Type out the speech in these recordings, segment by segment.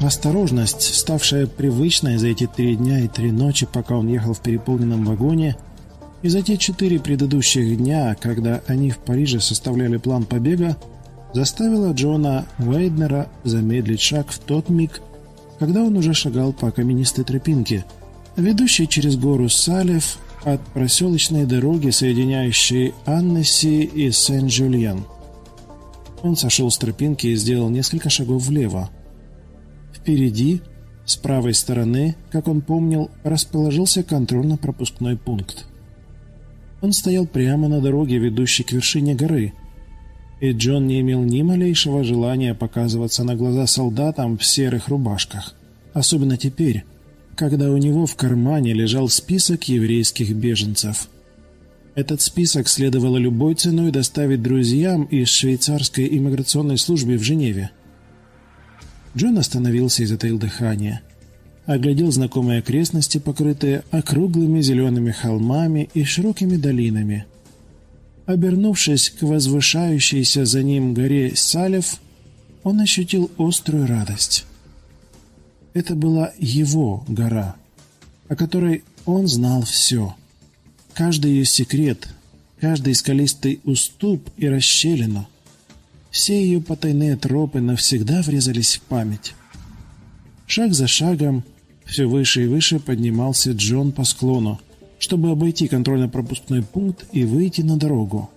Осторожность, ставшая привычной за эти три дня и три ночи, пока он ехал в переполненном вагоне, и за те четыре предыдущих дня, когда они в Париже составляли план побега, заставила Джона Уэйднера замедлить шаг в тот миг, когда он уже шагал по каменистой тропинке, ведущей через гору Салев от проселочной дороги, соединяющей Аннеси и Сен-Жюльен. Он сошел с тропинки и сделал несколько шагов влево. Впереди, с правой стороны, как он помнил, расположился контрольно-пропускной пункт. Он стоял прямо на дороге, ведущей к вершине горы, и Джон не имел ни малейшего желания показываться на глаза солдатам в серых рубашках, особенно теперь, когда у него в кармане лежал список еврейских беженцев. Этот список следовало любой ценой доставить друзьям из швейцарской иммиграционной службы в Женеве. Джон остановился и затаил дыхание. Оглядел знакомые окрестности, покрытые округлыми зелеными холмами и широкими долинами. Обернувшись к возвышающейся за ним горе Салев, он ощутил острую радость. Это была его гора, о которой он знал все. Каждый ее секрет, каждый скалистый уступ и расщелину – все ее потайные тропы навсегда врезались в память. Шаг за шагом, все выше и выше поднимался Джон по склону, чтобы обойти контрольно-пропускной пункт и выйти на дорогу.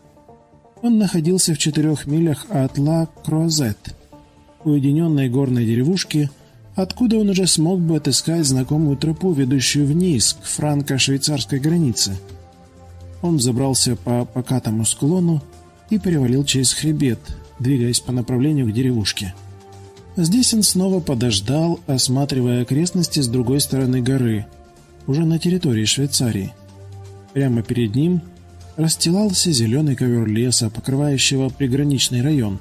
Он находился в четырех милях от Ла-Круазет, уединенной горной деревушки, откуда он уже смог бы отыскать знакомую тропу, ведущую вниз, к франко-швейцарской границе. Он забрался по покатому склону и перевалил через хребет, двигаясь по направлению к деревушке. Здесь он снова подождал, осматривая окрестности с другой стороны горы, уже на территории Швейцарии. Прямо перед ним расстилался зеленый ковер леса, покрывающего приграничный район.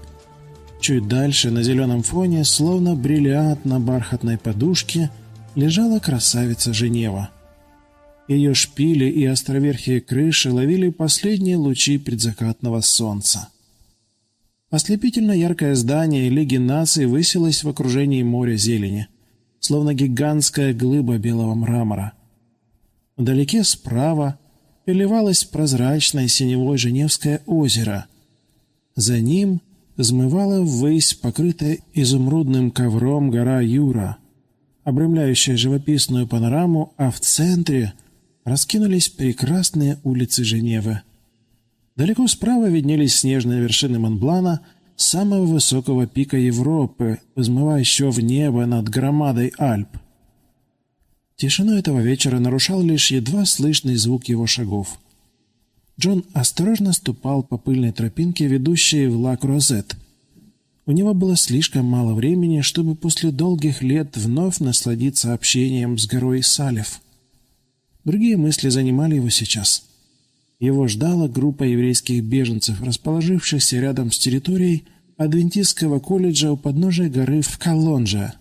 Чуть дальше, на зеленом фоне, словно бриллиант на бархатной подушке, лежала красавица Женева. Ее шпили и островерхие крыши ловили последние лучи предзакатного солнца. Ослепительно яркое здание Лиги наций высилось в окружении моря зелени, словно гигантская глыба белого мрамора. Вдалеке справа переливалось прозрачное синевое Женевское озеро. За ним взмывала ввысь покрытая изумрудным ковром гора Юра, обрамляющая живописную панораму, а в центре раскинулись прекрасные улицы Женевы. Далеко справа виднелись снежные вершины Монблана, самого высокого пика Европы, взмывающего в небо над громадой Альп. Тишину этого вечера нарушал лишь едва слышный звук его шагов. Джон осторожно ступал по пыльной тропинке, ведущей в Ла-Круазет. У него было слишком мало времени, чтобы после долгих лет вновь насладиться общением с горой Салев. Другие мысли занимали его сейчас. Его ждала группа еврейских беженцев, расположившихся рядом с территорией Адвентистского колледжа у подножия горы в Колонже.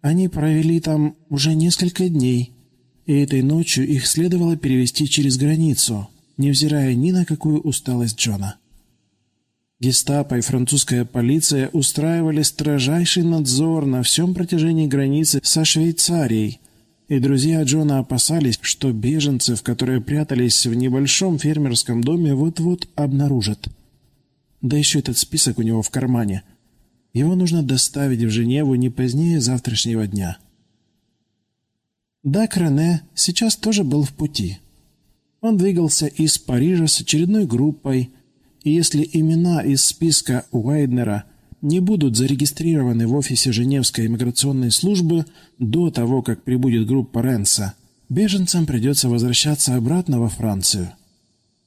Они провели там уже несколько дней, и этой ночью их следовало перевести через границу, невзирая ни на какую усталость Джона. Гестапо и французская полиция устраивали строжайший надзор на всем протяжении границы со Швейцарией – и друзья Джона опасались, что беженцев, которые прятались в небольшом фермерском доме, вот-вот обнаружат. Да еще этот список у него в кармане. Его нужно доставить в Женеву не позднее завтрашнего дня. Да, Рене сейчас тоже был в пути. Он двигался из Парижа с очередной группой, и если имена из списка Уайднера – не будут зарегистрированы в офисе Женевской иммиграционной службы до того, как прибудет группа Ренса. Беженцам придется возвращаться обратно во Францию.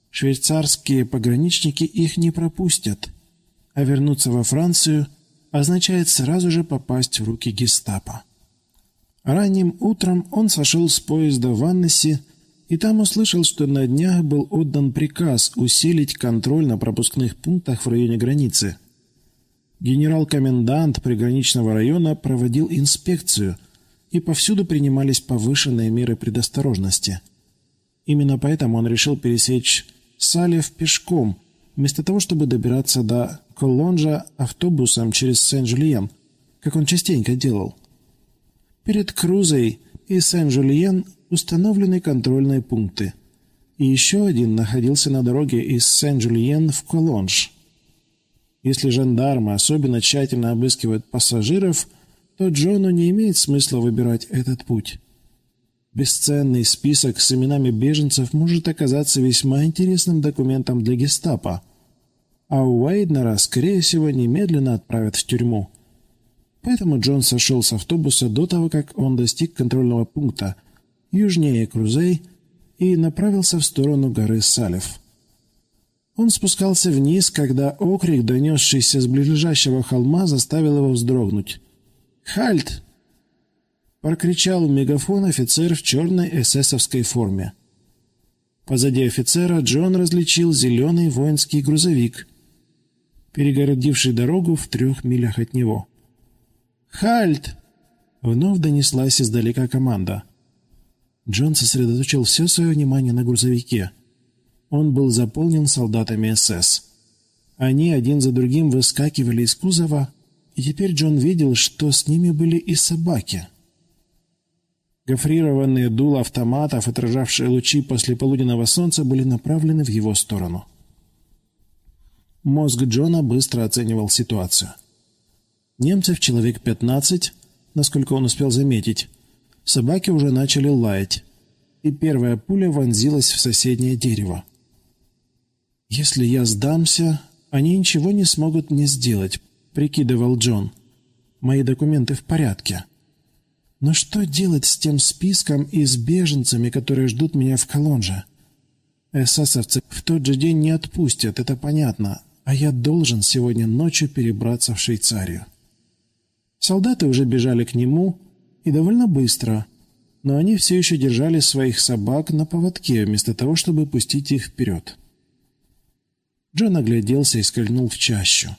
Швейцарские пограничники их не пропустят, а вернуться во Францию означает сразу же попасть в руки гестапо. Ранним утром он сошел с поезда в Аннесе и там услышал, что на днях был отдан приказ усилить контроль на пропускных пунктах в районе границы – Генерал-комендант приграничного района проводил инспекцию, и повсюду принимались повышенные меры предосторожности. Именно поэтому он решил пересечь Салев пешком, вместо того, чтобы добираться до Колонжа автобусом через Сен-Жульен, как он частенько делал. Перед Крузой и Сен-Жульен установлены контрольные пункты. И еще один находился на дороге из Сен-Жульен в Колонж. Если жандармы особенно тщательно обыскивают пассажиров, то Джону не имеет смысла выбирать этот путь. Бесценный список с именами беженцев может оказаться весьма интересным документом для гестапо, а Уэйднера, скорее всего, немедленно отправят в тюрьму. Поэтому Джон сошел с автобуса до того, как он достиг контрольного пункта южнее Крузей и направился в сторону горы Салев. Он спускался вниз, когда окрик, донесшийся с ближайшего холма, заставил его вздрогнуть. «Хальт! прокричал в мегафон офицер в черной эсэсовской форме. Позади офицера Джон различил зеленый воинский грузовик, перегородивший дорогу в трех милях от него. «Хальт!» — вновь донеслась издалека команда. Джон сосредоточил все свое внимание на грузовике. Он был заполнен солдатами СС. Они один за другим выскакивали из кузова, и теперь Джон видел, что с ними были и собаки — Гофрированные дула автоматов, отражавшие лучи после полуденного солнца, были направлены в его сторону. Мозг Джона быстро оценивал ситуацию. Немцев человек 15, насколько он успел заметить. Собаки уже начали лаять, и первая пуля вонзилась в соседнее дерево. «Если я сдамся, они ничего не смогут мне сделать», — прикидывал Джон. «Мои документы в порядке». Но что делать с тем списком и с беженцами, которые ждут меня в Колонже? Эсэсовцы в тот же день не отпустят, это понятно, а я должен сегодня ночью перебраться в Швейцарию. Солдаты уже бежали к нему, и довольно быстро, но они все еще держали своих собак на поводке, вместо того, чтобы пустить их вперед. Джон огляделся и скользнул в чащу.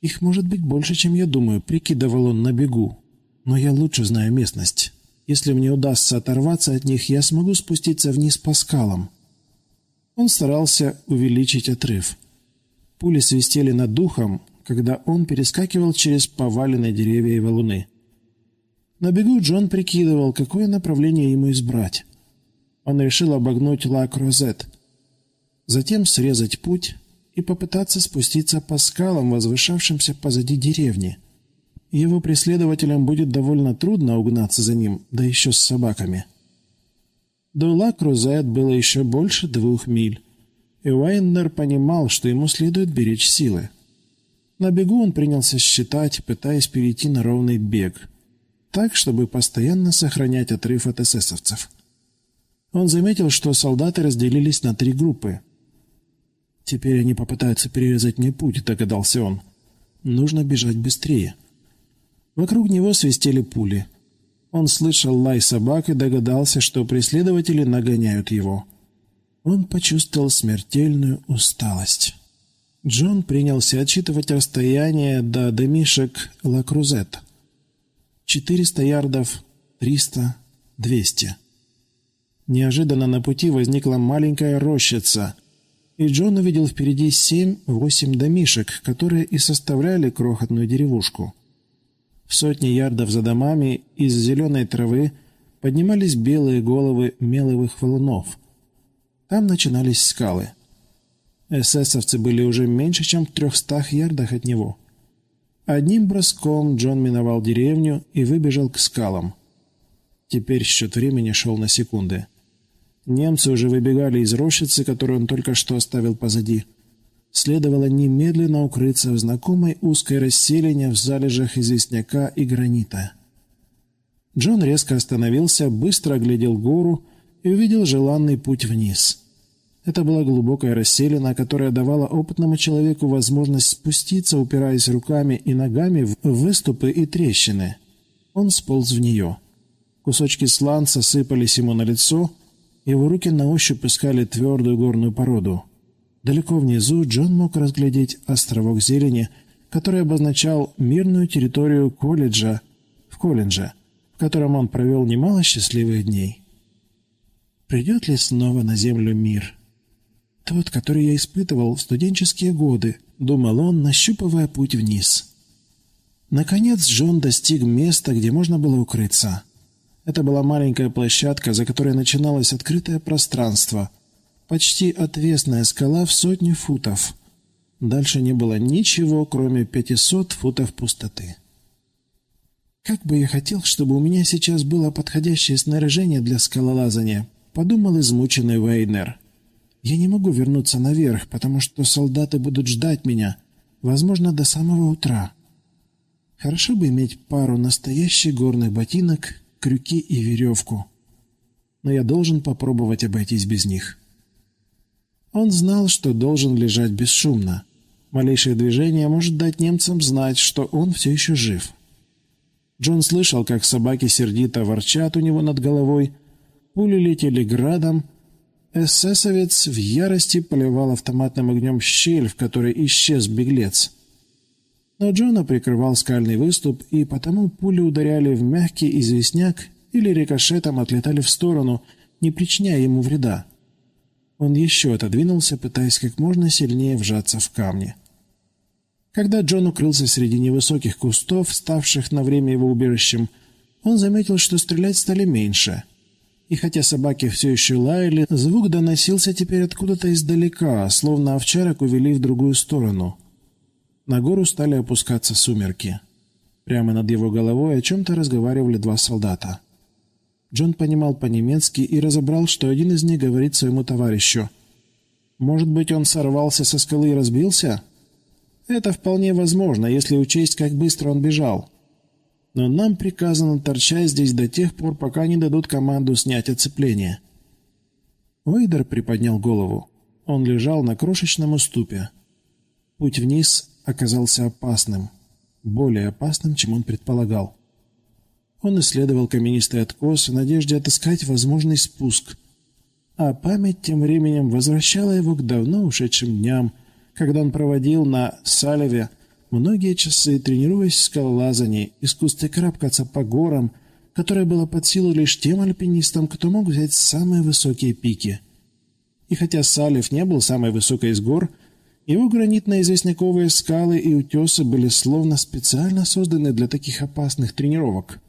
«Их может быть больше, чем я думаю», — прикидывал он на бегу но я лучше знаю местность. Если мне удастся оторваться от них, я смогу спуститься вниз по скалам». Он старался увеличить отрыв. Пули свистели над духом, когда он перескакивал через поваленные деревья и валуны. На бегу Джон прикидывал, какое направление ему избрать. Он решил обогнуть Ла-Крозет, затем срезать путь и попытаться спуститься по скалам, возвышавшимся позади деревни – его преследователям будет довольно трудно угнаться за ним, да еще с собаками. До Ла-Крузет было еще больше двух миль, и Уайннер понимал, что ему следует беречь силы. На бегу он принялся считать, пытаясь перейти на ровный бег, так, чтобы постоянно сохранять отрыв от эсэсовцев. Он заметил, что солдаты разделились на три группы. «Теперь они попытаются перерезать мне путь», — догадался он. «Нужно бежать быстрее». Вокруг него свистели пули. Он слышал лай собак и догадался, что преследователи нагоняют его. Он почувствовал смертельную усталость. Джон принялся отсчитывать расстояние до домишек Ла Крузет. 400 ярдов, 300, 200. Неожиданно на пути возникла маленькая рощица, и Джон увидел впереди семь-восемь домишек, которые и составляли крохотную деревушку. Сотни ярдов за домами из зеленой травы поднимались белые головы меловых валунов. Там начинались скалы. Эсэсовцы были уже меньше, чем в трехстах ярдах от него. Одним броском Джон миновал деревню и выбежал к скалам. Теперь счет времени шел на секунды. Немцы уже выбегали из рощицы, которую он только что оставил позади следовало немедленно укрыться в знакомой узкой расселине в залежах известняка и гранита. Джон резко остановился, быстро оглядел гору и увидел желанный путь вниз. Это была глубокая расселина, которая давала опытному человеку возможность спуститься, упираясь руками и ногами в выступы и трещины. Он сполз в нее. Кусочки сланца сыпались ему на лицо, его руки на ощупь искали твердую горную породу. Далеко внизу Джон мог разглядеть островок зелени, который обозначал мирную территорию колледжа в Колледже, в котором он провел немало счастливых дней. Придет ли снова на землю мир? Тот, который я испытывал в студенческие годы, думал он, нащупывая путь вниз. Наконец Джон достиг места, где можно было укрыться. Это была маленькая площадка, за которой начиналось открытое пространство. Почти отвесная скала в сотни футов. Дальше не было ничего, кроме 500 футов пустоты. «Как бы я хотел, чтобы у меня сейчас было подходящее снаряжение для скалолазания», — подумал измученный Вейнер. «Я не могу вернуться наверх, потому что солдаты будут ждать меня, возможно, до самого утра. Хорошо бы иметь пару настоящих горных ботинок, крюки и веревку. Но я должен попробовать обойтись без них». Он знал, что должен лежать бесшумно. Малейшее движение может дать немцам знать, что он все еще жив. Джон слышал, как собаки сердито ворчат у него над головой, пули летели градом, эсэсовец в ярости поливал автоматным огнем щель, в которой исчез беглец. Но Джона прикрывал скальный выступ, и потому пули ударяли в мягкий известняк или рикошетом отлетали в сторону, не причиняя ему вреда. Он еще отодвинулся, пытаясь как можно сильнее вжаться в камни. Когда Джон укрылся среди невысоких кустов, ставших на время его убежищем, он заметил, что стрелять стали меньше. И хотя собаки все еще лаяли, звук доносился теперь откуда-то издалека, словно овчарок увели в другую сторону. На гору стали опускаться сумерки. Прямо над его головой о чем-то разговаривали два солдата. Джон понимал по-немецки и разобрал, что один из них говорит своему товарищу. «Может быть, он сорвался со скалы и разбился?» Это вполне возможно, если учесть, как быстро он бежал. Но нам приказано торчать здесь до тех пор, пока не дадут команду снять оцепление. Уэйдер приподнял голову. Он лежал на крошечном уступе. Путь вниз оказался опасным. Более опасным, чем он предполагал. Он исследовал каменистый откос в надежде отыскать возможный спуск. А память тем временем возвращала его к давно ушедшим дням, когда он проводил на Салеве многие часы, тренируясь в скалолазании, искусстве карабкаться по горам, которое было под силу лишь тем альпинистам, кто мог взять самые высокие пики. И хотя Салев не был самой высокой из гор, его гранитные известняковые скалы и утесы были словно специально созданы для таких опасных тренировок.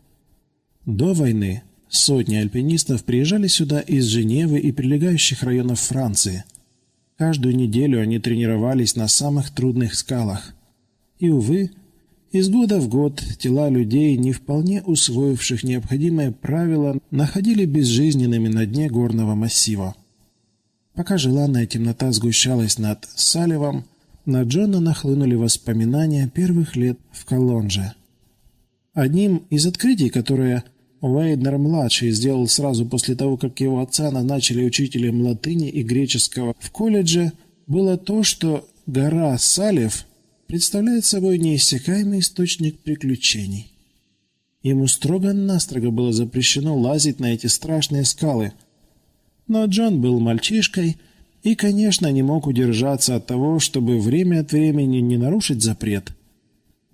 До войны сотни альпинистов приезжали сюда из Женевы и прилегающих районов Франции – Каждую неделю они тренировались на самых трудных скалах. И, увы, из года в год тела людей, не вполне усвоивших необходимые правила, находили безжизненными на дне горного массива. Пока желанная темнота сгущалась над Салевом, на Джона нахлынули воспоминания первых лет в Колонже. Одним из открытий, которое Уэйднер-младший сделал сразу после того, как его отца назначили учителем латыни и греческого в колледже, было то, что гора Салев представляет собой неиссякаемый источник приключений. Ему строго-настрого было запрещено лазить на эти страшные скалы. Но Джон был мальчишкой и, конечно, не мог удержаться от того, чтобы время от времени не нарушить запрет –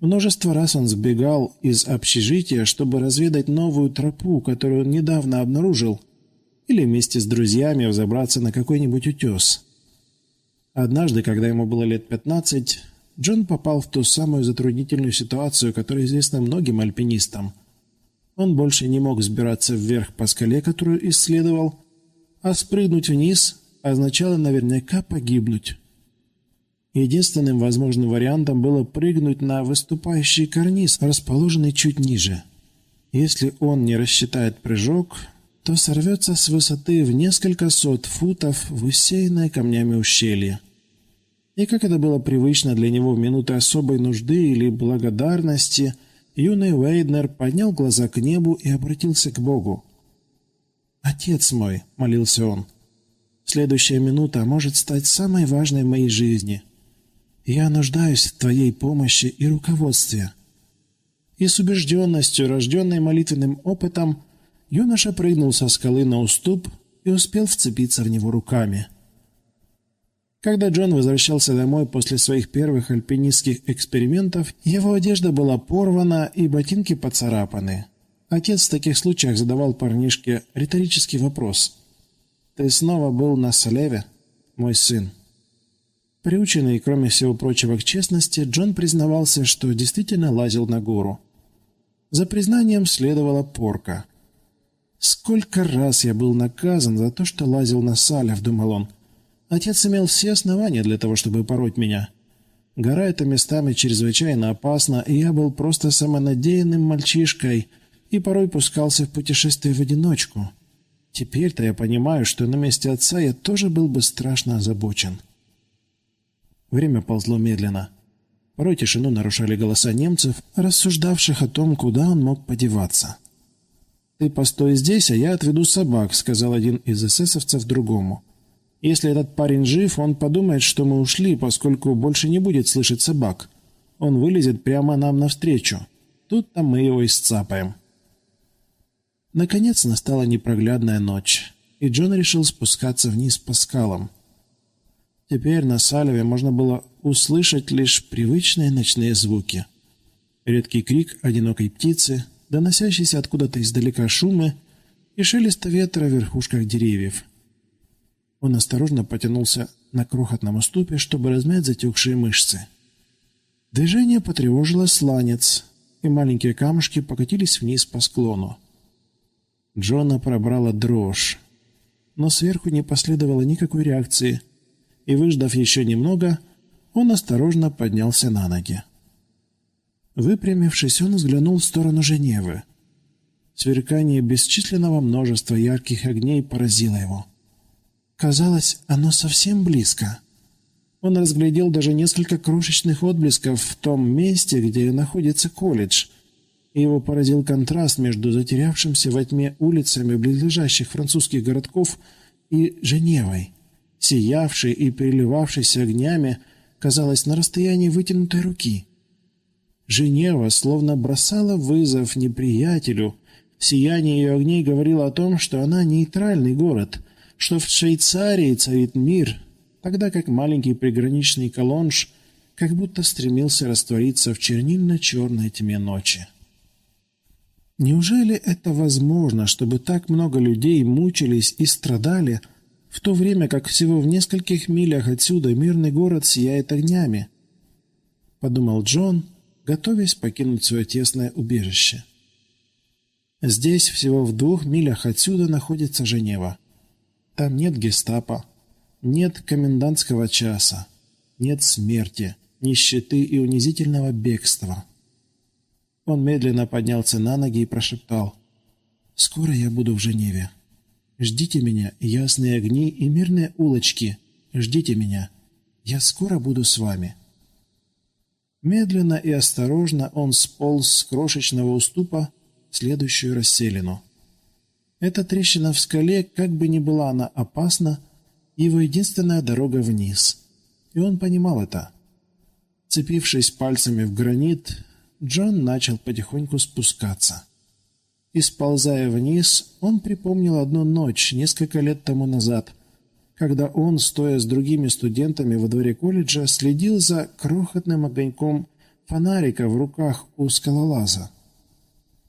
Множество раз он сбегал из общежития, чтобы разведать новую тропу, которую он недавно обнаружил, или вместе с друзьями взобраться на какой-нибудь утес. Однажды, когда ему было лет пятнадцать, Джон попал в ту самую затруднительную ситуацию, которая известна многим альпинистам. Он больше не мог взбираться вверх по скале, которую исследовал, а спрыгнуть вниз означало наверняка погибнуть. Единственным возможным вариантом было прыгнуть на выступающий карниз, расположенный чуть ниже. Если он не рассчитает прыжок, то сорвется с высоты в несколько сот футов в усеянное камнями ущелье. И как это было привычно для него в минуты особой нужды или благодарности, юный Уэйднер поднял глаза к небу и обратился к Богу. «Отец мой», — молился он, — «следующая минута может стать самой важной в моей жизни». Я нуждаюсь в Твоей помощи и руководстве». И с убежденностью, рожденной молитвенным опытом, юноша прыгнул со скалы на уступ и успел вцепиться в него руками. Когда Джон возвращался домой после своих первых альпинистских экспериментов, его одежда была порвана и ботинки поцарапаны. Отец в таких случаях задавал парнишке риторический вопрос. «Ты снова был на Салеве, мой сын?» Приученный, кроме всего прочего, к честности, Джон признавался, что действительно лазил на гору. За признанием следовала порка. «Сколько раз я был наказан за то, что лазил на Салев», — думал он. «Отец имел все основания для того, чтобы пороть меня. Гора эта местами чрезвычайно опасна, и я был просто самонадеянным мальчишкой и порой пускался в путешествие в одиночку. Теперь-то я понимаю, что на месте отца я тоже был бы страшно озабочен». Время ползло медленно. Порой тишину нарушали голоса немцев, рассуждавших о том, куда он мог подеваться. «Ты постой здесь, а я отведу собак», — сказал один из эсэсовцев другому. «Если этот парень жив, он подумает, что мы ушли, поскольку больше не будет слышать собак. Он вылезет прямо нам навстречу. Тут-то мы его и сцапаем». Наконец настала непроглядная ночь, и Джон решил спускаться вниз по скалам. Теперь на Салеве можно было услышать лишь привычные ночные звуки. Редкий крик одинокой птицы, доносящиеся откуда-то издалека шумы и шелест ветра в верхушках деревьев. Он осторожно потянулся на крохотном уступе, чтобы размять затекшие мышцы. Движение потревожило сланец, и маленькие камушки покатились вниз по склону. Джона пробрала дрожь, но сверху не последовало никакой реакции, и, выждав еще немного, он осторожно поднялся на ноги. Выпрямившись, он взглянул в сторону Женевы. Сверкание бесчисленного множества ярких огней поразило его. Казалось, оно совсем близко. Он разглядел даже несколько крошечных отблесков в том месте, где находится колледж, и его поразил контраст между затерявшимся во тьме улицами близлежащих французских городков и Женевой, сиявшей и переливавшейся огнями, казалось, на расстоянии вытянутой руки. Женева словно бросала вызов неприятелю. Сияние ее огней говорило о том, что она нейтральный город, что в Швейцарии царит мир, тогда как маленький приграничный колонж как будто стремился раствориться в чернильно-черной тьме ночи. Неужели это возможно, чтобы так много людей мучились и страдали, в то время как всего в нескольких милях отсюда мирный город сияет огнями? Подумал Джон, готовясь покинуть свое тесное убежище. Здесь, всего в двух милях отсюда, находится Женева. Там нет гестапо, нет комендантского часа, нет смерти, нищеты и унизительного бегства. Он медленно поднялся на ноги и прошептал «Скоро я буду в Женеве». Ждите меня, ясные огни и мирные улочки. Ждите меня. Я скоро буду с вами. Медленно и осторожно он сполз с крошечного уступа в следующую расселину. Эта трещина в скале, как бы ни была она опасна, его единственная дорога вниз. И он понимал это. Цепившись пальцами в гранит, Джон начал потихоньку спускаться. И сползая вниз, он припомнил одну ночь несколько лет тому назад, когда он, стоя с другими студентами во дворе колледжа, следил за крохотным огоньком фонарика в руках у скалолаза.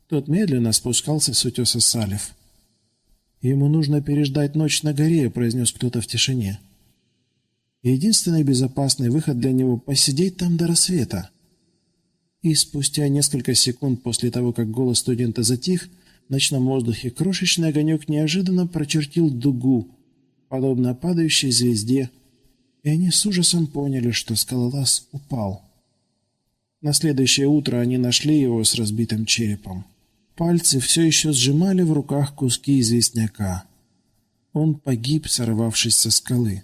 Тот медленно спускался с утеса Салев. «Ему нужно переждать ночь на горе», — произнес кто-то в тишине. «Единственный безопасный выход для него — посидеть там до рассвета». И спустя несколько секунд после того, как голос студента затих, в ночном воздухе крошечный огонек неожиданно прочертил дугу, подобно падающей звезде, и они с ужасом поняли, что скалолаз упал. На следующее утро они нашли его с разбитым черепом. Пальцы все еще сжимали в руках куски известняка. Он погиб, сорвавшись со скалы.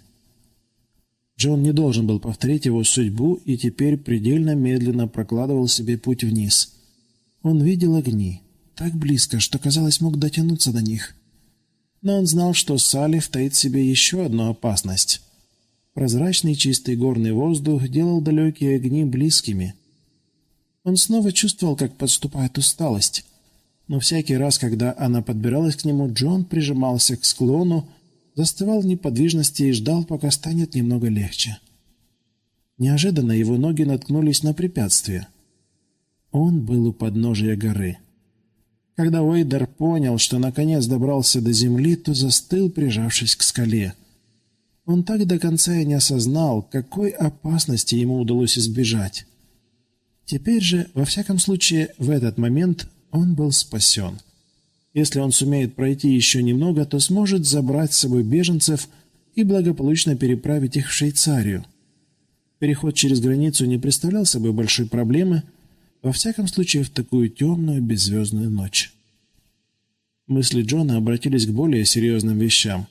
Джон не должен был повторить его судьбу и теперь предельно медленно прокладывал себе путь вниз. Он видел огни, так близко, что, казалось, мог дотянуться до них. Но он знал, что Салив таит в себе еще одну опасность. Прозрачный чистый горный воздух делал далекие огни близкими. Он снова чувствовал, как подступает усталость. Но всякий раз, когда она подбиралась к нему, Джон прижимался к склону, застывал в неподвижности и ждал, пока станет немного легче. Неожиданно его ноги наткнулись на препятствие. Он был у подножия горы. Когда Уэйдер понял, что наконец добрался до земли, то застыл, прижавшись к скале. Он так до конца и не осознал, какой опасности ему удалось избежать. Теперь же, во всяком случае, в этот момент он был спасен. Если он сумеет пройти еще немного, то сможет забрать с собой беженцев и благополучно переправить их в Швейцарию. Переход через границу не представлял собой большой проблемы, во всяком случае в такую темную беззвездную ночь. Мысли Джона обратились к более серьезным вещам.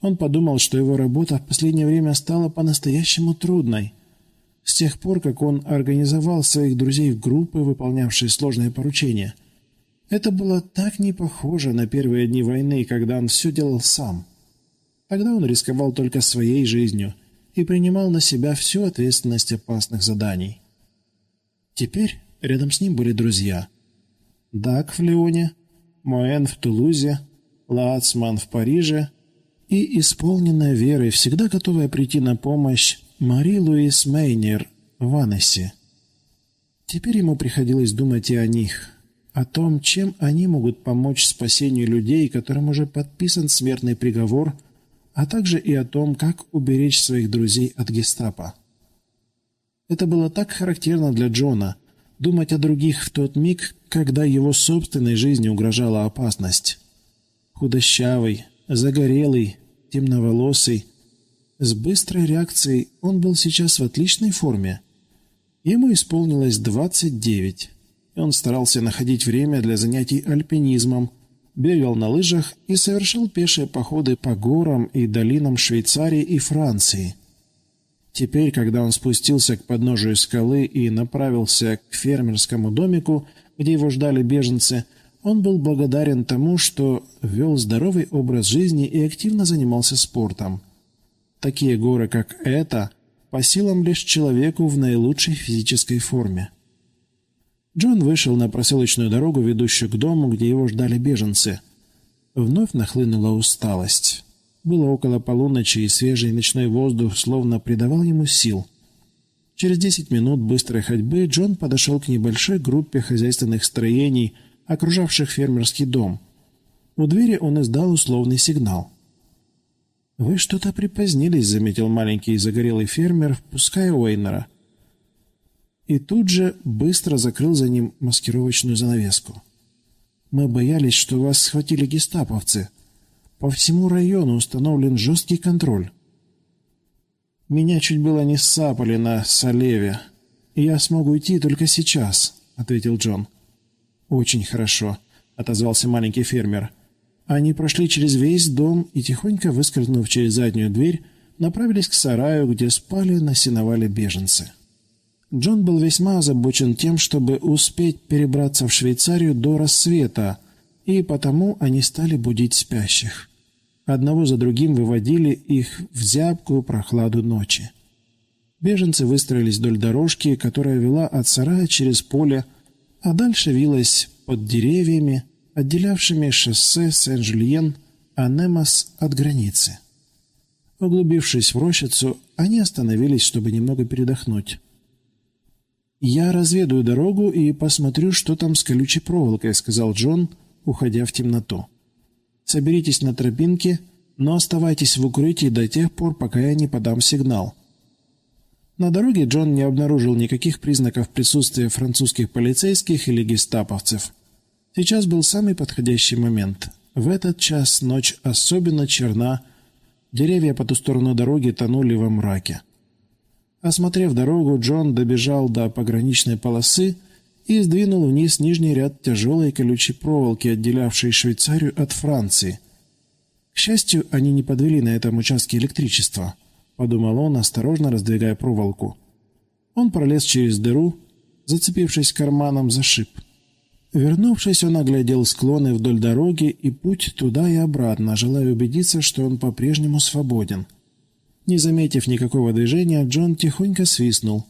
Он подумал, что его работа в последнее время стала по-настоящему трудной. С тех пор, как он организовал своих друзей в группы, выполнявшие сложные поручения. Это было так не похоже на первые дни войны, когда он все делал сам. Тогда он рисковал только своей жизнью – и принимал на себя всю ответственность опасных заданий. Теперь рядом с ним были друзья. Дак в Леоне, Моэн в Тулузе, Лацман в Париже и исполненная верой, всегда готовая прийти на помощь, Мари Луис Мейнер в Аннессе. Теперь ему приходилось думать и о них, о том, чем они могут помочь спасению людей, которым уже подписан смертный приговор – а также и о том, как уберечь своих друзей от гестапо. Это было так характерно для Джона – думать о других в тот миг, когда его собственной жизни угрожала опасность. Худощавый, загорелый, темноволосый, с быстрой реакцией он был сейчас в отличной форме. Ему исполнилось 29, и он старался находить время для занятий альпинизмом – бегал на лыжах и совершил пешие походы по горам и долинам Швейцарии и Франции. Теперь, когда он спустился к подножию скалы и направился к фермерскому домику, где его ждали беженцы, он был благодарен тому, что вел здоровый образ жизни и активно занимался спортом. Такие горы, как эта, по силам лишь человеку в наилучшей физической форме. Джон вышел на проселочную дорогу, ведущую к дому, где его ждали беженцы. Вновь нахлынула усталость. Было около полуночи, и свежий ночной воздух словно придавал ему сил. Через десять минут быстрой ходьбы Джон подошел к небольшой группе хозяйственных строений, окружавших фермерский дом. У двери он издал условный сигнал. «Вы что-то припозднились», — заметил маленький загорелый фермер, впуская Уэйнера и тут же быстро закрыл за ним маскировочную занавеску. «Мы боялись, что вас схватили гестаповцы. По всему району установлен жесткий контроль». «Меня чуть было не сапали на Салеве, я смогу уйти только сейчас», — ответил Джон. «Очень хорошо», — отозвался маленький фермер. Они прошли через весь дом и, тихонько выскользнув через заднюю дверь, направились к сараю, где спали на сеновале беженцы. Джон был весьма озабочен тем, чтобы успеть перебраться в Швейцарию до рассвета, и потому они стали будить спящих. Одного за другим выводили их в зябкую прохладу ночи. Беженцы выстроились вдоль дорожки, которая вела от сарая через поле, а дальше вилась под деревьями, отделявшими шоссе Сен-Жульен Анемас от границы. Углубившись в рощицу, они остановились, чтобы немного передохнуть. «Я разведаю дорогу и посмотрю, что там с колючей проволокой», — сказал Джон, уходя в темноту. «Соберитесь на тропинке, но оставайтесь в укрытии до тех пор, пока я не подам сигнал». На дороге Джон не обнаружил никаких признаков присутствия французских полицейских или гестаповцев. Сейчас был самый подходящий момент. В этот час ночь особенно черна, деревья по ту сторону дороги тонули во мраке. Осмотрев дорогу, Джон добежал до пограничной полосы и сдвинул вниз нижний ряд тяжелой колючей проволоки, отделявшей Швейцарию от Франции. К счастью, они не подвели на этом участке электричества, подумал он, осторожно раздвигая проволоку. Он пролез через дыру, зацепившись карманом за шип. Вернувшись, он оглядел склоны вдоль дороги и путь туда и обратно, желая убедиться, что он по-прежнему свободен. Не заметив никакого движения, Джон тихонько свистнул.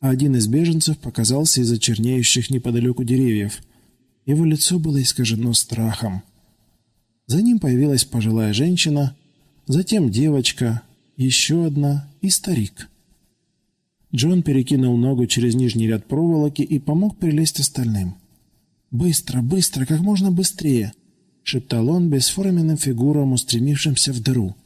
Один из беженцев показался из-за чернеющих неподалеку деревьев. Его лицо было искажено страхом. За ним появилась пожилая женщина, затем девочка, еще одна и старик. Джон перекинул ногу через нижний ряд проволоки и помог прилезть остальным. «Быстро, быстро, как можно быстрее!» — шептал он бесформенным фигурам, устремившимся в дыру.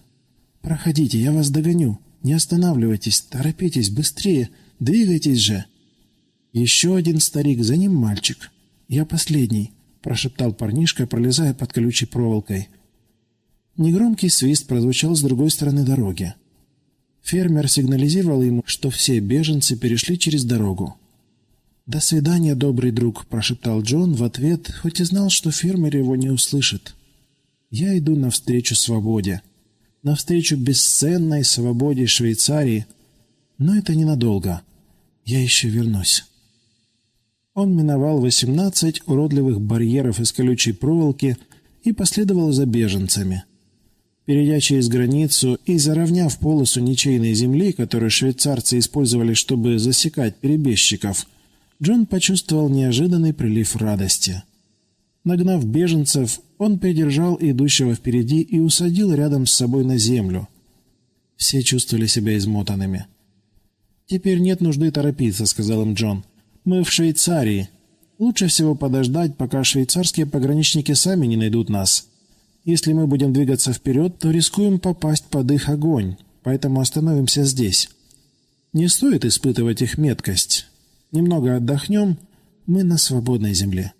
«Проходите, я вас догоню. Не останавливайтесь, торопитесь, быстрее, двигайтесь же!» Еще один старик, за ним мальчик. «Я последний», — прошептал парнишка, пролезая под колючей проволокой. Негромкий свист прозвучал с другой стороны дороги. Фермер сигнализировал ему, что все беженцы перешли через дорогу. «До свидания, добрый друг», — прошептал Джон в ответ, хоть и знал, что фермер его не услышит. «Я иду навстречу свободе» навстречу бесценной свободе Швейцарии, но это ненадолго. Я еще вернусь. Он миновал 18 уродливых барьеров из колючей проволоки и последовал за беженцами. Перейдя через границу и заровняв полосу ничейной земли, которую швейцарцы использовали, чтобы засекать перебежчиков, Джон почувствовал неожиданный прилив радости. Нагнав беженцев, он придержал идущего впереди и усадил рядом с собой на землю. Все чувствовали себя измотанными. «Теперь нет нужды торопиться», — сказал им Джон. «Мы в Швейцарии. Лучше всего подождать, пока швейцарские пограничники сами не найдут нас. Если мы будем двигаться вперед, то рискуем попасть под их огонь, поэтому остановимся здесь. Не стоит испытывать их меткость. Немного отдохнем, мы на свободной земле».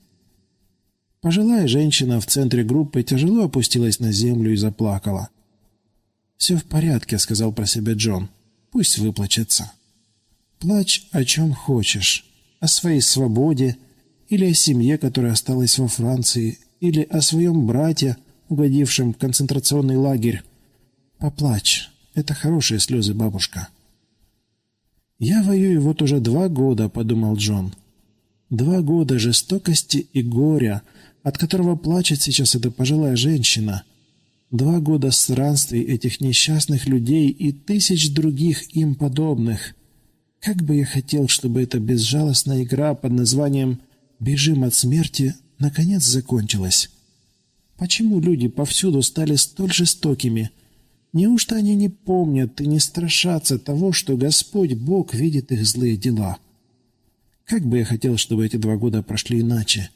Пожилая женщина в центре группы тяжело опустилась на землю и заплакала. «Все в порядке», — сказал про себя Джон. «Пусть выплачется. Плачь о чем хочешь. О своей свободе, или о семье, которая осталась во Франции, или о своем брате, угодившем в концентрационный лагерь. Поплачь. Это хорошие слезы, бабушка». «Я воюю вот уже два года», — подумал Джон. «Два года жестокости и горя, от которого плачет сейчас эта пожилая женщина. Два года странствий этих несчастных людей и тысяч других им подобных. Как бы я хотел, чтобы эта безжалостная игра под названием «Бежим от смерти» наконец закончилась. Почему люди повсюду стали столь жестокими? Неужто они не помнят и не страшатся того, что Господь Бог видит их злые дела? Как бы я хотел, чтобы эти два года прошли иначе.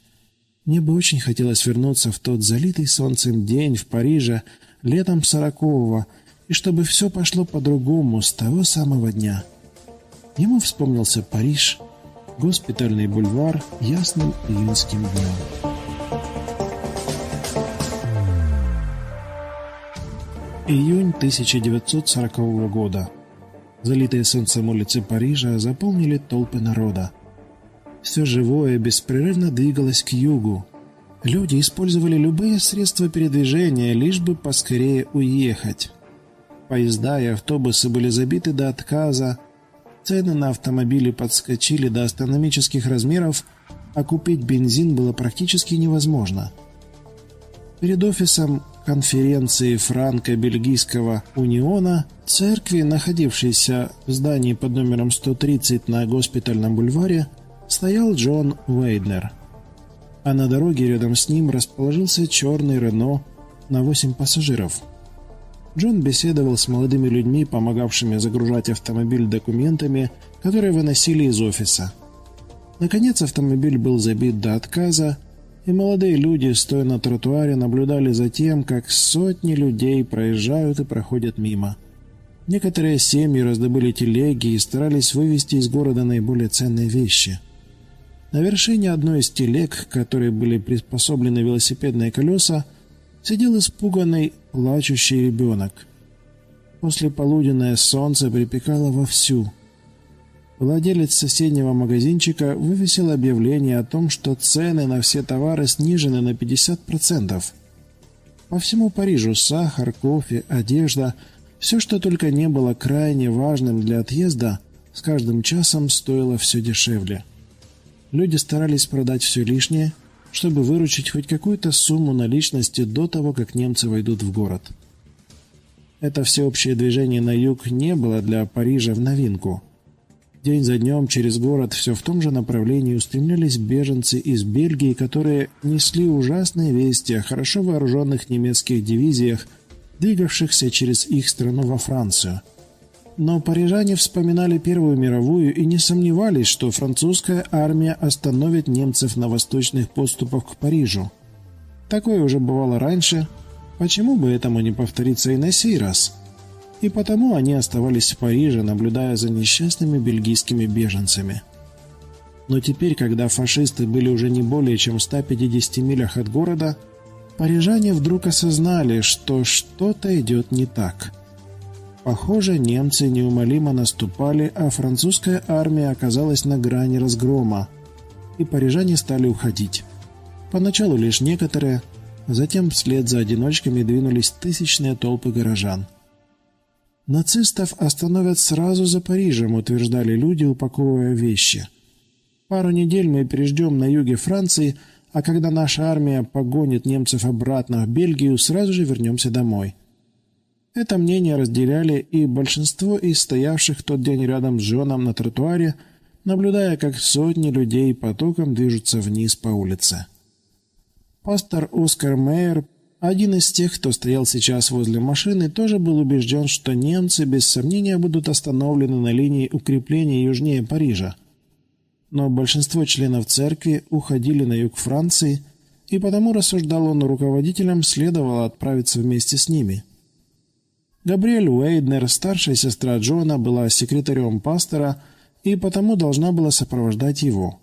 Мне бы очень хотелось вернуться в тот залитый солнцем день в Париже летом сорокового, и чтобы все пошло по-другому с того самого дня. Ему вспомнился Париж, госпитальный бульвар ясным июньским днем. Июнь 1940 года. Залитые солнцем улицы Парижа заполнили толпы народа. Все живое беспрерывно двигалось к югу. Люди использовали любые средства передвижения, лишь бы поскорее уехать. Поезда и автобусы были забиты до отказа, цены на автомобили подскочили до астрономических размеров, а купить бензин было практически невозможно. Перед офисом конференции Франко-Бельгийского униона церкви, находившейся в здании под номером 130 на Госпитальном бульваре, стоял Джон Уэйднер. А на дороге рядом с ним расположился черный Рено на восемь пассажиров. Джон беседовал с молодыми людьми, помогавшими загружать автомобиль документами, которые выносили из офиса. Наконец автомобиль был забит до отказа, и молодые люди, стоя на тротуаре, наблюдали за тем, как сотни людей проезжают и проходят мимо. Некоторые семьи раздобыли телеги и старались вывести из города наиболее ценные вещи – на вершине одной из телег, к которой были приспособлены велосипедные колеса, сидел испуганный, плачущий ребенок. После полуденное солнце припекало вовсю. Владелец соседнего магазинчика вывесил объявление о том, что цены на все товары снижены на 50%. По всему Парижу сахар, кофе, одежда, все, что только не было крайне важным для отъезда, с каждым часом стоило все дешевле. Люди старались продать все лишнее, чтобы выручить хоть какую-то сумму наличности до того, как немцы войдут в город. Это всеобщее движение на юг не было для Парижа в новинку. День за днем через город все в том же направлении устремлялись беженцы из Бельгии, которые несли ужасные вести о хорошо вооруженных немецких дивизиях, двигавшихся через их страну во Францию – но парижане вспоминали Первую мировую и не сомневались, что французская армия остановит немцев на восточных подступах к Парижу. Такое уже бывало раньше. Почему бы этому не повториться и на сей раз? И потому они оставались в Париже, наблюдая за несчастными бельгийскими беженцами. Но теперь, когда фашисты были уже не более чем в 150 милях от города, парижане вдруг осознали, что что-то идет не так. Похоже, немцы неумолимо наступали, а французская армия оказалась на грани разгрома, и парижане стали уходить. Поначалу лишь некоторые, затем вслед за одиночками двинулись тысячные толпы горожан. «Нацистов остановят сразу за Парижем», утверждали люди, упаковывая вещи. «Пару недель мы переждем на юге Франции, а когда наша армия погонит немцев обратно в Бельгию, сразу же вернемся домой». Это мнение разделяли и большинство из стоявших тот день рядом с Джоном на тротуаре, наблюдая, как сотни людей потоком движутся вниз по улице. Пастор Оскар Мейер, один из тех, кто стоял сейчас возле машины, тоже был убежден, что немцы без сомнения будут остановлены на линии укрепления южнее Парижа. Но большинство членов церкви уходили на юг Франции, и потому, рассуждал он, руководителям следовало отправиться вместе с ними – Габриэль Уэйднер, старшая сестра Джона, была секретарем пастора и потому должна была сопровождать его.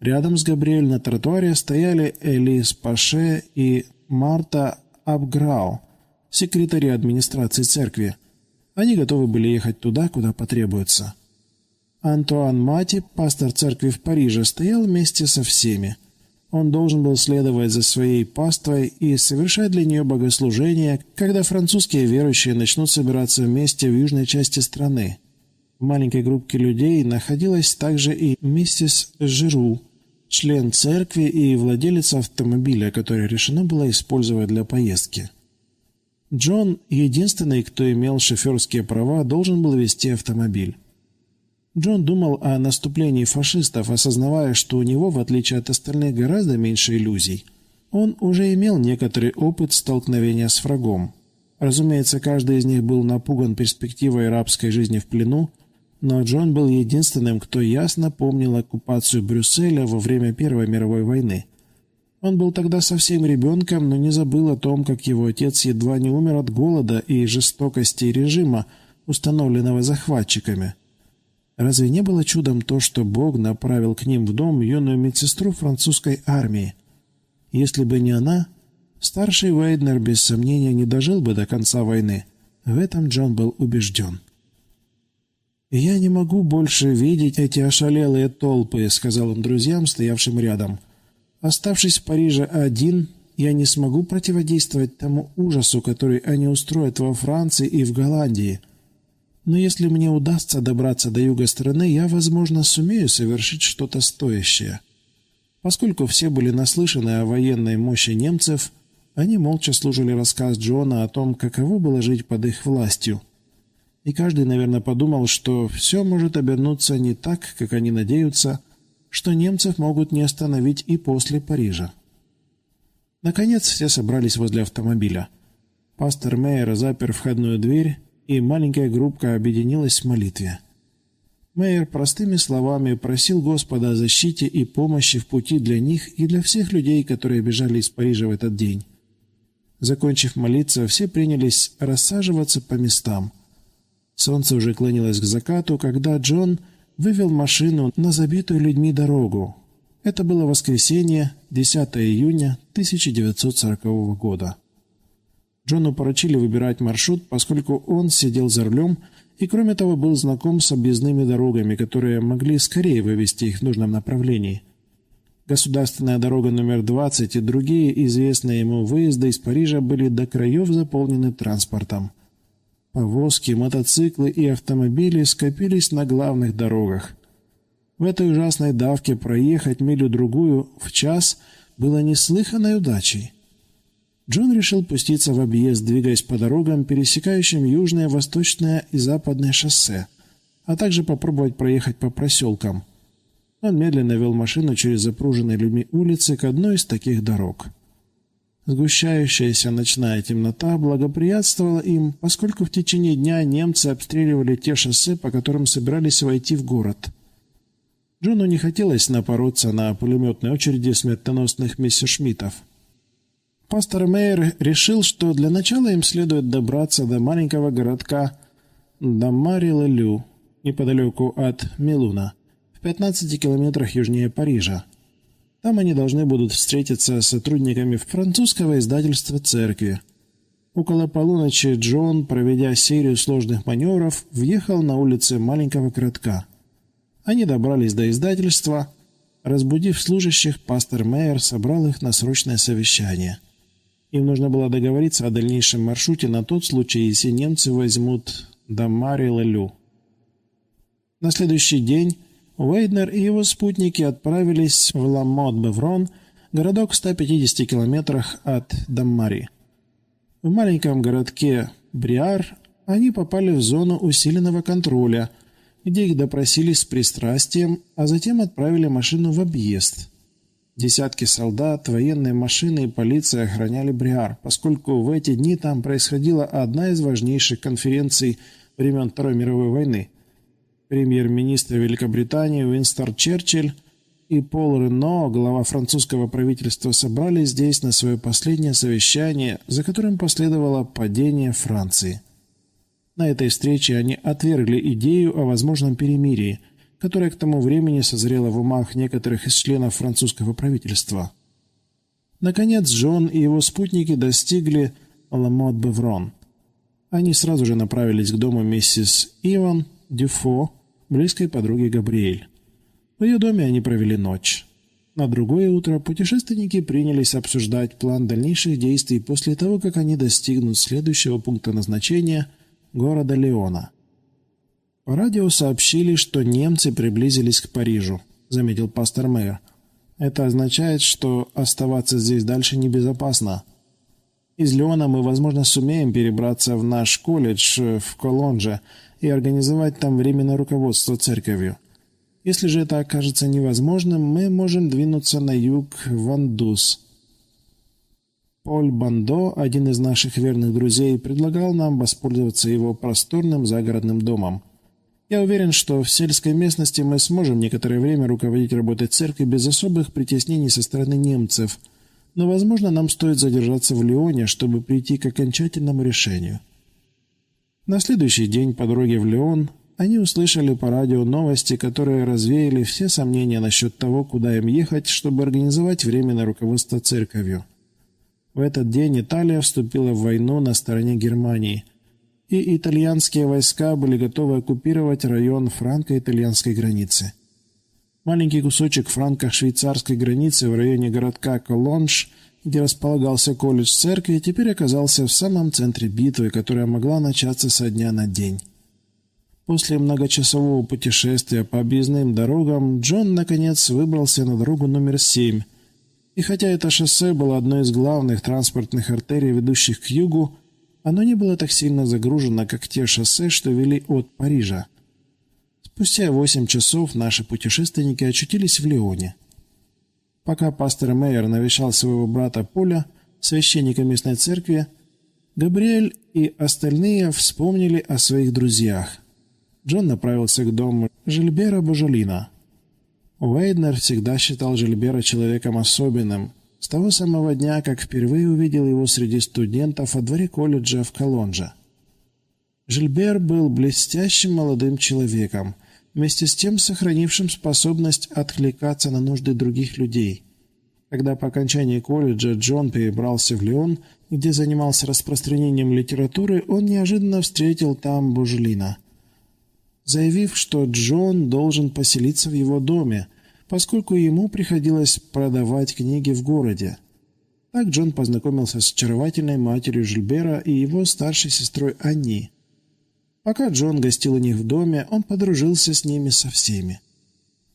Рядом с Габриэль на тротуаре стояли Элис Паше и Марта Абграу, секретари администрации церкви. Они готовы были ехать туда, куда потребуется. Антуан Мати, пастор церкви в Париже, стоял вместе со всеми – он должен был следовать за своей паствой и совершать для нее богослужение, когда французские верующие начнут собираться вместе в южной части страны. В маленькой группке людей находилась также и миссис Жиру, член церкви и владелец автомобиля, который решено было использовать для поездки. Джон, единственный, кто имел шоферские права, должен был вести автомобиль. Джон думал о наступлении фашистов, осознавая, что у него, в отличие от остальных, гораздо меньше иллюзий. Он уже имел некоторый опыт столкновения с врагом. Разумеется, каждый из них был напуган перспективой рабской жизни в плену, но Джон был единственным, кто ясно помнил оккупацию Брюсселя во время Первой мировой войны. Он был тогда совсем ребенком, но не забыл о том, как его отец едва не умер от голода и жестокости режима, установленного захватчиками – Разве не было чудом то, что Бог направил к ним в дом юную медсестру французской армии? Если бы не она, старший Вейднер без сомнения не дожил бы до конца войны. В этом Джон был убежден. «Я не могу больше видеть эти ошалелые толпы», — сказал он друзьям, стоявшим рядом. «Оставшись в Париже один, я не смогу противодействовать тому ужасу, который они устроят во Франции и в Голландии». Но если мне удастся добраться до юга страны, я, возможно, сумею совершить что-то стоящее. Поскольку все были наслышаны о военной мощи немцев, они молча слушали рассказ Джона о том, каково было жить под их властью. И каждый, наверное, подумал, что все может обернуться не так, как они надеются, что немцев могут не остановить и после Парижа. Наконец все собрались возле автомобиля. Пастор Мейер запер входную дверь и маленькая группка объединилась в молитве. Мэйер простыми словами просил Господа о защите и помощи в пути для них и для всех людей, которые бежали из Парижа в этот день. Закончив молиться, все принялись рассаживаться по местам. Солнце уже клонилось к закату, когда Джон вывел машину на забитую людьми дорогу. Это было воскресенье, 10 июня 1940 года. Джону поручили выбирать маршрут, поскольку он сидел за рулем и, кроме того, был знаком с объездными дорогами, которые могли скорее вывести их в нужном направлении. Государственная дорога номер 20 и другие известные ему выезды из Парижа были до краев заполнены транспортом. Повозки, мотоциклы и автомобили скопились на главных дорогах. В этой ужасной давке проехать милю-другую в час было неслыханной удачей. Джон решил пуститься в объезд, двигаясь по дорогам, пересекающим южное, восточное и западное шоссе, а также попробовать проехать по проселкам. Он медленно вел машину через запруженные людьми улицы к одной из таких дорог. Сгущающаяся ночная темнота благоприятствовала им, поскольку в течение дня немцы обстреливали те шоссе, по которым собирались войти в город. Джону не хотелось напороться на пулеметные очереди смертоносных мессершмиттов. Пастор Мейер решил, что для начала им следует добраться до маленького городка Дамари-Лелю, неподалеку от Милуна, в 15 километрах южнее Парижа. Там они должны будут встретиться с сотрудниками французского издательства церкви. Около полуночи Джон, проведя серию сложных маневров, въехал на улицы маленького городка. Они добрались до издательства. Разбудив служащих, пастор Мейер собрал их на срочное совещание – им нужно было договориться о дальнейшем маршруте на тот случай, если немцы возьмут Дамари-Лелю. На следующий день Уэйднер и его спутники отправились в Ламот-Беврон, городок в 150 километрах от Даммари. В маленьком городке Бриар они попали в зону усиленного контроля, где их допросили с пристрастием, а затем отправили машину в объезд – Десятки солдат, военные машины и полиция охраняли Бриар, поскольку в эти дни там происходила одна из важнейших конференций времен Второй мировой войны. Премьер-министр Великобритании Уинстон Черчилль и Пол Рено, глава французского правительства, собрались здесь на свое последнее совещание, за которым последовало падение Франции. На этой встрече они отвергли идею о возможном перемирии – которая к тому времени созрела в умах некоторых из членов французского правительства. Наконец, Джон и его спутники достигли Ламот-Беврон. Они сразу же направились к дому миссис Иван Дюфо, близкой подруги Габриэль. В ее доме они провели ночь. На другое утро путешественники принялись обсуждать план дальнейших действий после того, как они достигнут следующего пункта назначения – города Леона – по радио сообщили, что немцы приблизились к Парижу, заметил пастор Мэр. Это означает, что оставаться здесь дальше небезопасно. Из Леона мы, возможно, сумеем перебраться в наш колледж в Колонже и организовать там временное руководство церковью. Если же это окажется невозможным, мы можем двинуться на юг в Андус. Поль Бандо, один из наших верных друзей, предлагал нам воспользоваться его просторным загородным домом. Я уверен, что в сельской местности мы сможем некоторое время руководить работой церкви без особых притеснений со стороны немцев, но, возможно, нам стоит задержаться в Лионе, чтобы прийти к окончательному решению. На следующий день по дороге в Лион они услышали по радио новости, которые развеяли все сомнения насчет того, куда им ехать, чтобы организовать временное руководство церковью. В этот день Италия вступила в войну на стороне Германии – и итальянские войска были готовы оккупировать район франко-итальянской границы. Маленький кусочек франко-швейцарской границы в районе городка Колонж, где располагался колледж церкви, теперь оказался в самом центре битвы, которая могла начаться со дня на день. После многочасового путешествия по объездным дорогам Джон, наконец, выбрался на дорогу номер семь. И хотя это шоссе было одной из главных транспортных артерий, ведущих к югу, оно не было так сильно загружено, как те шоссе, что вели от Парижа. Спустя восемь часов наши путешественники очутились в Лионе. Пока пастор Мейер навещал своего брата Поля, священника местной церкви, Габриэль и остальные вспомнили о своих друзьях. Джон направился к дому Жильбера Божолина. Уэйднер всегда считал Жильбера человеком особенным, с того самого дня, как впервые увидел его среди студентов во дворе колледжа в Колонже. Жильбер был блестящим молодым человеком, вместе с тем сохранившим способность откликаться на нужды других людей. Когда по окончании колледжа Джон перебрался в Лион, где занимался распространением литературы, он неожиданно встретил там Бужелина. Заявив, что Джон должен поселиться в его доме, поскольку ему приходилось продавать книги в городе. Так Джон познакомился с очаровательной матерью Жильбера и его старшей сестрой Анни. Пока Джон гостил у них в доме, он подружился с ними со всеми.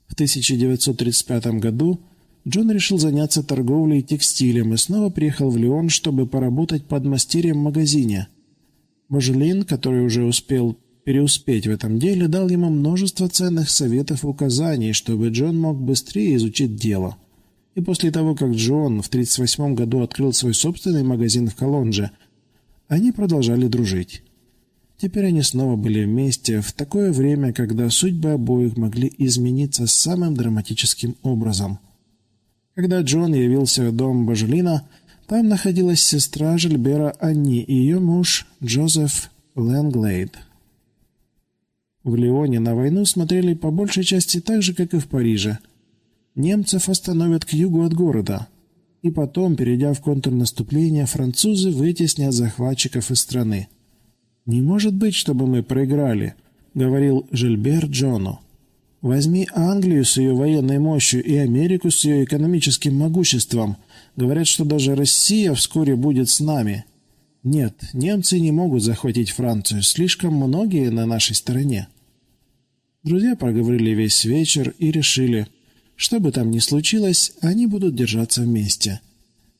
В 1935 году Джон решил заняться торговлей текстилем и снова приехал в Лион, чтобы поработать под мастерьем в магазине. Божелин, который уже успел переуспеть в этом деле, дал ему множество ценных советов и указаний, чтобы Джон мог быстрее изучить дело. И после того, как Джон в 1938 году открыл свой собственный магазин в Колонже, они продолжали дружить. Теперь они снова были вместе в такое время, когда судьбы обоих могли измениться самым драматическим образом. Когда Джон явился в дом Бажелина, Там находилась сестра Жильбера Анни и ее муж Джозеф Лэнглейд. В Лионе на войну смотрели по большей части так же, как и в Париже. Немцев остановят к югу от города, и потом, перейдя в контрнаступление, французы вытеснят захватчиков из страны. «Не может быть, чтобы мы проиграли», — говорил Жильбер Джону. «Возьми Англию с ее военной мощью и Америку с ее экономическим могуществом — Говорят, что даже Россия вскоре будет с нами. Нет, немцы не могут захватить Францию, слишком многие на нашей стороне. Друзья проговорили весь вечер и решили, что бы там ни случилось, они будут держаться вместе.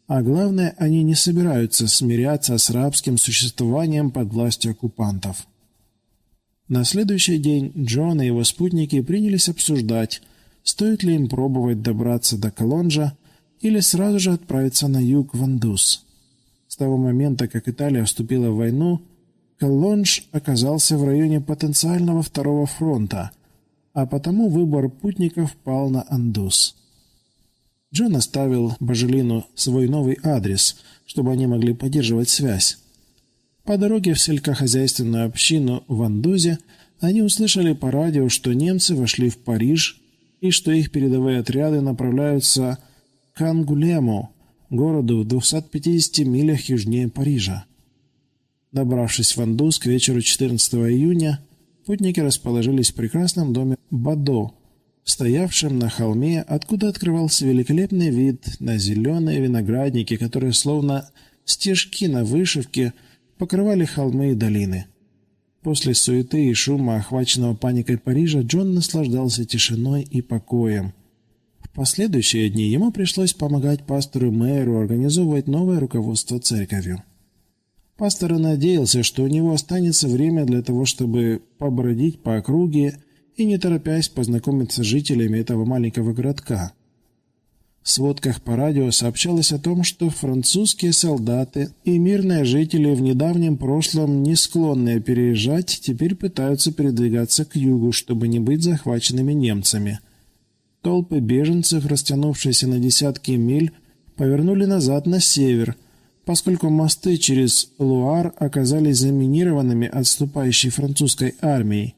А главное, они не собираются смиряться с рабским существованием под властью оккупантов. На следующий день Джон и его спутники принялись обсуждать, стоит ли им пробовать добраться до Колонжа, или сразу же отправиться на юг в Андус. С того момента, как Италия вступила в войну, Коллонж оказался в районе потенциального второго фронта, а потому выбор путников пал на Андус. Джон оставил Бажелину свой новый адрес, чтобы они могли поддерживать связь. По дороге в сельскохозяйственную общину в Андузе они услышали по радио, что немцы вошли в Париж и что их передовые отряды направляются к Ангулему, городу в 250 милях южнее Парижа. Добравшись в Андус к вечеру 14 июня, путники расположились в прекрасном доме Бадо, стоявшем на холме, откуда открывался великолепный вид на зеленые виноградники, которые словно стежки на вышивке покрывали холмы и долины. После суеты и шума, охваченного паникой Парижа, Джон наслаждался тишиной и покоем – последующие дни ему пришлось помогать пастору Мэру организовывать новое руководство церковью. Пастор надеялся, что у него останется время для того, чтобы побродить по округе и, не торопясь, познакомиться с жителями этого маленького городка. В сводках по радио сообщалось о том, что французские солдаты и мирные жители в недавнем прошлом, не склонные переезжать, теперь пытаются передвигаться к югу, чтобы не быть захваченными немцами – Толпы беженцев, растянувшиеся на десятки миль, повернули назад на север, поскольку мосты через Луар оказались заминированными отступающей французской армией.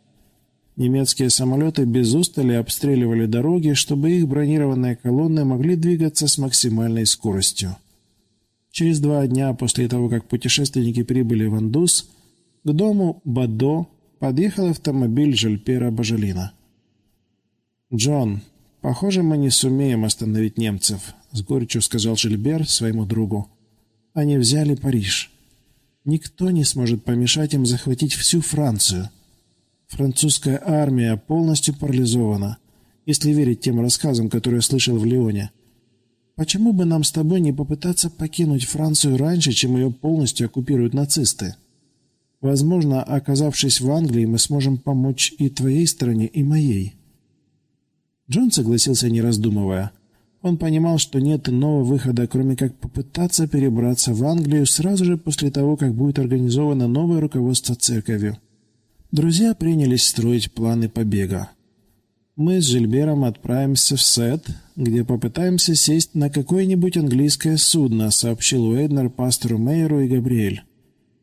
Немецкие самолеты без устали обстреливали дороги, чтобы их бронированные колонны могли двигаться с максимальной скоростью. Через два дня после того, как путешественники прибыли в Андус, к дому Бадо подъехал автомобиль Жильпера Бажалина. «Джон, «Похоже, мы не сумеем остановить немцев», — с горечью сказал Жильбер своему другу. «Они взяли Париж. Никто не сможет помешать им захватить всю Францию. Французская армия полностью парализована, если верить тем рассказам, которые я слышал в Лионе. Почему бы нам с тобой не попытаться покинуть Францию раньше, чем ее полностью оккупируют нацисты? Возможно, оказавшись в Англии, мы сможем помочь и твоей стране, и моей». Джон согласился, не раздумывая. Он понимал, что нет иного выхода, кроме как попытаться перебраться в Англию сразу же после того, как будет организовано новое руководство церковью. Друзья принялись строить планы побега. Мы с Жильбером отправимся в Сет, где попытаемся сесть на какое-нибудь английское судно, сообщил Уэйднер пастору Мейеру и Габриэль.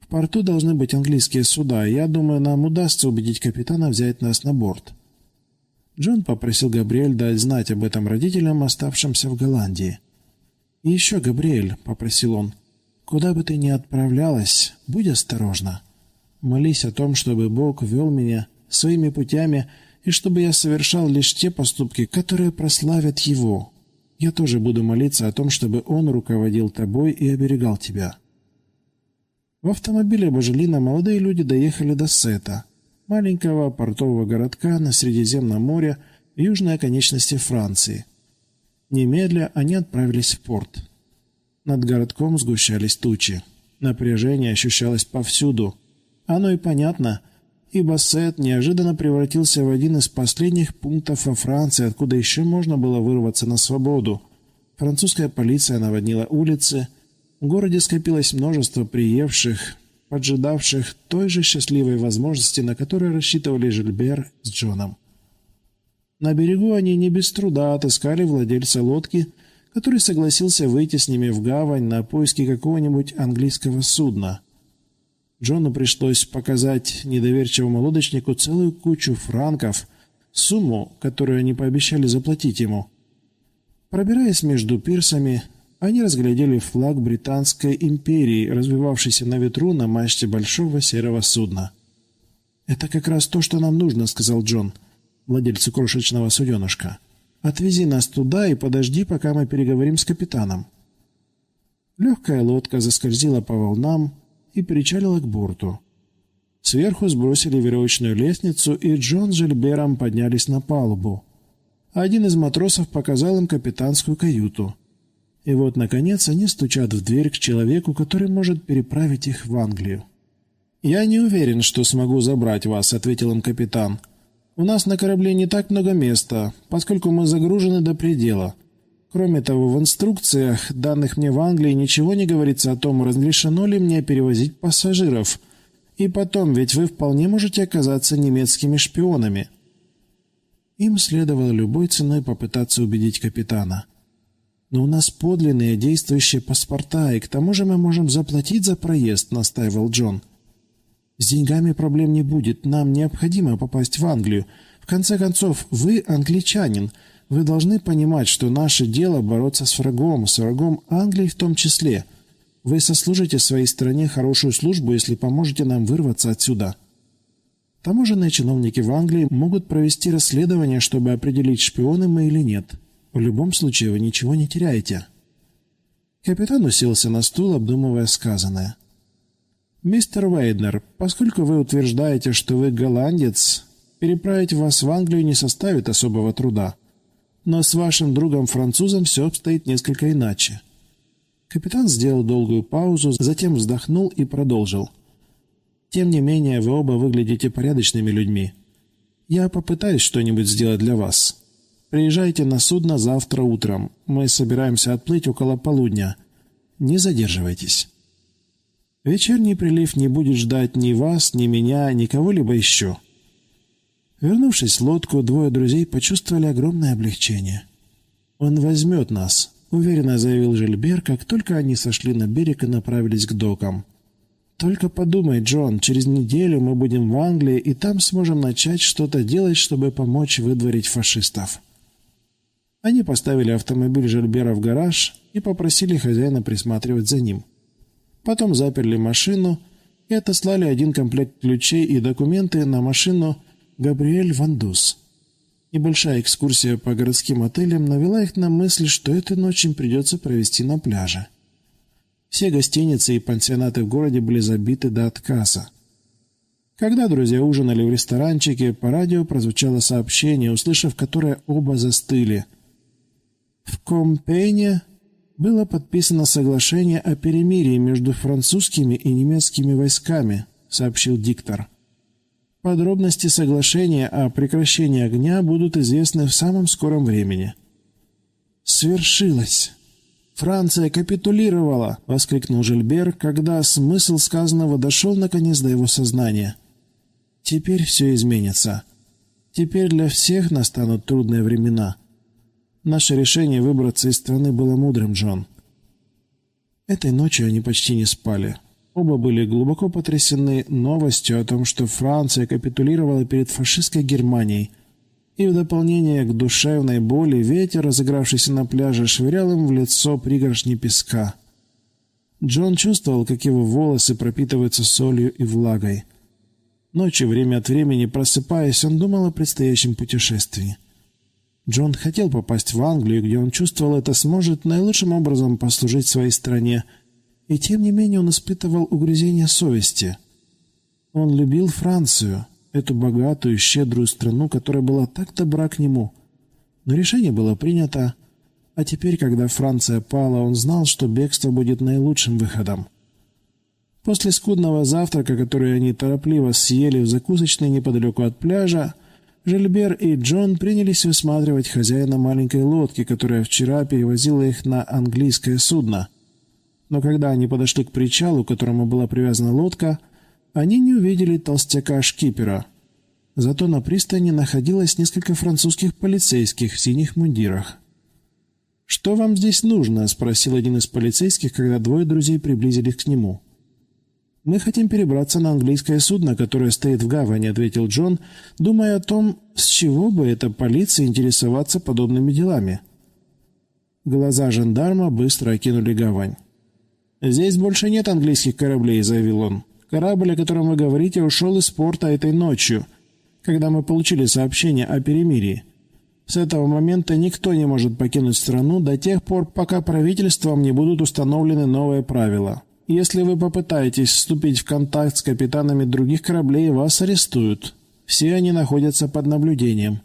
В порту должны быть английские суда, я думаю, нам удастся убедить капитана взять нас на борт. Джон попросил Габриэль дать знать об этом родителям, оставшимся в Голландии. «И еще, Габриэль», — попросил он, — «куда бы ты ни отправлялась, будь осторожна. Молись о том, чтобы Бог вел меня своими путями и чтобы я совершал лишь те поступки, которые прославят Его. Я тоже буду молиться о том, чтобы Он руководил тобой и оберегал тебя». В автомобиле Бажелина молодые люди доехали до Сета — маленького портового городка на Средиземном море в южной оконечности Франции. Немедля они отправились в порт. Над городком сгущались тучи. Напряжение ощущалось повсюду. Оно и понятно, ибо Сет неожиданно превратился в один из последних пунктов во Франции, откуда еще можно было вырваться на свободу. Французская полиция наводнила улицы, в городе скопилось множество приевших, поджидавших той же счастливой возможности, на которую рассчитывали Жильбер с Джоном. На берегу они не без труда отыскали владельца лодки, который согласился выйти с ними в гавань на поиски какого-нибудь английского судна. Джону пришлось показать недоверчивому лодочнику целую кучу франков, сумму, которую они пообещали заплатить ему. Пробираясь между пирсами, они разглядели флаг Британской империи, развивавшийся на ветру на мачте большого серого судна. «Это как раз то, что нам нужно», — сказал Джон, владельцу крошечного суденышка. «Отвези нас туда и подожди, пока мы переговорим с капитаном». Легкая лодка заскользила по волнам и причалила к борту. Сверху сбросили веревочную лестницу, и Джон с Жильбером поднялись на палубу. Один из матросов показал им капитанскую каюту. И вот, наконец, они стучат в дверь к человеку, который может переправить их в Англию. «Я не уверен, что смогу забрать вас», — ответил им капитан. «У нас на корабле не так много места, поскольку мы загружены до предела. Кроме того, в инструкциях, данных мне в Англии, ничего не говорится о том, разрешено ли мне перевозить пассажиров. И потом, ведь вы вполне можете оказаться немецкими шпионами». Им следовало любой ценой попытаться убедить капитана. «Но у нас подлинные действующие паспорта, и к тому же мы можем заплатить за проезд», — настаивал Джон. «С деньгами проблем не будет. Нам необходимо попасть в Англию. В конце концов, вы англичанин. Вы должны понимать, что наше дело бороться с врагом, с врагом Англии в том числе. Вы сослужите своей стране хорошую службу, если поможете нам вырваться отсюда». Таможенные чиновники в Англии могут провести расследование, чтобы определить, шпионы мы или нет. В любом случае вы ничего не теряете». Капитан уселся на стул, обдумывая сказанное. «Мистер Вейднер, поскольку вы утверждаете, что вы голландец, переправить вас в Англию не составит особого труда. Но с вашим другом-французом все обстоит несколько иначе». Капитан сделал долгую паузу, затем вздохнул и продолжил. «Тем не менее, вы оба выглядите порядочными людьми. Я попытаюсь что-нибудь сделать для вас. Приезжайте на судно завтра утром. Мы собираемся отплыть около полудня. Не задерживайтесь. Вечерний прилив не будет ждать ни вас, ни меня, ни кого-либо еще. Вернувшись в лодку, двое друзей почувствовали огромное облегчение. «Он возьмет нас», — уверенно заявил Жильбер, как только они сошли на берег и направились к докам. «Только подумай, Джон, через неделю мы будем в Англии, и там сможем начать что-то делать, чтобы помочь выдворить фашистов». Они поставили автомобиль Жильбера в гараж и попросили хозяина присматривать за ним. Потом заперли машину и отослали один комплект ключей и документы на машину Габриэль Вандус. Небольшая экскурсия по городским отелям навела их на мысль, что этой ночью им придется провести на пляже. Все гостиницы и пансионаты в городе были забиты до отказа. Когда друзья ужинали в ресторанчике, по радио прозвучало сообщение, услышав которое оба застыли – в Компейне было подписано соглашение о перемирии между французскими и немецкими войсками, сообщил диктор. Подробности соглашения о прекращении огня будут известны в самом скором времени. Свершилось. Франция капитулировала, воскликнул Жильбер, когда смысл сказанного дошел наконец до его сознания. Теперь все изменится. Теперь для всех настанут трудные времена. Наше решение выбраться из страны было мудрым, Джон. Этой ночью они почти не спали. Оба были глубоко потрясены новостью о том, что Франция капитулировала перед фашистской Германией, и в дополнение к душевной боли ветер, разыгравшийся на пляже, швырял им в лицо пригоршни песка. Джон чувствовал, как его волосы пропитываются солью и влагой. Ночью, время от времени просыпаясь, он думал о предстоящем путешествии. Джон хотел попасть в Англию, где он чувствовал это сможет наилучшим образом послужить своей стране, и тем не менее он испытывал угрызение совести. Он любил Францию, эту богатую, щедрую страну, которая была так добра к нему. Но решение было принято, а теперь, когда Франция пала, он знал, что бегство будет наилучшим выходом. После скудного завтрака, который они торопливо съели в закусочной неподалеку от пляжа, Жильбер и Джон принялись высматривать хозяина маленькой лодки, которая вчера перевозила их на английское судно. Но когда они подошли к причалу, к которому была привязана лодка, они не увидели толстяка-шкипера. Зато на пристани находилось несколько французских полицейских в синих мундирах. «Что вам здесь нужно?» – спросил один из полицейских, когда двое друзей приблизились к нему. «Мы хотим перебраться на английское судно, которое стоит в гавани», — ответил Джон, думая о том, с чего бы эта полиция интересоваться подобными делами. Глаза жандарма быстро окинули гавань. «Здесь больше нет английских кораблей», — заявил он. «Корабль, о котором вы говорите, ушел из порта этой ночью, когда мы получили сообщение о перемирии. С этого момента никто не может покинуть страну до тех пор, пока правительством не будут установлены новые правила. Если вы попытаетесь вступить в контакт с капитанами других кораблей, вас арестуют. Все они находятся под наблюдением.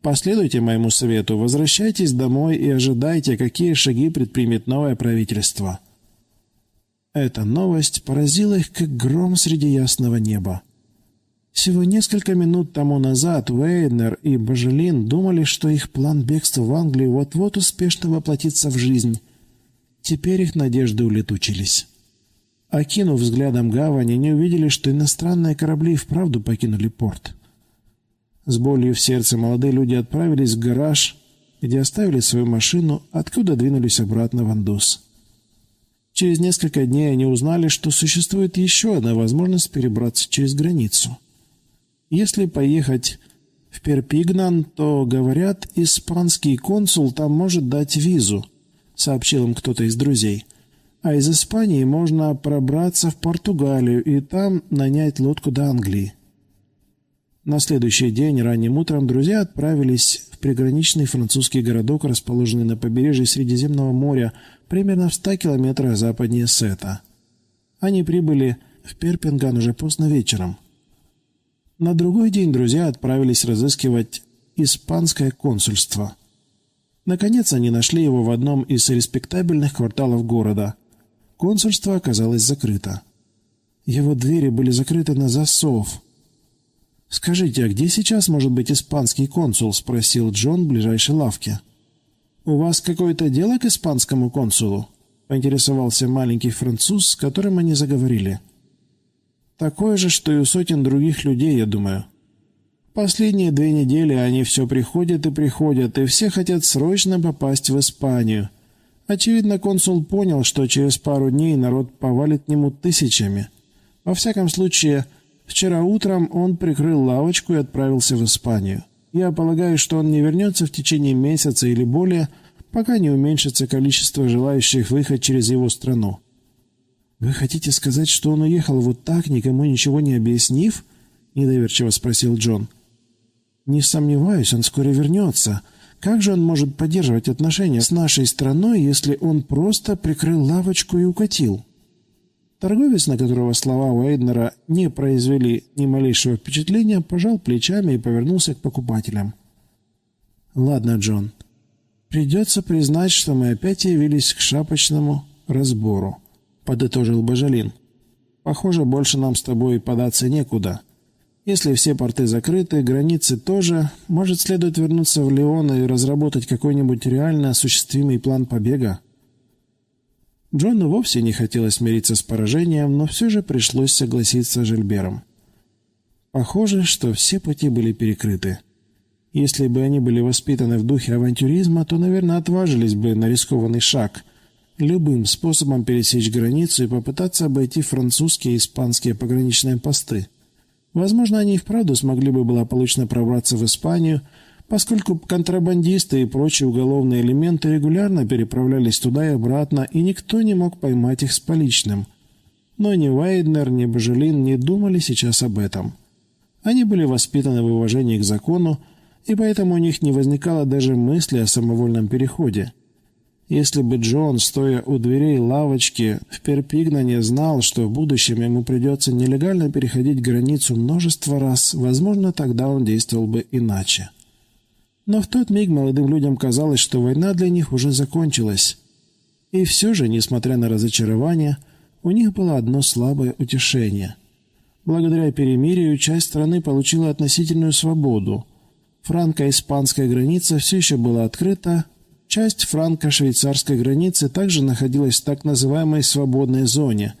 Последуйте моему совету, возвращайтесь домой и ожидайте, какие шаги предпримет новое правительство». Эта новость поразила их, как гром среди ясного неба. Всего несколько минут тому назад Вейнер и Бажелин думали, что их план бегства в Англию вот-вот успешно воплотится в жизнь. Теперь их надежды улетучились. Окинув взглядом гавань, они увидели, что иностранные корабли вправду покинули порт. С болью в сердце молодые люди отправились в гараж, где оставили свою машину, откуда двинулись обратно в Андус. Через несколько дней они узнали, что существует еще одна возможность перебраться через границу. Если поехать в Перпигнан, то, говорят, испанский консул там может дать визу, сообщил им кто-то из друзей. А из Испании можно пробраться в Португалию и там нанять лодку до Англии. На следующий день ранним утром друзья отправились в приграничный французский городок, расположенный на побережье Средиземного моря, примерно в 100 километрах западнее Сета. Они прибыли в Перпинган уже поздно вечером. На другой день друзья отправились разыскивать испанское консульство. Наконец они нашли его в одном из респектабельных кварталов города. Консульство оказалось закрыто. Его двери были закрыты на засов. «Скажите, а где сейчас может быть испанский консул?» – спросил Джон в ближайшей лавке. «У вас какое-то дело к испанскому консулу?» – поинтересовался маленький француз, с которым они заговорили. Такое же, что и у сотен других людей, я думаю. Последние две недели они все приходят и приходят, и все хотят срочно попасть в Испанию. Очевидно, консул понял, что через пару дней народ повалит нему тысячами. Во всяком случае, вчера утром он прикрыл лавочку и отправился в Испанию. Я полагаю, что он не вернется в течение месяца или более, пока не уменьшится количество желающих выехать через его страну. «Вы хотите сказать, что он уехал вот так, никому ничего не объяснив?» — недоверчиво спросил Джон. «Не сомневаюсь, он скоро вернется. Как же он может поддерживать отношения с нашей страной, если он просто прикрыл лавочку и укатил?» Торговец, на которого слова Уэйднера не произвели ни малейшего впечатления, пожал плечами и повернулся к покупателям. «Ладно, Джон, придется признать, что мы опять явились к шапочному разбору». — подытожил Бажалин. «Похоже, больше нам с тобой податься некуда. Если все порты закрыты, границы тоже, может, следует вернуться в Леон и разработать какой-нибудь реально осуществимый план побега?» Джону вовсе не хотелось смириться с поражением, но все же пришлось согласиться с Жильбером. Похоже, что все пути были перекрыты. Если бы они были воспитаны в духе авантюризма, то, наверное, отважились бы на рискованный шаг – любым способом пересечь границу и попытаться обойти французские и испанские пограничные посты. Возможно, они и вправду смогли бы благополучно пробраться в Испанию, поскольку контрабандисты и прочие уголовные элементы регулярно переправлялись туда и обратно, и никто не мог поймать их с поличным. Но ни Вейднер, ни Бажелин не думали сейчас об этом. Они были воспитаны в уважении к закону, и поэтому у них не возникало даже мысли о самовольном переходе. Если бы Джон, стоя у дверей лавочки в Перпигнане, знал, что в будущем ему придется нелегально переходить границу множество раз, возможно, тогда он действовал бы иначе. Но в тот миг молодым людям казалось, что война для них уже закончилась. И все же, несмотря на разочарование, у них было одно слабое утешение. Благодаря перемирию часть страны получила относительную свободу. Франко-испанская граница все еще была открыта, Часть франко-швейцарской границы также находилась в так называемой «свободной зоне».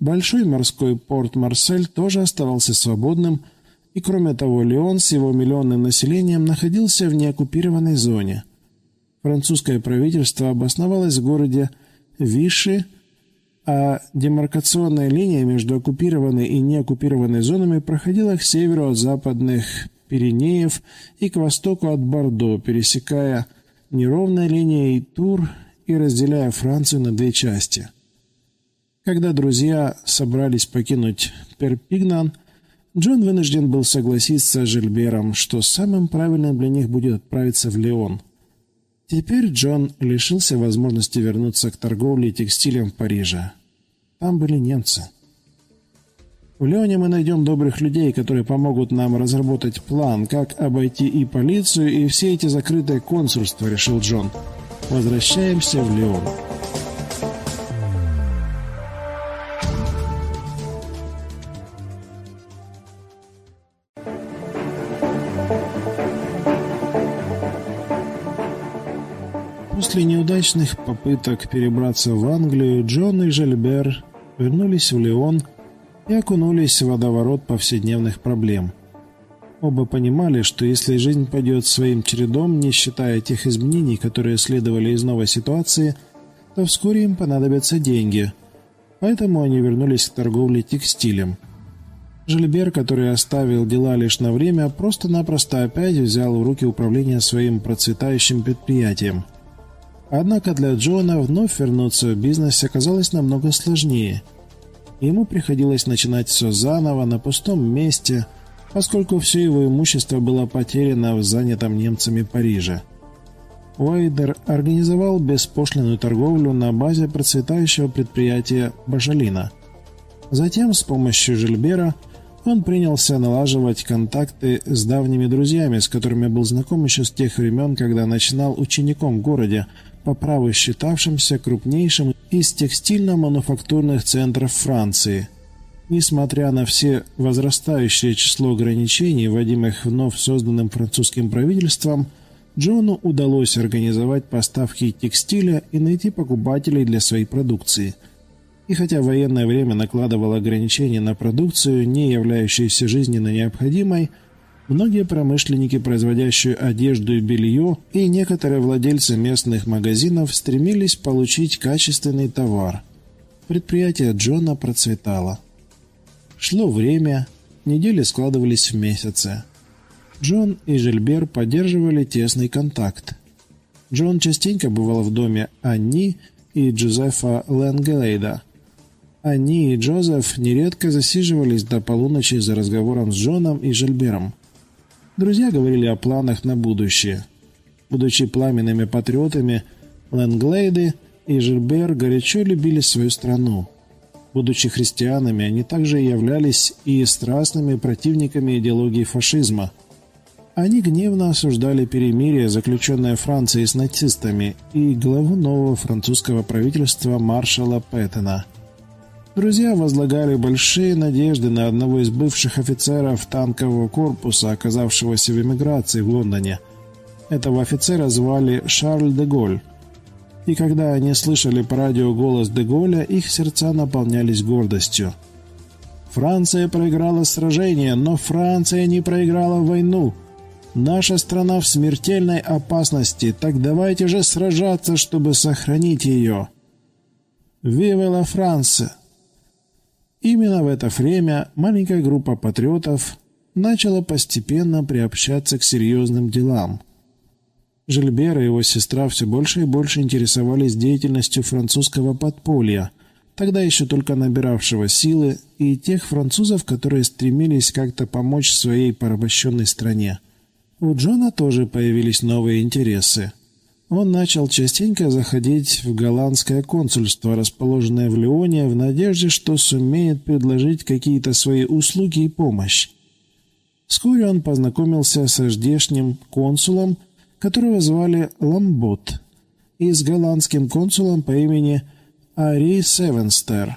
Большой морской порт Марсель тоже оставался свободным, и кроме того Леон с его миллионным населением находился в неоккупированной зоне. французское правительство обосновалось в городе Виши, а демаркационная линия между оккупированной и неоккупированной зонами проходила к северу от западных Пиренеев и к востоку от Бордо, пересекая неровной линией Тур и разделяя Францию на две части. Когда друзья собрались покинуть Перпигнан, Джон вынужден был согласиться с Жильбером, что самым правильным для них будет отправиться в Леон. Теперь Джон лишился возможности вернуться к торговле текстилем в Париже. Там были немцы. В Леоне мы найдем добрых людей, которые помогут нам разработать план, как обойти и полицию, и все эти закрытые консульства, решил Джон. Возвращаемся в Леон. После неудачных попыток перебраться в Англию, Джон и Жильбер вернулись в Леон и окунулись в водоворот повседневных проблем. Оба понимали, что если жизнь пойдет своим чередом, не считая тех изменений, которые следовали из новой ситуации, то вскоре им понадобятся деньги. Поэтому они вернулись к торговле текстилем. Жильбер, который оставил дела лишь на время, просто-напросто опять взял в руки управление своим процветающим предприятием. Однако для Джона вновь вернуться в бизнес оказалось намного сложнее – Ему приходилось начинать все заново, на пустом месте, поскольку все его имущество было потеряно в занятом немцами Париже. Уайдер организовал беспошлинную торговлю на базе процветающего предприятия «Бажалина». Затем, с помощью Жильбера, он принялся налаживать контакты с давними друзьями, с которыми был знаком еще с тех времен, когда начинал учеником в городе, по праву считавшимся крупнейшим из текстильно-мануфактурных центров Франции. Несмотря на все возрастающее число ограничений, вводимых вновь созданным французским правительством, Джону удалось организовать поставки текстиля и найти покупателей для своей продукции. И хотя военное время накладывало ограничения на продукцию, не являющуюся жизненно необходимой, Многие промышленники, производящие одежду и белье, и некоторые владельцы местных магазинов стремились получить качественный товар. Предприятие Джона процветало. Шло время, недели складывались в месяцы. Джон и Жильбер поддерживали тесный контакт. Джон частенько бывал в доме Анни и Джозефа Ленгелейда. Анни и Джозеф нередко засиживались до полуночи за разговором с Джоном и Жильбером. Друзья говорили о планах на будущее. Будучи пламенными патриотами, Лэнглейды и Жильбер горячо любили свою страну. Будучи христианами, они также являлись и страстными противниками идеологии фашизма. Они гневно осуждали перемирие, заключенное Францией с нацистами, и главу нового французского правительства маршала Пэттена – Друзья возлагали большие надежды на одного из бывших офицеров танкового корпуса, оказавшегося в эмиграции в Лондоне. Этого офицера звали Шарль де Голь. И когда они слышали по радио голос де Голля, их сердца наполнялись гордостью. Франция проиграла сражение, но Франция не проиграла войну. Наша страна в смертельной опасности, так давайте же сражаться, чтобы сохранить ее. «Вива ла Франция!» Именно в это время маленькая группа патриотов начала постепенно приобщаться к серьезным делам. Жильбер и его сестра все больше и больше интересовались деятельностью французского подполья, тогда еще только набиравшего силы, и тех французов, которые стремились как-то помочь своей порабощенной стране. У Джона тоже появились новые интересы – он начал частенько заходить в голландское консульство, расположенное в Лионе, в надежде, что сумеет предложить какие-то свои услуги и помощь. Вскоре он познакомился со здешним консулом, которого звали Ламбот, и с голландским консулом по имени Ари Севенстер,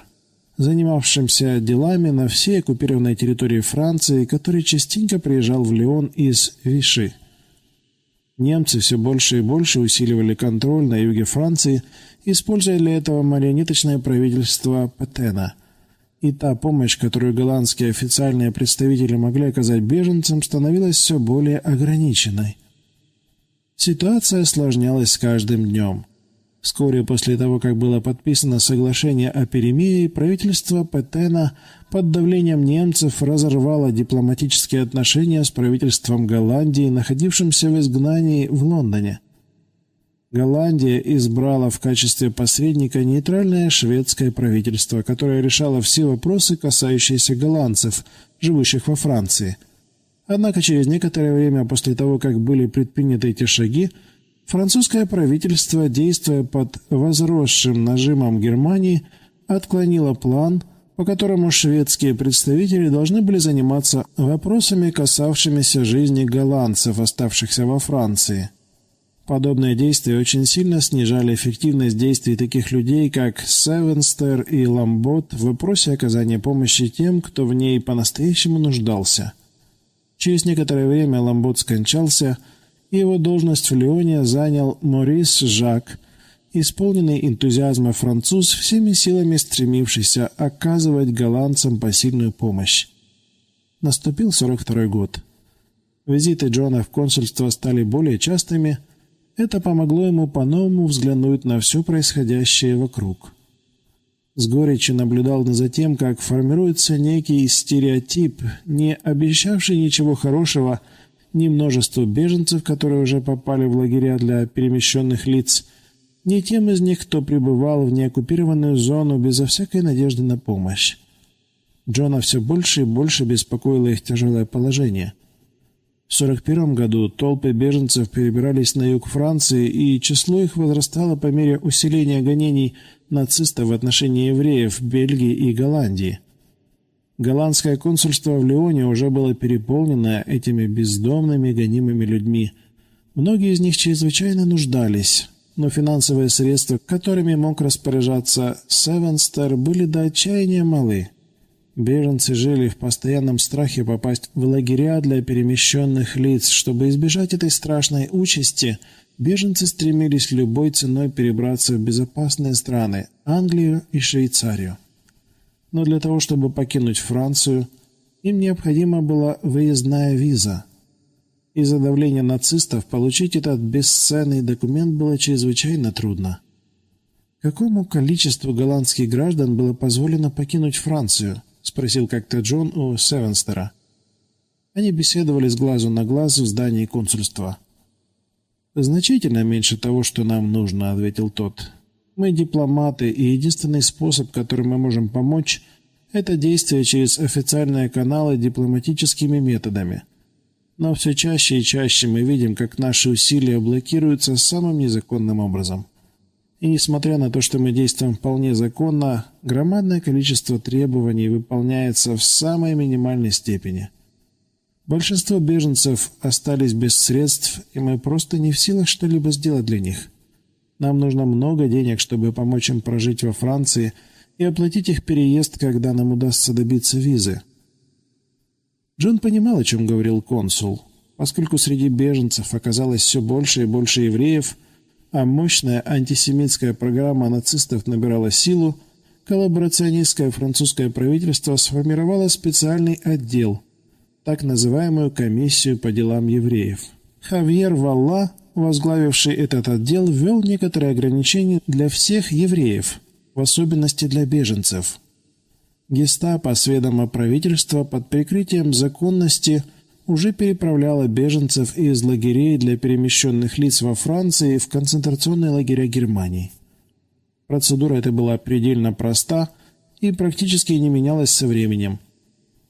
занимавшимся делами на всей оккупированной территории Франции, который частенько приезжал в Лион из Виши. Немцы все больше и больше усиливали контроль на юге Франции, используя для этого марионеточное правительство Петена. И та помощь, которую голландские официальные представители могли оказать беженцам, становилась все более ограниченной. Ситуация осложнялась с каждым днем. Вскоре после того, как было подписано соглашение о перемирии, правительство Петена под давлением немцев разорвало дипломатические отношения с правительством Голландии, находившимся в изгнании в Лондоне. Голландия избрала в качестве посредника нейтральное шведское правительство, которое решало все вопросы, касающиеся голландцев, живущих во Франции. Однако через некоторое время после того, как были предприняты эти шаги, французское правительство, действуя под возросшим нажимом Германии, отклонило план, по которому шведские представители должны были заниматься вопросами, касавшимися жизни голландцев, оставшихся во Франции – Подобные действия очень сильно снижали эффективность действий таких людей, как Севенстер и Ламбот в вопросе оказания помощи тем, кто в ней по-настоящему нуждался. Через некоторое время Ламбот скончался, его должность в Лионе занял Морис Жак, исполненный энтузиазма француз, всеми силами стремившийся оказывать голландцам посильную помощь. Наступил 42 год. Визиты Джона в консульство стали более частыми – это помогло ему по-новому взглянуть на все происходящее вокруг. С горечью наблюдал за тем, как формируется некий стереотип, не обещавший ничего хорошего ни множеству беженцев, которые уже попали в лагеря для перемещенных лиц, ни тем из них, кто пребывал в неоккупированную зону безо всякой надежды на помощь. Джона все больше и больше беспокоило их тяжелое положение – в 1941 году толпы беженцев перебирались на юг Франции, и число их возрастало по мере усиления гонений нацистов в отношении евреев Бельгии и Голландии. Голландское консульство в Лионе уже было переполнено этими бездомными гонимыми людьми. Многие из них чрезвычайно нуждались, но финансовые средства, которыми мог распоряжаться Севенстер, были до отчаяния малы. Беженцы жили в постоянном страхе попасть в лагеря для перемещенных лиц. Чтобы избежать этой страшной участи, беженцы стремились любой ценой перебраться в безопасные страны – Англию и Швейцарию. Но для того, чтобы покинуть Францию, им необходима была выездная виза. Из-за давления нацистов получить этот бесценный документ было чрезвычайно трудно. Какому количеству голландских граждан было позволено покинуть Францию? — спросил как-то Джон у Севенстера. Они беседовали с глазу на глаз в здании консульства. «Значительно меньше того, что нам нужно», — ответил тот. «Мы дипломаты, и единственный способ, которым мы можем помочь, это действие через официальные каналы дипломатическими методами. Но все чаще и чаще мы видим, как наши усилия блокируются самым незаконным образом». И несмотря на то, что мы действуем вполне законно, громадное количество требований выполняется в самой минимальной степени. Большинство беженцев остались без средств, и мы просто не в силах что-либо сделать для них. Нам нужно много денег, чтобы помочь им прожить во Франции и оплатить их переезд, когда нам удастся добиться визы. Джон понимал, о чем говорил консул. Поскольку среди беженцев оказалось все больше и больше евреев – а мощная антисемитская программа нацистов набирала силу, коллаборационистское французское правительство сформировало специальный отдел, так называемую комиссию по делам евреев. Хавьер Валла, возглавивший этот отдел, ввел некоторые ограничения для всех евреев, в особенности для беженцев. Гестапо с ведома правительства под прикрытием законности – уже переправляла беженцев из лагерей для перемещенных лиц во Франции в концентрационные лагеря Германии. Процедура эта была предельно проста и практически не менялась со временем.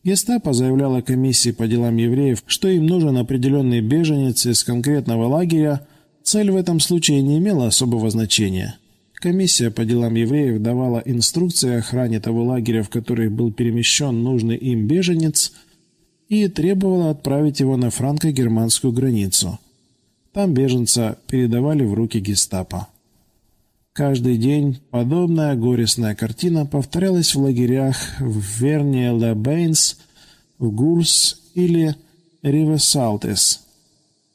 Гестапо заявляла комиссии по делам евреев, что им нужен определенный беженец из конкретного лагеря, цель в этом случае не имела особого значения. Комиссия по делам евреев давала инструкции охране того лагеря, в который был перемещен нужный им беженец – и требовала отправить его на франко-германскую границу. Там беженца передавали в руки гестапо. Каждый день подобная горестная картина повторялась в лагерях в Верния-Ла-Бейнс, в Гурс или Ривесалтес.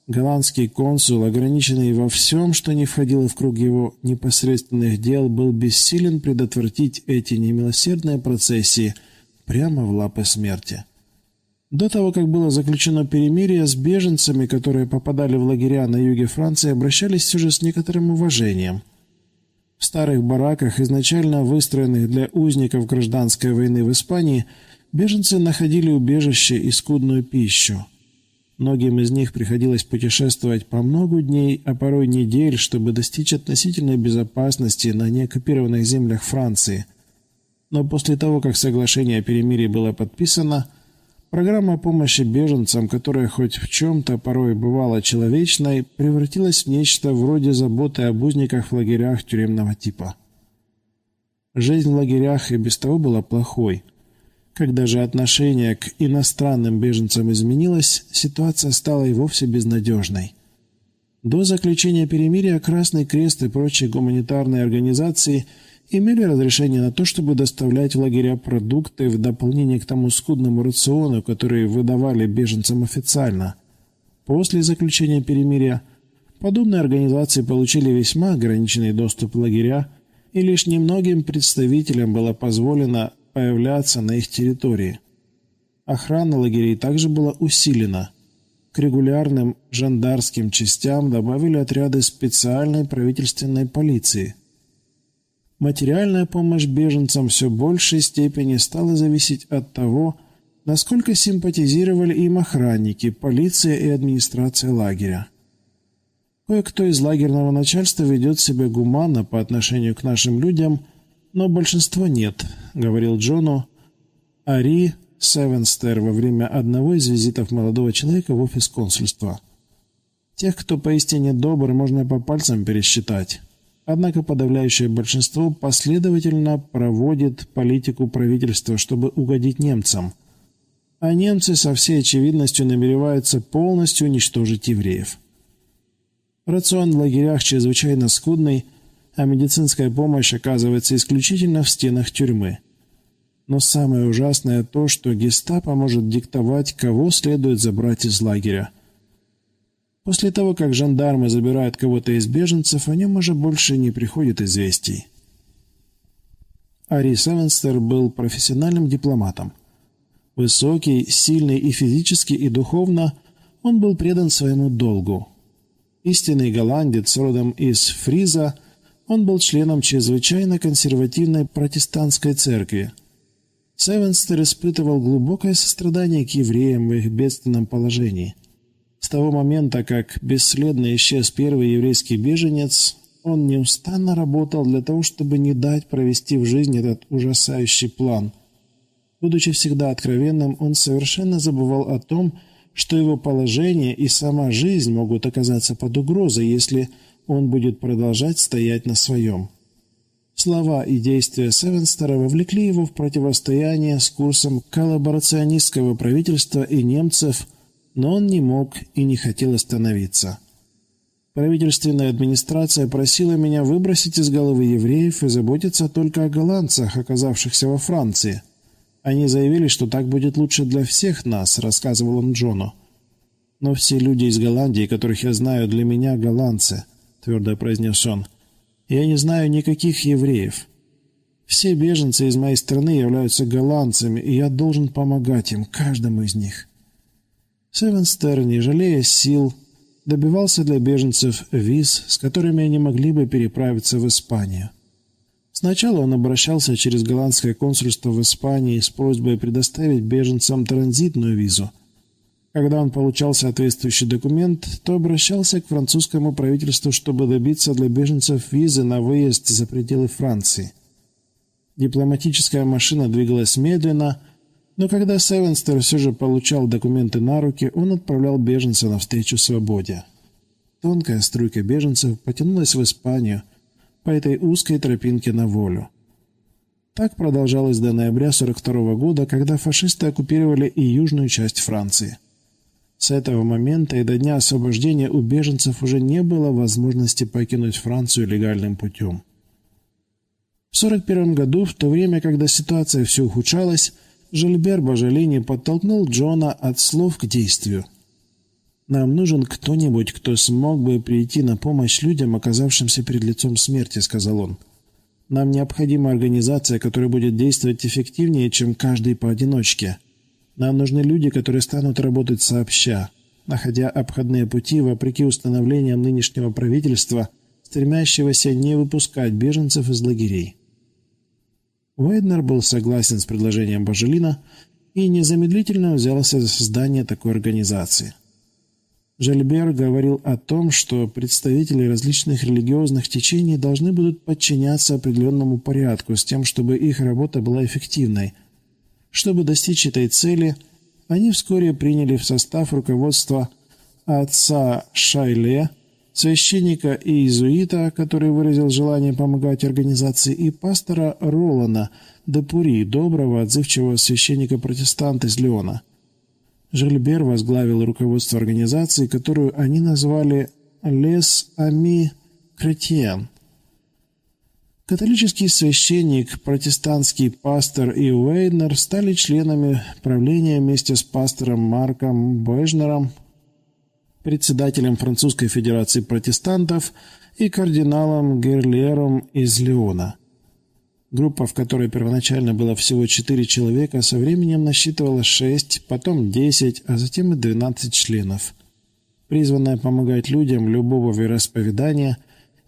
Голландский консул, ограниченный во всем, что не входило в круг его непосредственных дел, был бессилен предотвратить эти немилосердные процессии прямо в лапы смерти. До того, как было заключено перемирие, с беженцами, которые попадали в лагеря на юге Франции, обращались все же с некоторым уважением. В старых бараках, изначально выстроенных для узников гражданской войны в Испании, беженцы находили убежище и скудную пищу. Многим из них приходилось путешествовать по много дней, а порой недель, чтобы достичь относительной безопасности на неоккупированных землях Франции. Но после того, как соглашение о перемирии было подписано – Программа помощи беженцам, которая хоть в чем-то порой бывала человечной, превратилась в нечто вроде заботы об узниках в лагерях тюремного типа. Жизнь в лагерях и без того была плохой. Когда же отношение к иностранным беженцам изменилось, ситуация стала и вовсе безнадежной. До заключения перемирия Красный Крест и прочие гуманитарные организации – имели разрешение на то, чтобы доставлять в лагеря продукты в дополнение к тому скудному рациону, который выдавали беженцам официально. После заключения перемирия подобные организации получили весьма ограниченный доступ в лагеря, и лишь немногим представителям было позволено появляться на их территории. Охрана лагерей также была усилена. К регулярным жандарским частям добавили отряды специальной правительственной полиции – материальная помощь беженцам все большей степени стала зависеть от того, насколько симпатизировали им охранники, полиция и администрация лагеря. Кое-кто из лагерного начальства ведет себя гуманно по отношению к нашим людям, но большинство нет, говорил Джону Ари Севенстер во время одного из визитов молодого человека в офис консульства. Тех, кто поистине добр, можно по пальцам пересчитать. Однако подавляющее большинство последовательно проводит политику правительства, чтобы угодить немцам. А немцы со всей очевидностью намереваются полностью уничтожить евреев. Рацион в лагерях чрезвычайно скудный, а медицинская помощь оказывается исключительно в стенах тюрьмы. Но самое ужасное то, что гестапо может диктовать, кого следует забрать из лагеря – После того, как жандармы забирают кого-то из беженцев, о нем уже больше не приходит известий. Ари Севенстер был профессиональным дипломатом. Высокий, сильный и физически, и духовно, он был предан своему долгу. Истинный голландец, родом из Фриза, он был членом чрезвычайно консервативной протестантской церкви. Севенстер испытывал глубокое сострадание к евреям в их бедственном положении – с того момента, как бесследно исчез первый еврейский беженец, он неустанно работал для того, чтобы не дать провести в жизнь этот ужасающий план. Будучи всегда откровенным, он совершенно забывал о том, что его положение и сама жизнь могут оказаться под угрозой, если он будет продолжать стоять на своем. Слова и действия Севенстера вовлекли его в противостояние с курсом коллаборационистского правительства и немцев – но он не мог и не хотел остановиться. Правительственная администрация просила меня выбросить из головы евреев и заботиться только о голландцах, оказавшихся во Франции. Они заявили, что так будет лучше для всех нас, рассказывал он Джону. Но все люди из Голландии, которых я знаю, для меня голландцы, твердо произнес он. Я не знаю никаких евреев. Все беженцы из моей страны являются голландцами, и я должен помогать им, каждому из них. Севенстер, не жалея сил, добивался для беженцев виз, с которыми они могли бы переправиться в Испанию. Сначала он обращался через голландское консульство в Испании с просьбой предоставить беженцам транзитную визу. Когда он получал соответствующий документ, то обращался к французскому правительству, чтобы добиться для беженцев визы на выезд за пределы Франции. Дипломатическая машина двигалась медленно, но когда Севенстер все же получал документы на руки, он отправлял беженца навстречу свободе. Тонкая струйка беженцев потянулась в Испанию по этой узкой тропинке на волю. Так продолжалось до ноября 42 года, когда фашисты оккупировали и южную часть Франции. С этого момента и до дня освобождения у беженцев уже не было возможности покинуть Францию легальным путем. В 41 году, в то время, когда ситуация все ухудшалась, Жильбер Бажалини подтолкнул Джона от слов к действию. «Нам нужен кто-нибудь, кто смог бы прийти на помощь людям, оказавшимся перед лицом смерти», — сказал он. «Нам необходима организация, которая будет действовать эффективнее, чем каждый поодиночке. Нам нужны люди, которые станут работать сообща, находя обходные пути вопреки установлениям нынешнего правительства, стремящегося не выпускать беженцев из лагерей. Уэйднер был согласен с предложением Бажелина и незамедлительно взялся за создание такой организации. Жильбер говорил о том, что представители различных религиозных течений должны будут подчиняться определенному порядку с тем, чтобы их работа была эффективной. Чтобы достичь этой цели, они вскоре приняли в состав руководства отца Шайле, священника и иезуита, который выразил желание помогать организации, и пастора Ролана Депури, доброго, отзывчивого священника-протестанта из Леона – Жильбер возглавил руководство организации, которую они назвали «Лес Ами Кретьен». Католический священник, протестантский пастор и Уэйнер стали членами правления вместе с пастором Марком Бэжнером, председателем Французской Федерации протестантов и кардиналом Герлером из Леона – Группа, в которой первоначально было всего четыре человека, со временем насчитывала шесть, потом десять, а затем и двенадцать членов. Призванная помогать людям любого вероисповедания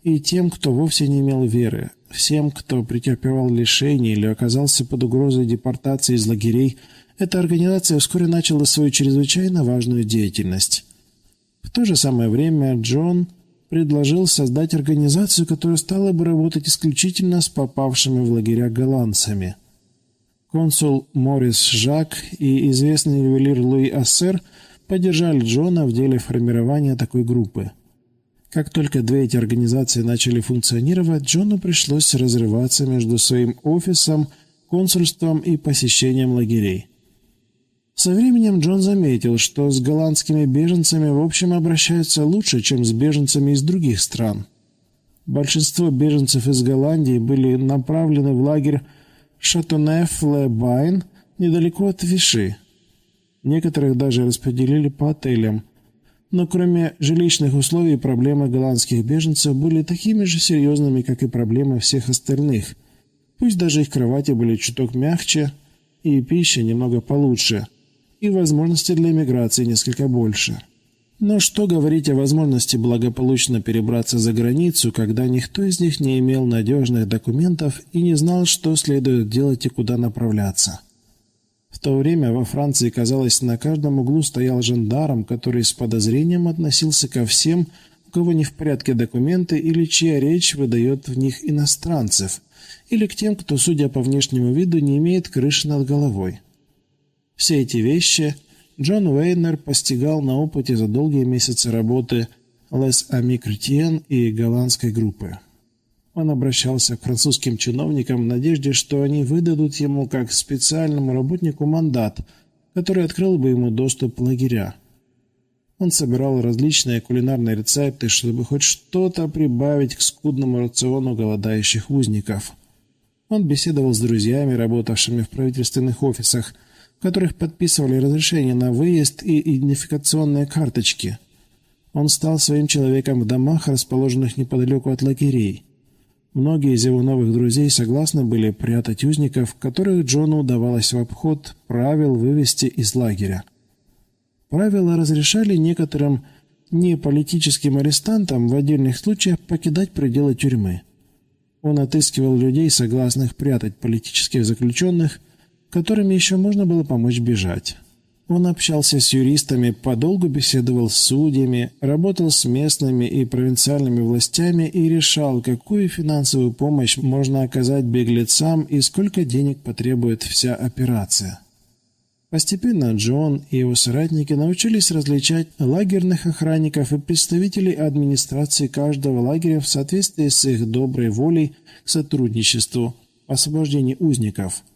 и тем, кто вовсе не имел веры, всем, кто претерпевал лишения или оказался под угрозой депортации из лагерей, эта организация вскоре начала свою чрезвычайно важную деятельность. То же самое время Джон предложил создать организацию, которая стала бы работать исключительно с попавшими в лагеря голландцами. Консул Морис Жак и известный ювелир Луи Ассер поддержали Джона в деле формирования такой группы. Как только две эти организации начали функционировать, Джону пришлось разрываться между своим офисом, консульством и посещением лагерей. Со временем Джон заметил, что с голландскими беженцами в общем обращаются лучше, чем с беженцами из других стран. Большинство беженцев из Голландии были направлены в лагерь Шатонеф-Ле-Байн недалеко от Виши. Некоторых даже распределили по отелям. Но кроме жилищных условий, проблемы голландских беженцев были такими же серьезными, как и проблемы всех остальных. Пусть даже их кровати были чуток мягче и пища немного получше – и возможности для миграции несколько больше. Но что говорить о возможности благополучно перебраться за границу, когда никто из них не имел надежных документов и не знал, что следует делать и куда направляться. В то время во Франции, казалось, на каждом углу стоял жандарм, который с подозрением относился ко всем, у кого не в порядке документы или чья речь выдает в них иностранцев, или к тем, кто, судя по внешнему виду, не имеет крыши над головой. Все эти вещи Джон Уэйнер постигал на опыте за долгие месяцы работы Лес Ами и голландской группы. Он обращался к французским чиновникам в надежде, что они выдадут ему как специальному работнику мандат, который открыл бы ему доступ в лагеря. Он собирал различные кулинарные рецепты, чтобы хоть что-то прибавить к скудному рациону голодающих узников. Он беседовал с друзьями, работавшими в правительственных офисах, которых подписывали разрешение на выезд и идентификационные карточки. Он стал своим человеком в домах, расположенных неподалеку от лагерей. Многие из его новых друзей согласны были прятать узников, которых Джону удавалось в обход правил вывести из лагеря. Правила разрешали некоторым неполитическим арестантам в отдельных случаях покидать пределы тюрьмы. Он отыскивал людей, согласных прятать политических заключенных – которыми еще можно было помочь бежать. Он общался с юристами, подолгу беседовал с судьями, работал с местными и провинциальными властями и решал, какую финансовую помощь можно оказать беглецам и сколько денег потребует вся операция. Постепенно Джон и его соратники научились различать лагерных охранников и представителей администрации каждого лагеря в соответствии с их доброй волей к сотрудничеству, освобождению узников –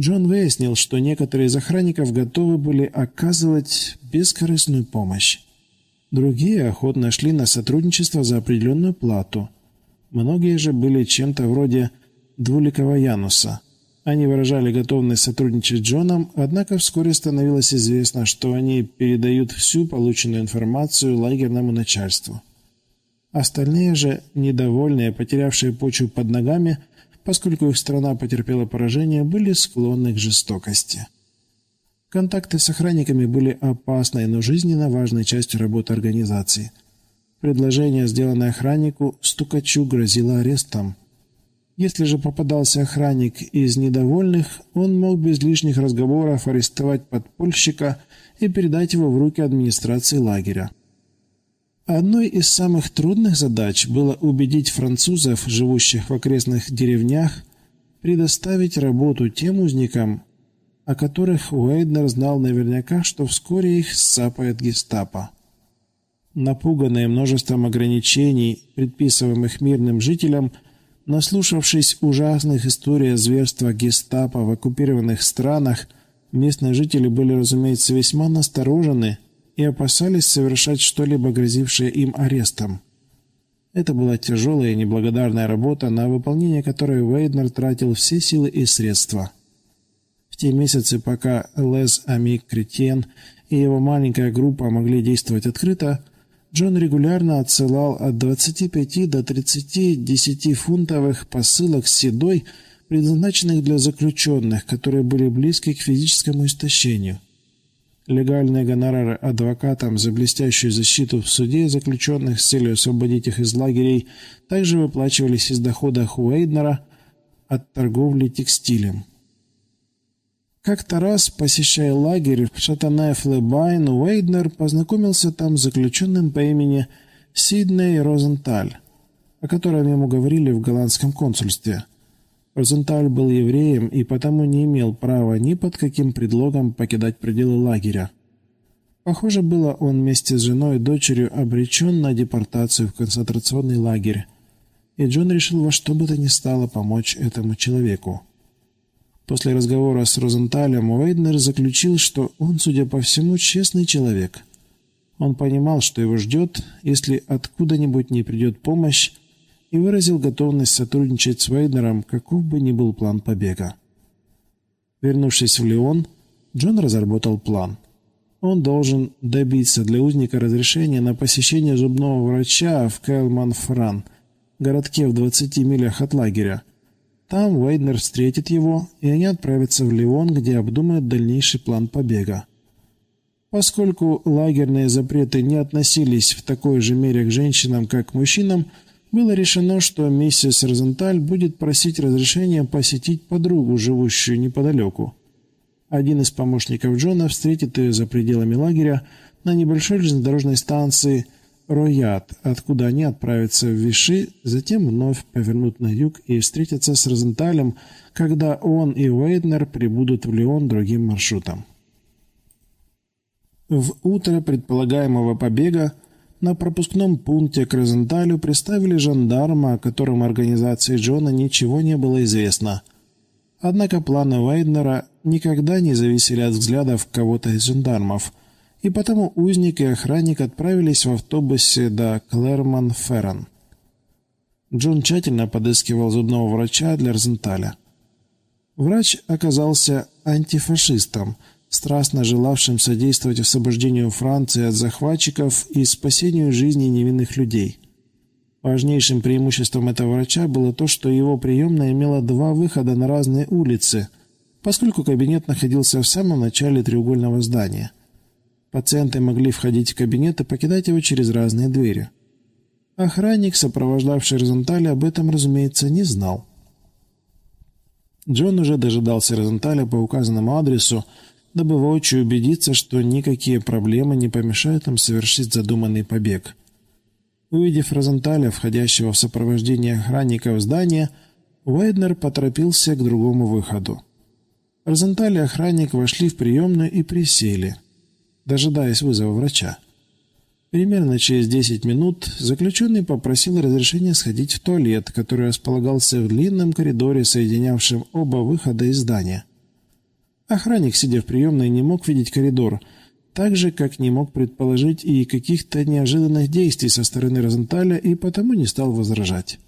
Джон выяснил, что некоторые из охранников готовы были оказывать бескорыстную помощь. Другие охотно шли на сотрудничество за определенную плату. Многие же были чем-то вроде двуликого Януса. Они выражали готовность сотрудничать с Джоном, однако вскоре становилось известно, что они передают всю полученную информацию лагерному начальству. Остальные же, недовольные, потерявшие почву под ногами, поскольку их страна потерпела поражение, были склонны к жестокости. Контакты с охранниками были опасной, но жизненно важной частью работы организации. Предложение, сделанное охраннику, стукачу грозило арестом. Если же попадался охранник из недовольных, он мог без лишних разговоров арестовать подпольщика и передать его в руки администрации лагеря. Одной из самых трудных задач было убедить французов, живущих в окрестных деревнях, предоставить работу тем узникам, о которых Уэйднер знал наверняка, что вскоре их сцапает гестапо. Напуганные множеством ограничений, предписываемых мирным жителям, наслушавшись ужасных историй о зверствах гестапо в оккупированных странах, местные жители были, разумеется, весьма насторожены и опасались совершать что-либо грозившее им арестом. Это была тяжелая и неблагодарная работа, на выполнение которой Уэйднер тратил все силы и средства – те месяцы, пока Лес Амик Кретен и его маленькая группа могли действовать открыто, Джон регулярно отсылал от 25 до 30 10-фунтовых посылок с седой, предназначенных для заключенных, которые были близки к физическому истощению. Легальные гонорары адвокатам за блестящую защиту в суде заключенных с целью освободить их из лагерей также выплачивались из дохода Хуэйднера от торговли текстилем. Как-то раз, посещая лагерь в Шатанеф-Лебайн, Уэйднер познакомился там с заключенным по имени Сидней Розенталь, о котором ему говорили в голландском консульстве. Розенталь был евреем и потому не имел права ни под каким предлогом покидать пределы лагеря. Похоже было, он вместе с женой и дочерью обречен на депортацию в концентрационный лагерь, и Джон решил во что бы то ни стало помочь этому человеку. После разговора с Розенталем Уэйднер заключил, что он, судя по всему, честный человек. Он понимал, что его ждет, если откуда-нибудь не придет помощь, и выразил готовность сотрудничать с Уэйднером, каков бы ни был план побега. Вернувшись в Лион, Джон разработал план. Он должен добиться для узника разрешения на посещение зубного врача в Кэлман-Фран, городке в 20 милях от лагеря, там Уэйднер встретит его, и они отправятся в Леон, где обдумают дальнейший план побега. Поскольку лагерные запреты не относились в такой же мере к женщинам, как к мужчинам, было решено, что миссис Розенталь будет просить разрешения посетить подругу, живущую неподалеку. Один из помощников Джона встретит ее за пределами лагеря на небольшой железнодорожной станции – Роят, откуда они отправятся в Виши, затем вновь повернут на юг и встретятся с Розенталем, когда он и Уэйднер прибудут в Лион другим маршрутом. В утро предполагаемого побега на пропускном пункте к Розенталю представили жандарма, о котором организации Джона ничего не было известно. Однако планы Уэйднера никогда не зависели от взглядов кого-то из жандармов – и потому узник и охранник отправились в автобусе до Клерман-Ферран. Джон тщательно подыскивал зубного врача для Розенталя. Врач оказался антифашистом, страстно желавшим содействовать освобождению Франции от захватчиков и спасению жизни невинных людей. Важнейшим преимуществом этого врача было то, что его приемная имела два выхода на разные улицы, поскольку кабинет находился в самом начале треугольного здания – Пациенты могли входить в кабинет и покидать его через разные двери. Охранник, сопровождавший Розенталя, об этом, разумеется, не знал. Джон уже дожидался Розенталя по указанному адресу, дабы воочию убедиться, что никакие проблемы не помешают им совершить задуманный побег. Увидев Розенталя, входящего в сопровождение охранника в здание, Уэйднер поторопился к другому выходу. Розенталь и охранник вошли в приемную и присели – дожидаясь вызова врача. Примерно через 10 минут заключенный попросил разрешения сходить в туалет, который располагался в длинном коридоре, соединявшем оба выхода из здания. Охранник, сидя в приемной, не мог видеть коридор, так же, как не мог предположить и каких-то неожиданных действий со стороны Розенталя, и потому не стал возражать.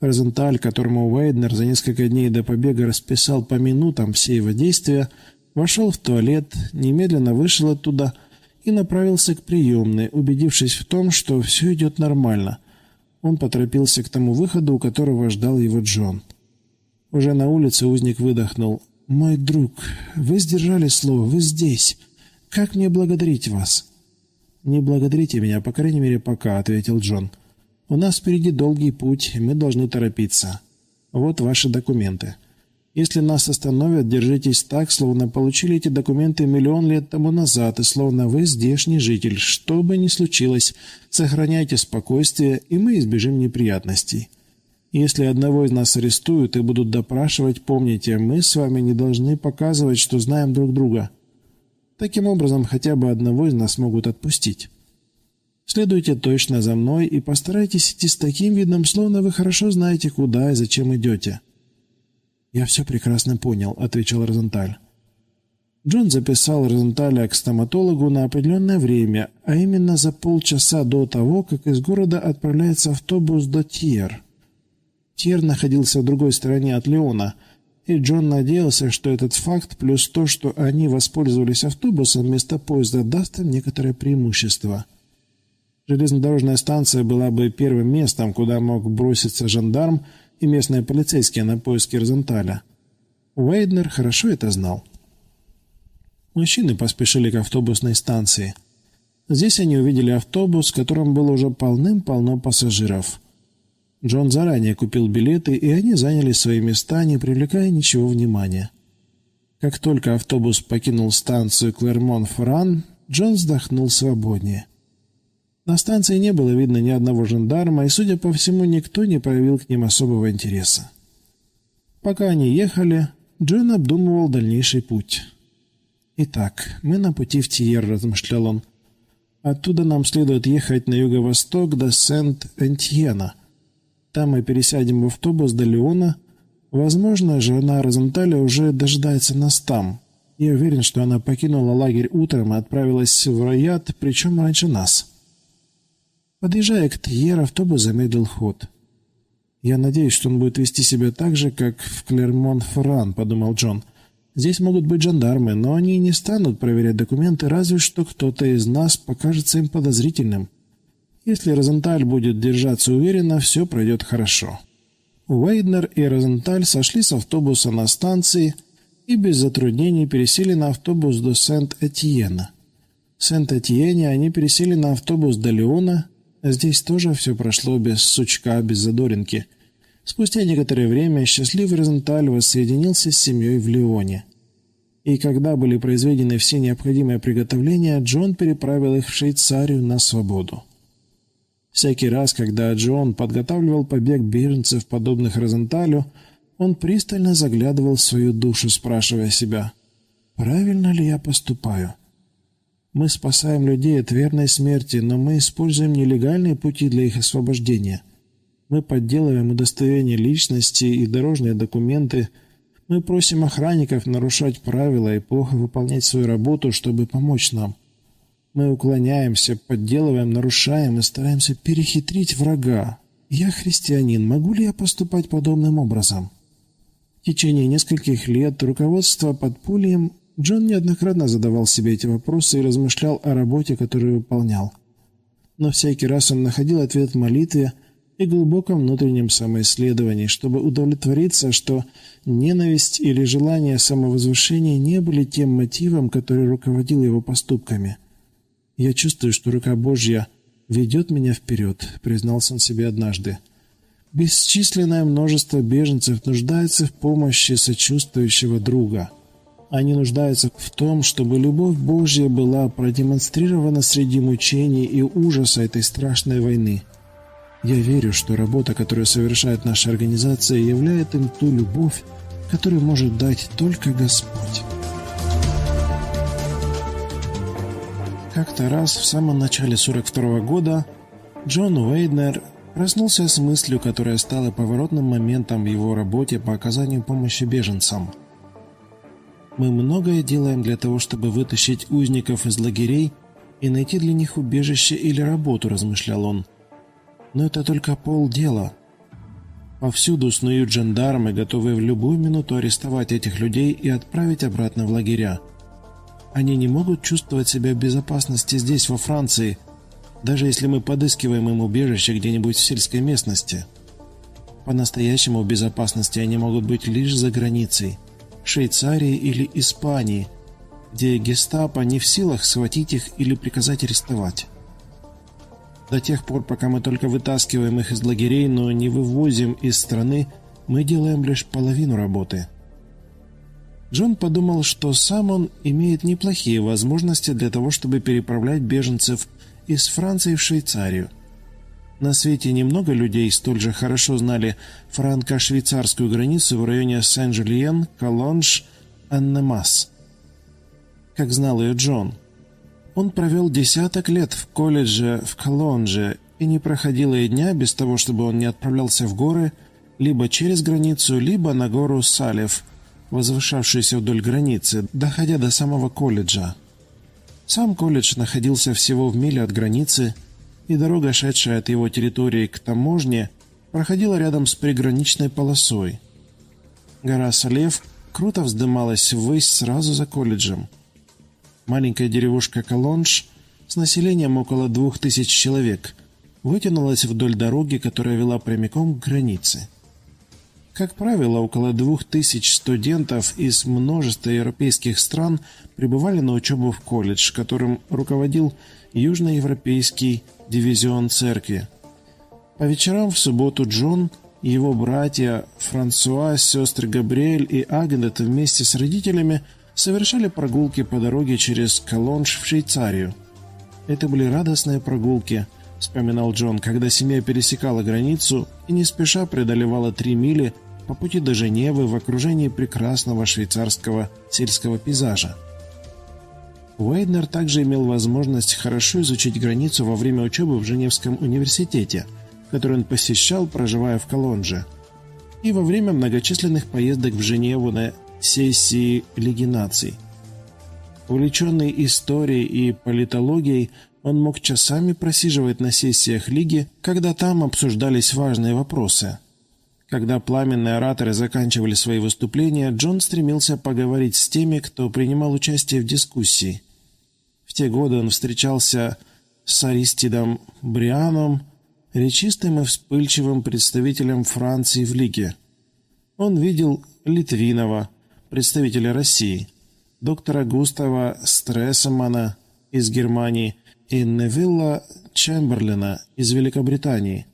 Розенталь, которому Уэйднер за несколько дней до побега расписал по минутам все его действия, Вошел в туалет, немедленно вышел оттуда и направился к приемной, убедившись в том, что все идет нормально. Он поторопился к тому выходу, у которого ждал его Джон. Уже на улице узник выдохнул. «Мой друг, вы сдержали слово, вы здесь. Как мне благодарить вас?» «Не благодарите меня, по крайней мере, пока», — ответил Джон. «У нас впереди долгий путь, мы должны торопиться. Вот ваши документы. Если нас остановят, держитесь так, словно получили эти документы миллион лет тому назад, и словно вы здешний житель. Что бы ни случилось, сохраняйте спокойствие, и мы избежим неприятностей. Если одного из нас арестуют и будут допрашивать, помните, мы с вами не должны показывать, что знаем друг друга. Таким образом, хотя бы одного из нас могут отпустить. Следуйте точно за мной и постарайтесь идти с таким видом, словно вы хорошо знаете, куда и зачем идете». «Я все прекрасно понял», — отвечал Розенталь. Джон записал Розенталя к стоматологу на определенное время, а именно за полчаса до того, как из города отправляется автобус до Тьер. Тьер находился в другой стороне от Леона, и Джон надеялся, что этот факт плюс то, что они воспользовались автобусом вместо поезда, даст им некоторое преимущество. Железнодорожная станция была бы первым местом, куда мог броситься жандарм и местные полицейские на поиски Розенталя. Уэйднер хорошо это знал. Мужчины поспешили к автобусной станции. Здесь они увидели автобус, в котором было уже полным-полно пассажиров. Джон заранее купил билеты, и они заняли свои места, не привлекая ничего внимания. Как только автобус покинул станцию Клермон-Фран, Джон вздохнул свободнее. На станции не было видно ни одного жандарма, и, судя по всему, никто не проявил к ним особого интереса. Пока они ехали, Джон обдумывал дальнейший путь. «Итак, мы на пути в Тиер», — размышлял он. «Оттуда нам следует ехать на юго-восток до Сент-Энтьена. Там мы пересядем в автобус до Леона. Возможно, жена Розенталя уже дожидается нас там. Я уверен, что она покинула лагерь утром и отправилась в Роят, причем раньше нас». Подъезжая к Тьер, автобус замедлил ход. «Я надеюсь, что он будет вести себя так же, как в Клермон-Фран», — подумал Джон. «Здесь могут быть жандармы, но они не станут проверять документы, разве что кто-то из нас покажется им подозрительным. Если Розенталь будет держаться уверенно, все пройдет хорошо». Уэйднер и Розенталь сошли с автобуса на станции и без затруднений пересели на автобус до Сент-Этьена. В Сент-Этьене они пересели на автобус до Леона Здесь тоже все прошло без сучка, без задоринки. Спустя некоторое время счастливый Розенталь воссоединился с семьей в Лионе. И когда были произведены все необходимые приготовления, Джон переправил их в Швейцарию на свободу. Всякий раз, когда Джон подготавливал побег беженцев, подобных Розенталю, он пристально заглядывал в свою душу, спрашивая себя, «Правильно ли я поступаю?» Мы спасаем людей от верной смерти, но мы используем нелегальные пути для их освобождения. Мы подделываем удостоверения личности и дорожные документы. Мы просим охранников нарушать правила и плохо выполнять свою работу, чтобы помочь нам. Мы уклоняемся, подделываем, нарушаем и стараемся перехитрить врага. Я христианин, могу ли я поступать подобным образом? В течение нескольких лет руководство под пулем Джон неоднократно задавал себе эти вопросы и размышлял о работе, которую выполнял. Но всякий раз он находил ответ в молитве и глубоком внутреннем самоисследовании, чтобы удовлетвориться, что ненависть или желание самовозвышения не были тем мотивом, который руководил его поступками. «Я чувствую, что рука Божья ведет меня вперед», — признался он себе однажды. «Бесчисленное множество беженцев нуждается в помощи сочувствующего друга». Они нуждаются в том, чтобы любовь Божья была продемонстрирована среди мучений и ужаса этой страшной войны. Я верю, что работа, которую совершает наша организация, являет им ту любовь, которую может дать только Господь. Как-то раз в самом начале 42 -го года Джон Уэйднер проснулся с мыслью, которая стала поворотным моментом в его работе по оказанию помощи беженцам – мы многое делаем для того, чтобы вытащить узников из лагерей и найти для них убежище или работу, размышлял он. Но это только полдела. Повсюду снуют жандармы, готовые в любую минуту арестовать этих людей и отправить обратно в лагеря. Они не могут чувствовать себя в безопасности здесь, во Франции, даже если мы подыскиваем им убежище где-нибудь в сельской местности. По-настоящему в безопасности они могут быть лишь за границей – Швейцарии или Испании, где гестапо не в силах схватить их или приказать арестовать. До тех пор, пока мы только вытаскиваем их из лагерей, но не вывозим из страны, мы делаем лишь половину работы. Джон подумал, что сам он имеет неплохие возможности для того, чтобы переправлять беженцев из Франции в Швейцарию. На свете немного людей столь же хорошо знали франко-швейцарскую границу в районе Сен-Жульен, Колонж, Аннемас. Как знал ее Джон. Он провел десяток лет в колледже в Колонже, и не проходило и дня без того, чтобы он не отправлялся в горы, либо через границу, либо на гору Салев, возвышавшуюся вдоль границы, доходя до самого колледжа. Сам колледж находился всего в миле от границы, и дорога, шедшая от его территории к таможне, проходила рядом с приграничной полосой. Гора Салев круто вздымалась ввысь сразу за колледжем. Маленькая деревушка Колонж с населением около двух тысяч человек вытянулась вдоль дороги, которая вела прямиком к границе. Как правило, около двух тысяч студентов из множества европейских стран прибывали на учебу в колледж, которым руководил Южноевропейский дивизион церкви. По вечерам в субботу Джон его братья Франсуа, сестры Габриэль и Агнет вместе с родителями совершали прогулки по дороге через Колонж в Швейцарию. Это были радостные прогулки – вспоминал Джон, когда семья пересекала границу и не спеша преодолевала три мили по пути до Женевы в окружении прекрасного швейцарского сельского пейзажа. Уэйднер также имел возможность хорошо изучить границу во время учебы в Женевском университете, который он посещал, проживая в Колонже, и во время многочисленных поездок в Женеву на сессии Лиги наций. Увлеченный историей и политологией, он мог часами просиживать на сессиях Лиги, когда там обсуждались важные вопросы. Когда пламенные ораторы заканчивали свои выступления, Джон стремился поговорить с теми, кто принимал участие в дискуссии. В те годы он встречался с Аристидом Брианом, речистым и вспыльчивым представителем Франции в Лиге. Он видел Литвинова, представителя России, доктора Густава Стрессемана из Германии и Невилла Чемберлина из Великобритании.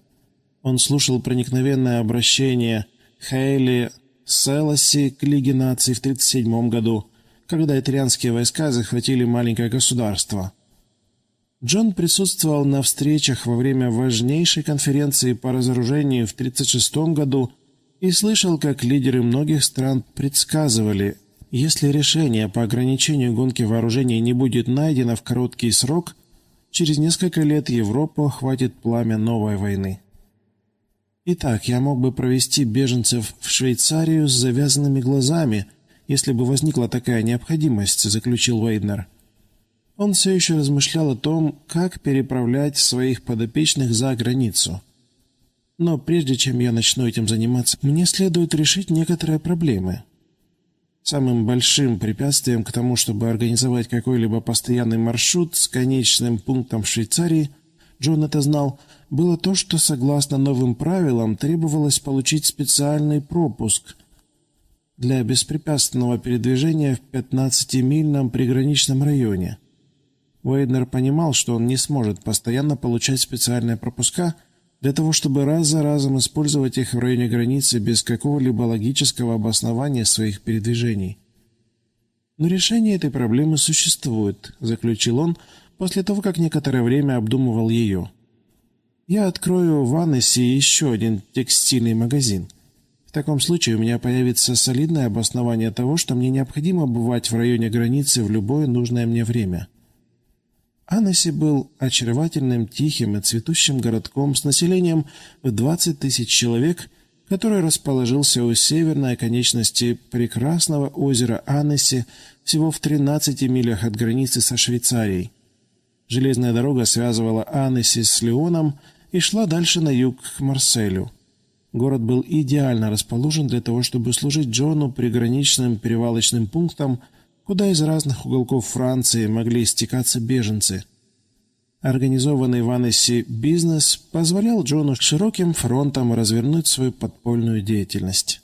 Он слушал проникновенное обращение Хейли Селоси к Лиге наций в 1937 году, когда итальянские войска захватили маленькое государство. Джон присутствовал на встречах во время важнейшей конференции по разоружению в 1936 году и слышал, как лидеры многих стран предсказывали, если решение по ограничению гонки вооружений не будет найдено в короткий срок, через несколько лет Европу охватит пламя новой войны. Итак, я мог бы провести беженцев в Швейцарию с завязанными глазами, если бы возникла такая необходимость, заключил Вейднер. Он все еще размышлял о том, как переправлять своих подопечных за границу. Но прежде чем я начну этим заниматься, мне следует решить некоторые проблемы. Самым большим препятствием к тому, чтобы организовать какой-либо постоянный маршрут с конечным пунктом в Швейцарии, Джон это знал, было то, что согласно новым правилам требовалось получить специальный пропуск для беспрепятственного передвижения в 15-мильном приграничном районе. Уэйднер понимал, что он не сможет постоянно получать специальные пропуска – для того, чтобы раз за разом использовать их в районе границы без какого-либо логического обоснования своих передвижений. Но решение этой проблемы существует, заключил он после того, как некоторое время обдумывал ее. Я открою в Аннесе еще один текстильный магазин. В таком случае у меня появится солидное обоснование того, что мне необходимо бывать в районе границы в любое нужное мне время. Анаси был очаровательным, тихим и цветущим городком с населением в 20 тысяч человек, который расположился у северной оконечности прекрасного озера Анаси всего в 13 милях от границы со Швейцарией. Железная дорога связывала Анаси с Леоном и шла дальше на юг к Марселю. Город был идеально расположен для того, чтобы служить Джону приграничным перевалочным пунктом – куда из разных уголков Франции могли стекаться беженцы. Организованный в Аннессе бизнес позволял Джону широким фронтом развернуть свою подпольную деятельность.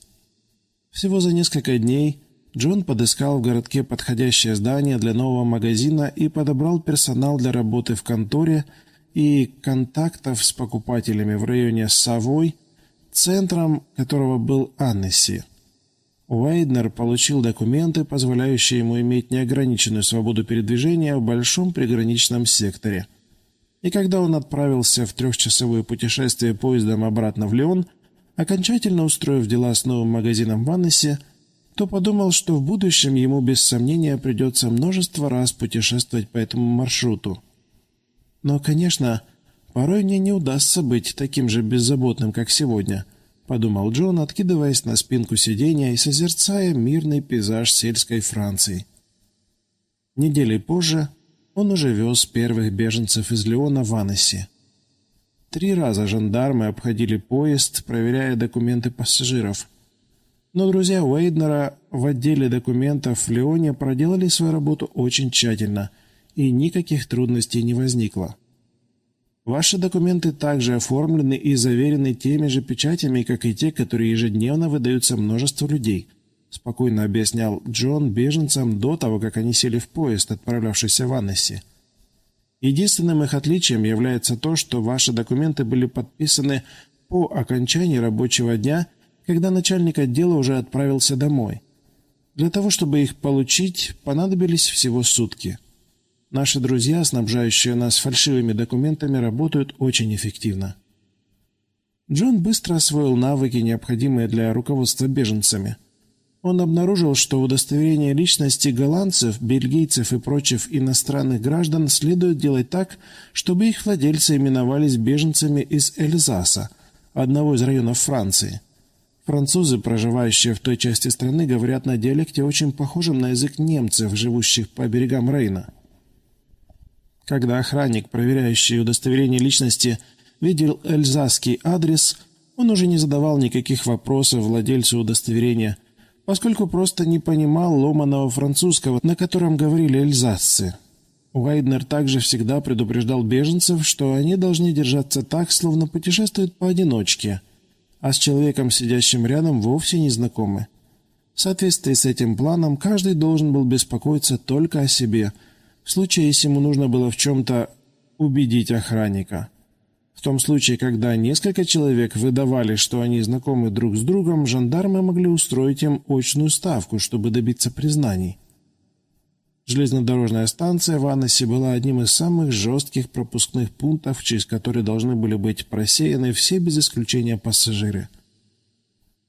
Всего за несколько дней Джон подыскал в городке подходящее здание для нового магазина и подобрал персонал для работы в конторе и контактов с покупателями в районе Савой, центром которого был Аннесси. Уэйднер получил документы, позволяющие ему иметь неограниченную свободу передвижения в большом приграничном секторе. И когда он отправился в трехчасовое путешествие поездом обратно в Леон, окончательно устроив дела с новым магазином в Аннессе, то подумал, что в будущем ему без сомнения придется множество раз путешествовать по этому маршруту. Но, конечно, порой мне не удастся быть таким же беззаботным, как сегодня, подумал Джон, откидываясь на спинку сиденья и созерцая мирный пейзаж сельской Франции. Недели позже он уже вез первых беженцев из Леона в Аннесси. Три раза жандармы обходили поезд, проверяя документы пассажиров – но друзья Уэйднера в отделе документов в Леоне проделали свою работу очень тщательно, и никаких трудностей не возникло. Ваши документы также оформлены и заверены теми же печатями, как и те, которые ежедневно выдаются множеству людей, спокойно объяснял Джон беженцам до того, как они сели в поезд, отправлявшийся в Аннесси. Единственным их отличием является то, что ваши документы были подписаны по окончании рабочего дня – когда начальник отдела уже отправился домой. Для того, чтобы их получить, понадобились всего сутки. Наши друзья, снабжающие нас фальшивыми документами, работают очень эффективно. Джон быстро освоил навыки, необходимые для руководства беженцами. Он обнаружил, что удостоверение личности голландцев, бельгийцев и прочих иностранных граждан следует делать так, чтобы их владельцы именовались беженцами из Эльзаса, одного из районов Франции. Французы, проживающие в той части страны, говорят на диалекте, очень похожем на язык немцев, живущих по берегам Рейна. Когда охранник, проверяющий удостоверение личности, видел эльзасский адрес, он уже не задавал никаких вопросов владельцу удостоверения, поскольку просто не понимал ломаного французского, на котором говорили эльзасцы. Уайднер также всегда предупреждал беженцев, что они должны держаться так, словно путешествуют поодиночке – а с человеком, сидящим рядом, вовсе не знакомы. В соответствии с этим планом каждый должен был беспокоиться только о себе, в случае, если ему нужно было в чем-то убедить охранника. В том случае, когда несколько человек выдавали, что они знакомы друг с другом, жандармы могли устроить им очную ставку, чтобы добиться признаний. Железнодорожная станция в Аннесе была одним из самых жестких пропускных пунктов, через которые должны были быть просеяны все без исключения пассажиры.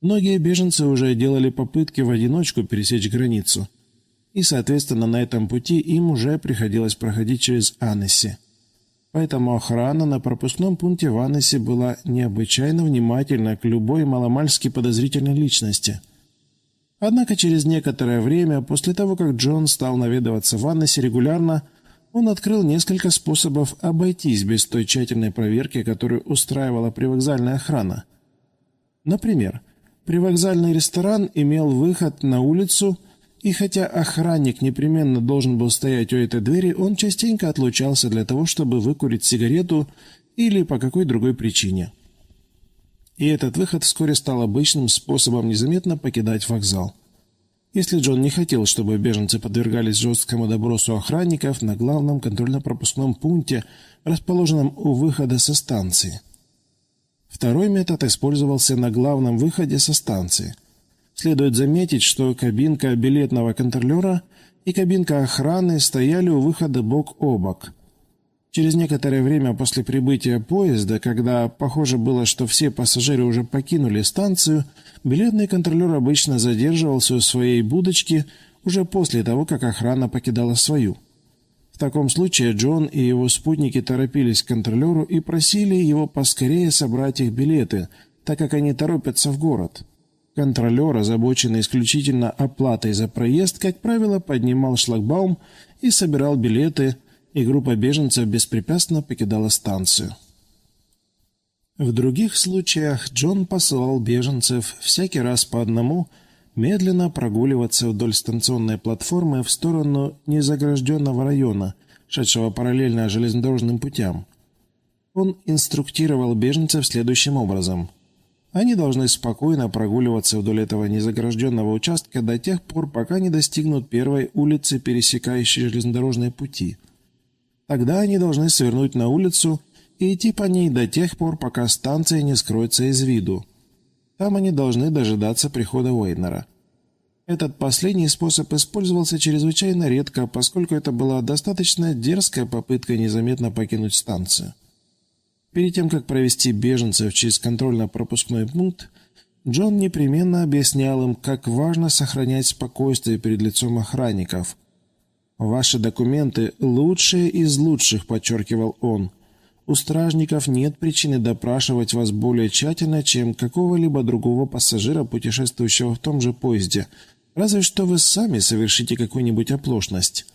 Многие беженцы уже делали попытки в одиночку пересечь границу, и, соответственно, на этом пути им уже приходилось проходить через Аннеси. Поэтому охрана на пропускном пункте в Аннесе была необычайно внимательна к любой маломальски подозрительной личности – Однако через некоторое время, после того, как Джон стал наведываться в Аннесе регулярно, он открыл несколько способов обойтись без той тщательной проверки, которую устраивала привокзальная охрана. Например, привокзальный ресторан имел выход на улицу, и хотя охранник непременно должен был стоять у этой двери, он частенько отлучался для того, чтобы выкурить сигарету или по какой другой причине. И этот выход вскоре стал обычным способом незаметно покидать вокзал. Если Джон не хотел, чтобы беженцы подвергались жесткому добросу охранников на главном контрольно-пропускном пункте, расположенном у выхода со станции. Второй метод использовался на главном выходе со станции. Следует заметить, что кабинка билетного контролера и кабинка охраны стояли у выхода бок о бок – Через некоторое время после прибытия поезда, когда похоже было, что все пассажиры уже покинули станцию, билетный контролер обычно задерживался у своей будочки уже после того, как охрана покидала свою. В таком случае Джон и его спутники торопились к контролеру и просили его поскорее собрать их билеты, так как они торопятся в город. Контролер, озабоченный исключительно оплатой за проезд, как правило, поднимал шлагбаум и собирал билеты, и группа беженцев беспрепятственно покидала станцию. В других случаях Джон посылал беженцев всякий раз по одному медленно прогуливаться вдоль станционной платформы в сторону незагражденного района, шедшего параллельно железнодорожным путям. Он инструктировал беженцев следующим образом. Они должны спокойно прогуливаться вдоль этого незагражденного участка до тех пор, пока не достигнут первой улицы, пересекающей железнодорожные пути. Тогда они должны свернуть на улицу и идти по ней до тех пор, пока станция не скроется из виду. Там они должны дожидаться прихода Уэйнера. Этот последний способ использовался чрезвычайно редко, поскольку это была достаточно дерзкая попытка незаметно покинуть станцию. Перед тем, как провести беженцев через контрольно-пропускной пункт, Джон непременно объяснял им, как важно сохранять спокойствие перед лицом охранников. «Ваши документы – лучшие из лучших», – подчеркивал он. «У стражников нет причины допрашивать вас более тщательно, чем какого-либо другого пассажира, путешествующего в том же поезде, разве что вы сами совершите какую-нибудь оплошность.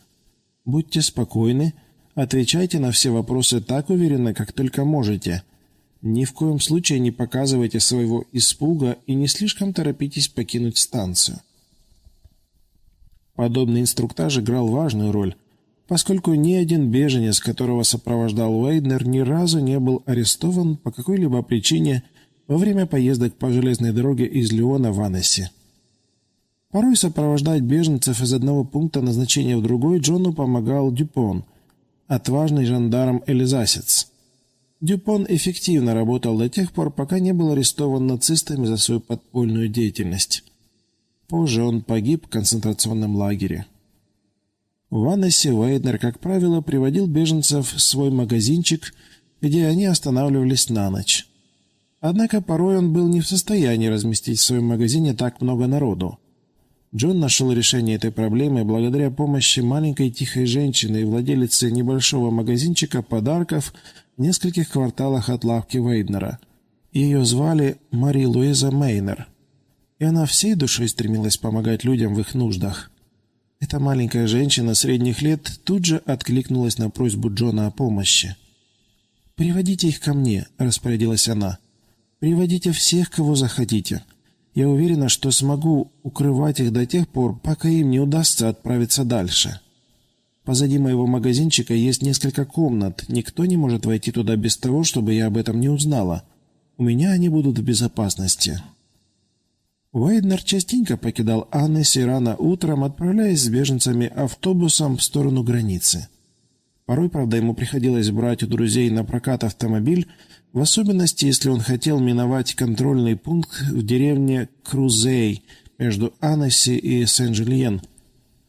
Будьте спокойны». Отвечайте на все вопросы так уверенно, как только можете. Ни в коем случае не показывайте своего испуга и не слишком торопитесь покинуть станцию. Подобный инструктаж играл важную роль, поскольку ни один беженец, которого сопровождал Уэйднер, ни разу не был арестован по какой-либо причине во время поездок по железной дороге из Леона в Аннесси. Порой сопровождать беженцев из одного пункта назначения в другой Джону помогал Дюпон – отважный жандарм Элизасец. Дюпон эффективно работал до тех пор, пока не был арестован нацистами за свою подпольную деятельность. Позже он погиб в концентрационном лагере. В Аннессе Вейднер, как правило, приводил беженцев в свой магазинчик, где они останавливались на ночь. Однако порой он был не в состоянии разместить в своем магазине так много народу. Джон нашел решение этой проблемы благодаря помощи маленькой тихой женщины и владелицы небольшого магазинчика подарков в нескольких кварталах от лавки Вейднера. Ее звали Мари Луиза Мейнер, и она всей душой стремилась помогать людям в их нуждах. Эта маленькая женщина средних лет тут же откликнулась на просьбу Джона о помощи. «Приводите их ко мне», — распорядилась она. «Приводите всех, кого захотите». Я уверена, что смогу укрывать их до тех пор, пока им не удастся отправиться дальше. Позади моего магазинчика есть несколько комнат. Никто не может войти туда без того, чтобы я об этом не узнала. У меня они будут в безопасности». Уэйднер частенько покидал Аннесси рано утром, отправляясь с беженцами автобусом в сторону границы. Порой, правда, ему приходилось брать у друзей на прокат автомобиль, в особенности, если он хотел миновать контрольный пункт в деревне Крузей между Аннесси и Сен-Жульен,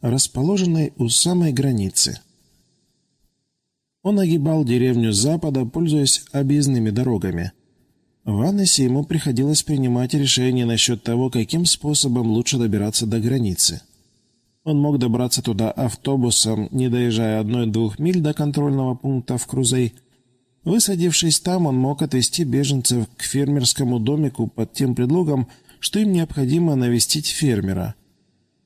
расположенной у самой границы. Он огибал деревню запада, пользуясь объездными дорогами. В Аннесси ему приходилось принимать решение насчет того, каким способом лучше добираться до границы. Он мог добраться туда автобусом, не доезжая одной-двух миль до контрольного пункта в Крузей – Высадившись там, он мог отвезти беженцев к фермерскому домику под тем предлогом, что им необходимо навестить фермера.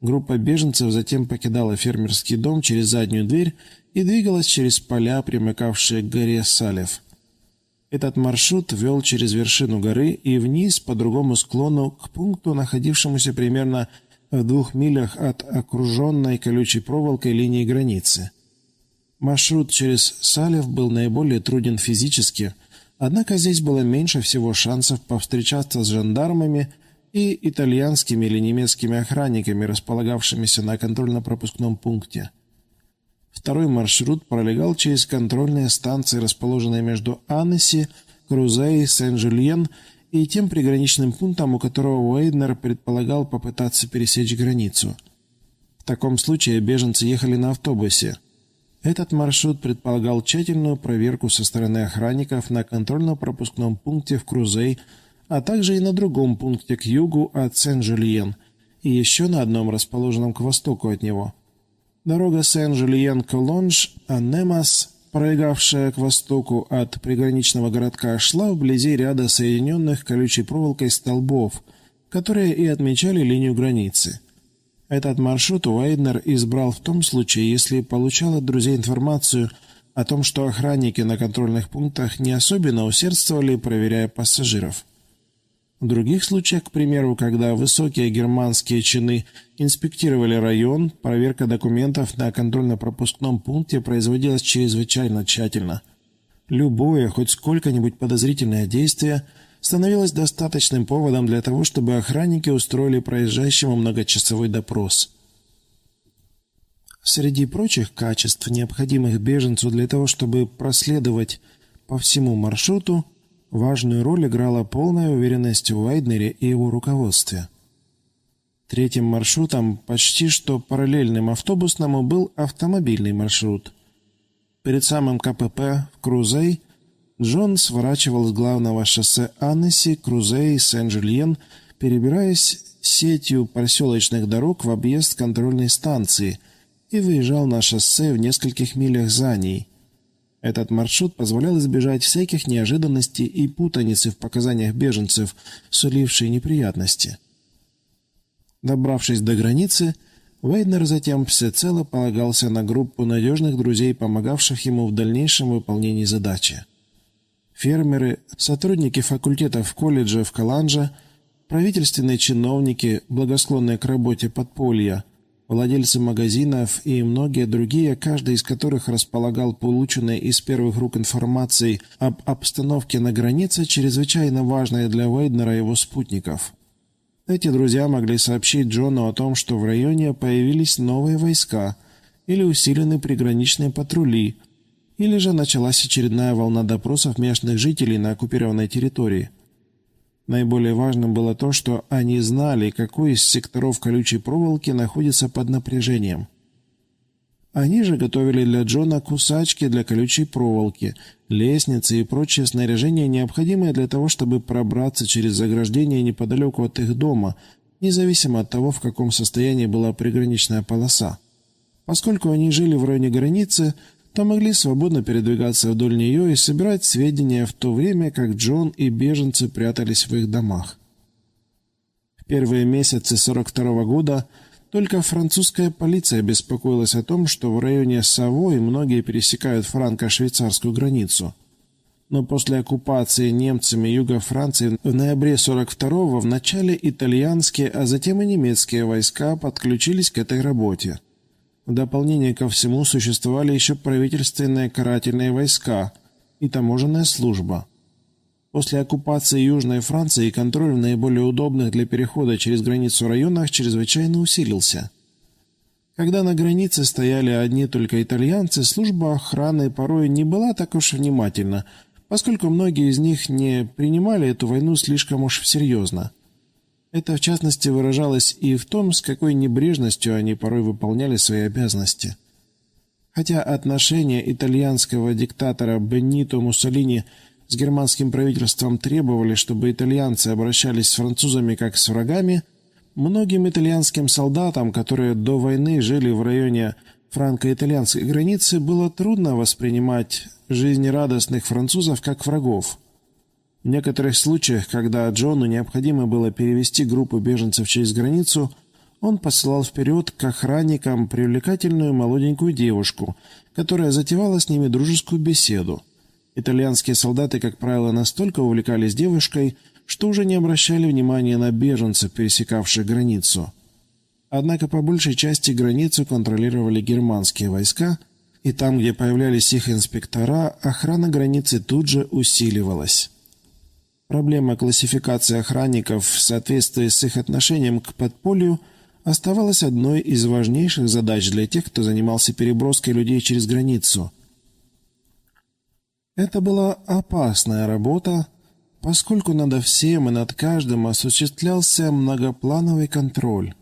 Группа беженцев затем покидала фермерский дом через заднюю дверь и двигалась через поля, примыкавшие к горе Салев. Этот маршрут вел через вершину горы и вниз по другому склону к пункту, находившемуся примерно в двух милях от окруженной колючей проволокой линии границы. Маршрут через Салев был наиболее труден физически, однако здесь было меньше всего шансов повстречаться с жандармами и итальянскими или немецкими охранниками, располагавшимися на контрольно-пропускном пункте. Второй маршрут пролегал через контрольные станции, расположенные между Аннеси, Крузей, Сен-Жульен и тем приграничным пунктом, у которого Уэйднер предполагал попытаться пересечь границу. В таком случае беженцы ехали на автобусе – этот маршрут предполагал тщательную проверку со стороны охранников на контрольно-пропускном пункте в Крузей, а также и на другом пункте к югу от Сен-Жульен и еще на одном расположенном к востоку от него. Дорога Сен-Жульен-Колонж, Аннемас, пролегавшая к востоку от приграничного городка, шла вблизи ряда соединенных колючей проволокой столбов, которые и отмечали линию границы – этот маршрут Уэйднер избрал в том случае, если получал от друзей информацию о том, что охранники на контрольных пунктах не особенно усердствовали, проверяя пассажиров. В других случаях, к примеру, когда высокие германские чины инспектировали район, проверка документов на контрольно-пропускном пункте производилась чрезвычайно тщательно. Любое, хоть сколько-нибудь подозрительное действие становилось достаточным поводом для того, чтобы охранники устроили проезжающему многочасовой допрос. Среди прочих качеств, необходимых беженцу для того, чтобы проследовать по всему маршруту, важную роль играла полная уверенность в Вайднере и его руководстве. Третьим маршрутом, почти что параллельным автобусному, был автомобильный маршрут. Перед самым КПП в Крузей Джон сворачивал с главного шоссе Аннеси, Крузей, Сен-Жульен, перебираясь сетью проселочных дорог в объезд контрольной станции и выезжал на шоссе в нескольких милях за ней. Этот маршрут позволял избежать всяких неожиданностей и путаницы в показаниях беженцев, сулившей неприятности. Добравшись до границы, Вейднер затем всецело полагался на группу надежных друзей, помогавших ему в дальнейшем выполнении задачи. Фермеры, сотрудники факультетов колледжа в Каланже, правительственные чиновники, благосклонные к работе подполья, владельцы магазинов и многие другие, каждый из которых располагал полученной из первых рук информацией об обстановке на границе, чрезвычайно важной для Вейднера и его спутников – эти друзья могли сообщить Джону о том, что в районе появились новые войска или усилены приграничные патрули, или же началась очередная волна допросов местных жителей на оккупированной территории. Наиболее важным было то, что они знали, какой из секторов колючей проволоки находится под напряжением – они же готовили для Джона кусачки для колючей проволоки, лестницы и прочее снаряжение, необходимое для того, чтобы пробраться через заграждение неподалеку от их дома, независимо от того, в каком состоянии была приграничная полоса. Поскольку они жили в районе границы, то могли свободно передвигаться вдоль нее и собирать сведения в то время, как Джон и беженцы прятались в их домах. В первые месяцы 42 -го года – только французская полиция беспокоилась о том, что в районе Савой многие пересекают франко-швейцарскую границу. Но после оккупации немцами юга Франции в ноябре 42-го в начале итальянские, а затем и немецкие войска подключились к этой работе. В дополнение ко всему существовали еще правительственные карательные войска и таможенная служба – После оккупации Южной Франции контроль в наиболее удобных для перехода через границу районах чрезвычайно усилился. Когда на границе стояли одни только итальянцы, служба охраны порой не была так уж внимательна, поскольку многие из них не принимали эту войну слишком уж серьезно. Это, в частности, выражалось и в том, с какой небрежностью они порой выполняли свои обязанности. Хотя отношения итальянского диктатора Бенито Муссолини – с германским правительством требовали, чтобы итальянцы обращались с французами как с врагами, многим итальянским солдатам, которые до войны жили в районе франко-итальянской границы, было трудно воспринимать жизнерадостных французов как врагов. В некоторых случаях, когда Джону необходимо было перевести группу беженцев через границу, он посылал вперед к охранникам привлекательную молоденькую девушку, которая затевала с ними дружескую беседу. Итальянские солдаты, как правило, настолько увлекались девушкой, что уже не обращали внимания на беженцев, пересекавших границу. Однако по большей части границу контролировали германские войска, и там, где появлялись их инспектора, охрана границы тут же усиливалась. Проблема классификации охранников в соответствии с их отношением к подполью оставалась одной из важнейших задач для тех, кто занимался переброской людей через границу – это была опасная работа, поскольку над всем и над каждым осуществлялся многоплановый контроль.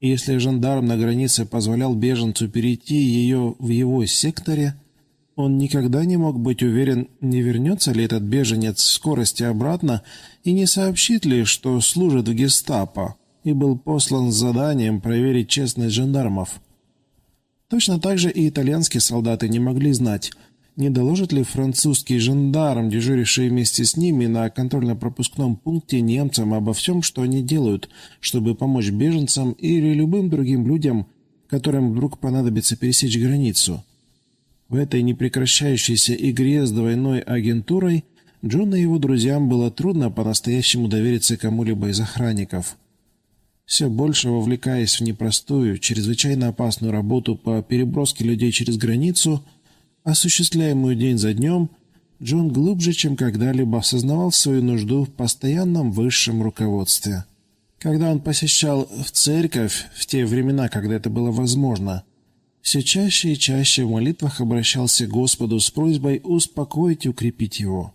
Если жандарм на границе позволял беженцу перейти ее в его секторе, он никогда не мог быть уверен, не вернется ли этот беженец в скорости обратно и не сообщит ли, что служит в гестапо и был послан с заданием проверить честность жандармов. Точно так же и итальянские солдаты не могли знать – не доложит ли французский жандарм, дежуривший вместе с ними на контрольно-пропускном пункте немцам обо всем, что они делают, чтобы помочь беженцам или любым другим людям, которым вдруг понадобится пересечь границу. В этой непрекращающейся игре с двойной агентурой Джону и его друзьям было трудно по-настоящему довериться кому-либо из охранников. Все больше вовлекаясь в непростую, чрезвычайно опасную работу по переброске людей через границу – осуществляемую день за днем, Джон глубже, чем когда-либо осознавал свою нужду в постоянном высшем руководстве. Когда он посещал в церковь в те времена, когда это было возможно, все чаще и чаще в молитвах обращался к Господу с просьбой успокоить и укрепить его.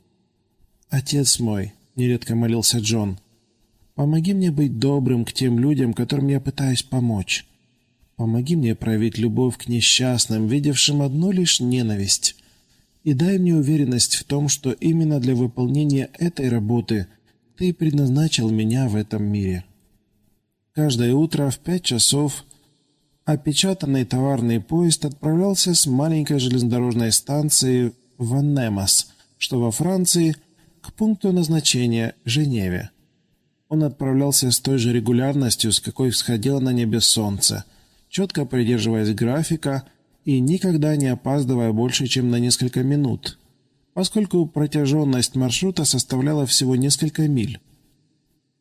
«Отец мой», — нередко молился Джон, — «помоги мне быть добрым к тем людям, которым я пытаюсь помочь. Помоги мне проявить любовь к несчастным, видевшим одну лишь ненависть» и дай мне уверенность в том, что именно для выполнения этой работы ты предназначил меня в этом мире. Каждое утро в пять часов опечатанный товарный поезд отправлялся с маленькой железнодорожной станции Ваннемас, что во Франции, к пункту назначения Женеве. Он отправлялся с той же регулярностью, с какой всходило на небе солнце, четко придерживаясь графика – и никогда не опаздывая больше, чем на несколько минут, поскольку протяженность маршрута составляла всего несколько миль.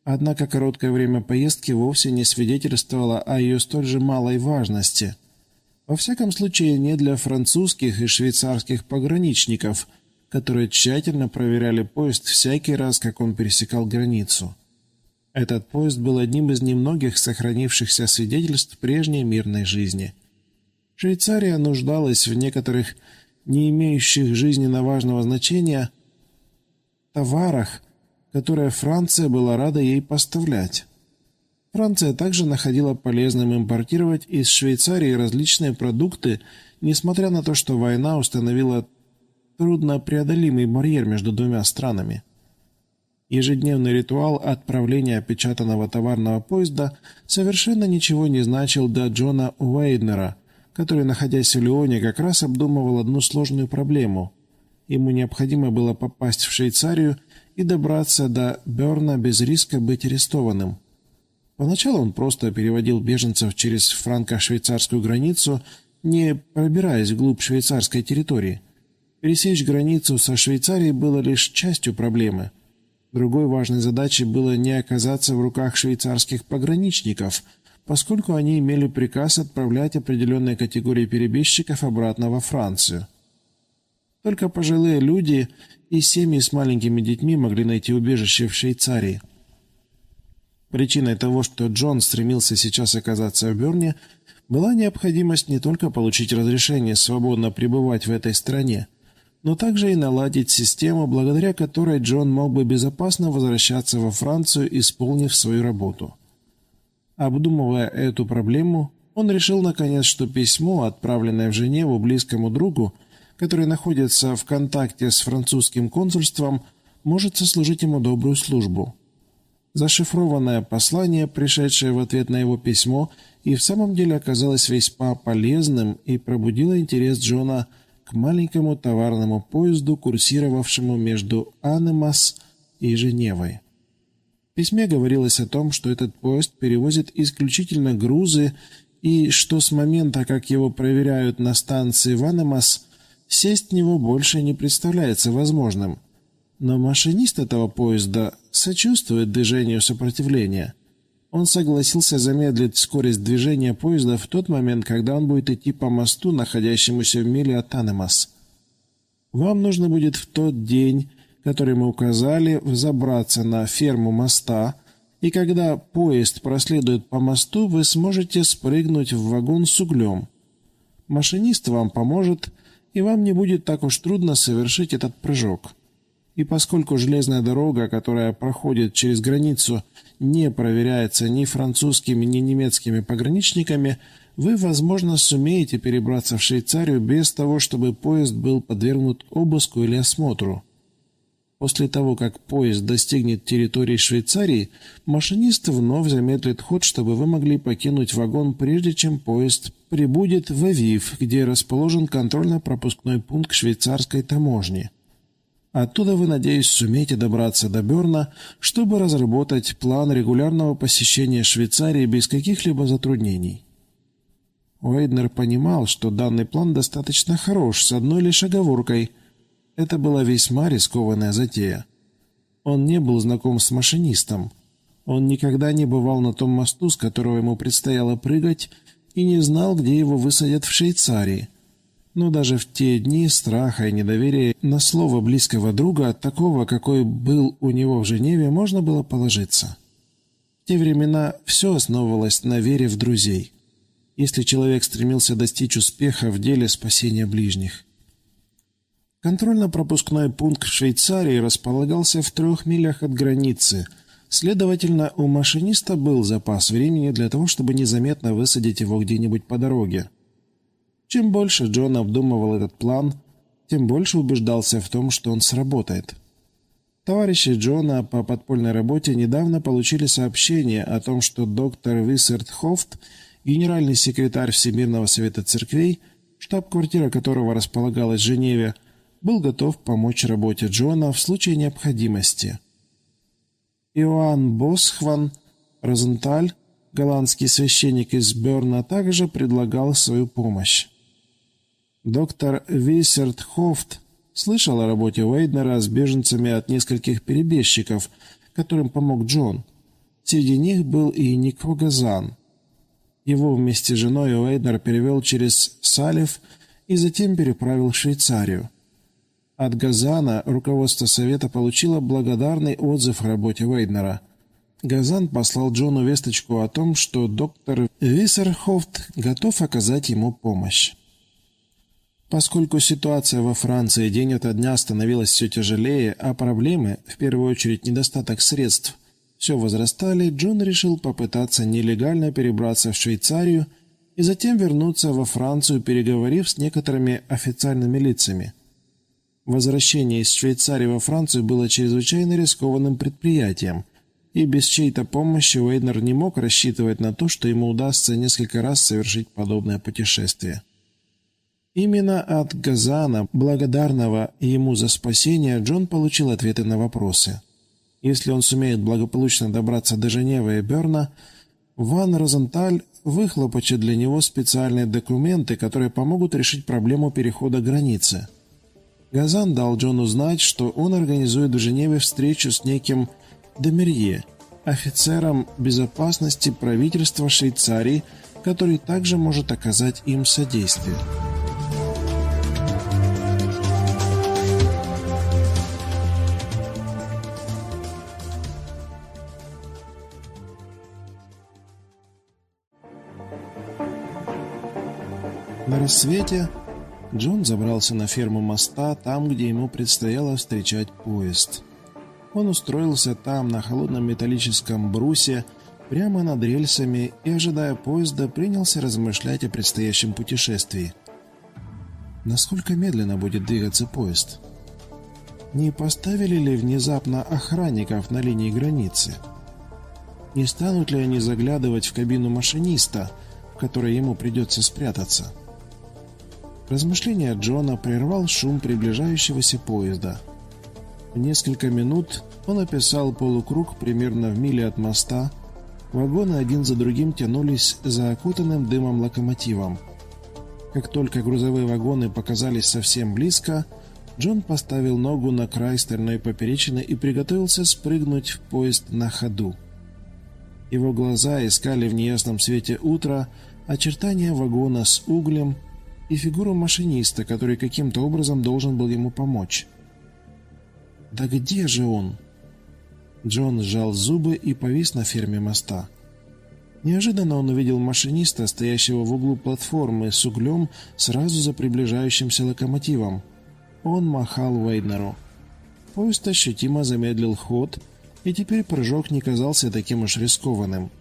Однако короткое время поездки вовсе не свидетельствовало о ее столь же малой важности. Во всяком случае, не для французских и швейцарских пограничников, которые тщательно проверяли поезд всякий раз, как он пересекал границу. Этот поезд был одним из немногих сохранившихся свидетельств прежней мирной жизни – Швейцария нуждалась в некоторых не имеющих жизненно важного значения товарах, которые Франция была рада ей поставлять. Франция также находила полезным импортировать из Швейцарии различные продукты, несмотря на то, что война установила труднопреодолимый барьер между двумя странами. Ежедневный ритуал отправления опечатанного товарного поезда совершенно ничего не значил для Джона Уэйднера – который, находясь в Лионе, как раз обдумывал одну сложную проблему. Ему необходимо было попасть в Швейцарию и добраться до Берна без риска быть арестованным. Поначалу он просто переводил беженцев через франко-швейцарскую границу, не пробираясь вглубь швейцарской территории. Пересечь границу со Швейцарией было лишь частью проблемы. Другой важной задачей было не оказаться в руках швейцарских пограничников – поскольку они имели приказ отправлять определенные категории перебежчиков обратно во Францию. Только пожилые люди и семьи с маленькими детьми могли найти убежище в Швейцарии. Причиной того, что Джон стремился сейчас оказаться в Берне, была необходимость не только получить разрешение свободно пребывать в этой стране, но также и наладить систему, благодаря которой Джон мог бы безопасно возвращаться во Францию, исполнив свою работу. Обдумывая эту проблему, он решил наконец, что письмо, отправленное в Женеву близкому другу, который находится в контакте с французским консульством, может сослужить ему добрую службу. Зашифрованное послание, пришедшее в ответ на его письмо, и в самом деле оказалось весьма полезным и пробудило интерес Джона к маленькому товарному поезду, курсировавшему между Анемас и Женевой письме говорилось о том, что этот поезд перевозит исключительно грузы и что с момента, как его проверяют на станции Ванемас, сесть в него больше не представляется возможным. Но машинист этого поезда сочувствует движению сопротивления. Он согласился замедлить скорость движения поезда в тот момент, когда он будет идти по мосту, находящемуся в миле от Анемас. Вам нужно будет в тот день который мы указали, взобраться на ферму моста, и когда поезд проследует по мосту, вы сможете спрыгнуть в вагон с углем. Машинист вам поможет, и вам не будет так уж трудно совершить этот прыжок. И поскольку железная дорога, которая проходит через границу, не проверяется ни французскими, ни немецкими пограничниками, вы, возможно, сумеете перебраться в Швейцарию без того, чтобы поезд был подвергнут обыску или осмотру. После того, как поезд достигнет территории Швейцарии, машинист вновь замедлит ход, чтобы вы могли покинуть вагон, прежде чем поезд прибудет в Авив, где расположен контрольно-пропускной пункт швейцарской таможни. Оттуда вы, надеюсь, сумеете добраться до Берна, чтобы разработать план регулярного посещения Швейцарии без каких-либо затруднений. Уэйднер понимал, что данный план достаточно хорош, с одной лишь оговоркой – это была весьма рискованная затея. Он не был знаком с машинистом. Он никогда не бывал на том мосту, с которого ему предстояло прыгать, и не знал, где его высадят в Швейцарии. Но даже в те дни страха и недоверия на слово близкого друга, такого, какой был у него в Женеве, можно было положиться. В те времена все основывалось на вере в друзей. Если человек стремился достичь успеха в деле спасения ближних. Контрольно-пропускной пункт в Швейцарии располагался в трех милях от границы. Следовательно, у машиниста был запас времени для того, чтобы незаметно высадить его где-нибудь по дороге. Чем больше Джон обдумывал этот план, тем больше убеждался в том, что он сработает. Товарищи Джона по подпольной работе недавно получили сообщение о том, что доктор Виссерт Хофт, генеральный секретарь Всемирного совета церквей, штаб-квартира которого располагалась в Женеве, был готов помочь работе Джона в случае необходимости. Иоанн Босхван Розенталь, голландский священник из Берна, также предлагал свою помощь. Доктор Виссерт Хофт слышал о работе Уэйднера с беженцами от нескольких перебежчиков, которым помог Джон. Среди них был и Нико Газан. Его вместе с женой Уэйднер перевел через Салев и затем переправил в Швейцарию. От Газана руководство совета получило благодарный отзыв о работе Уэйднера. Газан послал Джону весточку о том, что доктор Виссерхофт готов оказать ему помощь. Поскольку ситуация во Франции день ото дня становилась все тяжелее, а проблемы, в первую очередь недостаток средств, все возрастали, Джон решил попытаться нелегально перебраться в Швейцарию и затем вернуться во Францию, переговорив с некоторыми официальными лицами. Возвращение из Швейцарии во Францию было чрезвычайно рискованным предприятием, и без чьей-то помощи Уэйнер не мог рассчитывать на то, что ему удастся несколько раз совершить подобное путешествие. Именно от Газана, благодарного ему за спасение, Джон получил ответы на вопросы. Если он сумеет благополучно добраться до Женевы и Берна, Ван Розенталь выхлопочет для него специальные документы, которые помогут решить проблему перехода границы. Газан дал Джону знать, что он организует в Женеве встречу с неким Демерье, офицером безопасности правительства Швейцарии, который также может оказать им содействие. На рассвете Джон забрался на ферму моста, там, где ему предстояло встречать поезд. Он устроился там, на холодном металлическом брусе, прямо над рельсами и, ожидая поезда, принялся размышлять о предстоящем путешествии. Насколько медленно будет двигаться поезд? Не поставили ли внезапно охранников на линии границы? Не станут ли они заглядывать в кабину машиниста, в которой ему придется спрятаться? — Размышления Джона прервал шум приближающегося поезда. В несколько минут он описал полукруг примерно в миле от моста. Вагоны один за другим тянулись за окутанным дымом локомотивом. Как только грузовые вагоны показались совсем близко, Джон поставил ногу на край стальной поперечины и приготовился спрыгнуть в поезд на ходу. Его глаза искали в неясном свете утра очертания вагона с углем, и фигуру машиниста, который каким-то образом должен был ему помочь. «Да где же он?» Джон сжал зубы и повис на ферме моста. Неожиданно он увидел машиниста, стоящего в углу платформы с углем сразу за приближающимся локомотивом. Он махал Вейднеру. Поезд ощутимо замедлил ход, и теперь прыжок не казался таким уж рискованным.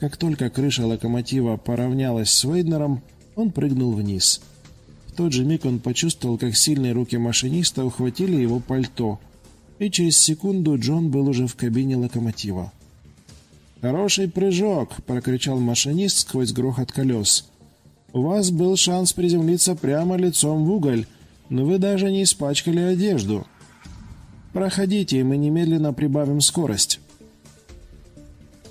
Как только крыша локомотива поравнялась с Вейднером, он прыгнул вниз. В тот же миг он почувствовал, как сильные руки машиниста ухватили его пальто, и через секунду Джон был уже в кабине локомотива. «Хороший прыжок!» — прокричал машинист сквозь грохот колес. «У вас был шанс приземлиться прямо лицом в уголь, но вы даже не испачкали одежду. Проходите, и мы немедленно прибавим скорость».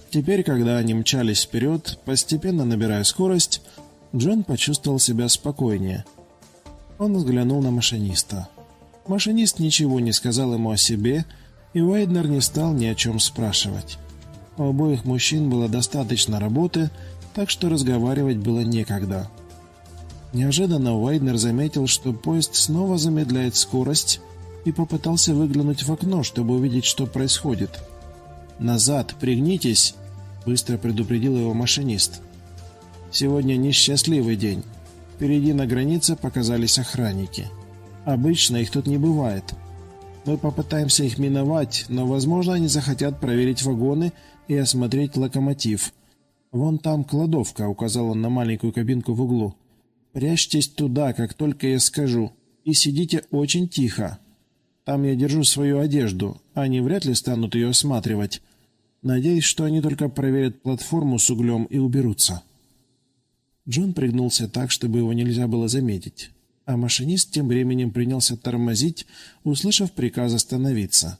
Теперь, когда они мчались вперед, постепенно набирая скорость, Джон почувствовал себя спокойнее. Он взглянул на машиниста. Машинист ничего не сказал ему о себе, и Уэйднер не стал ни о чем спрашивать. У обоих мужчин было достаточно работы, так что разговаривать было некогда. Неожиданно Уайднер заметил, что поезд снова замедляет скорость и попытался выглянуть в окно, чтобы увидеть, что происходит. «Назад, пригнитесь!» — быстро предупредил его машинист. «Сегодня несчастливый день. Впереди на границе показались охранники. Обычно их тут не бывает. Мы попытаемся их миновать, но, возможно, они захотят проверить вагоны и осмотреть локомотив. Вон там кладовка», — указал он на маленькую кабинку в углу. «Прячьтесь туда, как только я скажу, и сидите очень тихо. Там я держу свою одежду, они вряд ли станут ее осматривать. Надеюсь, что они только проверят платформу с углем и уберутся». Джон пригнулся так, чтобы его нельзя было заметить, а машинист тем временем принялся тормозить, услышав приказ остановиться.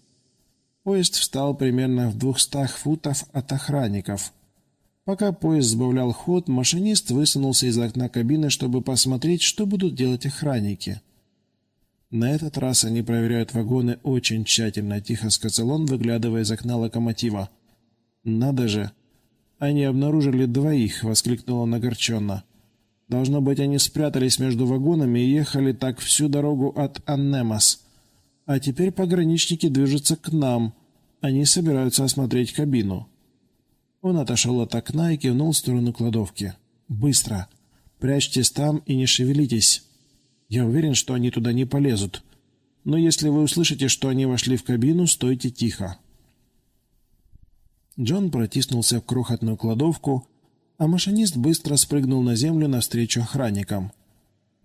Поезд встал примерно в двухстах футов от охранников. Пока поезд сбавлял ход, машинист высунулся из окна кабины, чтобы посмотреть, что будут делать охранники. На этот раз они проверяют вагоны очень тщательно, тихо сказал он, выглядывая из окна локомотива. «Надо же! Они обнаружили двоих!» — воскликнул он огорченно. «Должно быть, они спрятались между вагонами и ехали так всю дорогу от Аннемас. А теперь пограничники движутся к нам. Они собираются осмотреть кабину». Он отошел от окна и кивнул в сторону кладовки. «Быстро! Прячьтесь там и не шевелитесь. Я уверен, что они туда не полезут. Но если вы услышите, что они вошли в кабину, стойте тихо». Джон протиснулся в крохотную кладовку, а машинист быстро спрыгнул на землю навстречу охранникам.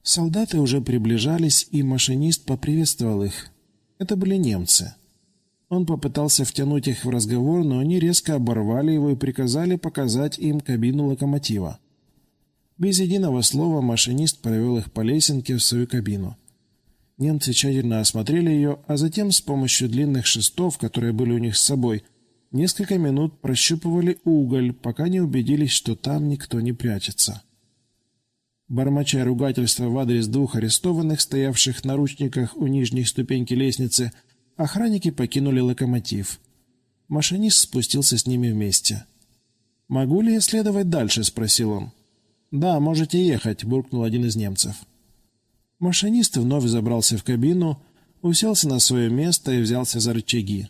Солдаты уже приближались, и машинист поприветствовал их. Это были немцы. Он попытался втянуть их в разговор, но они резко оборвали его и приказали показать им кабину локомотива. Без единого слова машинист провел их по лесенке в свою кабину. Немцы тщательно осмотрели ее, а затем с помощью длинных шестов, которые были у них с собой, Несколько минут прощупывали уголь, пока не убедились, что там никто не прячется. Бормоча ругательства в адрес двух арестованных, стоявших на ручниках у нижней ступеньки лестницы, охранники покинули локомотив. Машинист спустился с ними вместе. «Могу ли я следовать дальше?» — спросил он. «Да, можете ехать», — буркнул один из немцев. Машинист вновь забрался в кабину, уселся на свое место и взялся за рычаги.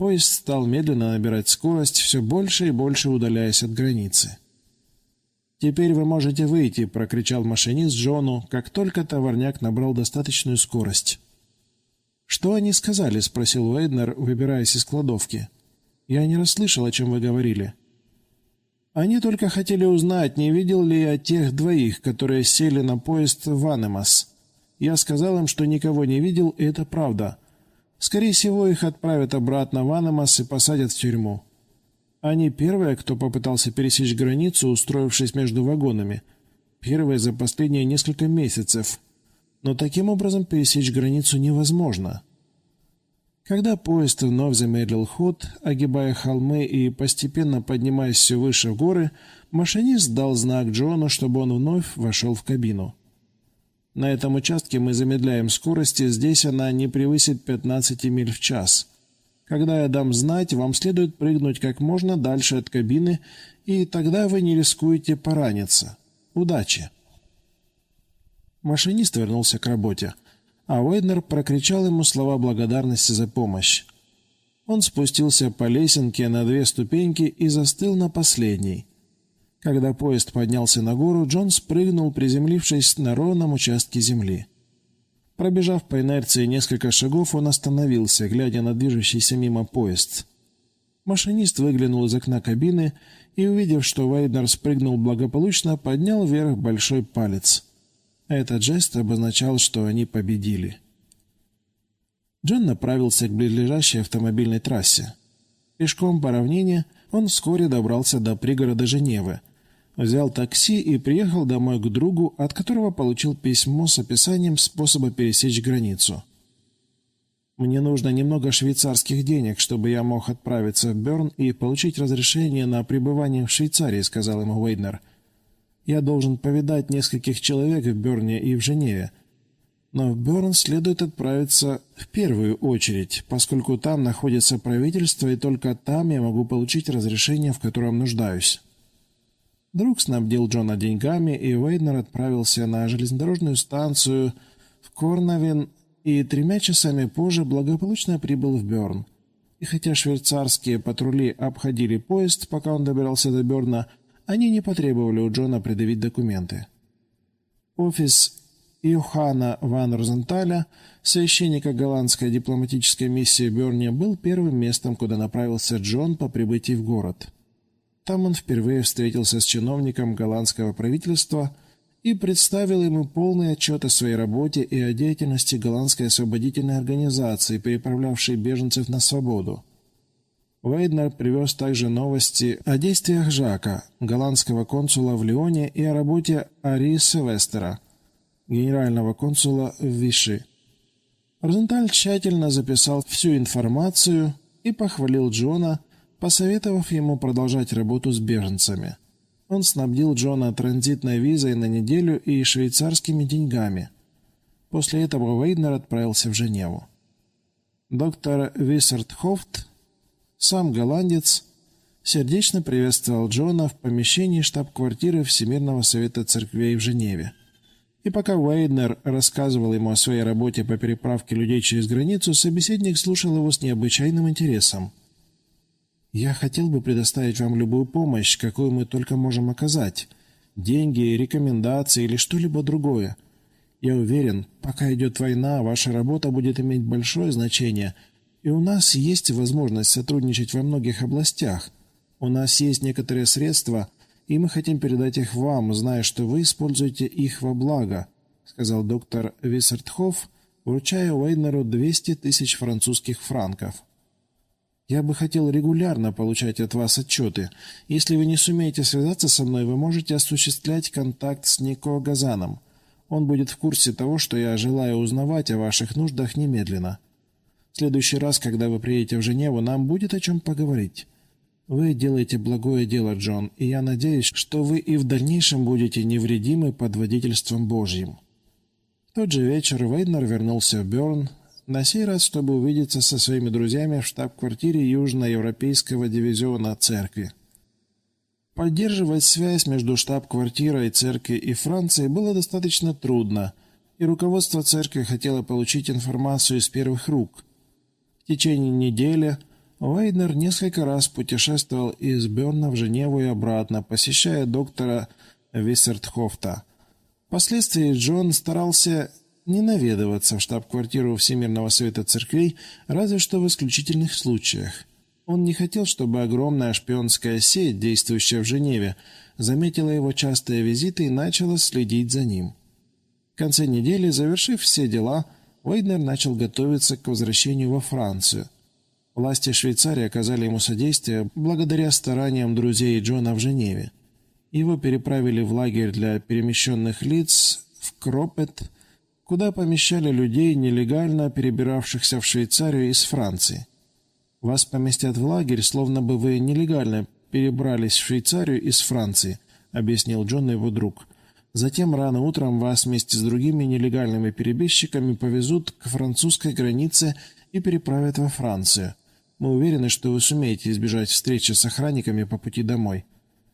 Поезд стал медленно набирать скорость, все больше и больше удаляясь от границы. «Теперь вы можете выйти», — прокричал машинист Джону, как только товарняк набрал достаточную скорость. «Что они сказали?» — спросил Уэйднер, выбираясь из кладовки. «Я не расслышал, о чем вы говорили». «Они только хотели узнать, не видел ли я тех двоих, которые сели на поезд в Анемас. Я сказал им, что никого не видел, и это правда. Скорее всего, их отправят обратно в Анамас и посадят в тюрьму. Они первые, кто попытался пересечь границу, устроившись между вагонами. Первые за последние несколько месяцев. Но таким образом пересечь границу невозможно. Когда поезд вновь замедлил ход, огибая холмы и постепенно поднимаясь все выше в горы, машинист дал знак Джону, чтобы он вновь вошел в кабину. На этом участке мы замедляем скорости, здесь она не превысит 15 миль в час. Когда я дам знать, вам следует прыгнуть как можно дальше от кабины, и тогда вы не рискуете пораниться. Удачи!» Машинист вернулся к работе, а Уэйднер прокричал ему слова благодарности за помощь. Он спустился по лесенке на две ступеньки и застыл на последней. Когда поезд поднялся на гору, Джон спрыгнул, приземлившись на ровном участке земли. Пробежав по инерции несколько шагов, он остановился, глядя на движущийся мимо поезд. Машинист выглянул из окна кабины и, увидев, что Вайднер спрыгнул благополучно, поднял вверх большой палец. Этот жест обозначал, что они победили. Джон направился к близлежащей автомобильной трассе. Пешком по равнине он вскоре добрался до пригорода Женевы, Взял такси и приехал домой к другу, от которого получил письмо с описанием способа пересечь границу. «Мне нужно немного швейцарских денег, чтобы я мог отправиться в Берн и получить разрешение на пребывание в Швейцарии», — сказал ему Уэйднер. «Я должен повидать нескольких человек в Берне и в Женеве. Но в Берн следует отправиться в первую очередь, поскольку там находится правительство, и только там я могу получить разрешение, в котором нуждаюсь». Друг снабдил Джона деньгами, и Уэйднер отправился на железнодорожную станцию в Корновин и тремя часами позже благополучно прибыл в Бёрн. И хотя швейцарские патрули обходили поезд, пока он добирался до Бёрна, они не потребовали у Джона предъявить документы. Офис Иохана ван Розенталя, священника голландской дипломатической миссии в Бёрне, был первым местом, куда направился Джон по прибытии в город. Там он впервые встретился с чиновником голландского правительства и представил ему полный отчет о своей работе и о деятельности голландской освободительной организации, переправлявшей беженцев на свободу. Вейднер привез также новости о действиях Жака, голландского консула в Лионе, и о работе Ари Севестера, генерального консула в Виши. Розенталь тщательно записал всю информацию и похвалил Джона, посоветовав ему продолжать работу с беженцами. Он снабдил Джона транзитной визой на неделю и швейцарскими деньгами. После этого Вейднер отправился в Женеву. Доктор Виссард Хофт, сам голландец, сердечно приветствовал Джона в помещении штаб-квартиры Всемирного совета церквей в Женеве. И пока Уэйднер рассказывал ему о своей работе по переправке людей через границу, собеседник слушал его с необычайным интересом. Я хотел бы предоставить вам любую помощь, какую мы только можем оказать. Деньги, рекомендации или что-либо другое. Я уверен, пока идет война, ваша работа будет иметь большое значение, и у нас есть возможность сотрудничать во многих областях. У нас есть некоторые средства, и мы хотим передать их вам, зная, что вы используете их во благо», — сказал доктор Виссертхоф, вручая Уэйнеру 200 тысяч французских франков. Я бы хотел регулярно получать от вас отчеты. Если вы не сумеете связаться со мной, вы можете осуществлять контакт с Нико Газаном. Он будет в курсе того, что я желаю узнавать о ваших нуждах немедленно. В следующий раз, когда вы приедете в Женеву, нам будет о чем поговорить. Вы делаете благое дело, Джон, и я надеюсь, что вы и в дальнейшем будете невредимы под водительством Божьим». В тот же вечер Вейднер вернулся в Бёрн, на сей раз, чтобы увидеться со своими друзьями в штаб-квартире Южноевропейского дивизиона церкви. Поддерживать связь между штаб-квартирой церкви и Францией было достаточно трудно, и руководство церкви хотело получить информацию из первых рук. В течение недели Вейднер несколько раз путешествовал из Берна в Женеву и обратно, посещая доктора Виссертхофта. Впоследствии Джон старался не наведываться в штаб-квартиру Всемирного Совета Церквей, разве что в исключительных случаях. Он не хотел, чтобы огромная шпионская сеть, действующая в Женеве, заметила его частые визиты и начала следить за ним. В конце недели, завершив все дела, Уэйднер начал готовиться к возвращению во Францию. Власти Швейцарии оказали ему содействие благодаря стараниям друзей Джона в Женеве. Его переправили в лагерь для перемещенных лиц в Кропет, куда помещали людей, нелегально перебиравшихся в Швейцарию из Франции. Вас поместят в лагерь, словно бы вы нелегально перебрались в Швейцарию из Франции, объяснил Джон его друг. Затем рано утром вас вместе с другими нелегальными перебежчиками повезут к французской границе и переправят во Францию. Мы уверены, что вы сумеете избежать встречи с охранниками по пути домой.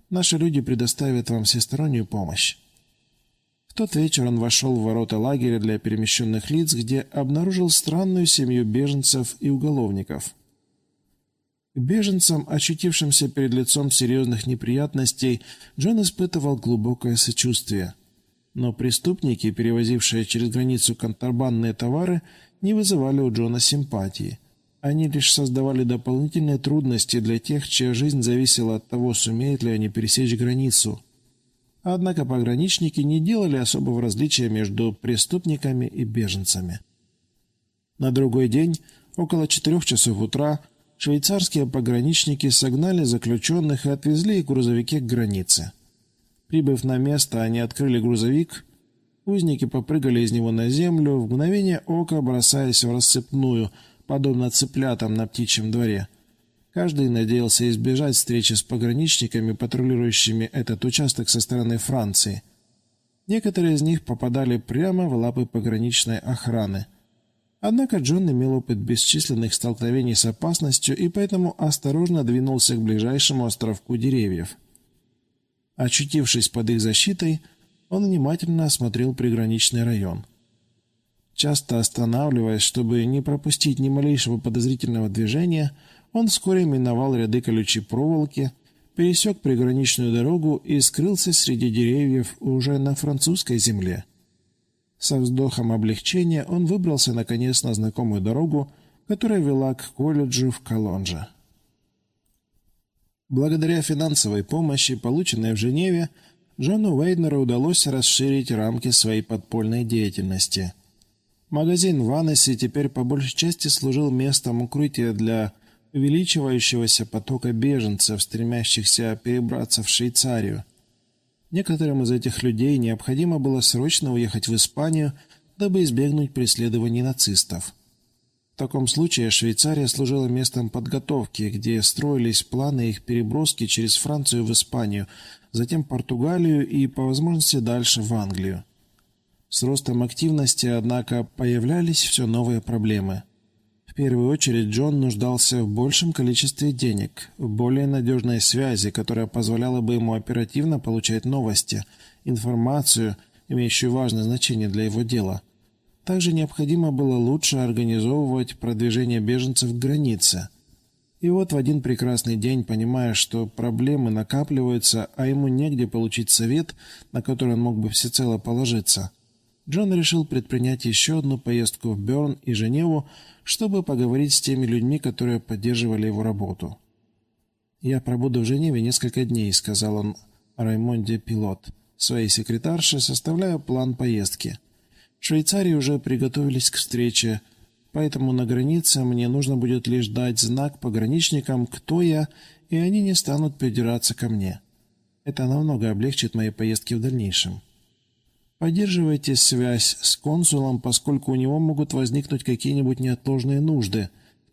Наши люди предоставят вам всестороннюю помощь тот вечер он вошел в ворота лагеря для перемещенных лиц, где обнаружил странную семью беженцев и уголовников. К беженцам, очутившимся перед лицом серьезных неприятностей, Джон испытывал глубокое сочувствие. Но преступники, перевозившие через границу контрабандные товары, не вызывали у Джона симпатии. Они лишь создавали дополнительные трудности для тех, чья жизнь зависела от того, сумеют ли они пересечь границу – Однако пограничники не делали особого различия между преступниками и беженцами. На другой день, около четырех часов утра, швейцарские пограничники согнали заключенных и отвезли их в грузовике к границе. Прибыв на место, они открыли грузовик, узники попрыгали из него на землю, в мгновение ока бросаясь в рассыпную, подобно цыплятам на птичьем дворе – Каждый надеялся избежать встречи с пограничниками, патрулирующими этот участок со стороны Франции. Некоторые из них попадали прямо в лапы пограничной охраны. Однако Джон имел опыт бесчисленных столкновений с опасностью и поэтому осторожно двинулся к ближайшему островку деревьев. Очутившись под их защитой, он внимательно осмотрел приграничный район. Часто останавливаясь, чтобы не пропустить ни малейшего подозрительного движения, он вскоре миновал ряды колючей проволоки, пересек приграничную дорогу и скрылся среди деревьев уже на французской земле. Со вздохом облегчения он выбрался наконец на знакомую дорогу, которая вела к колледжу в Колонже. Благодаря финансовой помощи, полученной в Женеве, Джону Вейднеру удалось расширить рамки своей подпольной деятельности. Магазин в Аннесе теперь по большей части служил местом укрытия для увеличивающегося потока беженцев, стремящихся перебраться в Швейцарию. Некоторым из этих людей необходимо было срочно уехать в Испанию, дабы избегнуть преследований нацистов. В таком случае Швейцария служила местом подготовки, где строились планы их переброски через Францию в Испанию, затем Португалию и, по возможности, дальше в Англию. С ростом активности, однако, появлялись все новые проблемы. Первую очередь Джон нуждался в большем количестве денег, в более надежной связи, которая позволяла бы ему оперативно получать новости, информацию, имеющую важное значение для его дела. Также необходимо было лучше организовывать продвижение беженцев к границе – и вот в один прекрасный день, понимая, что проблемы накапливаются, а ему негде получить совет, на который он мог бы всецело положиться, Джон решил предпринять еще одну поездку в Берн и Женеву, чтобы поговорить с теми людьми, которые поддерживали его работу. «Я пробуду в Женеве несколько дней», — сказал он Раймонде Пилот, своей секретарше, составляя план поездки. В Швейцарии уже приготовились к встрече поэтому на границе мне нужно будет лишь дать знак пограничникам, кто я, и они не станут придираться ко мне. Это намного облегчит мои поездки в дальнейшем. Поддерживайте связь с консулом, поскольку у него могут возникнуть какие-нибудь неотложные нужды,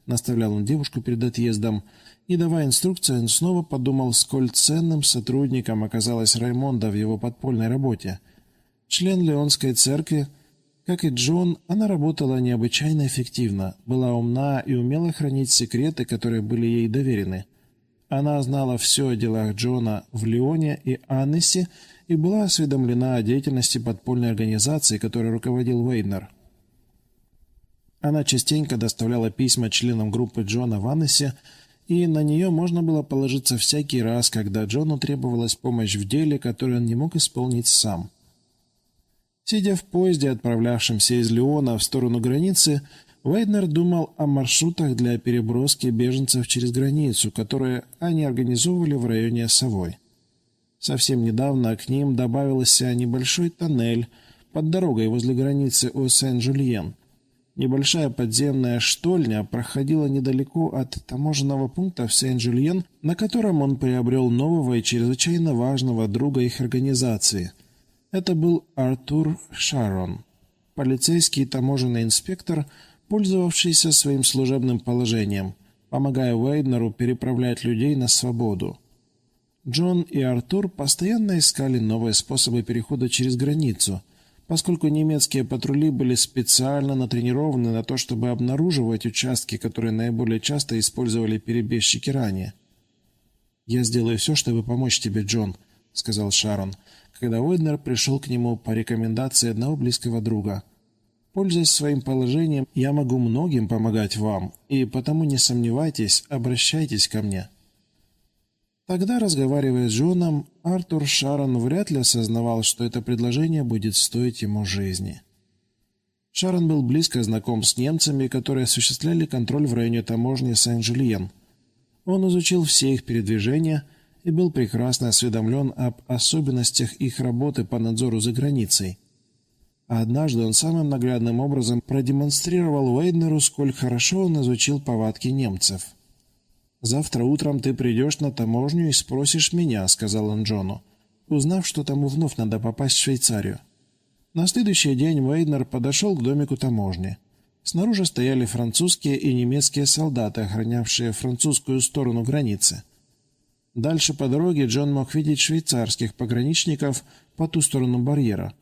наставлял он девушку перед отъездом, и, давая инструкции, он снова подумал, сколь ценным сотрудником оказалась Раймонда в его подпольной работе. Член Леонской церкви – как и Джон, она работала необычайно эффективно, была умна и умела хранить секреты, которые были ей доверены. Она знала все о делах Джона в Лионе и Аннесе и была осведомлена о деятельности подпольной организации, которой руководил Вейнер. Она частенько доставляла письма членам группы Джона в Аннесе, и на нее можно было положиться всякий раз, когда Джону требовалась помощь в деле, которое он не мог исполнить сам. Сидя в поезде, отправлявшемся из Леона в сторону границы, Вейднер думал о маршрутах для переброски беженцев через границу, которые они организовывали в районе Совой. Совсем недавно к ним добавился небольшой тоннель под дорогой возле границы у Сен-Жульен. Небольшая подземная штольня проходила недалеко от таможенного пункта в Сен-Жульен, на котором он приобрел нового и чрезвычайно важного друга их организации – это был Артур Шарон, полицейский таможенный инспектор, пользовавшийся своим служебным положением, помогая Уэйднеру переправлять людей на свободу. Джон и Артур постоянно искали новые способы перехода через границу, поскольку немецкие патрули были специально натренированы на то, чтобы обнаруживать участки, которые наиболее часто использовали перебежчики ранее. «Я сделаю все, чтобы помочь тебе, Джон», — сказал Шарон, когда Уэднер пришел к нему по рекомендации одного близкого друга. «Пользуясь своим положением, я могу многим помогать вам, и потому не сомневайтесь, обращайтесь ко мне». Тогда, разговаривая с Джоном, Артур Шарон вряд ли осознавал, что это предложение будет стоить ему жизни. Шарон был близко знаком с немцами, которые осуществляли контроль в районе таможни Сен-Жульен. Он изучил все их передвижения – и был прекрасно осведомлен об особенностях их работы по надзору за границей. А однажды он самым наглядным образом продемонстрировал Уэйднеру, сколь хорошо он изучил повадки немцев. «Завтра утром ты придешь на таможню и спросишь меня», — сказал он Джону, узнав, что тому вновь надо попасть в Швейцарию. На следующий день Уэйднер подошел к домику таможни. Снаружи стояли французские и немецкие солдаты, охранявшие французскую сторону границы. Дальше по дороге Джон мог видеть швейцарских пограничников по ту сторону барьера.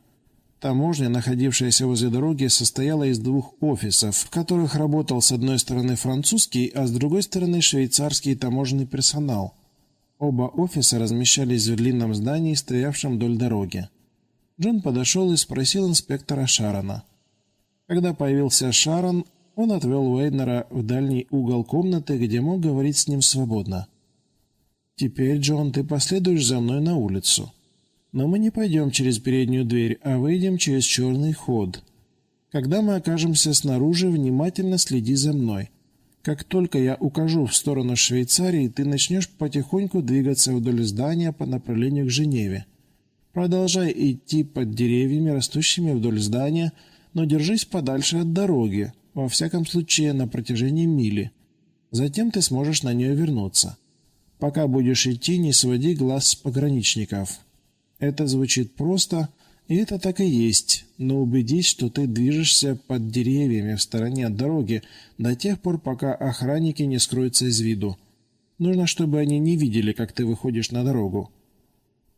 Таможня, находившаяся возле дороги, состояла из двух офисов, в которых работал с одной стороны французский, а с другой стороны швейцарский таможенный персонал. Оба офиса размещались в длинном здании, стоявшем вдоль дороги. Джон подошел и спросил инспектора Шарона. Когда появился Шарон, он отвел Уэйнера в дальний угол комнаты, где мог говорить с ним свободно. «Теперь, Джон, ты последуешь за мной на улицу. Но мы не пойдем через переднюю дверь, а выйдем через черный ход. Когда мы окажемся снаружи, внимательно следи за мной. Как только я укажу в сторону Швейцарии, ты начнешь потихоньку двигаться вдоль здания по направлению к Женеве. Продолжай идти под деревьями, растущими вдоль здания, но держись подальше от дороги, во всяком случае на протяжении мили. Затем ты сможешь на нее вернуться. Пока будешь идти, не своди глаз с пограничников. Это звучит просто, и это так и есть, но убедись, что ты движешься под деревьями в стороне от дороги до тех пор, пока охранники не скроются из виду. Нужно, чтобы они не видели, как ты выходишь на дорогу.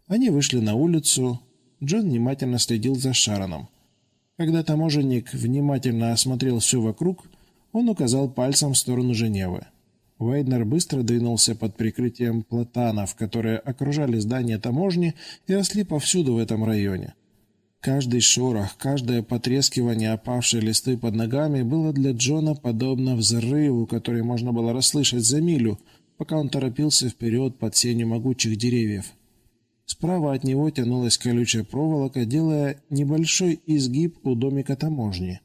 Они вышли на улицу. Джон внимательно следил за Шароном. Когда таможенник внимательно осмотрел все вокруг, он указал пальцем в сторону Женевы. Вейднер быстро двинулся под прикрытием платанов, которые окружали здание таможни и росли повсюду в этом районе. Каждый шорох, каждое потрескивание опавшей листы под ногами было для Джона подобно взрыву, который можно было расслышать за милю, пока он торопился вперед под сенью могучих деревьев. Справа от него тянулась колючая проволока, делая небольшой изгиб у домика таможни.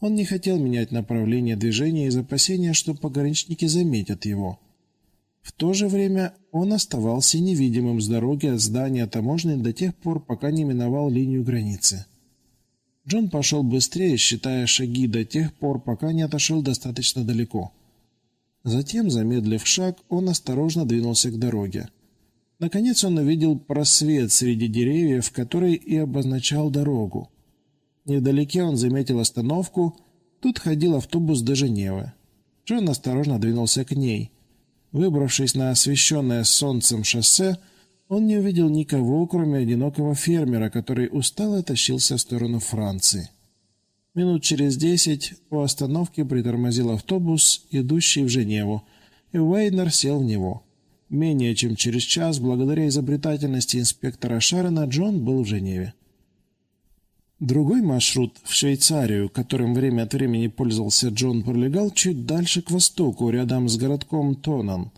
Он не хотел менять направление движения из опасения, что пограничники заметят его. В то же время он оставался невидимым с дороги от здания таможни до тех пор, пока не миновал линию границы. Джон пошел быстрее, считая шаги до тех пор, пока не отошел достаточно далеко. Затем, замедлив шаг, он осторожно двинулся к дороге. Наконец он увидел просвет среди деревьев, который и обозначал дорогу. Невдалеке он заметил остановку. Тут ходил автобус до Женевы. Джон осторожно двинулся к ней. Выбравшись на освещенное солнцем шоссе, он не увидел никого, кроме одинокого фермера, который устало тащился в сторону Франции. Минут через десять у остановки притормозил автобус, идущий в Женеву, и Уэйнер сел в него. Менее чем через час, благодаря изобретательности инспектора Шарена, Джон был в Женеве. Другой маршрут в Швейцарию, которым время от времени пользовался Джон, пролегал чуть дальше к востоку, рядом с городком Тонан.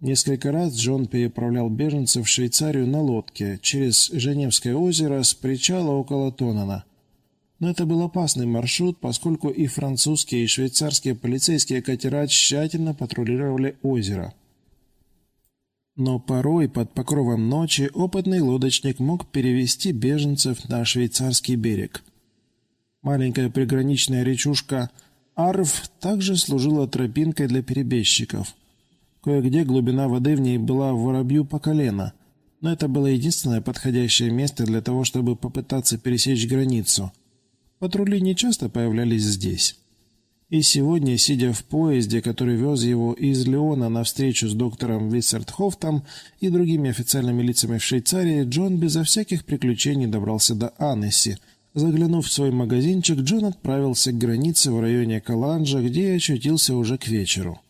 Несколько раз Джон переправлял беженцев в Швейцарию на лодке через Женевское озеро с причала около Тонана. Но это был опасный маршрут, поскольку и французские, и швейцарские полицейские катера тщательно патрулировали озеро. Но порой под покровом ночи опытный лодочник мог перевести беженцев на швейцарский берег. Маленькая приграничная речушка Арв также служила тропинкой для перебежчиков. Кое-где глубина воды в ней была воробью по колено, но это было единственное подходящее место для того, чтобы попытаться пересечь границу. Патрули не часто появлялись здесь. И сегодня, сидя в поезде, который вез его из Леона на встречу с доктором Виссертхофтом и другими официальными лицами в Швейцарии, Джон безо всяких приключений добрался до Аннесси. Заглянув в свой магазинчик, Джон отправился к границе в районе Каланджа, где очутился уже к вечеру.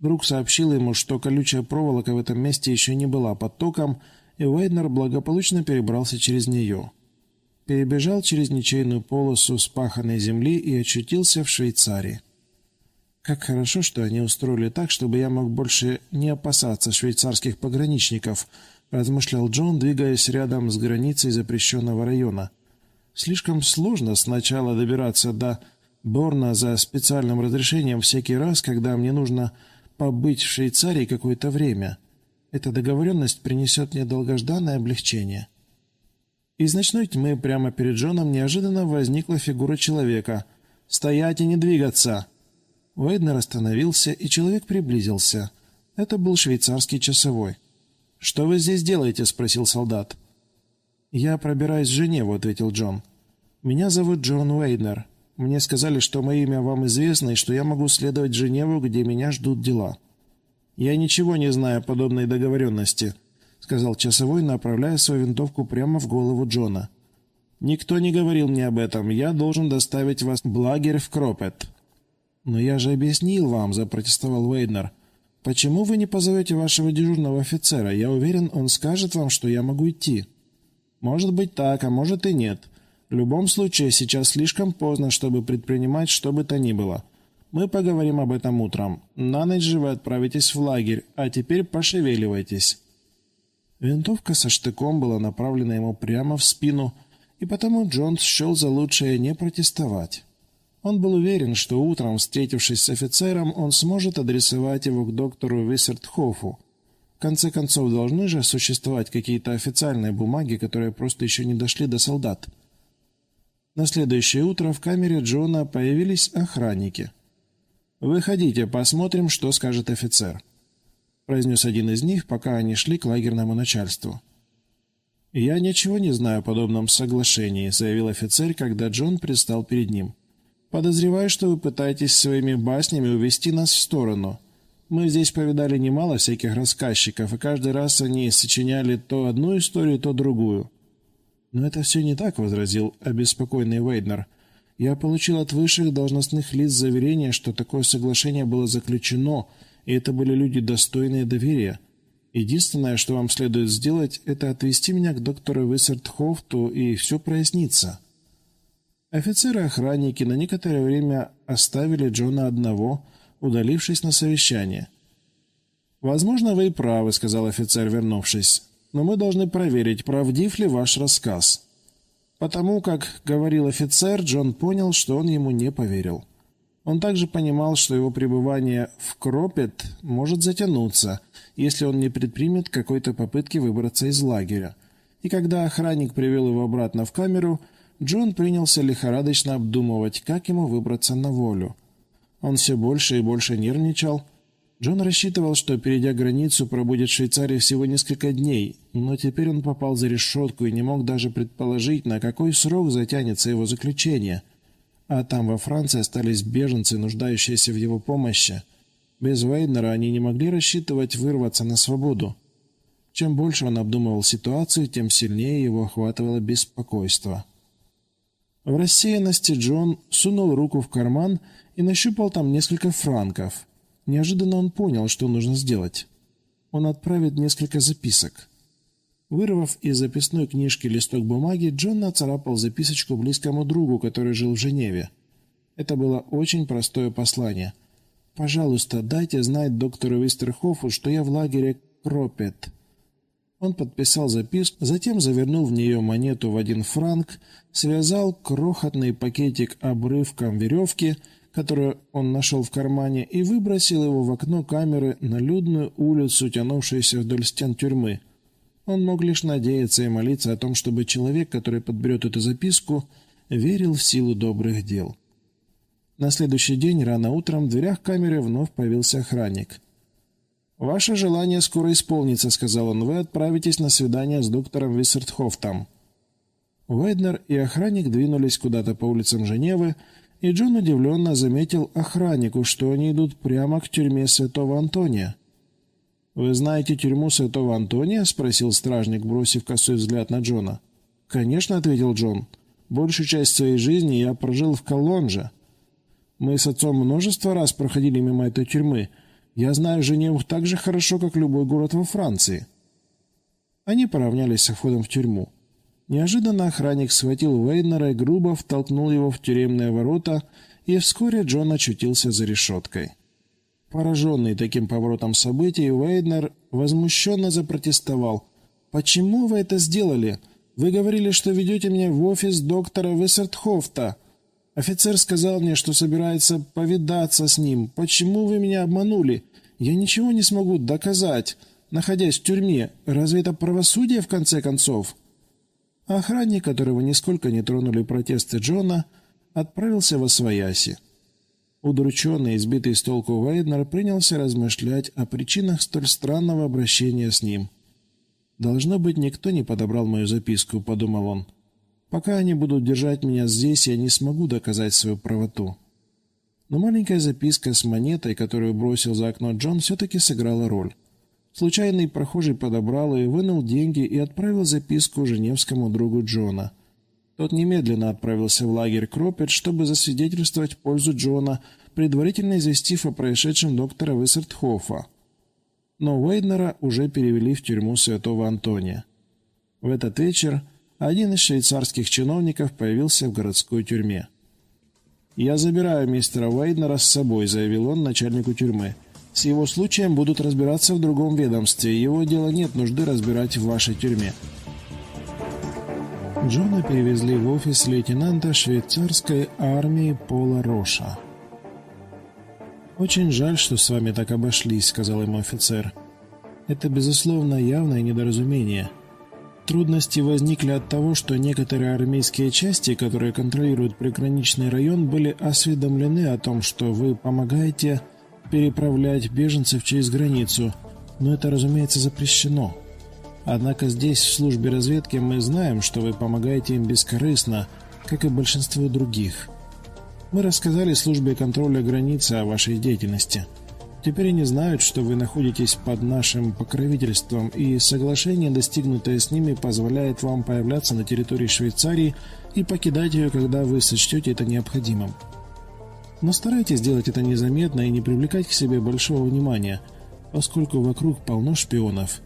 Друг сообщил ему, что колючая проволока в этом месте еще не была под током, и Уэйднер благополучно перебрался через нее перебежал через ничейную полосу спаханной земли и очутился в Швейцарии. Как хорошо, что они устроили так, чтобы я мог больше не опасаться швейцарских пограничников, размышлял Джон, двигаясь рядом с границей запрещенного района. Слишком сложно сначала добираться до Борна за специальным разрешением всякий раз, когда мне нужно побыть в Швейцарии какое-то время. Эта договоренность принесет мне долгожданное облегчение. Из ночной тьмы прямо перед Джоном неожиданно возникла фигура человека. «Стоять и не двигаться!» Уэйднер остановился, и человек приблизился. Это был швейцарский часовой. «Что вы здесь делаете?» — спросил солдат. «Я пробираюсь в Женеву», — ответил Джон. «Меня зовут Джон Уэйднер. Мне сказали, что мое имя вам известно и что я могу следовать в Женеву, где меня ждут дела». «Я ничего не знаю о подобной договоренности», сказал часовой, направляя свою винтовку прямо в голову Джона. «Никто не говорил мне об этом. Я должен доставить вас в лагерь в Кропет». «Но я же объяснил вам», — запротестовал Вейднер. Почему вы не позовете вашего дежурного офицера? Я уверен, он скажет вам, что я могу идти. Может быть так, а может и нет. В любом случае, сейчас слишком поздно, чтобы предпринимать что бы то ни было. Мы поговорим об этом утром. На ночь же вы отправитесь в лагерь, а теперь пошевеливайтесь. Винтовка со штыком была направлена ему прямо в спину, и потому Джон счел за лучшее не протестовать. Он был уверен, что утром, встретившись с офицером, он сможет адресовать его к доктору Виссертхофу. В конце концов, должны же существовать какие-то официальные бумаги, которые просто еще не дошли до солдат. На следующее утро в камере Джона появились охранники. «Выходите, посмотрим, что скажет офицер» произнес один из них, пока они шли к лагерному начальству. «Я ничего не знаю о подобном соглашении», — заявил офицер, когда Джон предстал перед ним. «Подозреваю, что вы пытаетесь своими баснями увести нас в сторону. Мы здесь повидали немало всяких рассказчиков, и каждый раз они сочиняли то одну историю, то другую». «Но это все не так», — возразил обеспокоенный Вейднер. «Я получил от высших должностных лиц заверение, что такое соглашение было заключено, и это были люди достойные доверия. Единственное, что вам следует сделать, это отвезти меня к доктору Виссертхофту, и все прояснится». Офицеры-охранники на некоторое время оставили Джона одного, удалившись на совещание. «Возможно, вы и правы», — сказал офицер, вернувшись. «Но мы должны проверить, правдив ли ваш рассказ». Потому как говорил офицер, Джон понял, что он ему не поверил. Он также понимал, что его пребывание в Кропет может затянуться, если он не предпримет какой-то попытки выбраться из лагеря. И когда охранник привел его обратно в камеру, Джон принялся лихорадочно обдумывать, как ему выбраться на волю. Он все больше и больше нервничал. Джон рассчитывал, что, перейдя границу, пробудет в Швейцарии всего несколько дней, но теперь он попал за решетку и не мог даже предположить, на какой срок затянется его заключение – а там во Франции остались беженцы, нуждающиеся в его помощи. Без Вейднера они не могли рассчитывать вырваться на свободу. Чем больше он обдумывал ситуацию, тем сильнее его охватывало беспокойство. В рассеянности Джон сунул руку в карман и нащупал там несколько франков. Неожиданно он понял, что нужно сделать. Он отправит несколько записок. Вырвав из записной книжки листок бумаги, Джон нацарапал записочку близкому другу, который жил в Женеве. Это было очень простое послание. «Пожалуйста, дайте знать доктору Вистерхофу, что я в лагере Кропет». Он подписал записку, затем завернул в нее монету в один франк, связал крохотный пакетик обрывком веревки, которую он нашел в кармане, и выбросил его в окно камеры на людную улицу, тянувшуюся вдоль стен тюрьмы – он мог лишь надеяться и молиться о том, чтобы человек, который подберет эту записку, верил в силу добрых дел. На следующий день рано утром в дверях камеры вновь появился охранник. «Ваше желание скоро исполнится», — сказал он. «Вы отправитесь на свидание с доктором Виссертхофтом». Вейднер и охранник двинулись куда-то по улицам Женевы, и Джон удивленно заметил охраннику, что они идут прямо к тюрьме Святого Антония. «Вы знаете тюрьму Святого Антония?» — спросил стражник, бросив косой взгляд на Джона. «Конечно», — ответил Джон. «Большую часть своей жизни я прожил в Колонже. Мы с отцом множество раз проходили мимо этой тюрьмы. Я знаю Женеву так же хорошо, как любой город во Франции». Они поравнялись со входом в тюрьму. Неожиданно охранник схватил Вейнера и грубо втолкнул его в тюремные ворота, и вскоре Джон очутился за решеткой. Пораженный таким поворотом событий, Вейднер возмущенно запротестовал. «Почему вы это сделали? Вы говорили, что ведете меня в офис доктора Вессертхофта. Офицер сказал мне, что собирается повидаться с ним. Почему вы меня обманули? Я ничего не смогу доказать, находясь в тюрьме. Разве это правосудие, в конце концов?» Охранник, которого нисколько не тронули протесты Джона, отправился во свояси. Удрученный и сбитый с толку Вейднер принялся размышлять о причинах столь странного обращения с ним. «Должно быть, никто не подобрал мою записку», — подумал он. «Пока они будут держать меня здесь, я не смогу доказать свою правоту». Но маленькая записка с монетой, которую бросил за окно Джон, все-таки сыграла роль. Случайный прохожий подобрал ее, вынул деньги и отправил записку женевскому другу Джона — тот немедленно отправился в лагерь Кропет, чтобы засвидетельствовать пользу Джона, предварительно известив о происшедшем доктора Виссертхофа. но Уэйднера уже перевели в тюрьму Святого Антония. В этот вечер один из швейцарских чиновников появился в городской тюрьме. «Я забираю мистера Уэйднера с собой», — заявил он начальнику тюрьмы. «С его случаем будут разбираться в другом ведомстве. Его дело нет нужды разбирать в вашей тюрьме». Джона перевезли в офис лейтенанта швейцарской армии Пола Роша. «Очень жаль, что с вами так обошлись», — сказал ему офицер. «Это, безусловно, явное недоразумение». Трудности возникли от того, что некоторые армейские части, которые контролируют приграничный район, были осведомлены о том, что вы помогаете переправлять беженцев через границу, но это, разумеется, запрещено. Однако здесь, в службе разведки, мы знаем, что вы помогаете им бескорыстно, как и большинство других. Мы рассказали службе контроля границы о вашей деятельности – Теперь они знают, что вы находитесь под нашим покровительством, и соглашение, достигнутое с ними, позволяет вам появляться на территории Швейцарии и покидать ее, когда вы сочтете это необходимым. Но старайтесь сделать это незаметно и не привлекать к себе большого внимания, поскольку вокруг полно шпионов.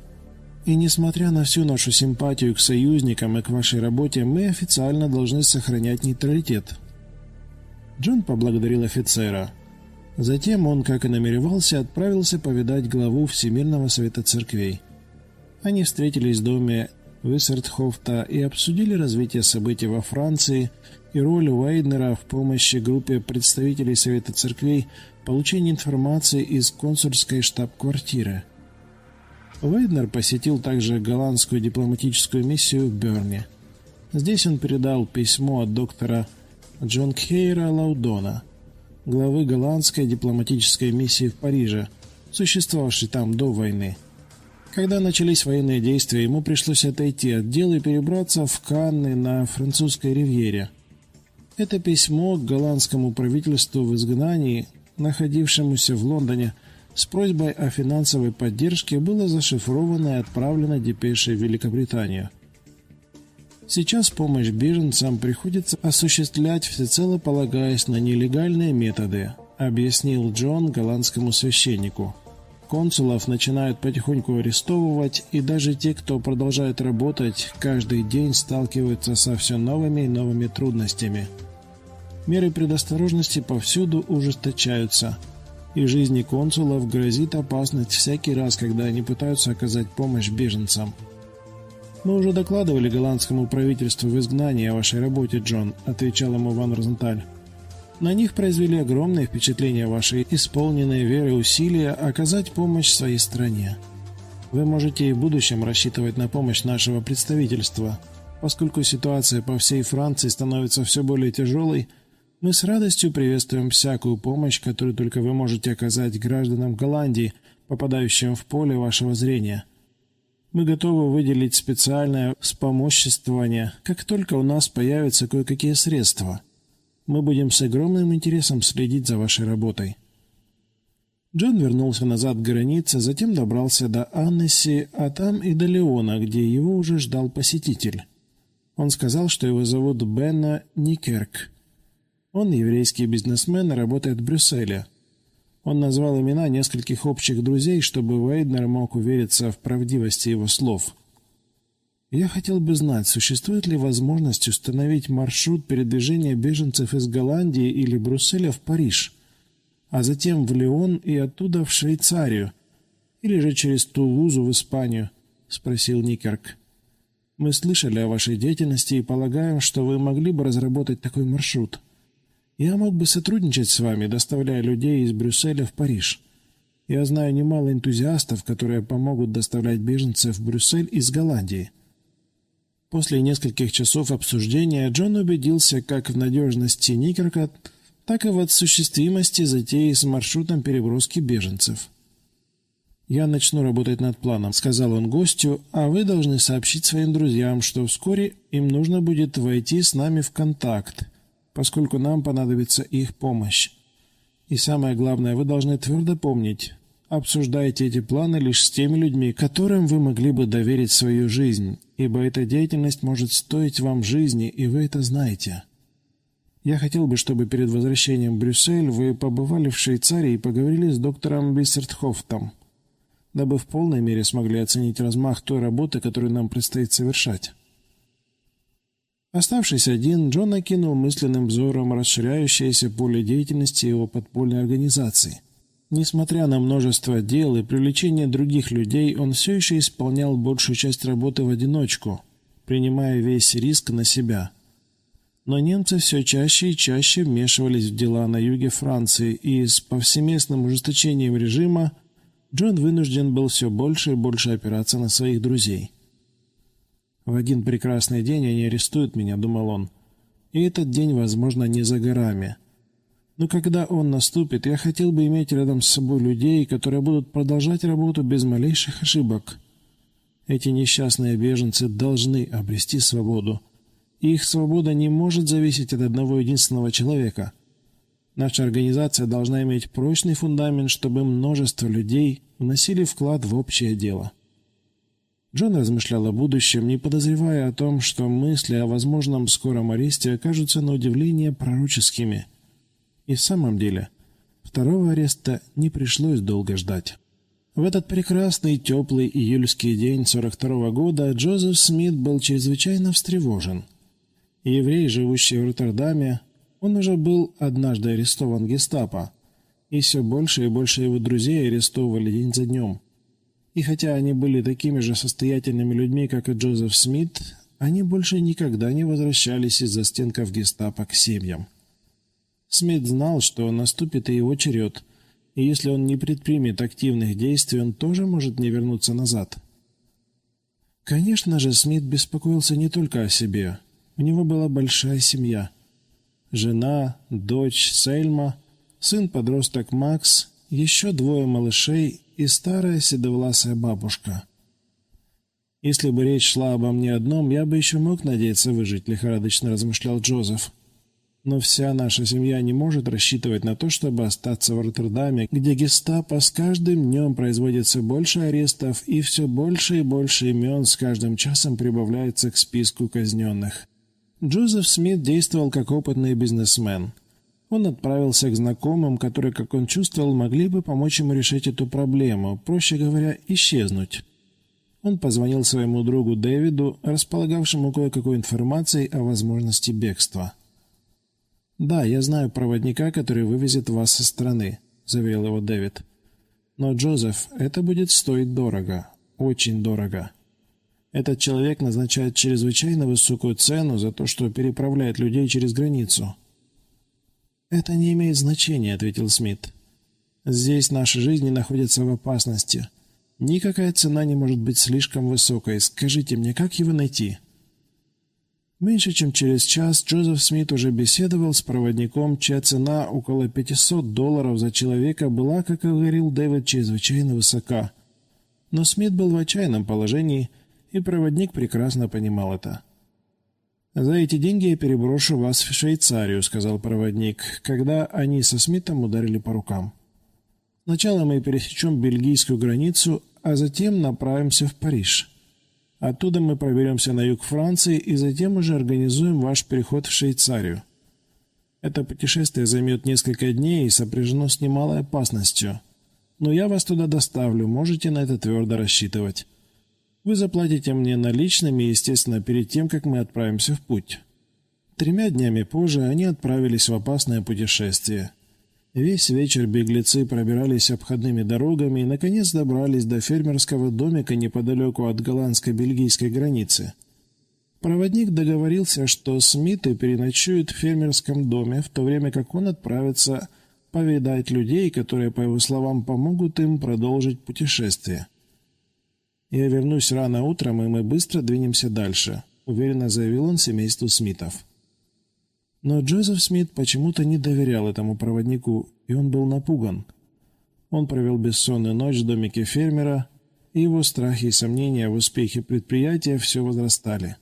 И несмотря на всю нашу симпатию к союзникам и к вашей работе, мы официально должны сохранять нейтралитет. Джон поблагодарил офицера – Затем он, как и намеревался, отправился повидать главу Всемирного Совета Церквей. Они встретились в доме Виссертхофта и обсудили развитие событий во Франции и роль Уайднера в помощи группе представителей Совета Церквей в информации из консульской штаб-квартиры. Уайднер посетил также голландскую дипломатическую миссию в Берне. Здесь он передал письмо от доктора Джон Кейра Лаудона – главы голландской дипломатической миссии в Париже, существовавшей там до войны. Когда начались военные действия, ему пришлось отойти от дел и перебраться в Канны на французской ривьере. Это письмо к голландскому правительству в изгнании, находившемуся в Лондоне, с просьбой о финансовой поддержке было зашифровано и отправлено депешей в Великобританию. Сейчас помощь беженцам приходится осуществлять всецело полагаясь на нелегальные методы, объяснил Джон голландскому священнику. Консулов начинают потихоньку арестовывать, и даже те, кто продолжает работать, каждый день сталкиваются со все новыми и новыми трудностями. Меры предосторожности повсюду ужесточаются, и жизни консулов грозит опасность всякий раз, когда они пытаются оказать помощь беженцам. «Мы уже докладывали голландскому правительству в изгнании о вашей работе, Джон», — отвечал ему Ван Розенталь. «На них произвели огромное впечатление ваши исполненные веры усилия оказать помощь своей стране. Вы можете и в будущем рассчитывать на помощь нашего представительства. Поскольку ситуация по всей Франции становится все более тяжелой, мы с радостью приветствуем всякую помощь, которую только вы можете оказать гражданам Голландии, попадающим в поле вашего зрения». Мы готовы выделить специальное вспомоществование, как только у нас появятся кое-какие средства. Мы будем с огромным интересом следить за вашей работой». Джон вернулся назад к границе, затем добрался до Аннеси, а там и до Леона, где его уже ждал посетитель. Он сказал, что его зовут Бенна Никерк. Он еврейский бизнесмен и работает в Брюсселе. Он назвал имена нескольких общих друзей, чтобы Вейднер мог увериться в правдивости его слов. «Я хотел бы знать, существует ли возможность установить маршрут передвижения беженцев из Голландии или Брюсселя в Париж, а затем в Лион и оттуда в Швейцарию, или же через Тулузу в Испанию?» — спросил Никерк. «Мы слышали о вашей деятельности и полагаем, что вы могли бы разработать такой маршрут». Я мог бы сотрудничать с вами, доставляя людей из Брюсселя в Париж. Я знаю немало энтузиастов, которые помогут доставлять беженцев в Брюссель из Голландии. После нескольких часов обсуждения Джон убедился как в надежности Никерка, так и в осуществимости затеи с маршрутом переброски беженцев. «Я начну работать над планом», — сказал он гостю, «а вы должны сообщить своим друзьям, что вскоре им нужно будет войти с нами в контакт, поскольку нам понадобится их помощь. И самое главное, вы должны твердо помнить, обсуждайте эти планы лишь с теми людьми, которым вы могли бы доверить свою жизнь, ибо эта деятельность может стоить вам жизни, и вы это знаете. Я хотел бы, чтобы перед возвращением в Брюссель вы побывали в Швейцарии и поговорили с доктором Биссертхофтом. дабы в полной мере смогли оценить размах той работы, которую нам предстоит совершать. Оставшись один, Джон окинул мысленным взором расширяющееся поле деятельности его подпольной организации. Несмотря на множество дел и привлечение других людей, он все еще исполнял большую часть работы в одиночку, принимая весь риск на себя. Но немцы все чаще и чаще вмешивались в дела на юге Франции, и с повсеместным ужесточением режима Джон вынужден был все больше и больше опираться на своих друзей. «В один прекрасный день они арестуют меня», — думал он. «И этот день, возможно, не за горами». Но когда он наступит, я хотел бы иметь рядом с собой людей, которые будут продолжать работу без малейших ошибок. Эти несчастные беженцы должны обрести свободу. их свобода не может зависеть от одного единственного человека. Наша организация должна иметь прочный фундамент, чтобы множество людей вносили вклад в общее дело. Джон размышлял о будущем, не подозревая о том, что мысли о возможном скором аресте окажутся на удивление пророческими – и в самом деле, второго ареста не пришлось долго ждать. В этот прекрасный теплый июльский день 42 -го года Джозеф Смит был чрезвычайно встревожен. Еврей, живущий в Роттердаме, он уже был однажды арестован гестапо, и все больше и больше его друзей арестовывали день за днем. И хотя они были такими же состоятельными людьми, как и Джозеф Смит, они больше никогда не возвращались из-за стенков гестапо к семьям. Смит знал, что наступит и его черед, и если он не предпримет активных действий, он тоже может не вернуться назад. Конечно же, Смит беспокоился не только о себе. У него была большая семья. Жена, дочь Сельма, сын-подросток Макс, еще двое малышей и старая седовласая бабушка. «Если бы речь шла обо мне одном, я бы еще мог надеяться выжить», — лихорадочно размышлял Джозеф. Но вся наша семья не может рассчитывать на то, чтобы остаться в Роттердаме, где гестапо с каждым днем производится больше арестов и все больше и больше имен с каждым часом прибавляется к списку казненных. Джозеф Смит действовал как опытный бизнесмен. Он отправился к знакомым, которые, как он чувствовал, могли бы помочь ему решить эту проблему, проще говоря, исчезнуть. Он позвонил своему другу Дэвиду, располагавшему кое-какой информацией о возможности бегства. «Да, я знаю проводника, который вывезет вас со страны», — заверил его Дэвид. «Но, Джозеф, это будет стоить дорого. Очень дорого. Этот человек назначает чрезвычайно высокую цену за то, что переправляет людей через границу». «Это не имеет значения», — ответил Смит. «Здесь наши жизни находятся в опасности. Никакая цена не может быть слишком высокой. Скажите мне, как его найти?» Меньше чем через час Джозеф Смит уже беседовал с проводником, чья цена около 500 долларов за человека была, как и говорил Дэвид, чрезвычайно высока. Но Смит был в отчаянном положении, и проводник прекрасно понимал это. «За эти деньги я переброшу вас в Швейцарию», — сказал проводник, когда они со Смитом ударили по рукам. «Сначала мы пересечем бельгийскую границу, а затем направимся в Париж». Оттуда мы проберемся на юг Франции и затем уже организуем ваш переход в Швейцарию. Это путешествие займет несколько дней и сопряжено с немалой опасностью. Но я вас туда доставлю, можете на это твердо рассчитывать. Вы заплатите мне наличными, естественно, перед тем, как мы отправимся в путь. Тремя днями позже они отправились в опасное путешествие. Весь вечер беглецы пробирались обходными дорогами и, наконец, добрались до фермерского домика неподалеку от голландско-бельгийской границы. Проводник договорился, что Смиты переночуют в фермерском доме, в то время как он отправится повидать людей, которые, по его словам, помогут им продолжить путешествие. «Я вернусь рано утром, и мы быстро двинемся дальше», — уверенно заявил он семейству Смитов. Но Джозеф Смит почему-то не доверял этому проводнику, и он был напуган. Он провел бессонную ночь в домике фермера, и его страхи и сомнения в успехе предприятия все возрастали.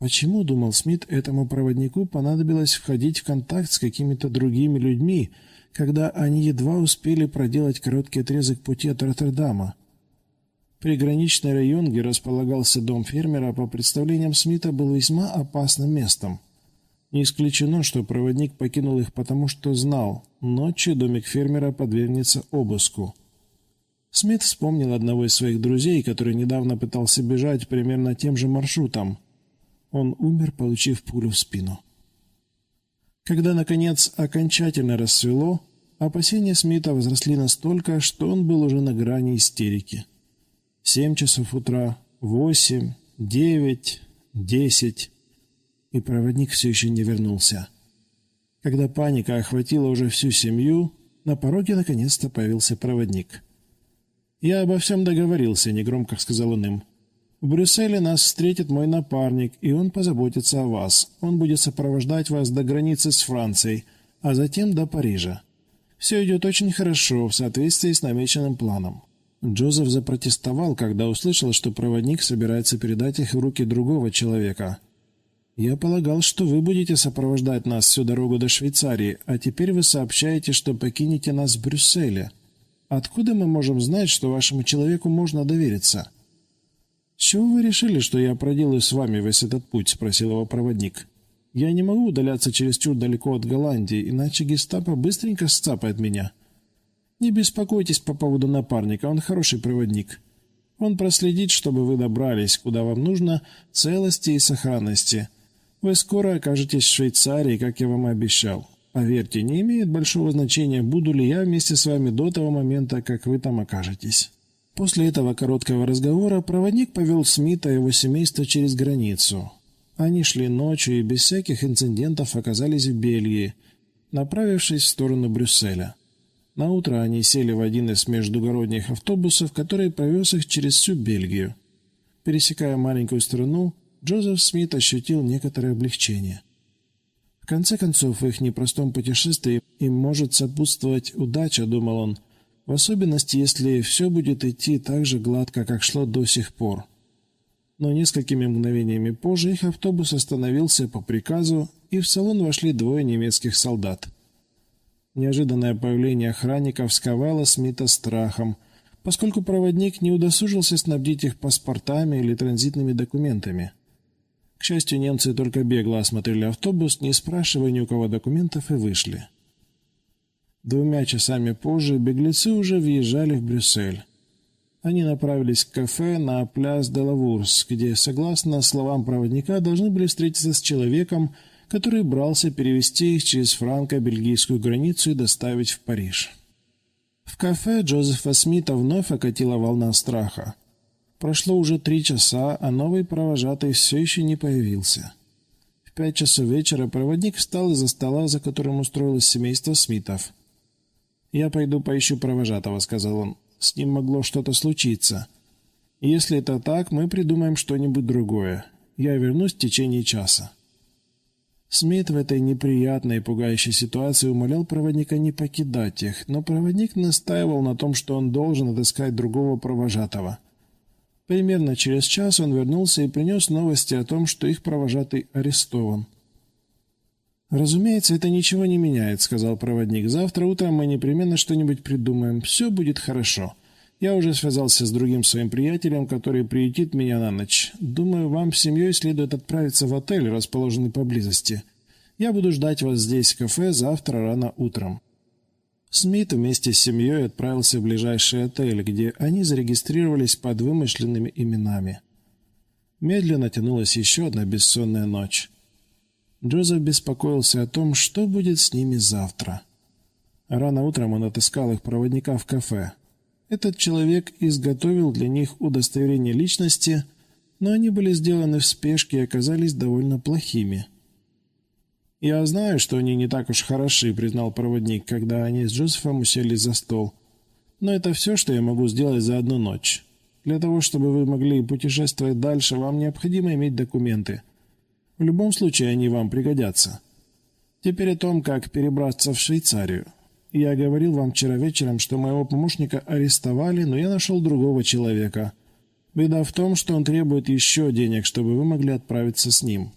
Почему, думал Смит, этому проводнику понадобилось входить в контакт с какими-то другими людьми, когда они едва успели проделать короткий отрезок пути от Роттердама? Приграничный район, где располагался дом фермера, по представлениям Смита, был весьма опасным местом. Не исключено, что проводник покинул их потому, что знал, ночью домик фермера подвергнется обыску. Смит вспомнил одного из своих друзей, который недавно пытался бежать примерно тем же маршрутом. Он умер, получив пулю в спину. Когда, наконец, окончательно рассвело, опасения Смита возросли настолько, что он был уже на грани истерики. Семь часов утра, восемь, девять, десять, и проводник все еще не вернулся. Когда паника охватила уже всю семью, на пороге наконец-то появился проводник. «Я обо всем договорился», — негромко сказал он им. «В Брюсселе нас встретит мой напарник, и он позаботится о вас. Он будет сопровождать вас до границы с Францией, а затем до Парижа. Все идет очень хорошо, в соответствии с намеченным планом». Джозеф запротестовал, когда услышал, что проводник собирается передать их в руки другого человека. «Я полагал, что вы будете сопровождать нас всю дорогу до Швейцарии, а теперь вы сообщаете, что покинете нас в Брюсселе. Откуда мы можем знать, что вашему человеку можно довериться?» «С чего вы решили, что я проделаю с вами весь этот путь?» — спросил его проводник. «Я не могу удаляться чересчур далеко от Голландии, иначе гестапо быстренько сцапает меня. Не беспокойтесь по поводу напарника, он хороший проводник. Он проследит, чтобы вы добрались, куда вам нужно, целости и сохранности. Вы скоро окажетесь в Швейцарии, как я вам и обещал. Поверьте, не имеет большого значения, буду ли я вместе с вами до того момента, как вы там окажетесь». После этого короткого разговора проводник повел Смита и его семейство через границу. Они шли ночью и без всяких инцидентов оказались в Бельгии, направившись в сторону Брюсселя. На утро они сели в один из междугородних автобусов, который провез их через всю Бельгию. Пересекая маленькую страну, Джозеф Смит ощутил некоторое облегчение. В конце концов, в их непростом путешествии им может сопутствовать удача, думал он, в особенности, если все будет идти так же гладко, как шло до сих пор. Но несколькими мгновениями позже их автобус остановился по приказу, и в салон вошли двое немецких солдат. Неожиданное появление охранников сковало Смита страхом, поскольку проводник не удосужился снабдить их паспортами или транзитными документами. К счастью, немцы только бегло осмотрели автобус, не спрашивая ни у кого документов, и вышли. Двумя часами позже беглецы уже въезжали в Брюссель. Они направились к кафе на пляс де Лавурс, где, согласно словам проводника, должны были встретиться с человеком, который брался перевести их через франко-бельгийскую границу и доставить в Париж. В кафе Джозефа Смита вновь окатила волна страха. Прошло уже три часа, а новый провожатый все еще не появился. В пять часов вечера проводник встал из-за стола, за которым устроилось семейство Смитов. «Я пойду поищу провожатого», — сказал он. «С ним могло что-то случиться. Если это так, мы придумаем что-нибудь другое. Я вернусь в течение часа». Смит в этой неприятной и пугающей ситуации умолял проводника не покидать их, но проводник настаивал на том, что он должен отыскать другого провожатого. Примерно через час он вернулся и принес новости о том, что их провожатый арестован. «Разумеется, это ничего не меняет», — сказал проводник. «Завтра утром мы непременно что-нибудь придумаем. Все будет хорошо. Я уже связался с другим своим приятелем, который приютит меня на ночь. Думаю, вам с семьей следует отправиться в отель, расположенный поблизости. Я буду ждать вас здесь, в кафе, завтра рано утром». Смит вместе с семьей отправился в ближайший отель, где они зарегистрировались под вымышленными именами. Медленно тянулась еще одна бессонная ночь. Джозеф беспокоился о том, что будет с ними завтра. Рано утром он отыскал их проводника в кафе. Этот человек изготовил для них удостоверение личности, но они были сделаны в спешке и оказались довольно плохими. «Я знаю, что они не так уж хороши», — признал проводник, когда они с Джозефом уселись за стол. «Но это все, что я могу сделать за одну ночь. Для того, чтобы вы могли путешествовать дальше, вам необходимо иметь документы. В любом случае они вам пригодятся. Теперь о том, как перебраться в Швейцарию. Я говорил вам вчера вечером, что моего помощника арестовали, но я нашел другого человека. Беда в том, что он требует еще денег, чтобы вы могли отправиться с ним.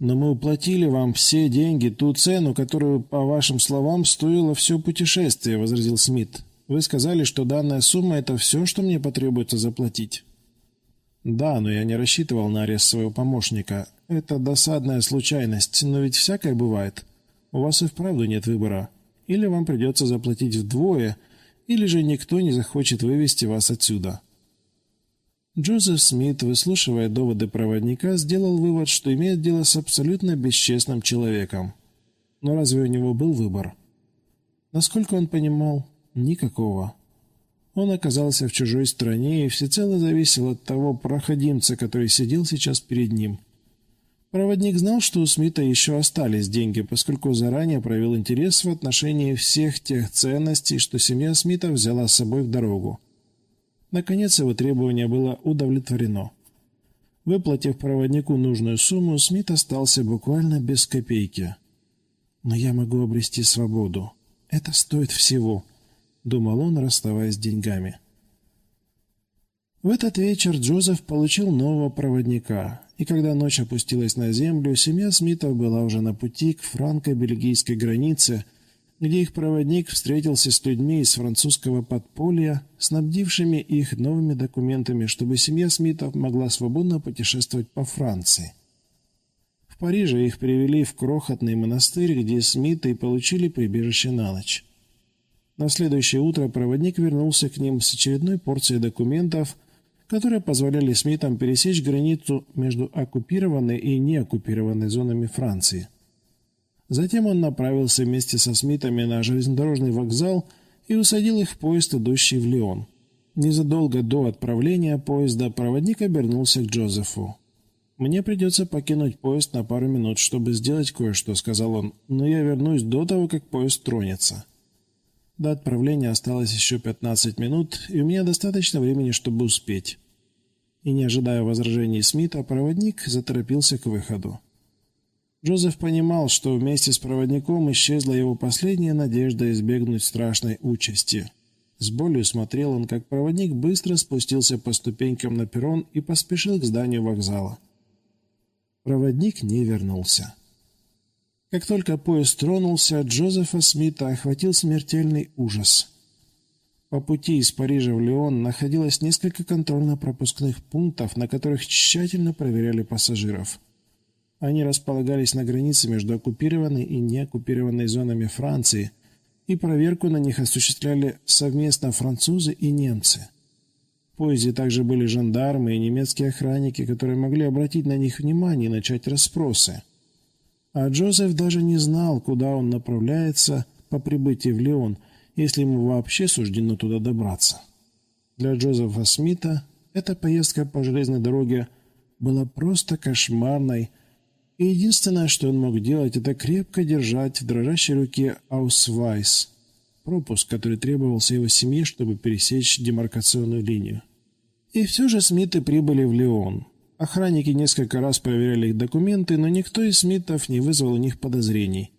Но мы уплатили вам все деньги, ту цену, которую, по вашим словам, стоило все путешествие, возразил Смит. Вы сказали, что данная сумма – это все, что мне потребуется заплатить. Да, но я не рассчитывал на арест своего помощника. Это досадная случайность, но ведь всякое бывает. У вас и вправду нет выбора. Или вам придется заплатить вдвое, или же никто не захочет вывести вас отсюда. Джозеф Смит, выслушивая доводы проводника, сделал вывод, что имеет дело с абсолютно бесчестным человеком. Но разве у него был выбор? Насколько он понимал, никакого. Он оказался в чужой стране и всецело зависел от того проходимца, который сидел сейчас перед ним. Проводник знал, что у Смита еще остались деньги, поскольку заранее проявил интерес в отношении всех тех ценностей, что семья Смита взяла с собой в дорогу. Наконец его требование было удовлетворено. Выплатив проводнику нужную сумму, Смит остался буквально без копейки. «Но я могу обрести свободу. Это стоит всего», — думал он, расставаясь с деньгами. В этот вечер Джозеф получил нового проводника, и когда ночь опустилась на землю, семья Смитов была уже на пути к франко-бельгийской границе, где их проводник встретился с людьми из французского подполья, снабдившими их новыми документами, чтобы семья Смитов могла свободно путешествовать по Франции. В Париже их привели в крохотный монастырь, где Смиты получили прибежище на ночь. На следующее утро проводник вернулся к ним с очередной порцией документов, которые позволяли Смитам пересечь границу между оккупированной и неоккупированной зонами Франции. Затем он направился вместе со Смитами на железнодорожный вокзал и усадил их в поезд, идущий в Лион. Незадолго до отправления поезда проводник обернулся к Джозефу. «Мне придется покинуть поезд на пару минут, чтобы сделать кое-что», — сказал он, «но я вернусь до того, как поезд тронется». До отправления осталось еще 15 минут, и у меня достаточно времени, чтобы успеть. И не ожидая возражений Смита, проводник заторопился к выходу. Джозеф понимал, что вместе с проводником исчезла его последняя надежда избегнуть страшной участи. С болью смотрел он, как проводник быстро спустился по ступенькам на перрон и поспешил к зданию вокзала. Проводник не вернулся. Как только поезд тронулся, Джозефа Смита охватил смертельный ужас. По пути из Парижа в Лион находилось несколько контрольно-пропускных пунктов, на которых тщательно проверяли пассажиров – они располагались на границе между оккупированной и неоккупированной зонами Франции, и проверку на них осуществляли совместно французы и немцы. В поезде также были жандармы и немецкие охранники, которые могли обратить на них внимание и начать расспросы. А Джозеф даже не знал, куда он направляется по прибытии в Лион, если ему вообще суждено туда добраться. Для Джозефа Смита эта поездка по железной дороге была просто кошмарной, и единственное, что он мог делать, это крепко держать в дрожащей руке «Аусвайс» — пропуск, который требовался его семье, чтобы пересечь демаркационную линию. И все же Смиты прибыли в Леон. Охранники несколько раз проверяли их документы, но никто из Смитов не вызвал у них подозрений.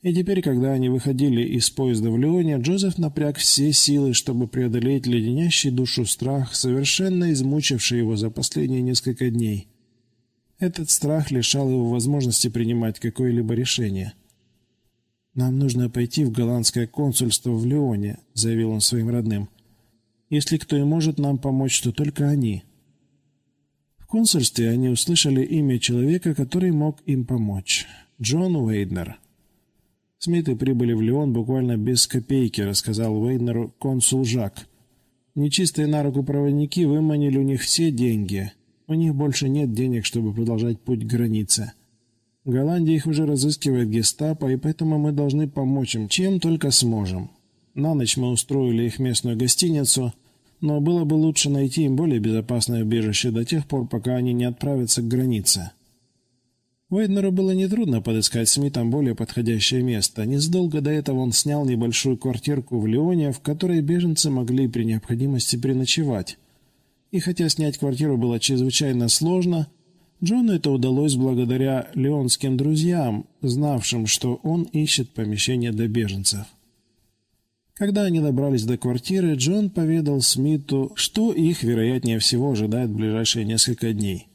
И теперь, когда они выходили из поезда в Леоне, Джозеф напряг все силы, чтобы преодолеть леденящий душу страх, совершенно измучивший его за последние несколько дней — этот страх лишал его возможности принимать какое-либо решение. «Нам нужно пойти в голландское консульство в Лионе», — заявил он своим родным. «Если кто и может нам помочь, то только они». Консульстве они услышали имя человека, который мог им помочь — Джон Уэйднер. Смиты прибыли в Лион буквально без копейки, рассказал Уэйднеру консул Жак. Нечистые на руку проводники выманили у них все деньги, у них больше нет денег, чтобы продолжать путь к границе. В Голландии их уже разыскивает гестапо, и поэтому мы должны помочь им, чем только сможем. На ночь мы устроили их местную гостиницу, но было бы лучше найти им более безопасное убежище до тех пор, пока они не отправятся к границе. Вейднеру было нетрудно подыскать Смитам более подходящее место. Незадолго до этого он снял небольшую квартирку в Лионе, в которой беженцы могли при необходимости переночевать. И хотя снять квартиру было чрезвычайно сложно, Джону это удалось благодаря леонским друзьям, знавшим, что он ищет помещение для беженцев. Когда они добрались до квартиры, Джон поведал Смиту, что их, вероятнее всего, ожидает в ближайшие несколько дней.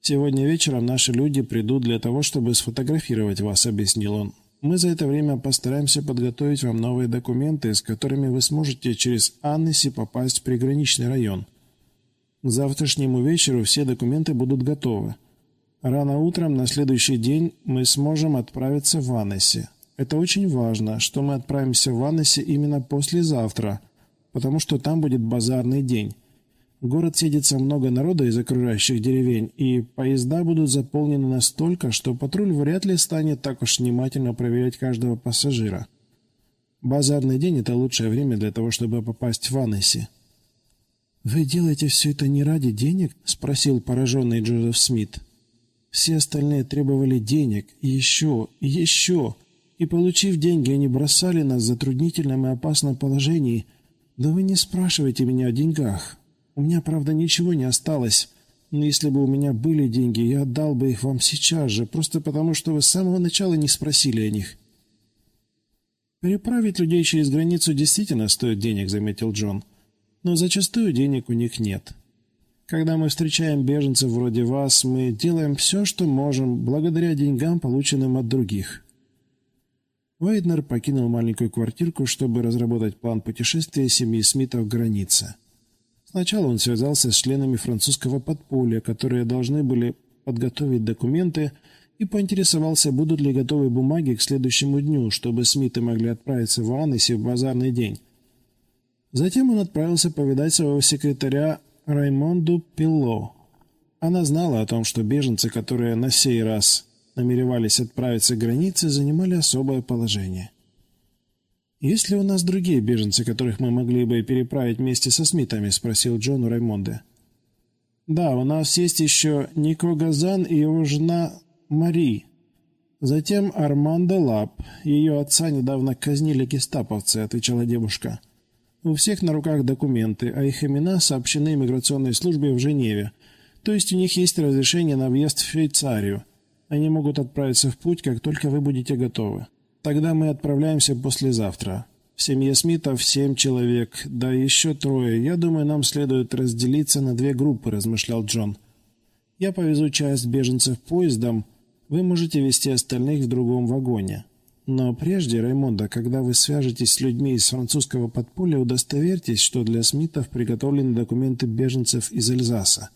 «Сегодня вечером наши люди придут для того, чтобы сфотографировать вас», — объяснил он. «Мы за это время постараемся подготовить вам новые документы, с которыми вы сможете через Аннеси попасть в приграничный район». К завтрашнему вечеру все документы будут готовы. Рано утром на следующий день мы сможем отправиться в Аннесси. Это очень важно, что мы отправимся в Аннесе именно послезавтра, потому что там будет базарный день. В город съедется много народа из окружающих деревень, и поезда будут заполнены настолько, что патруль вряд ли станет так уж внимательно проверять каждого пассажира. Базарный день – это лучшее время для того, чтобы попасть в Аннесси. «Вы делаете все это не ради денег?» – спросил пораженный Джозеф Смит. Все остальные требовали денег, еще, еще. И, получив деньги, они бросали нас в затруднительном и опасном положении. Да вы не спрашивайте меня о деньгах. У меня, правда, ничего не осталось. Но если бы у меня были деньги, я отдал бы их вам сейчас же, просто потому что вы с самого начала не спросили о них. «Переправить людей через границу действительно стоит денег», — заметил Джон. «Но зачастую денег у них нет. Когда мы встречаем беженцев вроде вас, мы делаем все, что можем, благодаря деньгам, полученным от других». Вейднер покинул маленькую квартирку, чтобы разработать план путешествия семьи Смита в границе. Сначала он связался с членами французского подполья, которые должны были подготовить документы, и поинтересовался, будут ли готовы бумаги к следующему дню, чтобы Смиты могли отправиться в Аннеси в базарный день. Затем он отправился повидать своего секретаря Раймонду Пилло. Она знала о том, что беженцы, которые на сей раз намеревались отправиться к границе, занимали особое положение. «Есть ли у нас другие беженцы, которых мы могли бы переправить вместе со Смитами?» – спросил Джон у Раймонда. «Да, у нас есть еще Нико Газан и его жена Мари. Затем Армандо Лап. Ее отца недавно казнили гестаповцы, отвечала девушка. У всех на руках документы, а их имена сообщены миграционной службе в Женеве. То есть у них есть разрешение на въезд в Швейцарию. Они могут отправиться в путь, как только вы будете готовы. Тогда мы отправляемся послезавтра. В семье Смитов семь человек, да еще трое. Я думаю, нам следует разделиться на две группы, размышлял Джон. Я повезу часть беженцев поездом, вы можете вести остальных в другом вагоне. Но прежде, Раймонда, когда вы свяжетесь с людьми из французского подполья, удостоверьтесь, что для Смитов приготовлены документы беженцев из Эльзаса.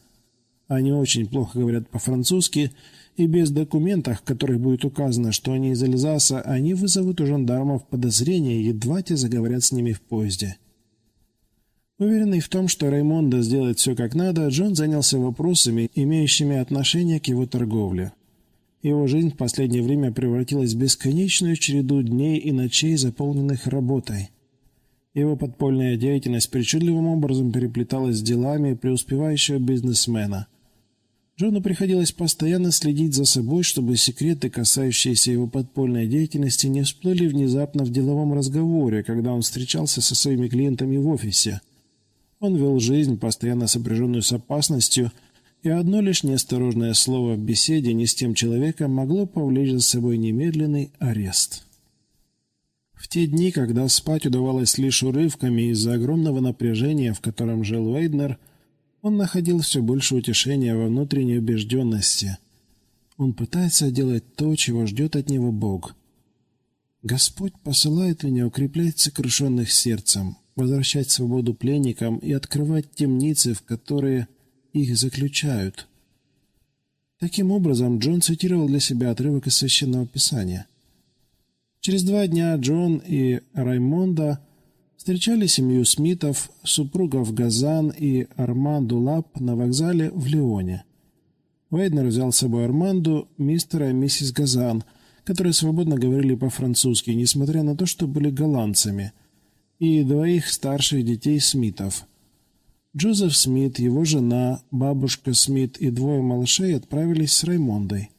Они очень плохо говорят по-французски, и без документов, в которых будет указано, что они из Эльзаса, они вызовут у жандармов подозрения, едва те заговорят с ними в поезде. Уверенный в том, что Раймонда сделает все как надо, Джон занялся вопросами, имеющими отношение к его торговле. Его жизнь в последнее время превратилась в бесконечную череду дней и ночей, заполненных работой. Его подпольная деятельность причудливым образом переплеталась с делами преуспевающего бизнесмена. Джону приходилось постоянно следить за собой, чтобы секреты, касающиеся его подпольной деятельности, не всплыли внезапно в деловом разговоре, когда он встречался со своими клиентами в офисе. Он вел жизнь, постоянно сопряженную с опасностью – и одно лишь неосторожное слово в беседе не с тем человеком могло повлечь за собой немедленный арест. В те дни, когда спать удавалось лишь урывками из-за огромного напряжения, в котором жил Вейднер, он находил все больше утешения во внутренней убежденности. Он пытается делать то, чего ждет от него Бог. Господь посылает меня укреплять сокрушенных сердцем, возвращать свободу пленникам и открывать темницы, в которые их заключают. Таким образом, Джон цитировал для себя отрывок из Священного Писания. Через два дня Джон и Раймонда встречали семью Смитов, супругов Газан и Арманду Лап на вокзале в Лионе. Вейднер взял с собой Арманду, мистера и миссис Газан, которые свободно говорили по-французски, несмотря на то, что были голландцами, и двоих старших детей Смитов – Джозеф Смит, его жена, бабушка Смит и двое малышей отправились с Раймондой.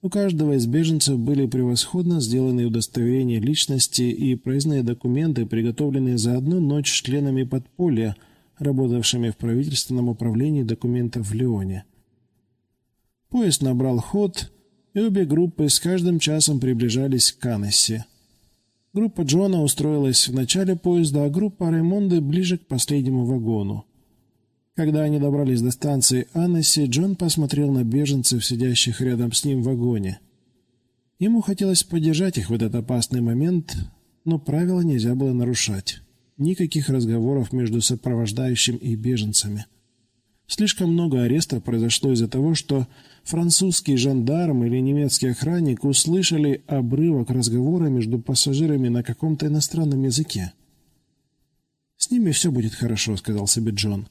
У каждого из беженцев были превосходно сделаны удостоверения личности и проездные документы, приготовленные за одну ночь членами подполья, работавшими в правительственном управлении документов в Лионе. Поезд набрал ход, и обе группы с каждым часом приближались к Канессе. Группа Джона устроилась в начале поезда, а группа Раймонды ближе к последнему вагону. Когда они добрались до станции Аннесси, Джон посмотрел на беженцев, сидящих рядом с ним в вагоне. Ему хотелось поддержать их в этот опасный момент, но правила нельзя было нарушать. Никаких разговоров между сопровождающим и беженцами. Слишком много арестов произошло из-за того, что французский жандарм или немецкий охранник услышали обрывок разговора между пассажирами на каком-то иностранном языке. «С ними все будет хорошо», — сказал себе Джон.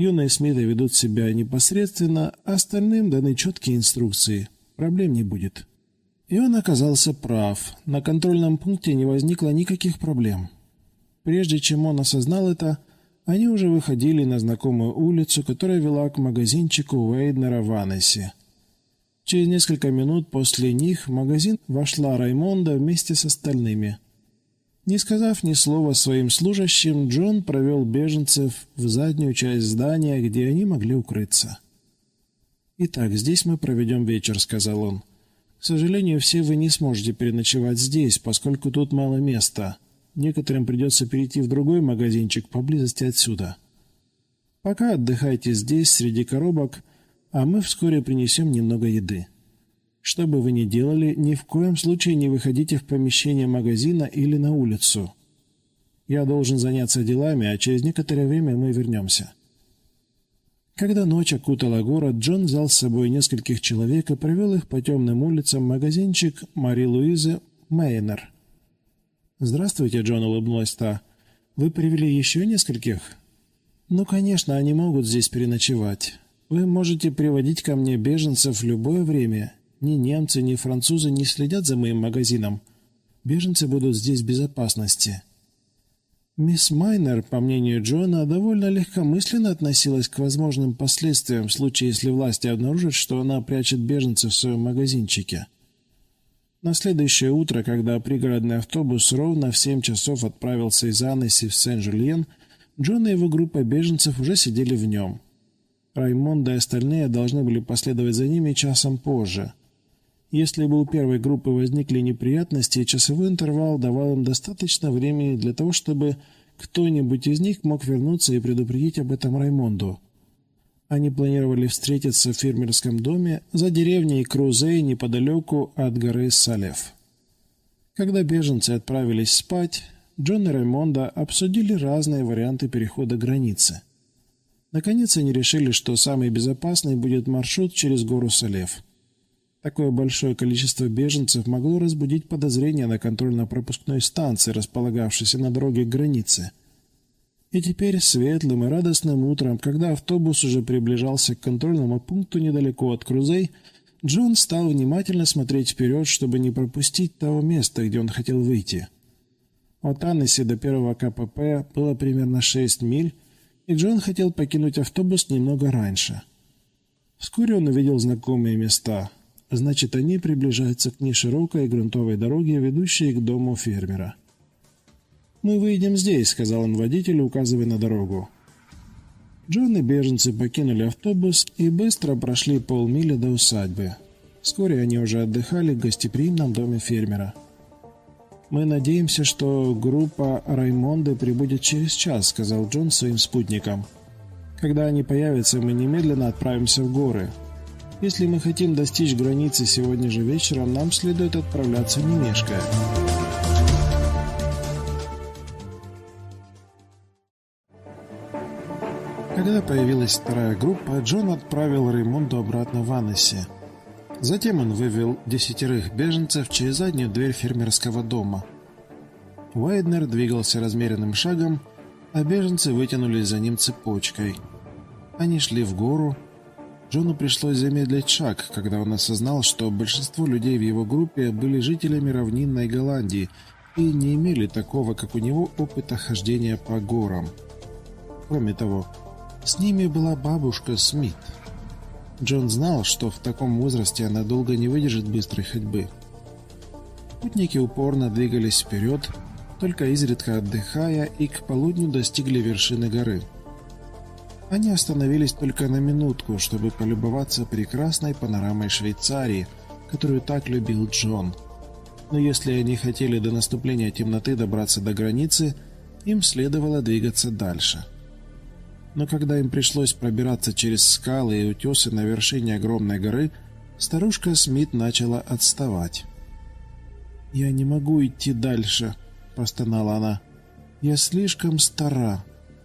Юные Смиты ведут себя непосредственно, остальным даны четкие инструкции. Проблем не будет. И он оказался прав. На контрольном пункте не возникло никаких проблем. Прежде чем он осознал это, они уже выходили на знакомую улицу, которая вела к магазинчику Уэйднера в Аннессе. Через несколько минут после них в магазин вошла Раймонда вместе с остальными. Не сказав ни слова своим служащим, Джон провел беженцев в заднюю часть здания, где они могли укрыться. «Итак, здесь мы проведем вечер», — сказал он. К сожалению, все вы не сможете переночевать здесь, поскольку тут мало места. Некоторым придется перейти в другой магазинчик поблизости отсюда. Пока отдыхайте здесь, среди коробок, а мы вскоре принесем немного еды. Что бы вы ни делали, ни в коем случае не выходите в помещение магазина или на улицу. Я должен заняться делами, а через некоторое время мы вернемся. Когда ночь окутала город, Джон взял с собой нескольких человек и провел их по темным улицам магазинчик Мари Луизы Мейнер. «Здравствуйте, Джон», — улыбнулась та. «Вы привели еще нескольких?» «Ну, конечно, они могут здесь переночевать. Вы можете приводить ко мне беженцев в любое время. Ни немцы, ни французы не следят за моим магазином. Беженцы будут здесь в безопасности». Мисс Майнер, по мнению Джона, довольно легкомысленно относилась к возможным последствиям в случае, если власти обнаружат, что она прячет беженцев в своем магазинчике. На следующее утро, когда пригородный автобус ровно в 7 часов отправился из Аннеси в Сен-Жульен, Джон и его группа беженцев уже сидели в нем. Раймонда и остальные должны были последовать за ними часом позже. Если бы у первой группы возникли неприятности, часовой интервал давал им достаточно времени для того, чтобы кто-нибудь из них мог вернуться и предупредить об этом Раймонду. Они планировали встретиться в фермерском доме за деревней Крузей неподалеку от горы Салев. Когда беженцы отправились спать, Джон и Раймонда обсудили разные варианты перехода границы. Наконец они решили, что самый безопасный будет маршрут через гору Салев – Такое большое количество беженцев могло разбудить подозрения на контрольно-пропускной станции, располагавшейся на дороге к границе. И теперь светлым и радостным утром, когда автобус уже приближался к контрольному пункту недалеко от Крузей, Джон стал внимательно смотреть вперед, чтобы не пропустить того места, где он хотел выйти. От Аннеси до первого КПП было примерно 6 миль, и Джон хотел покинуть автобус немного раньше. Вскоре он увидел знакомые места – Значит, они приближаются к неширокой грунтовой дороге, ведущей к дому фермера. «Мы выйдем здесь», — сказал он водителю, указывая на дорогу. Джон и беженцы покинули автобус и быстро прошли полмили до усадьбы. Вскоре они уже отдыхали в гостеприимном доме фермера. «Мы надеемся, что группа Раймонды прибудет через час», — сказал Джон своим спутникам. «Когда они появятся, мы немедленно отправимся в горы. Если мы хотим достичь границы сегодня же вечером, нам следует отправляться не мешкая. Когда появилась вторая группа, Джон отправил Реймонду обратно в Аннессе. Затем он вывел десятерых беженцев через заднюю дверь фермерского дома. Уайднер двигался размеренным шагом, а беженцы вытянулись за ним цепочкой. Они шли в гору, Джону пришлось замедлить шаг, когда он осознал, что большинство людей в его группе были жителями равнинной Голландии и не имели такого, как у него, опыта хождения по горам. Кроме того, с ними была бабушка Смит. Джон знал, что в таком возрасте она долго не выдержит быстрой ходьбы. Путники упорно двигались вперед, только изредка отдыхая, и к полудню достигли вершины горы – они остановились только на минутку, чтобы полюбоваться прекрасной панорамой Швейцарии, которую так любил Джон. Но если они хотели до наступления темноты добраться до границы, им следовало двигаться дальше. Но когда им пришлось пробираться через скалы и утесы на вершине огромной горы, старушка Смит начала отставать. «Я не могу идти дальше», — простонала она. «Я слишком стара.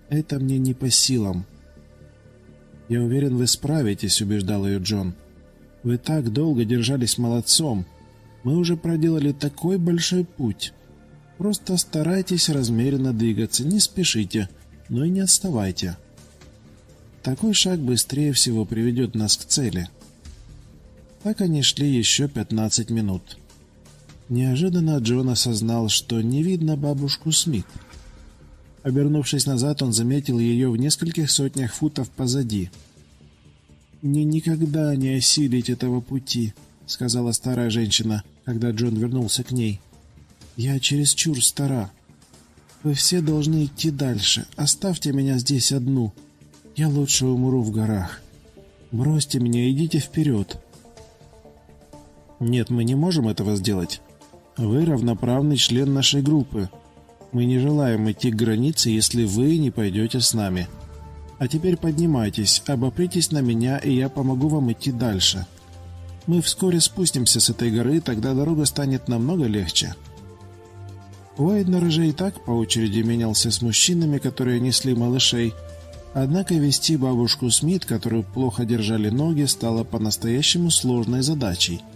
Это мне не по силам». «Я уверен, вы справитесь», — убеждал ее Джон. Вы так долго держались молодцом. Мы уже проделали такой большой путь. Просто старайтесь размеренно двигаться, не спешите, но и не отставайте. Такой шаг быстрее всего приведет нас к цели. Так они шли еще 15 минут. Неожиданно Джон осознал, что не видно бабушку Смит. Обернувшись назад, он заметил ее в нескольких сотнях футов позади. «Мне никогда не осилить этого пути», — сказала старая женщина, когда Джон вернулся к ней. «Я чересчур стара. Вы все должны идти дальше. Оставьте меня здесь одну. Я лучше умру в горах. Бросьте меня, идите вперед». «Нет, мы не можем этого сделать. Вы равноправный член нашей группы. Мы не желаем идти к границе, если вы не пойдете с нами. А теперь поднимайтесь, обопритесь на меня, и я помогу вам идти дальше. Мы вскоре спустимся с этой горы, тогда дорога станет намного легче». Уайднер же и так по очереди менялся с мужчинами, которые несли малышей, Однако вести бабушку Смит, которую плохо держали ноги, стало по-настоящему сложной задачей –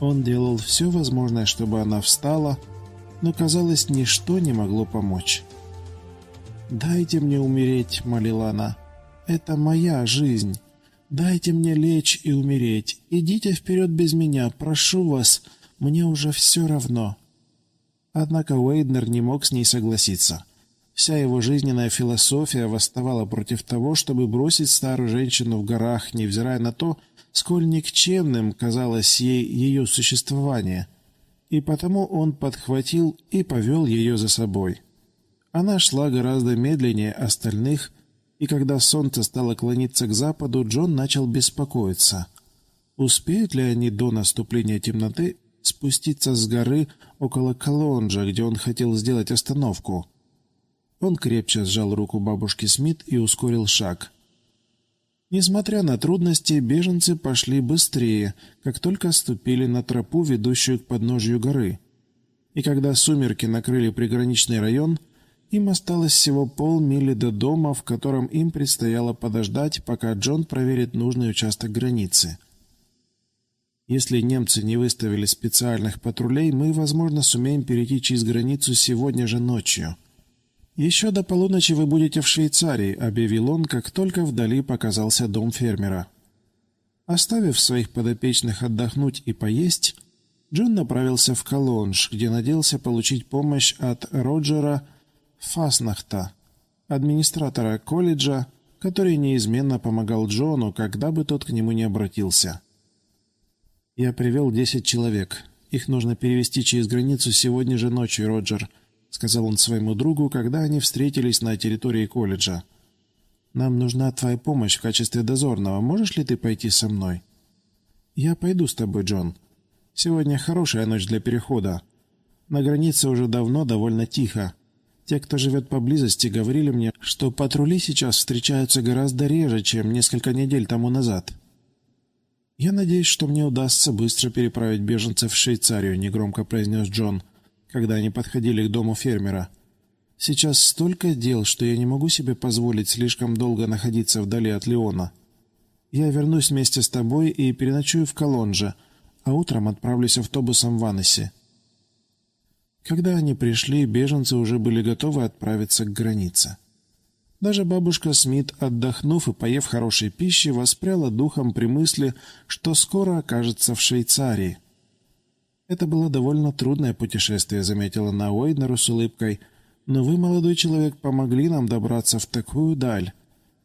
он делал все возможное, чтобы она встала, но, казалось, ничто не могло помочь. «Дайте мне умереть», — молила она. «Это моя жизнь. Дайте мне лечь и умереть. Идите вперед без меня, прошу вас. Мне уже все равно». Однако Уэйднер не мог с ней согласиться. Вся его жизненная философия восставала против того, чтобы бросить старую женщину в горах, невзирая на то, сколь никчемным казалось ей ее существование, и потому он подхватил и повел ее за собой. Она шла гораздо медленнее остальных, и когда солнце стало клониться к западу, Джон начал беспокоиться. Успеют ли они до наступления темноты спуститься с горы около Колонжа, где он хотел сделать остановку? Он крепче сжал руку бабушки Смит и ускорил шаг. Несмотря на трудности, беженцы пошли быстрее, как только ступили на тропу, ведущую к подножью горы. И когда сумерки накрыли приграничный район, им осталось всего полмили до дома, в котором им предстояло подождать, пока Джон проверит нужный участок границы. Если немцы не выставили специальных патрулей, мы, возможно, сумеем перейти через границу сегодня же ночью. «Еще до полуночи вы будете в Швейцарии», — объявил он, как только вдали показался дом фермера. Оставив своих подопечных отдохнуть и поесть, Джон направился в Колонж, где надеялся получить помощь от Роджера Фаснахта, администратора колледжа, который неизменно помогал Джону, когда бы тот к нему не обратился. «Я привел десять человек. Их нужно перевести через границу сегодня же ночью, Роджер», сказал он своему другу, когда они встретились на территории колледжа. «Нам нужна твоя помощь в качестве дозорного. Можешь ли ты пойти со мной?» «Я пойду с тобой, Джон. Сегодня хорошая ночь для перехода. На границе уже давно довольно тихо. Те, кто живет поблизости, говорили мне, что патрули сейчас встречаются гораздо реже, чем несколько недель тому назад». «Я надеюсь, что мне удастся быстро переправить беженцев в Швейцарию», — негромко произнес Джон. — когда они подходили к дому фермера. «Сейчас столько дел, что я не могу себе позволить слишком долго находиться вдали от Леона. Я вернусь вместе с тобой и переночую в Колонже, а утром отправлюсь автобусом в Аннесе». Когда они пришли, беженцы уже были готовы отправиться к границе. Даже бабушка Смит, отдохнув и поев хорошей пищи, воспряла духом при мысли, что скоро окажется в Швейцарии. «Это было довольно трудное путешествие», — заметила Науэйднеру с улыбкой. «Но вы, молодой человек, помогли нам добраться в такую даль.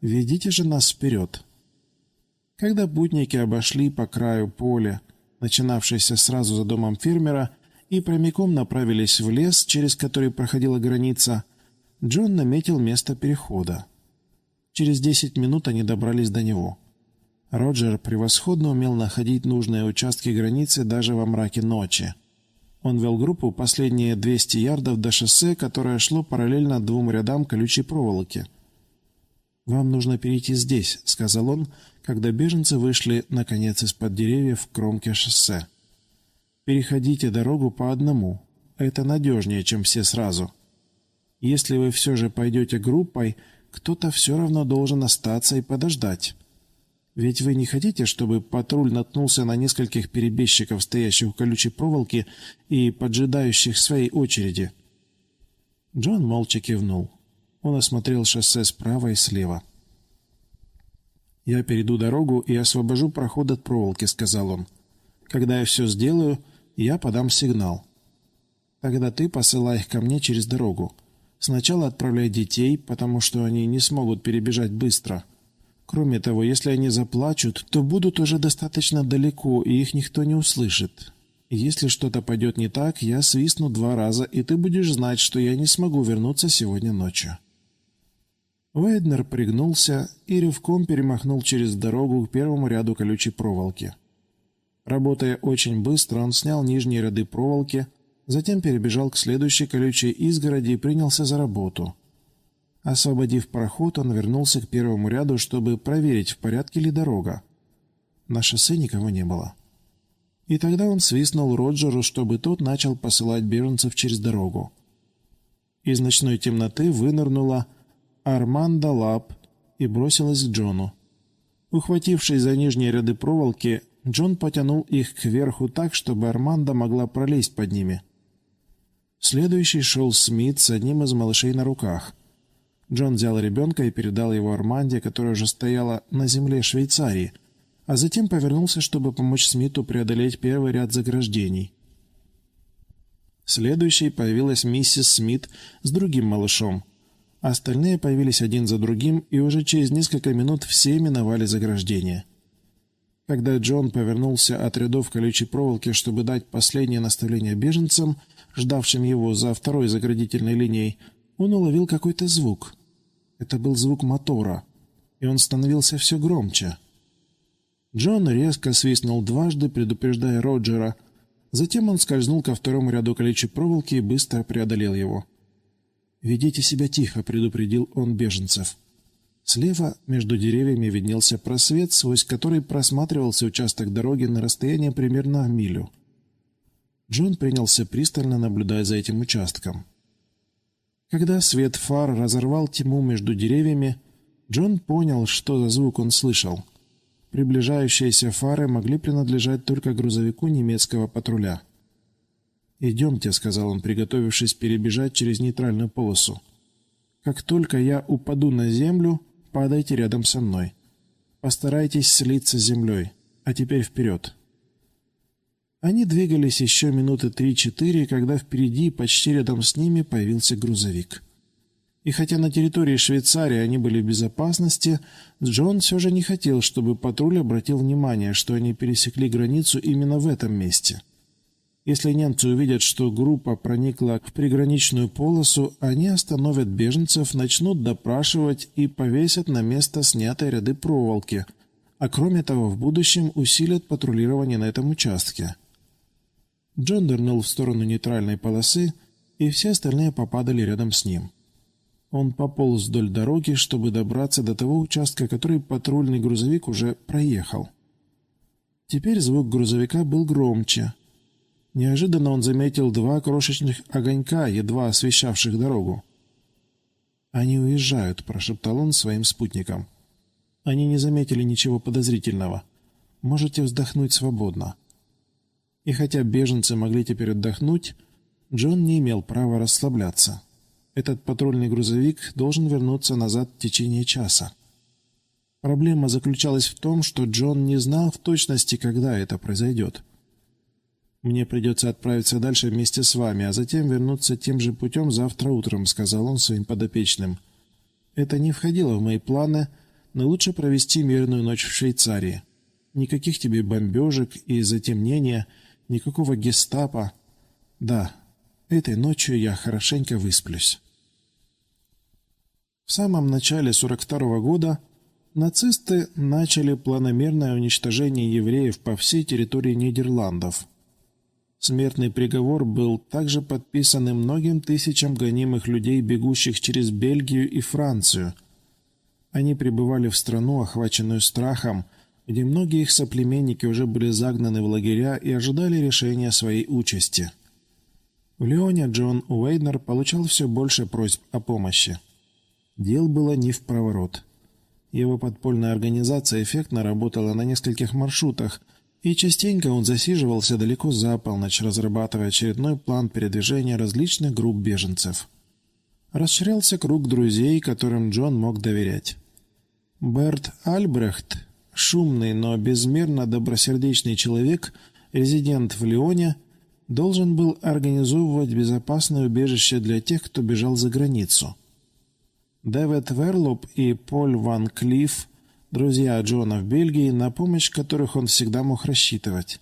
Ведите же нас вперед». Когда путники обошли по краю поля, начинавшееся сразу за домом фермера, и прямиком направились в лес, через который проходила граница, Джон наметил место перехода. Через десять минут они добрались до него. Роджер превосходно умел находить нужные участки границы даже во мраке ночи. Он вел группу последние 200 ярдов до шоссе, которое шло параллельно двум рядам колючей проволоки. «Вам нужно перейти здесь», — сказал он, когда беженцы вышли, наконец, из-под деревьев в кромке шоссе. «Переходите дорогу по одному. Это надежнее, чем все сразу. Если вы все же пойдете группой, кто-то все равно должен остаться и подождать». Ведь вы не хотите, чтобы патруль наткнулся на нескольких перебежчиков, стоящих у колючей проволоки и поджидающих своей очереди?» Джон молча кивнул. Он осмотрел шоссе справа и слева. «Я перейду дорогу и освобожу проход от проволоки», — сказал он. «Когда я все сделаю, я подам сигнал. Тогда ты посылай их ко мне через дорогу. Сначала отправляй детей, потому что они не смогут перебежать быстро. Кроме того, если они заплачут, то будут уже достаточно далеко, и их никто не услышит. Если что-то пойдет не так, я свистну два раза, и ты будешь знать, что я не смогу вернуться сегодня ночью». Уэйднер пригнулся и рывком перемахнул через дорогу к первому ряду колючей проволоки. Работая очень быстро, он снял нижние ряды проволоки, затем перебежал к следующей колючей изгороди и принялся за работу. Освободив проход, он вернулся к первому ряду, чтобы проверить, в порядке ли дорога. На шоссе никого не было. И тогда он свистнул Роджеру, чтобы тот начал посылать беженцев через дорогу. Из ночной темноты вынырнула Армандо Лап и бросилась к Джону. Ухватившись за нижние ряды проволоки, Джон потянул их кверху так, чтобы Армандо могла пролезть под ними. Следующий шел Смит с одним из малышей на руках. Джон взял ребенка и передал его Арманде, которая уже стояла на земле Швейцарии, а затем повернулся, чтобы помочь Смиту преодолеть первый ряд заграждений. Следующей появилась миссис Смит с другим малышом. Остальные появились один за другим, и уже через несколько минут все миновали заграждение. Когда Джон повернулся от рядов колючей проволоки, чтобы дать последнее наставление беженцам, ждавшим его за второй заградительной линией, он уловил какой-то звук. Это был звук мотора, и он становился все громче. Джон резко свистнул дважды, предупреждая Роджера. Затем он скользнул ко второму ряду колючей проволоки и быстро преодолел его. «Ведите себя тихо», — предупредил он беженцев. Слева между деревьями виднелся просвет, сквозь который просматривался участок дороги на расстояние примерно милю. Джон принялся пристально наблюдать за этим участком. Когда свет фар разорвал тьму между деревьями, Джон понял, что за звук он слышал. Приближающиеся фары могли принадлежать только грузовику немецкого патруля. «Идемте», — сказал он, приготовившись перебежать через нейтральную полосу. «Как только я упаду на землю, падайте рядом со мной. Постарайтесь слиться с землей. А теперь вперед». Они двигались еще минуты три-четыре, когда впереди, почти рядом с ними, появился грузовик. И хотя на территории Швейцарии они были в безопасности, Джон все же не хотел, чтобы патруль обратил внимание, что они пересекли границу именно в этом месте. Если немцы увидят, что группа проникла в приграничную полосу, они остановят беженцев, начнут допрашивать и повесят на место снятые ряды проволоки, а кроме того, в будущем усилят патрулирование на этом участке. Джон нырнул в сторону нейтральной полосы, и все остальные попадали рядом с ним. Он пополз вдоль дороги, чтобы добраться до того участка, который патрульный грузовик уже проехал. Теперь звук грузовика был громче, Неожиданно он заметил два крошечных огонька, едва освещавших дорогу. «Они уезжают», — прошептал он своим спутникам. «Они не заметили ничего подозрительного. Можете вздохнуть свободно». И хотя беженцы могли теперь отдохнуть, Джон не имел права расслабляться. Этот патрульный грузовик должен вернуться назад в течение часа. Проблема заключалась в том, что Джон не знал в точности, когда это произойдет. «Мне придется отправиться дальше вместе с вами, а затем вернуться тем же путем завтра утром», — сказал он своим подопечным. «Это не входило в мои планы, но лучше провести мирную ночь в Швейцарии. Никаких тебе бомбежек и затемнения, никакого гестапо. Да, этой ночью я хорошенько высплюсь». В самом начале 42 -го года нацисты начали планомерное уничтожение евреев по всей территории Нидерландов – Смертный приговор был также подписан и многим тысячам гонимых людей, бегущих через Бельгию и Францию. Они пребывали в страну, охваченную страхом, где многие их соплеменники уже были загнаны в лагеря и ожидали решения своей участи. В Леоне Джон Уэйнер получал все больше просьб о помощи. Дел было не в проворот. Его подпольная организация эффектно работала на нескольких маршрутах, и частенько он засиживался далеко за полночь, разрабатывая очередной план передвижения различных групп беженцев. Расширялся круг друзей, которым Джон мог доверять. Берт Альбрехт, шумный, но безмерно добросердечный человек, резидент в Лионе, должен был организовывать безопасное убежище для тех, кто бежал за границу. Дэвид Верлоп и Поль Ван Клифф, друзья Джона в Бельгии, на помощь которых он всегда мог рассчитывать.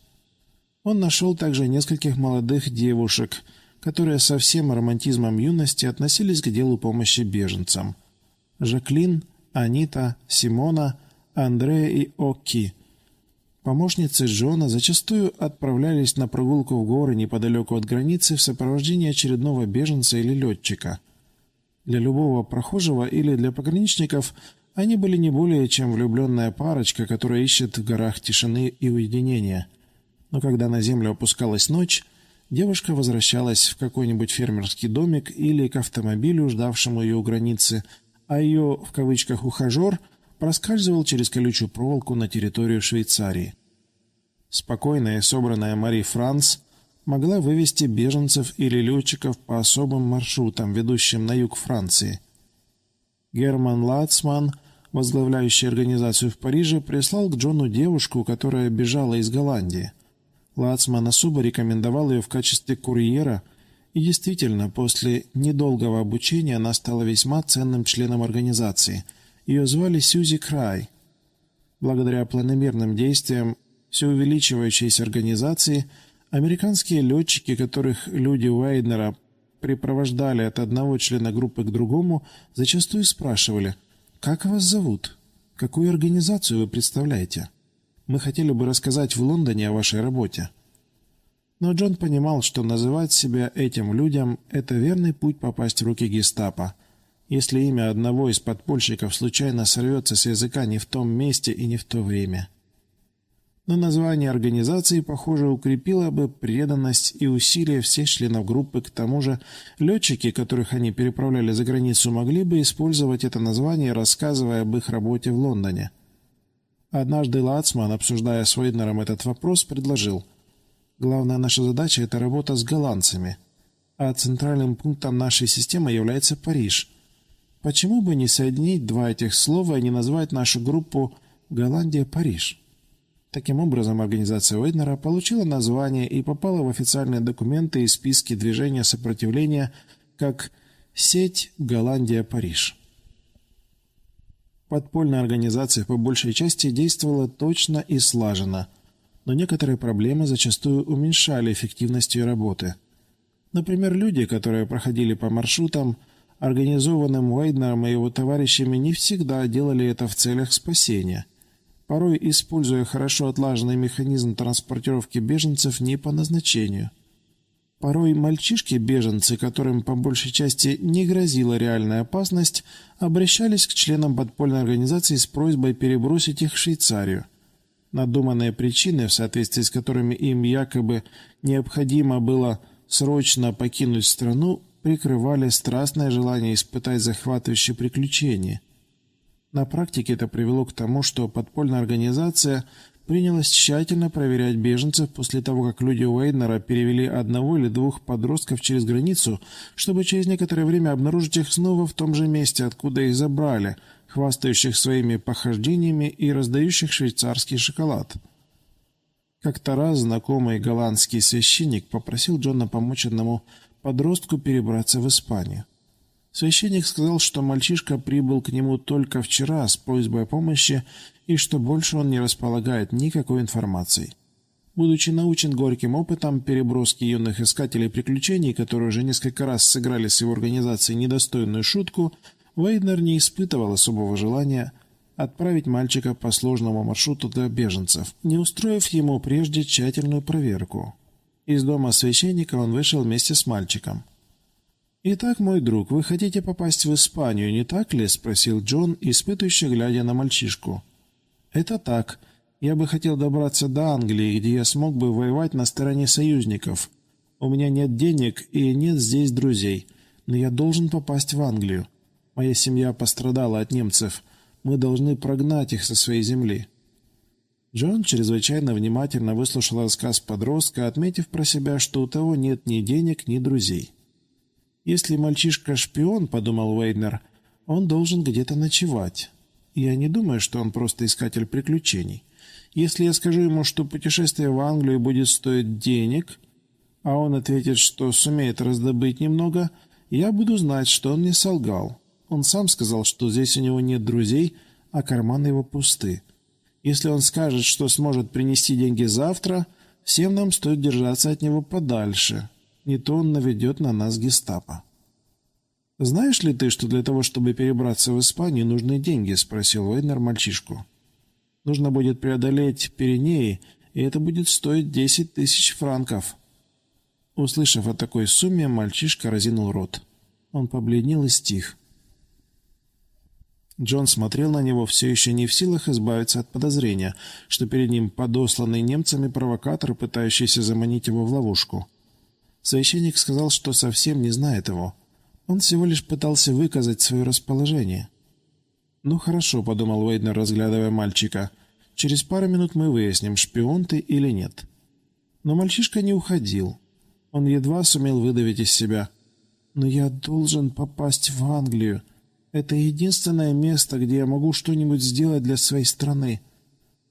Он нашел также нескольких молодых девушек, которые со всем романтизмом юности относились к делу помощи беженцам. Жаклин, Анита, Симона, Андрея и Оки – Помощницы Джона зачастую отправлялись на прогулку в горы неподалеку от границы в сопровождении очередного беженца или летчика. Для любого прохожего или для пограничников они были не более чем влюбленная парочка, которая ищет в горах тишины и уединения. Но когда на землю опускалась ночь, девушка возвращалась в какой-нибудь фермерский домик или к автомобилю, ждавшему ее у границы, а ее, в кавычках, «ухажер» проскальзывал через колючую проволоку на территорию Швейцарии. Спокойная и собранная Мари Франц могла вывести беженцев или летчиков по особым маршрутам, ведущим на юг Франции. Герман Лацман, возглавляющий организацию в Париже, прислал к Джону девушку, которая бежала из Голландии. Лацман особо рекомендовал ее в качестве курьера, и действительно, после недолгого обучения она стала весьма ценным членом организации. Ее звали Сьюзи Край. Благодаря планомерным действиям все увеличивающейся организации, американские летчики, которых люди Уэйднера припровождали от одного члена группы к другому, зачастую спрашивали «Как вас зовут? Какую организацию вы представляете? Мы хотели бы рассказать в Лондоне о вашей работе». Но Джон понимал, что называть себя этим людям – это верный путь попасть в руки гестапо. Если имя одного из подпольщиков случайно сорвется с языка не в том месте и не в то время – но название организации, похоже, укрепило бы преданность и усилия всех членов группы. К тому же летчики, которых они переправляли за границу, могли бы использовать это название, рассказывая об их работе в Лондоне. Однажды Лацман, обсуждая с Уэйднером этот вопрос, предложил «Главная наша задача – это работа с голландцами, а центральным пунктом нашей системы является Париж. Почему бы не соединить два этих слова и не назвать нашу группу «Голландия-Париж»?» Таким образом, организация Уэйднера получила название и попала в официальные документы и списки движения сопротивления как «Сеть Голландия-Париж». Подпольная организация по большей части действовала точно и слаженно, но некоторые проблемы зачастую уменьшали эффективность ее работы. Например, люди, которые проходили по маршрутам, организованным Уэйднером и его товарищами, не всегда делали это в целях спасения – порой используя хорошо отлаженный механизм транспортировки беженцев не по назначению. Порой мальчишки-беженцы, которым по большей части не грозила реальная опасность, обращались к членам подпольной организации с просьбой перебросить их в Швейцарию. Надуманные причины, в соответствии с которыми им якобы необходимо было срочно покинуть страну, прикрывали страстное желание испытать захватывающие приключения – на практике это привело к тому, что подпольная организация принялась тщательно проверять беженцев после того, как люди Уэйнера перевели одного или двух подростков через границу, чтобы через некоторое время обнаружить их снова в том же месте, откуда их забрали, хвастающих своими похождениями и раздающих швейцарский шоколад. Как-то раз знакомый голландский священник попросил Джона помочь одному подростку перебраться в Испанию. Священник сказал, что мальчишка прибыл к нему только вчера с просьбой о помощи и что больше он не располагает никакой информацией. Будучи научен горьким опытом переброски юных искателей приключений, которые уже несколько раз сыграли с его организацией недостойную шутку, Вейднер не испытывал особого желания отправить мальчика по сложному маршруту для беженцев, не устроив ему прежде тщательную проверку. Из дома священника он вышел вместе с мальчиком. «Итак, мой друг, вы хотите попасть в Испанию, не так ли?» — спросил Джон, испытывающий, глядя на мальчишку. «Это так. Я бы хотел добраться до Англии, где я смог бы воевать на стороне союзников. У меня нет денег и нет здесь друзей, но я должен попасть в Англию. Моя семья пострадала от немцев. Мы должны прогнать их со своей земли». Джон чрезвычайно внимательно выслушал рассказ подростка, отметив про себя, что у того нет ни денег, ни друзей. «Если мальчишка шпион, — подумал Уэйнер, — он должен где-то ночевать. Я не думаю, что он просто искатель приключений. Если я скажу ему, что путешествие в Англию будет стоить денег, а он ответит, что сумеет раздобыть немного, я буду знать, что он не солгал. Он сам сказал, что здесь у него нет друзей, а карманы его пусты. Если он скажет, что сможет принести деньги завтра, всем нам стоит держаться от него подальше. Не то он наведет на нас гестапо. «Знаешь ли ты, что для того, чтобы перебраться в Испанию, нужны деньги?» — спросил Уэйнер мальчишку. «Нужно будет преодолеть Пиренеи, и это будет стоить десять тысяч франков». Услышав о такой сумме, мальчишка разинул рот. Он побледнел и стих. Джон смотрел на него, все еще не в силах избавиться от подозрения, что перед ним подосланный немцами провокатор, пытающийся заманить его в ловушку. Священник сказал, что совсем не знает его. Он всего лишь пытался выказать свое расположение. «Ну хорошо», — подумал Уэйднер, разглядывая мальчика. «Через пару минут мы выясним, шпион ты или нет». Но мальчишка не уходил. Он едва сумел выдавить из себя. «Но я должен попасть в Англию. Это единственное место, где я могу что-нибудь сделать для своей страны.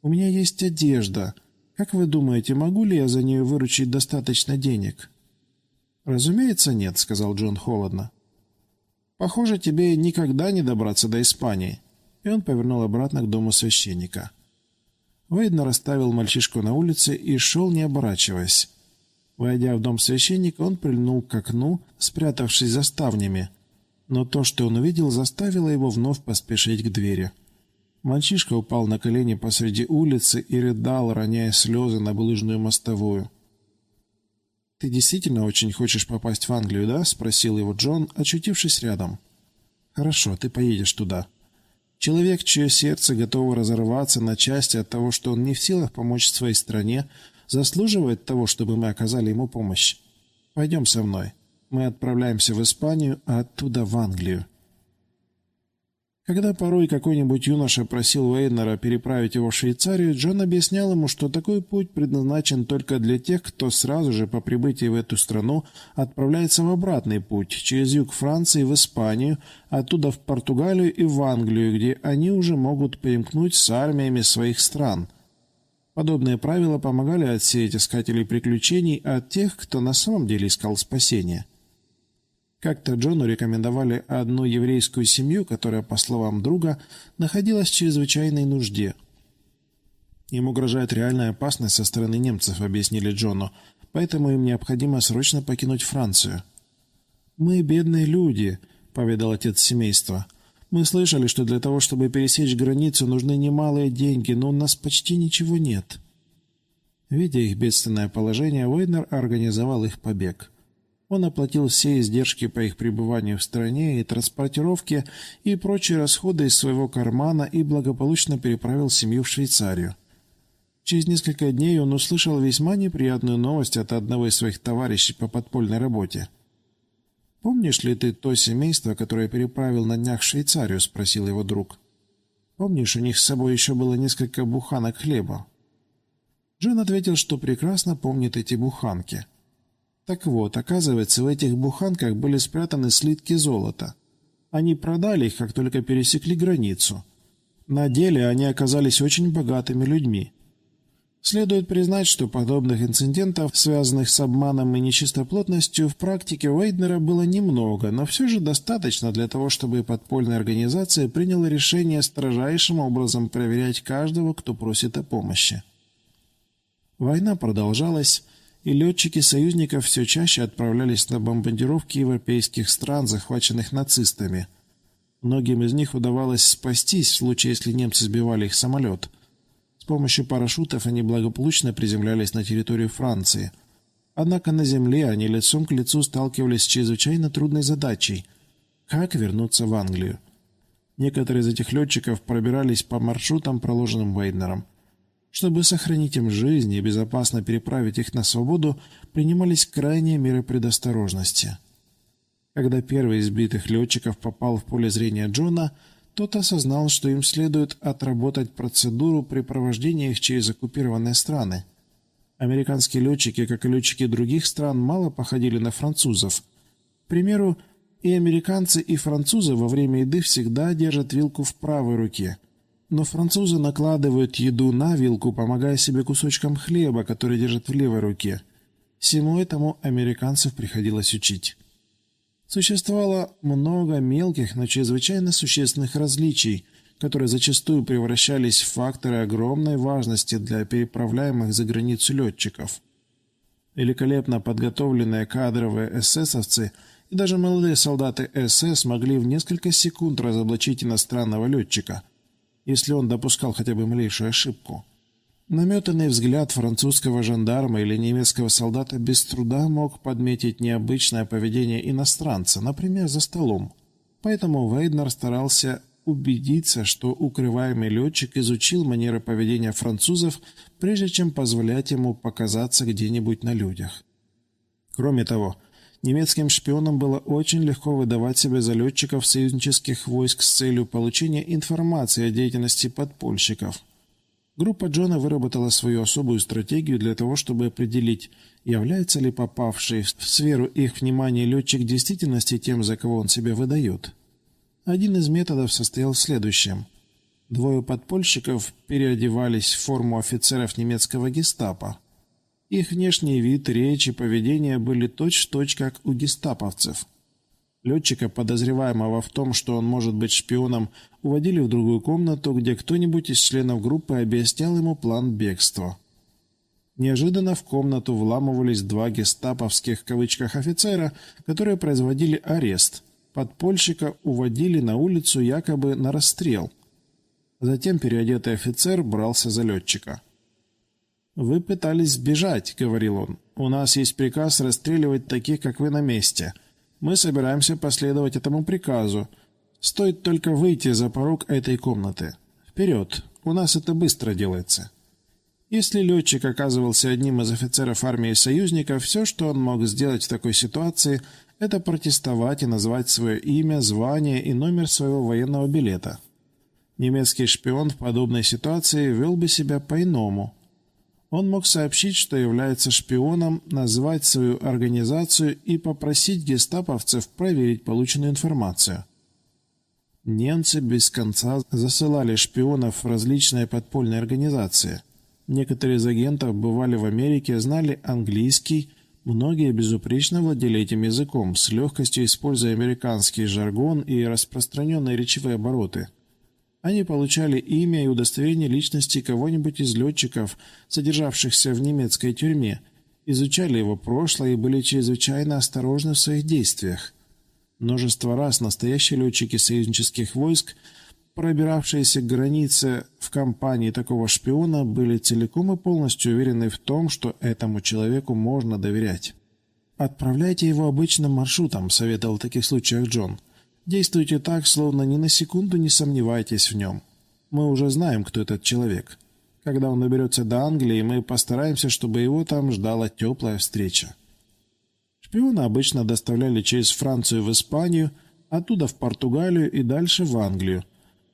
У меня есть одежда. Как вы думаете, могу ли я за нее выручить достаточно денег?» «Разумеется, нет», — сказал Джон холодно. «Похоже, тебе никогда не добраться до Испании». И он повернул обратно к дому священника. Вейднер расставил мальчишку на улице и шел, не оборачиваясь. Войдя в дом священника, он прильнул к окну, спрятавшись за ставнями. Но то, что он увидел, заставило его вновь поспешить к двери. Мальчишка упал на колени посреди улицы и рыдал, роняя слезы на булыжную мостовую. «Ты действительно очень хочешь попасть в Англию, да?» — спросил его Джон, очутившись рядом. «Хорошо, ты поедешь туда». Человек, чье сердце готово разорваться на части от того, что он не в силах помочь своей стране, заслуживает того, чтобы мы оказали ему помощь. Пойдем со мной. Мы отправляемся в Испанию, а оттуда в Англию. Когда порой какой-нибудь юноша просил Уэйнера переправить его в Швейцарию, Джон объяснял ему, что такой путь предназначен только для тех, кто сразу же по прибытии в эту страну отправляется в обратный путь, через юг Франции в Испанию, оттуда в Португалию и в Англию, где они уже могут примкнуть с армиями своих стран – Подобные правила помогали отсеять искателей приключений от тех, кто на самом деле искал спасения. Как-то Джону рекомендовали одну еврейскую семью, которая, по словам друга, находилась в чрезвычайной нужде. «Им угрожает реальная опасность со стороны немцев», — объяснили Джону, «поэтому им необходимо срочно покинуть Францию». «Мы бедные люди», — поведал отец семейства. Мы слышали, что для того, чтобы пересечь границу, нужны немалые деньги, но у нас почти ничего нет». Видя их бедственное положение, Уэйнер организовал их побег. Он оплатил все издержки по их пребыванию в стране и транспортировке и прочие расходы из своего кармана и благополучно переправил семью в Швейцарию. Через несколько дней он услышал весьма неприятную новость от одного из своих товарищей по подпольной работе – «Помнишь ли ты то семейство, которое переправил на днях в Швейцарию?» — спросил его друг. «Помнишь, у них с собой еще было несколько буханок хлеба?» Джон ответил, что прекрасно помнит эти буханки. Так вот, оказывается, в этих буханках были спрятаны слитки золота. Они продали их, как только пересекли границу. На деле они оказались очень богатыми людьми. Следует признать, что подобных инцидентов, связанных с обманом и нечистоплотностью, в практике Уэйднера было немного, но все же достаточно для того, чтобы подпольная организация приняла решение строжайшим образом проверять каждого, кто просит о помощи. Война продолжалась, и летчики союзников все чаще отправлялись на бомбардировки европейских стран, захваченных нацистами. Многим из них удавалось спастись в случае, если немцы сбивали их самолет – помощью парашютов они благополучно приземлялись на территорию Франции. Однако на земле они лицом к лицу сталкивались с чрезвычайно трудной задачей – как вернуться в Англию. Некоторые из этих летчиков пробирались по маршрутам, проложенным Вейднером. Чтобы сохранить им жизнь и безопасно переправить их на свободу, принимались крайние меры предосторожности. Когда первый из сбитых летчиков попал в поле зрения Джона – тот осознал, что им следует отработать процедуру препровождения их через оккупированные страны. Американские летчики, как и летчики других стран, мало походили на французов. К примеру, и американцы, и французы во время еды всегда держат вилку в правой руке. Но французы накладывают еду на вилку, помогая себе кусочком хлеба, который держат в левой руке. Всему этому американцев приходилось учить. Существовало много мелких, но чрезвычайно существенных различий, которые зачастую превращались в факторы огромной важности для переправляемых за границу летчиков. Великолепно подготовленные кадровые эсэсовцы и даже молодые солдаты СС могли в несколько секунд разоблачить иностранного летчика, если он допускал хотя бы малейшую ошибку. Наметанный взгляд французского жандарма или немецкого солдата без труда мог подметить необычное поведение иностранца, например, за столом. Поэтому Вейднер старался убедиться, что укрываемый летчик изучил манеры поведения французов, прежде чем позволять ему показаться где-нибудь на людях. Кроме того, немецким шпионам было очень легко выдавать себя за летчиков союзнических войск с целью получения информации о деятельности подпольщиков – Группа Джона выработала свою особую стратегию для того, чтобы определить, является ли попавший в сферу их внимания летчик действительности тем, за кого он себя выдает. Один из методов состоял в следующем. Двое подпольщиков переодевались в форму офицеров немецкого гестапо. Их внешний вид, речь и поведение были точь-в-точь, -точь, как у гестаповцев – Летчика, подозреваемого в том, что он может быть шпионом, уводили в другую комнату, где кто-нибудь из членов группы объяснял ему план бегства. Неожиданно в комнату вламывались два гестаповских кавычках офицера, которые производили арест. Подпольщика уводили на улицу якобы на расстрел. Затем переодетый офицер брался за летчика. «Вы пытались сбежать», — говорил он. «У нас есть приказ расстреливать таких, как вы на месте». Мы собираемся последовать этому приказу. Стоит только выйти за порог этой комнаты. Вперед! У нас это быстро делается. Если летчик оказывался одним из офицеров армии союзников, все, что он мог сделать в такой ситуации, это протестовать и назвать свое имя, звание и номер своего военного билета. Немецкий шпион в подобной ситуации вел бы себя по-иному. Он мог сообщить, что является шпионом, назвать свою организацию и попросить гестаповцев проверить полученную информацию. Немцы без конца засылали шпионов в различные подпольные организации. Некоторые из агентов бывали в Америке, знали английский, многие безупречно владели этим языком, с легкостью используя американский жаргон и распространенные речевые обороты – они получали имя и удостоверение личности кого-нибудь из летчиков, содержавшихся в немецкой тюрьме, изучали его прошлое и были чрезвычайно осторожны в своих действиях. Множество раз настоящие летчики союзнических войск, пробиравшиеся к границе в компании такого шпиона, были целиком и полностью уверены в том, что этому человеку можно доверять. «Отправляйте его обычным маршрутом», — советовал в таких случаях Джон. Действуйте так, словно ни на секунду не сомневайтесь в нем. Мы уже знаем, кто этот человек. Когда он доберется до Англии, мы постараемся, чтобы его там ждала теплая встреча. Шпиона обычно доставляли через Францию в Испанию, оттуда в Португалию и дальше в Англию.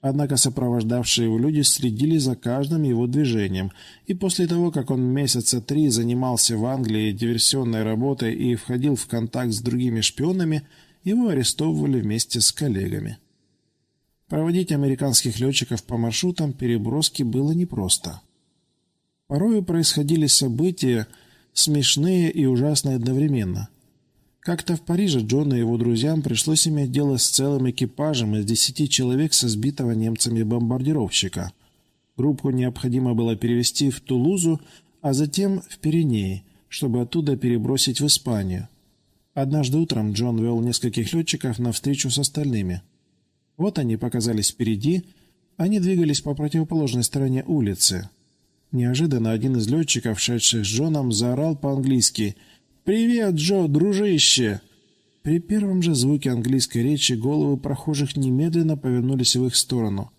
Однако сопровождавшие его люди следили за каждым его движением, и после того, как он месяца три занимался в Англии диверсионной работой и входил в контакт с другими шпионами – его арестовывали вместе с коллегами. Проводить американских летчиков по маршрутам переброски было непросто. Порою происходили события, смешные и ужасные одновременно. Как-то в Париже Джону и его друзьям пришлось иметь дело с целым экипажем из десяти человек со сбитого немцами бомбардировщика. Группу необходимо было перевести в Тулузу, а затем в Пиренеи, чтобы оттуда перебросить в Испанию. Однажды утром Джон вел нескольких летчиков на встречу с остальными. Вот они показались впереди, они двигались по противоположной стороне улицы. Неожиданно один из летчиков, шедших с Джоном, заорал по-английски «Привет, Джо, дружище!» При первом же звуке английской речи головы прохожих немедленно повернулись в их сторону.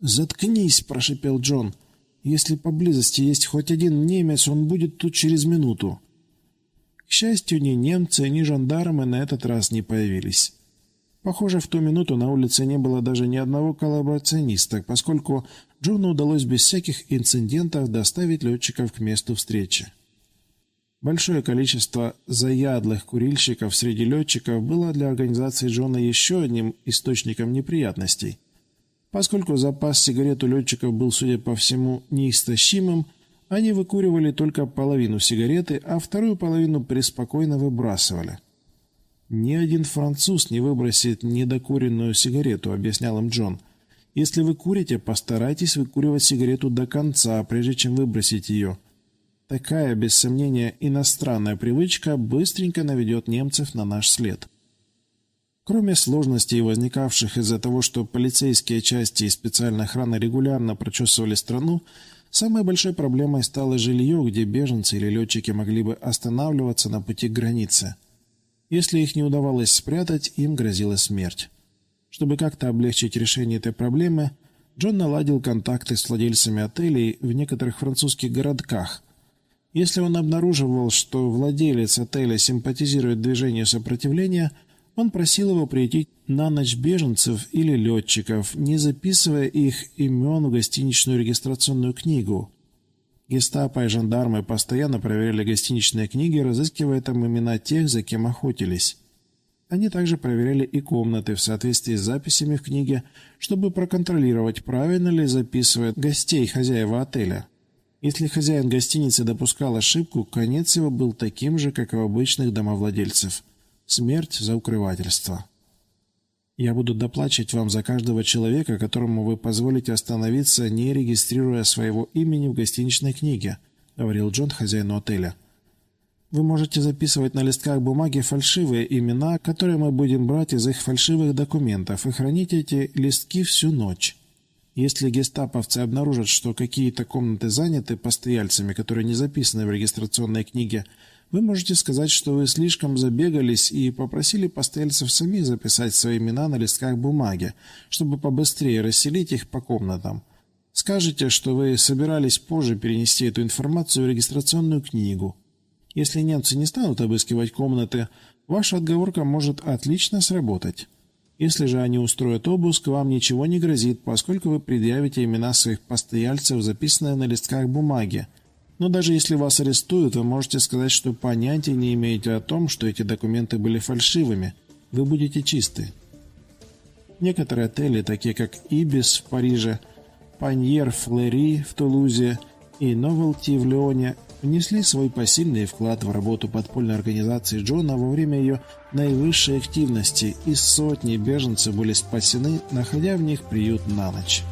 «Заткнись!» – прошипел Джон. «Если поблизости есть хоть один немец, он будет тут через минуту». К счастью, ни немцы, ни жандармы на этот раз не появились. Похоже, в ту минуту на улице не было даже ни одного коллаборациониста, поскольку Джону удалось без всяких инцидентов доставить летчиков к месту встречи. Большое количество заядлых курильщиков среди летчиков было для организации Джона еще одним источником неприятностей. Поскольку запас сигарет у летчиков был, судя по всему, неистощимым, они выкуривали только половину сигареты, а вторую половину преспокойно выбрасывали. «Ни один француз не выбросит недокуренную сигарету», — объяснял им Джон. «Если вы курите, постарайтесь выкуривать сигарету до конца, прежде чем выбросить ее». Такая, без сомнения, иностранная привычка быстренько наведет немцев на наш след. Кроме сложностей, возникавших из-за того, что полицейские части и специальная охрана регулярно прочесывали страну, самой большой проблемой стало жилье, где беженцы или летчики могли бы останавливаться на пути к границе. Если их не удавалось спрятать, им грозила смерть. Чтобы как-то облегчить решение этой проблемы, Джон наладил контакты с владельцами отелей в некоторых французских городках – если он обнаруживал, что владелец отеля симпатизирует движению сопротивления, он просил его прийти на ночь беженцев или летчиков, не записывая их имен в гостиничную регистрационную книгу. Гестапо и жандармы постоянно проверяли гостиничные книги, разыскивая там имена тех, за кем охотились. Они также проверяли и комнаты в соответствии с записями в книге, чтобы проконтролировать, правильно ли записывают гостей хозяева отеля. Если хозяин гостиницы допускал ошибку, конец его был таким же, как и у обычных домовладельцев. Смерть за укрывательство. Я буду доплачивать вам за каждого человека, которому вы позволите остановиться, не регистрируя своего имени в гостиничной книге, говорил Джон хозяину отеля. Вы можете записывать на листках бумаги фальшивые имена, которые мы будем брать из их фальшивых документов, и хранить эти листки всю ночь. Если гестаповцы обнаружат, что какие-то комнаты заняты постояльцами, которые не записаны в регистрационной книге, вы можете сказать, что вы слишком забегались и попросили постояльцев сами записать свои имена на листках бумаги, чтобы побыстрее расселить их по комнатам. Скажите, что вы собирались позже перенести эту информацию в регистрационную книгу. Если немцы не станут обыскивать комнаты, ваша отговорка может отлично сработать. Если же они устроят обыск, вам ничего не грозит, поскольку вы предъявите имена своих постояльцев, записанные на листках бумаги. Но даже если вас арестуют, вы можете сказать, что понятия не имеете о том, что эти документы были фальшивыми. Вы будете чисты. Некоторые отели, такие как «Ибис» в Париже, «Паньер» Флери в Тулузе и «Новелти» в Леоне, внесли свой посильный вклад в работу подпольной организации Джона во время ее наивысшей активности, и сотни беженцев были спасены, находя в них приют на ночь.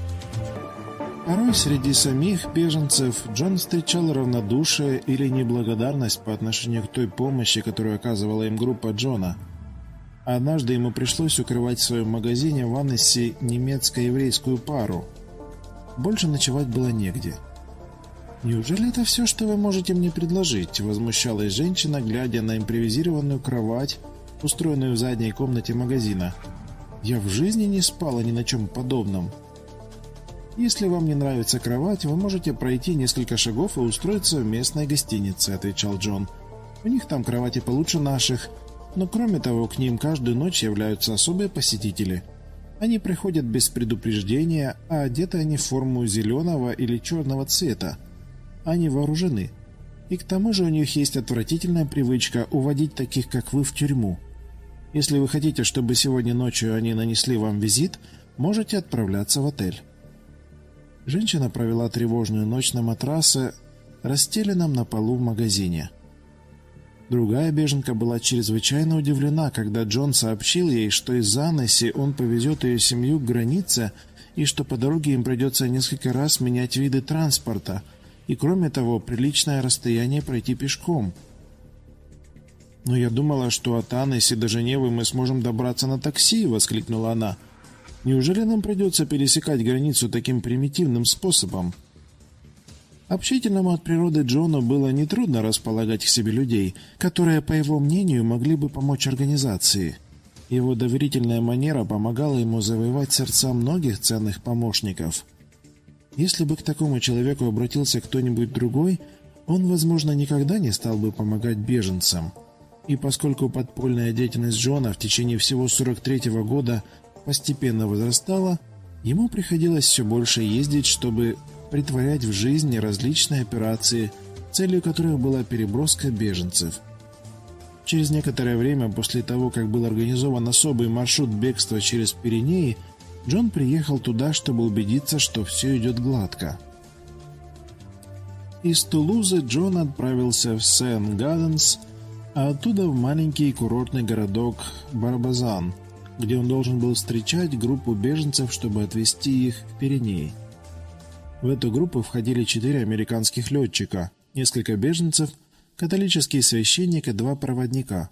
Порой среди самих беженцев Джон встречал равнодушие или неблагодарность по отношению к той помощи, которую оказывала им группа Джона. Однажды ему пришлось укрывать в своем магазине в Аннессе немецко-еврейскую пару. Больше ночевать было негде – «Неужели это все, что вы можете мне предложить?» — возмущалась женщина, глядя на импровизированную кровать, устроенную в задней комнате магазина. «Я в жизни не спала ни на чем подобном». «Если вам не нравится кровать, вы можете пройти несколько шагов и устроиться в местной гостинице», — отвечал Джон. «У них там кровати получше наших, но кроме того, к ним каждую ночь являются особые посетители». Они приходят без предупреждения, а одеты они в форму зеленого или черного цвета они вооружены. И к тому же у них есть отвратительная привычка уводить таких, как вы, в тюрьму. Если вы хотите, чтобы сегодня ночью они нанесли вам визит, можете отправляться в отель. Женщина провела тревожную ночь на матрасе, расстеленном на полу в магазине. Другая беженка была чрезвычайно удивлена, когда Джон сообщил ей, что из Аннесси он повезет ее семью к границе и что по дороге им придется несколько раз менять виды транспорта – и, кроме того, приличное расстояние пройти пешком. «Но я думала, что от Аннеси до Женевы мы сможем добраться на такси!» — воскликнула она. «Неужели нам придется пересекать границу таким примитивным способом?» Общительному от природы Джону было нетрудно располагать к себе людей, которые, по его мнению, могли бы помочь организации. Его доверительная манера помогала ему завоевать сердца многих ценных помощников – если бы к такому человеку обратился кто-нибудь другой, он, возможно, никогда не стал бы помогать беженцам. И поскольку подпольная деятельность Джона в течение всего 43 -го года постепенно возрастала, ему приходилось все больше ездить, чтобы притворять в жизнь различные операции, целью которых была переброска беженцев. Через некоторое время после того, как был организован особый маршрут бегства через Пиренеи, Джон приехал туда, чтобы убедиться, что все идет гладко. Из Тулузы Джон отправился в Сен-Гаденс, а оттуда в маленький курортный городок Барбазан, где он должен был встречать группу беженцев, чтобы отвезти их в Пиренеи. В эту группу входили четыре американских летчика, несколько беженцев, католический священник и два проводника.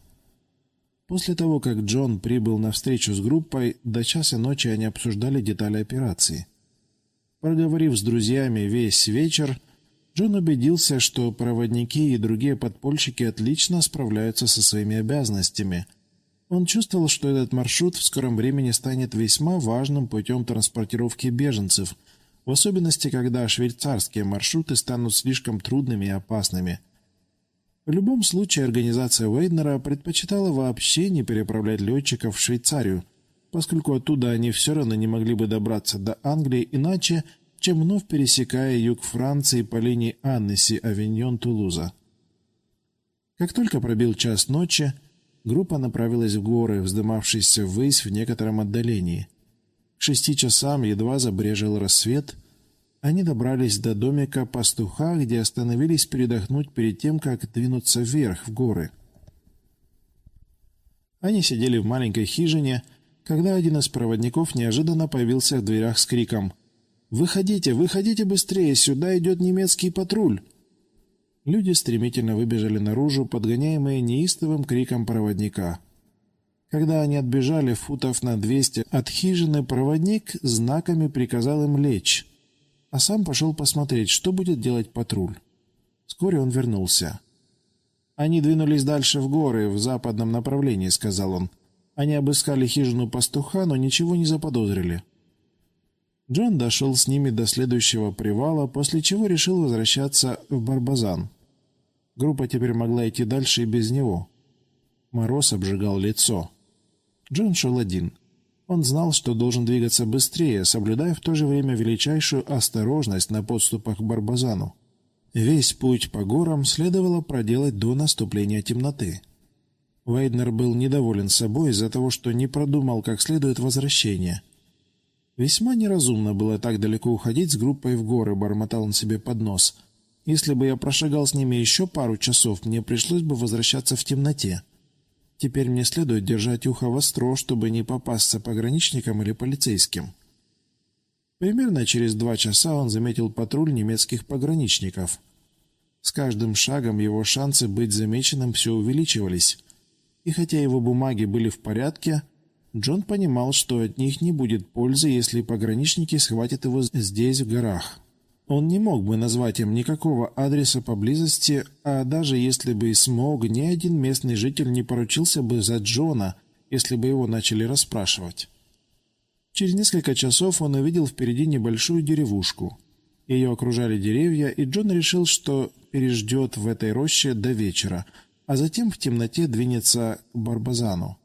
После того, как Джон прибыл на встречу с группой, до часа ночи они обсуждали детали операции. Проговорив с друзьями весь вечер, Джон убедился, что проводники и другие подпольщики отлично справляются со своими обязанностями. Он чувствовал, что этот маршрут в скором времени станет весьма важным путем транспортировки беженцев, в особенности, когда швейцарские маршруты станут слишком трудными и опасными. В любом случае, организация Уэйднера предпочитала вообще не переправлять летчиков в Швейцарию, поскольку оттуда они все равно не могли бы добраться до Англии иначе, чем вновь пересекая юг Франции по линии Аннеси-Авиньон-Тулуза. Как только пробил час ночи, группа направилась в горы, вздымавшиеся ввысь в некотором отдалении. К шести часам едва забрежил рассвет. Они добрались до домика пастуха, где остановились передохнуть перед тем, как двинуться вверх в горы. Они сидели в маленькой хижине, когда один из проводников неожиданно появился в дверях с криком — «Выходите, выходите быстрее, сюда идет немецкий патруль!» Люди стремительно выбежали наружу, подгоняемые неистовым криком проводника. Когда они отбежали футов на двести от хижины, проводник знаками приказал им лечь, а сам пошел посмотреть, что будет делать патруль. Вскоре он вернулся. «Они двинулись дальше в горы, в западном направлении», — сказал он. «Они обыскали хижину пастуха, но ничего не заподозрили». Джон дошел с ними до следующего привала, после чего решил возвращаться в Барбазан. Группа теперь могла идти дальше и без него. Мороз обжигал лицо. Джон шел один. Он знал, что должен двигаться быстрее, соблюдая в то же время величайшую осторожность на подступах к Барбазану. Весь путь по горам следовало проделать до наступления темноты. Вейднер был недоволен собой из-за того, что не продумал как следует возвращение – Весьма неразумно было так далеко уходить с группой в горы, бормотал он себе под нос. Если бы я прошагал с ними еще пару часов, мне пришлось бы возвращаться в темноте. Теперь мне следует держать ухо востро, чтобы не попасться пограничникам или полицейским. Примерно через два часа он заметил патруль немецких пограничников. С каждым шагом его шансы быть замеченным все увеличивались. И хотя его бумаги были в порядке, Джон понимал, что от них не будет пользы, если пограничники схватят его здесь, в горах. Он не мог бы назвать им никакого адреса поблизости, а даже если бы и смог, ни один местный житель не поручился бы за Джона, если бы его начали расспрашивать. Через несколько часов он увидел впереди небольшую деревушку. Ее окружали деревья, и Джон решил, что переждет в этой роще до вечера, а затем в темноте двинется к Барбазану.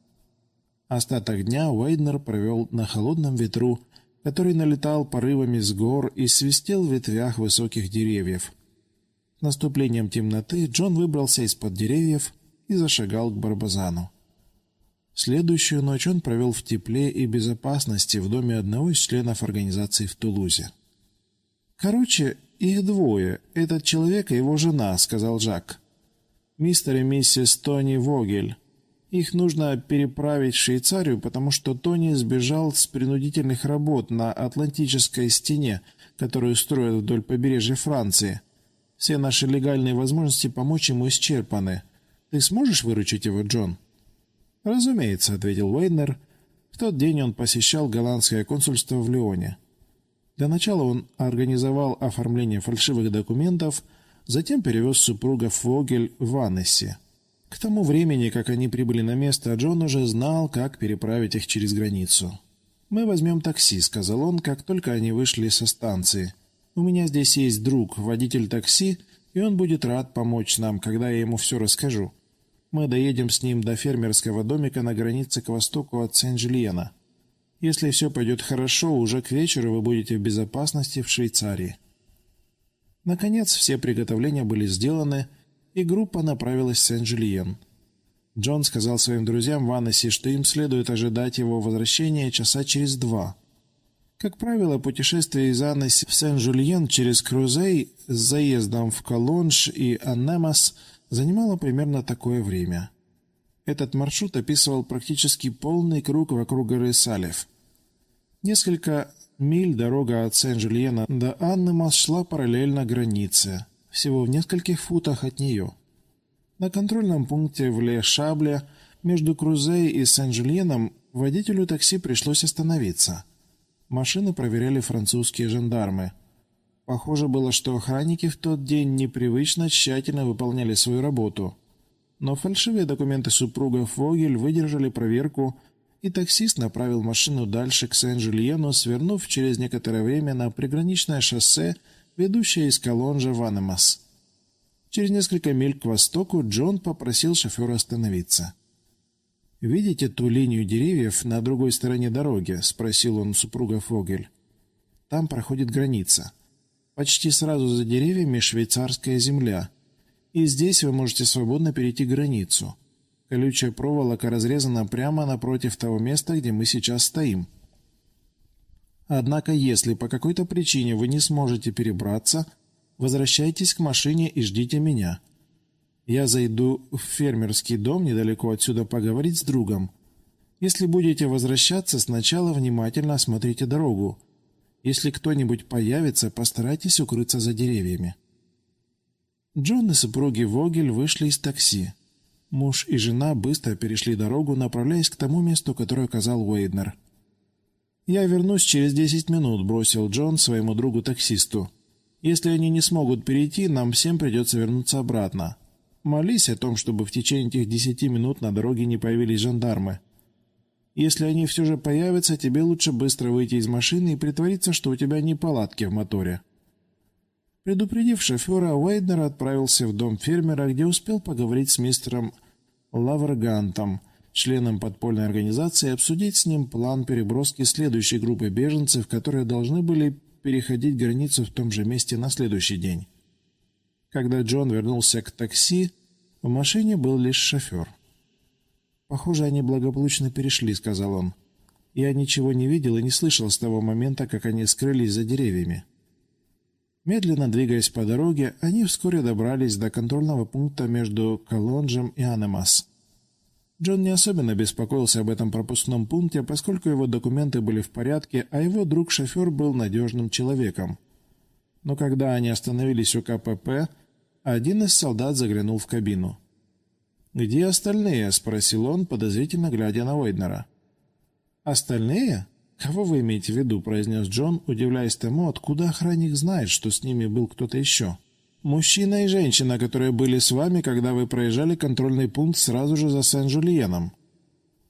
Остаток дня Уэйднер провел на холодном ветру, который налетал порывами с гор и свистел в ветвях высоких деревьев. Наступлением темноты Джон выбрался из-под деревьев и зашагал к Барбазану. Следующую ночь он провел в тепле и безопасности в доме одного из членов организации в Тулузе. «Короче, их двое. Этот человек и его жена», — сказал Жак. «Мистер и миссис Тони Вогель. Их нужно переправить в Швейцарию, потому что Тони сбежал с принудительных работ на Атлантической стене, которую строят вдоль побережья Франции. Все наши легальные возможности помочь ему исчерпаны. Ты сможешь выручить его, Джон? Разумеется, ответил Уэйнер. В тот день он посещал голландское консульство в Лионе. Для начала он организовал оформление фальшивых документов, затем перевез супруга Фогель в Аннесси. К тому времени, как они прибыли на место, Джон уже знал, как переправить их через границу. «Мы возьмем такси», — сказал он, как только они вышли со станции. «У меня здесь есть друг, водитель такси, и он будет рад помочь нам, когда я ему все расскажу». Мы доедем с ним до фермерского домика на границе к востоку от Сен-Жильена. Если все пойдет хорошо, уже к вечеру вы будете в безопасности в Швейцарии». Наконец, все приготовления были сделаны, и группа направилась в Сен-Жильен. Джон сказал своим друзьям в Аннессе, что им следует ожидать его возвращения часа через два. Как правило, путешествие из Аннесси в Сен-Жульен через Крузей с заездом в Колонж и Аннемас занимало примерно такое время. Этот маршрут описывал практически полный круг вокруг горы Салев. Несколько миль дорога от Сен-Жульена до Аннемас шла параллельно границе, всего в нескольких футах от нее. На контрольном пункте в Ле-Шабле между Крузей и Сен-Жульеном водителю такси пришлось остановиться. Машины проверяли французские жандармы. Похоже было, что охранники в тот день непривычно тщательно выполняли свою работу. Но фальшивые документы супругов Вогель выдержали проверку, и таксист направил машину дальше к Сен-Жульену, свернув через некоторое время на приграничное шоссе, ведущее из Колонжа в Анемас. Через несколько миль к востоку Джон попросил шофера остановиться. «Видите ту линию деревьев на другой стороне дороги?» — спросил он супруга Фогель. «Там проходит граница. Почти сразу за деревьями швейцарская земля. И здесь вы можете свободно перейти границу. Колючая проволока разрезана прямо напротив того места, где мы сейчас стоим. Однако, если по какой-то причине вы не сможете перебраться, Возвращайтесь к машине и ждите меня. Я зайду в фермерский дом недалеко отсюда поговорить с другом. Если будете возвращаться, сначала внимательно осмотрите дорогу. Если кто-нибудь появится, постарайтесь укрыться за деревьями». Джон и супруги Вогель вышли из такси. Муж и жена быстро перешли дорогу, направляясь к тому месту, которое указал Уэйднер. «Я вернусь через десять минут», — бросил Джон своему другу-таксисту. Если они не смогут перейти, нам всем придется вернуться обратно. Молись о том, чтобы в течение этих десяти минут на дороге не появились жандармы. Если они все же появятся, тебе лучше быстро выйти из машины и притвориться, что у тебя неполадки в моторе». Предупредив шофера, Уэйднер отправился в дом фермера, где успел поговорить с мистером Лавергантом, членом подпольной организации, и обсудить с ним план переброски следующей группы беженцев, которые должны были переходить границу в том же месте на следующий день. Когда Джон вернулся к такси, в машине был лишь шофер. «Похоже, они благополучно перешли», — сказал он. «Я ничего не видел и не слышал с того момента, как они скрылись за деревьями». Медленно двигаясь по дороге, они вскоре добрались до контрольного пункта между Колонжем и Анемас. Джон не особенно беспокоился об этом пропускном пункте, поскольку его документы были в порядке, а его друг-шофер был надежным человеком. Но когда они остановились у КПП, один из солдат заглянул в кабину. «Где остальные?» — спросил он, подозрительно глядя на Уэйднера. «Остальные? Кого вы имеете в виду?» — произнес Джон, удивляясь тому, откуда охранник знает, что с ними был кто-то еще. Мужчина и женщина, которые были с вами, когда вы проезжали контрольный пункт сразу же за Сен-Жульеном.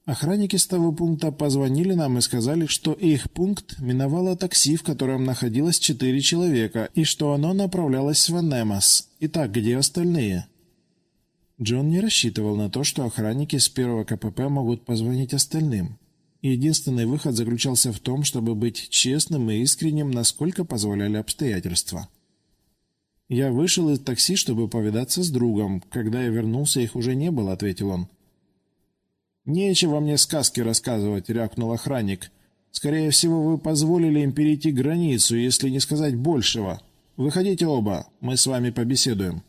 Охранники с того пункта позвонили нам и сказали, что их пункт миновало такси, в котором находилось четыре человека, и что оно направлялось в Анемас. Итак, где остальные? Джон не рассчитывал на то, что охранники с первого КПП могут позвонить остальным. Единственный выход заключался в том, чтобы быть честным и искренним, насколько позволяли обстоятельства. «Я вышел из такси, чтобы повидаться с другом. Когда я вернулся, их уже не было», — ответил он. «Нечего мне сказки рассказывать», — рявкнул охранник. «Скорее всего, вы позволили им перейти границу, если не сказать большего. Выходите оба, мы с вами побеседуем».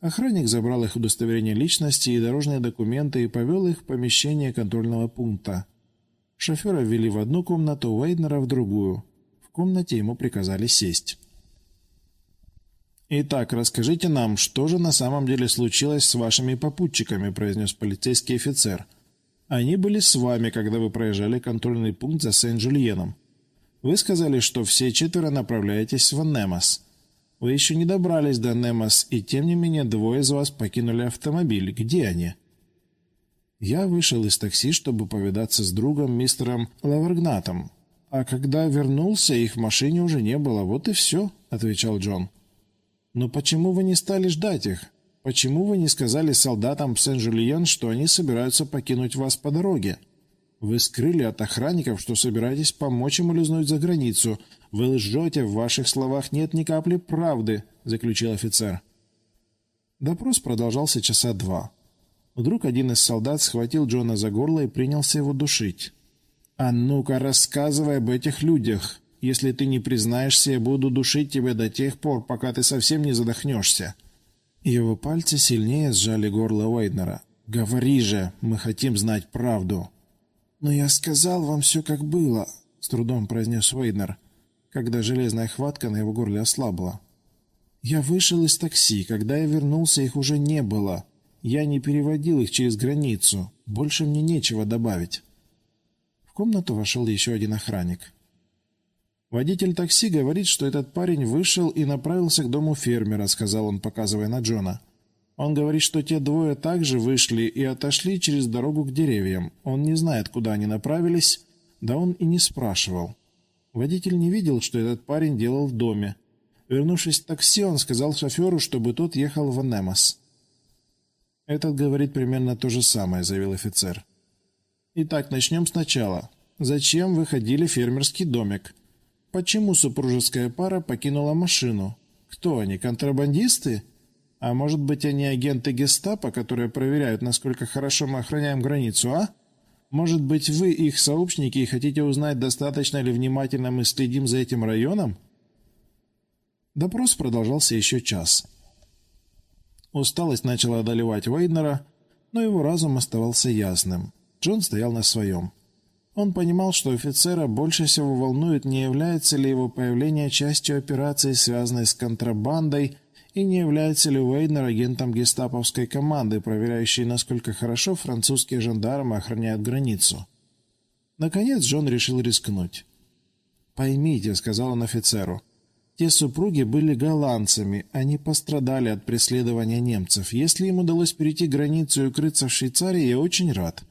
Охранник забрал их удостоверение личности и дорожные документы и повел их в помещение контрольного пункта. Шофера ввели в одну комнату, Уэйднера в другую. В комнате ему приказали сесть. «Итак, расскажите нам, что же на самом деле случилось с вашими попутчиками», произнес полицейский офицер. «Они были с вами, когда вы проезжали контрольный пункт за Сен-Жульеном. Вы сказали, что все четверо направляетесь в Немос. Вы еще не добрались до Немос, и тем не менее двое из вас покинули автомобиль. Где они?» Я вышел из такси, чтобы повидаться с другом мистером Лавергнатом. А когда вернулся, их в машине уже не было. Вот и все, — отвечал Джон. «Но почему вы не стали ждать их? Почему вы не сказали солдатам Сен-Жульен, что они собираются покинуть вас по дороге? Вы скрыли от охранников, что собираетесь помочь им улизнуть за границу. Вы лжете, в ваших словах нет ни капли правды», — заключил офицер. Допрос продолжался часа два. Вдруг один из солдат схватил Джона за горло и принялся его душить. «А ну-ка, рассказывай об этих людях. Если ты не признаешься, я буду душить тебя до тех пор, пока ты совсем не задохнешься». Его пальцы сильнее сжали горло Уэйднера. «Говори же, мы хотим знать правду». «Но я сказал вам все, как было», — с трудом произнес Уэйднер, когда железная хватка на его горле ослабла. «Я вышел из такси. Когда я вернулся, их уже не было. Я не переводил их через границу. Больше мне нечего добавить» комнату вошел еще один охранник. «Водитель такси говорит, что этот парень вышел и направился к дому фермера», — сказал он, показывая на Джона. «Он говорит, что те двое также вышли и отошли через дорогу к деревьям. Он не знает, куда они направились, да он и не спрашивал. Водитель не видел, что этот парень делал в доме. Вернувшись в такси, он сказал шоферу, чтобы тот ехал в Немос. «Этот говорит примерно то же самое», — заявил офицер. Итак, начнем сначала. Зачем вы ходили в фермерский домик? Почему супружеская пара покинула машину? Кто они, контрабандисты? А может быть, они агенты гестапо, которые проверяют, насколько хорошо мы охраняем границу, а? Может быть, вы их сообщники и хотите узнать, достаточно ли внимательно мы следим за этим районом? Допрос продолжался еще час. Усталость начала одолевать Вейднера, но его разум оставался ясным. Джон стоял на своем. Он понимал, что офицера больше всего волнует, не является ли его появление частью операции, связанной с контрабандой, и не является ли Уэйнер агентом гестаповской команды, проверяющей, насколько хорошо французские жандармы охраняют границу. Наконец Джон решил рискнуть. «Поймите», — сказал он офицеру, — «те супруги были голландцами, они пострадали от преследования немцев. Если им удалось перейти границу и укрыться в Швейцарии, я очень рад».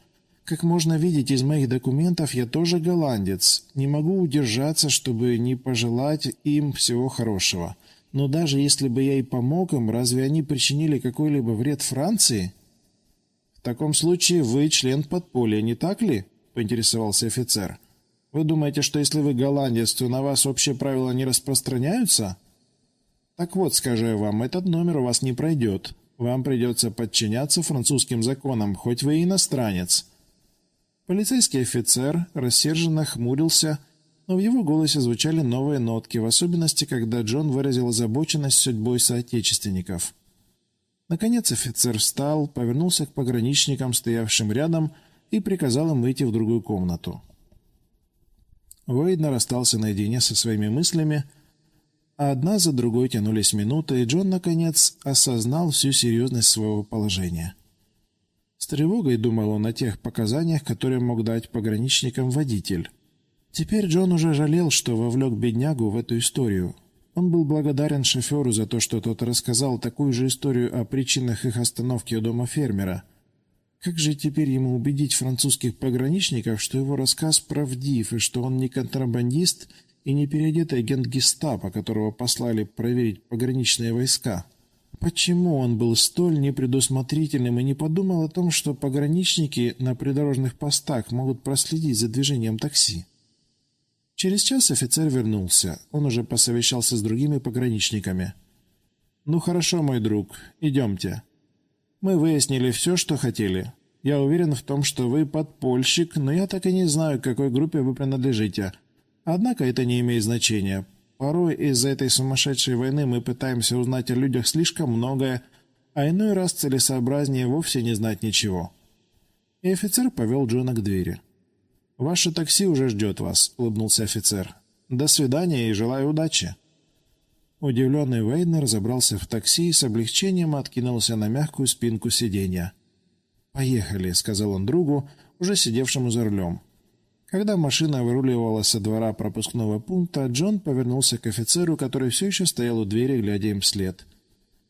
Как можно видеть из моих документов, я тоже голландец. Не могу удержаться, чтобы не пожелать им всего хорошего. Но даже если бы я и помог им, разве они причинили какой-либо вред Франции? В таком случае вы член подполья, не так ли? поинтересовался офицер. Вы думаете, что если вы голландец, то на вас общие правила не распространяются? Так вот, скажу я вам, этот номер у вас не пройдет. Вам придется подчиняться французским законам, хоть вы и иностранец. Полицейский офицер рассерженно хмурился, но в его голосе звучали новые нотки, в особенности, когда Джон выразил озабоченность судьбой соотечественников. Наконец офицер встал, повернулся к пограничникам, стоявшим рядом, и приказал им выйти в другую комнату. Уэйднер остался наедине со своими мыслями, а одна за другой тянулись минуты, и Джон, наконец, осознал всю серьезность своего положения. С тревогой думал он о тех показаниях, которые мог дать пограничникам водитель. Теперь Джон уже жалел, что вовлек беднягу в эту историю. Он был благодарен шоферу за то, что тот рассказал такую же историю о причинах их остановки у дома фермера. Как же теперь ему убедить французских пограничников, что его рассказ правдив и что он не контрабандист и не переодетый агент гестапо, которого послали проверить пограничные войска? Почему он был столь непредусмотрительным и не подумал о том, что пограничники на придорожных постах могут проследить за движением такси? Через час офицер вернулся. Он уже посовещался с другими пограничниками. «Ну хорошо, мой друг, идемте. Мы выяснили все, что хотели. Я уверен в том, что вы подпольщик, но я так и не знаю, к какой группе вы принадлежите. Однако это не имеет значения. Порой из-за этой сумасшедшей войны мы пытаемся узнать о людях слишком многое, а иной раз целесообразнее вовсе не знать ничего. И офицер повел Джона к двери. «Ваше такси уже ждет вас», — улыбнулся офицер. «До свидания и желаю удачи». Удивленный Вейнер забрался в такси и с облегчением откинулся на мягкую спинку сиденья. «Поехали», — сказал он другу, уже сидевшему за рулем. Когда машина выруливала со двора пропускного пункта, Джон повернулся к офицеру, который все еще стоял у двери, глядя им вслед.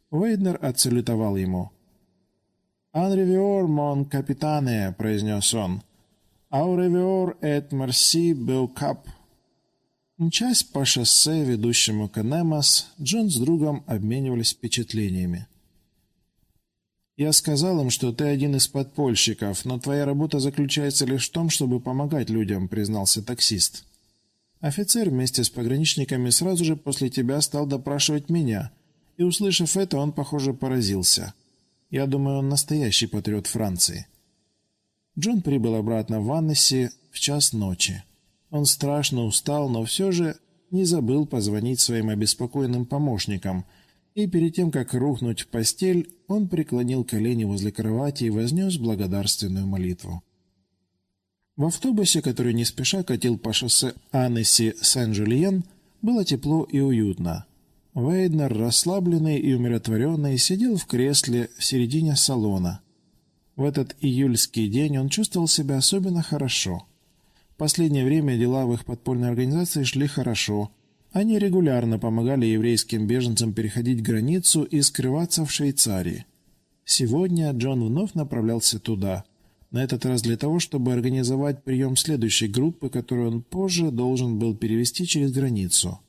Вейднер отсалютовал ему. «Анревиор, мон капитане», — произнес он. «Ауревиор эт мерси белкап». Мчась по шоссе, ведущему к Немас, Джон с другом обменивались впечатлениями. Я сказал им, что ты один из подпольщиков, но твоя работа заключается лишь в том, чтобы помогать людям, признался таксист. Офицер вместе с пограничниками сразу же после тебя стал допрашивать меня, и, услышав это, он, похоже, поразился. Я думаю, он настоящий патриот Франции. Джон прибыл обратно в Аннесси в час ночи. Он страшно устал, но все же не забыл позвонить своим обеспокоенным помощникам, и перед тем, как рухнуть в постель, он преклонил колени возле кровати и вознес благодарственную молитву. В автобусе, который не спеша катил по шоссе Аннесси Сен-Жульен, было тепло и уютно. Вейднер, расслабленный и умиротворенный, сидел в кресле в середине салона. В этот июльский день он чувствовал себя особенно хорошо. В последнее время дела в их подпольной организации шли хорошо. Они регулярно помогали еврейским беженцам переходить границу и скрываться в Швейцарии. Сегодня Джон вновь направлялся туда, на этот раз для того, чтобы организовать прием следующей группы, которую он позже должен был перевести через границу.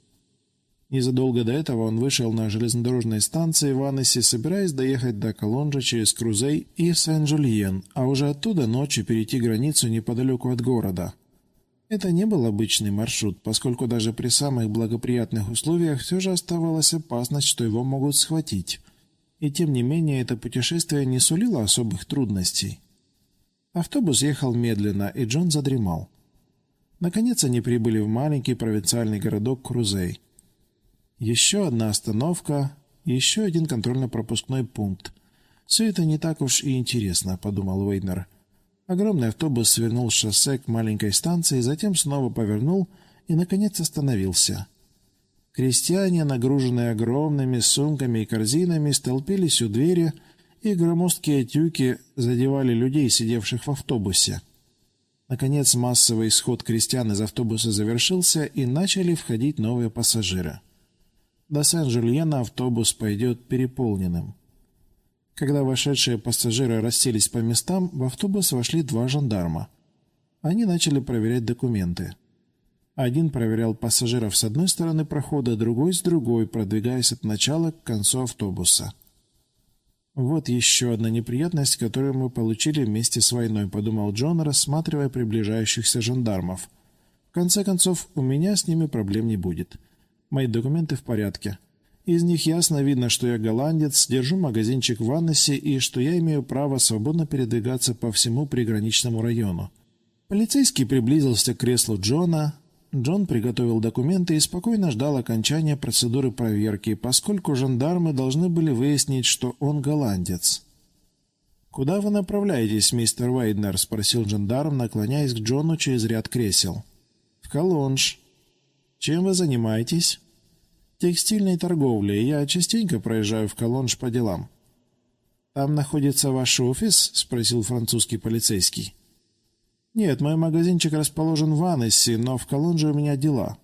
Незадолго до этого он вышел на железнодорожной станции в Аннессе, собираясь доехать до Колонжа через Крузей и Сен-Жульен, а уже оттуда ночью перейти границу неподалеку от города. Это не был обычный маршрут, поскольку даже при самых благоприятных условиях все же оставалась опасность, что его могут схватить. И тем не менее это путешествие не сулило особых трудностей. Автобус ехал медленно, и Джон задремал. Наконец они прибыли в маленький провинциальный городок Крузей. Еще одна остановка, еще один контрольно-пропускной пункт. Все это не так уж и интересно, подумал Уэйнер. Огромный автобус свернул с шоссе к маленькой станции, затем снова повернул и, наконец, остановился. Крестьяне, нагруженные огромными сумками и корзинами, столпились у двери, и громоздкие тюки задевали людей, сидевших в автобусе. Наконец массовый исход крестьян из автобуса завершился, и начали входить новые пассажиры. До Сен-Жульена автобус пойдет переполненным. Когда вошедшие пассажиры расселись по местам, в автобус вошли два жандарма. Они начали проверять документы. Один проверял пассажиров с одной стороны прохода, другой с другой, продвигаясь от начала к концу автобуса. «Вот еще одна неприятность, которую мы получили вместе с войной», — подумал Джон, рассматривая приближающихся жандармов. «В конце концов, у меня с ними проблем не будет». Мои документы в порядке. Из них ясно видно, что я голландец, держу магазинчик в Аннесе и что я имею право свободно передвигаться по всему приграничному району. Полицейский приблизился к креслу Джона. Джон приготовил документы и спокойно ждал окончания процедуры проверки, поскольку жандармы должны были выяснить, что он голландец. «Куда вы направляетесь, мистер Вейднер?» — спросил жандарм, наклоняясь к Джону через ряд кресел. «В Колонж», чем вы занимаетесь? Текстильной торговлей. Я частенько проезжаю в Колонж по делам. Там находится ваш офис? Спросил французский полицейский. Нет, мой магазинчик расположен в Аннессе, но в Колонже у меня дела.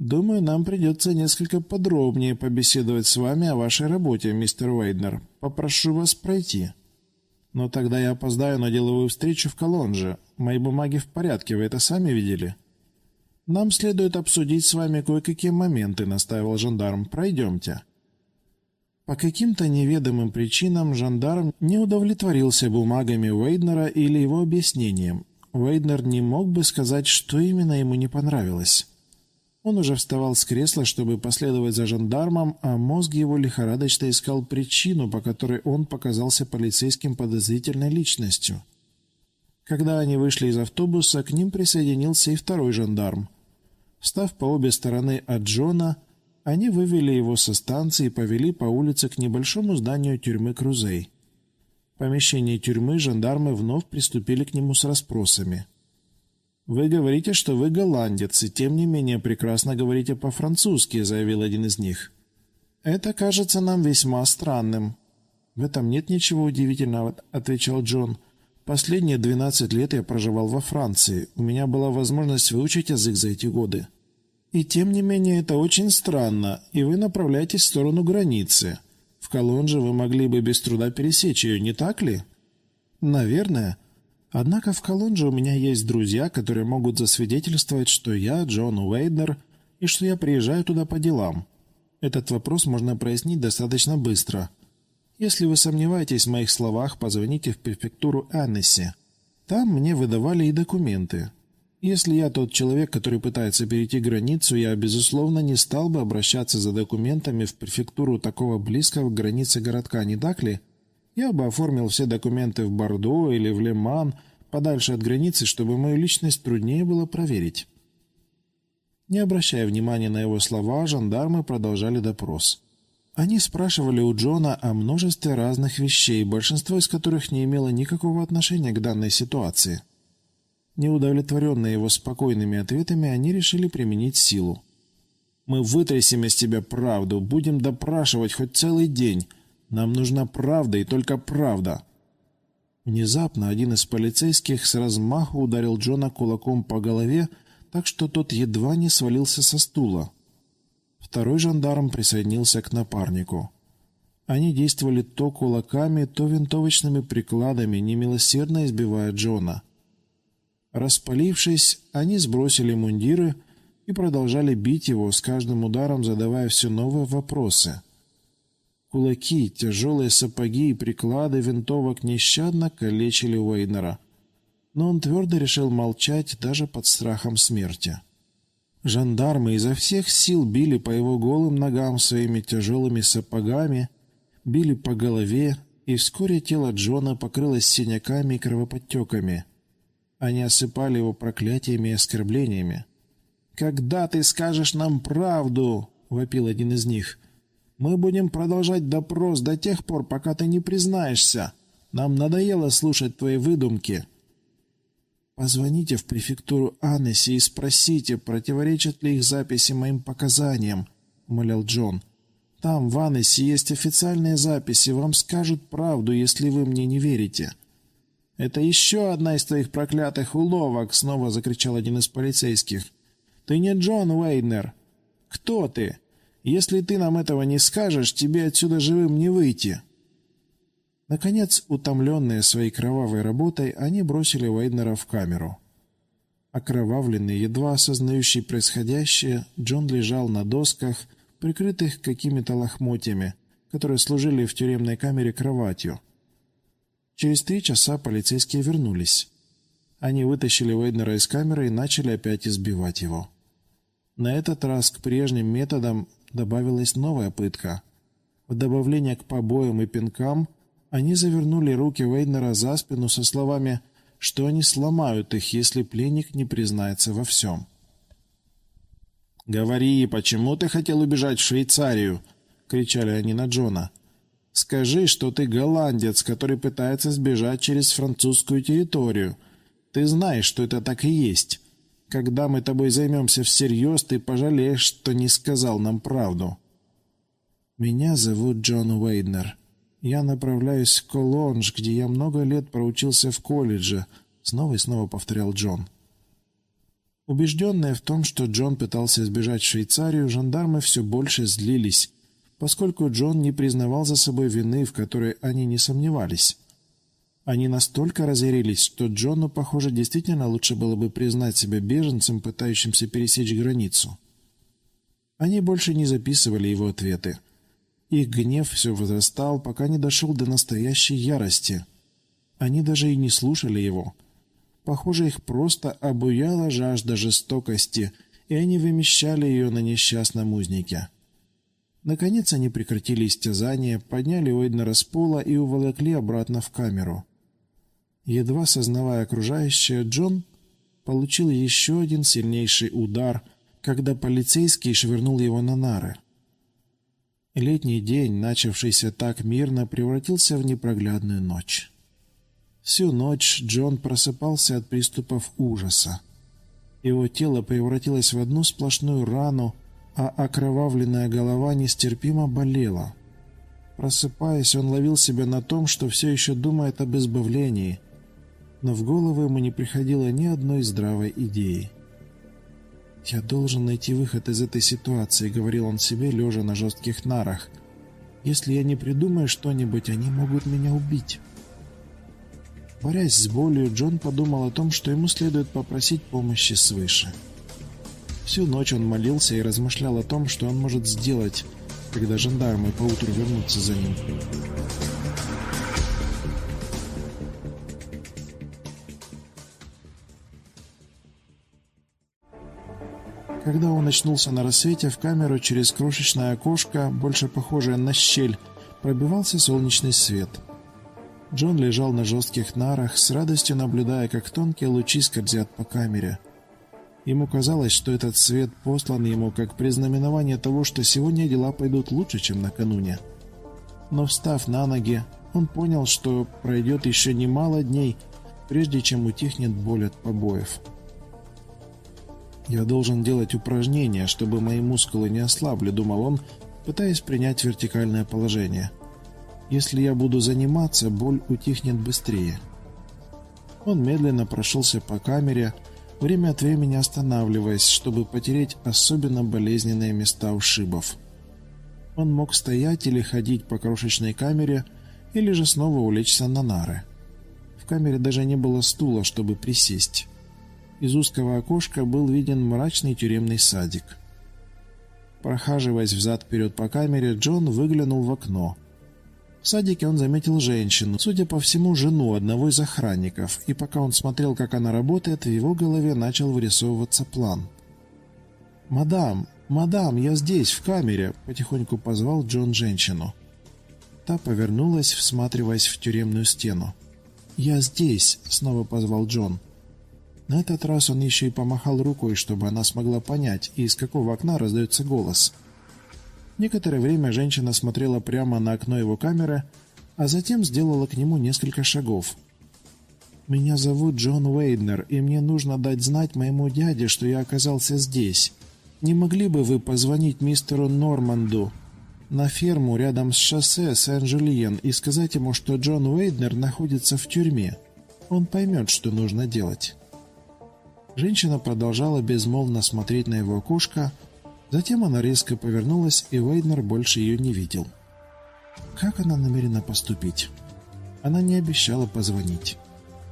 Думаю, нам придется несколько подробнее побеседовать с вами о вашей работе, мистер Уэйднер. Попрошу вас пройти. Но тогда я опоздаю на деловую встречу в Колонже. Мои бумаги в порядке, вы это сами видели? «Нам следует обсудить с вами кое-какие моменты», — настаивал жандарм. «Пройдемте». По каким-то неведомым причинам жандарм не удовлетворился бумагами Уэйднера или его объяснением. Уэйднер не мог бы сказать, что именно ему не понравилось. Он уже вставал с кресла, чтобы последовать за жандармом, а мозг его лихорадочно искал причину, по которой он показался полицейским подозрительной личностью. Когда они вышли из автобуса, к ним присоединился и второй жандарм. Встав по обе стороны от Джона, они вывели его со станции и повели по улице к небольшому зданию тюрьмы Крузей. В помещении тюрьмы жандармы вновь приступили к нему с расспросами. «Вы говорите, что вы голландец, и тем не менее прекрасно говорите по-французски», — заявил один из них. «Это кажется нам весьма странным». «В этом нет ничего удивительного», — отвечал Джон. Последние 12 лет я проживал во Франции. У меня была возможность выучить язык за эти годы. И тем не менее это очень странно, и вы направляетесь в сторону границы. В Колонже вы могли бы без труда пересечь ее, не так ли? Наверное. Однако в Колонже у меня есть друзья, которые могут засвидетельствовать, что я Джон Уэйднер и что я приезжаю туда по делам. Этот вопрос можно прояснить достаточно быстро. Если вы сомневаетесь в моих словах, позвоните в префектуру Аннесси. Там мне выдавали и документы. Если я тот человек, который пытается перейти границу, я, безусловно, не стал бы обращаться за документами в префектуру такого близкого к границе городка, не так ли? Я бы оформил все документы в Бордо или в Леман, подальше от границы, чтобы мою личность труднее было проверить. Не обращая внимания на его слова, жандармы продолжали допрос. Они спрашивали у Джона о множестве разных вещей, большинство из которых не имело никакого отношения к данной ситуации. Неудовлетворенные его спокойными ответами, они решили применить силу. «Мы вытрясем из тебя правду, будем допрашивать хоть целый день. Нам нужна правда и только правда». Внезапно один из полицейских с размаху ударил Джона кулаком по голове, так что тот едва не свалился со стула. Второй жандарм присоединился к напарнику. Они действовали то кулаками, то винтовочными прикладами, немилосердно избивая Джона. Распалившись, они сбросили мундиры и продолжали бить его, с каждым ударом задавая все новые вопросы. Кулаки, тяжелые сапоги и приклады винтовок нещадно калечили Уэйнера. Но он твердо решил молчать даже под страхом смерти. Жандармы изо всех сил били по его голым ногам своими тяжелыми сапогами, били по голове, и вскоре тело Джона покрылось синяками и кровоподтеками. Они осыпали его проклятиями и оскорблениями. «Когда ты скажешь нам правду?» — вопил один из них. «Мы будем продолжать допрос до тех пор, пока ты не признаешься. Нам надоело слушать твои выдумки». «Позвоните в префектуру Аннеси и спросите, противоречат ли их записи моим показаниям», — умолял Джон. «Там, в Аннеси, есть официальные записи, вам скажут правду, если вы мне не верите». «Это еще одна из твоих проклятых уловок!» — снова закричал один из полицейских. «Ты не Джон Уэйнер. Кто ты? Если ты нам этого не скажешь, тебе отсюда живым не выйти!» Наконец, утомленные своей кровавой работой, они бросили Уэйнера в камеру. Окровавленный, едва осознающий происходящее, Джон лежал на досках, прикрытых какими-то лохмотьями, которые служили в тюремной камере кроватью. Через три часа полицейские вернулись. Они вытащили Вейднера из камеры и начали опять избивать его. На этот раз к прежним методам добавилась новая пытка. В добавление к побоям и пинкам они завернули руки Вейднера за спину со словами, что они сломают их, если пленник не признается во всем. «Говори, почему ты хотел убежать в Швейцарию?» — кричали они на Джона. Скажи, что ты голландец, который пытается сбежать через французскую территорию. Ты знаешь, что это так и есть. Когда мы тобой займемся всерьез, ты пожалеешь, что не сказал нам правду. Меня зовут Джон Уэйднер. Я направляюсь в Колонж, где я много лет проучился в колледже, снова и снова повторял Джон. Убежденные в том, что Джон пытался сбежать в Швейцарию, жандармы все больше злились поскольку Джон не признавал за собой вины, в которой они не сомневались. Они настолько разъярились, что Джону, похоже, действительно лучше было бы признать себя беженцем, пытающимся пересечь границу. Они больше не записывали его ответы. Их гнев все возрастал, пока не дошел до настоящей ярости. Они даже и не слушали его. Похоже, их просто обуяла жажда жестокости, и они вымещали ее на несчастном узнике. Наконец они прекратили истязание, подняли Уэйднера с пола и уволокли обратно в камеру. Едва сознавая окружающее, Джон получил еще один сильнейший удар, когда полицейский швырнул его на нары. Летний день, начавшийся так мирно, превратился в непроглядную ночь. Всю ночь Джон просыпался от приступов ужаса. Его тело превратилось в одну сплошную рану, а окровавленная голова нестерпимо болела. Просыпаясь, он ловил себя на том, что все еще думает об избавлении, но в голову ему не приходило ни одной здравой идеи. «Я должен найти выход из этой ситуации», — говорил он себе, лежа на жестких нарах. «Если я не придумаю что-нибудь, они могут меня убить». Борясь с болью, Джон подумал о том, что ему следует попросить помощи свыше. Всю ночь он молился и размышлял о том, что он может сделать, когда жандармы поутру вернутся за ним. Когда он очнулся на рассвете, в камеру через крошечное окошко, больше похожее на щель, пробивался солнечный свет. Джон лежал на жестких нарах, с радостью наблюдая, как тонкие лучи скользят по камере. Ему казалось, что этот свет послан ему как признаменование того, что сегодня дела пойдут лучше, чем накануне. Но встав на ноги, он понял, что пройдет еще немало дней, прежде чем утихнет боль от побоев. «Я должен делать упражнения, чтобы мои мускулы не ослабли», — думал он, пытаясь принять вертикальное положение. «Если я буду заниматься, боль утихнет быстрее». Он медленно прошелся по камере, время от времени останавливаясь, чтобы потереть особенно болезненные места ушибов. Он мог стоять или ходить по крошечной камере, или же снова улечься на нары. В камере даже не было стула, чтобы присесть. Из узкого окошка был виден мрачный тюремный садик. Прохаживаясь взад-вперед по камере, Джон выглянул в окно. В садике он заметил женщину, судя по всему, жену одного из охранников, и пока он смотрел, как она работает, в его голове начал вырисовываться план. «Мадам, мадам, я здесь, в камере!» — потихоньку позвал Джон женщину. Та повернулась, всматриваясь в тюремную стену. «Я здесь!» — снова позвал Джон. На этот раз он еще и помахал рукой, чтобы она смогла понять, из какого окна раздается голос. Некоторое время женщина смотрела прямо на окно его камеры, а затем сделала к нему несколько шагов. «Меня зовут Джон Уэйднер, и мне нужно дать знать моему дяде, что я оказался здесь. Не могли бы вы позвонить мистеру Норманду на ферму рядом с шоссе Сен-Жульен и сказать ему, что Джон Уэйднер находится в тюрьме? Он поймет, что нужно делать». Женщина продолжала безмолвно смотреть на его окошко, затем она резко повернулась, и Вейднер больше ее не видел. Как она намерена поступить? Она не обещала позвонить,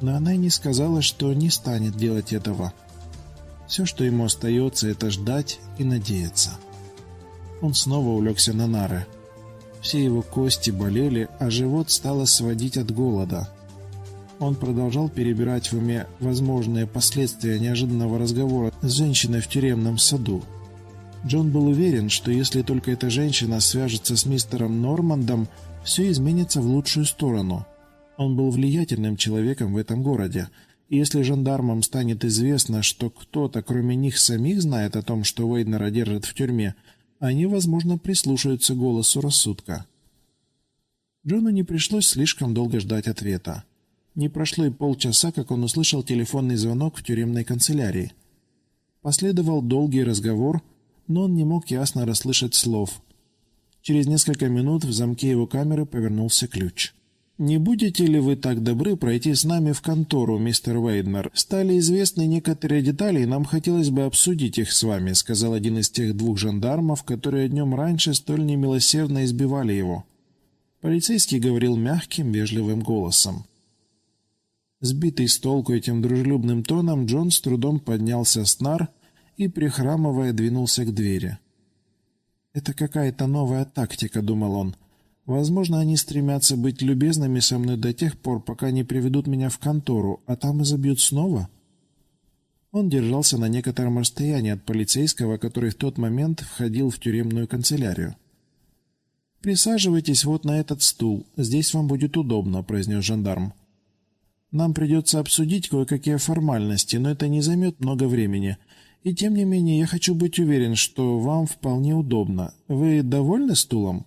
но она и не сказала, что не станет делать этого. Все, что ему остается, это ждать и надеяться. Он снова улегся на нары. Все его кости болели, а живот стало сводить от голода – он продолжал перебирать в уме возможные последствия неожиданного разговора с женщиной в тюремном саду. Джон был уверен, что если только эта женщина свяжется с мистером Нормандом, все изменится в лучшую сторону. Он был влиятельным человеком в этом городе, и если жандармам станет известно, что кто-то, кроме них самих, знает о том, что Уэйднера держат в тюрьме, они, возможно, прислушаются голосу рассудка. Джону не пришлось слишком долго ждать ответа. Не прошло и полчаса, как он услышал телефонный звонок в тюремной канцелярии. Последовал долгий разговор, но он не мог ясно расслышать слов. Через несколько минут в замке его камеры повернулся ключ. «Не будете ли вы так добры пройти с нами в контору, мистер Вейднер? Стали известны некоторые детали, и нам хотелось бы обсудить их с вами», сказал один из тех двух жандармов, которые днем раньше столь немилосердно избивали его. Полицейский говорил мягким, вежливым голосом. Сбитый с толку этим дружелюбным тоном, Джон с трудом поднялся с нар и, прихрамывая, двинулся к двери. «Это какая-то новая тактика», — думал он. «Возможно, они стремятся быть любезными со мной до тех пор, пока не приведут меня в контору, а там и забьют снова». Он держался на некотором расстоянии от полицейского, который в тот момент входил в тюремную канцелярию. «Присаживайтесь вот на этот стул, здесь вам будет удобно», — произнес жандарм. Нам придется обсудить кое-какие формальности, но это не займет много времени. И тем не менее, я хочу быть уверен, что вам вполне удобно. Вы довольны стулом?»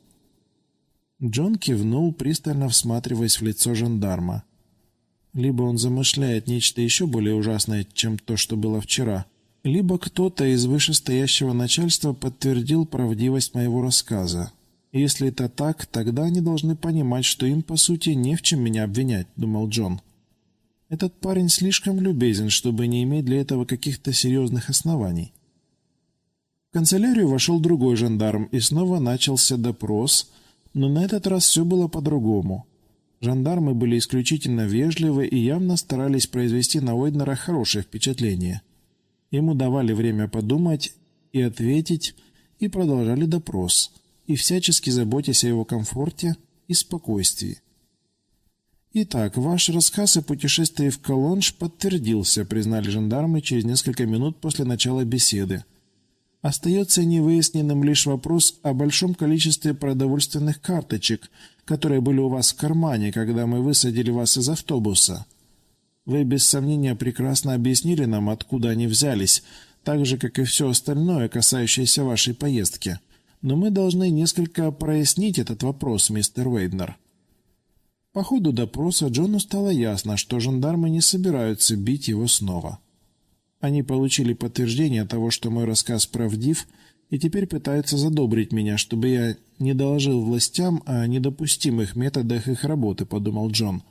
Джон кивнул, пристально всматриваясь в лицо жандарма. Либо он замышляет нечто еще более ужасное, чем то, что было вчера, либо кто-то из вышестоящего начальства подтвердил правдивость моего рассказа. Если это так, тогда они должны понимать, что им, по сути, не в чем меня обвинять, думал Джон. Этот парень слишком любезен, чтобы не иметь для этого каких-то серьезных оснований. В канцелярию вошел другой жандарм, и снова начался допрос, но на этот раз все было по-другому. Жандармы были исключительно вежливы и явно старались произвести на Уэйднера хорошее впечатление. Ему давали время подумать и ответить, и продолжали допрос. и всячески заботясь о его комфорте и спокойствии. «Итак, ваш рассказ о путешествии в Колонж подтвердился», признали жандармы через несколько минут после начала беседы. Остается невыясненным лишь вопрос о большом количестве продовольственных карточек, которые были у вас в кармане, когда мы высадили вас из автобуса. Вы без сомнения прекрасно объяснили нам, откуда они взялись, так же, как и все остальное, касающееся вашей поездки. Но мы должны несколько прояснить этот вопрос, мистер Вейднер. По ходу допроса Джону стало ясно, что жандармы не собираются бить его снова. Они получили подтверждение того, что мой рассказ правдив, и теперь пытаются задобрить меня, чтобы я не доложил властям о недопустимых методах их работы, подумал Джон.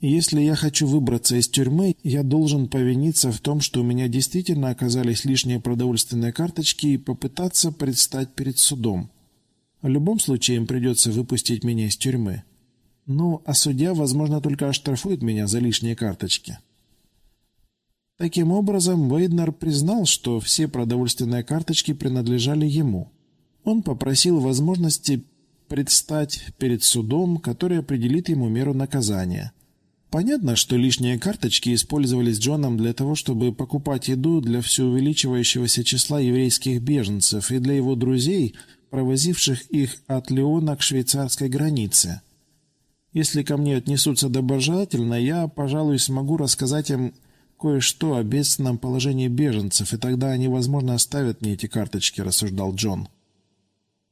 Если я хочу выбраться из тюрьмы, я должен повиниться в том, что у меня действительно оказались лишние продовольственные карточки и попытаться предстать перед судом. В любом случае им придется выпустить меня из тюрьмы. Ну, а судья, возможно, только оштрафует меня за лишние карточки. Таким образом, Вейднер признал, что все продовольственные карточки принадлежали ему. Он попросил возможности предстать перед судом, который определит ему меру наказания. Понятно, что лишние карточки использовались Джоном для того, чтобы покупать еду для все увеличивающегося числа еврейских беженцев и для его друзей, провозивших их от Леона к швейцарской границе – если ко мне отнесутся доброжелательно, я, пожалуй, смогу рассказать им кое-что о бедственном положении беженцев, и тогда они, возможно, оставят мне эти карточки», — рассуждал Джон.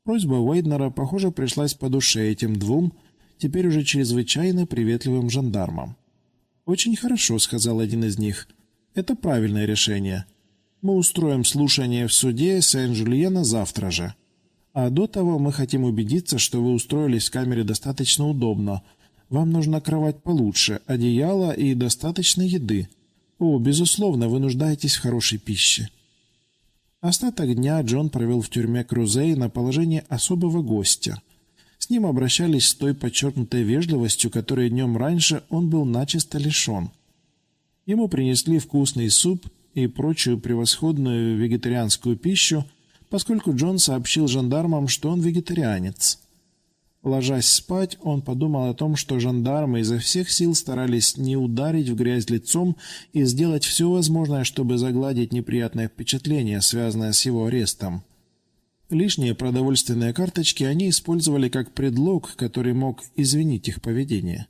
Просьба Уэйднера, похоже, пришлась по душе этим двум, теперь уже чрезвычайно приветливым жандармам. «Очень хорошо», — сказал один из них. «Это правильное решение. Мы устроим слушание в суде Сен-Жульена завтра же». А до того мы хотим убедиться, что вы устроились в камере достаточно удобно. Вам нужна кровать получше, одеяло и достаточно еды. О, безусловно, вы нуждаетесь в хорошей пище. Остаток дня Джон провел в тюрьме Крузей на положении особого гостя. С ним обращались с той подчеркнутой вежливостью, которой днем раньше он был начисто лишен. Ему принесли вкусный суп и прочую превосходную вегетарианскую пищу – поскольку Джон сообщил жандармам, что он вегетарианец. Ложась спать, он подумал о том, что жандармы изо всех сил старались не ударить в грязь лицом и сделать все возможное, чтобы загладить неприятное впечатление, связанное с его арестом. Лишние продовольственные карточки они использовали как предлог, который мог извинить их поведение.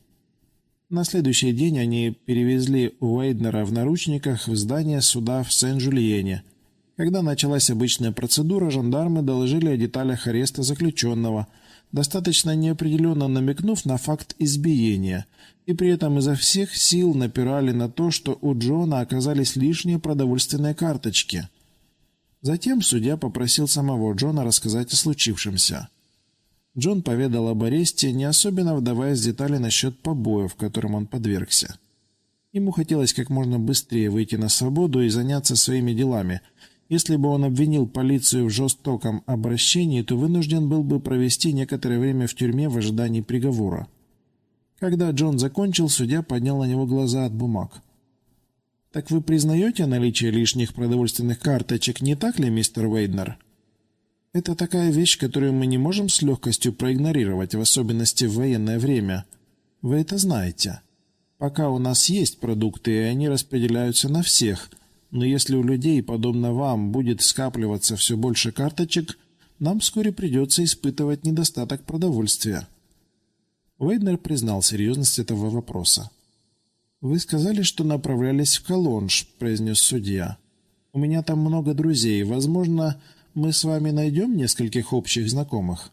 На следующий день они перевезли Уэйднера в наручниках в здание суда в Сен-Жульене – когда началась обычная процедура, жандармы доложили о деталях ареста заключенного, достаточно неопределенно намекнув на факт избиения, и при этом изо всех сил напирали на то, что у Джона оказались лишние продовольственные карточки. Затем судья попросил самого Джона рассказать о случившемся. Джон поведал об аресте, не особенно вдаваясь в детали насчет побоев, которым он подвергся. Ему хотелось как можно быстрее выйти на свободу и заняться своими делами – если бы он обвинил полицию в жестоком обращении, то вынужден был бы провести некоторое время в тюрьме в ожидании приговора. Когда Джон закончил, судья поднял на него глаза от бумаг. «Так вы признаете наличие лишних продовольственных карточек, не так ли, мистер Вейднер?» «Это такая вещь, которую мы не можем с легкостью проигнорировать, в особенности в военное время. Вы это знаете. Пока у нас есть продукты, и они распределяются на всех – но если у людей, подобно вам, будет скапливаться все больше карточек, нам вскоре придется испытывать недостаток продовольствия. Вейднер признал серьезность этого вопроса. «Вы сказали, что направлялись в Колонж», — произнес судья. «У меня там много друзей. Возможно, мы с вами найдем нескольких общих знакомых».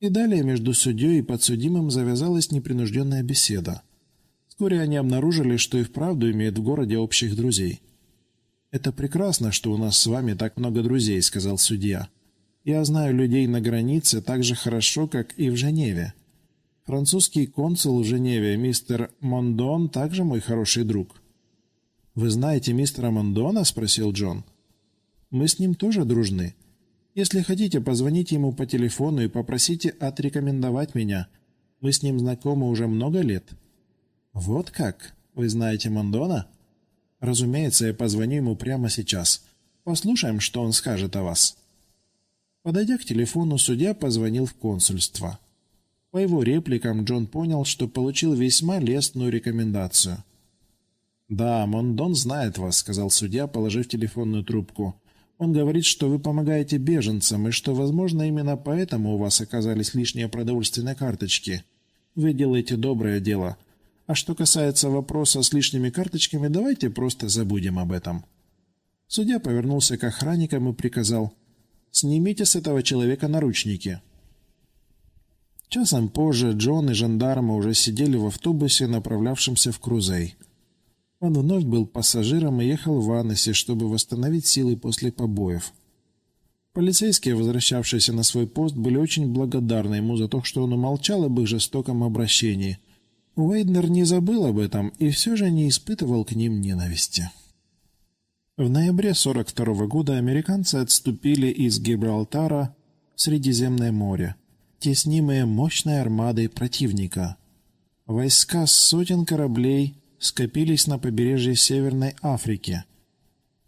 И далее между судьей и подсудимым завязалась непринужденная беседа. Вскоре они обнаружили, что и вправду имеют в городе общих друзей. «Это прекрасно, что у нас с вами так много друзей», — сказал судья. «Я знаю людей на границе так же хорошо, как и в Женеве. Французский консул в Женеве, мистер Мондон, также мой хороший друг». «Вы знаете мистера Мондона?» — спросил Джон. «Мы с ним тоже дружны. Если хотите, позвоните ему по телефону и попросите отрекомендовать меня. Мы с ним знакомы уже много лет». «Вот как? Вы знаете Мондона?» «Разумеется, я позвоню ему прямо сейчас. Послушаем, что он скажет о вас». Подойдя к телефону, судья позвонил в консульство. По его репликам Джон понял, что получил весьма лестную рекомендацию. «Да, Мондон знает вас», — сказал судья, положив телефонную трубку. «Он говорит, что вы помогаете беженцам, и что, возможно, именно поэтому у вас оказались лишние продовольственные карточки. Вы делаете доброе дело. А что касается вопроса с лишними карточками, давайте просто забудем об этом». Судья повернулся к охранникам и приказал Снимите с этого человека наручники». Часом позже Джон и жандармы уже сидели в автобусе, направлявшемся в Крузей. Он вновь был пассажиром и ехал в Аннесе, чтобы восстановить силы после побоев. Полицейские, возвращавшиеся на свой пост, были очень благодарны ему за то, что он умолчал об их жестоком обращении. Уэйднер не забыл об этом и все же не испытывал к ним ненависти. В ноябре 42 года американцы отступили из Гибралтара в Средиземное море, теснимые мощной армадой противника. Войска сотен кораблей скопились на побережье Северной Африки.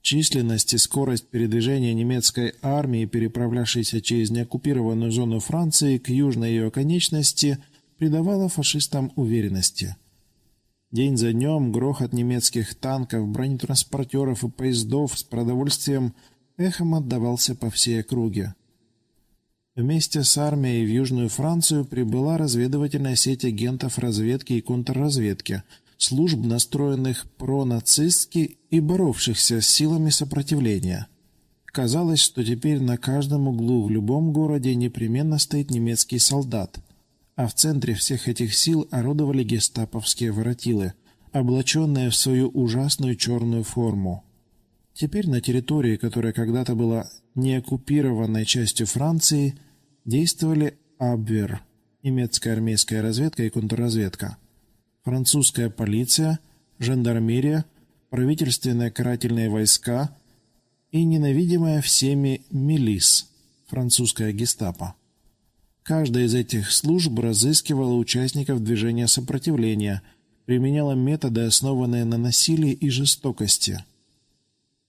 Численность и скорость передвижения немецкой армии, переправлявшейся через неоккупированную зону Франции к южной ее оконечности, придавала фашистам уверенности – День за днем грохот немецких танков, бронетранспортеров и поездов с продовольствием эхом отдавался по всей округе. Вместе с армией в Южную Францию прибыла разведывательная сеть агентов разведки и контрразведки, служб, настроенных пронацистски и боровшихся с силами сопротивления. Казалось, что теперь на каждом углу в любом городе непременно стоит немецкий солдат – а в центре всех этих сил орудовали гестаповские воротилы, облаченные в свою ужасную черную форму. Теперь на территории, которая когда-то была неоккупированной частью Франции, действовали Абвер, немецкая армейская разведка и контрразведка, французская полиция, жандармерия, правительственные карательные войска и ненавидимая всеми милис, французская гестапо. Каждая из этих служб разыскивала участников движения сопротивления, применяла методы, основанные на насилии и жестокости.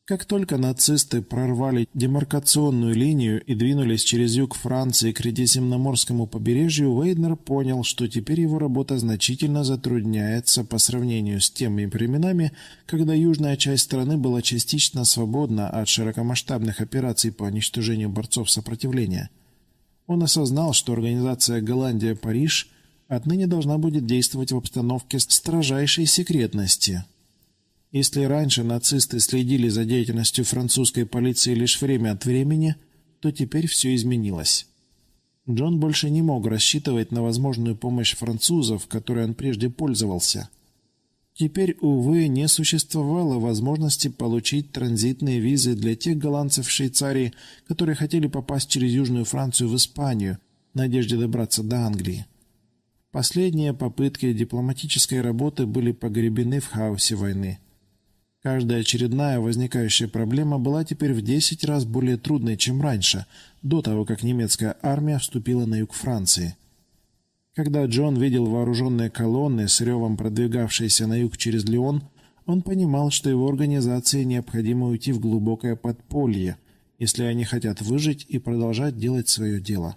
Как только нацисты прорвали демаркационную линию и двинулись через юг Франции к Средиземноморскому побережью, Вейднер понял, что теперь его работа значительно затрудняется по сравнению с теми временами, когда южная часть страны была частично свободна от широкомасштабных операций по уничтожению борцов сопротивления – он осознал, что организация «Голландия-Париж» отныне должна будет действовать в обстановке строжайшей секретности. Если раньше нацисты следили за деятельностью французской полиции лишь время от времени, то теперь все изменилось. Джон больше не мог рассчитывать на возможную помощь французов, которой он прежде пользовался – Теперь, увы, не существовало возможности получить транзитные визы для тех голландцев в Швейцарии, которые хотели попасть через Южную Францию в Испанию, в надежде добраться до Англии. Последние попытки дипломатической работы были погребены в хаосе войны. Каждая очередная возникающая проблема была теперь в 10 раз более трудной, чем раньше, до того, как немецкая армия вступила на юг Франции. Когда Джон видел вооруженные колонны с ревом продвигавшиеся на юг через Леон, он понимал, что его организации необходимо уйти в глубокое подполье, если они хотят выжить и продолжать делать свое дело.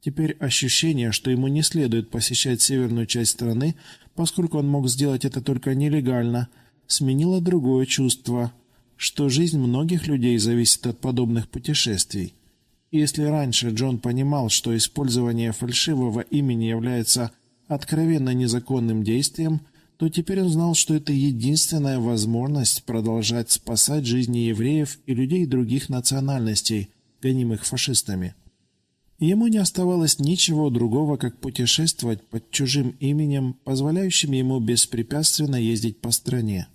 Теперь ощущение, что ему не следует посещать северную часть страны, поскольку он мог сделать это только нелегально, сменило другое чувство, что жизнь многих людей зависит от подобных путешествий. Если раньше Джон понимал, что использование фальшивого имени является откровенно незаконным действием, то теперь он знал, что это единственная возможность продолжать спасать жизни евреев и людей других национальностей, гонимых фашистами. Ему не оставалось ничего другого, как путешествовать под чужим именем, позволяющим ему беспрепятственно ездить по стране.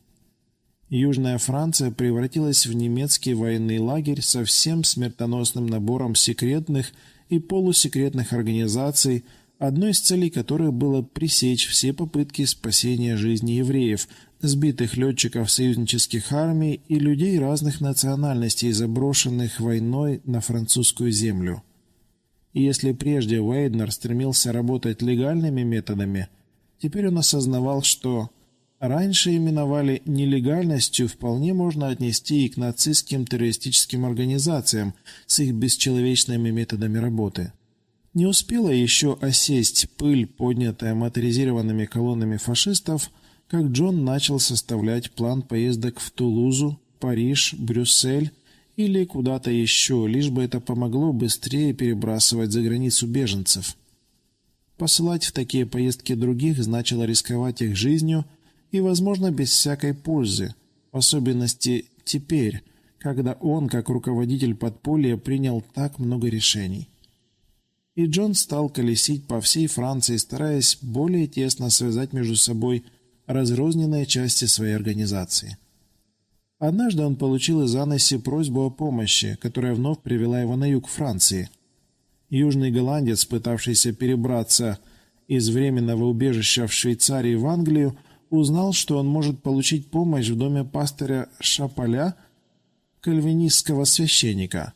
Южная Франция превратилась в немецкий военный лагерь со всем смертоносным набором секретных и полусекретных организаций, одной из целей которых было пресечь все попытки спасения жизни евреев, сбитых летчиков союзнических армий и людей разных национальностей, заброшенных войной на французскую землю. И если прежде Уэйднер стремился работать легальными методами, теперь он осознавал, что раньше именовали нелегальностью, вполне можно отнести и к нацистским террористическим организациям с их бесчеловечными методами работы. Не успела еще осесть пыль, поднятая моторизированными колоннами фашистов, как Джон начал составлять план поездок в Тулузу, Париж, Брюссель или куда-то еще, лишь бы это помогло быстрее перебрасывать за границу беженцев. Посылать в такие поездки других значило рисковать их жизнью и, возможно, без всякой пользы, в особенности теперь, когда он, как руководитель подполья, принял так много решений. И Джон стал колесить по всей Франции, стараясь более тесно связать между собой разрозненные части своей организации. Однажды он получил из Аннеси просьбу о помощи, которая вновь привела его на юг Франции – Южный голландец, пытавшийся перебраться из временного убежища в Швейцарии в Англию, узнал, что он может получить помощь в доме пастыря Шапаля, кальвинистского священника.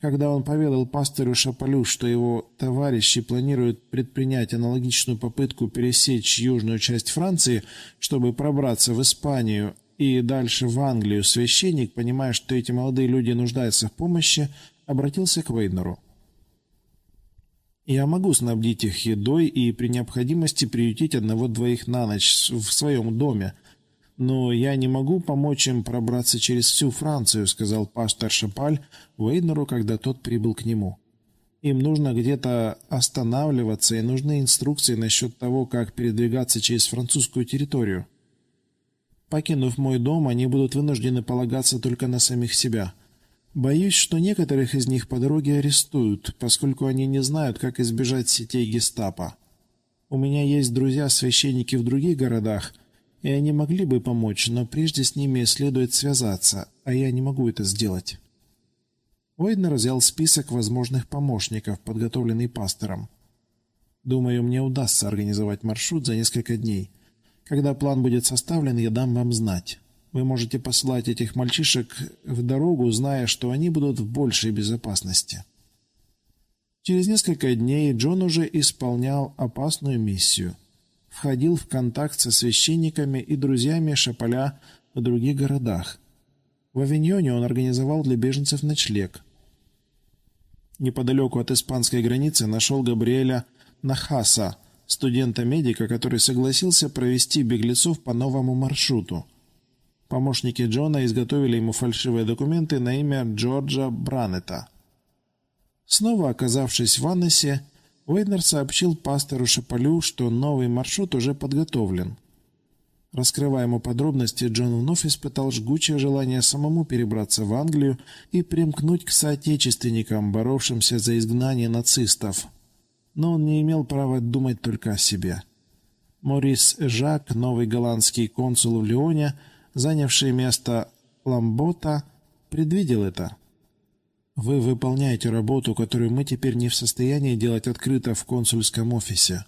Когда он поведал пастырю Шапалю, что его товарищи планируют предпринять аналогичную попытку пересечь южную часть Франции, чтобы пробраться в Испанию и дальше в Англию, священник, понимая, что эти молодые люди нуждаются в помощи, обратился к Вейнеру. Я могу снабдить их едой и при необходимости приютить одного-двоих на ночь в своем доме. Но я не могу помочь им пробраться через всю Францию, сказал пастор Шапаль Вейнеру, когда тот прибыл к нему. Им нужно где-то останавливаться и нужны инструкции насчет того, как передвигаться через французскую территорию. Покинув мой дом, они будут вынуждены полагаться только на самих себя – Боюсь, что некоторых из них по дороге арестуют, поскольку они не знают, как избежать сетей гестапо. У меня есть друзья-священники в других городах, и они могли бы помочь, но прежде с ними следует связаться, а я не могу это сделать. Уэйднер взял список возможных помощников, подготовленный пастором. Думаю, мне удастся организовать маршрут за несколько дней. Когда план будет составлен, я дам вам знать. Вы можете послать этих мальчишек в дорогу, зная, что они будут в большей безопасности. Через несколько дней Джон уже исполнял опасную миссию. Входил в контакт со священниками и друзьями Шаполя в других городах. В Авиньоне он организовал для беженцев ночлег. Неподалеку от испанской границы нашел Габриэля Нахаса, студента-медика, который согласился провести беглецов по новому маршруту – Помощники Джона изготовили ему фальшивые документы на имя Джорджа Бранета. Снова оказавшись в Аннесе, Уэйнер сообщил пастору Шапалю, что новый маршрут уже подготовлен. Раскрывая ему подробности, Джон вновь испытал жгучее желание самому перебраться в Англию и примкнуть к соотечественникам, боровшимся за изгнание нацистов. Но он не имел права думать только о себе. Морис Жак, новый голландский консул в Лионе, занявший место Ламбота, предвидел это. Вы выполняете работу, которую мы теперь не в состоянии делать открыто в консульском офисе.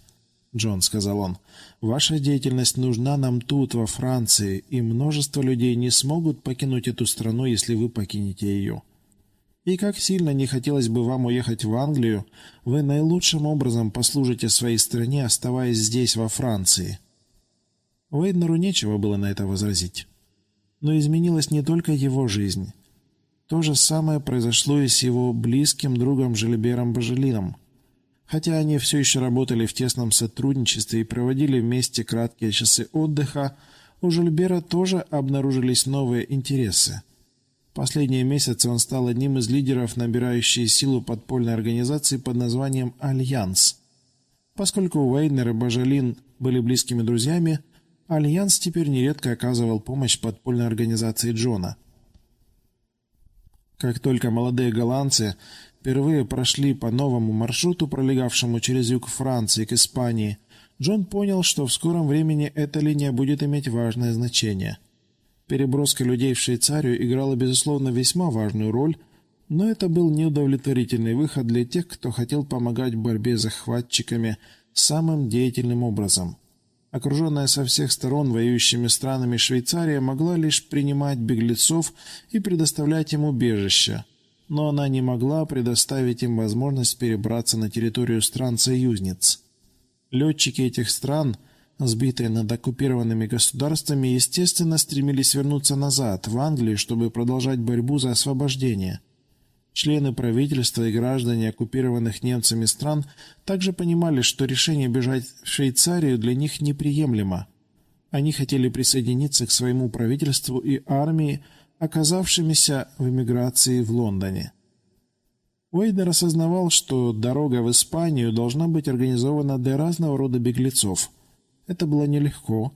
Джон, сказал он, ваша деятельность нужна нам тут, во Франции, и множество людей не смогут покинуть эту страну, если вы покинете ее. И как сильно не хотелось бы вам уехать в Англию, вы наилучшим образом послужите своей стране, оставаясь здесь, во Франции. Уэйднеру нечего было на это возразить но изменилась не только его жизнь. То же самое произошло и с его близким другом Жильбером Бажелином. Хотя они все еще работали в тесном сотрудничестве и проводили вместе краткие часы отдыха, у Жильбера тоже обнаружились новые интересы. Последние месяцы он стал одним из лидеров набирающей силу подпольной организации под названием «Альянс». Поскольку Уэйднер и Бажалин были близкими друзьями, Альянс теперь нередко оказывал помощь подпольной организации Джона. Как только молодые голландцы впервые прошли по новому маршруту, пролегавшему через юг Франции к Испании, Джон понял, что в скором времени эта линия будет иметь важное значение. Переброска людей в Швейцарию играла, безусловно, весьма важную роль, но это был неудовлетворительный выход для тех, кто хотел помогать в борьбе с захватчиками самым деятельным образом – Окруженная со всех сторон воюющими странами Швейцария могла лишь принимать беглецов и предоставлять им убежище, но она не могла предоставить им возможность перебраться на территорию стран-союзниц. Летчики этих стран сбитые над оккупированными государствами, естественно, стремились вернуться назад, в Англию, чтобы продолжать борьбу за освобождение. Члены правительства и граждане оккупированных немцами стран также понимали, что решение бежать в Швейцарию для них неприемлемо. Они хотели присоединиться к своему правительству и армии, оказавшимися в эмиграции в Лондоне. Уэйдер осознавал, что дорога в Испанию должна быть организована для разного рода беглецов. Это было нелегко,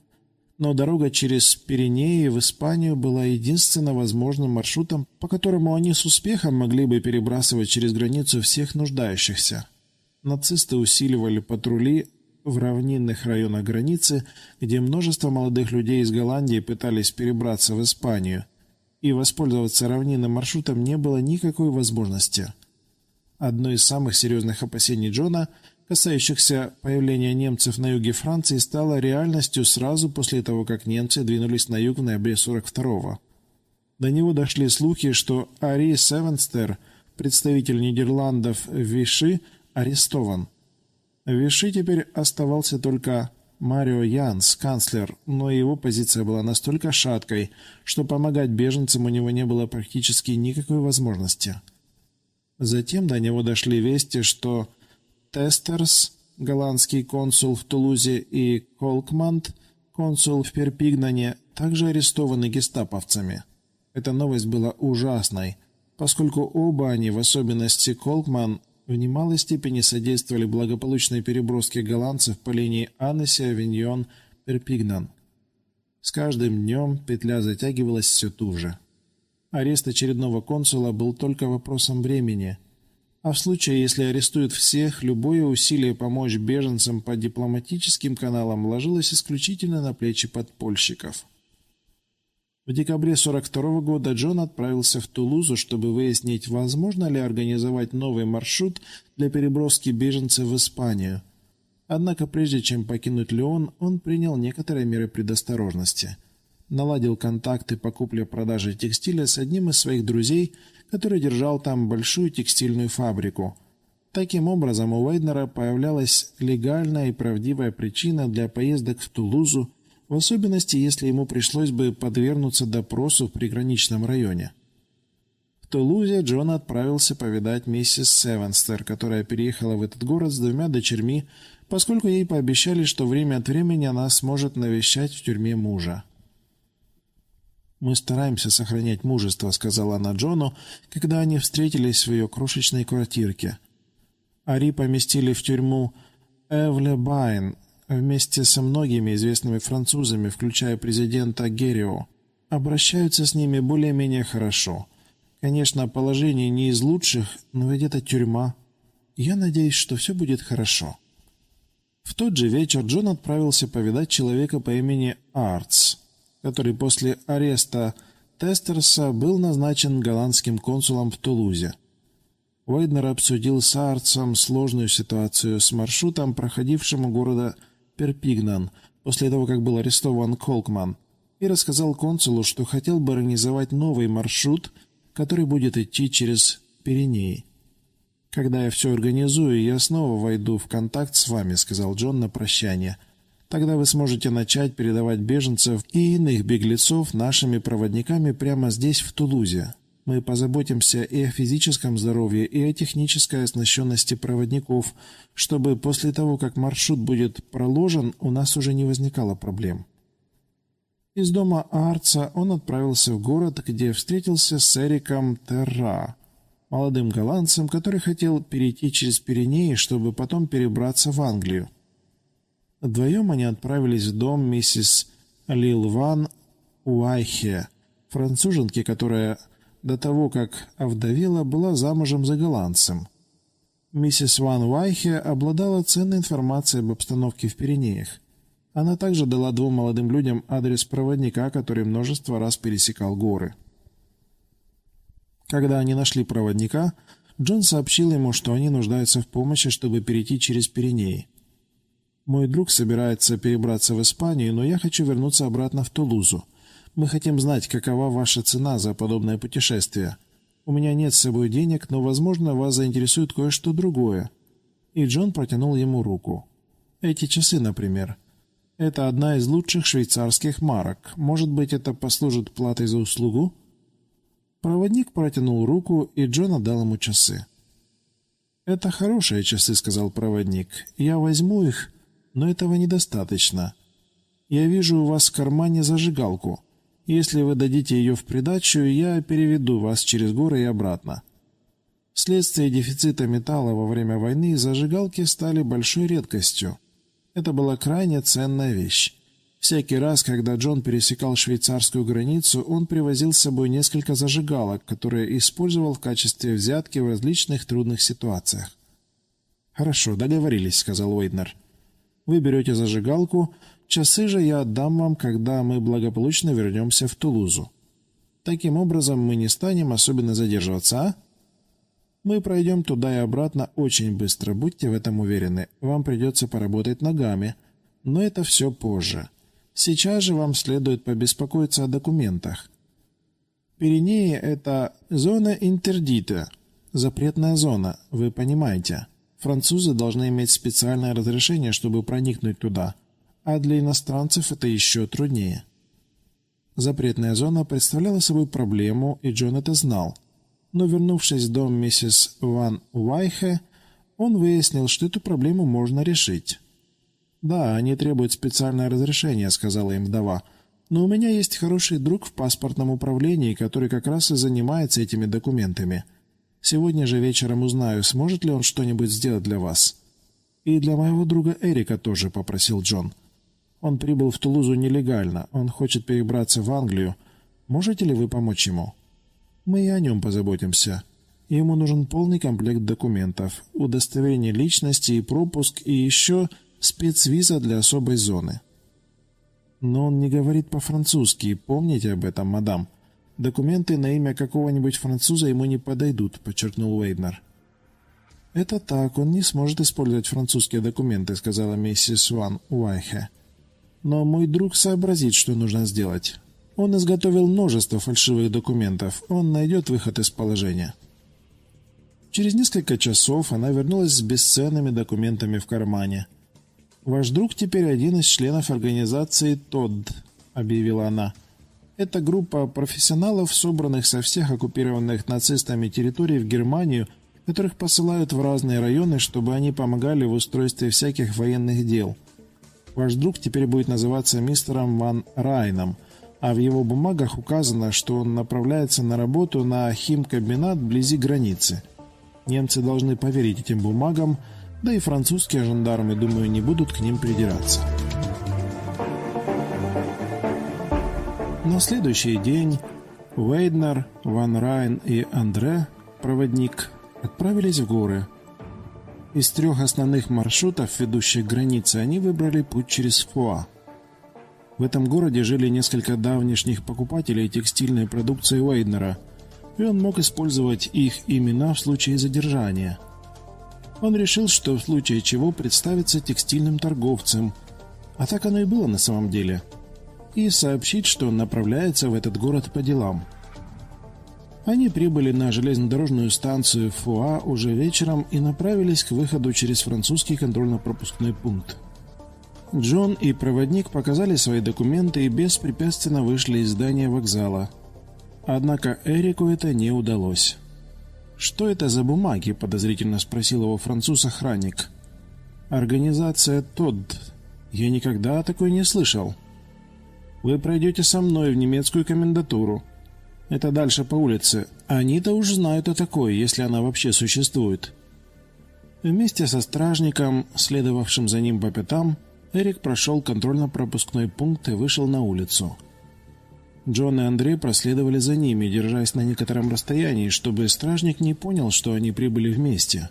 но дорога через Пиренеи в Испанию была единственно возможным маршрутом, по которому они с успехом могли бы перебрасывать через границу всех нуждающихся. Нацисты усиливали патрули в равнинных районах границы, где множество молодых людей из Голландии пытались перебраться в Испанию, и воспользоваться равнинным маршрутом не было никакой возможности. Одно из самых серьезных опасений Джона – касающихся появления немцев на юге Франции, стало реальностью сразу после того, как немцы двинулись на юг в ноябре 42-го. До него дошли слухи, что Ари Севенстер, представитель Нидерландов Виши, арестован. Виши теперь оставался только Марио Янс, канцлер, но его позиция была настолько шаткой, что помогать беженцам у него не было практически никакой возможности. Затем до него дошли вести, что Тестерс, голландский консул в Тулузе, и Колкмант, консул в Перпигнане, также арестованы гестаповцами. Эта новость была ужасной, поскольку оба они, в особенности Колкман, в немалой степени содействовали благополучной переброске голландцев по линии Аннеси, Авиньон, Перпигнан. С каждым днем петля затягивалась все туже. Арест очередного консула был только вопросом времени – а в случае, если арестуют всех, любое усилие помочь беженцам по дипломатическим каналам ложилось исключительно на плечи подпольщиков. В декабре 42 года Джон отправился в Тулузу, чтобы выяснить, возможно ли организовать новый маршрут для переброски беженцев в Испанию. Однако прежде чем покинуть Леон, он принял некоторые меры предосторожности. Наладил контакты по купле-продаже текстиля с одним из своих друзей – который держал там большую текстильную фабрику. Таким образом, у Вейднера появлялась легальная и правдивая причина для поездок в Тулузу, в особенности, если ему пришлось бы подвергнуться допросу в приграничном районе. В Тулузе Джон отправился повидать миссис Севенстер, которая переехала в этот город с двумя дочерьми, поскольку ей пообещали, что время от времени она сможет навещать в тюрьме мужа. «Мы стараемся сохранять мужество», — сказала она Джону, когда они встретились в ее крошечной квартирке. Ари поместили в тюрьму Эвле Байн вместе со многими известными французами, включая президента Герио. Обращаются с ними более-менее хорошо. Конечно, положение не из лучших, но ведь это тюрьма. Я надеюсь, что все будет хорошо. В тот же вечер Джон отправился повидать человека по имени Артс который после ареста Тестерса был назначен голландским консулом в Тулузе. Уэйднер обсудил с Арцем сложную ситуацию с маршрутом, проходившим у города Перпигнан, после того, как был арестован Колкман, и рассказал консулу, что хотел бы организовать новый маршрут, который будет идти через Пиренеи. «Когда я все организую, я снова войду в контакт с вами», — сказал Джон на прощание — Тогда вы сможете начать передавать беженцев и иных беглецов нашими проводниками прямо здесь, в Тулузе. Мы позаботимся и о физическом здоровье, и о технической оснащенности проводников, чтобы после того, как маршрут будет проложен, у нас уже не возникало проблем. Из дома Арца он отправился в город, где встретился с Эриком Терра, молодым голландцем, который хотел перейти через Пиренеи, чтобы потом перебраться в Англию. Вдвоем они отправились в дом миссис Лил Ван Уайхе, француженки, которая до того, как овдовела, была замужем за голландцем. Миссис Ван Уайхе обладала ценной информацией об обстановке в Пиренеях. Она также дала двум молодым людям адрес проводника, который множество раз пересекал горы. Когда они нашли проводника, Джон сообщил ему, что они нуждаются в помощи, чтобы перейти через Пиренеи. Мой друг собирается перебраться в Испанию, но я хочу вернуться обратно в Тулузу. Мы хотим знать, какова ваша цена за подобное путешествие. У меня нет с собой денег, но, возможно, вас заинтересует кое-что другое». И Джон протянул ему руку. «Эти часы, например. Это одна из лучших швейцарских марок. Может быть, это послужит платой за услугу?» Проводник протянул руку, и Джон отдал ему часы. «Это хорошие часы», — сказал проводник. «Я возьму их, но этого недостаточно. Я вижу у вас в кармане зажигалку. Если вы дадите ее в придачу, я переведу вас через горы и обратно». Вследствие дефицита металла во время войны зажигалки стали большой редкостью. Это была крайне ценная вещь. Всякий раз, когда Джон пересекал швейцарскую границу, он привозил с собой несколько зажигалок, которые использовал в качестве взятки в различных трудных ситуациях. «Хорошо, договорились», — сказал Уэйднер. «Вы берете зажигалку, часы же я отдам вам, когда мы благополучно вернемся в Тулузу. Таким образом мы не станем особенно задерживаться, а?» «Мы пройдем туда и обратно очень быстро, будьте в этом уверены. Вам придется поработать ногами, но это все позже». Сейчас же вам следует побеспокоиться о документах. Пиренеи – это зона интердита, запретная зона, вы понимаете. Французы должны иметь специальное разрешение, чтобы проникнуть туда, а для иностранцев это еще труднее. Запретная зона представляла собой проблему, и Джон это знал. Но вернувшись в дом миссис Ван Уайхе, он выяснил, что эту проблему можно решить. «Да, они требуют специальное разрешение», — сказала им вдова. «Но у меня есть хороший друг в паспортном управлении, который как раз и занимается этими документами. Сегодня же вечером узнаю, сможет ли он что-нибудь сделать для вас». «И для моего друга Эрика тоже», — попросил Джон. «Он прибыл в Тулузу нелегально. Он хочет перебраться в Англию. Можете ли вы помочь ему?» «Мы и о нем позаботимся». Ему нужен полный комплект документов, удостоверение личности и пропуск, и еще спецвиза для особой зоны. Но он не говорит по-французски, помните об этом, мадам. Документы на имя какого-нибудь француза ему не подойдут, подчеркнул Уэйднер. «Это так, он не сможет использовать французские документы», сказала миссис Ван Уайхе. «Но мой друг сообразит, что нужно сделать. Он изготовил множество фальшивых документов. Он найдет выход из положения». Через несколько часов она вернулась с бесценными документами в кармане – «Ваш друг теперь один из членов организации ТОД», — объявила она. «Это группа профессионалов, собранных со всех оккупированных нацистами территорий в Германию, которых посылают в разные районы, чтобы они помогали в устройстве всяких военных дел. Ваш друг теперь будет называться мистером Ван Райном, а в его бумагах указано, что он направляется на работу на химкомбинат вблизи границы. Немцы должны поверить этим бумагам, да и французские жандармы, думаю, не будут к ним придираться. На следующий день Вейднер, Ван Райн и Андре, проводник, отправились в горы. Из трех основных маршрутов, ведущих к границе, они выбрали путь через Фуа. В этом городе жили несколько давнишних покупателей текстильной продукции Уэйднера, и он мог использовать их имена в случае задержания – он решил, что в случае чего представится текстильным торговцем, а так оно и было на самом деле, и сообщить, что направляется в этот город по делам. Они прибыли на железнодорожную станцию Фуа уже вечером и направились к выходу через французский контрольно-пропускной пункт. Джон и проводник показали свои документы и беспрепятственно вышли из здания вокзала. Однако Эрику это не удалось. «Что это за бумаги?» – подозрительно спросил его француз-охранник. «Организация ТОД. Я никогда о такой не слышал. Вы пройдете со мной в немецкую комендатуру. Это дальше по улице. Они-то уж знают о такой, если она вообще существует». Вместе со стражником, следовавшим за ним по пятам, Эрик прошел контрольно-пропускной пункт и вышел на улицу. Джон и Андрей проследовали за ними, держась на некотором расстоянии, чтобы стражник не понял, что они прибыли вместе.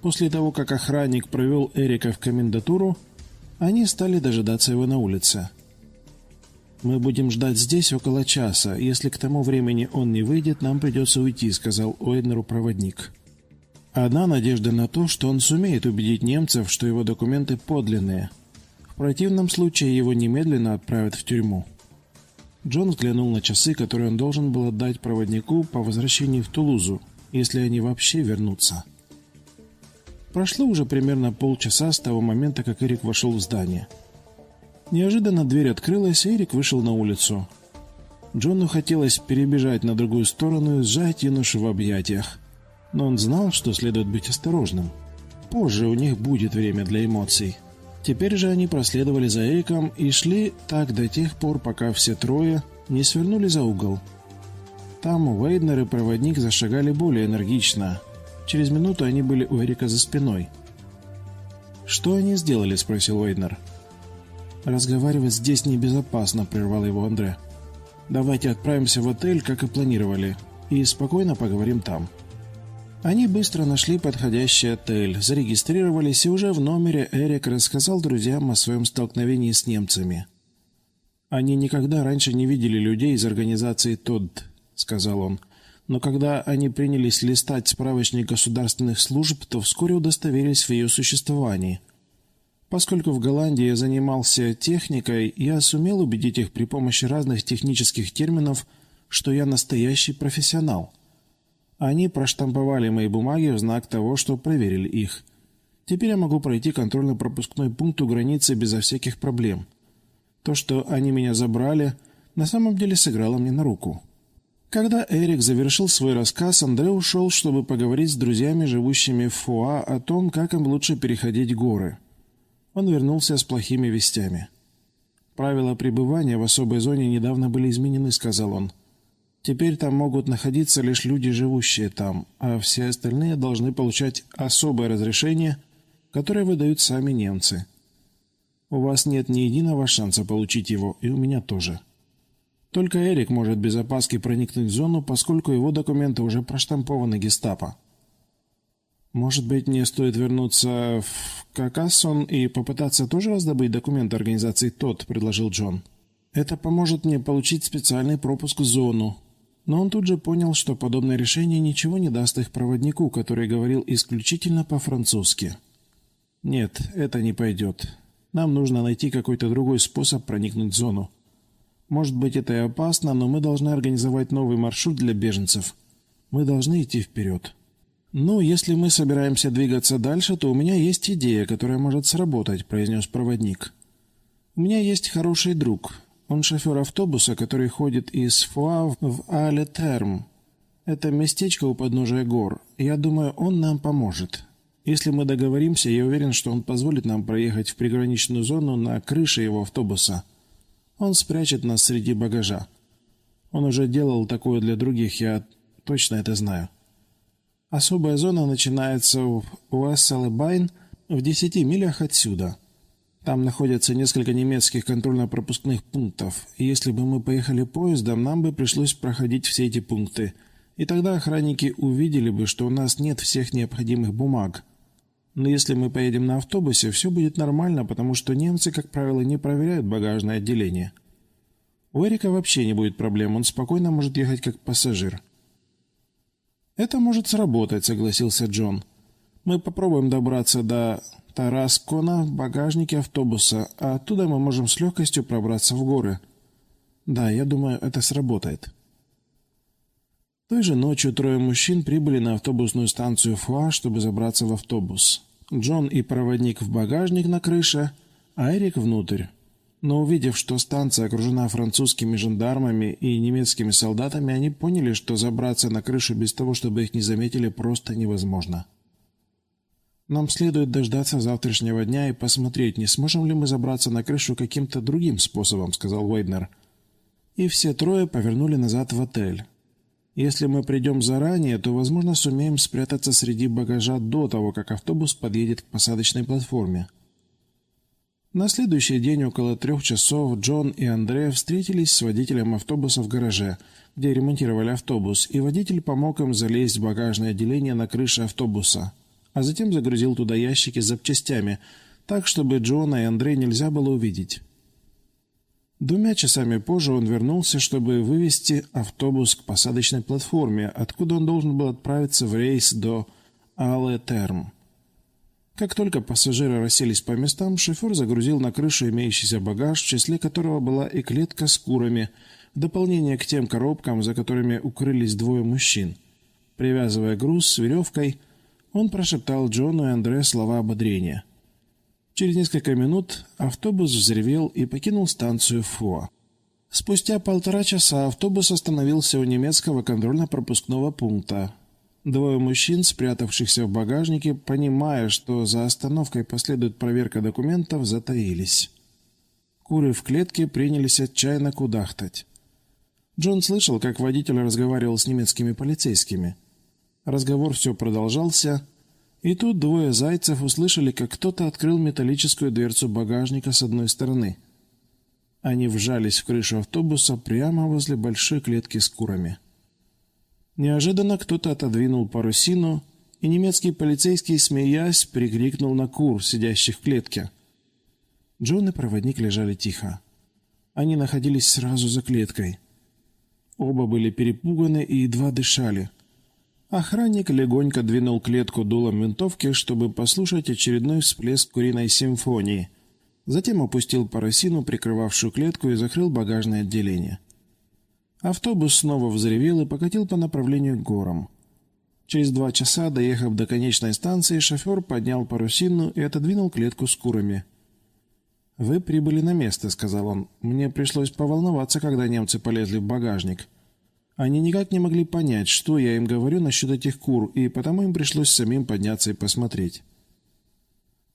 После того, как охранник провел Эрика в комендатуру, они стали дожидаться его на улице. «Мы будем ждать здесь около часа. Если к тому времени он не выйдет, нам придется уйти», — сказал Уэйднеру проводник. Одна надежда на то, что он сумеет убедить немцев, что его документы подлинные. В противном случае его немедленно отправят в тюрьму. Джон взглянул на часы, которые он должен был отдать проводнику по возвращении в Тулузу, если они вообще вернутся. Прошло уже примерно полчаса с того момента, как Эрик вошел в здание. Неожиданно дверь открылась, и Эрик вышел на улицу. Джону хотелось перебежать на другую сторону и сжать юношу в объятиях. Но он знал, что следует быть осторожным. Позже у них будет время для эмоций. Теперь же они проследовали за Эриком и шли так до тех пор, пока все трое не свернули за угол. Там Уэйднер и проводник зашагали более энергично. Через минуту они были у Эрика за спиной. «Что они сделали?» – спросил Уэйднер. «Разговаривать здесь небезопасно», – прервал его Андре. «Давайте отправимся в отель, как и планировали, и спокойно поговорим там». Они быстро нашли подходящий отель, зарегистрировались, и уже в номере Эрик рассказал друзьям о своем столкновении с немцами. «Они никогда раньше не видели людей из организации ТОД», — сказал он. «Но когда они принялись листать справочник государственных служб, то вскоре удостоверились в ее существовании. Поскольку в Голландии я занимался техникой, я сумел убедить их при помощи разных технических терминов, что я настоящий профессионал». Они проштамповали мои бумаги в знак того, что проверили их. Теперь я могу пройти контрольно-пропускной пункт у границы безо всяких проблем. То, что они меня забрали, на самом деле сыграло мне на руку. Когда Эрик завершил свой рассказ, Андре ушел, чтобы поговорить с друзьями, живущими в Фуа, о том, как им лучше переходить горы. Он вернулся с плохими вестями. «Правила пребывания в особой зоне недавно были изменены», — сказал он. Теперь там могут находиться лишь люди, живущие там, а все остальные должны получать особое разрешение, которое выдают сами немцы. У вас нет ни единого шанса получить его, и у меня тоже. Только Эрик может без опаски проникнуть в зону, поскольку его документы уже проштампованы гестапо. Может быть, мне стоит вернуться в Какассон и попытаться тоже раздобыть документы организации ТОТ, предложил Джон. Это поможет мне получить специальный пропуск в зону, но он тут же понял, что подобное решение ничего не даст их проводнику, который говорил исключительно по-французски. «Нет, это не пойдет. Нам нужно найти какой-то другой способ проникнуть в зону. Может быть, это и опасно, но мы должны организовать новый маршрут для беженцев. Мы должны идти вперед». «Ну, если мы собираемся двигаться дальше, то у меня есть идея, которая может сработать», — произнес проводник. «У меня есть хороший друг, он шофер автобуса, который ходит из Фуа в Алетерм. Это местечко у подножия гор. Я думаю, он нам поможет. Если мы договоримся, я уверен, что он позволит нам проехать в приграничную зону на крыше его автобуса. Он спрячет нас среди багажа. Он уже делал такое для других, я точно это знаю. Особая зона начинается в Уэсселебайн в десяти милях отсюда. Там находятся несколько немецких контрольно-пропускных пунктов, и если бы мы поехали поездом, нам бы пришлось проходить все эти пункты. И тогда охранники увидели бы, что у нас нет всех необходимых бумаг. Но если мы поедем на автобусе, все будет нормально, потому что немцы, как правило, не проверяют багажное отделение. У Эрика вообще не будет проблем, он спокойно может ехать как пассажир. «Это может сработать», — согласился Джон. «Мы попробуем добраться до Тараскона в багажнике автобуса, а оттуда мы можем с легкостью пробраться в горы. Да, я думаю, это сработает. Той же ночью трое мужчин прибыли на автобусную станцию Фуа, чтобы забраться в автобус. Джон и проводник в багажник на крыше, а Эрик внутрь. Но увидев, что станция окружена французскими жандармами и немецкими солдатами, они поняли, что забраться на крышу без того, чтобы их не заметили, просто невозможно. Нам следует дождаться завтрашнего дня и посмотреть, не сможем ли мы забраться на крышу каким-то другим способом, сказал Уэйднер. И все трое повернули назад в отель. Если мы придем заранее, то, возможно, сумеем спрятаться среди багажа до того, как автобус подъедет к посадочной платформе. На следующий день около трех часов Джон и Андре встретились с водителем автобуса в гараже, где ремонтировали автобус, и водитель помог им залезть в багажное отделение на крыше автобуса а затем загрузил туда ящики с запчастями, так, чтобы Джона и Андрей нельзя было увидеть. Двумя часами позже он вернулся, чтобы вывести автобус к посадочной платформе, откуда он должен был отправиться в рейс до Алетерм. Как только пассажиры расселись по местам, шофер загрузил на крышу имеющийся багаж, в числе которого была и клетка с курами, в дополнение к тем коробкам, за которыми укрылись двое мужчин. Привязывая груз с веревкой, он прошептал Джону и Андре слова ободрения. Через несколько минут автобус взревел и покинул станцию Фо. Спустя полтора часа автобус остановился у немецкого контрольно-пропускного пункта. Двое мужчин, спрятавшихся в багажнике, понимая, что за остановкой последует проверка документов, затаились. Куры в клетке принялись отчаянно кудахтать. Джон слышал, как водитель разговаривал с немецкими полицейскими. Разговор все продолжался, и тут двое зайцев услышали, как кто-то открыл металлическую дверцу багажника с одной стороны. Они вжались в крышу автобуса прямо возле большой клетки с курами. Неожиданно кто-то отодвинул парусину, и немецкий полицейский, смеясь, прикрикнул на кур, сидящих в клетке. Джон и проводник лежали тихо. Они находились сразу за клеткой. Оба были перепуганы и едва дышали. Охранник легонько двинул клетку дулом винтовки, чтобы послушать очередной всплеск куриной симфонии. Затем опустил парусину, прикрывавшую клетку, и закрыл багажное отделение. Автобус снова взревел и покатил по направлению к горам. Через два часа, доехав до конечной станции, шофер поднял парусину и отодвинул клетку с курами – «Вы прибыли на место», — сказал он. «Мне пришлось поволноваться, когда немцы полезли в багажник. Они никак не могли понять, что я им говорю насчет этих кур, и потому им пришлось самим подняться и посмотреть».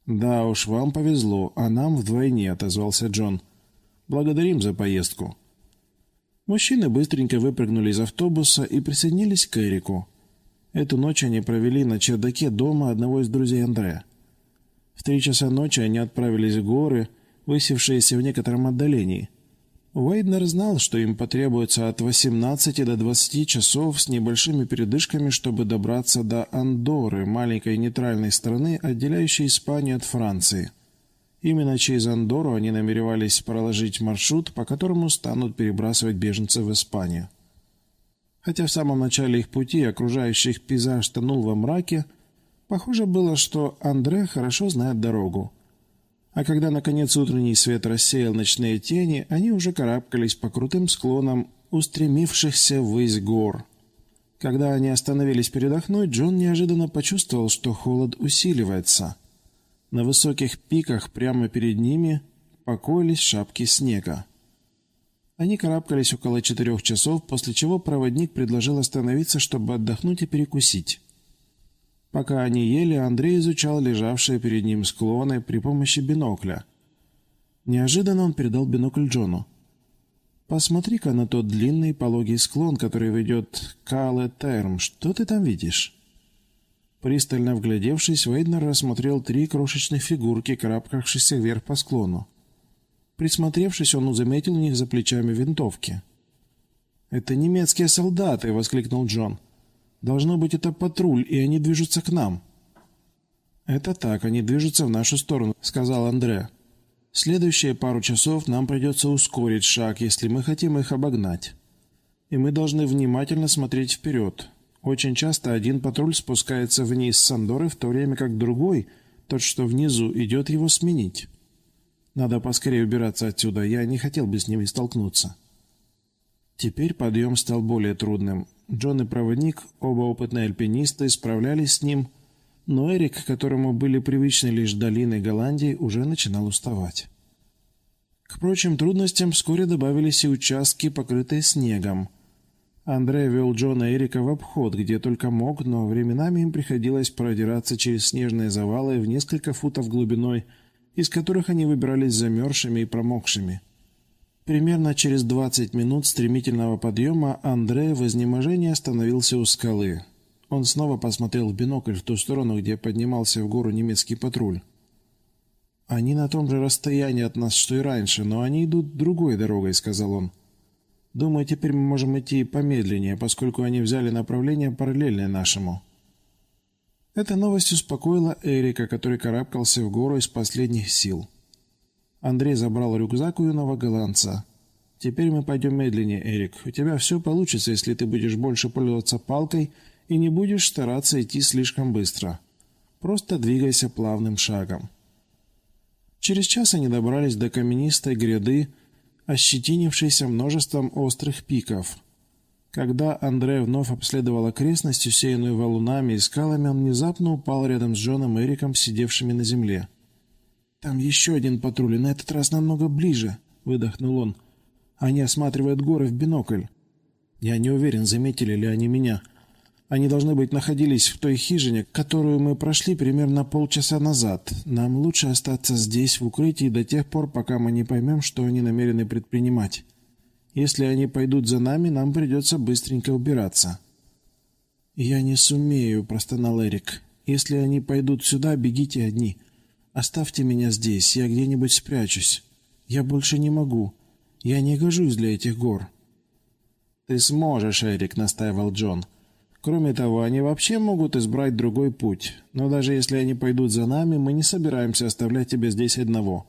«Да уж, вам повезло, а нам вдвойне», — отозвался Джон. «Благодарим за поездку». Мужчины быстренько выпрыгнули из автобуса и присоединились к Эрику. Эту ночь они провели на чердаке дома одного из друзей Андрея. В три часа ночи они отправились в горы, высевшиеся в некотором отдалении. Уэйднер знал, что им потребуется от 18 до 20 часов с небольшими передышками, чтобы добраться до Андоры, маленькой нейтральной страны, отделяющей Испанию от Франции. Именно через Андору они намеревались проложить маршрут, по которому станут перебрасывать беженцев в Испанию. Хотя в самом начале их пути окружающий их пейзаж тонул во мраке, похоже было, что Андре хорошо знает дорогу. А когда, наконец, утренний свет рассеял ночные тени, они уже карабкались по крутым склонам, устремившихся ввысь гор. Когда они остановились передохнуть, Джон неожиданно почувствовал, что холод усиливается. На высоких пиках прямо перед ними покоились шапки снега. Они карабкались около четырех часов, после чего проводник предложил остановиться, чтобы отдохнуть и перекусить. Пока они ели, Андрей изучал лежавшие перед ним склоны при помощи бинокля. Неожиданно он передал бинокль Джону. «Посмотри-ка на тот длинный пологий склон, который ведет к Алле-Терм. Что ты там видишь?» Пристально вглядевшись, Вейднер рассмотрел три крошечных фигурки, карабкавшиеся вверх по склону. Присмотревшись, он заметил у них за плечами винтовки. «Это немецкие солдаты!» — воскликнул Джон. Должно быть, это патруль, и они движутся к нам. Это так, они движутся в нашу сторону, сказал Андре. Следующие пару часов нам придется ускорить шаг, если мы хотим их обогнать. И мы должны внимательно смотреть вперед. Очень часто один патруль спускается вниз с Андоры, в то время как другой, тот, что внизу, идет его сменить. Надо поскорее убираться отсюда, я не хотел бы с ними столкнуться. Теперь подъем стал более трудным. Джон и проводник, оба опытные альпинисты, справлялись с ним, но Эрик, которому были привычны лишь долины Голландии, уже начинал уставать. К прочим трудностям вскоре добавились и участки, покрытые снегом. Андрей вел Джона и Эрика в обход, где только мог, но временами им приходилось продираться через снежные завалы в несколько футов глубиной, из которых они выбирались замерзшими и промокшими. Примерно через 20 минут стремительного подъема Андрей в изнеможении остановился у скалы. Он снова посмотрел в бинокль в ту сторону, где поднимался в гору немецкий патруль. «Они на том же расстоянии от нас, что и раньше, но они идут другой дорогой», — сказал он. «Думаю, теперь мы можем идти помедленнее, поскольку они взяли направление параллельное нашему». Эта новость успокоила Эрика, который карабкался в гору из последних сил. Андрей забрал рюкзак у юного голландца. «Теперь мы пойдем медленнее, Эрик. У тебя все получится, если ты будешь больше пользоваться палкой и не будешь стараться идти слишком быстро. Просто двигайся плавным шагом». Через час они добрались до каменистой гряды, ощетинившейся множеством острых пиков. Когда Андрей вновь обследовал окрестность, усеянную валунами и скалами, он внезапно упал рядом с Джоном и Эриком, сидевшими на земле. Там еще один патруль, на этот раз намного ближе», — выдохнул он. «Они осматривают горы в бинокль. Я не уверен, заметили ли они меня. Они, должны быть, находились в той хижине, которую мы прошли примерно полчаса назад. Нам лучше остаться здесь, в укрытии, до тех пор, пока мы не поймем, что они намерены предпринимать. Если они пойдут за нами, нам придется быстренько убираться». «Я не сумею», — простонал Эрик. «Если они пойдут сюда, бегите одни. Оставьте меня здесь, я где-нибудь спрячусь. Я больше не могу. Я не гожусь для этих гор». «Ты сможешь, Эрик», — настаивал Джон. «Кроме того, они вообще могут избрать другой путь. Но даже если они пойдут за нами, мы не собираемся оставлять тебя здесь одного.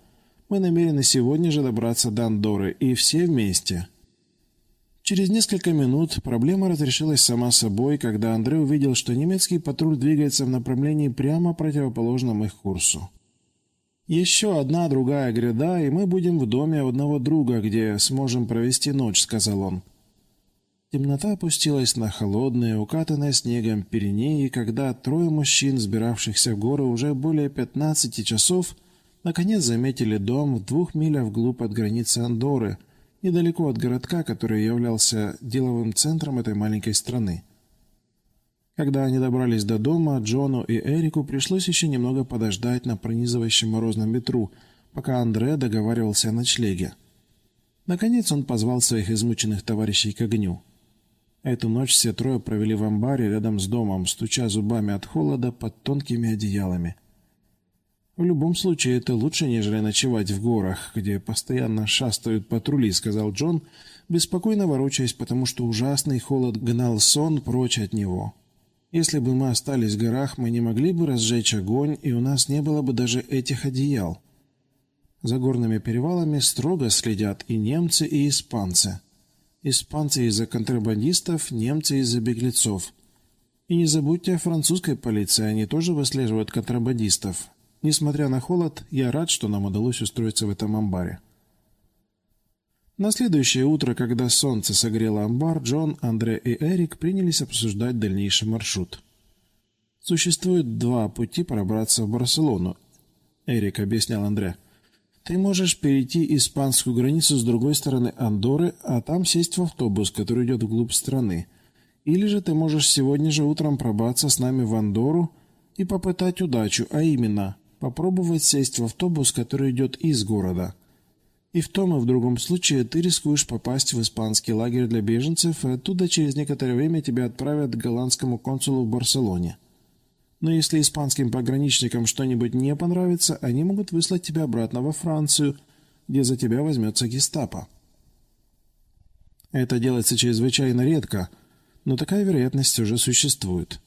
Мы намерены сегодня же добраться до Андоры, и все вместе». Через несколько минут проблема разрешилась сама собой, когда Андрей увидел, что немецкий патруль двигается в направлении прямо противоположном их курсу. «Еще одна другая гряда, и мы будем в доме одного друга, где сможем провести ночь», — сказал он. Темнота опустилась на холодные, укатанные снегом Пиренеи, когда трое мужчин, сбиравшихся в горы уже более пятнадцати часов, наконец заметили дом в двух милях вглубь от границы Андоры — недалеко от городка, который являлся деловым центром этой маленькой страны. Когда они добрались до дома, Джону и Эрику пришлось еще немного подождать на пронизывающем морозном ветру, пока Андре договаривался о ночлеге. Наконец он позвал своих измученных товарищей к огню. Эту ночь все трое провели в амбаре рядом с домом, стуча зубами от холода под тонкими одеялами. «В любом случае, это лучше, нежели ночевать в горах, где постоянно шастают патрули», — сказал Джон, беспокойно ворочаясь, потому что ужасный холод гнал сон прочь от него. «Если бы мы остались в горах, мы не могли бы разжечь огонь, и у нас не было бы даже этих одеял». За горными перевалами строго следят и немцы, и испанцы. Испанцы из-за контрабандистов, немцы из-за беглецов. И не забудьте о французской полиции, они тоже выслеживают контрабандистов, Несмотря на холод, я рад, что нам удалось устроиться в этом амбаре. На следующее утро, когда солнце согрело амбар, Джон, Андре и Эрик принялись обсуждать дальнейший маршрут. Существует два пути пробраться в Барселону, Эрик объяснял Андре. Ты можешь перейти испанскую границу с другой стороны Андоры, а там сесть в автобус, который идет вглубь страны. Или же ты можешь сегодня же утром пробраться с нами в Андору и попытать удачу, а именно попробовать сесть в автобус, который идет из города. И в том и в другом случае ты рискуешь попасть в испанский лагерь для беженцев, и оттуда через некоторое время тебя отправят к голландскому консулу в Барселоне. Но если испанским пограничникам что-нибудь не понравится, они могут выслать тебя обратно во Францию, где за тебя возьмется гестапо. Это делается чрезвычайно редко, но такая вероятность уже существует.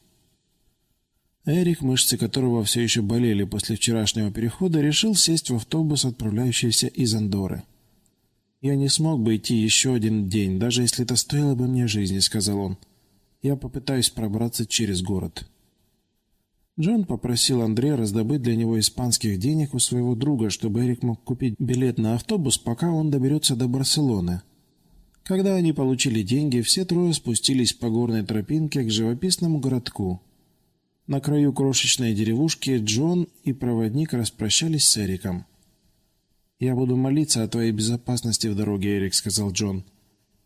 Эрик, мышцы которого все еще болели после вчерашнего перехода, решил сесть в автобус, отправляющийся из Андоры. «Я не смог бы идти еще один день, даже если это стоило бы мне жизни», — сказал он. «Я попытаюсь пробраться через город». Джон попросил Андрея раздобыть для него испанских денег у своего друга, чтобы Эрик мог купить билет на автобус, пока он доберется до Барселоны. Когда они получили деньги, все трое спустились по горной тропинке к живописному городку. На краю крошечной деревушки Джон и проводник распрощались с Эриком. «Я буду молиться о твоей безопасности в дороге, Эрик», — сказал Джон.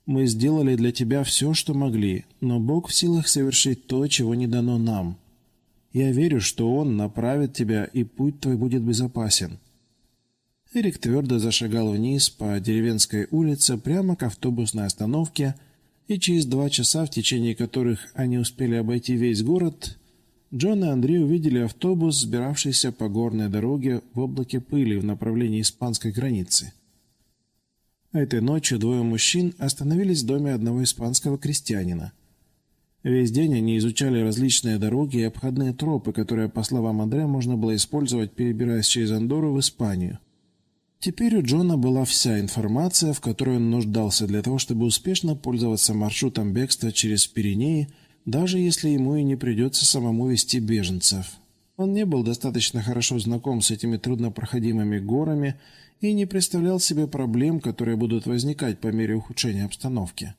«Мы сделали для тебя все, что могли, но Бог в силах совершить то, чего не дано нам. Я верю, что Он направит тебя, и путь твой будет безопасен». Эрик твердо зашагал вниз по деревенской улице прямо к автобусной остановке, и через два часа, в течение которых они успели обойти весь город, Джон и Андрей увидели автобус, сбиравшийся по горной дороге в облаке пыли в направлении испанской границы. Этой ночью двое мужчин остановились в доме одного испанского крестьянина. Весь день они изучали различные дороги и обходные тропы, которые, по словам Андрея, можно было использовать, перебираясь через Андору в Испанию. Теперь у Джона была вся информация, в которой он нуждался для того, чтобы успешно пользоваться маршрутом бегства через Пиренеи – даже если ему и не придется самому вести беженцев. Он не был достаточно хорошо знаком с этими труднопроходимыми горами и не представлял себе проблем, которые будут возникать по мере ухудшения обстановки.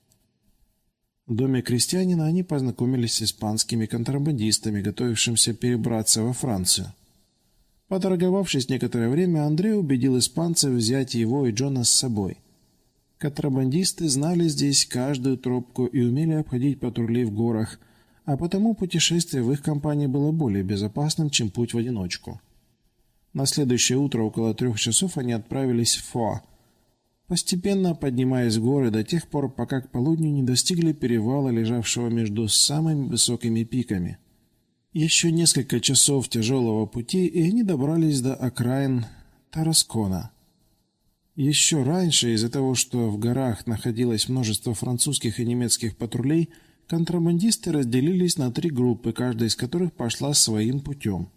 В доме крестьянина они познакомились с испанскими контрабандистами, готовившимся перебраться во Францию. Поторговавшись некоторое время, Андрей убедил испанцев взять его и Джона с собой. Контрабандисты знали здесь каждую тропку и умели обходить патрули в горах, а потому путешествие в их компании было более безопасным, чем путь в одиночку. На следующее утро около трех часов они отправились в Фоа, постепенно поднимаясь в горы до тех пор, пока к полудню не достигли перевала, лежавшего между самыми высокими пиками. Еще несколько часов тяжелого пути, и они добрались до окраин Тараскона. Еще раньше, из-за того, что в горах находилось множество французских и немецких патрулей, контрабандисты разделились на три группы, каждая из которых пошла своим путем.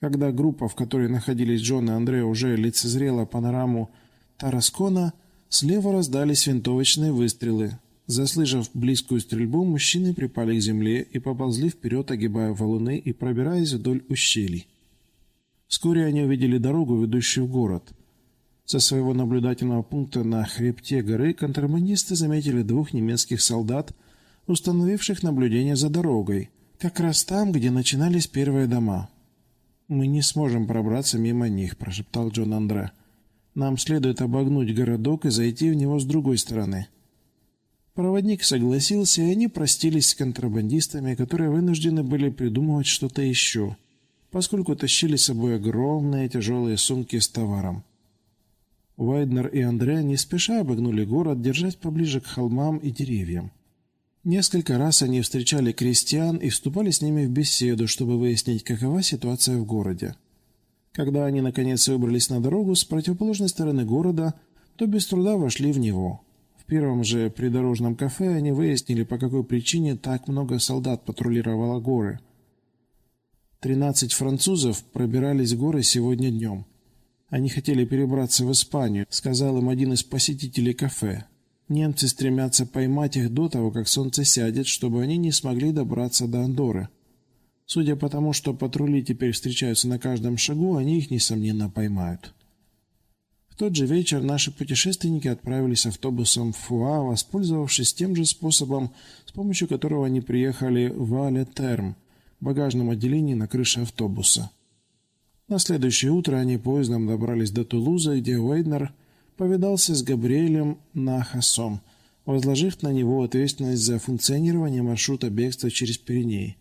Когда группа, в которой находились Джон и Андрей, уже лицезрела панораму Тараскона, слева раздались винтовочные выстрелы, Заслышав близкую стрельбу, мужчины припали к земле и поползли вперед, огибая валуны и пробираясь вдоль ущелий. Вскоре они увидели дорогу, ведущую в город. Со своего наблюдательного пункта на хребте горы контрабандисты заметили двух немецких солдат, установивших наблюдение за дорогой, как раз там, где начинались первые дома. «Мы не сможем пробраться мимо них», – прошептал Джон Андре. «Нам следует обогнуть городок и зайти в него с другой стороны». Проводник согласился, и они простились с контрабандистами, которые вынуждены были придумывать что-то еще, поскольку тащили с собой огромные тяжелые сумки с товаром. Вайднер и Андре не спеша обогнули город, держась поближе к холмам и деревьям. Несколько раз они встречали крестьян и вступали с ними в беседу, чтобы выяснить, какова ситуация в городе. Когда они наконец выбрались на дорогу с противоположной стороны города, то без труда вошли в него. В первом же придорожном кафе они выяснили, по какой причине так много солдат патрулировало горы. Тринадцать французов пробирались в горы сегодня днем. Они хотели перебраться в Испанию, сказал им один из посетителей кафе. Немцы стремятся поймать их до того, как солнце сядет, чтобы они не смогли добраться до Андоры. Судя по тому, что патрули теперь встречаются на каждом шагу, они их, несомненно, поймают. В тот же вечер наши путешественники отправились автобусом в Фуа, воспользовавшись тем же способом, с помощью которого они приехали в Алетерм, багажном отделении на крыше автобуса. На следующее утро они поездом добрались до Тулуза, где Уэйднер повидался с Габриэлем Нахасом, возложив на него ответственность за функционирование маршрута бегства через Пиренеи.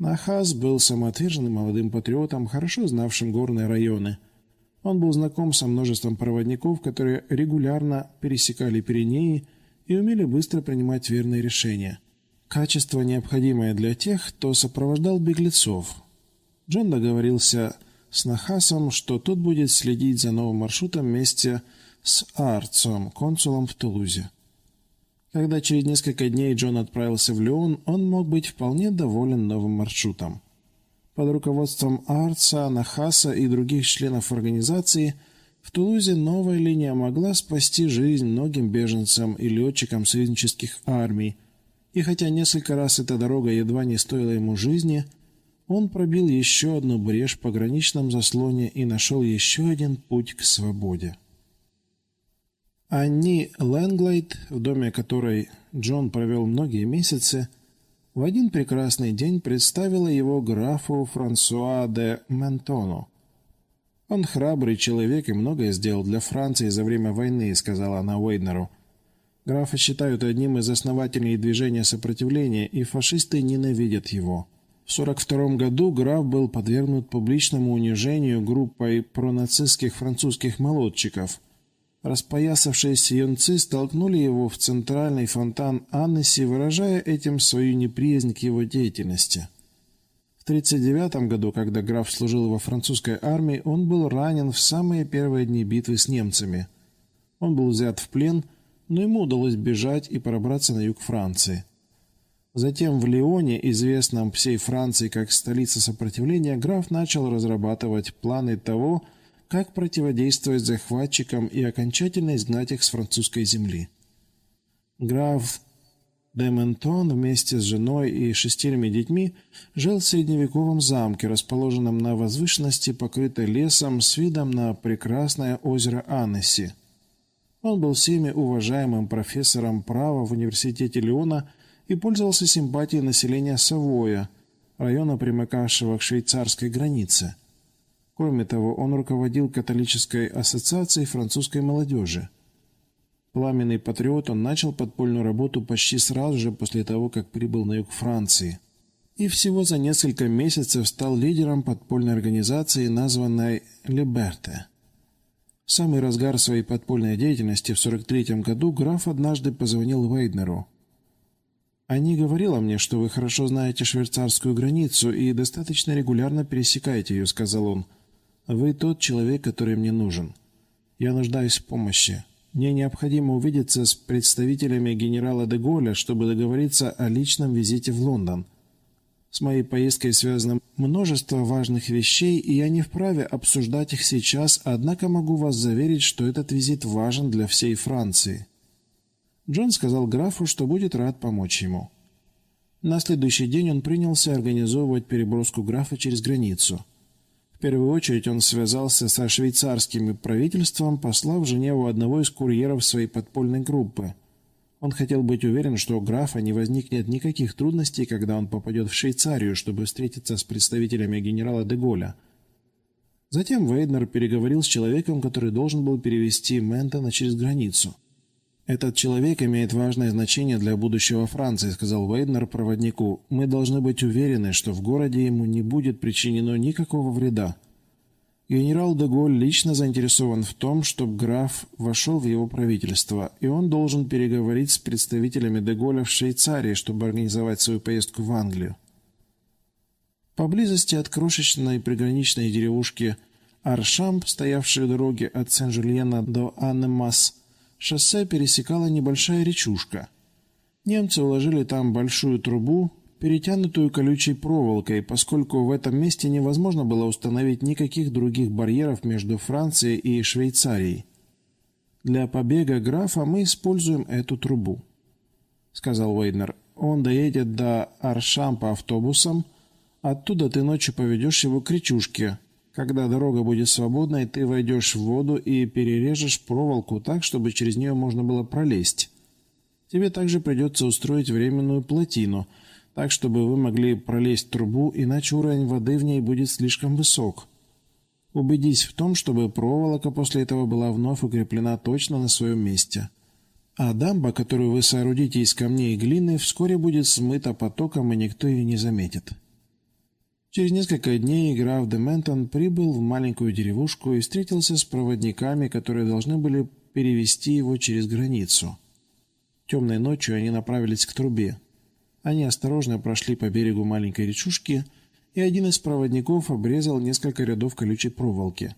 Нахас был самоотверженным молодым патриотом, хорошо знавшим горные районы – он был знаком со множеством проводников, которые регулярно пересекали Пиренеи и умели быстро принимать верные решения. Качество, необходимое для тех, кто сопровождал беглецов. Джон договорился с Нахасом, что тот будет следить за новым маршрутом вместе с Арцом, консулом в Тулузе. Когда через несколько дней Джон отправился в Леон, он мог быть вполне доволен новым маршрутом под руководством Арца, Нахаса и других членов организации в Тулузе новая линия могла спасти жизнь многим беженцам и летчикам союзнических армий, и хотя несколько раз эта дорога едва не стоила ему жизни, он пробил еще одну брешь в пограничном заслоне и нашел еще один путь к свободе. Анни Лэнглайт, в доме которой Джон провел многие месяцы, в один прекрасный день представила его графу Франсуа де Ментону. «Он храбрый человек и многое сделал для Франции за время войны», — сказала она Уэйнеру. «Графа считают одним из основателей движения сопротивления, и фашисты ненавидят его». В 1942 году граф был подвергнут публичному унижению группой пронацистских французских молодчиков — Распоясавшиеся юнцы столкнули его в центральный фонтан Аннеси, выражая этим свою неприязнь к его деятельности. В 1939 году, когда граф служил во французской армии, он был ранен в самые первые дни битвы с немцами. Он был взят в плен, но ему удалось бежать и пробраться на юг Франции. Затем в Лионе, известном всей Франции как столица сопротивления, граф начал разрабатывать планы того, как противодействовать захватчикам и окончательно изгнать их с французской земли. Граф де Ментон вместе с женой и шестерыми детьми жил в средневековом замке, расположенном на возвышенности, покрытой лесом с видом на прекрасное озеро Аннеси. Он был всеми уважаемым профессором права в университете Леона и пользовался симпатией населения Савоя, района, примыкавшего к швейцарской границе. Кроме того, он руководил католической ассоциацией французской молодежи. Пламенный патриот, он начал подпольную работу почти сразу же после того, как прибыл на юг Франции. И всего за несколько месяцев стал лидером подпольной организации, названной «Либерте». В самый разгар своей подпольной деятельности в 43 году граф однажды позвонил Вейднеру. «Они говорила мне, что вы хорошо знаете швейцарскую границу и достаточно регулярно пересекаете ее», — сказал он. «Вы тот человек, который мне нужен. Я нуждаюсь в помощи. Мне необходимо увидеться с представителями генерала де Голля, чтобы договориться о личном визите в Лондон. С моей поездкой связано множество важных вещей, и я не вправе обсуждать их сейчас, однако могу вас заверить, что этот визит важен для всей Франции. Джон сказал графу, что будет рад помочь ему. На следующий день он принялся организовывать переброску графа через границу. В первую очередь он связался со швейцарским правительством, послав в Женеву одного из курьеров своей подпольной группы – он хотел быть уверен, что у графа не возникнет никаких трудностей, когда он попадет в Швейцарию, чтобы встретиться с представителями генерала де Голля. Затем Вейднер переговорил с человеком, который должен был перевести Ментона через границу. «Этот человек имеет важное значение для будущего Франции», — сказал Вейднер проводнику. «Мы должны быть уверены, что в городе ему не будет причинено никакого вреда». Генерал Деголь лично заинтересован в том, чтобы граф вошел в его правительство, и он должен переговорить с представителями Деголя в Швейцарии, чтобы организовать свою поездку в Англию. Поблизости от крошечной приграничной деревушки Аршамп, стоявшей у дороги от Сен-Жульена до Аннемас, шоссе пересекала небольшая речушка. Немцы уложили там большую трубу, перетянутую колючей проволокой, поскольку в этом месте невозможно было установить никаких других барьеров между Францией и Швейцарией. «Для побега графа мы используем эту трубу», — сказал Уэйднер. «Он доедет до Аршампа автобусом, оттуда ты ночью поведешь его к речушке. Когда дорога будет свободной, ты войдешь в воду и перережешь проволоку так, чтобы через нее можно было пролезть. Тебе также придется устроить временную плотину — так, чтобы вы могли пролезть трубу, иначе уровень воды в ней будет слишком высок. Убедись в том, чтобы проволока после этого была вновь укреплена точно на своем месте. А дамба, которую вы соорудите из камней и глины, вскоре будет смыта потоком, и никто ее не заметит. Через несколько дней граф де Ментон прибыл в маленькую деревушку и встретился с проводниками, которые должны были перевести его через границу. Темной ночью они направились к трубе. Они осторожно прошли по берегу маленькой речушки, и один из проводников обрезал несколько рядов колючей проволоки.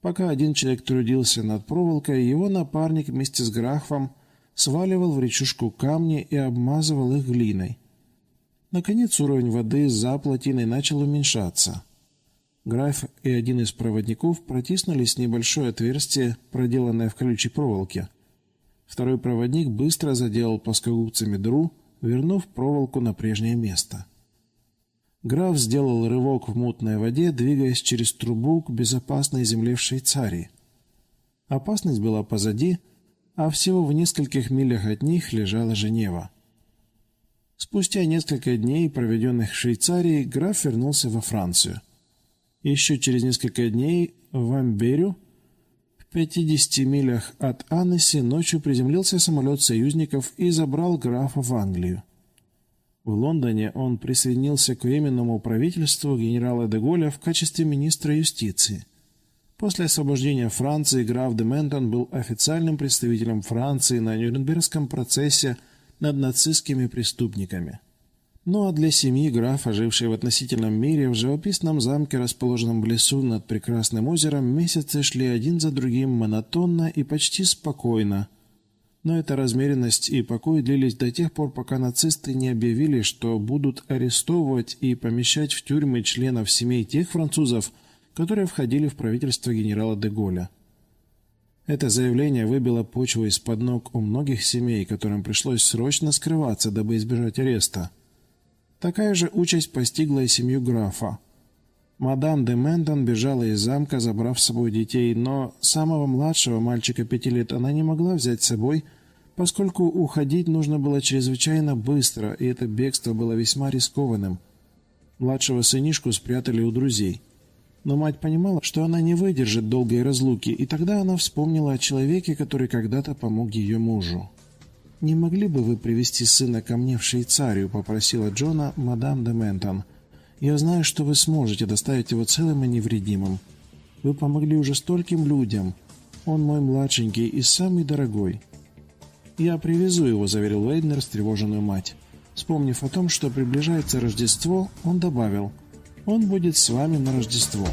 Пока один человек трудился над проволокой, его напарник вместе с Грахвом сваливал в речушку камни и обмазывал их глиной. Наконец уровень воды за плотиной начал уменьшаться. Граф и один из проводников протиснулись в небольшое отверстие, проделанное в колючей проволоке. Второй проводник быстро заделал плоскогубцами дыру, вернув проволоку на прежнее место. Граф сделал рывок в мутной воде, двигаясь через трубу к безопасной земле в Швейцарии. Опасность была позади, а всего в нескольких милях от них лежала Женева. Спустя несколько дней, проведенных в Швейцарии, граф вернулся во Францию. Еще через несколько дней в Амберю, в 50 милях от Аннеси, ночью приземлился самолет союзников и забрал графа в Англию. В Лондоне он присоединился к Временному правительству генерала де Голля в качестве министра юстиции. После освобождения Франции граф де Ментон был официальным представителем Франции на Нюрнбергском процессе над нацистскими преступниками. Ну а для семьи графа, жившей в относительном мире, в живописном замке, расположенном в лесу над прекрасным озером, месяцы шли один за другим монотонно и почти спокойно – но эта размеренность и покой длились до тех пор, пока нацисты не объявили, что будут арестовывать и помещать в тюрьмы членов семей тех французов, которые входили в правительство генерала де Голля. Это заявление выбило почву из-под ног у многих семей, которым пришлось срочно скрываться, дабы избежать ареста. Такая же участь постигла и семью графа. Мадам де Мендон бежала из замка, забрав с собой детей, но самого младшего мальчика пяти лет она не могла взять с собой, поскольку уходить нужно было чрезвычайно быстро, и это бегство было весьма рискованным. Младшего сынишку спрятали у друзей. Но мать понимала, что она не выдержит долгой разлуки, и тогда она вспомнила о человеке, который когда-то помог ее мужу. «Не могли бы вы привести сына ко мне в Швейцарию?» – попросила Джона мадам де Ментон. «Я знаю, что вы сможете доставить его целым и невредимым. Вы помогли уже стольким людям. Он мой младшенький и самый дорогой». «Я привезу его», – заверил Вейднер встревоженную мать. Вспомнив о том, что приближается Рождество, он добавил, «Он будет с вами на Рождество».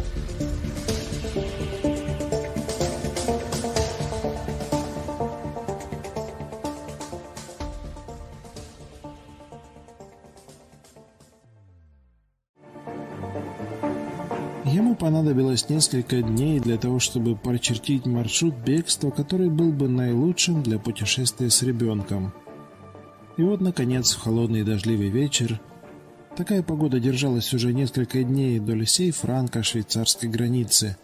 Ему понадобилось несколько дней для того, чтобы прочертить маршрут бегства, который был бы наилучшим для путешествия с ребенком. И вот, наконец, в холодный дождливый вечер, такая погода держалась уже несколько дней до Лисей Франка швейцарской границы,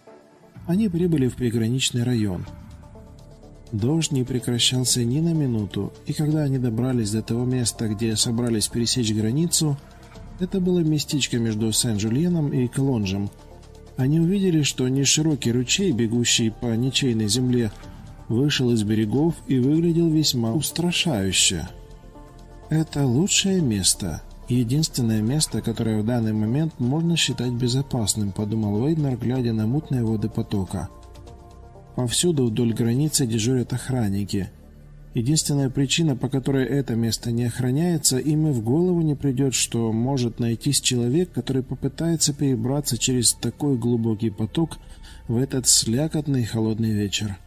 они прибыли в приграничный район. Дождь не прекращался ни на минуту, и когда они добрались до того места, где собрались пересечь границу, это было местечко между Сен-Жульеном и Колонжем – они увидели, что неширокий ручей, бегущий по ничейной земле, вышел из берегов и выглядел весьма устрашающе. Это лучшее место, единственное место, которое в данный момент можно считать безопасным, подумал Вейднер, глядя на мутные воды потока. Повсюду вдоль границы дежурят охранники – Единственная причина, по которой это место не охраняется, им и в голову не придет, что может найтись человек, который попытается перебраться через такой глубокий поток в этот слякотный холодный вечер.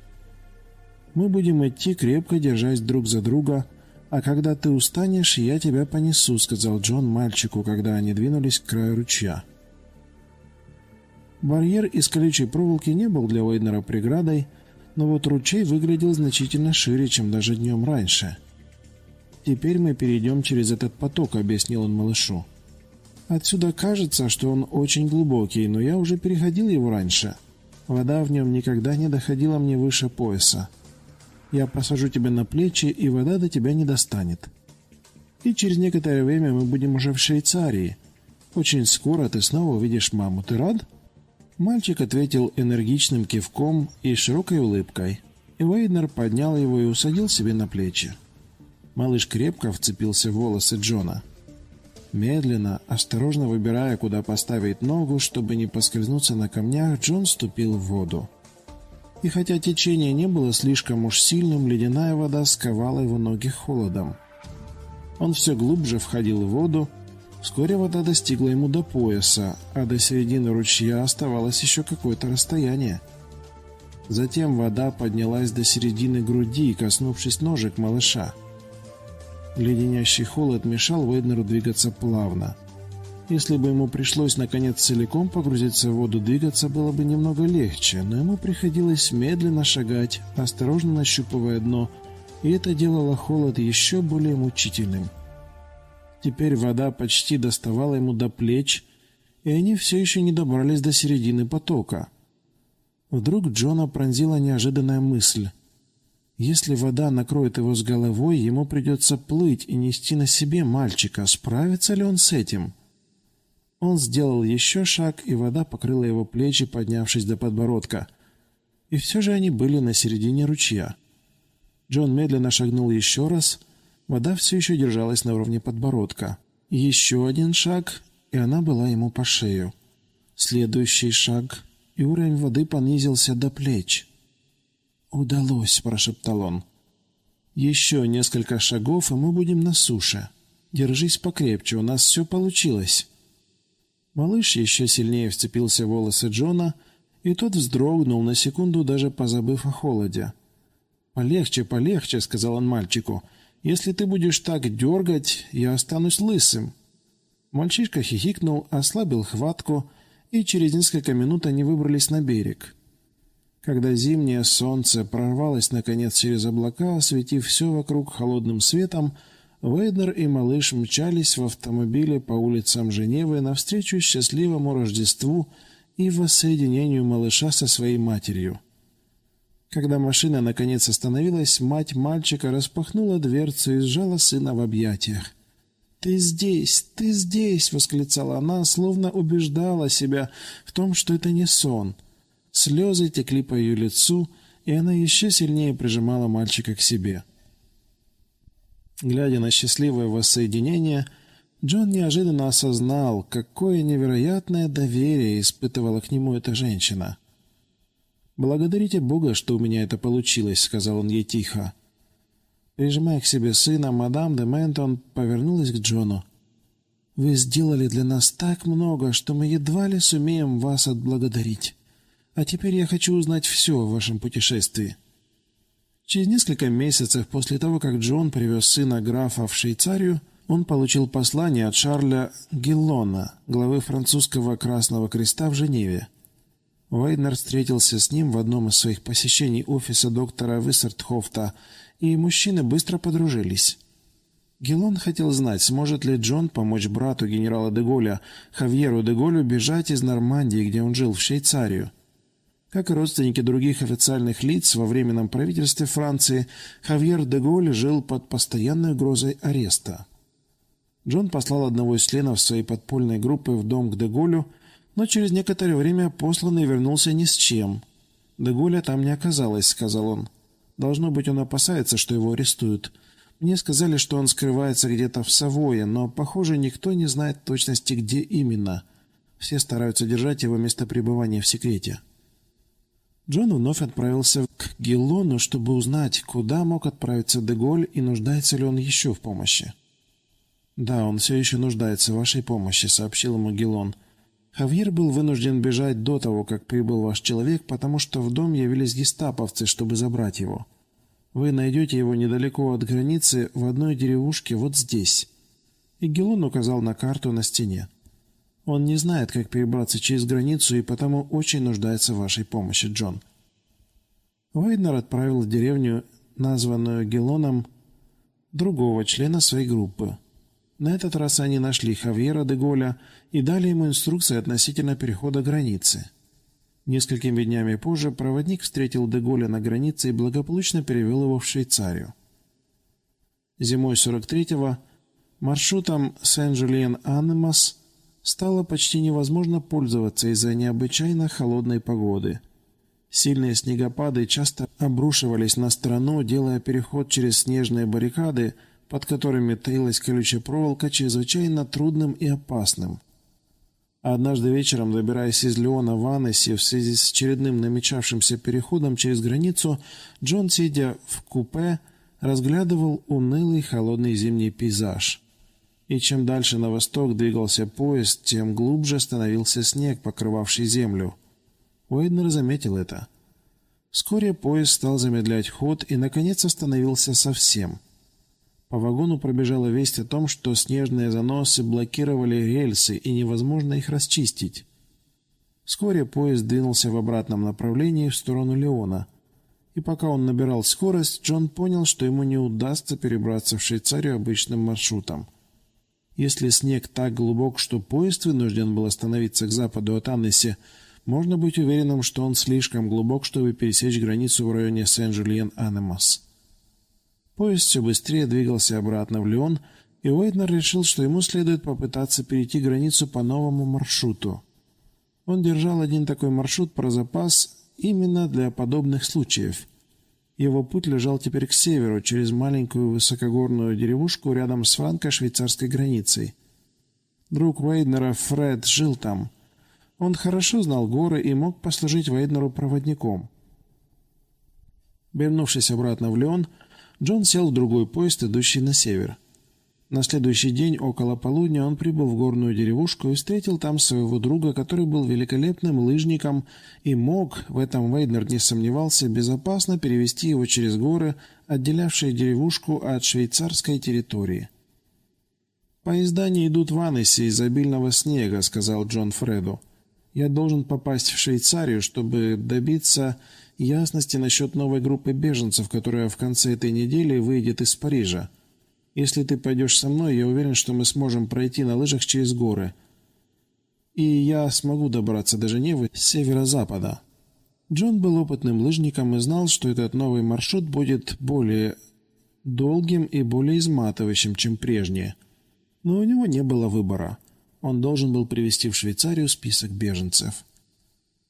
Мы будем идти, крепко держась друг за друга, а когда ты устанешь, я тебя понесу, сказал Джон мальчику, когда они двинулись к краю ручья. Барьер из колючей проволоки не был для Уэйнера преградой, но вот ручей выглядел значительно шире, чем даже днем раньше. «Теперь мы перейдем через этот поток», — объяснил он малышу. «Отсюда кажется, что он очень глубокий, но я уже переходил его раньше. Вода в нем никогда не доходила мне выше пояса. Я посажу тебя на плечи, и вода до тебя не достанет. И через некоторое время мы будем уже в Швейцарии. Очень скоро ты снова увидишь маму. Ты рад?» Мальчик ответил энергичным кивком и широкой улыбкой, и Вейднер поднял его и усадил себе на плечи. Малыш крепко вцепился в волосы Джона. Медленно, осторожно выбирая, куда поставить ногу, чтобы не поскользнуться на камнях, Джон ступил в воду. И хотя течение не было слишком уж сильным, ледяная вода сковала его ноги холодом. Он все глубже входил в воду, Вскоре вода достигла ему до пояса, а до середины ручья оставалось еще какое-то расстояние. Затем вода поднялась до середины груди, коснувшись ножек малыша. Леденящий холод мешал Вейднеру двигаться плавно. Если бы ему пришлось наконец целиком погрузиться в воду, двигаться было бы немного легче, но ему приходилось медленно шагать, осторожно нащупывая дно, и это делало холод еще более мучительным. Теперь вода почти доставала ему до плеч, и они все еще не добрались до середины потока. Вдруг Джона пронзила неожиданная мысль. Если вода накроет его с головой, ему придется плыть и нести на себе мальчика. Справится ли он с этим? Он сделал еще шаг, и вода покрыла его плечи, поднявшись до подбородка. И все же они были на середине ручья. Джон медленно шагнул еще раз — Вода все еще держалась на уровне подбородка. Еще один шаг, и она была ему по шею. Следующий шаг, и уровень воды понизился до плеч. «Удалось», — прошептал он. «Еще несколько шагов, и мы будем на суше. Держись покрепче, у нас все получилось». Малыш еще сильнее вцепился в волосы Джона, и тот вздрогнул на секунду, даже позабыв о холоде. «Полегче, полегче», — сказал он мальчику, — если ты будешь так дергать, я останусь лысым». Мальчишка хихикнул, ослабил хватку, и через несколько минут они выбрались на берег. Когда зимнее солнце прорвалось наконец через облака, осветив все вокруг холодным светом, Вейдер и малыш мчались в автомобиле по улицам Женевы навстречу счастливому Рождеству и воссоединению малыша со своей матерью. Когда машина наконец остановилась, мать мальчика распахнула дверцу и сжала сына в объятиях. «Ты здесь! Ты здесь!» — восклицала она, словно убеждала себя в том, что это не сон. Слезы текли по ее лицу, и она еще сильнее прижимала мальчика к себе. Глядя на счастливое воссоединение, Джон неожиданно осознал, какое невероятное доверие испытывала к нему эта женщина. «Благодарите Бога, что у меня это получилось», — сказал он ей тихо. Прижимая к себе сына, мадам де Ментон повернулась к Джону. «Вы сделали для нас так много, что мы едва ли сумеем вас отблагодарить. А теперь я хочу узнать все о вашем путешествии». Через несколько месяцев после того, как Джон привез сына графа в Швейцарию, он получил послание от Шарля Гиллона, главы французского Красного Креста в Женеве. Вейднер встретился с ним в одном из своих посещений офиса доктора Виссертхофта и мужчины быстро подружились. Гелон хотел знать, сможет ли Джон помочь брату генерала де Голля, Хавьеру де Голлю, бежать из Нормандии, где он жил, в Швейцарию. Как и родственники других официальных лиц во временном правительстве Франции, Хавьер де Голль жил под постоянной угрозой ареста. Джон послал одного из членов своей подпольной группы в дом к де Голлю, но через некоторое время посланный вернулся ни с чем. «Де Голля там не оказалось», — сказал он. Должно быть, он опасается, что его арестуют. Мне сказали, что он скрывается где-то в Савое, но, похоже, никто не знает точности, где именно. Все стараются держать его место пребывания в секрете. Джон вновь отправился к Гиллону, чтобы узнать, куда мог отправиться Деголь и нуждается ли он еще в помощи. «Да, он все еще нуждается в вашей помощи», — сообщил ему Гиллон. Хавьер был вынужден бежать до того, как прибыл ваш человек, потому что в дом явились гестаповцы, чтобы забрать его. Вы найдете его недалеко от границы в одной деревушке вот здесь». И Гелон указал на карту на стене. «Он не знает, как перебраться через границу, и потому очень нуждается в вашей помощи, Джон». Вейднер отправил в деревню, названную Гелоном, другого члена своей группы. На этот раз они нашли Хавьера де Голля и дали ему инструкции относительно перехода границы. Несколькими днями позже проводник встретил де Голля на границе и благополучно перевел его в Швейцарию. Зимой 43-го маршрутом Сен-Жулиен-Аннемас стало почти невозможно пользоваться из-за необычайно холодной погоды. Сильные снегопады часто обрушивались на страну, делая переход через снежные баррикады – под которыми таилась колючая проволока, чрезвычайно трудным и опасным. однажды вечером, добираясь из Леона в Аннессе в связи с очередным намечавшимся переходом через границу, Джон, сидя в купе, разглядывал унылый холодный зимний пейзаж. И чем дальше на восток двигался поезд, тем глубже становился снег, покрывавший землю. Уэйднер заметил это. Вскоре поезд стал замедлять ход и, наконец, остановился совсем – по вагону пробежала весть о том, что снежные заносы блокировали рельсы и невозможно их расчистить. Вскоре поезд двинулся в обратном направлении в сторону Леона. И пока он набирал скорость, Джон понял, что ему не удастся перебраться в Швейцарию обычным маршрутом. Если снег так глубок, что поезд вынужден был остановиться к западу от Аннеси, можно быть уверенным, что он слишком глубок, чтобы пересечь границу в районе Сен-Жульен-Анемас. Поезд все быстрее двигался обратно в Лион, и Уэйднер решил, что ему следует попытаться перейти границу по новому маршруту. Он держал один такой маршрут про запас именно для подобных случаев. Его путь лежал теперь к северу, через маленькую высокогорную деревушку рядом с франко-швейцарской границей. Друг Уэйднера Фред жил там. Он хорошо знал горы и мог послужить Уэйднеру проводником. Вернувшись обратно в Лион, Джон сел в другой поезд, идущий на север. На следующий день около полудня он прибыл в горную деревушку и встретил там своего друга, который был великолепным лыжником и мог, в этом Вейднер не сомневался, безопасно перевести его через горы, отделявшие деревушку от швейцарской территории. «Поезда не идут в Аннесе из обильного снега», — сказал Джон Фреду. «Я должен попасть в Швейцарию, чтобы добиться ясности насчет новой группы беженцев, которая в конце этой недели выйдет из Парижа. Если ты пойдешь со мной, я уверен, что мы сможем пройти на лыжах через горы. И я смогу добраться до Женевы с северо-запада». Джон был опытным лыжником и знал, что этот новый маршрут будет более долгим и более изматывающим, чем прежние. Но у него не было выбора. Он должен был привести в Швейцарию список беженцев.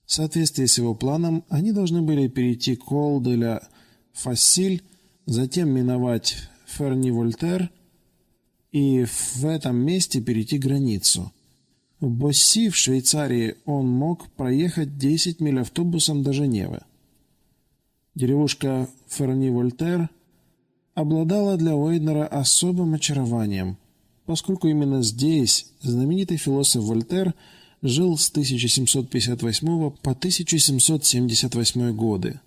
В соответствии с его планом, они должны были перейти Кол-де-ля Фассиль, затем миновать Ферни-Вольтер и в этом месте перейти границу. В Босси в Швейцарии он мог проехать 10 миль автобусом до Женевы. Деревушка Ферни-Вольтер обладала для Уэйднера особым очарованием, поскольку именно здесь знаменитый философ Вольтер жил с 1758 по 1778 годы.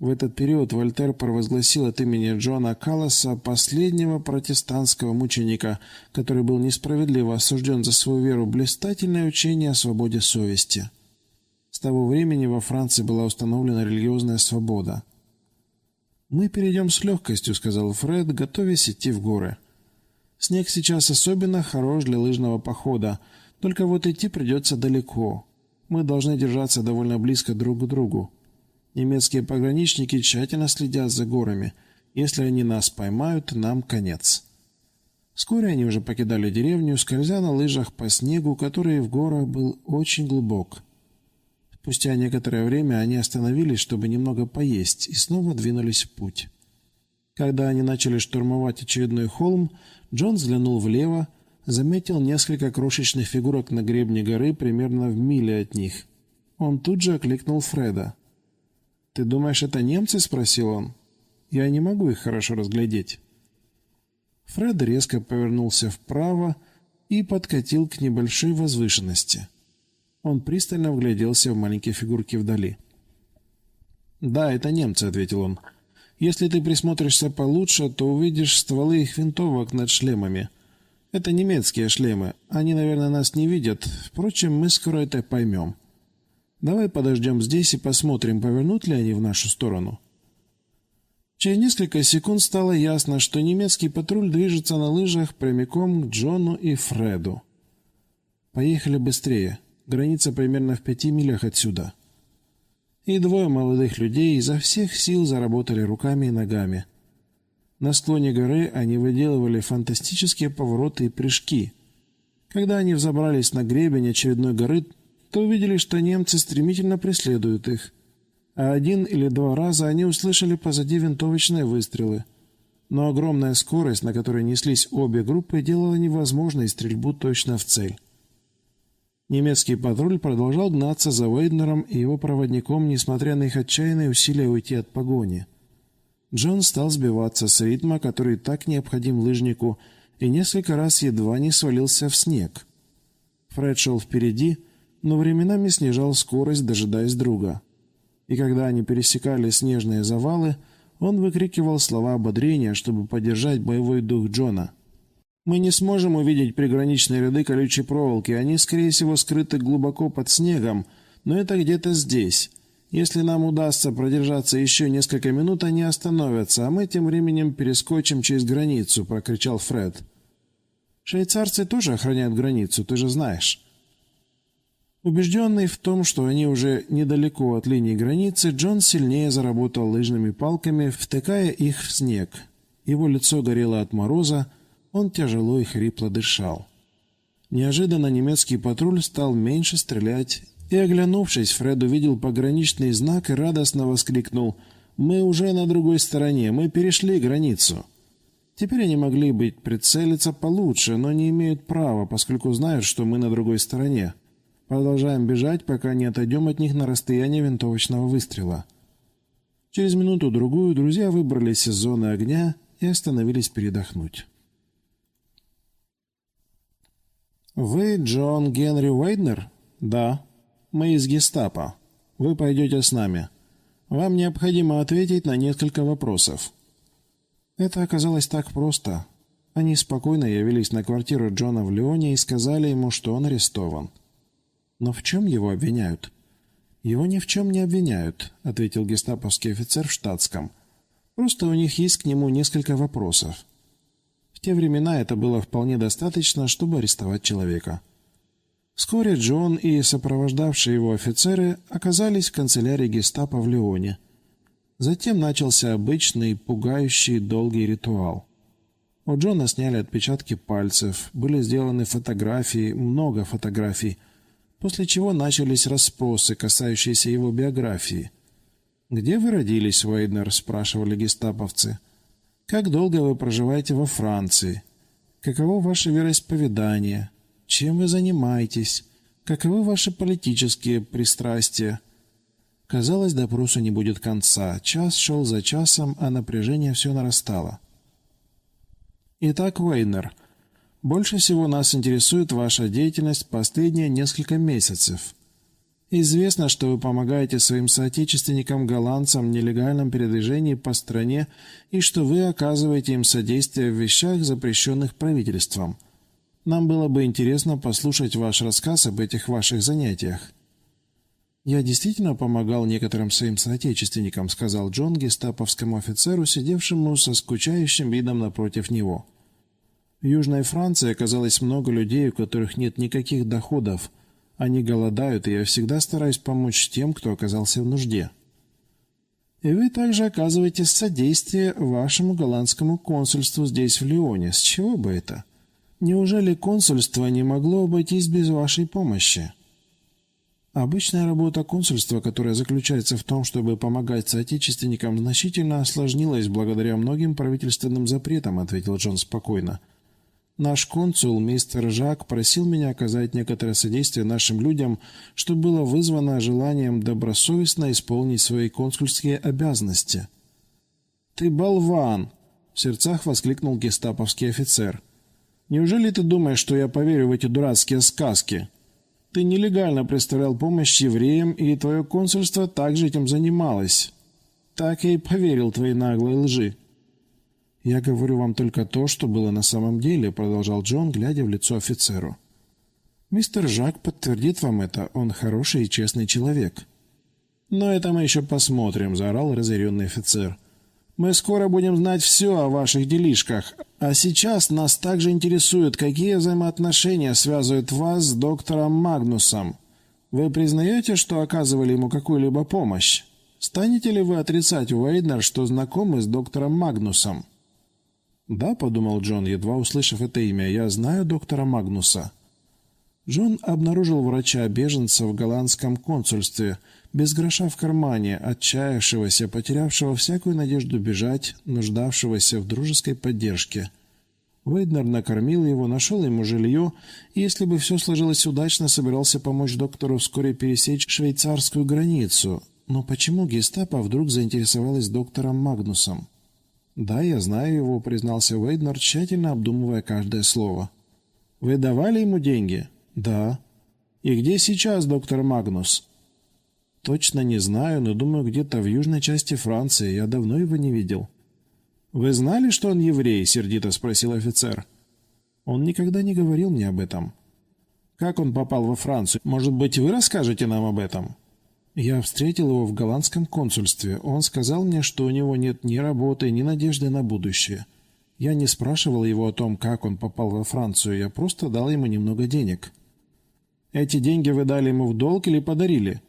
В этот период Вольтер провозгласил от имени Джона Калласа, последнего протестантского мученика, который был несправедливо осужден за свою веру, блистательное учение о свободе совести. С того времени во Франции была установлена религиозная свобода. «Мы перейдем с легкостью», — сказал Фред, готовясь идти в горы. «Снег сейчас особенно хорош для лыжного похода, только вот идти придется далеко. Мы должны держаться довольно близко друг к другу. Немецкие пограничники тщательно следят за горами. Если они нас поймают, нам конец. Вскоре они уже покидали деревню, скользя на лыжах по снегу, который в горах был очень глубок. Спустя некоторое время они остановились, чтобы немного поесть, и снова двинулись в путь. Когда они начали штурмовать очередной холм, Джон взглянул влево, заметил несколько крошечных фигурок на гребне горы примерно в миле от них. Он тут же окликнул Фреда. «Ты думаешь, это немцы?» — спросил он. «Я не могу их хорошо разглядеть». Фред резко повернулся вправо и подкатил к небольшой возвышенности. Он пристально вгляделся в маленькие фигурки вдали. «Да, это немцы», — ответил он. «Если ты присмотришься получше, то увидишь стволы их винтовок над шлемами. Это немецкие шлемы. Они, наверное, нас не видят. Впрочем, мы скоро это поймем». Давай подождем здесь и посмотрим, повернут ли они в нашу сторону. Через несколько секунд стало ясно, что немецкий патруль движется на лыжах прямиком к Джону и Фреду. Поехали быстрее. Граница примерно в пяти милях отсюда. И двое молодых людей изо всех сил заработали руками и ногами. На склоне горы они выделывали фантастические повороты и прыжки. Когда они взобрались на гребень очередной горы, то увидели, что немцы стремительно преследуют их. А один или два раза они услышали позади винтовочные выстрелы. Но огромная скорость, на которой неслись обе группы, делала невозможной стрельбу точно в цель. Немецкий патруль продолжал гнаться за Вейднером и его проводником, несмотря на их отчаянные усилия уйти от погони. Джон стал сбиваться с ритма, который так необходим лыжнику, и несколько раз едва не свалился в снег. Фред шел впереди, но временами снижал скорость, дожидаясь друга. И когда они пересекали снежные завалы, он выкрикивал слова ободрения, чтобы поддержать боевой дух Джона. «Мы не сможем увидеть приграничные ряды колючей проволоки, они, скорее всего, скрыты глубоко под снегом, но это где-то здесь. Если нам удастся продержаться еще несколько минут, они остановятся, а мы тем временем перескочим через границу», — прокричал Фред. «Швейцарцы тоже охраняют границу, ты же знаешь». Убежденный в том, что они уже недалеко от линии границы, Джон сильнее заработал лыжными палками, втыкая их в снег. Его лицо горело от мороза, он тяжело и хрипло дышал. Неожиданно немецкий патруль стал меньше стрелять, и, оглянувшись, Фред увидел пограничный знак и радостно воскликнул «Мы уже на другой стороне, мы перешли границу». Теперь они могли быть прицелиться получше, но не имеют права, поскольку знают, что мы на другой стороне. Продолжаем бежать, пока не отойдем от них на расстояние винтовочного выстрела. Через минуту-другую друзья выбрались из зоны огня и остановились передохнуть. «Вы Джон Генри Уэйднер?» «Да. Мы из гестапо. Вы пойдете с нами. Вам необходимо ответить на несколько вопросов». Это оказалось так просто. Они спокойно явились на квартиру Джона в Леоне и сказали ему, что он арестован. Но в чем его обвиняют? Его ни в чем не обвиняют, ответил гестаповский офицер в штатском. Просто у них есть к нему несколько вопросов. В те времена это было вполне достаточно, чтобы арестовать человека. Вскоре Джон и сопровождавшие его офицеры оказались в канцелярии гестапо в Леоне. Затем начался обычный, пугающий долгий ритуал. У Джона сняли отпечатки пальцев, были сделаны фотографии, много фотографий, после чего начались расспросы, касающиеся его биографии. «Где вы родились, Вейднер?» – спрашивали гестаповцы. «Как долго вы проживаете во Франции? Каково ваше вероисповедание? Чем вы занимаетесь? Каковы ваши политические пристрастия?» Казалось, допросу не будет конца. Час шел за часом, а напряжение все нарастало. Итак, Вейнер, больше всего нас интересует ваша деятельность последние несколько месяцев. Известно, что вы помогаете своим соотечественникам-голландцам в нелегальном передвижении по стране и что вы оказываете им содействие в вещах, запрещенных правительством. Нам было бы интересно послушать ваш рассказ об этих ваших занятиях. «Я действительно помогал некоторым своим соотечественникам», — сказал Джон гестаповскому офицеру, сидевшему со скучающим видом напротив него. В Южной Франции оказалось много людей, у которых нет никаких доходов. Они голодают, и я всегда стараюсь помочь тем, кто оказался в нужде. И вы также оказываете содействие вашему голландскому консульству здесь, в Лионе. С чего бы это? Неужели консульство не могло обойтись без вашей помощи? Обычная работа консульства, которая заключается в том, чтобы помогать соотечественникам, значительно осложнилась благодаря многим правительственным запретам, ответил Джон спокойно. Наш консул, мистер Жак, просил меня оказать некоторое содействие нашим людям, что было вызвано желанием добросовестно исполнить свои консульские обязанности. «Ты болван!» — в сердцах воскликнул гестаповский офицер. «Неужели ты думаешь, что я поверю в эти дурацкие сказки? Ты нелегально представлял помощь евреям, и твое консульство также этим занималось. Так я и поверил твоей наглой лжи». «Я говорю вам только то, что было на самом деле», — продолжал Джон, глядя в лицо офицеру. «Мистер Жак подтвердит вам это. Он хороший и честный человек». «Но это мы еще посмотрим», — заорал разъяренный офицер. «Мы скоро будем знать все о ваших делишках. А сейчас нас также интересует, какие взаимоотношения связывают вас с доктором Магнусом. Вы признаете, что оказывали ему какую-либо помощь? Станете ли вы отрицать, Уэйднер, что знакомы с доктором Магнусом?» «Да», — подумал Джон, едва услышав это имя, — «я знаю доктора Магнуса». Джон обнаружил врача-беженца в голландском консульстве, без гроша в кармане, отчаявшегося, потерявшего всякую надежду бежать, нуждавшегося в дружеской поддержке. Вейднер накормил его, нашел ему жилье, и, если бы все сложилось удачно, собирался помочь доктору вскоре пересечь швейцарскую границу. Но почему гестапо вдруг заинтересовалась доктором Магнусом? «Да, я знаю его», — признался Вейднер, тщательно обдумывая каждое слово. «Вы давали ему деньги?» «Да». «И где сейчас доктор Магнус?» «Точно не знаю, но думаю, где-то в южной части Франции. Я давно его не видел». «Вы знали, что он еврей?» — сердито спросил офицер. «Он никогда не говорил мне об этом». «Как он попал во Францию? Может быть, вы расскажете нам об этом?» Я встретил его в голландском консульстве. Он сказал мне, что у него нет ни работы, ни надежды на будущее. Я не спрашивал его о том, как он попал во Францию, я просто дал ему немного денег. Эти деньги вы дали ему в долг или подарили?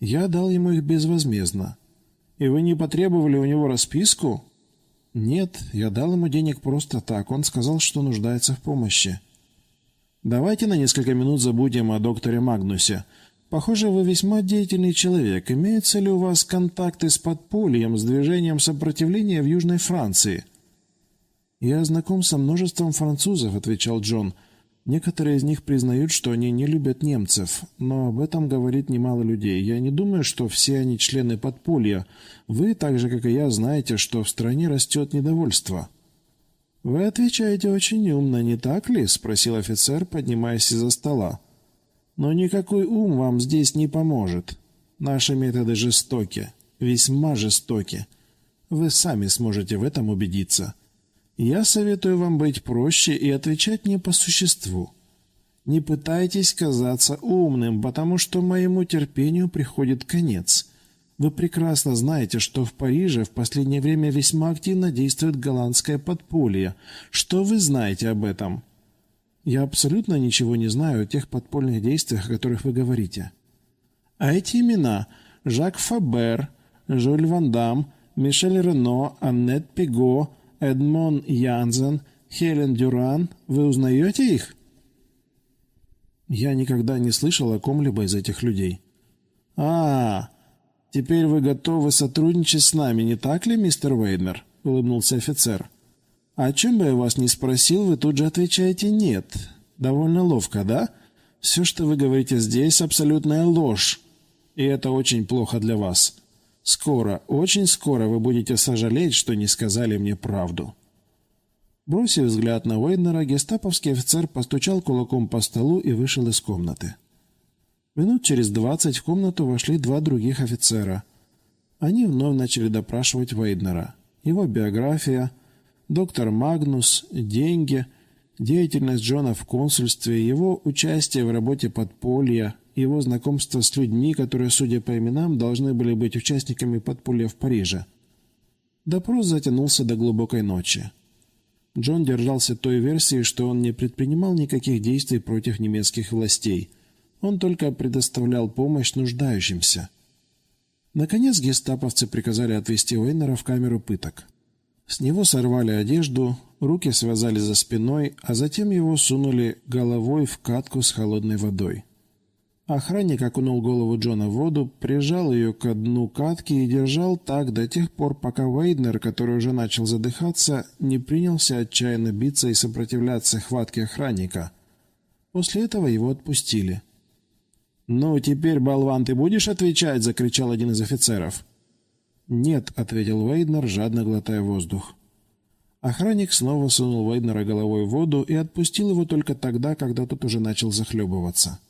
Я дал ему их безвозмездно. И вы не потребовали у него расписку? Нет, я дал ему денег просто так. Он сказал, что нуждается в помощи. Давайте на несколько минут забудем о докторе Магнусе. Похоже, вы весьма деятельный человек. Имеются ли у вас контакты с подпольем, с движением сопротивления в Южной Франции? Я знаком со множеством французов, отвечал Джон. Некоторые из них признают, что они не любят немцев, но об этом говорит немало людей. Я не думаю, что все они члены подполья. Вы, так же как и я, знаете, что в стране растет недовольство. Вы отвечаете очень умно, не так ли? спросил офицер, поднимаясь из-за стола. Но никакой ум вам здесь не поможет. Наши методы жестоки, весьма жестоки. Вы сами сможете в этом убедиться. Я советую вам быть проще и отвечать мне по существу. Не пытайтесь казаться умным, потому что моему терпению приходит конец. Вы прекрасно знаете, что в Париже в последнее время весьма активно действует голландское подполье. Что вы знаете об этом?» Я абсолютно ничего не знаю о тех подпольных действиях, о которых вы говорите. А эти имена – Жак Фабер, Жюль Ван Дам, Мишель Рено, Аннет Пиго, Эдмон Янзен, Хелен Дюран. Вы узнаете их?» «Я никогда не слышал о ком-либо из этих людей». «А, теперь вы готовы сотрудничать с нами, не так ли, мистер Вейднер?» — улыбнулся офицер. «О чем бы я вас ни спросил, вы тут же отвечаете «нет». Довольно ловко, да? Все, что вы говорите здесь, абсолютная ложь. И это очень плохо для вас. Скоро, очень скоро вы будете сожалеть, что не сказали мне правду». Бросив взгляд на Уэйднера, гестаповский офицер постучал кулаком по столу и вышел из комнаты. Минут через двадцать в комнату вошли два других офицера. Они вновь начали допрашивать Вейднера. Его биография, доктор Магнус, деньги, деятельность Джона в консульстве, его участие в работе подполья, его знакомство с людьми, которые, судя по именам, должны были быть участниками подполья в Париже. Допрос затянулся до глубокой ночи. Джон держался той версии, что он не предпринимал никаких действий против немецких властей. Он только предоставлял помощь нуждающимся. Наконец гестаповцы приказали отвезти Уэйнера в камеру пыток. С него сорвали одежду, руки связали за спиной, а затем его сунули головой в катку с холодной водой. Охранник окунул голову Джона в воду, прижал ее к дну катки и держал так до тех пор, пока Вейднер, который уже начал задыхаться, не принялся отчаянно биться и сопротивляться хватке охранника. После этого его отпустили. «Ну, теперь, болван, ты будешь отвечать?» — закричал один из офицеров. «Нет», — ответил Вейднер, жадно глотая воздух. Охранник снова сунул Вейднера головой в воду и отпустил его только тогда, когда тот уже начал захлебываться.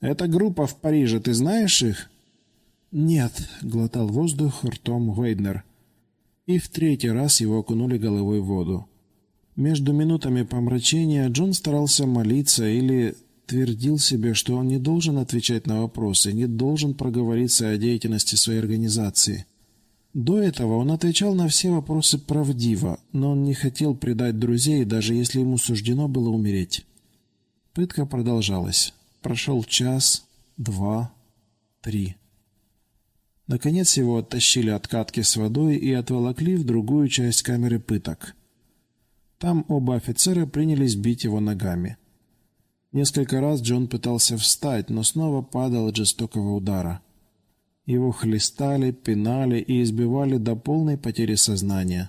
«Эта группа в Париже, ты знаешь их?» «Нет», — глотал воздух ртом Вейднер. И в третий раз его окунули головой в воду. Между минутами помрачения Джон старался молиться или твердил себе, что он не должен отвечать на вопросы, не должен проговориться о деятельности своей организации. До этого он отвечал на все вопросы правдиво, но он не хотел предать друзей, даже если ему суждено было умереть. Пытка продолжалась. Прошел час, два, три. Наконец его оттащили от катки с водой и отволокли в другую часть камеры пыток. Там оба офицера принялись бить его ногами. Несколько раз Джон пытался встать, но снова падал от жестокого удара. Его хлестали, пинали и избивали до полной потери сознания.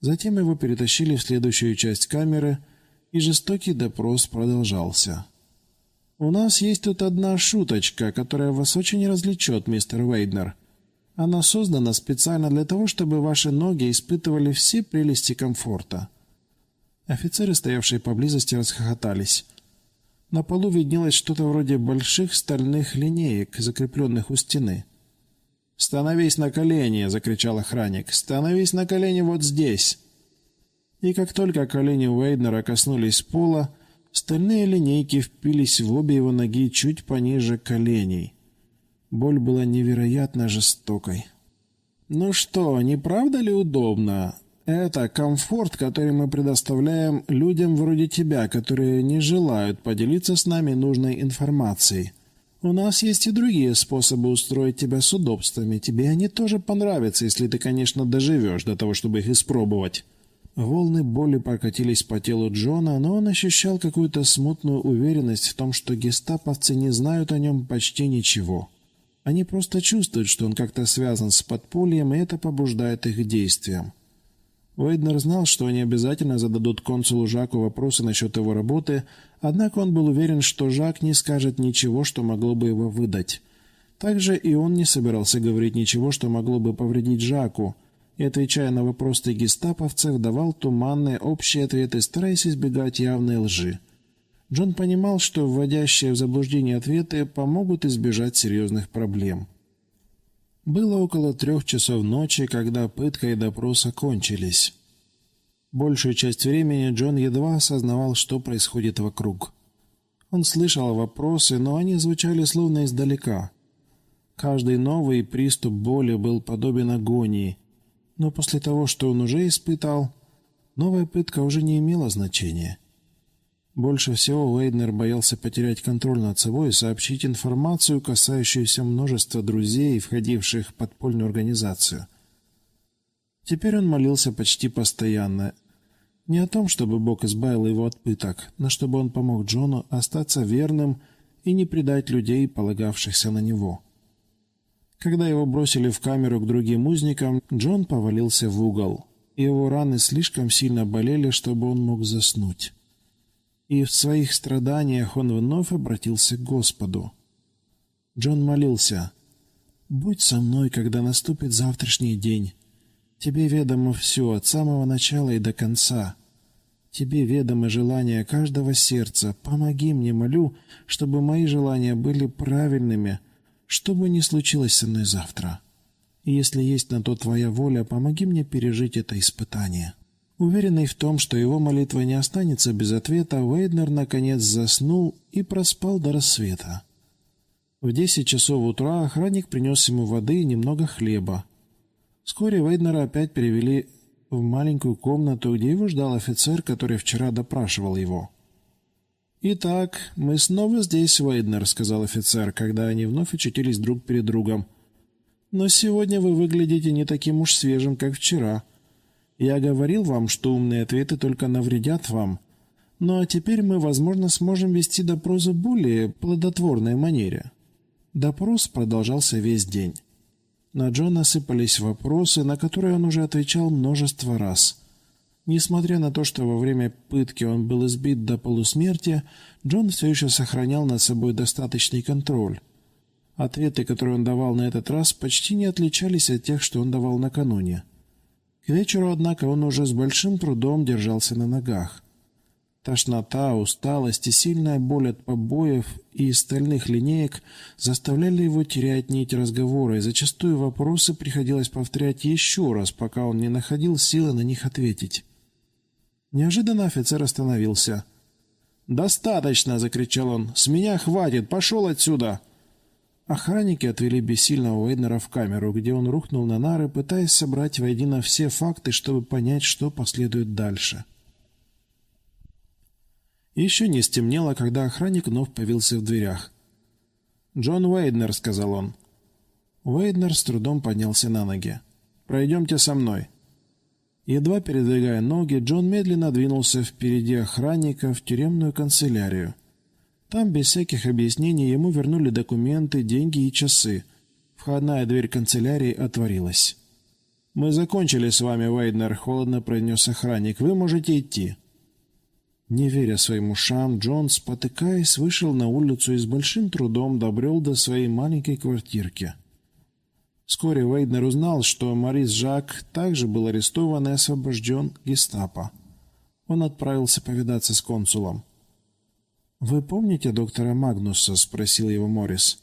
Затем его перетащили в следующую часть камеры, и жестокий допрос продолжался. «У нас есть тут одна шуточка, которая вас очень развлечет, мистер Вейднер. Она создана специально для того, чтобы ваши ноги испытывали все прелести комфорта». Офицеры, стоявшие поблизости, расхохотались. На полу виднелось что-то вроде больших стальных линеек, закрепленных у стены. «Становись на колени!» — закричал охранник. «Становись на колени вот здесь!» И как только колени Уэйднера коснулись пола, Стальные линейки впились в обе его ноги чуть пониже коленей. Боль была невероятно жестокой. «Ну что, не правда ли удобно? Это комфорт, который мы предоставляем людям вроде тебя, которые не желают поделиться с нами нужной информацией. У нас есть и другие способы устроить тебя с удобствами. Тебе они тоже понравятся, если ты, конечно, доживешь до того, чтобы их испробовать». Волны боли прокатились по телу Джона, но он ощущал какую-то смутную уверенность в том, что гестаповцы не знают о нем почти ничего. Они просто чувствуют, что он как-то связан с подпольем, и это побуждает их к действиям. Уэйднер знал, что они обязательно зададут консулу Жаку вопросы насчет его работы, однако он был уверен, что Жак не скажет ничего, что могло бы его выдать. Также и он не собирался говорить ничего, что могло бы повредить Жаку, и, отвечая на вопросы гестаповцев, давал туманные общие ответы, стараясь избегать явной лжи. Джон понимал, что вводящие в заблуждение ответы помогут избежать серьезных проблем. Было около трех часов ночи, когда пытка и допрос окончились. Большую часть времени Джон едва осознавал, что происходит вокруг. Он слышал вопросы, но они звучали словно издалека. Каждый новый приступ боли был подобен агонии, но после того, что он уже испытал, новая пытка уже не имела значения. Больше всего Уэйднер боялся потерять контроль над собой и сообщить информацию, касающуюся множества друзей, входивших в подпольную организацию. Теперь он молился почти постоянно. Не о том, чтобы Бог избавил его от пыток, но чтобы он помог Джону остаться верным и не предать людей, полагавшихся на него. Когда его бросили в камеру к другим узникам, Джон повалился в угол. Его раны слишком сильно болели, чтобы он мог заснуть. И в своих страданиях он вновь обратился к Господу. Джон молился, «Будь со мной, когда наступит завтрашний день. Тебе ведомо все от самого начала и до конца. Тебе ведомо желание каждого сердца. Помоги мне, молю, чтобы мои желания были правильными, что бы ни случилось со мной завтра. И если есть на то твоя воля, помоги мне пережить это испытание». Уверенный в том, что его молитва не останется без ответа, Уэйднер наконец заснул и проспал до рассвета. В десять часов утра охранник принес ему воды и немного хлеба. Вскоре Вейднера опять перевели в маленькую комнату, где его ждал офицер, который вчера допрашивал его. «Итак, мы снова здесь, Вейднер», — сказал офицер, когда они вновь очутились друг перед другом. «Но сегодня вы выглядите не таким уж свежим, как вчера. Я говорил вам, что умные ответы только навредят вам. Ну а теперь мы, возможно, сможем вести допрос в более плодотворной манере». Допрос продолжался весь день. На Джона сыпались вопросы, на которые он уже отвечал множество раз. Несмотря на то, что во время пытки он был избит до полусмерти, Джон все еще сохранял над собой достаточный контроль. Ответы, которые он давал на этот раз, почти не отличались от тех, что он давал накануне. К вечеру, однако, он уже с большим трудом держался на ногах. Тошнота, усталость и сильная боль от побоев и стальных линеек заставляли его терять нить разговора, и зачастую вопросы приходилось повторять еще раз, пока он не находил силы на них ответить. Неожиданно офицер остановился. «Достаточно!» — закричал он. «С меня хватит! Пошел отсюда!» Охранники отвели бессильного Уэйднера в камеру, где он рухнул на нары, пытаясь собрать воедино все факты, чтобы понять, что последует дальше. — еще не стемнело, когда охранник вновь появился в дверях. «Джон Уэйднер», — сказал он. Уэйднер с трудом поднялся на ноги. «Пройдемте со мной». Едва передвигая ноги, Джон медленно двинулся впереди охранника в тюремную канцелярию. Там без всяких объяснений ему вернули документы, деньги и часы. Входная дверь канцелярии отворилась. «Мы закончили с вами, Уэйднер», — холодно произнес охранник. «Вы можете идти». Не веря своим ушам, Джон, спотыкаясь, вышел на улицу и с большим трудом добрел до своей маленькой квартирки. Вскоре Вейднер узнал, что Морис Жак также был арестован и освобожден гестапо. Он отправился повидаться с консулом. «Вы помните доктора Магнуса?» — спросил его Морис.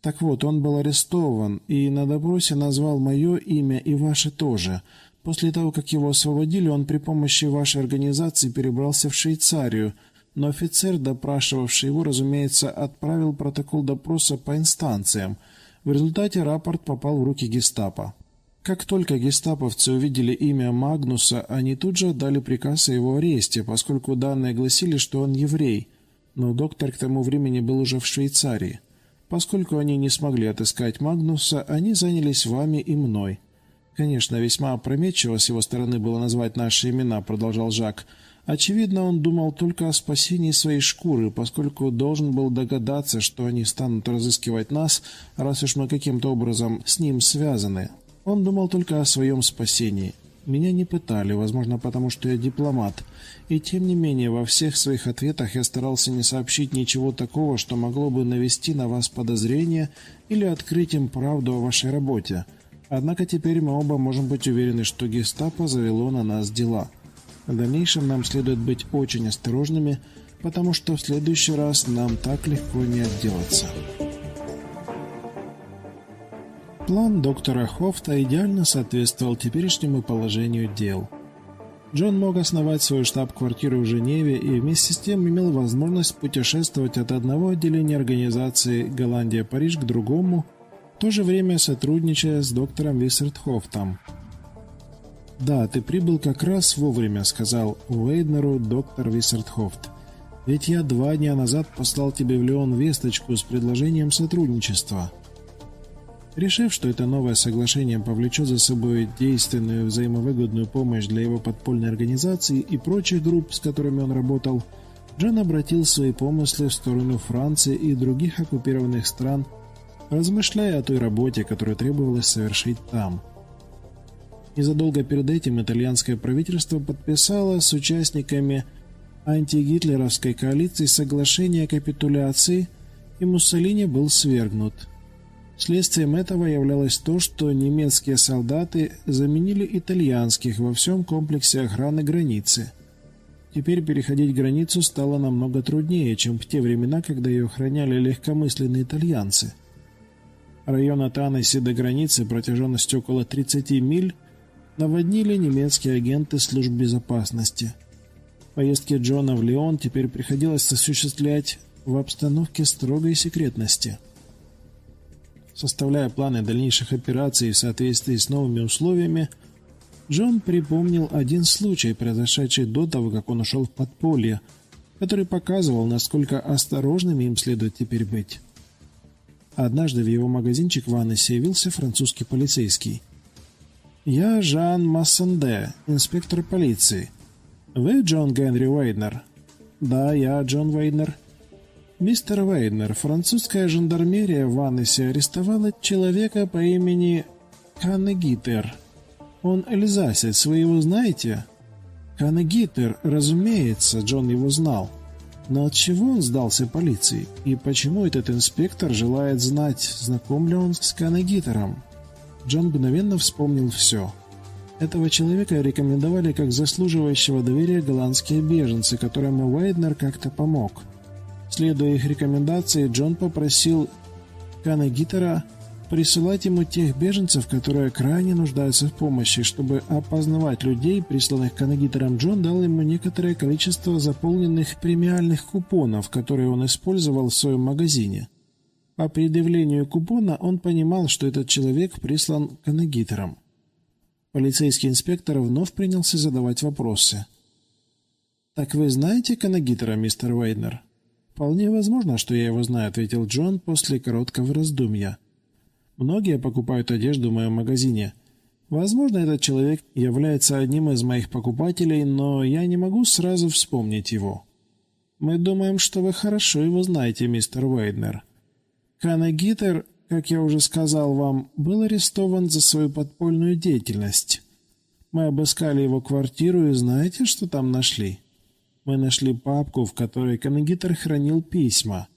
«Так вот, он был арестован и на допросе назвал мое имя и ваше тоже, После того, как его освободили, он при помощи вашей организации перебрался в Швейцарию, но офицер, допрашивавший его, разумеется, отправил протокол допроса по инстанциям. В результате рапорт попал в руки гестапо. Как только гестаповцы увидели имя Магнуса, они тут же отдали приказ о его аресте, поскольку данные гласили, что он еврей, но доктор к тому времени был уже в Швейцарии. Поскольку они не смогли отыскать Магнуса, они занялись вами и мной. «Конечно, весьма опрометчиво с его стороны было назвать наши имена», — продолжал Жак. «Очевидно, он думал только о спасении своей шкуры, поскольку должен был догадаться, что они станут разыскивать нас, раз уж мы каким-то образом с ним связаны. Он думал только о своем спасении. Меня не пытали, возможно, потому что я дипломат. И тем не менее, во всех своих ответах я старался не сообщить ничего такого, что могло бы навести на вас подозрения или открыть им правду о вашей работе». Однако теперь мы оба можем быть уверены, что гестапо завело на нас дела. В дальнейшем нам следует быть очень осторожными, потому что в следующий раз нам так легко не отделаться. План доктора Хофта идеально соответствовал теперешнему положению дел. Джон мог основать свою штаб-квартиру в Женеве и вместе с тем имел возможность путешествовать от одного отделения организации «Голландия-Париж» к другому – то же время сотрудничая с доктором Виссертхофтом. «Да, ты прибыл как раз вовремя», — сказал Уэйднеру доктор Виссертхофт. «Ведь я два дня назад послал тебе в Леон весточку с предложением сотрудничества». Решив, что это новое соглашение повлечет за собой действенную взаимовыгодную помощь для его подпольной организации и прочих групп, с которыми он работал, Джон обратил свои помыслы в сторону Франции и других оккупированных стран, размышляя о той работе, которую требовалось совершить там. Незадолго перед этим итальянское правительство подписало с участниками антигитлеровской коалиции соглашение о капитуляции, и Муссолини был свергнут – Следствием этого являлось то, что немецкие солдаты заменили итальянских во всем комплексе охраны границы. Теперь переходить границу стало намного труднее, чем в те времена, когда ее охраняли легкомысленные итальянцы. Район от Аннеси до границы протяженностью около 30 миль наводнили немецкие агенты служб безопасности. Поездки Джона в Леон теперь приходилось осуществлять в обстановке строгой секретности – Составляя планы дальнейших операций в соответствии с новыми условиями, Джон припомнил один случай, произошедший до того, как он ушел в подполье, который показывал, насколько осторожными им следует теперь быть. Однажды в его магазинчик в Аннесе явился французский полицейский. «Я Жан Массенде, инспектор полиции. Вы Джон Генри Уэйднер?» «Да, я Джон Уэйднер». «Мистер Вейнер, французская жандармерия в Аннесе арестовала человека по имени Канегитер. Он эльзасец, вы его знаете?» Канегитер, разумеется, Джон его знал. Но от чего он сдался полиции? И почему этот инспектор желает знать, знаком ли он с Канегитером? Джон мгновенно вспомнил все. Этого человека рекомендовали как заслуживающего доверия голландские беженцы, которому Вейднер как-то помог. Следуя их рекомендации, Джон попросил Кана Гитера присылать ему тех беженцев, которые крайне нуждаются в помощи. Чтобы опознавать людей, присланных Канагитером, Джон дал ему некоторое количество заполненных премиальных купонов, которые он использовал в своем магазине. По предъявлению купона он понимал, что этот человек прислан Канагитером. Полицейский инспектор вновь принялся задавать вопросы. «Так вы знаете Канагитера, мистер Вейнер?» «Вполне возможно, что я его знаю», — ответил Джон после короткого раздумья. «Многие покупают одежду в моем магазине. Возможно, этот человек является одним из моих покупателей, но я не могу сразу вспомнить его». «Мы думаем, что вы хорошо его знаете, мистер Уэйднер». Ханна Гиттер, как я уже сказал вам, был арестован за свою подпольную деятельность. Мы обыскали его квартиру и знаете, что там нашли?» Мы нашли папку, в которой Канагитер хранил письма.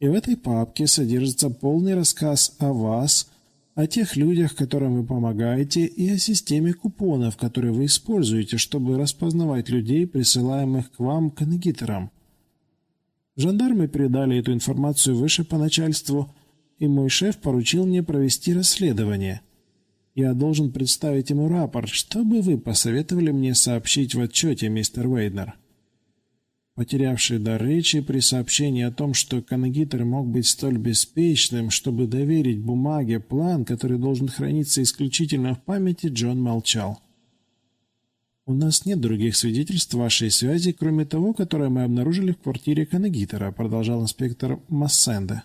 И в этой папке содержится полный рассказ о вас, о тех людях, которым вы помогаете, и о системе купонов, которые вы используете, чтобы распознавать людей, присылаемых к вам Канагитером. Жандармы передали эту информацию выше по начальству, и мой шеф поручил мне провести расследование. Я должен представить ему рапорт, что бы вы посоветовали мне сообщить в отчете, мистер Вейднер потерявший дар речи при сообщении о том, что Канагитер мог быть столь беспечным, чтобы доверить бумаге план, который должен храниться исключительно в памяти, Джон молчал. «У нас нет других свидетельств вашей связи, кроме того, которое мы обнаружили в квартире Канагитера», продолжал инспектор Массенда.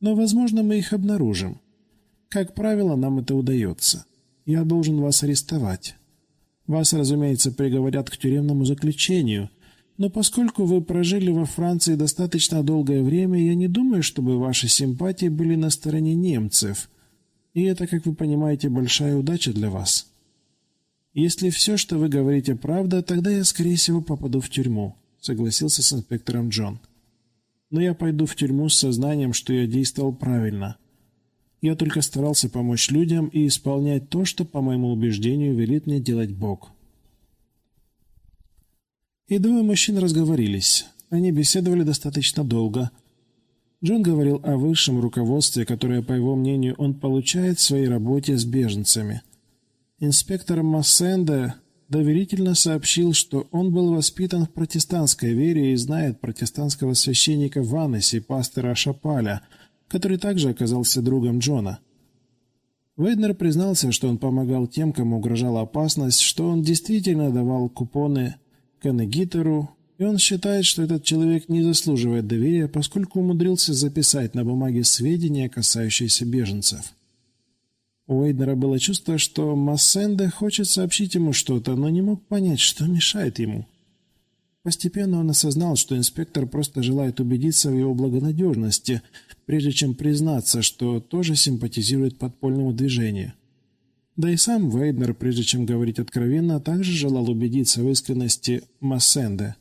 «Но, возможно, мы их обнаружим. Как правило, нам это удается. Я должен вас арестовать. Вас, разумеется, приговорят к тюремному заключению» Но поскольку вы прожили во Франции достаточно долгое время, я не думаю, чтобы ваши симпатии были на стороне немцев. И это, как вы понимаете, большая удача для вас. Если все, что вы говорите, правда, тогда я, скорее всего, попаду в тюрьму, согласился с инспектором Джон. Но я пойду в тюрьму с сознанием, что я действовал правильно. Я только старался помочь людям и исполнять то, что, по моему убеждению, велит мне делать Бог. И двое мужчин разговорились. Они беседовали достаточно долго. Джон говорил о высшем руководстве, которое, по его мнению, он получает в своей работе с беженцами. Инспектор Массенде доверительно сообщил, что он был воспитан в протестантской вере и знает протестантского священника Ваннеси, пастора Шапаля, который также оказался другом Джона. Вейднер признался, что он помогал тем, кому угрожала опасность, что он действительно давал купоны Канегитеру, И он считает, что этот человек не заслуживает доверия, поскольку умудрился записать на бумаге сведения, касающиеся беженцев. У Уэйдера было чувство, что Массенде хочет сообщить ему что-то, но не мог понять, что мешает ему. Постепенно он осознал, что инспектор просто желает убедиться в его благонадежности, прежде чем признаться, что тоже симпатизирует подпольному движению. Да и сам Вейднер, прежде чем говорить откровенно, также желал убедиться в искренности Массенде.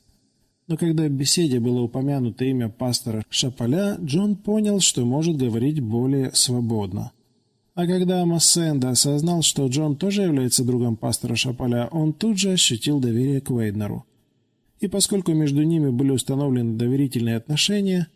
Но когда в беседе было упомянуто имя пастора Шапаля, Джон понял, что может говорить более свободно. А когда Массенда осознал, что Джон тоже является другом пастора Шапаля, он тут же ощутил доверие к Вейднеру. И поскольку между ними были установлены доверительные отношения,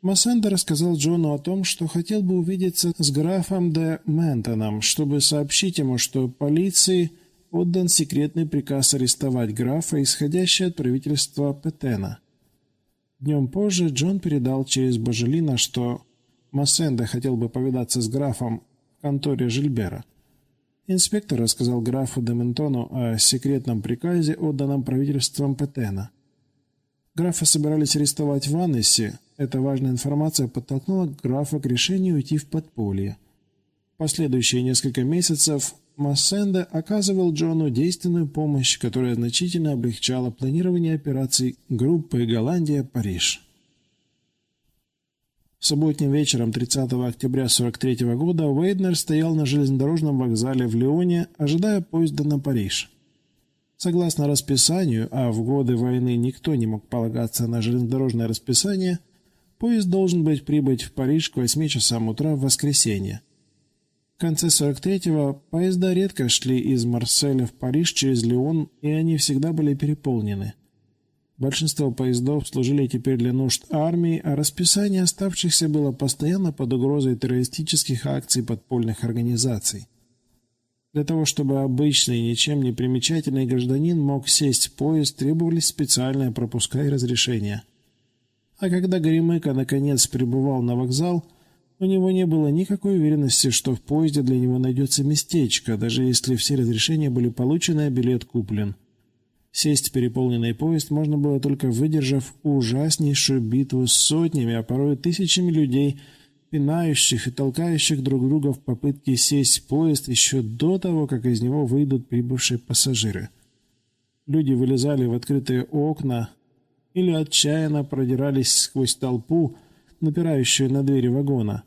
Массенда рассказал Джону о том, что хотел бы увидеться с графом де Ментоном, чтобы сообщить ему, что полиции отдан секретный приказ арестовать графа, исходящий от правительства Петена. Днем позже Джон передал через Бажелина, что Массенда хотел бы повидаться с графом в конторе Жильбера. Инспектор рассказал графу Дементону о секретном приказе, отданном правительством Петена. Графа собирались арестовать в Аннесе. Эта важная информация подтолкнула графа к решению уйти в подполье. Последующие несколько месяцев Массенда оказывал Джону действенную помощь, которая значительно облегчала планирование операций группы «Голландия-Париж». Субботним вечером 30 октября 43 года Уэйднер стоял на железнодорожном вокзале в Лионе, ожидая поезда на Париж. Согласно расписанию, а в годы войны никто не мог полагаться на железнодорожное расписание, поезд должен быть прибыть в Париж к 8 часам утра в воскресенье. В конце 43-го поезда редко шли из Марселя в Париж через Лион, и они всегда были переполнены. Большинство поездов служили теперь для нужд армии, а расписание оставшихся было постоянно под угрозой террористических акций подпольных организаций. Для того, чтобы обычный, ничем не примечательный гражданин мог сесть в поезд, требовались специальные пропуска и разрешения. А когда Горемыка наконец прибывал на вокзал, у него не было никакой уверенности, что в поезде для него найдется местечко, даже если все разрешения были получены, а билет куплен. Сесть в переполненный поезд можно было только выдержав ужаснейшую битву с сотнями, а порой тысячами людей, пинающих и толкающих друг друга в попытке сесть в поезд еще до того, как из него выйдут прибывшие пассажиры. Люди вылезали в открытые окна или отчаянно продирались сквозь толпу, напирающую на двери вагона.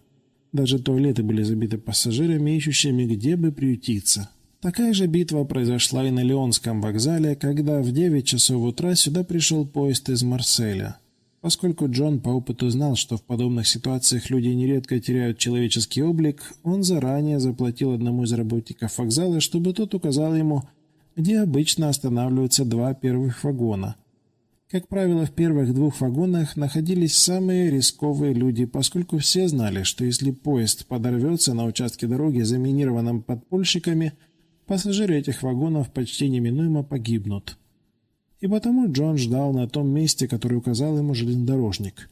Даже туалеты были забиты пассажирами, ищущими где бы приютиться. Такая же битва произошла и на Леонском вокзале, когда в 9 часов утра сюда пришел поезд из Марселя. Поскольку Джон по опыту знал, что в подобных ситуациях люди нередко теряют человеческий облик, он заранее заплатил одному из работников вокзала, чтобы тот указал ему, где обычно останавливаются два первых вагона. Как правило, в первых двух вагонах находились самые рисковые люди, поскольку все знали, что если поезд подорвется на участке дороги, заминированном подпольщиками – Пассажиры этих вагонов почти неминуемо погибнут. И потому Джон ждал на том месте, которое указал ему железнодорожник.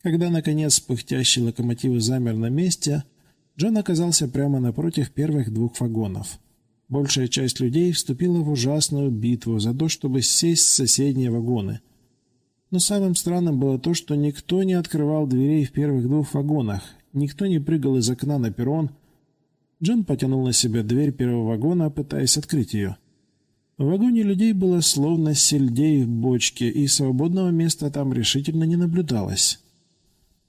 Когда, наконец, пыхтящий локомотив замер на месте, Джон оказался прямо напротив первых двух вагонов. Большая часть людей вступила в ужасную битву за то, чтобы сесть в соседние вагоны. Но самым странным было то, что никто не открывал дверей в первых двух вагонах, никто не прыгал из окна на перрон, Джон потянул на себя дверь первого вагона, пытаясь открыть ее. В вагоне людей было словно сельдей в бочке, и свободного места там решительно не наблюдалось.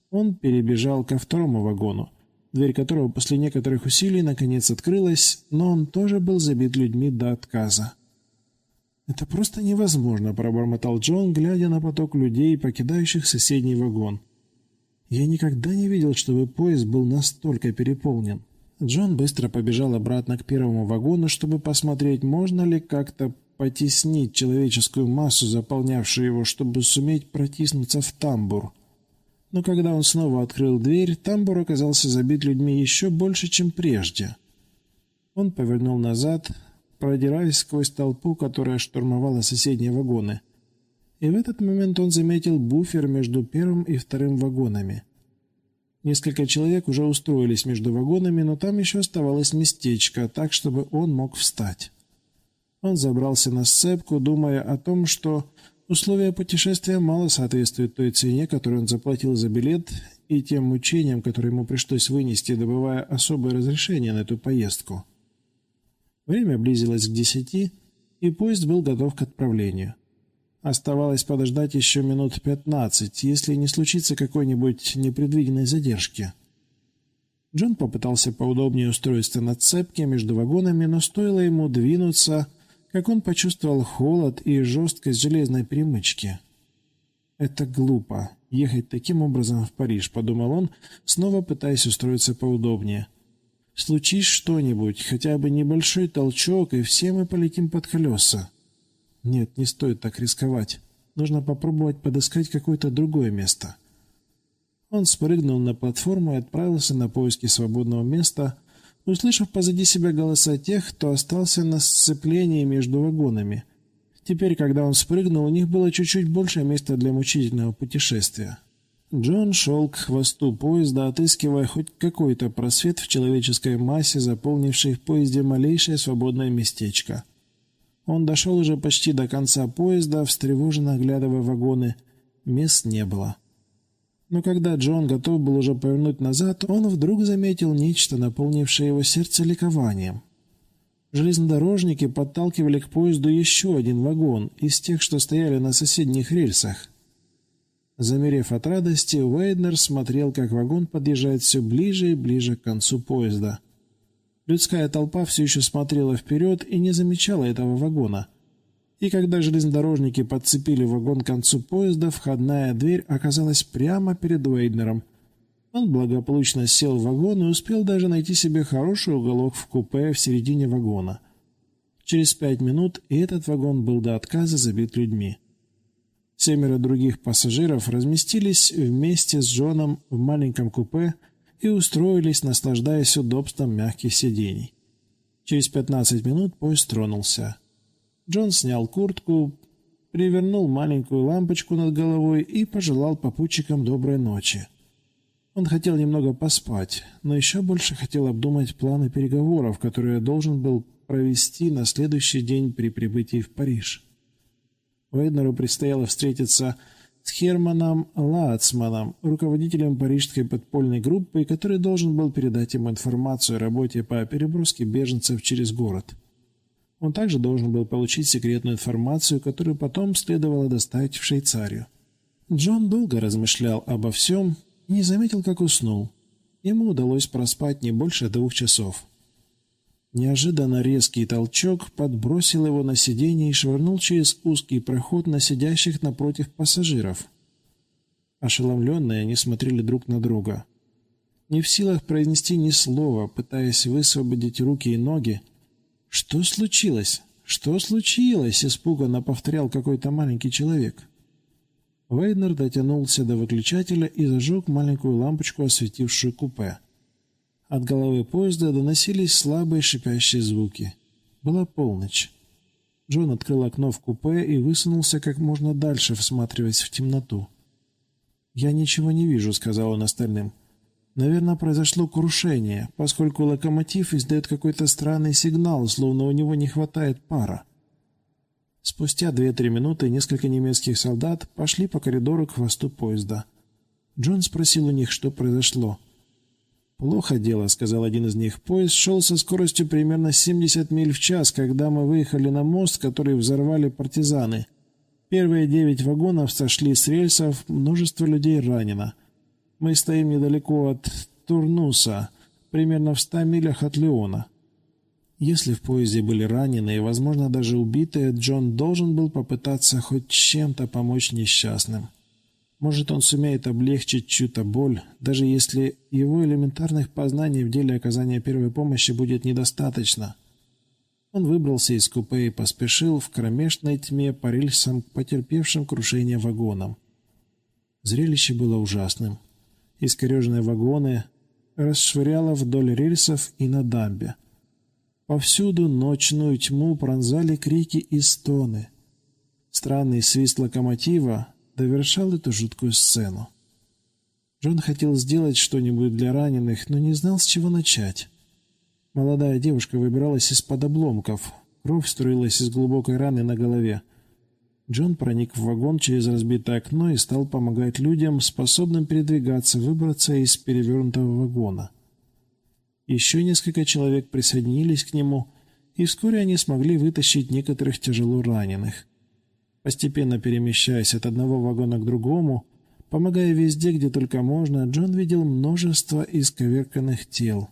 Он перебежал ко второму вагону, дверь которого после некоторых усилий наконец открылась, но он тоже был забит людьми до отказа. «Это просто невозможно», — пробормотал Джон, глядя на поток людей, покидающих соседний вагон. «Я никогда не видел, чтобы поезд был настолько переполнен». Джон быстро побежал обратно к первому вагону, чтобы посмотреть, можно ли как-то потеснить человеческую массу, заполнявшую его, чтобы суметь протиснуться в тамбур. Но когда он снова открыл дверь, тамбур оказался забит людьми еще больше, чем прежде. Он повернул назад, продираясь сквозь толпу, которая штурмовала соседние вагоны. И в этот момент он заметил буфер между первым и вторым вагонами – Несколько человек уже устроились между вагонами, но там еще оставалось местечко, так, чтобы он мог встать. Он забрался на сцепку, думая о том, что Условия путешествия мало соответствуют той цене, которую он заплатил за билет, и тем мучениям, которые ему пришлось вынести, добывая особое разрешение на эту поездку. Время близилось к десяти, и поезд был готов к отправлению. Оставалось подождать еще минут пятнадцать, если не случится какой-нибудь непредвиденной задержки. Джон попытался поудобнее устроиться на цепке между вагонами, но стоило ему двинуться, как он почувствовал холод и жесткость железной перемычки. «Это глупо, ехать таким образом в Париж», — подумал он, снова пытаясь устроиться поудобнее. «Случись что-нибудь, хотя бы небольшой толчок, и все мы полетим под колеса». «Нет, не стоит так рисковать. Нужно попробовать подыскать какое-то другое место». Он спрыгнул на платформу и отправился на поиски свободного места, услышав позади себя голоса тех, кто остался на сцеплении между вагонами. Теперь, когда он спрыгнул, у них было чуть-чуть больше места для мучительного путешествия. Джон шел к хвосту поезда, отыскивая хоть какой-то просвет в человеческой массе, заполнившей в поезде малейшее свободное местечко. Он дошел уже почти до конца поезда, встревоженно оглядывая вагоны. Мест не было. Но когда Джон готов был уже повернуть назад, он вдруг заметил нечто, наполнившее его сердце ликованием. Железнодорожники подталкивали к поезду еще один вагон из тех, что стояли на соседних рельсах. Замерев от радости, Уэйднер смотрел, как вагон подъезжает все ближе и ближе к концу поезда. Людская толпа все еще смотрела вперед и не замечала этого вагона — и когда железнодорожники подцепили вагон к концу поезда, входная дверь оказалась прямо перед Уэйднером. Он благополучно сел в вагон и успел даже найти себе хороший уголок в купе в середине вагона. Через пять минут и этот вагон был до отказа забит людьми. Семеро других пассажиров разместились вместе с Джоном в маленьком купе и устроились, наслаждаясь удобством мягких сидений. Через пятнадцать минут поезд тронулся. Джон снял куртку, привернул маленькую лампочку над головой и пожелал попутчикам доброй ночи. Он хотел немного поспать, но еще больше хотел обдумать планы переговоров, которые должен был провести на следующий день при прибытии в Париж. Вейднеру предстояло встретиться с Херманом Лацманом, руководителем парижской подпольной группы, который должен был передать ему информацию о работе по переброске беженцев через город. Он также должен был получить секретную информацию, которую потом следовало доставить в Швейцарию. Джон долго размышлял обо всем и не заметил, как уснул. Ему удалось проспать не больше двух часов. Неожиданно резкий толчок подбросил его на сиденье и швырнул через узкий проход на сидящих напротив пассажиров. Ошеломленные они смотрели друг на друга. Не в силах произнести ни слова, пытаясь высвободить руки и ноги, «Что случилось? Что случилось?» — испуганно повторял какой-то маленький человек. Вейнер дотянулся до выключателя и зажег маленькую лампочку, осветившую купе. От головы поезда доносились слабые шипящие звуки. Была полночь. Джон открыл окно в купе и высунулся как можно дальше, всматриваясь в темноту. «Я ничего не вижу», — сказал он остальным. Наверное, произошло крушение, поскольку локомотив издает какой-то странный сигнал, словно у него не хватает пара. Спустя две-три минуты несколько немецких солдат пошли по коридору к хвосту поезда. Джон спросил у них, что произошло. «Плохо дело», — сказал один из них. «Поезд шел со скоростью примерно 70 миль в час, когда мы выехали на мост, который взорвали партизаны. Первые девять вагонов сошли с рельсов, множество людей ранено. Мы стоим недалеко от Турнуса, примерно в ста милях от Леона. Если в поезде были раненые и, возможно, даже убитые, Джон должен был попытаться хоть чем-то помочь несчастным. Может, он сумеет облегчить чью-то боль, даже если его элементарных познаний в деле оказания первой помощи будет недостаточно. Он выбрался из купе и поспешил в кромешной тьме по рельсам, потерпевшим крушение вагоном. Зрелище было ужасным искореженные вагоны, расшвыряло вдоль рельсов и на дамбе. Повсюду ночную тьму пронзали крики и стоны. Странный свист локомотива довершал эту жуткую сцену. Джон хотел сделать что-нибудь для раненых, но не знал, с чего начать. Молодая девушка выбиралась из-под обломков. Кровь струилась из глубокой раны на голове. Джон проник в вагон через разбитое окно и стал помогать людям, способным передвигаться, выбраться из перевернутого вагона. Еще несколько человек присоединились к нему, и вскоре они смогли вытащить некоторых тяжело раненых. Постепенно перемещаясь от одного вагона к другому, помогая везде, где только можно, Джон видел множество исковерканных тел.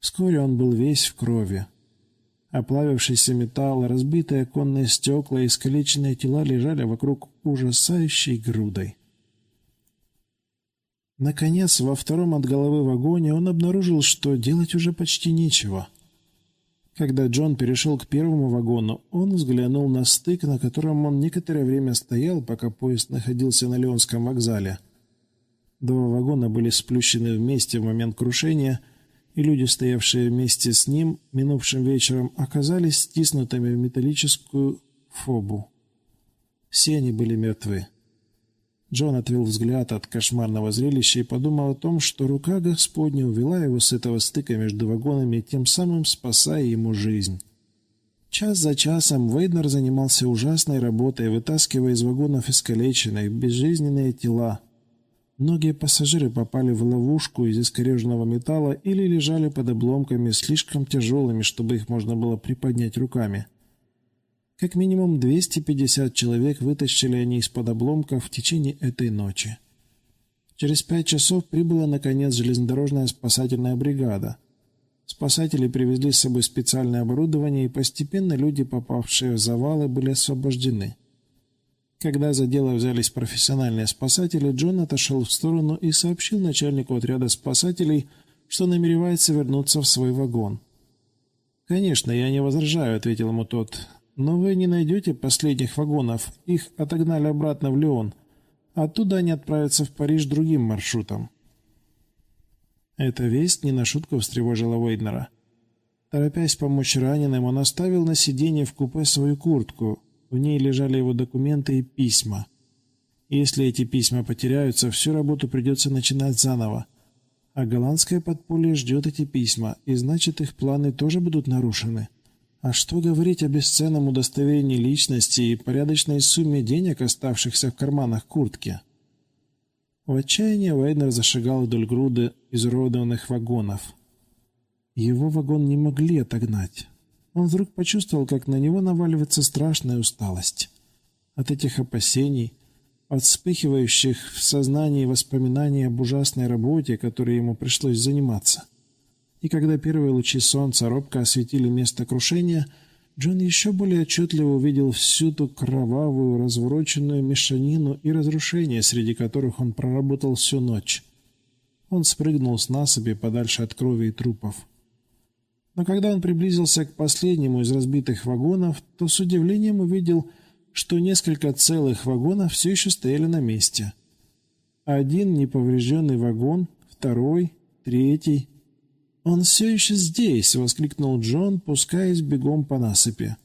Вскоре он был весь в крови. Оплавившийся металл, разбитые оконные стекла и искалеченные тела лежали вокруг ужасающей грудой. Наконец, во втором от головы вагоне он обнаружил, что делать уже почти нечего. Когда Джон перешел к первому вагону, он взглянул на стык, на котором он некоторое время стоял, пока поезд находился на Леонском вокзале. Два вагона были сплющены вместе в момент крушения, и люди, стоявшие вместе с ним минувшим вечером, оказались стиснутыми в металлическую фобу. Все они были мертвы. Джон отвел взгляд от кошмарного зрелища и подумал о том, что рука Господня увела его с этого стыка между вагонами, тем самым спасая ему жизнь. Час за часом Вейднер занимался ужасной работой, вытаскивая из вагонов искалеченные, безжизненные тела, Многие пассажиры попали в ловушку из искореженного металла или лежали под обломками слишком тяжелыми, чтобы их можно было приподнять руками. Как минимум 250 человек вытащили они из-под обломков в течение этой ночи. Через пять часов прибыла, наконец, железнодорожная спасательная бригада. Спасатели привезли с собой специальное оборудование, и постепенно люди, попавшие в завалы, были освобождены. Когда за дело взялись профессиональные спасатели, Джон отошел в сторону и сообщил начальнику отряда спасателей, что намеревается вернуться в свой вагон. «Конечно, я не возражаю», — ответил ему тот. «Но вы не найдете последних вагонов. Их отогнали обратно в Леон. Оттуда они отправятся в Париж другим маршрутом». Эта весть не на шутку встревожила Уэйднера. Торопясь помочь раненым, он оставил на сиденье в купе свою куртку, в ней лежали его документы и письма. Если эти письма потеряются, всю работу придется начинать заново. А голландское подполье ждет эти письма, и значит их планы тоже будут нарушены. А что говорить о бесценном удостоверении личности и порядочной сумме денег, оставшихся в карманах куртки? В отчаянии Вейнер зашагал вдоль груды изуродованных вагонов. Его вагон не могли отогнать он вдруг почувствовал, как на него наваливается страшная усталость. От этих опасений, от вспыхивающих в сознании воспоминаний об ужасной работе, которой ему пришлось заниматься. И когда первые лучи солнца робко осветили место крушения, Джон еще более отчетливо увидел всю ту кровавую, развороченную мешанину и разрушения, среди которых он проработал всю ночь. Он спрыгнул с насыпи подальше от крови и трупов. Но когда он приблизился к последнему из разбитых вагонов, то с удивлением увидел, что несколько целых вагонов все еще стояли на месте. Один неповрежденный вагон, второй, третий. «Он все еще здесь!» — воскликнул Джон, пускаясь бегом по насыпи.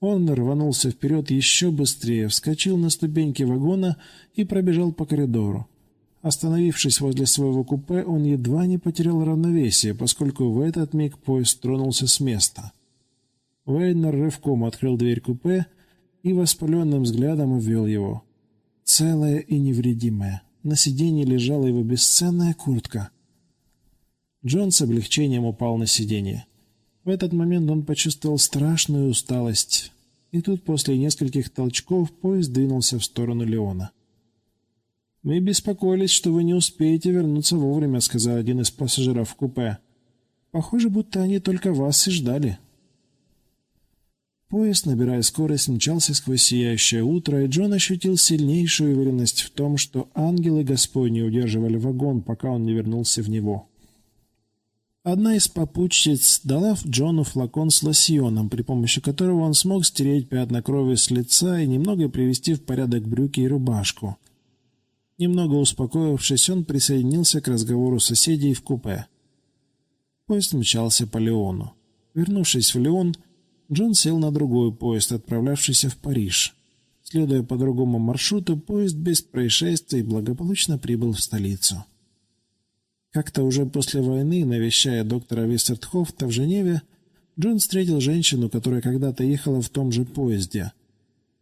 Он рванулся вперед еще быстрее, вскочил на ступеньки вагона и пробежал по коридору. Остановившись возле своего купе, он едва не потерял равновесие, поскольку в этот миг поезд тронулся с места. Вейнер рывком открыл дверь купе и воспаленным взглядом увел его. Целая и невредимая. На сиденье лежала его бесценная куртка. Джон с облегчением упал на сиденье. В этот момент он почувствовал страшную усталость. И тут после нескольких толчков поезд двинулся в сторону Леона. «Мы беспокоились, что вы не успеете вернуться вовремя», — сказал один из пассажиров в купе. «Похоже, будто они только вас и ждали». Поезд, набирая скорость, мчался сквозь сияющее утро, и Джон ощутил сильнейшую уверенность в том, что ангелы Господни удерживали вагон, пока он не вернулся в него. Одна из попутчиц дала Джону флакон с лосьоном, при помощи которого он смог стереть пятна крови с лица и немного привести в порядок брюки и рубашку — Немного успокоившись, он присоединился к разговору соседей в купе. Поезд мчался по Леону. Вернувшись в Леон, Джон сел на другой поезд, отправлявшийся в Париж. Следуя по другому маршруту, поезд без происшествий благополучно прибыл в столицу. Как-то уже после войны, навещая доктора Виссертхофта в Женеве, Джон встретил женщину, которая когда-то ехала в том же поезде.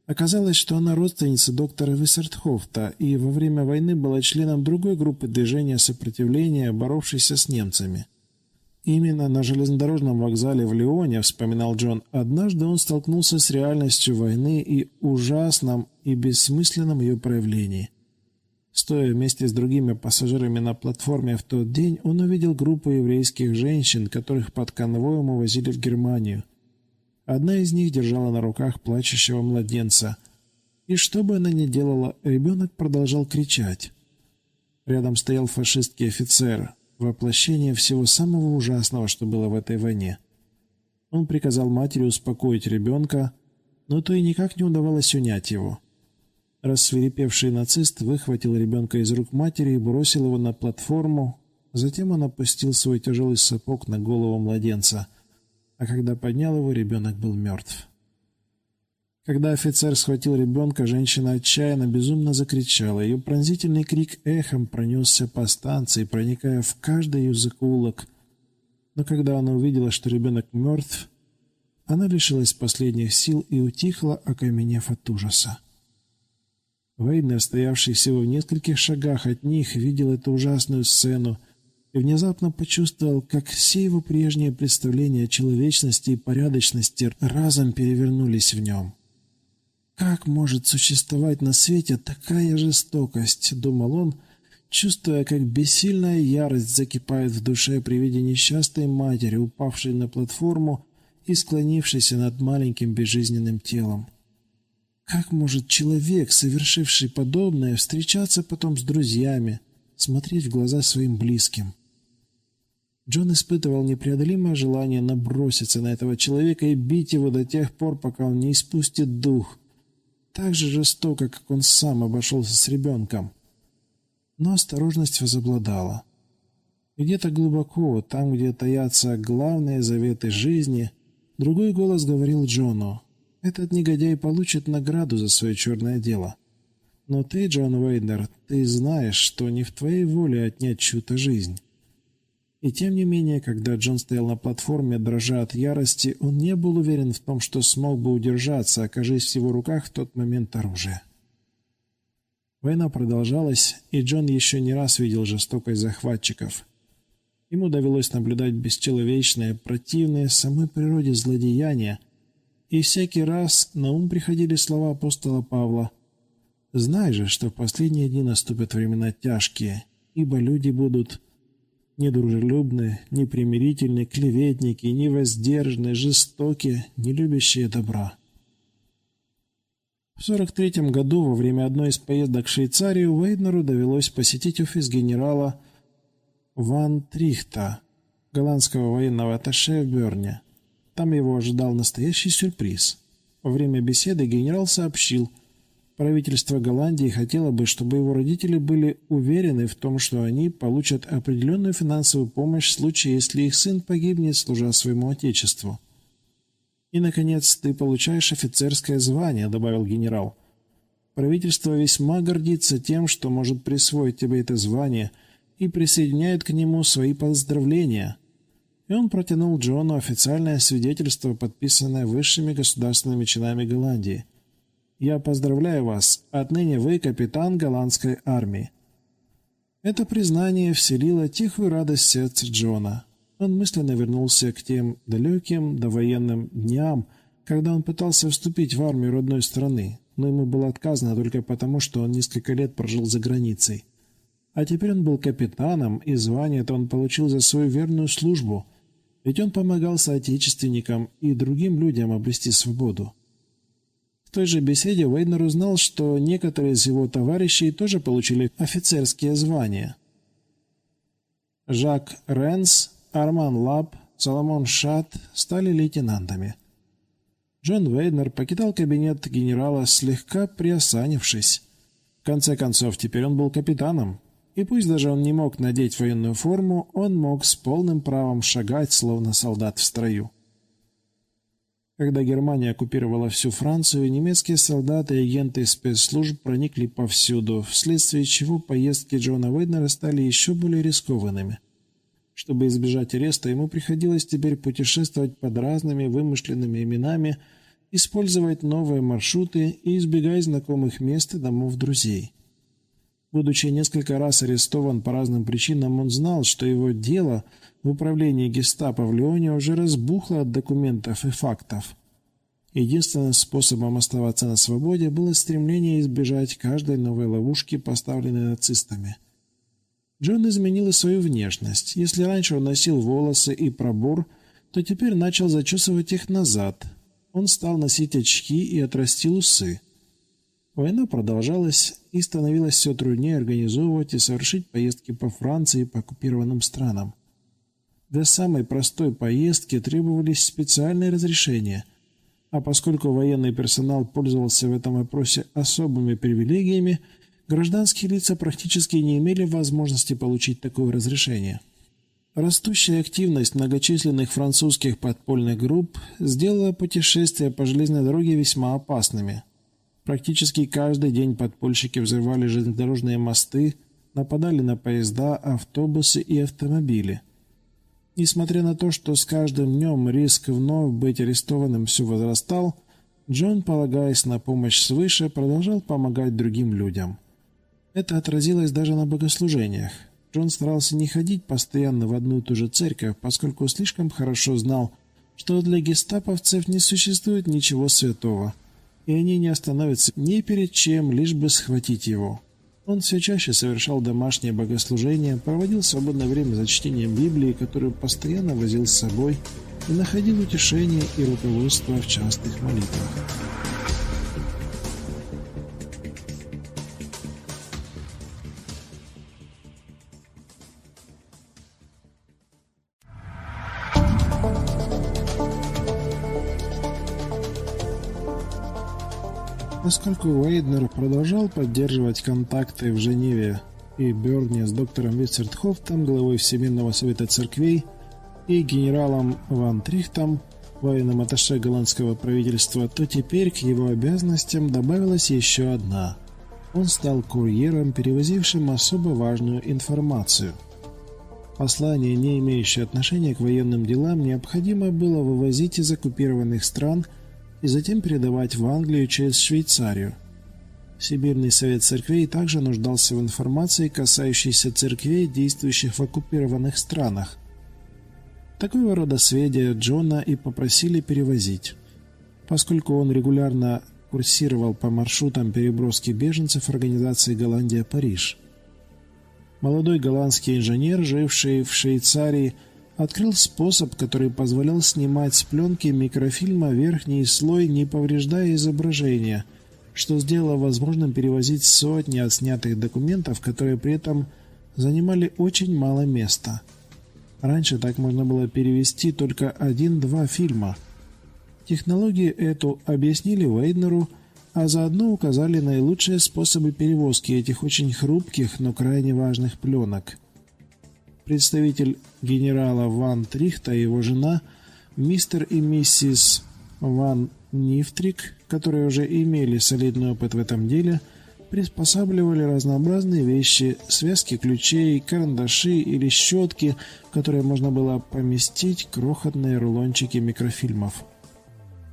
Оказалось, что она родственница доктора Виссертхофта и во время войны была членом другой группы движения сопротивления, боровшейся с немцами. Именно на железнодорожном вокзале в Лионе, вспоминал Джон, однажды он столкнулся с реальностью войны и ужасном и бессмысленном ее проявлении. Стоя вместе с другими пассажирами на платформе в тот день, он увидел группу еврейских женщин, которых под конвоем увозили в Германию. Одна из них держала на руках плачущего младенца. И что бы она ни делала, ребенок продолжал кричать. Рядом стоял фашистский офицер, воплощение всего самого ужасного, что было в этой войне. Он приказал матери успокоить ребенка, но то и никак не удавалось унять его. Рассверепевший нацист выхватил ребенка из рук матери и бросил его на платформу, затем он опустил свой тяжелый сапог на голову младенца, а когда поднял его, ребенок был мертв. Когда офицер схватил ребенка, женщина отчаянно, безумно закричала. Ее пронзительный крик эхом пронесся по станции, проникая в каждый ее закоулок. Но когда она увидела, что ребенок мертв, она лишилась последних сил и утихла, окаменев от ужаса. Вейнер, стоявший всего в нескольких шагах от них, видел эту ужасную сцену и внезапно почувствовал, как все его прежние представления о человечности и порядочности разом перевернулись в нем. «Как может существовать на свете такая жестокость?» — думал он, чувствуя, как бессильная ярость закипает в душе при виде несчастной матери, упавшей на платформу и склонившейся над маленьким безжизненным телом. Как может человек, совершивший подобное, встречаться потом с друзьями, смотреть в глаза своим близким? Джон испытывал непреодолимое желание наброситься на этого человека и бить его до тех пор, пока он не испустит дух — так же жестоко, как он сам обошелся с ребенком. Но осторожность возобладала. Где-то глубоко, там, где таятся главные заветы жизни, другой голос говорил Джону, «Этот негодяй получит награду за свое черное дело». Но ты, Джон Уэйдер, ты знаешь, что не в твоей воле отнять чью-то жизнь. И тем не менее, когда Джон стоял на платформе, дрожа от ярости, он не был уверен в том, что смог бы удержаться, окажись в его руках в тот момент оружие. Война продолжалась, и Джон еще не раз видел жестокость захватчиков. Ему довелось наблюдать бесчеловечные, противные самой природе злодеяния, и всякий раз на ум приходили слова апостола Павла «Знай же, что в последние дни наступят времена тяжкие, ибо люди будут недружелюбные, непримирительные, клеветники, невоздержанные, жестокие, не любящие добра. В 43 году во время одной из поездок в Швейцарию Вейднеру довелось посетить офис генерала Ван Трихта, голландского военного атташе в Берне. Там его ожидал настоящий сюрприз. Во время беседы генерал сообщил – Правительство Голландии хотело бы, чтобы его родители были уверены в том, что они получат определенную финансовую помощь в случае, если их сын погибнет, служа своему отечеству. «И, наконец, ты получаешь офицерское звание», — добавил генерал. «Правительство весьма гордится тем, что может присвоить тебе это звание, и присоединяет к нему свои поздравления». И он протянул Джону официальное свидетельство, подписанное высшими государственными чинами Голландии — я поздравляю вас. Отныне вы капитан голландской армии». Это признание вселило тихую радость в Джона. Он мысленно вернулся к тем далеким довоенным дням, когда он пытался вступить в армию родной страны, но ему было отказано только потому, что он несколько лет прожил за границей. А теперь он был капитаном, и звание это он получил за свою верную службу, ведь он помогал соотечественникам и другим людям обрести свободу. Той же беседе Вейнер узнал, что некоторые из его товарищей тоже получили офицерские звания. Жак Ренс, Арман Лаб, Соломон Шат стали лейтенантами. Джон Уэйднер покидал кабинет генерала, слегка приосанившись. В конце концов, теперь он был капитаном, и пусть даже он не мог надеть военную форму, он мог с полным правом шагать, словно солдат в строю. Когда Германия оккупировала всю Францию, немецкие солдаты и агенты спецслужб проникли повсюду, вследствие чего поездки Джона Уэйднера стали еще более рискованными. Чтобы избежать ареста, ему приходилось теперь путешествовать под разными вымышленными именами использовать новые маршруты и избегать знакомых мест и домов друзей. Будучи несколько раз арестован по разным причинам, он знал, что его дело в управлении гестапо в Лионе уже разбухло от документов и фактов. Единственным способом оставаться на свободе было стремление избежать каждой новой ловушки, поставленной нацистами. Джон изменил и свою внешность. Если раньше он носил волосы и пробор, то теперь начал зачесывать их назад. Он стал носить очки и отрастил усы. Война продолжалась, и становилось все труднее организовывать и совершить поездки по Франции и по оккупированным странам. Для самой простой поездки требовались специальные разрешения, а поскольку военный персонал пользовался в этом вопросе особыми привилегиями, гражданские лица практически не имели возможности получить такое разрешение. Растущая активность многочисленных французских подпольных групп сделала путешествия по железной дороге весьма опасными – Практически каждый день подпольщики взрывали железнодорожные мосты, нападали на поезда, автобусы и автомобили. Несмотря на то, что с каждым днем риск вновь быть арестованным все возрастал, Джон, полагаясь на помощь свыше, продолжал помогать другим людям. Это отразилось даже на богослужениях. Джон старался не ходить постоянно в одну и ту же церковь, поскольку слишком хорошо знал, что для гестаповцев не существует ничего святого – и они не остановятся ни перед чем, лишь бы схватить его. Он все чаще совершал домашнее богослужение, проводил свободное время за чтением Библии, которую постоянно возил с собой, и находил утешение и руководство в частых молитвах. Поскольку Уэйднер продолжал поддерживать контакты в Женеве и Берне с доктором Вицертхофтом, главой Всемирного совета церквей, и генералом Ван Трихтом, военным атташе голландского правительства, то теперь к его обязанностям добавилась еще одна. Он стал курьером, перевозившим особо важную информацию. Послание, не имеющее отношения к военным делам, необходимо было вывозить из оккупированных стран – и затем передавать в Англию через Швейцарию. Всемирный совет церквей также нуждался в информации, касающейся церквей, действующих в оккупированных странах. Такого рода сведения Джона и попросили перевозить. Поскольку он регулярно курсировал по маршрутам переброски беженцев организации «Голландия-Париж». Молодой голландский инженер, живший в Швейцарии, открыл способ, который позволял снимать с пленки микрофильма верхний слой, не повреждая изображение, что сделало возможным перевозить сотни отснятых документов, которые при этом занимали очень мало места. Раньше так можно было перевести только один-два фильма. Технологию эту объяснили Вейднеру, а заодно указали наилучшие способы перевозки этих очень хрупких, но крайне важных пленок – представитель генерала Ван Трихта и его жена, мистер и миссис Ван Нифтрик, которые уже имели солидный опыт в этом деле, приспосабливали разнообразные вещи, связки ключей, карандаши или щетки, в которые можно было поместить крохотные рулончики микрофильмов.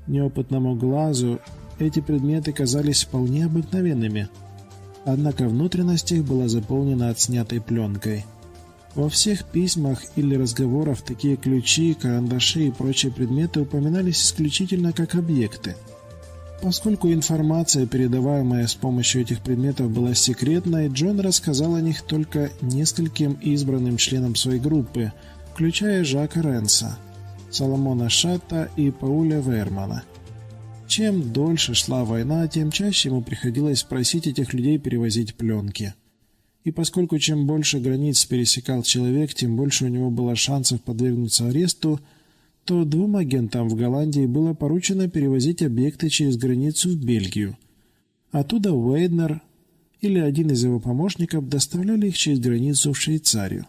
Неопытному глазу эти предметы казались вполне обыкновенными, однако внутренность их была заполнена отснятой пленкой – во всех письмах или разговорах такие ключи, карандаши и прочие предметы упоминались исключительно как объекты. Поскольку информация, передаваемая с помощью этих предметов, была секретной, Джон рассказал о них только нескольким избранным членам своей группы, включая Жака Ренса, Соломона Шатта и Пауля Вермана. Чем дольше шла война, тем чаще ему приходилось просить этих людей перевозить пленки. И поскольку чем больше границ пересекал человек, тем больше у него было шансов подвергнуться аресту, то двум агентам в Голландии было поручено перевозить объекты через границу в Бельгию. Оттуда Уэйднер или один из его помощников доставляли их через границу в Швейцарию.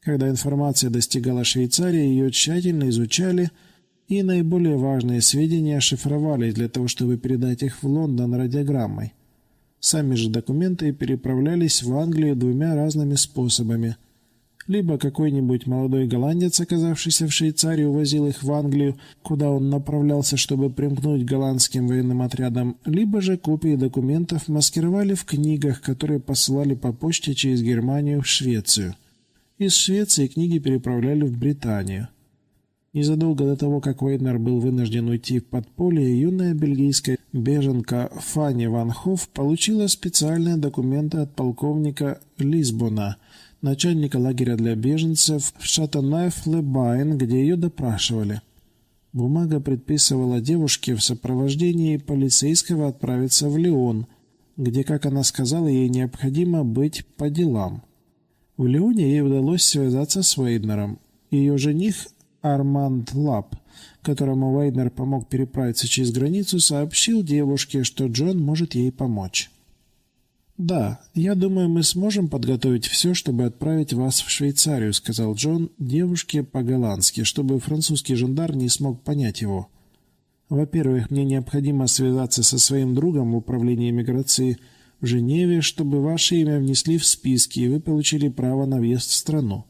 Когда информация достигала Швейцарии, ее тщательно изучали и наиболее важные сведения шифровали для того, чтобы передать их в Лондон радиограммой. Сами же документы переправлялись в Англию двумя разными способами. либо какой-нибудь молодой голландец, оказавшийся в Швейцарии, увозил их в Англию, куда он направлялся, чтобы примкнуть голландским военным отрядам, либо же копии документов маскировали в книгах, которые посылали по почте через Германию в Швецию. Из Швеции книги переправляли в Британию. Незадолго до того, как Вейнер был вынужден уйти в подполье, юная бельгийская беженка Фанни Ван Хофф получила специальные документы от полковника Лисбона – начальника лагеря для беженцев в Шатанаев-Лебайн, где ее допрашивали. Бумага предписывала девушке в сопровождении полицейского отправиться в Лион, где, как она сказала, ей необходимо быть по делам. В Лионе ей удалось связаться с Вейднером. Ее жених Арманд Лап, которому Вейднер помог переправиться через границу, сообщил девушке, что Джон может ей помочь. «Да, я думаю, мы сможем подготовить все, чтобы отправить вас в Швейцарию», сказал Джон девушке по-голландски, чтобы французский жандар не смог понять его. «Во-первых, мне необходимо связаться со своим другом в управлении миграции в Женеве, чтобы ваше имя внесли в списки, и вы получили право на въезд в страну.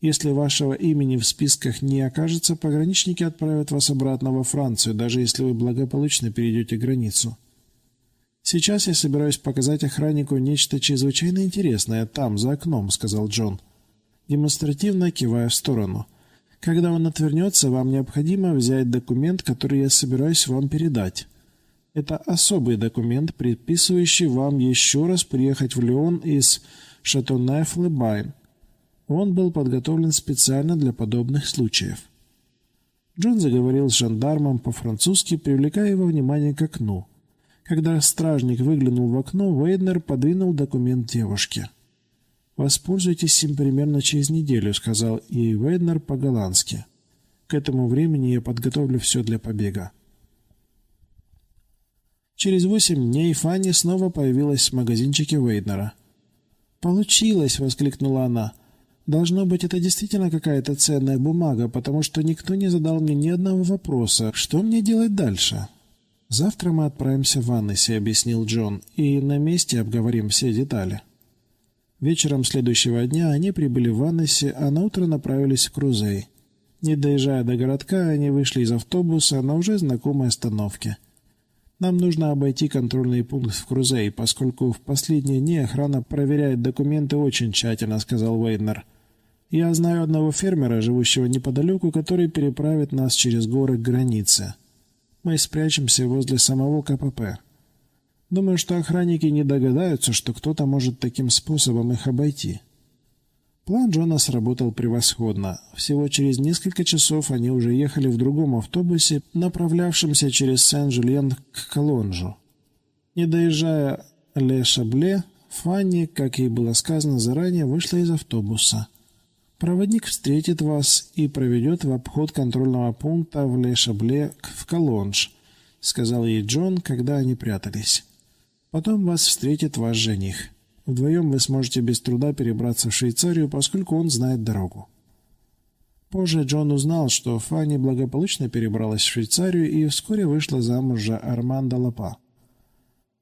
Если вашего имени в списках не окажется, пограничники отправят вас обратно во Францию, даже если вы благополучно перейдете границу». «Сейчас я собираюсь показать охраннику нечто чрезвычайно интересное там, за окном», — сказал Джон, демонстративно кивая в сторону. «Когда он отвернется, вам необходимо взять документ, который я собираюсь вам передать. Это особый документ, предписывающий вам еще раз приехать в Леон из Шатонеф-Лебайн. Он был подготовлен специально для подобных случаев». Джон заговорил с жандармом по-французски, привлекая его внимание к окну. Когда стражник выглянул в окно, Вейднер подвинул документ девушке. «Воспользуйтесь им примерно через неделю», — сказал ей Вейднер по-голландски. «К этому времени я подготовлю все для побега». Через восемь дней Фанни снова появилась в магазинчике Вейднера. «Получилось!» — воскликнула она. «Должно быть, это действительно какая-то ценная бумага, потому что никто не задал мне ни одного вопроса. Что мне делать дальше?» «Завтра мы отправимся в Аннесси», — объяснил Джон, — «и на месте обговорим все детали». Вечером следующего дня они прибыли в Аннесси, а на утро направились в Крузей. Не доезжая до городка, они вышли из автобуса на уже знакомой остановке. «Нам нужно обойти контрольный пункт в Крузей, поскольку в последние дни охрана проверяет документы очень тщательно», — сказал Вейнер. «Я знаю одного фермера, живущего неподалеку, который переправит нас через горы к границе» мы спрячемся возле самого КПП. Думаю, что охранники не догадаются, что кто-то может таким способом их обойти. План Джона сработал превосходно. Всего через несколько часов они уже ехали в другом автобусе, направлявшемся через Сен-Жульен к Колонжу. Не доезжая Ле-Шабле, Фанни, как ей было сказано заранее, вышла из автобуса. Проводник встретит вас и проведет в обход контрольного пункта в Ле-Шабле в Колонж, сказал ей Джон, когда они прятались. Потом вас встретит ваш жених. Вдвоем вы сможете без труда перебраться в Швейцарию, поскольку он знает дорогу. Позже Джон узнал, что Фанни благополучно перебралась в Швейцарию и вскоре вышла замуж за Армандо Лапа.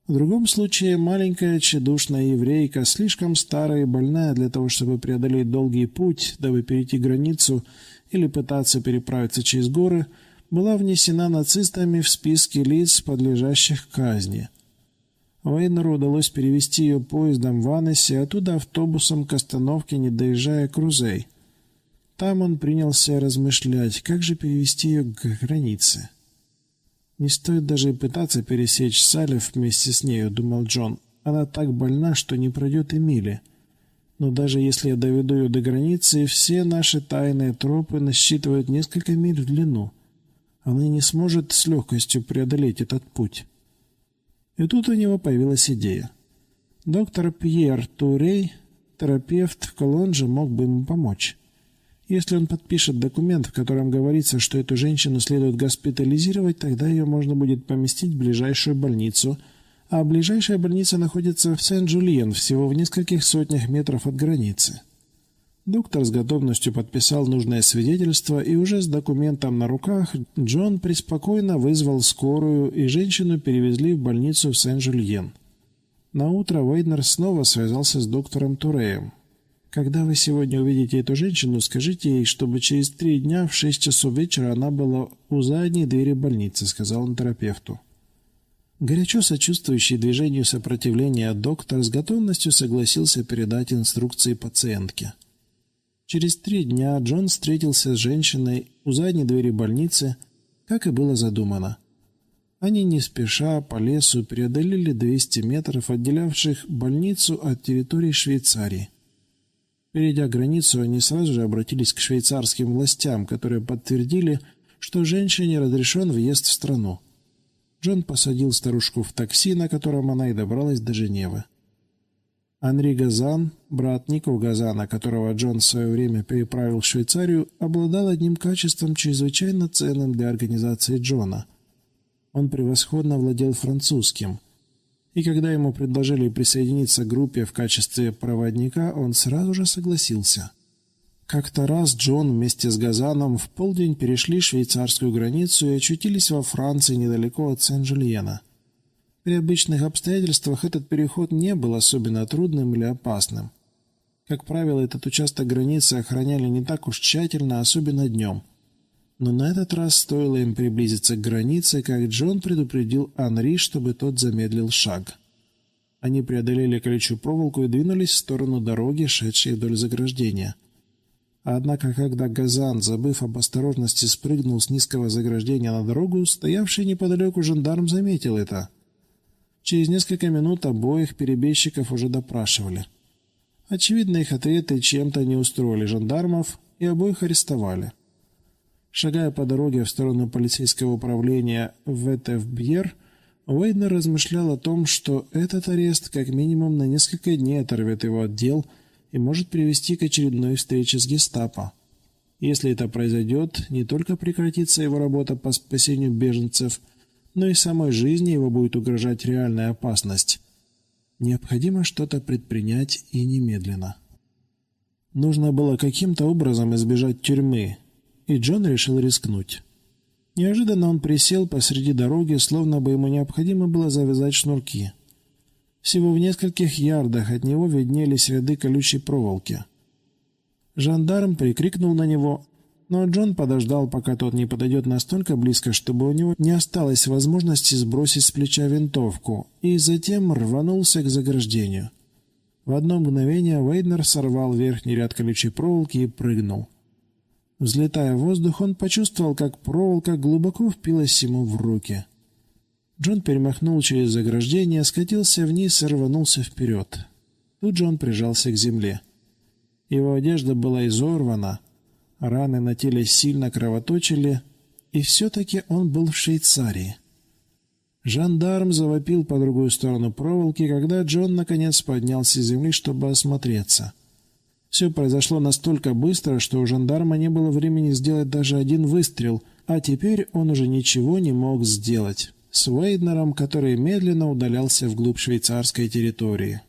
В другом случае маленькая тщедушная еврейка, слишком старая и больная для того, чтобы преодолеть долгий путь, дабы перейти границу или пытаться переправиться через горы, была внесена нацистами в списки лиц, подлежащих казни. Вейнеру удалось перевести ее поездом в Аннессе, а оттуда автобусом к остановке, не доезжая Крузей. Там он принялся размышлять, как же перевести ее к границе. «Не стоит даже пытаться пересечь Салев вместе с нею», — думал Джон. «Она так больна, что не пройдет и мили. Но даже если я доведу ее до границы, все наши тайные тропы насчитывают несколько миль в длину. Она не сможет с легкостью преодолеть этот путь». И тут у него появилась идея. Доктор Пьер Турей, терапевт в Колонже, мог бы ему помочь. Если он подпишет документ, в котором говорится, что эту женщину следует госпитализировать, тогда ее можно будет поместить в ближайшую больницу, а ближайшая больница находится в Сен-Джульен, всего в нескольких сотнях метров от границы. Доктор с готовностью подписал нужное свидетельство, и уже с документом на руках Джон преспокойно вызвал скорую, и женщину перевезли в больницу в Сен-Жульен. На утро Вейднер снова связался с доктором Туреем. Когда вы сегодня увидите эту женщину, скажите ей, чтобы через три дня в шесть часов вечера она была у задней двери больницы», — сказал он терапевту. Горячо сочувствующий движению сопротивления доктор с готовностью согласился передать инструкции пациентке. Через три дня Джон встретился с женщиной у задней двери больницы, как и было задумано. Они не спеша по лесу преодолели 200 метров, отделявших больницу от территории Швейцарии. Перейдя границу, они сразу же обратились к швейцарским властям, которые подтвердили, что женщине разрешен въезд в страну. Джон посадил старушку в такси, на котором она и добралась до Женевы. Анри Газан, брат Нико Газана, которого Джон в свое время переправил в Швейцарию, обладал одним качеством чрезвычайно ценным для организации Джона. Он превосходно владел французским. И когда ему предложили присоединиться к группе в качестве проводника, он сразу же согласился. Как-то раз Джон вместе с Газаном в полдень перешли швейцарскую границу и очутились во Франции недалеко от Сен-Жульена. При обычных обстоятельствах этот переход не был особенно трудным или опасным. Как правило, этот участок границы охраняли не так уж тщательно, особенно днем. Но на этот раз стоило им приблизиться к границе, как Джон предупредил Анри, чтобы тот замедлил шаг. Они преодолели колючую проволоку и двинулись в сторону дороги, шедшей вдоль заграждения – Однако, когда Газан, забыв об осторожности, спрыгнул с низкого заграждения на дорогу, стоявший неподалеку жандарм заметил это. Через несколько минут обоих перебежчиков уже допрашивали. Очевидно, их ответы чем-то не устроили жандармов, и обоих арестовали. Шагая по дороге в сторону полицейского управления ВТФ-Бьер, Уэйднер размышлял о том, что этот арест как минимум на несколько дней оторвет его от дел – и может привести к очередной встрече с гестапо. Если это произойдет, не только прекратится его работа по спасению беженцев, но и самой жизни его будет угрожать реальная опасность. Необходимо что-то предпринять и немедленно. Нужно было каким-то образом избежать тюрьмы, и Джон решил рискнуть. Неожиданно он присел посреди дороги, словно бы ему необходимо было завязать шнурки. Всего в нескольких ярдах от него виднелись ряды колючей проволоки. Жандарм прикрикнул на него, но Джон подождал, пока тот не подойдет настолько близко, чтобы у него не осталось возможности сбросить с плеча винтовку, и затем рванулся к заграждению. В одно мгновение Вейднер сорвал верхний ряд колючей проволоки и прыгнул. Взлетая в воздух, он почувствовал, как проволока глубоко впилась ему в руки — Джон перемахнул через заграждение, скатился вниз и рванулся вперед. Тут Джон прижался к земле. Его одежда была изорвана, раны на теле сильно кровоточили, и все-таки он был в Швейцарии. Жандарм завопил по другую сторону проволоки, когда Джон наконец поднялся с земли, чтобы осмотреться. Все произошло настолько быстро, что у жандарма не было времени сделать даже один выстрел, а теперь он уже ничего не мог сделать с Вейднером, который медленно удалялся вглубь швейцарской территории.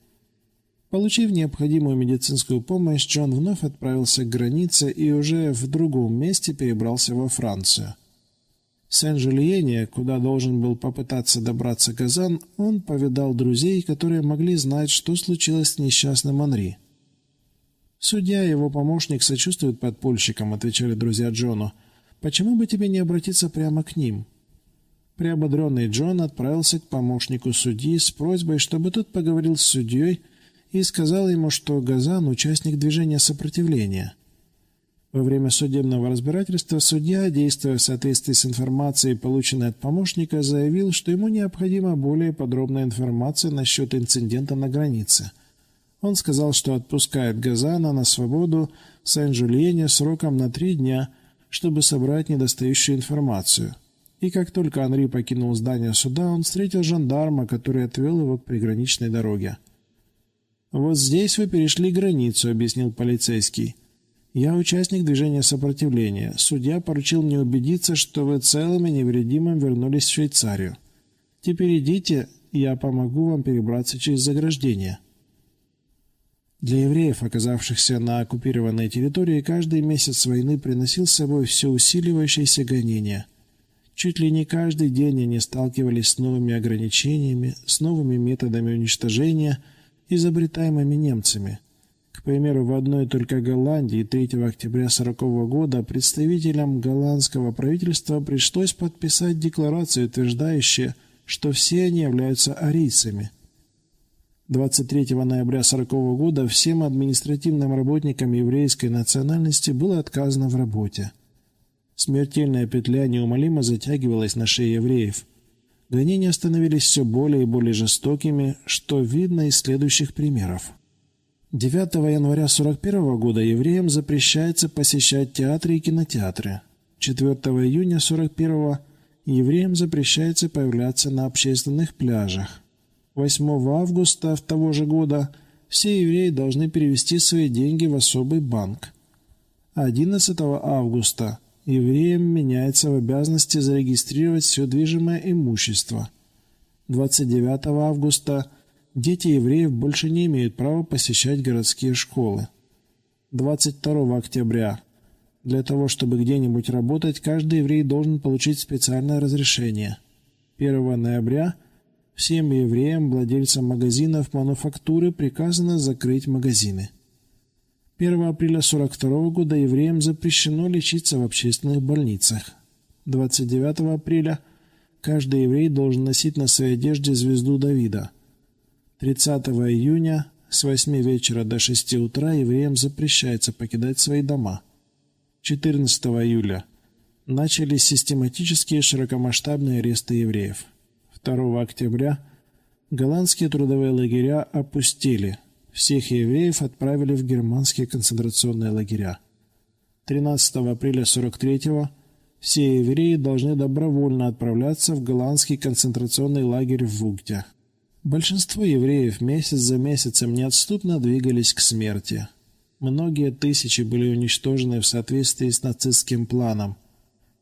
Получив необходимую медицинскую помощь, Джон вновь отправился к границе и уже в другом месте перебрался во Францию. В Сен-Жульене, куда должен был попытаться добраться Газан, он повидал друзей, которые могли знать, что случилось с несчастным Анри. «Судья и его помощник сочувствуют подпольщикам», — отвечали друзья Джону. «Почему бы тебе не обратиться прямо к ним?» Приободренный Джон отправился к помощнику судьи с просьбой, чтобы тот поговорил с судьей и сказал ему, что Газан – участник движения сопротивления. Во время судебного разбирательства судья, действуя в соответствии с информацией, полученной от помощника, заявил, что ему необходима более подробная информация насчет инцидента на границе. Он сказал, что отпускает Газана на свободу в Сен-Жульене сроком на три дня, чтобы собрать недостающую информацию – и как только Анри покинул здание суда, он встретил жандарма, который отвел его к приграничной дороге. «Вот здесь вы перешли границу», — объяснил полицейский. «Я участник движения сопротивления. Судья поручил мне убедиться, что вы целым и невредимым вернулись в Швейцарию. Теперь идите, я помогу вам перебраться через заграждение». Для евреев, оказавшихся на оккупированной территории, каждый месяц войны приносил с собой все усиливающееся гонения — Чуть ли не каждый день они сталкивались с новыми ограничениями, с новыми методами уничтожения, изобретаемыми немцами. К примеру, в одной только Голландии 3 октября 1940 года представителям голландского правительства пришлось подписать декларацию, утверждающую, что все они являются арийцами. 23 ноября 1940 года всем административным работникам еврейской национальности было отказано в работе. Смертельная петля неумолимо затягивалась на шее евреев. Гонения становились все более и более жестокими, что видно из следующих примеров. 9 января 1941 года евреям запрещается посещать театры и кинотеатры. 4 июня 1941 евреям запрещается появляться на общественных пляжах. 8 августа того же года все евреи должны перевести свои деньги в особый банк. 11 августа евреям меняется в обязанности зарегистрировать все движимое имущество. 29 августа дети евреев больше не имеют права посещать городские школы. 22 октября для того, чтобы где-нибудь работать, каждый еврей должен получить специальное разрешение. 1 ноября – Всем евреям, владельцам магазинов мануфактуры приказано закрыть магазины. 1 апреля 1942 года евреям запрещено лечиться в общественных больницах. 29 апреля каждый еврей должен носить на своей одежде звезду Давида. 30 июня с 8 вечера до 6 утра евреям запрещается покидать свои дома. 14 июля начались систематические широкомасштабные аресты евреев. 2 октября голландские трудовые лагеря опустили. Всех евреев отправили в германские концентрационные лагеря. 13 апреля 43-го все евреи должны добровольно отправляться в голландский концентрационный лагерь в Вугте. Большинство евреев месяц за месяцем неотступно двигались к смерти. Многие тысячи были уничтожены в соответствии с нацистским планом –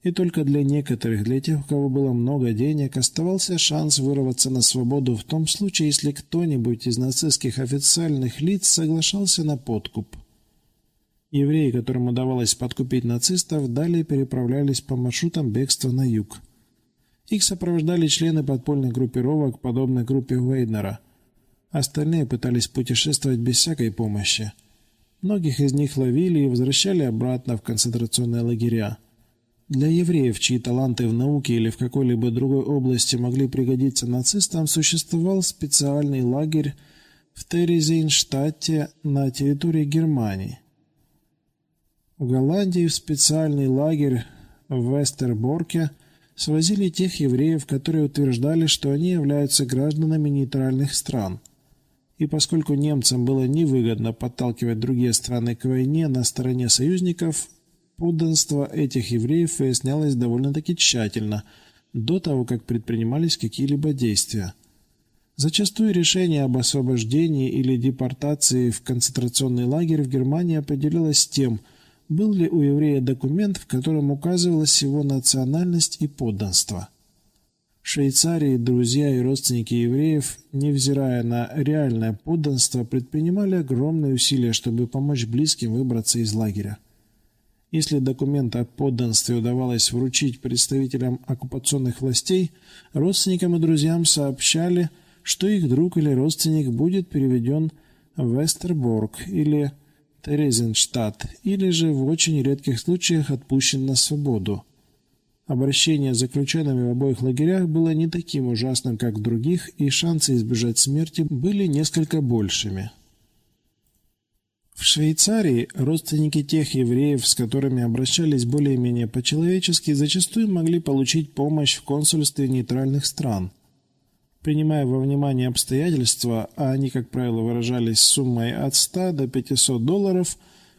и только для некоторых, для тех, у кого было много денег, оставался шанс вырваться на свободу в том случае, если кто-нибудь из нацистских официальных лиц соглашался на подкуп. Евреи, которым удавалось подкупить нацистов, далее переправлялись по маршрутам бегства на юг. Их сопровождали члены подпольных группировок, подобной группе Вейнера. Остальные пытались путешествовать без всякой помощи. Многих из них ловили и возвращали обратно в концентрационные лагеря. Для евреев, чьи таланты в науке или в какой-либо другой области могли пригодиться нацистам, существовал специальный лагерь в Терезинштадте на территории Германии. В Голландии в специальный лагерь в Вестерборке свозили тех евреев, которые утверждали, что они являются гражданами нейтральных стран. И поскольку немцам было невыгодно подталкивать другие страны к войне на стороне союзников, Подданство этих евреев выяснялось довольно-таки тщательно, до того, как предпринимались какие-либо действия. Зачастую решение об освобождении или депортации в концентрационный лагерь в Германии определялось тем, был ли у еврея документ, в котором указывалась его национальность и подданство. В Швейцарии друзья и родственники евреев, невзирая на реальное подданство, предпринимали огромные усилия, чтобы помочь близким выбраться из лагеря. Если документ о подданстве удавалось вручить представителям оккупационных властей, родственникам и друзьям сообщали, что их друг или родственник будет переведен в Вестерборг или Терезенштадт, или же в очень редких случаях отпущен на свободу. Обращение с заключенными в обоих лагерях было не таким ужасным, как в других, и шансы избежать смерти были несколько большими. В Швейцарии родственники тех евреев, с которыми обращались более-менее по-человечески, зачастую могли получить помощь в консульстве нейтральных стран. Принимая во внимание обстоятельства, а они, как правило, выражались суммой от 100 до 500 долларов,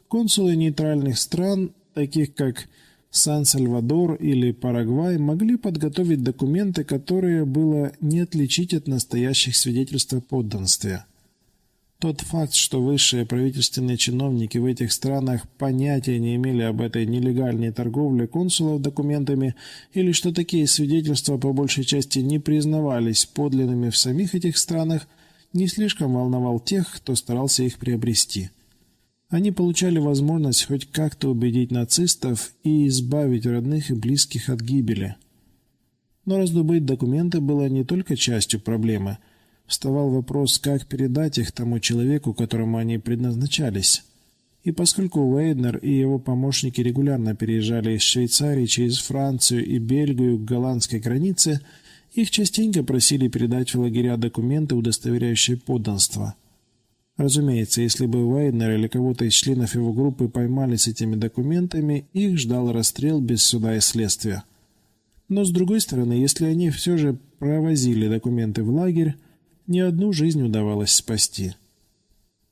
консулы нейтральных стран, таких как Сан-Сальвадор или Парагвай, могли подготовить документы, которые было не отличить от настоящих свидетельств о подданстве. Тот факт, что высшие правительственные чиновники в этих странах понятия не имели об этой нелегальной торговле консулов документами или что такие свидетельства по большей части не признавались подлинными в самих этих странах, не слишком волновал тех, кто старался их приобрести. Они получали возможность хоть как-то убедить нацистов и избавить родных и близких от гибели. Но раздобыть документы было не только частью проблемы – вставал вопрос, как передать их тому человеку, которому они предназначались. И поскольку Уэйднер и его помощники регулярно переезжали из Швейцарии через Францию и Бельгию к голландской границе, их частенько просили передать в лагеря документы, удостоверяющие подданство. Разумеется, если бы Уэйднер или кого-то из членов его группы поймали с этими документами, их ждал расстрел без суда и следствия. Но с другой стороны, если они все же провозили документы в лагерь, ни одну жизнь удавалось спасти.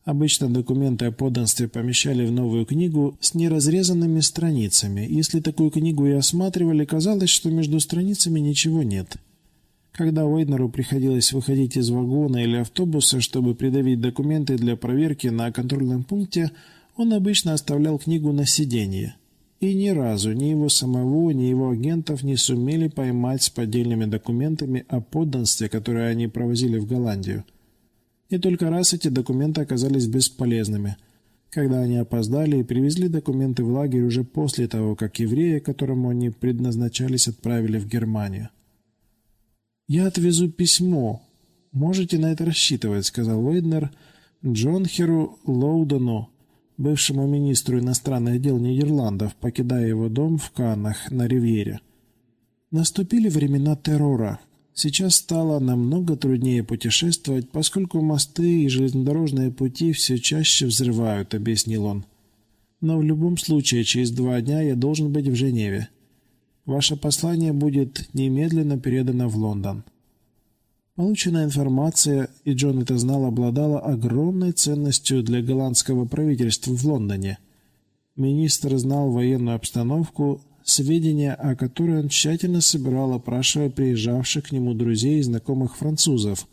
Обычно документы о подданстве помещали в новую книгу с неразрезанными страницами. Если такую книгу и осматривали, казалось, что между страницами ничего нет. Когда Уэйднеру приходилось выходить из вагона или автобуса, чтобы придавить документы для проверки на контрольном пункте, он обычно оставлял книгу на сиденье. И ни разу ни его самого, ни его агентов не сумели поймать с поддельными документами о подданстве, которые они провозили в Голландию. И только раз эти документы оказались бесполезными, когда они опоздали и привезли документы в лагерь уже после того, как еврея, которому они предназначались, отправили в Германию. «Я отвезу письмо. Можете на это рассчитывать», — сказал Уэйднер Джонхеру Лоудену, бывшему министру иностранных дел Нидерландов, покидая его дом в Каннах на Ривьере. Наступили времена террора. Сейчас стало намного труднее путешествовать, поскольку мосты и железнодорожные пути все чаще взрывают, объяснил он. Но в любом случае, через два дня я должен быть в Женеве. Ваше послание будет немедленно передано в Лондон. Полученная информация, и Джон это знал, обладала огромной ценностью для голландского правительства в Лондоне. Министр знал военную обстановку, сведения о которой он тщательно собирал, опрашивая приезжавших к нему друзей и знакомых французов.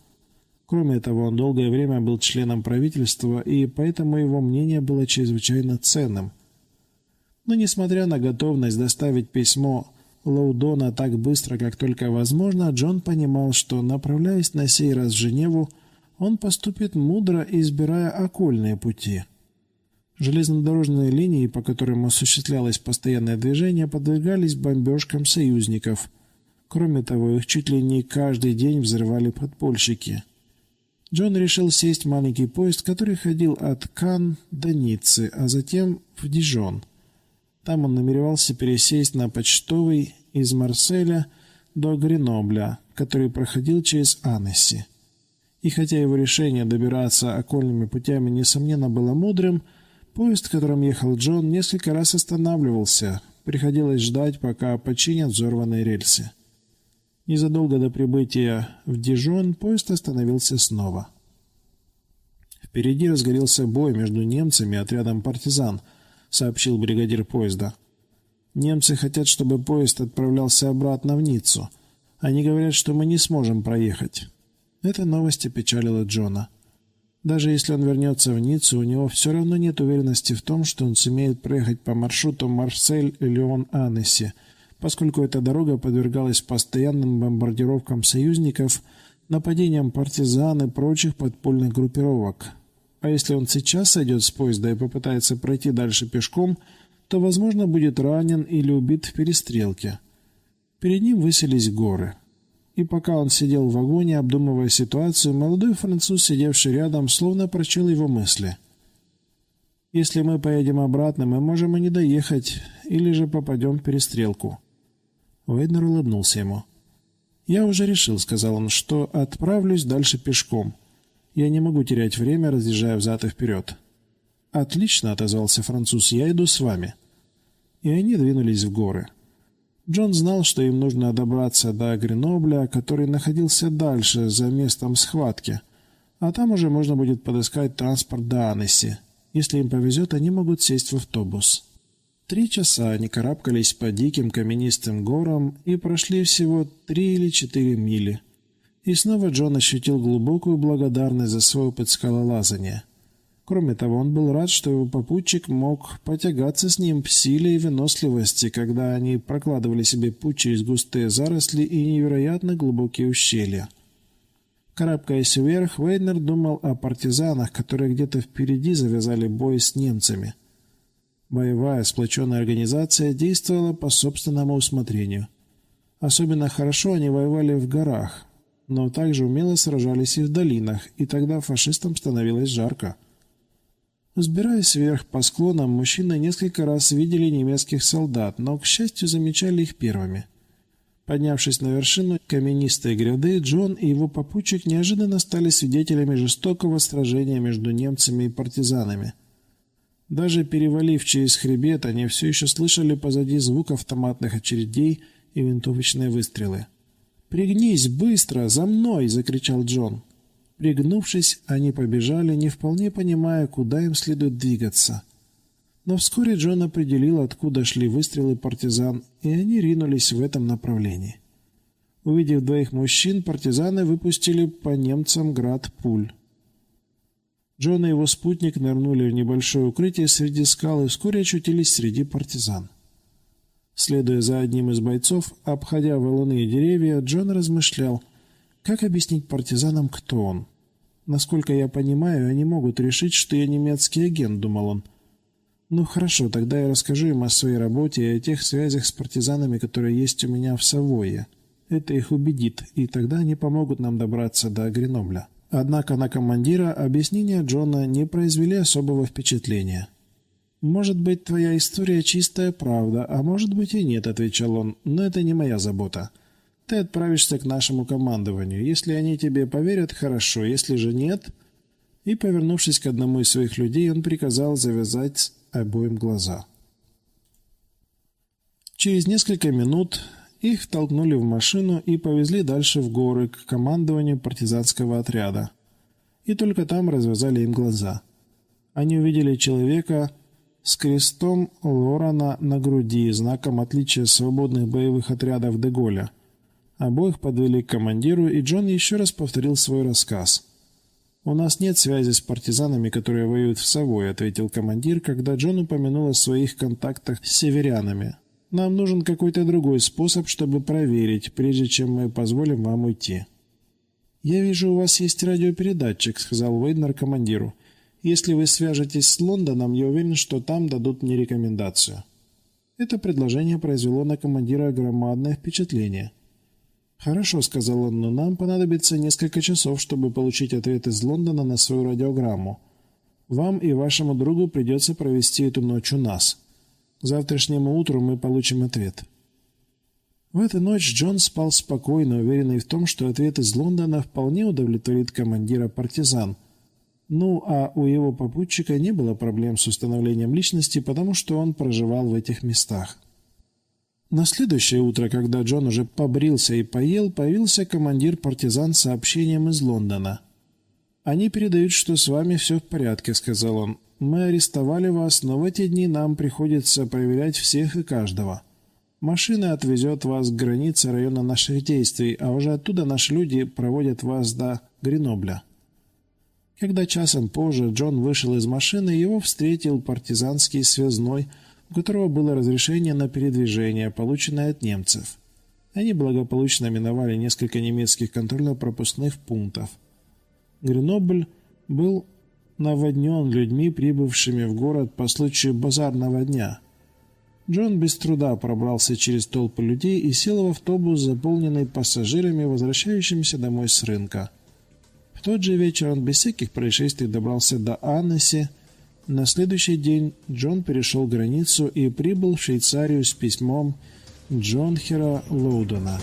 Кроме того, он долгое время был членом правительства, и поэтому его мнение было чрезвычайно ценным. Но, несмотря на готовность доставить письмо Лоудона так быстро, как только возможно, Джон понимал, что, направляясь на сей раз в Женеву, он поступит мудро, избирая окольные пути – Железнодорожные линии, по которым осуществлялось постоянное движение, подвергались бомбежкам союзников. Кроме того, их чуть ли не каждый день взрывали подпольщики. Джон решил сесть в маленький поезд, который ходил от Кан до Ниццы, а затем в Дижон. Там он намеревался пересесть на почтовый из Марселя до Гренобля, который проходил через Аннесси. И хотя его решение добираться окольными путями, несомненно, было мудрым, Поезд, которым ехал Джон, несколько раз останавливался. Приходилось ждать, пока починят взорванные рельсы. Незадолго до прибытия в Дижон поезд остановился снова. Впереди разгорелся бой между немцами и отрядом партизан, сообщил бригадир поезда. Немцы хотят, чтобы поезд отправлялся обратно в Ниццу. Они говорят, что мы не сможем проехать. Эта новость опечалила Джона. Даже если он вернется в Ниццу, у него все равно нет уверенности в том, что он сумеет проехать по маршруту Марсель-Леон-Аннесси, поскольку эта дорога подвергалась постоянным бомбардировкам союзников, нападениям партизан и прочих подпольных группировок. А если он сейчас сойдет с поезда и попытается пройти дальше пешком, то, возможно, будет ранен или убит в перестрелке. Перед ним высились горы. И пока он сидел в вагоне, обдумывая ситуацию, молодой француз, сидевший рядом, словно прочел его мысли. «Если мы поедем обратно, мы можем и не доехать, или же попадем в перестрелку». Уэйднер улыбнулся ему. «Я уже решил», — сказал он, — «что отправлюсь дальше пешком. Я не могу терять время, разъезжая взад и вперед». «Отлично», — отозвался француз, — «я иду с вами». И они двинулись в горы. Джон знал, что им нужно добраться до Гренобля, который находился дальше, за местом схватки. А там уже можно будет подыскать транспорт до Аннесси. Если им повезет, они могут сесть в автобус. Три часа они карабкались по диким каменистым горам и прошли всего три или четыре мили. И снова Джон ощутил глубокую благодарность за свой опыт скалолазания – Кроме того, он был рад, что его попутчик мог потягаться с ним в силе и выносливости, когда они прокладывали себе путь через густые заросли и невероятно глубокие ущелья. Карабкаясь вверх, Вейнер думал о партизанах, которые где-то впереди завязали бой с немцами. Боевая сплоченная организация действовала по собственному усмотрению. Особенно хорошо они воевали в горах, но также умело сражались и в долинах, и тогда фашистам становилось жарко. Взбираясь вверх по склонам, мужчины несколько раз видели немецких солдат, но, к счастью, замечали их первыми. Поднявшись на вершину каменистой гряды, Джон и его попутчик неожиданно стали свидетелями жестокого сражения между немцами и партизанами. Даже перевалив через хребет, они все еще слышали позади звук автоматных очередей и винтовочные выстрелы. «Пригнись, быстро! За мной!» — закричал Джон. Пригнувшись, они побежали, не вполне понимая, куда им следует двигаться. Но вскоре Джон определил, откуда шли выстрелы партизан, и они ринулись в этом направлении. Увидев двоих мужчин, партизаны выпустили по немцам град пуль. Джон и его спутник нырнули в небольшое укрытие среди скал и вскоре очутились среди партизан. Следуя за одним из бойцов, обходя валуны и деревья, Джон размышлял, как объяснить партизанам, кто он. Насколько я понимаю, они могут решить, что я немецкий агент, думал он. Ну хорошо, тогда я расскажу им о своей работе и о тех связях с партизанами, которые есть у меня в Савойе. Это их убедит, и тогда они помогут нам добраться до Гренобля. Однако на командира объяснения Джона не произвели особого впечатления. «Может быть, твоя история чистая правда, а может быть и нет», — отвечал он, — «но это не моя забота. Ты отправишься к нашему командованию. Если они тебе поверят, хорошо, если же нет...» И, повернувшись к одному из своих людей, он приказал завязать обоим глаза. Через несколько минут их толкнули в машину и повезли дальше в горы к командованию партизанского отряда. И только там развязали им глаза. Они увидели человека с крестом Лорана на груди, знаком отличия свободных боевых отрядов Деголя – Обоих подвели к командиру, и Джон еще раз повторил свой рассказ. «У нас нет связи с партизанами, которые воюют в Савой», — ответил командир, когда Джон упомянул о своих контактах с северянами. «Нам нужен какой-то другой способ, чтобы проверить, прежде чем мы позволим вам уйти». «Я вижу, у вас есть радиопередатчик», — сказал Уэйднер командиру. «Если вы свяжетесь с Лондоном, я уверен, что там дадут мне рекомендацию». Это предложение произвело на командира громадное впечатление — «Хорошо», — сказал он, — «но нам понадобится несколько часов, чтобы получить ответ из Лондона на свою радиограмму. Вам и вашему другу придется провести эту ночь у нас. Завтрашнему утру мы получим ответ». В эту ночь Джон спал спокойно, уверенный в том, что ответ из Лондона вполне удовлетворит командира партизан. Ну, а у его попутчика не было проблем с установлением личности, потому что он проживал в этих местах. На следующее утро, когда Джон уже побрился и поел, появился командир партизан с сообщением из Лондона. «Они передают, что с вами все в порядке», — сказал он. «Мы арестовали вас, но в эти дни нам приходится проверять всех и каждого. Машина отвезет вас к границе района наших действий, а уже оттуда наши люди проводят вас до Гренобля». Когда часом позже Джон вышел из машины, его встретил партизанский связной – у которого было разрешение на передвижение, полученное от немцев. Они благополучно миновали несколько немецких контрольно-пропускных пунктов. Гренобль был наводнен людьми, прибывшими в город по случаю базарного дня. Джон без труда пробрался через толпы людей и сел в автобус, заполненный пассажирами, возвращающимися домой с рынка. В тот же вечер он без всяких происшествий добрался до Аннеси, на следующий день Джон перешел границу и прибыл в Швейцарию с письмом Джонхера Лоудона.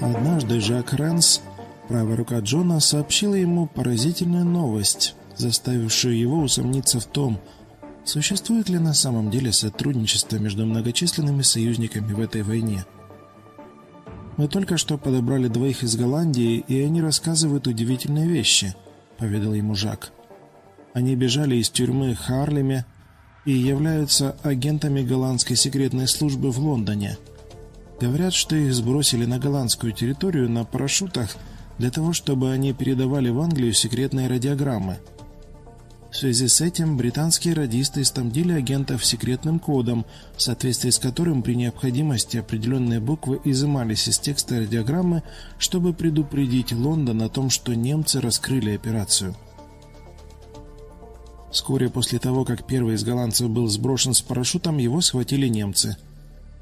Однажды Жак Ренс, правая рука Джона, сообщила ему поразительную новость, заставившую его усомниться в том, существует ли на самом деле сотрудничество между многочисленными союзниками в этой войне – мы только что подобрали двоих из Голландии, и они рассказывают удивительные вещи», — поведал ему Жак. «Они бежали из тюрьмы Харлеме и являются агентами голландской секретной службы в Лондоне. Говорят, что их сбросили на голландскую территорию на парашютах для того, чтобы они передавали в Англию секретные радиограммы». В связи с этим британские радисты снабдили агентов секретным кодом, в соответствии с которым при необходимости определенные буквы изымались из текста радиограммы, чтобы предупредить Лондон о том, что немцы раскрыли операцию. Вскоре после того, как первый из голландцев был сброшен с парашютом, его схватили немцы.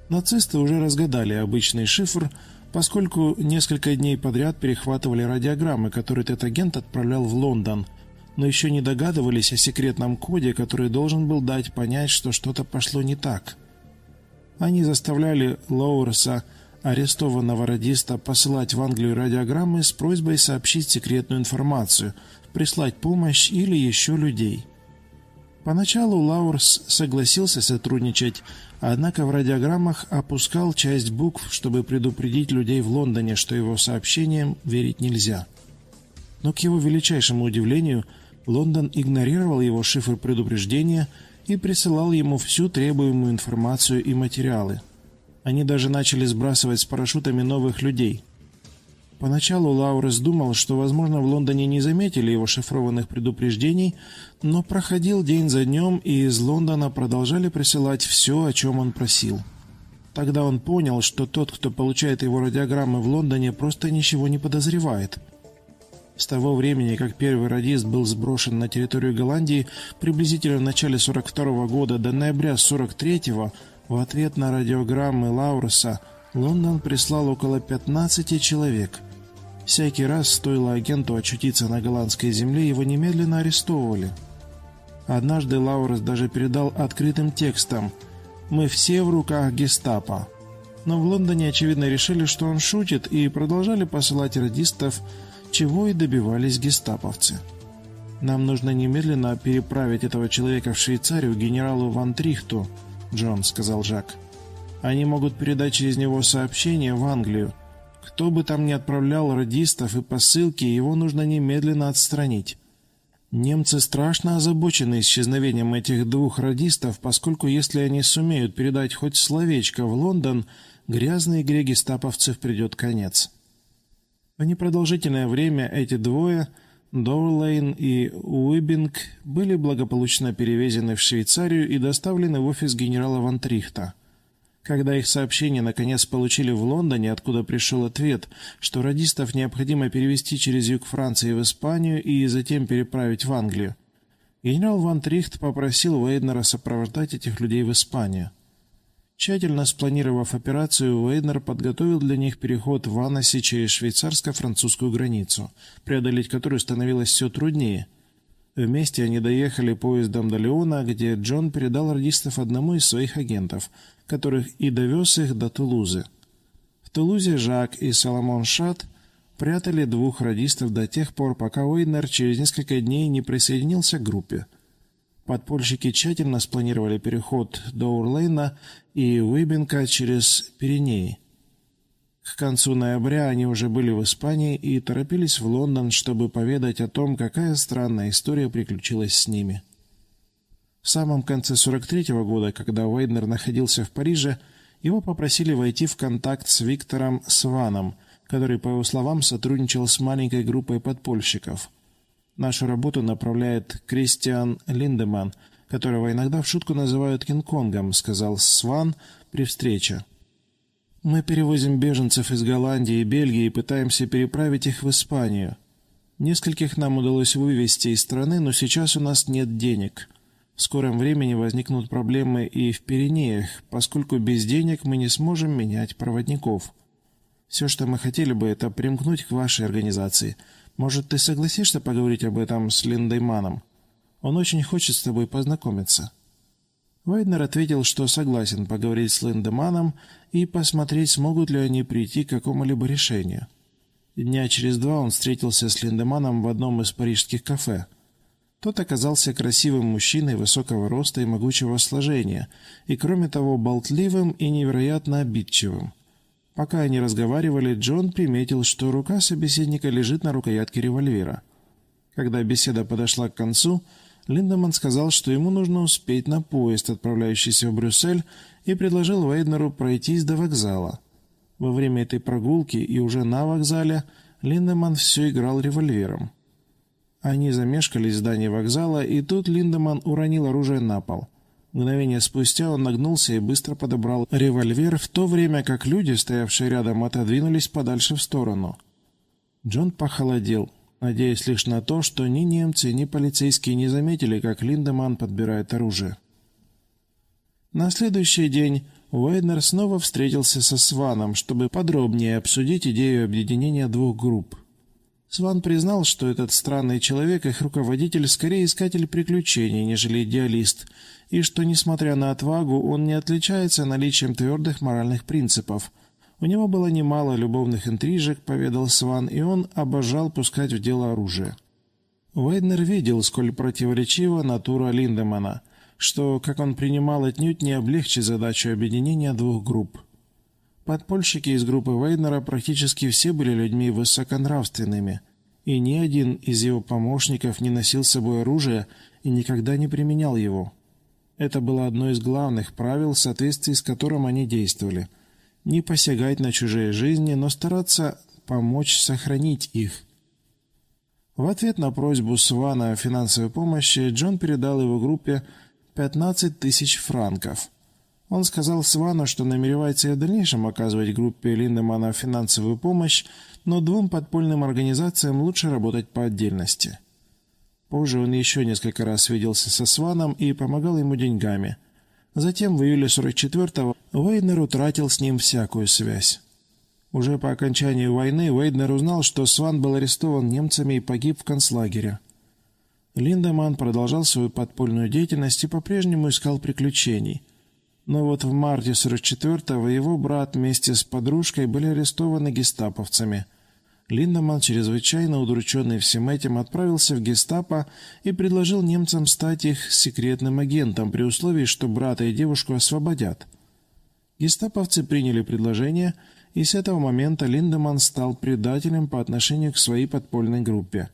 Нацисты уже разгадали обычный шифр, поскольку несколько дней подряд перехватывали радиограммы, которые этот агент отправлял в Лондон, но еще не догадывались о секретном коде, который должен был дать понять, что что-то пошло не так. Они заставляли Лоурса, арестованного радиста, посылать в Англию радиограммы с просьбой сообщить секретную информацию, прислать помощь или еще людей. Поначалу Лаурс согласился сотрудничать, однако в радиограммах опускал часть букв, чтобы предупредить людей в Лондоне, что его сообщениям верить нельзя. Но к его величайшему удивлению, Лондон игнорировал его шифр предупреждения и присылал ему всю требуемую информацию и материалы. Они даже начали сбрасывать с парашютами новых людей – Поначалу Лаурес думал, что, возможно, в Лондоне не заметили его шифрованных предупреждений, но проходил день за днем, и из Лондона продолжали присылать все, о чем он просил. Тогда он понял, что тот, кто получает его радиограммы в Лондоне, просто ничего не подозревает. С того времени, как первый радист был сброшен на территорию Голландии, приблизительно в начале 42 -го года до ноября 43-го, в ответ на радиограммы Лауреса, Лондон прислал около 15 человек. Всякий раз стоило агенту очутиться на голландской земле, его немедленно арестовывали. Однажды Лаурес даже передал открытым текстом «Мы все в руках гестапо». Но в Лондоне, очевидно, решили, что он шутит, и продолжали посылать радистов, чего и добивались гестаповцы. «Нам нужно немедленно переправить этого человека в Швейцарию генералу Ван Трихту», — Джон сказал Жак. Они могут передать через него сообщение в Англию. Кто бы там ни отправлял радистов и посылки, его нужно немедленно отстранить. Немцы страшно озабочены исчезновением этих двух радистов, поскольку если они сумеют передать хоть словечко в Лондон, грязной игре гестаповцев придет конец. В непродолжительное время эти двое, Доурлейн и Уибинг, были благополучно перевезены в Швейцарию и доставлены в офис генерала Ван Трихта. Когда их сообщение наконец получили в Лондоне, откуда пришел ответ, что радистов необходимо перевести через юг Франции в Испанию и затем переправить в Англию, генерал Ван Трихт попросил Уэйднера сопровождать этих людей в Испанию. Тщательно спланировав операцию, Уэйднер подготовил для них переход в Анасе через швейцарско-французскую границу, преодолеть которую становилось все труднее. Вместе они доехали поездом до Леона, где Джон передал радистов одному из своих агентов – которых и довез их до Тулузы. В Тулузе Жак и Соломон Шат прятали двух радистов до тех пор, пока Уэйнер через несколько дней не присоединился к группе. Подпольщики тщательно спланировали переход до Урлейна и Уибенка через Пиренеи. К концу ноября они уже были в Испании и торопились в Лондон, чтобы поведать о том, какая странная история приключилась с ними. В самом конце 43-го года, когда Уэйднер находился в Париже, его попросили войти в контакт с Виктором Сваном, который, по его словам, сотрудничал с маленькой группой подпольщиков. Нашу работу направляет Кристиан Линдеман, которого иногда в шутку называют Кинг-Конгом, сказал Сван при встрече. Мы перевозим беженцев из Голландии и Бельгии и пытаемся переправить их в Испанию. Нескольких нам удалось вывести из страны, но сейчас у нас нет денег. В скором времени возникнут проблемы и в Пиренеях, поскольку без денег мы не сможем менять проводников. Все, что мы хотели бы, это примкнуть к вашей организации. Может, ты согласишься поговорить об этом с Линдейманом? Он очень хочет с тобой познакомиться». Вайднер ответил, что согласен поговорить с Линдеманом и посмотреть, смогут ли они прийти к какому-либо решению. Дня через два он встретился с Линдеманом в одном из парижских кафе. Тот оказался красивым мужчиной высокого роста и могучего сложения, и, кроме того, болтливым и невероятно обидчивым. Пока они разговаривали, Джон приметил, что рука собеседника лежит на рукоятке револьвера. Когда беседа подошла к концу, Линдеман сказал, что ему нужно успеть на поезд, отправляющийся в Брюссель, и предложил Вейднеру пройтись до вокзала. Во время этой прогулки и уже на вокзале Линдеман все играл револьвером. Они замешкались в здании вокзала, и тут Линдеман уронил оружие на пол. Мгновение спустя он нагнулся и быстро подобрал револьвер, в то время как люди, стоявшие рядом, отодвинулись подальше в сторону. Джон похолодел, надеясь лишь на то, что ни немцы, ни полицейские не заметили, как Линдеман подбирает оружие. На следующий день Уэйднер снова встретился со Сваном, чтобы подробнее обсудить идею объединения двух групп. Сван признал, что этот странный человек, их руководитель, скорее искатель приключений, нежели идеалист, и что, несмотря на отвагу, он не отличается наличием твердых моральных принципов. У него было немало любовных интрижек, поведал Сван, и он обожал пускать в дело оружие. Уэйднер видел, сколь противоречива натура Линдемана, что, как он принимал, отнюдь не облегчит задачу объединения двух групп. Подпольщики из группы Вейнера практически все были людьми высоконравственными, и ни один из его помощников не носил с собой оружие и никогда не применял его. Это было одно из главных правил, в соответствии с которым они действовали. Не посягать на чужие жизни, но стараться помочь сохранить их. В ответ на просьбу Свана о финансовой помощи Джон передал его группе 15 тысяч франков – он сказал Свану, что намеревается и в дальнейшем оказывать группе Линдемана финансовую помощь, но двум подпольным организациям лучше работать по отдельности. Позже он еще несколько раз виделся со Сваном и помогал ему деньгами. Затем в июле 44-го Вейднер утратил с ним всякую связь. Уже по окончании войны Вейднер узнал, что Сван был арестован немцами и погиб в концлагере. Линдеман продолжал свою подпольную деятельность и по-прежнему искал приключений – но вот в марте 44-го его брат вместе с подружкой были арестованы гестаповцами. Линдеман, чрезвычайно удрученный всем этим, отправился в гестапо и предложил немцам стать их секретным агентом при условии, что брата и девушку освободят. Гестаповцы приняли предложение, и с этого момента Линдеман стал предателем по отношению к своей подпольной группе.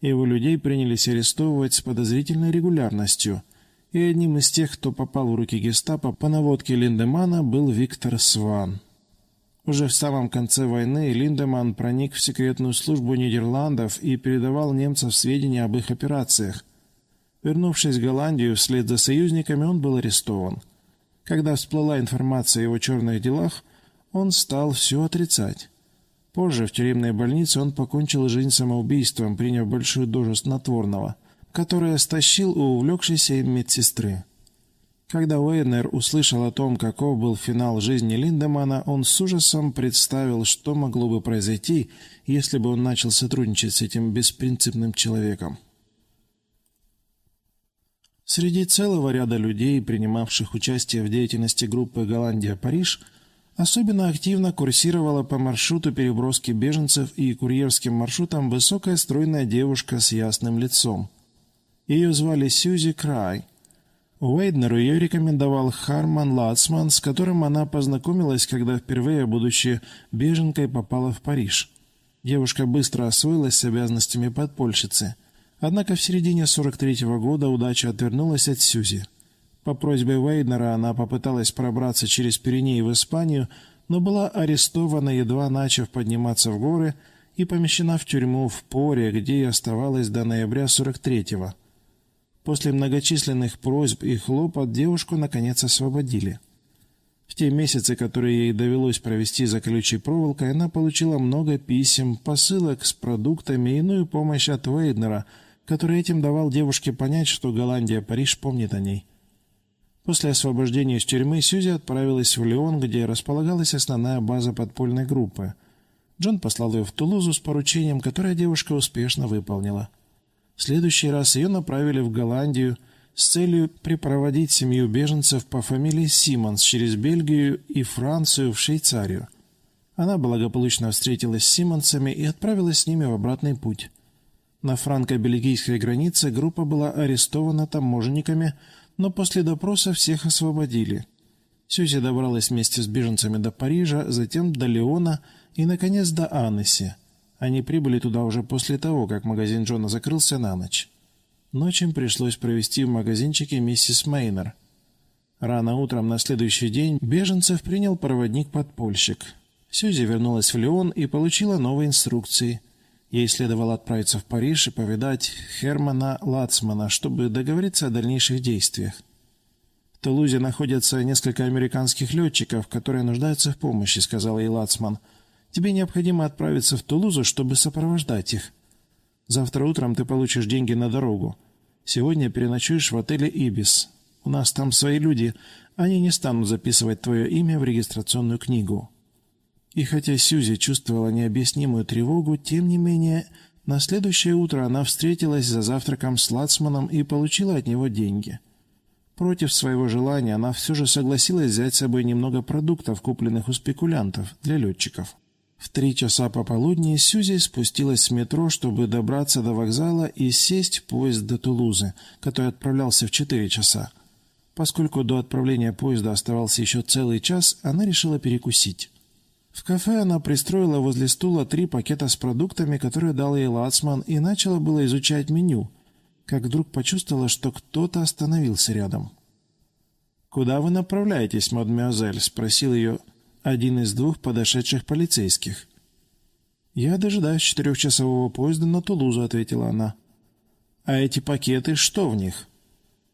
Его людей принялись арестовывать с подозрительной регулярностью – и одним из тех, кто попал в руки гестапо по наводке Линдемана, был Виктор Сван. Уже в самом конце войны Линдеман проник в секретную службу Нидерландов и передавал немцам сведения об их операциях. Вернувшись в Голландию вслед за союзниками, он был арестован. Когда всплыла информация о его черных делах, он стал все отрицать. Позже в тюремной больнице он покончил жизнь самоубийством, приняв большую дозу снотворного – которое стащил у увлекшейся им медсестры. Когда Уэйнер услышал о том, каков был финал жизни Линдемана, он с ужасом представил, что могло бы произойти, если бы он начал сотрудничать с этим беспринципным человеком. Среди целого ряда людей, принимавших участие в деятельности группы «Голландия-Париж», особенно активно курсировала по маршруту переброски беженцев и курьерским маршрутам высокая стройная девушка с ясным лицом – ее звали Сьюзи Край. Уэйднеру ее рекомендовал Харман Лацман, с которым она познакомилась, когда впервые, будучи беженкой, попала в Париж. Девушка быстро освоилась с обязанностями подпольщицы. Однако в середине 43-го года удача отвернулась от Сьюзи. По просьбе Уэйднера она попыталась пробраться через Пиренеи в Испанию, но была арестована, едва начав подниматься в горы, и помещена в тюрьму в Поре, где и оставалась до ноября 43-го. После многочисленных просьб и хлопот девушку наконец освободили. В те месяцы, которые ей довелось провести за колючей проволокой, она получила много писем, посылок с продуктами и иную помощь от Вейднера, который этим давал девушке понять, что Голландия, Париж помнит о ней. После освобождения из тюрьмы Сьюзи отправилась в Лион, где располагалась основная база подпольной группы. Джон послал ее в Тулузу с поручением, которое девушка успешно выполнила. В следующий раз ее направили в Голландию с целью припроводить семью беженцев по фамилии Симмонс через Бельгию и Францию в Швейцарию. Она благополучно встретилась с Симмонсами и отправилась с ними в обратный путь. На франко-бельгийской границе группа была арестована таможенниками, но после допроса всех освободили. Сюзи добралась вместе с беженцами до Парижа, затем до Леона и, наконец, до Аннеси. Они прибыли туда уже после того, как магазин Джона закрылся на ночь. Ночь им пришлось провести в магазинчике миссис Мейнер. Рано утром на следующий день беженцев принял проводник-подпольщик. Сьюзи вернулась в Леон и получила новые инструкции. Ей следовало отправиться в Париж и повидать Хермана Лацмана, чтобы договориться о дальнейших действиях. В Тулузе находятся несколько американских летчиков, которые нуждаются в помощи, сказал ей Лацман – Тебе необходимо отправиться в Тулузу, чтобы сопровождать их. Завтра утром ты получишь деньги на дорогу. Сегодня переночуешь в отеле «Ибис». У нас там свои люди, они не станут записывать твое имя в регистрационную книгу». И хотя Сьюзи чувствовала необъяснимую тревогу, тем не менее, на следующее утро она встретилась за завтраком с Лацманом и получила от него деньги. Против своего желания она все же согласилась взять с собой немного продуктов, купленных у спекулянтов, для летчиков. В три часа пополудни Сьюзи спустилась с метро, чтобы добраться до вокзала и сесть в поезд до Тулузы, который отправлялся в четыре часа. Поскольку до отправления поезда оставался еще целый час, она решила перекусить. В кафе она пристроила возле стула три пакета с продуктами, которые дал ей Лацман, и начала было изучать меню, как вдруг почувствовала, что кто-то остановился рядом. «Куда вы направляетесь, мадемуазель?» — спросил ее один из двух подошедших полицейских. «Я дожидаюсь четырехчасового поезда на Тулузу», — ответила она. «А эти пакеты, что в них?»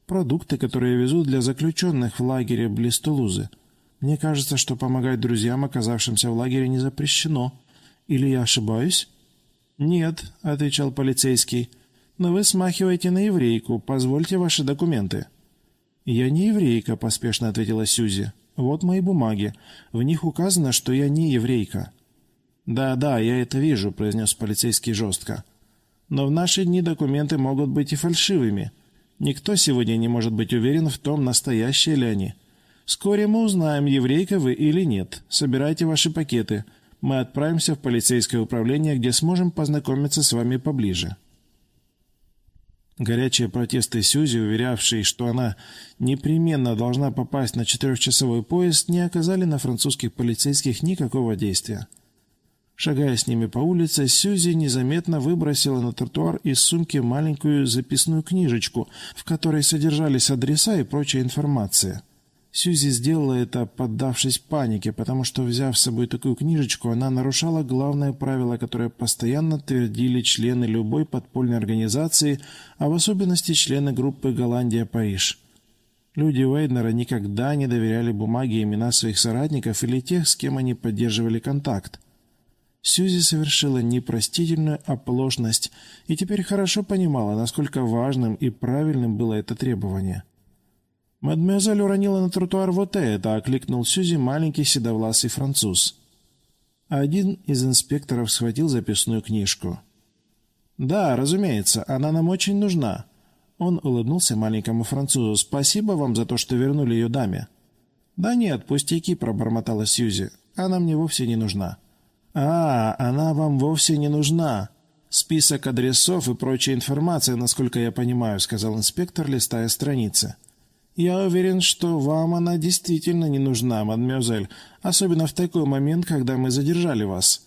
«Продукты, которые везут для заключенных в лагере близ Тулузы. Мне кажется, что помогать друзьям, оказавшимся в лагере, не запрещено. Или я ошибаюсь?» «Нет», — отвечал полицейский. «Но вы смахиваете на еврейку. Позвольте ваши документы». «Я не еврейка», — поспешно ответила Сюзи. «Вот мои бумаги. В них указано, что я не еврейка». «Да-да, я это вижу», — произнес полицейский жестко. «Но в наши дни документы могут быть и фальшивыми. Никто сегодня не может быть уверен в том, настоящие ли они. Вскоре мы узнаем, еврейка вы или нет. Собирайте ваши пакеты. Мы отправимся в полицейское управление, где сможем познакомиться с вами поближе». Горячие протесты Сюзи, уверявшие, что она непременно должна попасть на четырехчасовой поезд, не оказали на французских полицейских никакого действия. Шагая с ними по улице, Сюзи незаметно выбросила на тротуар из сумки маленькую записную книжечку, в которой содержались адреса и прочая информация. Сьюзи сделала это, поддавшись панике, потому что, взяв с собой такую книжечку, она нарушала главное правило, которое постоянно твердили члены любой подпольной организации, а в особенности члены группы «Голландия-Париж». Люди Уэйднера никогда не доверяли бумаге имена своих соратников или тех, с кем они поддерживали контакт. Сьюзи совершила непростительную оплошность и теперь хорошо понимала, насколько важным и правильным было это требование. «Мадемуазель уронила на тротуар вот это», — окликнул Сюзи маленький седовласый француз. Один из инспекторов схватил записную книжку. «Да, разумеется, она нам очень нужна». Он улыбнулся маленькому французу. «Спасибо вам за то, что вернули ее даме». «Да нет, пустяки», — пробормотала Сьюзи. «Она мне вовсе не нужна». «А, она вам вовсе не нужна. Список адресов и прочая информация, насколько я понимаю», — сказал инспектор, листая страницы. «Я уверен, что вам она действительно не нужна, мадемуазель, особенно в такой момент, когда мы задержали вас».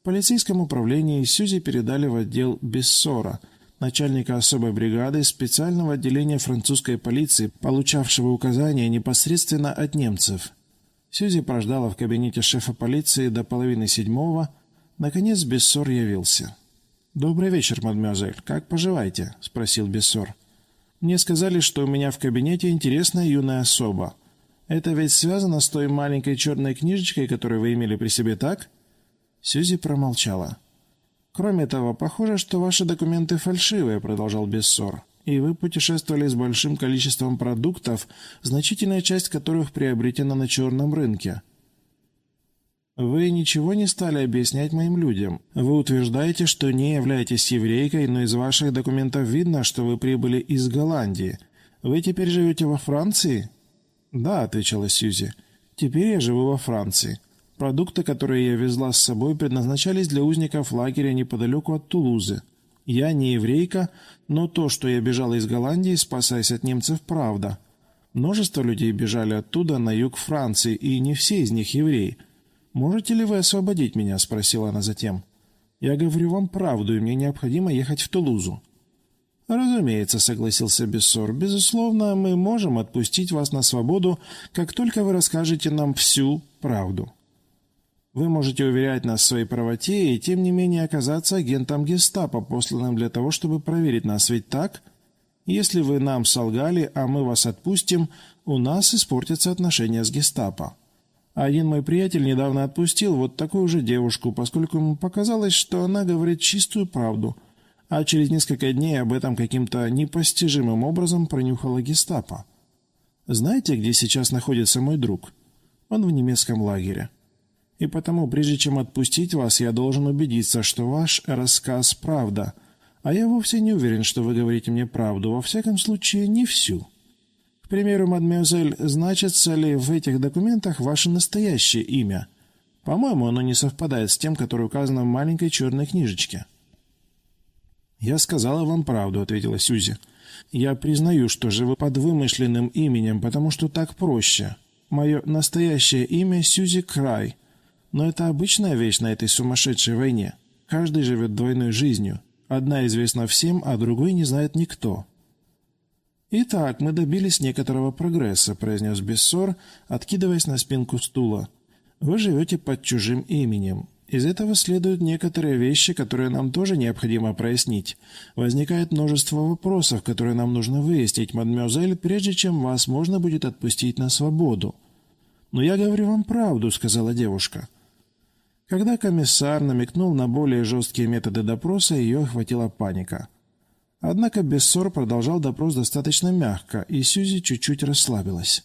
В полицейском управлении Сюзи передали в отдел Бессора, начальника особой бригады специального отделения французской полиции, получавшего указания непосредственно от немцев. Сюзи прождала в кабинете шефа полиции до половины седьмого. Наконец Бессор явился. «Добрый вечер, мадемуазель. Как поживаете?» — спросил Бессор. Мне сказали, что у меня в кабинете интересная юная особа. Это ведь связано с той маленькой черной книжечкой, которую вы имели при себе, так?» Сьюзи промолчала. «Кроме того, похоже, что ваши документы фальшивые», — продолжал Бессор. «И вы путешествовали с большим количеством продуктов, значительная часть которых приобретена на черном рынке. Вы ничего не стали объяснять моим людям. Вы утверждаете, что не являетесь еврейкой, но из ваших документов видно, что вы прибыли из Голландии. Вы теперь живете во Франции? Да, отвечала Сьюзи. Теперь я живу во Франции. Продукты, которые я везла с собой, предназначались для узников лагеря неподалеку от Тулузы. Я не еврейка, но то, что я бежала из Голландии, спасаясь от немцев, правда. Множество людей бежали оттуда на юг Франции, и не все из них евреи. «Можете ли вы освободить меня?» — спросила она затем. «Я говорю вам правду, и мне необходимо ехать в Тулузу». «Разумеется», — согласился Бессор. «Безусловно, мы можем отпустить вас на свободу, как только вы расскажете нам всю правду. Вы можете уверять нас в своей правоте и, тем не менее, оказаться агентом гестапо, посланным для того, чтобы проверить нас, ведь так? Если вы нам солгали, а мы вас отпустим, у нас испортятся отношения с гестапо». Один мой приятель недавно отпустил вот такую же девушку, поскольку ему показалось, что она говорит чистую правду, а через несколько дней об этом каким-то непостижимым образом пронюхала гестапо. Знаете, где сейчас находится мой друг? Он в немецком лагере. И потому, прежде чем отпустить вас, я должен убедиться, что ваш рассказ – правда. А я вовсе не уверен, что вы говорите мне правду, во всяком случае, не всю. Примеру, мадемуазель, значится ли в этих документах ваше настоящее имя? По-моему, оно не совпадает с тем, которое указано в маленькой черной книжечке. «Я сказала вам правду», — ответила Сюзи. «Я признаю, что живу под вымышленным именем, потому что так проще. Мое настоящее имя Сюзи Край. Но это обычная вещь на этой сумасшедшей войне. Каждый живет двойной жизнью. Одна известна всем, а другой не знает никто». «Итак, мы добились некоторого прогресса», — произнес Бессор, откидываясь на спинку стула. «Вы живете под чужим именем. Из этого следуют некоторые вещи, которые нам тоже необходимо прояснить. Возникает множество вопросов, которые нам нужно выяснить, мадемуазель, прежде чем вас можно будет отпустить на свободу. «Но я говорю вам правду», — сказала девушка. Когда комиссар намекнул на более жесткие методы допроса, ее охватила паника. Однако Бессор продолжал допрос достаточно мягко, и Сюзи чуть-чуть расслабилась.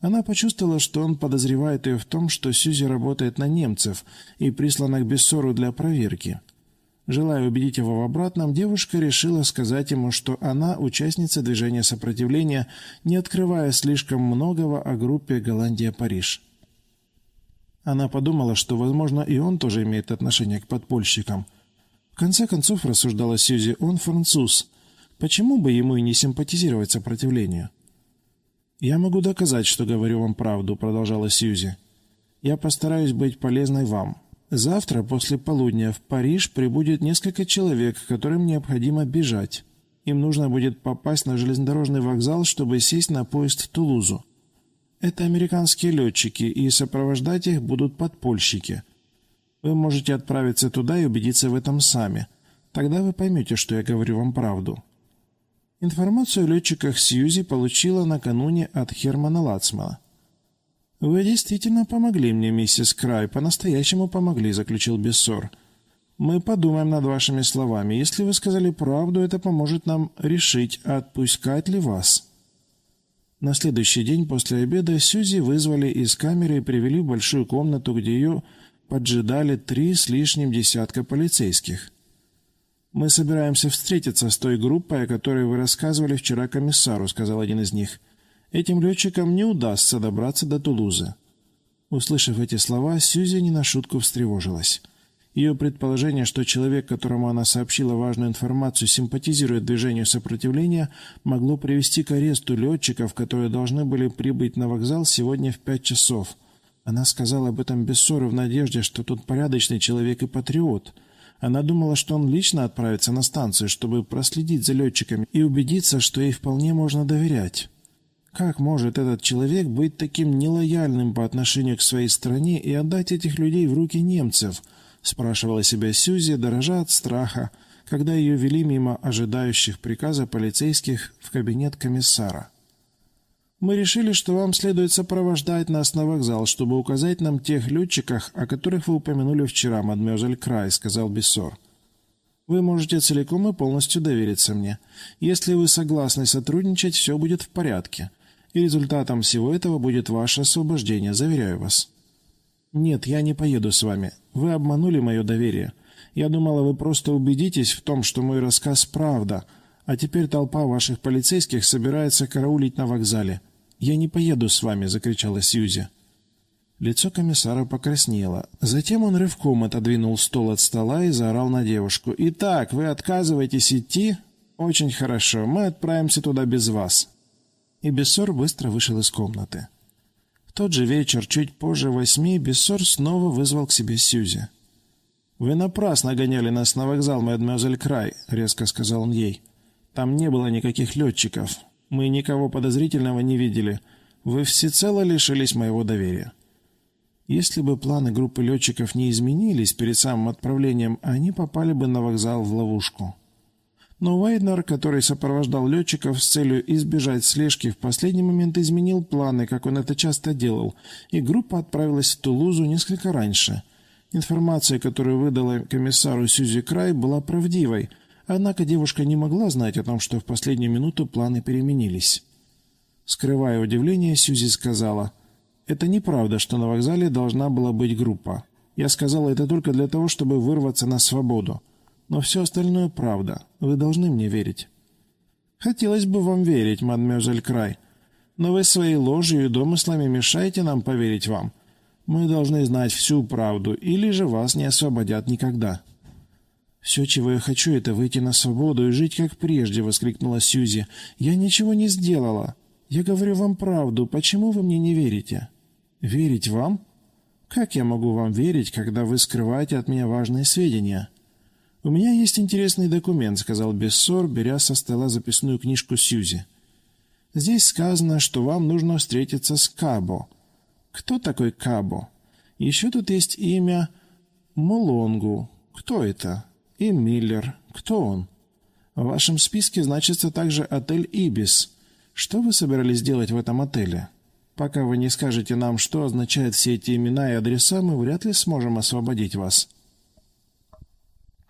Она почувствовала, что он подозревает ее в том, что Сьюзи работает на немцев и прислана к Бессору для проверки. Желая убедить его в обратном, девушка решила сказать ему, что она участница движения сопротивления, не открывая слишком многого о группе «Голландия-Париж». Она подумала, что, возможно, и он тоже имеет отношение к подпольщикам. В конце концов, рассуждала Сьюзи, он француз. Почему бы ему и не симпатизировать сопротивлению? «Я могу доказать, что говорю вам правду», — продолжала Сьюзи. «Я постараюсь быть полезной вам. Завтра после полудня в Париж прибудет несколько человек, которым необходимо бежать. Им нужно будет попасть на железнодорожный вокзал, чтобы сесть на поезд в Тулузу. Это американские летчики, и сопровождать их будут подпольщики. Вы можете отправиться туда и убедиться в этом сами. Тогда вы поймете, что я говорю вам правду». Информацию о летчиках Сьюзи получила накануне от Хермана Лацмана. «Вы действительно помогли мне, миссис Край, по-настоящему помогли», — заключил Бессор. «Мы подумаем над вашими словами. Если вы сказали правду, это поможет нам решить, отпускать ли вас». На следующий день после обеда Сьюзи вызвали из камеры и привели в большую комнату, где ее поджидали три с лишним десятка полицейских. «Мы собираемся встретиться с той группой, о которой вы рассказывали вчера комиссару», — сказал один из них. «Этим летчикам не удастся добраться до Тулузы». Услышав эти слова, Сьюзи не на шутку встревожилась. Ее предположение, что человек, которому она сообщила важную информацию, симпатизирует движению сопротивления, могло привести к аресту летчиков, которые должны были прибыть на вокзал сегодня в пять часов. Она сказала об этом без ссоры в надежде, что тот порядочный человек и патриот — она думала, что он лично отправится на станцию, чтобы проследить за летчиками и убедиться, что ей вполне можно доверять. Как может этот человек быть таким нелояльным по отношению к своей стране и отдать этих людей в руки немцев? Спрашивала себя Сьюзи, дорожа от страха, когда ее вели мимо ожидающих приказа полицейских в кабинет комиссара. Мы решили, что вам следует сопровождать нас на вокзал, чтобы указать нам тех летчиках, о которых вы упомянули вчера, мадемуазель Край», — сказал Бессор. «Вы можете целиком и полностью довериться мне. Если вы согласны сотрудничать, все будет в порядке. И результатом всего этого будет ваше освобождение, заверяю вас». «Нет, я не поеду с вами. Вы обманули мое доверие. Я думала, вы просто убедитесь в том, что мой рассказ правда, а теперь толпа ваших полицейских собирается караулить на вокзале». «Я не поеду с вами!» — закричала Сьюзи. Лицо комиссара покраснело. Затем он рывком отодвинул стол от стола и заорал на девушку. «Итак, вы отказываетесь идти? Очень хорошо, мы отправимся туда без вас». И Бессор быстро вышел из комнаты. В тот же вечер, чуть позже восьми, Бессор снова вызвал к себе Сьюзи. «Вы напрасно гоняли нас на вокзал, мадемуазель Край», — резко сказал он ей. «Там не было никаких летчиков. Мы никого подозрительного не видели. Вы всецело лишились моего доверия. Если бы планы группы летчиков не изменились перед самым отправлением, они попали бы на вокзал в ловушку. Но Уайднер, который сопровождал летчиков с целью избежать слежки, в последний момент изменил планы, как он это часто делал, и группа отправилась в Тулузу несколько раньше. Информация, которую выдала комиссару Сьюзи Край, была правдивой – Однако девушка не могла знать о том, что в последнюю минуту планы переменились. Скрывая удивление, Сьюзи сказала, «Это неправда, что на вокзале должна была быть группа. Я сказала это только для того, чтобы вырваться на свободу. Но все остальное правда. Вы должны мне верить». «Хотелось бы вам верить, мадмезель Край. Но вы своей ложью и домыслами мешаете нам поверить вам. Мы должны знать всю правду, или же вас не освободят никогда». «Все, чего я хочу, это выйти на свободу и жить как прежде», — воскликнула Сьюзи. «Я ничего не сделала. Я говорю вам правду. Почему вы мне не верите?» «Верить вам? Как я могу вам верить, когда вы скрываете от меня важные сведения?» «У меня есть интересный документ», — сказал Бессор, беря со стола записную книжку Сьюзи. «Здесь сказано, что вам нужно встретиться с Кабо. Кто такой Кабо? Еще тут есть имя Мулонгу. Кто это? И Миллер. Кто он? В вашем списке значится также отель «Ибис». Что вы собирались делать в этом отеле? Пока вы не скажете нам, что означают все эти имена и адреса, мы вряд ли сможем освободить вас».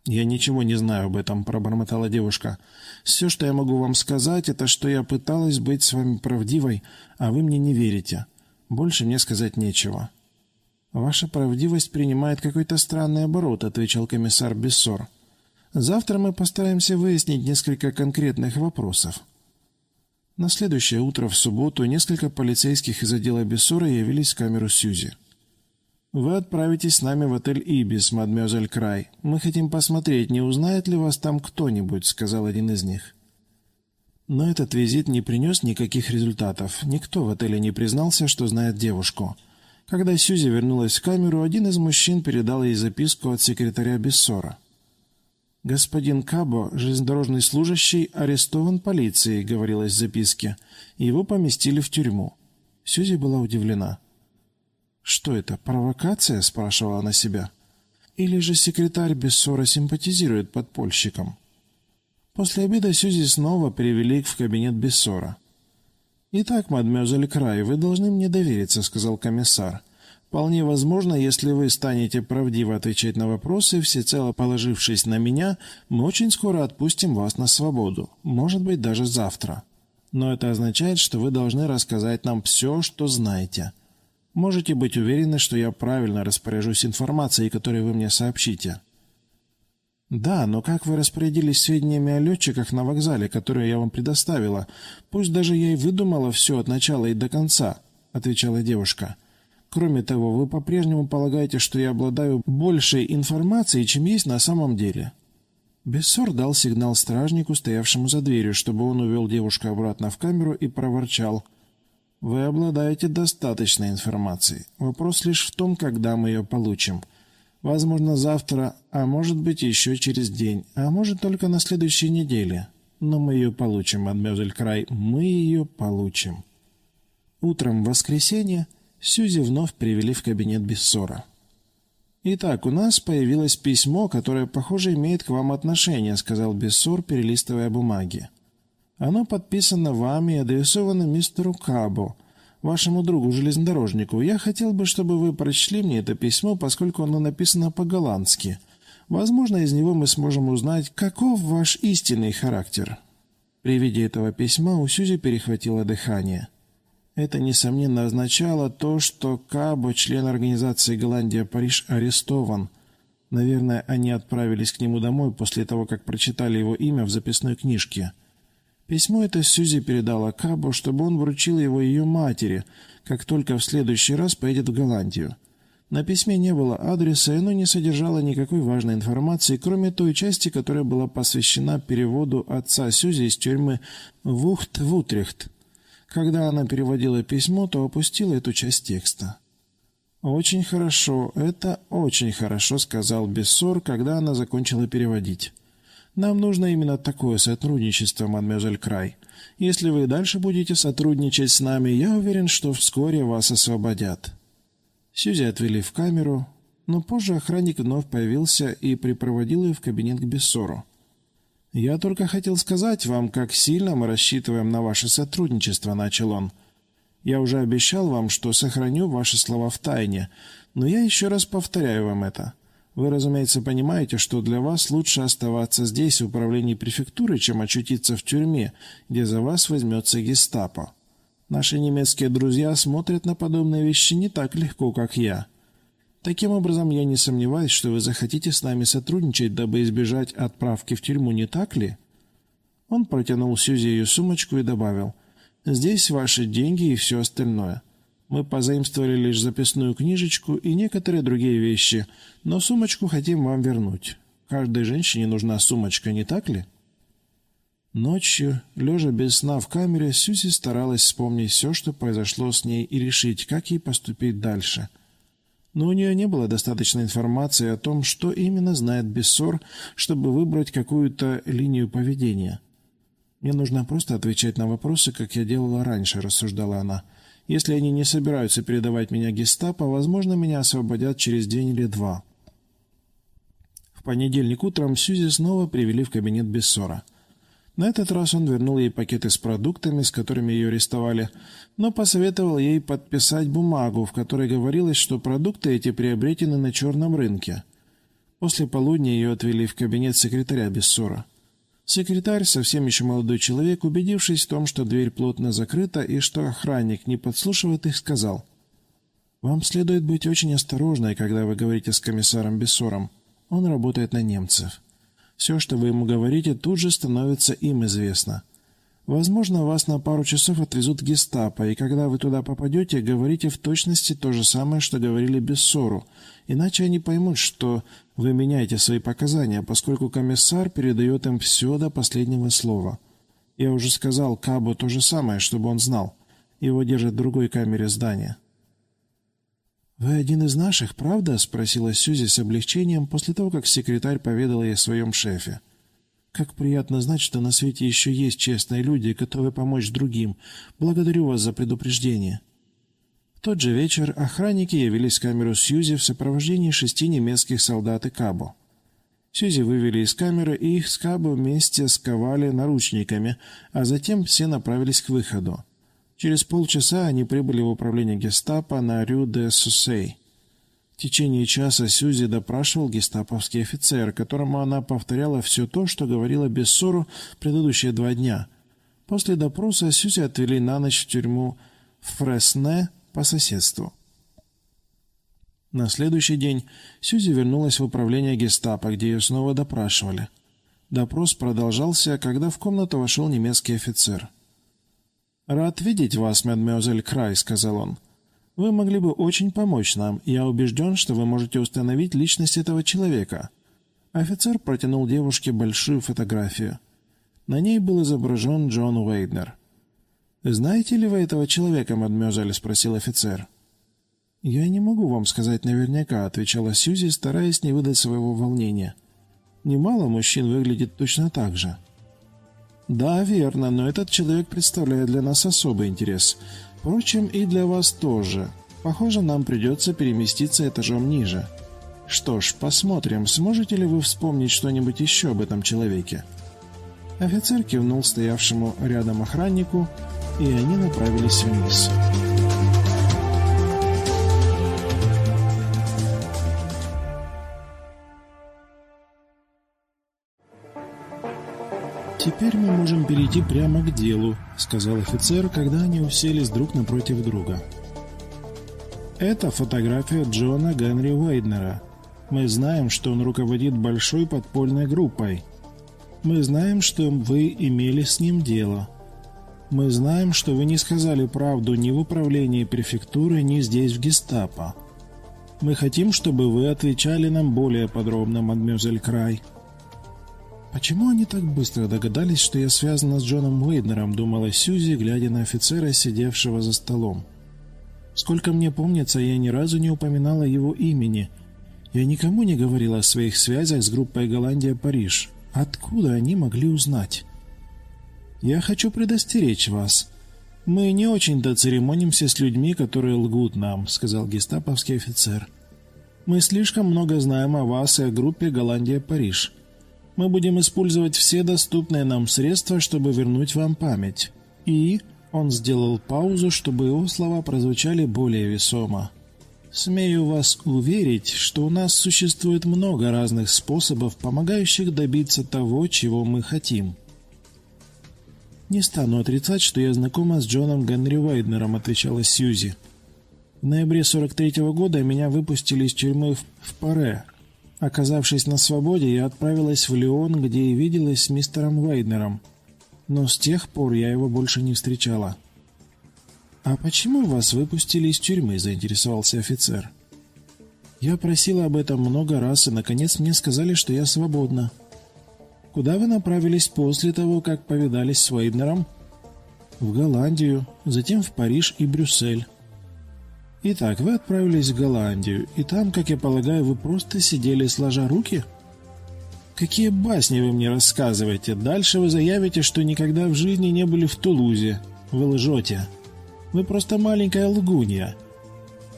«Я ничего не знаю об этом», — пробормотала девушка. «Все, что я могу вам сказать, это что я пыталась быть с вами правдивой, а вы мне не верите. Больше мне сказать нечего». «Ваша правдивость принимает какой-то странный оборот», — отвечал комиссар Бессор. «Завтра мы постараемся выяснить несколько конкретных вопросов». На следующее утро в субботу несколько полицейских из отдела Бессора явились в камеру Сьюзи. «Вы отправитесь с нами в отель «Ибис», мадмёзель Край. Мы хотим посмотреть, не узнает ли вас там кто-нибудь», — сказал один из них. Но этот визит не принес никаких результатов. Никто в отеле не признался, что знает девушку. Когда Сьюзи вернулась в камеру, один из мужчин передал ей записку от секретаря Бессора. «Господин Кабо, железнодорожный служащий, арестован полицией», — говорилось в записке. Его поместили в тюрьму. Сьюзи была удивлена. «Что это, провокация?» — спрашивала она себя. «Или же секретарь Бессора симпатизирует подпольщикам?» После обеда Сьюзи снова перевели в кабинет Бессора. «Итак, мадмёзель Край, вы должны мне довериться», — сказал комиссар. «Вполне возможно, если вы станете правдиво отвечать на вопросы, всецело положившись на меня, мы очень скоро отпустим вас на свободу, может быть, даже завтра. Но это означает, что вы должны рассказать нам все, что знаете». Можете быть уверены, что я правильно распоряжусь информацией, которую вы мне сообщите. Да, но как вы распорядились сведениями о летчиках на вокзале, которые я вам предоставила? Пусть даже я и выдумала все от начала и до конца, отвечала девушка. Кроме того, вы по-прежнему полагаете, что я обладаю большей информацией, чем есть на самом деле. Бессор дал сигнал стражнику, стоявшему за дверью, чтобы он увел девушку обратно в камеру и проворчал — вы обладаете достаточной информацией. Вопрос лишь в том, когда мы ее получим. Возможно, завтра, а может быть еще через день, а может только на следующей неделе. Но мы ее получим, мадмезель Край, мы ее получим. Утром в воскресенье Сюзи вновь привели в кабинет Бессора. «Итак, у нас появилось письмо, которое, похоже, имеет к вам отношение», — сказал Бессор, перелистывая бумаги. Оно подписано вами и адресовано мистеру Кабо, вашему другу-железнодорожнику. Я хотел бы, чтобы вы прочли мне это письмо, поскольку оно написано по-голландски. Возможно, из него мы сможем узнать, каков ваш истинный характер». При виде этого письма у Сюзи перехватило дыхание. Это, несомненно, означало то, что Кабо, член организации «Голландия-Париж», арестован. Наверное, они отправились к нему домой после того, как прочитали его имя в записной книжке – Письмо это Сьюзи передала Кабу, чтобы он вручил его ее матери, как только в следующий раз поедет в Голландию. На письме не было адреса, и оно не содержало никакой важной информации, кроме той части, которая была посвящена переводу отца Сьюзи из тюрьмы Вухт в Утрехт. Когда она переводила письмо, то опустила эту часть текста. «Очень хорошо, это очень хорошо», — сказал Бессор, когда она закончила переводить. Нам нужно именно такое сотрудничество, мадемуазель Край. Если вы дальше будете сотрудничать с нами, я уверен, что вскоре вас освободят». Сьюзи отвели в камеру, но позже охранник вновь появился и припроводил ее в кабинет к Бессору. «Я только хотел сказать вам, как сильно мы рассчитываем на ваше сотрудничество», — начал он. «Я уже обещал вам, что сохраню ваши слова в тайне, но я еще раз повторяю вам это. Вы, разумеется, понимаете, что для вас лучше оставаться здесь, в управлении префектуры, чем очутиться в тюрьме, где за вас возьмется гестапо. Наши немецкие друзья смотрят на подобные вещи не так легко, как я. Таким образом, я не сомневаюсь, что вы захотите с нами сотрудничать, дабы избежать отправки в тюрьму, не так ли?» Он протянул Сьюзи ее сумочку и добавил, «Здесь ваши деньги и все остальное. Мы позаимствовали лишь записную книжечку и некоторые другие вещи, но сумочку хотим вам вернуть. Каждой женщине нужна сумочка, не так ли?» Ночью, лежа без сна в камере, Сьюзи старалась вспомнить все, что произошло с ней, и решить, как ей поступить дальше. Но у нее не было достаточной информации о том, что именно знает Бессор, чтобы выбрать какую-то линию поведения. «Мне нужно просто отвечать на вопросы, как я делала раньше», — рассуждала она. «Если они не собираются передавать меня гестапо, возможно, меня освободят через день или два». В понедельник утром Сьюзи снова привели в кабинет Бессора — на этот раз он вернул ей пакеты с продуктами, с которыми ее арестовали, но посоветовал ей подписать бумагу, в которой говорилось, что продукты эти приобретены на черном рынке. После полудня ее отвели в кабинет секретаря Бессора. Секретарь, совсем еще молодой человек, убедившись в том, что дверь плотно закрыта и что охранник не подслушивает их, сказал, «Вам следует быть очень осторожной, когда вы говорите с комиссаром Бессором. Он работает на немцев». Все, что вы ему говорите, тут же становится им известно. Возможно, вас на пару часов отвезут гестапо, и когда вы туда попадете, говорите в точности то же самое, что говорили Бессору, иначе они поймут, что вы меняете свои показания, поскольку комиссар передает им все до последнего слова. Я уже сказал Кабу то же самое, чтобы он знал. Его держат в другой камере здания. «Вы один из наших, правда?» — спросила Сюзи с облегчением после того, как секретарь поведал ей о своем шефе. «Как приятно знать, что на свете еще есть честные люди, готовые помочь другим. Благодарю вас за предупреждение». В тот же вечер охранники явились в камеру Сьюзи в сопровождении шести немецких солдат и Кабо. Сьюзи вывели из камеры, и их с Кабо вместе сковали наручниками, а затем все направились к выходу. Через полчаса они прибыли в управление гестапо на Рю-де-Сусей. В течение часа Сюзи допрашивал гестаповский офицер, которому она повторяла все то, что говорила без ссору предыдущие два дня. После допроса Сюзи отвели на ночь в тюрьму Фресне по соседству. На следующий день Сюзи вернулась в управление гестапо, где ее снова допрашивали. Допрос продолжался, когда в комнату вошел немецкий офицер. «Рад видеть вас, мадемуазель Край», — сказал он. «Вы могли бы очень помочь нам. Я убежден, что вы можете установить личность этого человека». Офицер протянул девушке большую фотографию. На ней был изображен Джон Уэйднер. «Знаете ли вы этого человека, мадемуазель?» — спросил офицер. «Я не могу вам сказать наверняка», — отвечала Сьюзи, стараясь не выдать своего волнения. «Немало мужчин выглядит точно так же». «Да, верно, но этот человек представляет для нас особый интерес. Впрочем, и для вас тоже. Похоже, нам придется переместиться этажом ниже. Что ж, посмотрим, сможете ли вы вспомнить что-нибудь еще об этом человеке?» Офицер кивнул стоявшему рядом охраннику, и они направились вниз. «Теперь мы можем перейти прямо к делу», — сказал офицер, когда они уселись друг напротив друга. «Это фотография Джона Генри Уэйднера. Мы знаем, что он руководит большой подпольной группой. Мы знаем, что вы имели с ним дело. Мы знаем, что вы не сказали правду ни в управлении префектуры, ни здесь в гестапо. Мы хотим, чтобы вы отвечали нам более подробно, мадмюзель Край». «Почему они так быстро догадались, что я связана с Джоном Уэйднером?» — думала Сьюзи, глядя на офицера, сидевшего за столом. «Сколько мне помнится, я ни разу не упоминала его имени. Я никому не говорила о своих связях с группой «Голландия-Париж». Откуда они могли узнать?» «Я хочу предостеречь вас. Мы не очень-то церемонимся с людьми, которые лгут нам», — сказал гестаповский офицер. «Мы слишком много знаем о вас и о группе «Голландия-Париж». Мы будем использовать все доступные нам средства, чтобы вернуть вам память. И...» Он сделал паузу, чтобы его слова прозвучали более весомо. «Смею вас уверить, что у нас существует много разных способов, помогающих добиться того, чего мы хотим». «Не стану отрицать, что я знакома с Джоном Генри Вайднером», — отвечала Сьюзи. «В ноябре 43-го года меня выпустили из тюрьмы в Паре. Оказавшись на свободе, я отправилась в Лион, где и виделась с мистером Вайднером. Но с тех пор я его больше не встречала». «А почему вас выпустили из тюрьмы?» — заинтересовался офицер. «Я просила об этом много раз, и, наконец, мне сказали, что я свободна». Куда вы направились после того, как повидались с Вейднером? В Голландию, затем в Париж и Брюссель. Итак, вы отправились в Голландию, и там, как я полагаю, вы просто сидели сложа руки? Какие басни вы мне рассказываете? Дальше вы заявите, что никогда в жизни не были в Тулузе. Вы лжете. Вы просто маленькая лгунья.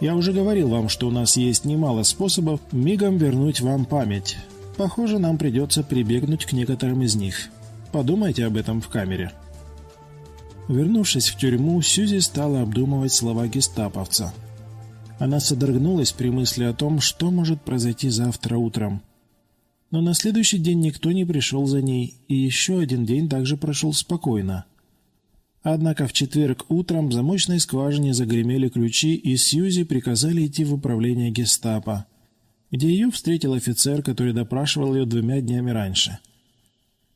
Я уже говорил вам, что у нас есть немало способов мигом вернуть вам память. Похоже, нам придется прибегнуть к некоторым из них. Подумайте об этом в камере. Вернувшись в тюрьму, Сьюзи стала обдумывать слова гестаповца. Она содрогнулась при мысли о том, что может произойти завтра утром. Но на следующий день никто не пришел за ней, и еще один день также прошел спокойно. Однако в четверг утром в замочной скважине загремели ключи, и Сьюзи приказали идти в управление гестапо где ее встретил офицер, который допрашивал ее двумя днями раньше.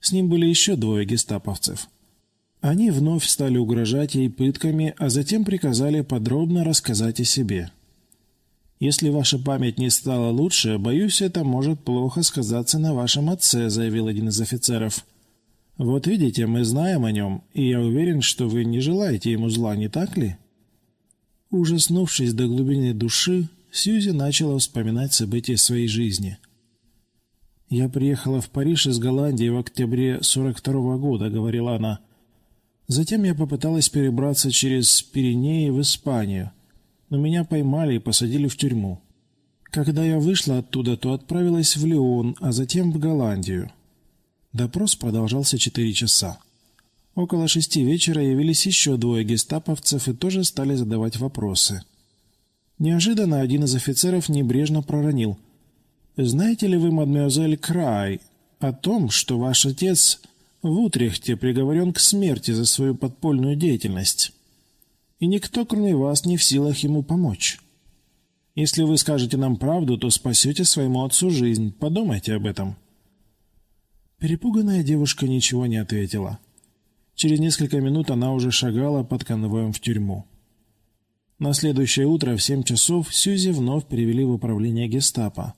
С ним были еще двое гестаповцев. Они вновь стали угрожать ей пытками, а затем приказали подробно рассказать о себе. «Если ваша память не стала лучше, боюсь, это может плохо сказаться на вашем отце», — заявил один из офицеров. «Вот видите, мы знаем о нем, и я уверен, что вы не желаете ему зла, не так ли?» Ужаснувшись до глубины души, Сьюзи начала вспоминать события своей жизни. «Я приехала в Париж из Голландии в октябре 42 -го года», — говорила она. «Затем я попыталась перебраться через Пиренеи в Испанию, но меня поймали и посадили в тюрьму. Когда я вышла оттуда, то отправилась в Лион, а затем в Голландию. Допрос продолжался четыре часа. Около шести вечера явились еще двое гестаповцев и тоже стали задавать вопросы. Неожиданно один из офицеров небрежно проронил. «Знаете ли вы, мадемуазель Край, о том, что ваш отец в Утрехте приговорен к смерти за свою подпольную деятельность? И никто, кроме вас, не в силах ему помочь. Если вы скажете нам правду, то спасете своему отцу жизнь. Подумайте об этом». Перепуганная девушка ничего не ответила. Через несколько минут она уже шагала под конвоем в тюрьму. На следующее утро в семь часов Сьюзи вновь перевели в управление гестапо.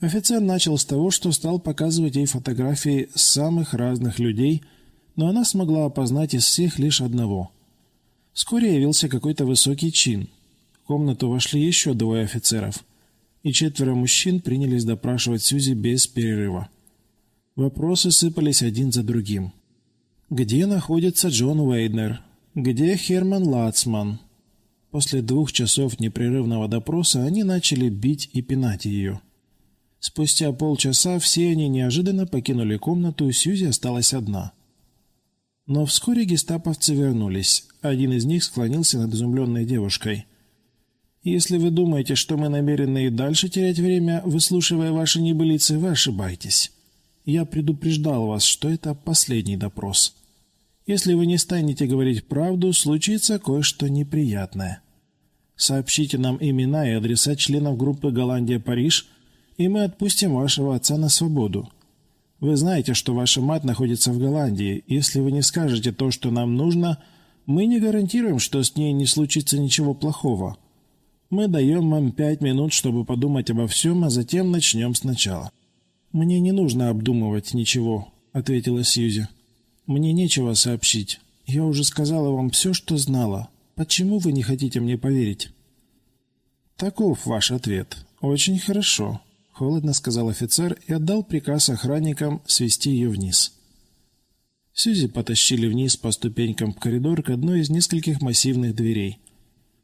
Офицер начал с того, что стал показывать ей фотографии самых разных людей, но она смогла опознать из всех лишь одного. Вскоре явился какой-то высокий чин. В комнату вошли еще двое офицеров, и четверо мужчин принялись допрашивать Сьюзи без перерыва. Вопросы сыпались один за другим. Где находится Джон Уэйднер? Где Херман Лацман? После двух часов непрерывного допроса они начали бить и пинать ее. Спустя полчаса все они неожиданно покинули комнату, и Сьюзи осталась одна. Но вскоре гестаповцы вернулись. Один из них склонился над изумленной девушкой. «Если вы думаете, что мы намерены и дальше терять время, выслушивая ваши небылицы, вы ошибаетесь. Я предупреждал вас, что это последний допрос». Если вы не станете говорить правду, случится кое-что неприятное. Сообщите нам имена и адреса членов группы «Голландия-Париж», и мы отпустим вашего отца на свободу. Вы знаете, что ваша мать находится в Голландии. Если вы не скажете то, что нам нужно, мы не гарантируем, что с ней не случится ничего плохого. Мы даем вам пять минут, чтобы подумать обо всем, а затем начнем сначала». «Мне не нужно обдумывать ничего», — ответила Сьюзи. Мне нечего сообщить. Я уже сказала вам все, что знала. Почему вы не хотите мне поверить?» «Таков ваш ответ. Очень хорошо», — холодно сказал офицер и отдал приказ охранникам свести ее вниз. Сьюзи потащили вниз по ступенькам в коридор к одной из нескольких массивных дверей.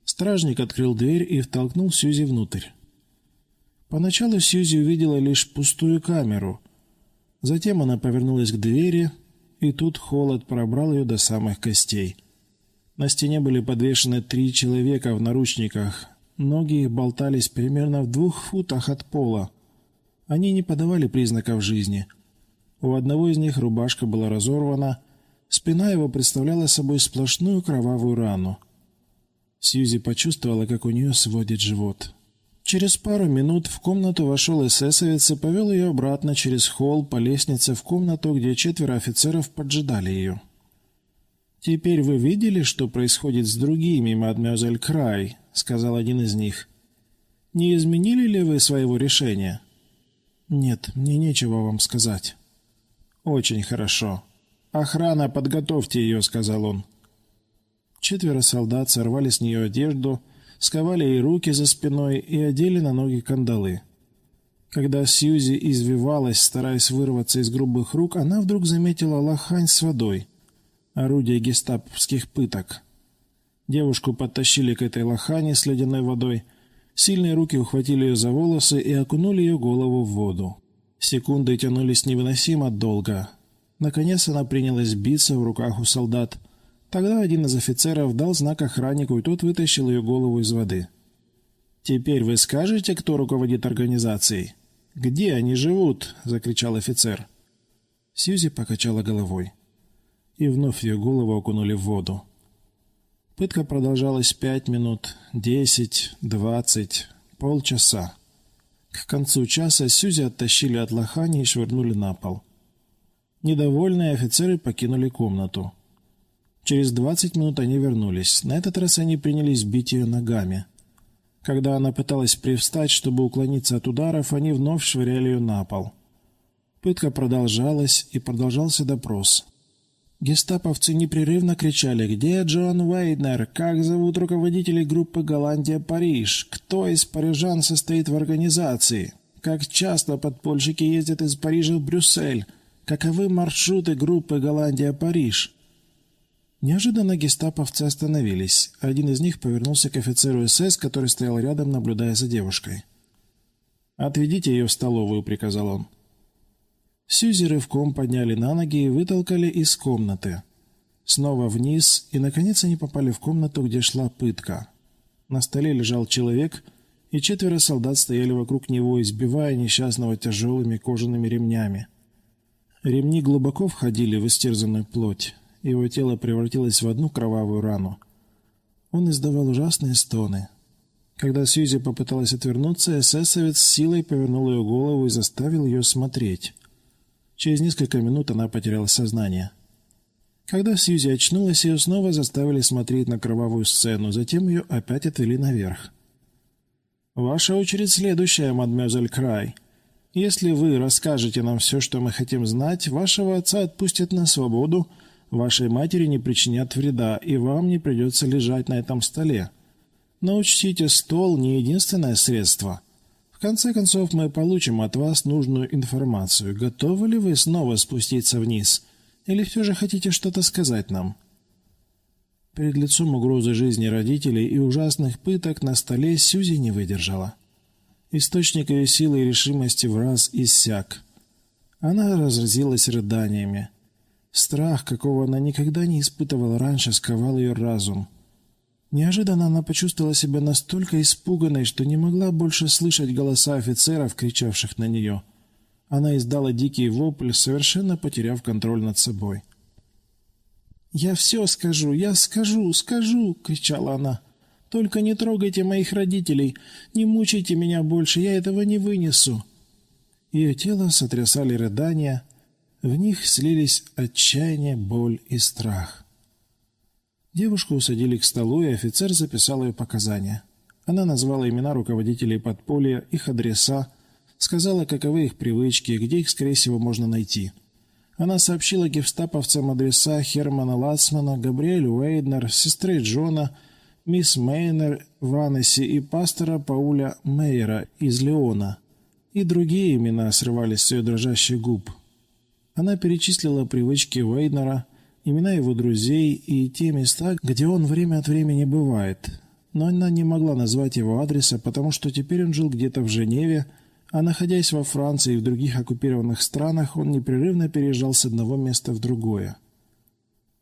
Стражник открыл дверь и втолкнул Сьюзи внутрь. Поначалу Сьюзи увидела лишь пустую камеру. Затем она повернулась к двери, и тут холод пробрал ее до самых костей. На стене были подвешены три человека в наручниках. Ноги их болтались примерно в двух футах от пола. Они не подавали признаков жизни. У одного из них рубашка была разорвана, Спина его представляла собой сплошную кровавую рану. Сьюзи почувствовала, как у нее сводит живот. Через пару минут в комнату вошел эсэсовец и повел ее обратно через холл по лестнице в комнату, где четверо офицеров поджидали ее. «Теперь вы видели, что происходит с другими, мадемуазель Край?» — сказал один из них. «Не изменили ли вы своего решения?» «Нет, мне нечего вам сказать». «Очень хорошо. Охрана, подготовьте ее», — сказал он. Четверо солдат сорвали с нее одежду, сковали ей руки за спиной и одели на ноги кандалы. Когда Сьюзи извивалась, стараясь вырваться из грубых рук, она вдруг заметила лохань с водой, орудие гестаповских пыток. Девушку подтащили к этой лохане с ледяной водой, сильные руки ухватили ее за волосы и окунули ее голову в воду. Секунды тянулись невыносимо долго. Наконец она принялась биться в руках у солдат. Тогда один из офицеров дал знак охраннику, и тот вытащил ее голову из воды. «Теперь вы скажете, кто руководит организацией?» «Где они живут?» — закричал офицер. Сьюзи покачала головой. И вновь ее голову окунули в воду. Пытка продолжалась пять минут, десять, двадцать, полчаса. К концу часа Сюзи оттащили от лохани и швырнули на пол. Недовольные офицеры покинули комнату. Через двадцать минут они вернулись. На этот раз они принялись бить ее ногами. Когда она пыталась привстать, чтобы уклониться от ударов, они вновь швыряли ее на пол. Пытка продолжалась, и продолжался допрос. Гестаповцы непрерывно кричали «Где Джон Уэйднер? Как зовут руководителей группы «Голландия-Париж»? Кто из парижан состоит в организации? Как часто подпольщики ездят из Парижа в Брюссель? Каковы маршруты группы «Голландия-Париж»?» Неожиданно гестаповцы остановились. Один из них повернулся к офицеру СС, который стоял рядом, наблюдая за девушкой. «Отведите ее в столовую», — приказал он. Сьюзи рывком подняли на ноги и вытолкали из комнаты. Снова вниз, и, наконец, они попали в комнату, где шла пытка. На столе лежал человек, и четверо солдат стояли вокруг него, избивая несчастного тяжелыми кожаными ремнями. Ремни глубоко входили в истерзанную плоть. Его тело превратилось в одну кровавую рану. Он издавал ужасные стоны. Когда Сьюзи попыталась отвернуться, эсэсовец силой повернул ее голову и заставил ее смотреть. Через несколько минут она потеряла сознание. Когда Сьюзи очнулась, ее снова заставили смотреть на кровавую сцену, затем ее опять отвели наверх. «Ваша очередь следующая, мадемуазель Край. Если вы расскажете нам все, что мы хотим знать, вашего отца отпустят на свободу, вашей матери не причинят вреда, и вам не придется лежать на этом столе. Но учтите, стол не единственное средство конце концов, мы получим от вас нужную информацию. Готовы ли вы снова спуститься вниз? Или все же хотите что-то сказать нам?» Перед лицом угрозы жизни родителей и ужасных пыток на столе Сюзи не выдержала. Источник ее силы и решимости в раз иссяк. Она разразилась рыданиями. Страх, какого она никогда не испытывала раньше, сковал ее разум. Неожиданно она почувствовала себя настолько испуганной, что не могла больше слышать голоса офицеров, кричавших на нее. Она издала дикий вопль, совершенно потеряв контроль над собой. «Я все скажу, я скажу, скажу!» — кричала она. «Только не трогайте моих родителей, не мучайте меня больше, я этого не вынесу!» Ее тело сотрясали рыдания, в них слились отчаяние, боль и страх. Девушку усадили к столу, и офицер записал ее показания. Она назвала имена руководителей подполья, их адреса, сказала, каковы их привычки, где их, скорее всего, можно найти. Она сообщила гевстаповцам адреса Хермана Лацмана, Габриэль Уэйднер, сестры Джона, мисс Мейнер в Аннесси и пастора Пауля Мейера из Леона. И другие имена срывались с ее дрожащих губ. Она перечислила привычки Уэйднера, имена его друзей и те места, где он время от времени бывает. Но она не могла назвать его адреса, потому что теперь он жил где-то в Женеве, а находясь во Франции и в других оккупированных странах, он непрерывно переезжал с одного места в другое.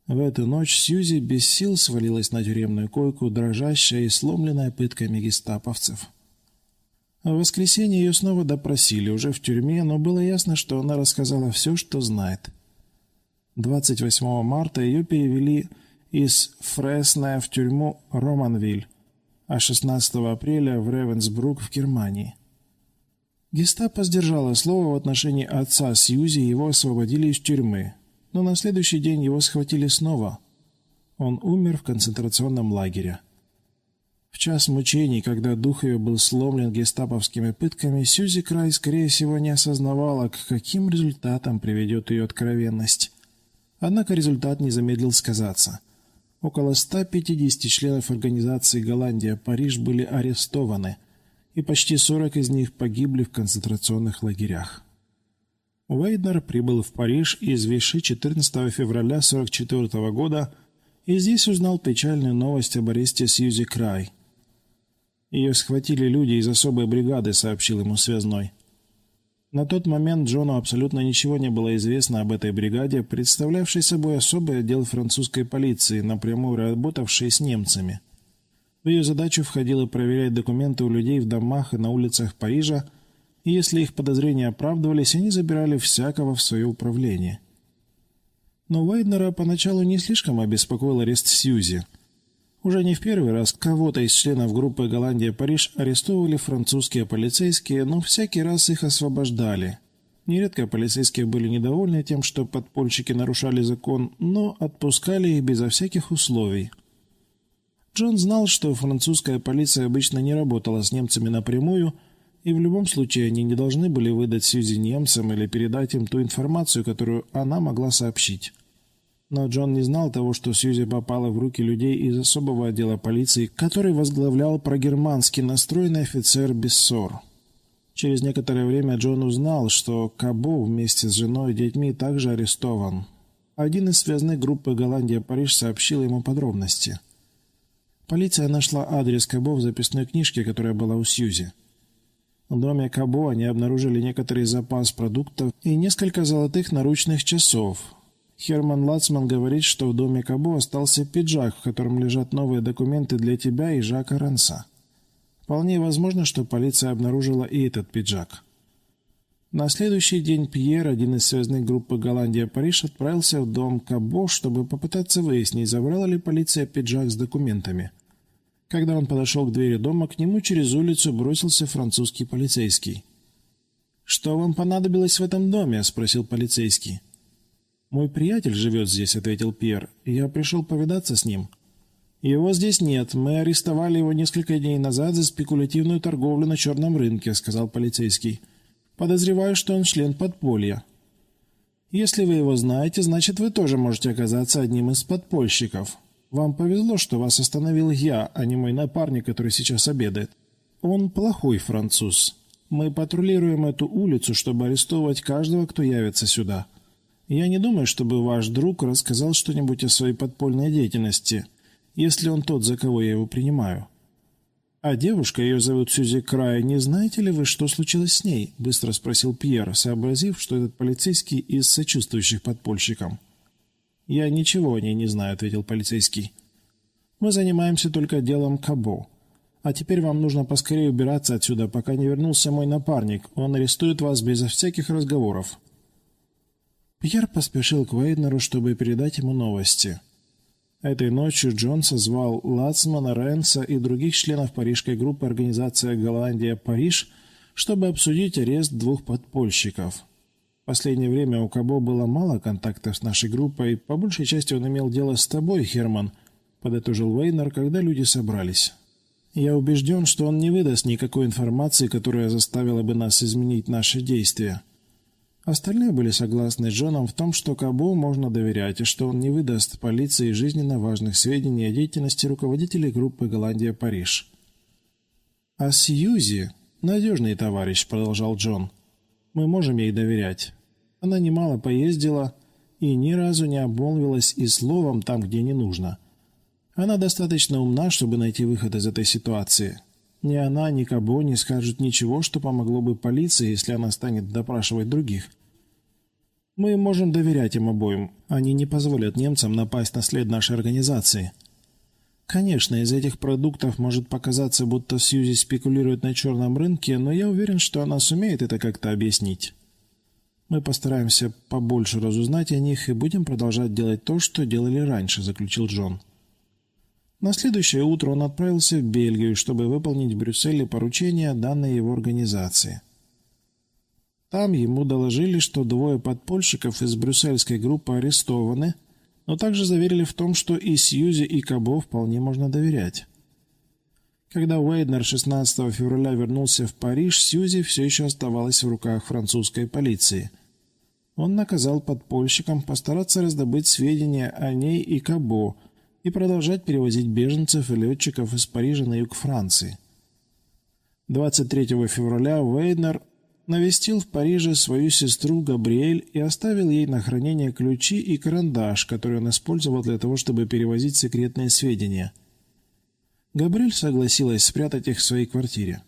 В эту ночь Сьюзи без сил свалилась на тюремную койку, дрожащая и сломленная пытками гестаповцев. В воскресенье ее снова допросили, уже в тюрьме, но было ясно, что она рассказала все, что знает. 28 марта ее перевели из Фресна в тюрьму Романвиль, а 16 апреля в Ревенсбрук в Германии. Гестапо сдержало слово в отношении отца Сьюзи, его освободили из тюрьмы, но на следующий день его схватили снова. Он умер в концентрационном лагере. В час мучений, когда дух ее был сломлен гестаповскими пытками, Сьюзи Край, скорее всего, не осознавала, к каким результатам приведет ее откровенность. Однако результат не замедлил сказаться. Около 150 членов организации «Голландия-Париж» были арестованы, и почти 40 из них погибли в концентрационных лагерях. Уэйднер прибыл в Париж из Виши 14 февраля 1944 года и здесь узнал печальную новость об аресте Сьюзи Край – ее схватили люди из особой бригады, сообщил ему связной. На тот момент Джону абсолютно ничего не было известно об этой бригаде, представлявшей собой особый отдел французской полиции, напрямую работавший с немцами. В ее задачу входило проверять документы у людей в домах и на улицах Парижа, и если их подозрения оправдывались, они забирали всякого в свое управление. Но Вайднера поначалу не слишком обеспокоил арест Сьюзи – уже не в первый раз кого-то из членов группы «Голландия-Париж» арестовывали французские полицейские, но всякий раз их освобождали. Нередко полицейские были недовольны тем, что подпольщики нарушали закон, но отпускали их безо всяких условий. Джон знал, что французская полиция обычно не работала с немцами напрямую, и в любом случае они не должны были выдать Сьюзи немцам или передать им ту информацию, которую она могла сообщить. Но Джон не знал того, что Сьюзи попала в руки людей из особого отдела полиции, который возглавлял прогермански настроенный офицер Бессор. Через некоторое время Джон узнал, что Кабо вместе с женой и детьми также арестован. Один из связных группы «Голландия-Париж» сообщил ему подробности. Полиция нашла адрес Кабо в записной книжке, которая была у Сьюзи. В доме Кабо они обнаружили некоторый запас продуктов и несколько золотых наручных часов – Херман Лацман говорит, что в доме Кабо остался пиджак, в котором лежат новые документы для тебя и Жака Ранса. Вполне возможно, что полиция обнаружила и этот пиджак. На следующий день Пьер, один из связных группы «Голландия-Париж», отправился в дом Кабо, чтобы попытаться выяснить, забрала ли полиция пиджак с документами. Когда он подошел к двери дома, к нему через улицу бросился французский полицейский. «Что вам понадобилось в этом доме?» – спросил полицейский. «Мой приятель живет здесь», — ответил Пьер. «Я пришел повидаться с ним». «Его здесь нет. Мы арестовали его несколько дней назад за спекулятивную торговлю на черном рынке», — сказал полицейский. «Подозреваю, что он член подполья». «Если вы его знаете, значит, вы тоже можете оказаться одним из подпольщиков. Вам повезло, что вас остановил я, а не мой напарник, который сейчас обедает. Он плохой француз. Мы патрулируем эту улицу, чтобы арестовывать каждого, кто явится сюда». Я не думаю, чтобы ваш друг рассказал что-нибудь о своей подпольной деятельности, если он тот, за кого я его принимаю. А девушка, ее зовут Сюзи Край, не знаете ли вы, что случилось с ней? Быстро спросил Пьер, сообразив, что этот полицейский из сочувствующих подпольщикам. Я ничего о ней не знаю, ответил полицейский. Мы занимаемся только делом Кабо. А теперь вам нужно поскорее убираться отсюда, пока не вернулся мой напарник. Он арестует вас безо всяких разговоров. Пьер поспешил к Вейднеру, чтобы передать ему новости. Этой ночью Джон созвал Лацмана, Ренса и других членов парижской группы организации «Голландия-Париж», чтобы обсудить арест двух подпольщиков. В последнее время у Кабо было мало контактов с нашей группой, по большей части он имел дело с тобой, Херман, подытожил Вейнер, когда люди собрались. Я убежден, что он не выдаст никакой информации, которая заставила бы нас изменить наши действия. Остальные были согласны с Джоном в том, что Кабо можно доверять, и что он не выдаст полиции жизненно важных сведений о деятельности руководителей группы «Голландия-Париж». «А Сьюзи – надежный товарищ», – продолжал Джон. «Мы можем ей доверять. Она немало поездила и ни разу не обмолвилась и словом там, где не нужно. Она достаточно умна, чтобы найти выход из этой ситуации». Ни она, ни Кабо не скажут ничего, что помогло бы полиции, если она станет допрашивать других. Мы можем доверять им обоим. Они не позволят немцам напасть на след нашей организации. Конечно, из этих продуктов может показаться, будто Сьюзи спекулирует на черном рынке, но я уверен, что она сумеет это как-то объяснить. Мы постараемся побольше разузнать о них и будем продолжать делать то, что делали раньше, заключил Джон. На следующее утро он отправился в Бельгию, чтобы выполнить в Брюсселе поручения, данные его организации. Там ему доложили, что двое подпольщиков из брюссельской группы арестованы, но также заверили в том, что и Сьюзи, и Кабо вполне можно доверять. Когда Уэйднер 16 февраля вернулся в Париж, Сьюзи все еще оставалась в руках французской полиции – он наказал подпольщикам постараться раздобыть сведения о ней и Кабо и продолжать перевозить беженцев и летчиков из Парижа на юг Франции. 23 февраля Вейнер навестил в Париже свою сестру Габриэль и оставил ей на хранение ключи и карандаш, который он использовал для того, чтобы перевозить секретные сведения. Габриэль согласилась спрятать их в своей квартире.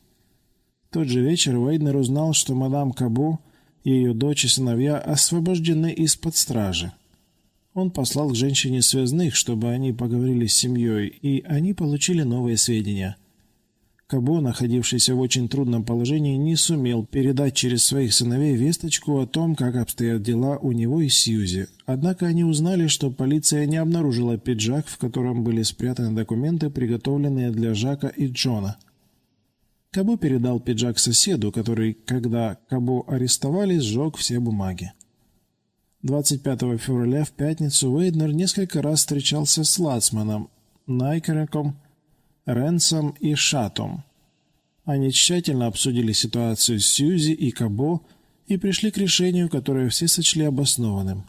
В тот же вечер Вейнер узнал, что мадам Кабо – ее дочь и сыновья освобождены из-под стражи. Он послал к женщине связных, чтобы они поговорили с семьей, и они получили новые сведения. Кабо, находившийся в очень трудном положении, не сумел передать через своих сыновей весточку о том, как обстоят дела у него и Сьюзи. Однако они узнали, что полиция не обнаружила пиджак, в котором были спрятаны документы, приготовленные для Жака и Джона. Кабо передал пиджак соседу, который, когда Кабо арестовали, сжег все бумаги. 25 февраля в пятницу Уэйднер несколько раз встречался с Лацманом, Найкереком, Ренсом и Шатом. Они тщательно обсудили ситуацию с Сьюзи и Кабо и пришли к решению, которое все сочли обоснованным.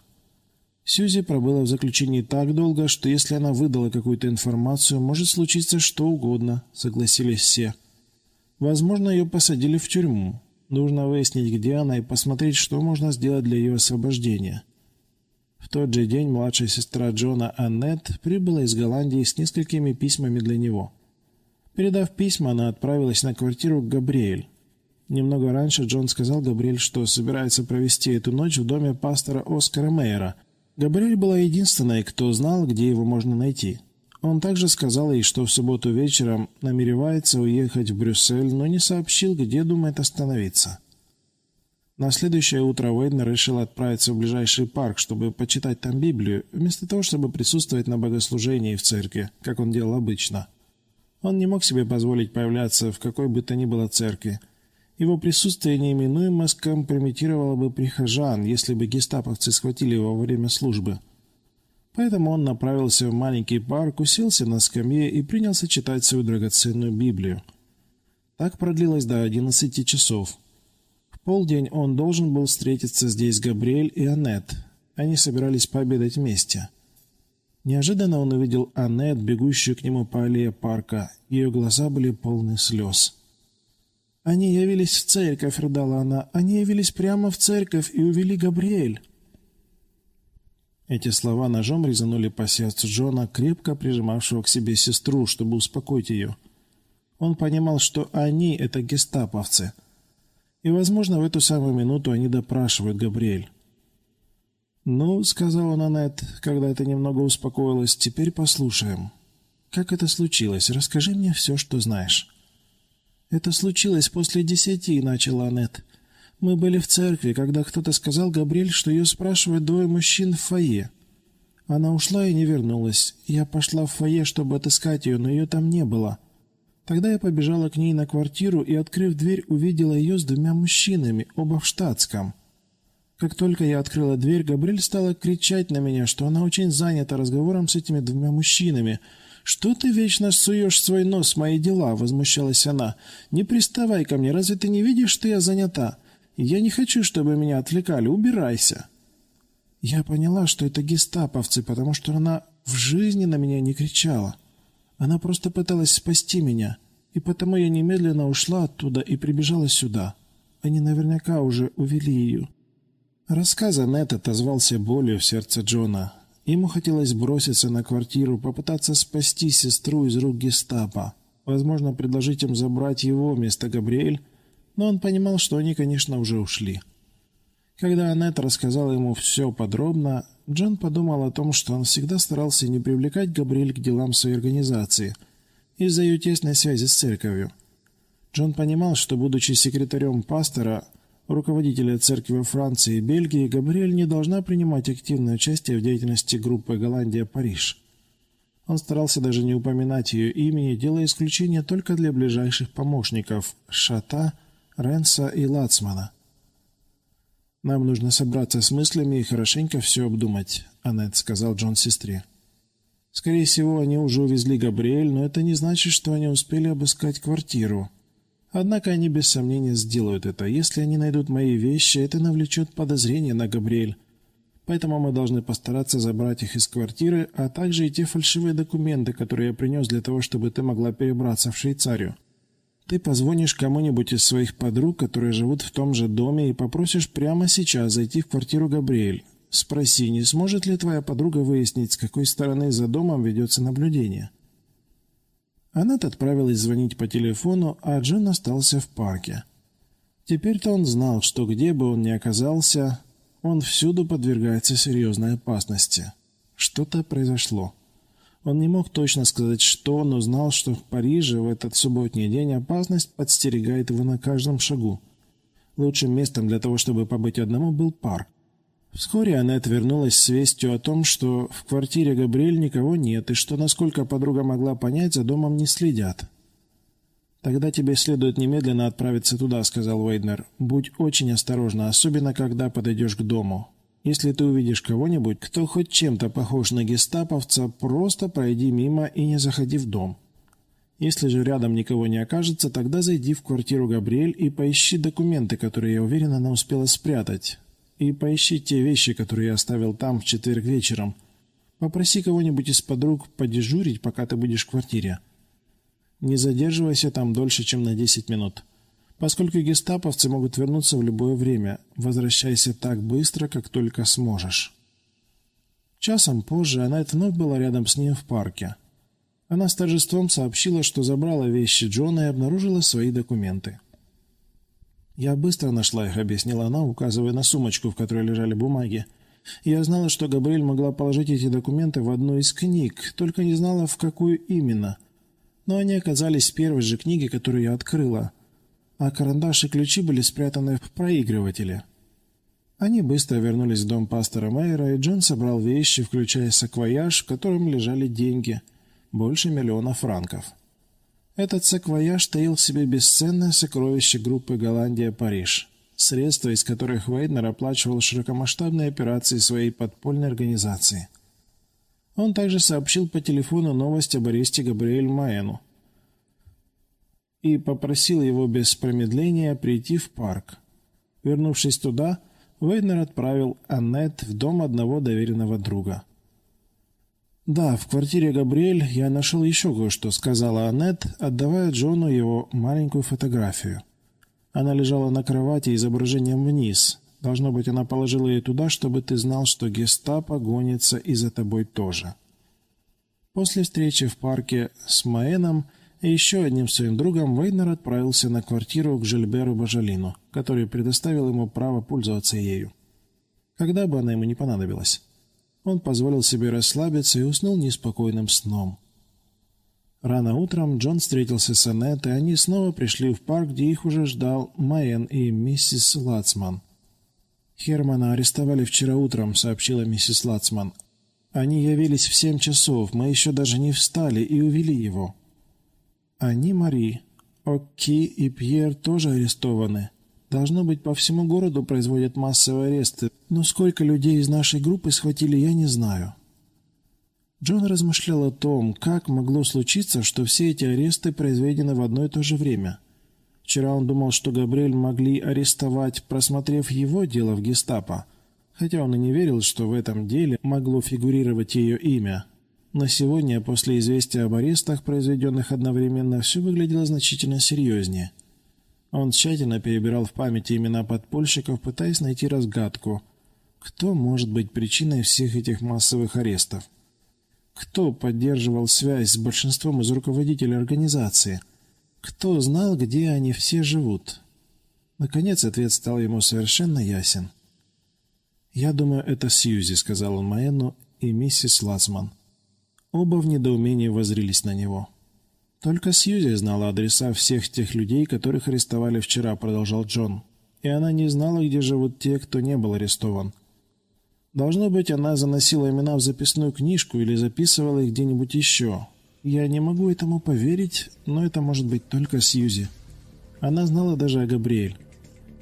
Сьюзи пробыла в заключении так долго, что если она выдала какую-то информацию, может случиться что угодно, согласились все. Возможно, ее посадили в тюрьму. Нужно выяснить, где она, и посмотреть, что можно сделать для ее освобождения. В тот же день младшая сестра Джона Аннет прибыла из Голландии с несколькими письмами для него. Передав письма, она отправилась на квартиру к Габриэль. Немного раньше Джон сказал Габриэль, что собирается провести эту ночь в доме пастора Оскара Мейера. Габриэль была единственной, кто знал, где его можно найти. Он также сказал ей, что в субботу вечером намеревается уехать в Брюссель, но не сообщил, где думает остановиться. На следующее утро Уэйднер решил отправиться в ближайший парк, чтобы почитать там Библию, вместо того, чтобы присутствовать на богослужении в церкви, как он делал обычно. Он не мог себе позволить появляться в какой бы то ни было церкви. Его присутствие неименуемо скомпрометировало бы прихожан, если бы гестаповцы схватили его во время службы – Поэтому он направился в маленький парк, уселся на скамье и принялся читать свою драгоценную Библию. Так продлилось до одиннадцати часов. В полдень он должен был встретиться здесь Габриэль и Аннет. Они собирались пообедать вместе. Неожиданно он увидел Аннет, бегущую к нему по аллее парка. Ее глаза были полны слез. «Они явились в церковь», — рыдала она. «Они явились прямо в церковь и увели Габриэль». Эти слова ножом резанули по сердцу Джона, крепко прижимавшего к себе сестру, чтобы успокоить ее. Он понимал, что они — это гестаповцы. И, возможно, в эту самую минуту они допрашивают Габриэль. «Ну, — сказал он Аннет, когда это немного успокоилось, — теперь послушаем. Как это случилось? Расскажи мне все, что знаешь». «Это случилось после десяти», — начала Аннет. Мы были в церкви, когда кто-то сказал Габриэль, что ее спрашивают двое мужчин в фойе. Она ушла и не вернулась. Я пошла в фойе, чтобы отыскать ее, но ее там не было. Тогда я побежала к ней на квартиру и, открыв дверь, увидела ее с двумя мужчинами, оба в штатском. Как только я открыла дверь, Габриэль стала кричать на меня, что она очень занята разговором с этими двумя мужчинами. «Что ты вечно суешь свой нос в мои дела?» — возмущалась она. «Не приставай ко мне, разве ты не видишь, что я занята?» Я не хочу, чтобы меня отвлекали. Убирайся. Я поняла, что это гестаповцы, потому что она в жизни на меня не кричала. Она просто пыталась спасти меня, и потому я немедленно ушла оттуда и прибежала сюда. Они наверняка уже увели ее. Рассказ Аннет отозвался болью в сердце Джона. Ему хотелось броситься на квартиру, попытаться спасти сестру из рук гестапо. Возможно, предложить им забрать его вместо Габриэль, но он понимал, что они, конечно, уже ушли. Когда Аннет рассказала ему все подробно, Джон подумал о том, что он всегда старался не привлекать Габриэль к делам своей организации из-за ее тесной связи с церковью. Джон понимал, что, будучи секретарем пастора, руководителя церкви Франции и Бельгии, Габриэль не должна принимать активное участие в деятельности группы «Голландия-Париж». Он старался даже не упоминать ее имени, делая исключение только для ближайших помощников – Шата, Ренса и Лацмана. «Нам нужно собраться с мыслями и хорошенько все обдумать», – Аннет сказал Джон сестре. «Скорее всего, они уже увезли Габриэль, но это не значит, что они успели обыскать квартиру. Однако они без сомнения сделают это. Если они найдут мои вещи, это навлечет подозрение на Габриэль. Поэтому мы должны постараться забрать их из квартиры, а также и те фальшивые документы, которые я принес для того, чтобы ты могла перебраться в Швейцарию. Ты позвонишь кому-нибудь из своих подруг, которые живут в том же доме, и попросишь прямо сейчас зайти в квартиру Габриэль. Спроси, не сможет ли твоя подруга выяснить, с какой стороны за домом ведется наблюдение. Аннет отправилась звонить по телефону, а Джон остался в парке. Теперь-то он знал, что где бы он ни оказался, он всюду подвергается серьезной опасности. Что-то произошло. Он не мог точно сказать, что, но знал, что в Париже в этот субботний день опасность подстерегает его на каждом шагу. Лучшим местом для того, чтобы побыть одному, был парк. Вскоре она вернулась с вестью о том, что в квартире Габриэль никого нет, и что, насколько подруга могла понять, за домом не следят. «Тогда тебе следует немедленно отправиться туда», — сказал Уэйднер. «Будь очень осторожна, особенно когда подойдешь к дому. Если ты увидишь кого-нибудь, кто хоть чем-то похож на гестаповца, просто пройди мимо и не заходи в дом. Если же рядом никого не окажется, тогда зайди в квартиру Габриэль и поищи документы, которые, я уверен, она успела спрятать. И поищи те вещи, которые я оставил там в четверг вечером. Попроси кого-нибудь из подруг подежурить, пока ты будешь в квартире». Не задерживайся там дольше, чем на 10 минут. Поскольку гестаповцы могут вернуться в любое время, возвращайся так быстро, как только сможешь. Часом позже она вновь была рядом с ним в парке. Она с торжеством сообщила, что забрала вещи Джона и обнаружила свои документы. «Я быстро нашла их», — объяснила она, указывая на сумочку, в которой лежали бумаги. «Я знала, что Габриэль могла положить эти документы в одну из книг, только не знала, в какую именно но они оказались в первой же книге, которую я открыла, а карандаш и ключи были спрятаны в проигрывателе. Они быстро вернулись в дом пастора Майера, и Джон собрал вещи, включая саквояж, в котором лежали деньги, больше миллиона франков. Этот саквояж таил в себе бесценное сокровище группы «Голландия-Париж», средства из которых Вейднер оплачивал широкомасштабные операции своей подпольной организации – он также сообщил по телефону новость об аресте Габриэль Майену и попросил его без промедления прийти в парк. Вернувшись туда, Вейнер отправил Аннет в дом одного доверенного друга. «Да, в квартире Габриэль я нашел еще кое-что», — сказала Аннет, отдавая Джону его маленькую фотографию. Она лежала на кровати изображением вниз, Должно быть, она положила ее туда, чтобы ты знал, что гестапо гонится и за тобой тоже. После встречи в парке с Маэном и еще одним своим другом Вейнер отправился на квартиру к Жильберу Бажалину, который предоставил ему право пользоваться ею. Когда бы она ему не понадобилась. Он позволил себе расслабиться и уснул неспокойным сном. Рано утром Джон встретился с Аннет, и они снова пришли в парк, где их уже ждал Майен и миссис Лацман. «Хермана арестовали вчера утром», — сообщила миссис Лацман. «Они явились в семь часов, мы еще даже не встали и увели его». «Они, Мари, Окки и Пьер тоже арестованы. Должно быть, по всему городу производят массовые аресты, но сколько людей из нашей группы схватили, я не знаю». Джон размышлял о том, как могло случиться, что все эти аресты произведены в одно и то же время — Вчера он думал, что Габриэль могли арестовать, просмотрев его дело в гестапо, хотя он и не верил, что в этом деле могло фигурировать ее имя. Но сегодня, после известия об арестах, произведенных одновременно, все выглядело значительно серьезнее. Он тщательно перебирал в памяти имена подпольщиков, пытаясь найти разгадку. Кто может быть причиной всех этих массовых арестов? Кто поддерживал связь с большинством из руководителей организации – кто знал, где они все живут? Наконец ответ стал ему совершенно ясен. «Я думаю, это Сьюзи», — сказал он Маэну и миссис Лацман. Оба в недоумении возрились на него. «Только Сьюзи знала адреса всех тех людей, которых арестовали вчера», — продолжал Джон. и она не знала, где живут те, кто не был арестован. Должно быть, она заносила имена в записную книжку или записывала их где-нибудь еще. Я не могу этому поверить, но это может быть только Сьюзи. Она знала даже о Габриэль.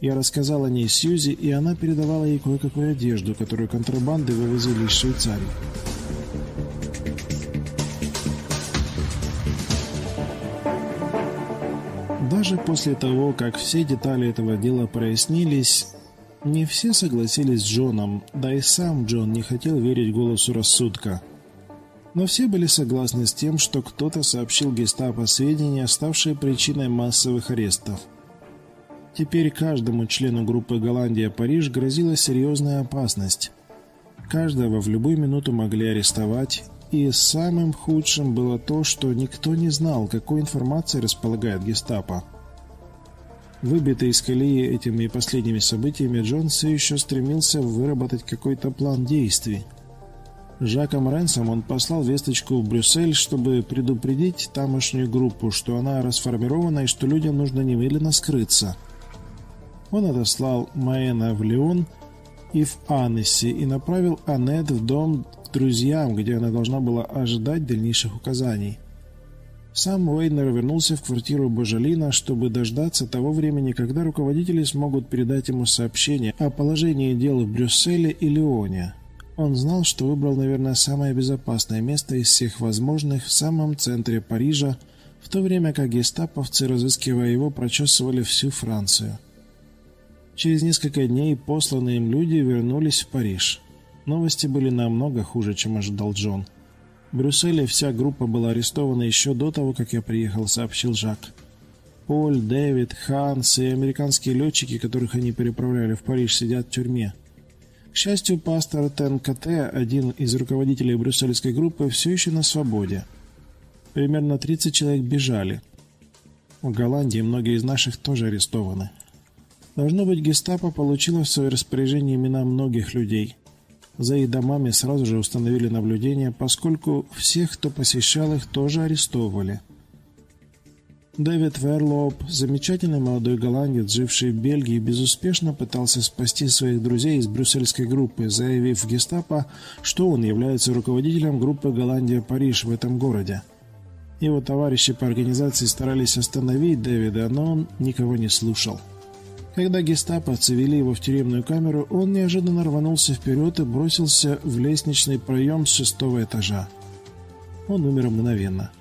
Я рассказал о ней Сьюзи, и она передавала ей кое-какую одежду, которую контрабанды вывозили из Швейцарии. Даже после того, как все детали этого дела прояснились, не все согласились с Джоном, да и сам Джон не хотел верить голосу рассудка. Но все были согласны с тем, что кто-то сообщил гестапо сведения, ставшие причиной массовых арестов – Теперь каждому члену группы «Голландия-Париж» грозила серьезная опасность. Каждого в любую минуту могли арестовать, и самым худшим было то, что никто не знал, какой информацией располагает гестапо. Выбитый из колеи этими последними событиями, Джон все еще стремился выработать какой-то план действий. Жаком Ренсом он послал весточку в Брюссель, чтобы предупредить тамошнюю группу, что она расформирована и что людям нужно немедленно скрыться – он отослал Маэна в Леон и в Аннессе и направил Аннет в дом к друзьям, где она должна была ожидать дальнейших указаний. Сам Уэйнер вернулся в квартиру Божалина, чтобы дождаться того времени, когда руководители смогут передать ему сообщение о положении дел в Брюсселе и Леоне. Он знал, что выбрал, наверное, самое безопасное место из всех возможных в самом центре Парижа, в то время как гестаповцы, разыскивая его, прочесывали всю Францию. Через несколько дней посланные им люди вернулись в Париж. Новости были намного хуже, чем ожидал Джон. В Брюсселе вся группа была арестована еще до того, как я приехал, сообщил Жак. Поль, Дэвид, Ханс и американские летчики, которых они переправляли в Париж, сидят в тюрьме. К счастью, пастор ТНКТ, один из руководителей брюссельской группы, все еще на свободе. Примерно 30 человек бежали. В Голландии многие из наших тоже арестованы. Должно быть, гестапо получило в свое распоряжение имена многих людей. За их домами сразу же установили наблюдение, поскольку всех, кто посещал их, тоже арестовывали. Дэвид Верлоп, замечательный молодой голландец, живший в Бельгии, безуспешно пытался спасти своих друзей из брюссельской группы, заявив гестапо, что он является руководителем группы «Голландия-Париж» в этом городе. Его товарищи по организации старались остановить Дэвида, но он никого не слушал. Когда гестаповцы вели его в тюремную камеру, он неожиданно рванулся вперед и бросился в лестничный проем с шестого этажа. Он умер мгновенно.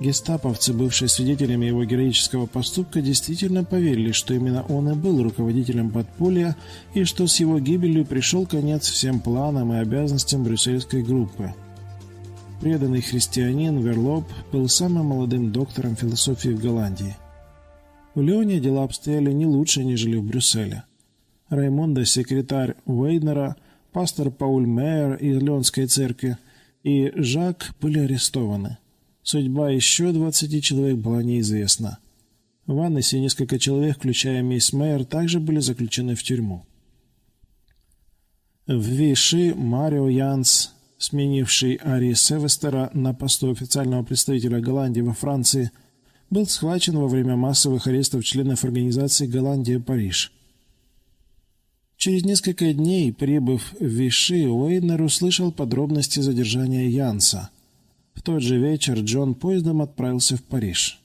Гестаповцы, бывшие свидетелями его героического поступка, действительно поверили, что именно он и был руководителем подполья и что с его гибелью пришел конец всем планам и обязанностям брюссельской группы. Преданный христианин Верлоп был самым молодым доктором философии в Голландии. В Леоне дела обстояли не лучше, нежели в Брюсселе. Раймонда, секретарь Уэйнера, пастор Пауль Мейер из Леонской церкви и Жак были арестованы. Судьба еще 20 человек была неизвестна. В Аннесе несколько человек, включая мисс Мейер, также были заключены в тюрьму. В Виши Марио Янс, сменивший Ари Севестера на посту официального представителя Голландии во Франции, был схвачен во время массовых арестов членов организации «Голландия-Париж». Через несколько дней, прибыв в Виши, Уэйнер услышал подробности задержания Янса. В тот же вечер Джон поездом отправился в Париж.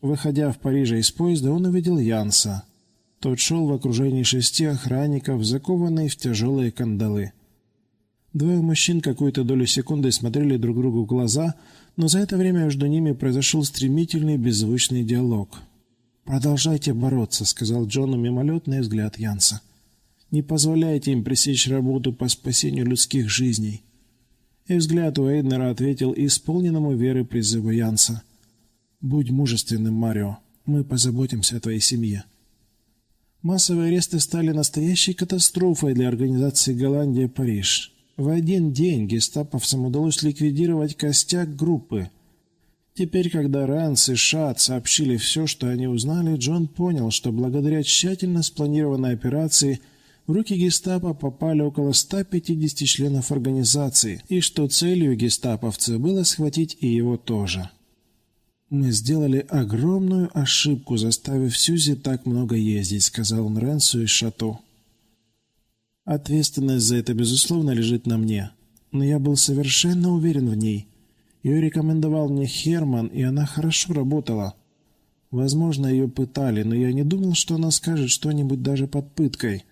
Выходя в Париже из поезда, он увидел Янса. Тот шел в окружении шести охранников, закованный в тяжелые кандалы. Двое мужчин какую-то долю секунды смотрели друг другу в глаза – но за это время между ними произошел стремительный беззвучный диалог. «Продолжайте бороться», — сказал Джону мимолетный взгляд Янса. «Не позволяйте им пресечь работу по спасению людских жизней». И взгляд Уэйднера ответил исполненному веры призыву Янса. «Будь мужественным, Марио. Мы позаботимся о твоей семье». Массовые аресты стали настоящей катастрофой для организации «Голландия-Париж». В один день гестаповцам удалось ликвидировать костяк группы. Теперь, когда Ранс и Шат сообщили все, что они узнали, Джон понял, что благодаря тщательно спланированной операции в руки гестапо попали около 150 членов организации, и что целью гестаповцев было схватить и его тоже. «Мы сделали огромную ошибку, заставив Сьюзи так много ездить», — сказал он Ренсу из шато. «Ответственность за это, безусловно, лежит на мне, но я был совершенно уверен в ней. Ее рекомендовал мне Херман, и она хорошо работала. Возможно, ее пытали, но я не думал, что она скажет что-нибудь даже под пыткой.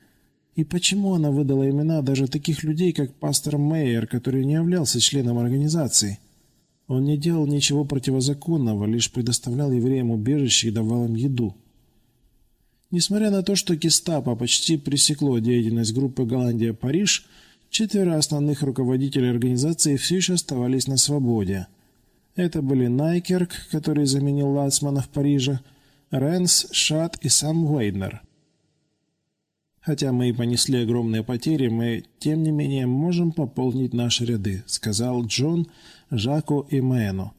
И почему она выдала имена даже таких людей, как пастор Мейер, который не являлся членом организации?» Он не делал ничего противозаконного, лишь предоставлял евреям убежище и давал им еду. Несмотря на то, что гестапо почти пресекло деятельность группы «Голландия-Париж», четверо основных руководителей организации все еще оставались на свободе. Это были Найкерк, который заменил Лацмана в Париже, Ренс, Шат и сам Вейднер. «Хотя мы и понесли огромные потери, мы, тем не менее, можем пополнить наши ряды», — сказал Джон Жаку и Мэну.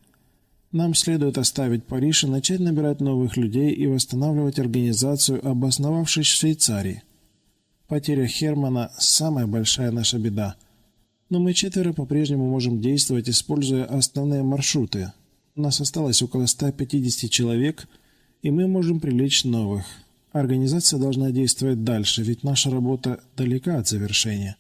«Нам следует оставить Париж и начать набирать новых людей и восстанавливать организацию, обосновавшись в Швейцарии. Потеря Хермана – самая большая наша беда. Но мы четверо по-прежнему можем действовать, используя основные маршруты. У нас осталось около 150 человек, и мы можем привлечь новых». Организация должна действовать дальше, ведь наша работа далека от завершения.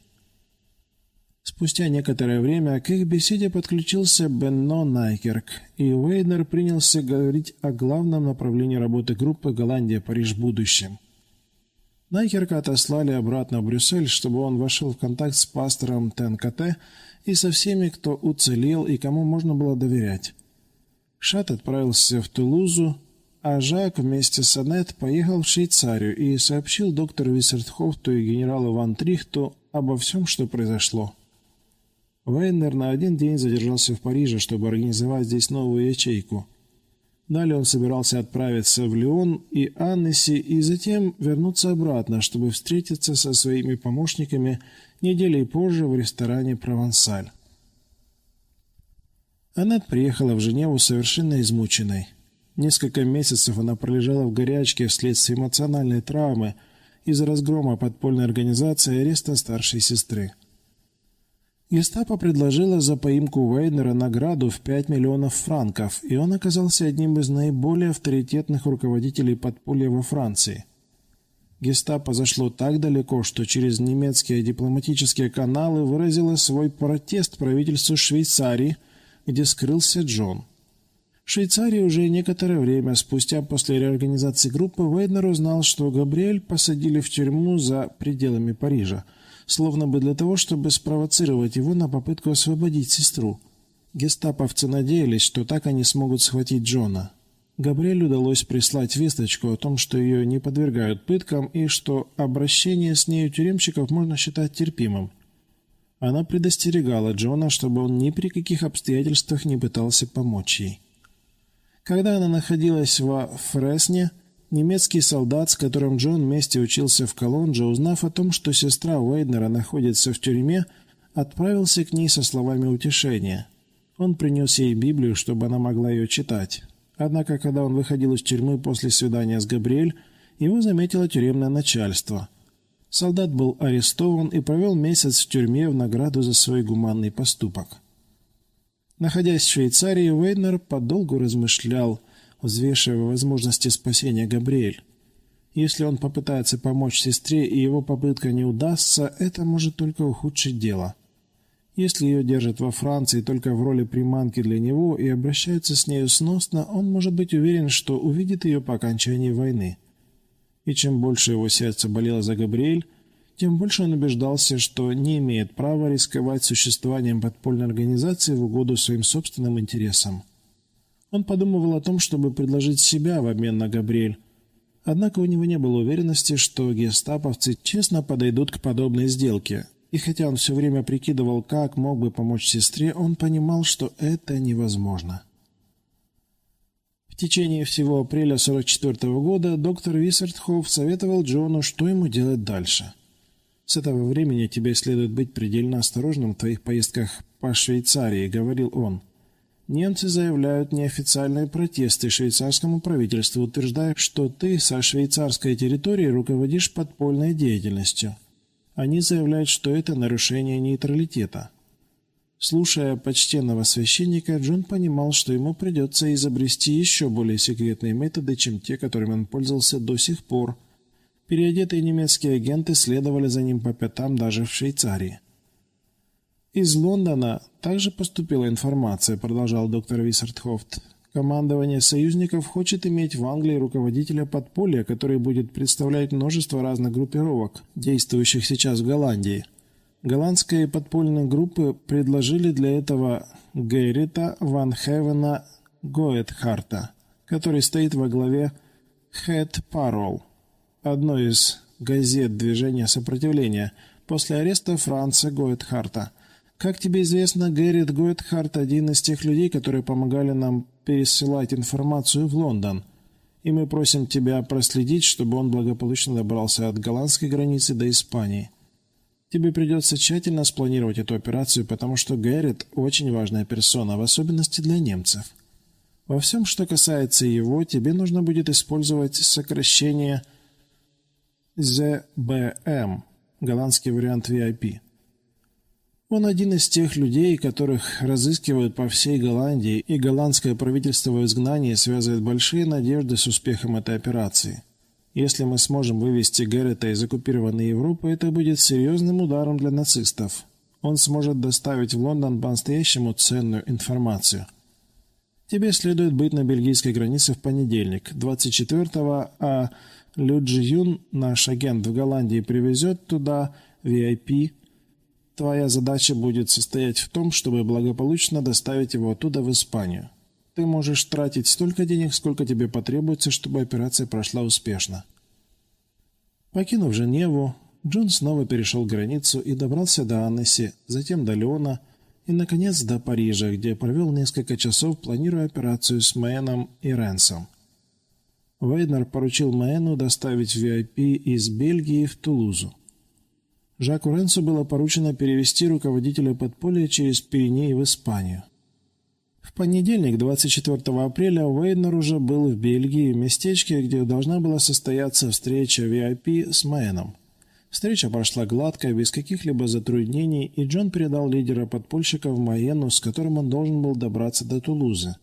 Спустя некоторое время к их беседе подключился Бенно Найкерк, и Уэйнер принялся говорить о главном направлении работы группы «Голландия-Париж. Будущем». Найкерка отослали обратно в Брюссель, чтобы он вошел в контакт с пастором ТНКТ и со всеми, кто уцелел и кому можно было доверять. Шат отправился в Тулузу, а Жак вместе с Аннет поехал в Швейцарию и сообщил доктору Виссертхофту и генералу Ван Трихту обо всем, что произошло. Вейнер на один день задержался в Париже, чтобы организовать здесь новую ячейку. Далее он собирался отправиться в Лион и Аннеси и затем вернуться обратно, чтобы встретиться со своими помощниками неделей позже в ресторане «Провансаль». Аннет приехала в Женеву совершенно измученной. Несколько месяцев она пролежала в горячке вследствие эмоциональной травмы из-за разгрома подпольной организации ареста старшей сестры. Гестапо предложила за поимку Вейнера награду в 5 миллионов франков, и он оказался одним из наиболее авторитетных руководителей подполья во Франции. Гестапо зашло так далеко, что через немецкие дипломатические каналы выразило свой протест правительству Швейцарии, где скрылся Джон. В Швейцарии уже некоторое время спустя после реорганизации группы Вейднер узнал, что Габриэль посадили в тюрьму за пределами Парижа, словно бы для того, чтобы спровоцировать его на попытку освободить сестру. Гестаповцы надеялись, что так они смогут схватить Джона. Габриэль удалось прислать весточку о том, что ее не подвергают пыткам и что обращение с нею тюремщиков можно считать терпимым. Она предостерегала Джона, чтобы он ни при каких обстоятельствах не пытался помочь ей. Когда она находилась во Фресне, немецкий солдат, с которым Джон вместе учился в Колонже, узнав о том, что сестра Уэйднера находится в тюрьме, отправился к ней со словами утешения. Он принес ей Библию, чтобы она могла ее читать. Однако, когда он выходил из тюрьмы после свидания с Габриэль, его заметило тюремное начальство. Солдат был арестован и провел месяц в тюрьме в награду за свой гуманный поступок. Находясь в Швейцарии, Вейнер подолгу размышлял, взвешивая возможности спасения Габриэль. Если он попытается помочь сестре и его попытка не удастся, это может только ухудшить дело. Если ее держат во Франции только в роли приманки для него и обращаются с нею сносно, он может быть уверен, что увидит ее по окончании войны. И чем больше его сердце болело за Габриэль, тем больше он убеждался, что не имеет права рисковать существованием подпольной организации в угоду своим собственным интересам. Он подумывал о том, чтобы предложить себя в обмен на Габриэль. Однако у него не было уверенности, что гестаповцы честно подойдут к подобной сделке. И хотя он все время прикидывал, как мог бы помочь сестре, он понимал, что это невозможно. В течение всего апреля 44 года доктор Виссертхоф советовал Джону, что ему делать дальше – с этого времени тебе следует быть предельно осторожным в твоих поездках по Швейцарии, говорил он. Немцы заявляют неофициальные протесты швейцарскому правительству, утверждая, что ты со швейцарской территории руководишь подпольной деятельностью. Они заявляют, что это нарушение нейтралитета. Слушая почтенного священника, Джон понимал, что ему придется изобрести еще более секретные методы, чем те, которыми он пользовался до сих пор. Переодетые немецкие агенты следовали за ним по пятам даже в Швейцарии. «Из Лондона также поступила информация», — продолжал доктор Виссертхофт. «Командование союзников хочет иметь в Англии руководителя подполья, который будет представлять множество разных группировок, действующих сейчас в Голландии». Голландские подпольные группы предложили для этого Гейрита Ван Хевена Гоэтхарта, который стоит во главе Head Parole, одной из газет движения сопротивления, после ареста Франца Гоэтхарта. Как тебе известно, Гэррит Гоэтхарт – один из тех людей, которые помогали нам пересылать информацию в Лондон. И мы просим тебя проследить, чтобы он благополучно добрался от голландской границы до Испании. Тебе придется тщательно спланировать эту операцию, потому что Гэррит очень важная персона, в особенности для немцев. Во всем, что касается его, тебе нужно будет использовать сокращение ZBM, голландский вариант VIP. Он один из тех людей, которых разыскивают по всей Голландии, и голландское правительство в изгнании связывает большие надежды с успехом этой операции. Если мы сможем вывести Гэррета из оккупированной Европы, это будет серьезным ударом для нацистов. Он сможет доставить в Лондон по-настоящему ценную информацию. Тебе следует быть на бельгийской границе в понедельник, 24-го, а Лю Юн, наш агент в Голландии, привезет туда VIP. Твоя задача будет состоять в том, чтобы благополучно доставить его оттуда в Испанию. Ты можешь тратить столько денег, сколько тебе потребуется, чтобы операция прошла успешно. Покинув Женеву, Джон снова перешел границу и добрался до Аннеси, затем до Леона и, наконец, до Парижа, где провел несколько часов, планируя операцию с Мэном и Ренсом. Вейднер поручил Мэну доставить VIP из Бельгии в Тулузу. Жаку Ренсу было поручено перевести руководителя подполья через Пиренеи в Испанию. В понедельник, 24 апреля, Уэйнер уже был в Бельгии, в местечке, где должна была состояться встреча VIP с Мэном. Встреча прошла гладко, без каких-либо затруднений, и Джон передал лидера подпольщиков Майену, с которым он должен был добраться до Тулузы.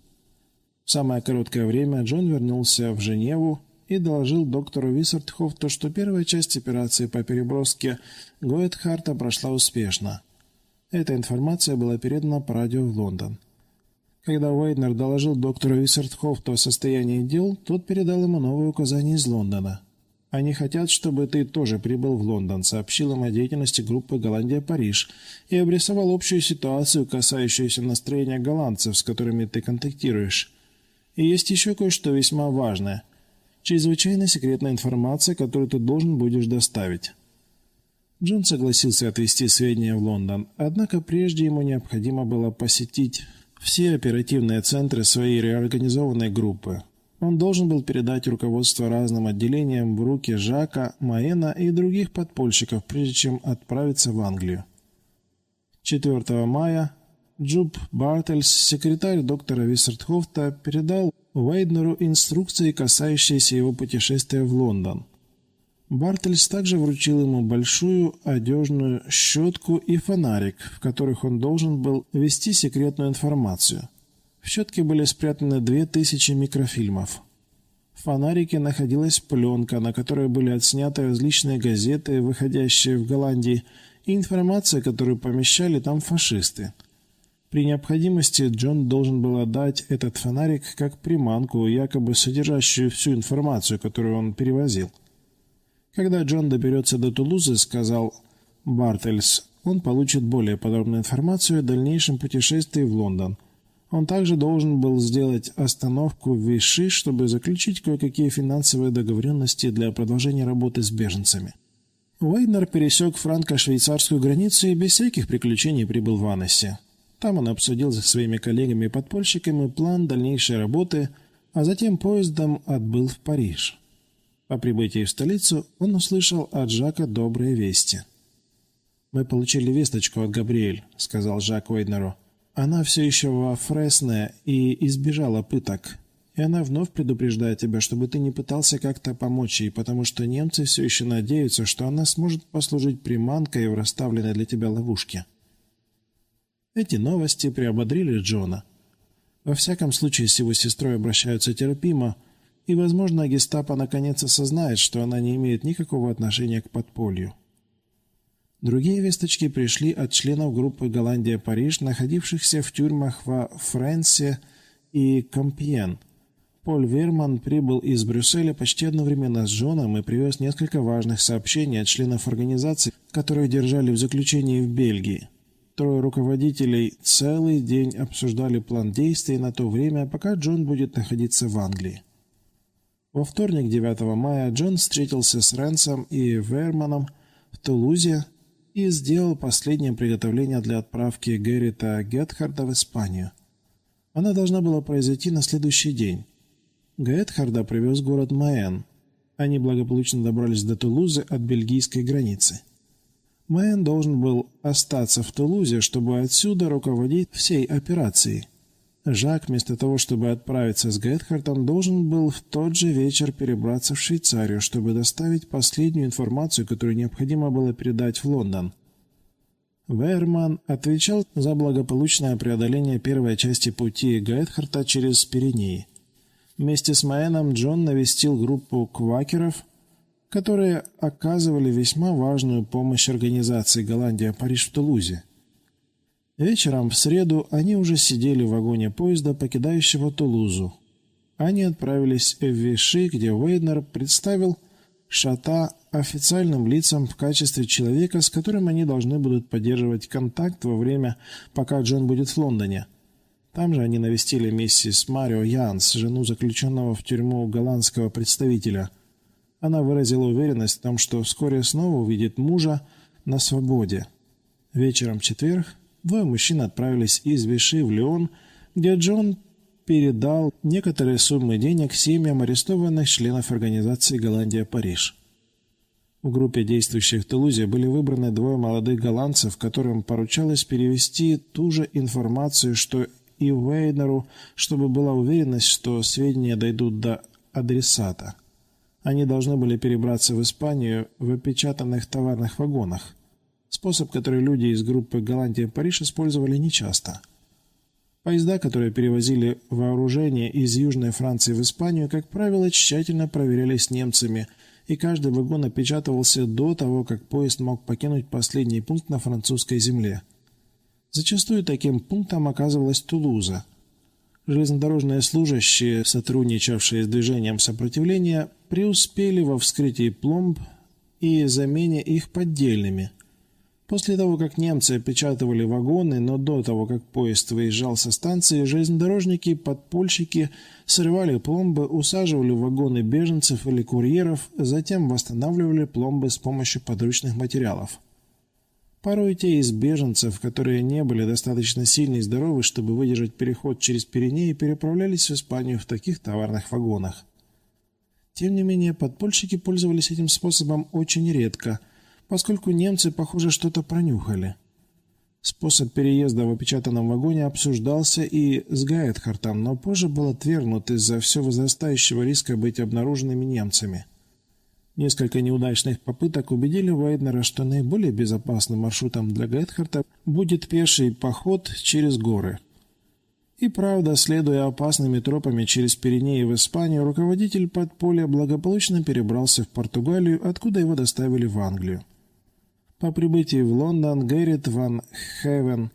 В самое короткое время Джон вернулся в Женеву и доложил доктору Виссертхофту, что первая часть операции по переброске Гоэтхарта прошла успешно. Эта информация была передана по радио в Лондон. Когда Уэйднер доложил доктору Виссертхофту о состоянии дел, тот передал ему новые указания из Лондона. «Они хотят, чтобы ты тоже прибыл в Лондон», сообщил им о деятельности группы «Голландия-Париж» и обрисовал общую ситуацию, касающуюся настроения голландцев, с которыми ты контактируешь. И есть еще кое-что весьма важное. Чрезвычайно секретная информация, которую ты должен будешь доставить. Джон согласился отвезти сведения в Лондон, однако прежде ему необходимо было посетить все оперативные центры своей реорганизованной группы. Он должен был передать руководство разным отделениям в руки Жака, Маэна и других подпольщиков, прежде чем отправиться в Англию. 4 мая Джуб Бартельс, секретарь доктора Виссертхофта, передал Уэйднеру инструкции, касающиеся его путешествия в Лондон. Бартельс также вручил ему большую одежную щетку и фонарик, в которых он должен был вести секретную информацию. В щетке были спрятаны две тысячи микрофильмов. В фонарике находилась пленка, на которой были отсняты различные газеты, выходящие в Голландии, и информация, которую помещали там фашисты. При необходимости Джон должен был отдать этот фонарик как приманку, якобы содержащую всю информацию, которую он перевозил. Когда Джон доберется до Тулузы, сказал Бартельс, он получит более подробную информацию о дальнейшем путешествии в Лондон. Он также должен был сделать остановку в Виши, чтобы заключить кое-какие финансовые договоренности для продолжения работы с беженцами. Уэйнер пересек франко-швейцарскую границу и без всяких приключений прибыл в Аннессе. Там он обсудил со своими коллегами-подпольщиками план дальнейшей работы, а затем поездом отбыл в Париж. По прибытии в столицу он услышал от Жака добрые вести. «Мы получили весточку от Габриэль», — сказал Жак Уэйднеру. «Она все еще во Фресне и избежала пыток. И она вновь предупреждает тебя, чтобы ты не пытался как-то помочь ей, потому что немцы все еще надеются, что она сможет послужить приманкой в расставленной для тебя ловушке». Эти новости приободрили Джона. Во всяком случае, с его сестрой обращаются терпимо, и, возможно, гестапо наконец осознает, что она не имеет никакого отношения к подполью. Другие весточки пришли от членов группы «Голландия-Париж», находившихся в тюрьмах во Френсе и Компьен. Поль Верман прибыл из Брюсселя почти одновременно с Джоном и привез несколько важных сообщений от членов организации, которых держали в заключении в Бельгии. Трое руководителей целый день обсуждали план действий на то время, пока Джон будет находиться в Англии. Во вторник, 9 мая, Джон встретился с Ренсом и Верманом в Тулузе, и сделал последнее приготовление для отправки Геррита Гетхарда в Испанию. Она должна была произойти на следующий день. Гетхарда привез город Маэн. Они благополучно добрались до Тулузы от бельгийской границы. Маэн должен был остаться в Тулузе, чтобы отсюда руководить всей операцией. Жак, вместо того, чтобы отправиться с Гетхартом, должен был в тот же вечер перебраться в Швейцарию, чтобы доставить последнюю информацию, которую необходимо было передать в Лондон. Верман отвечал за благополучное преодоление первой части пути Гетхарта через Пиренеи. Вместе с Маэном Джон навестил группу квакеров, которые оказывали весьма важную помощь организации «Голландия-Париж» в Тулузе. Вечером в среду они уже сидели в вагоне поезда, покидающего Тулузу. Они отправились в Виши, где Уэйднер представил Шата официальным лицам в качестве человека, с которым они должны будут поддерживать контакт во время, пока Джон будет в Лондоне. Там же они навестили миссис Марио Янс, жену заключенного в тюрьму голландского представителя. Она выразила уверенность в том, что вскоре снова увидит мужа на свободе. Вечером в четверг Двое мужчин отправились из Виши в Леон, где Джон передал некоторые суммы денег семьям арестованных членов организации «Голландия-Париж». В группе, действующих в Тулузе, были выбраны двое молодых голландцев, которым поручалось перевести ту же информацию, что и Вейнеру, чтобы была уверенность, что сведения дойдут до адресата. Они должны были перебраться в Испанию в опечатанных товарных вагонах. Способ, который люди из группы Голландия-Париж использовали нечасто. Поезда, которые перевозили вооружение из Южной Франции в Испанию, как правило, тщательно проверялись немцами, и каждый вагон опечатывался до того, как поезд мог покинуть последний пункт на французской земле. Зачастую таким пунктом оказывалась Тулуза. Железнодорожные служащие, сотрудничавшие с движением сопротивления, преуспели во вскрытии пломб и замене их поддельными – После того, как немцы опечатывали вагоны, но до того, как поезд выезжал со станции, железнодорожники и подпольщики срывали пломбы, усаживали в вагоны беженцев или курьеров, затем восстанавливали пломбы с помощью подручных материалов. Порой те из беженцев, которые не были достаточно сильны и здоровы, чтобы выдержать переход через Пиренеи, переправлялись в Испанию в таких товарных вагонах. Тем не менее, подпольщики пользовались этим способом очень редко – поскольку немцы, похоже, что-то пронюхали. Способ переезда в опечатанном вагоне обсуждался и с Гайтхартом, но позже был отвергнут из-за все возрастающего риска быть обнаруженными немцами. Несколько неудачных попыток убедили Вайднера, что наиболее безопасным маршрутом для Гайтхарта будет пеший поход через горы. И правда, следуя опасными тропами через Пиренеи в Испанию, руководитель подполья благополучно перебрался в Португалию, откуда его доставили в Англию. По прибытии в Лондон Гэррит ван Хевен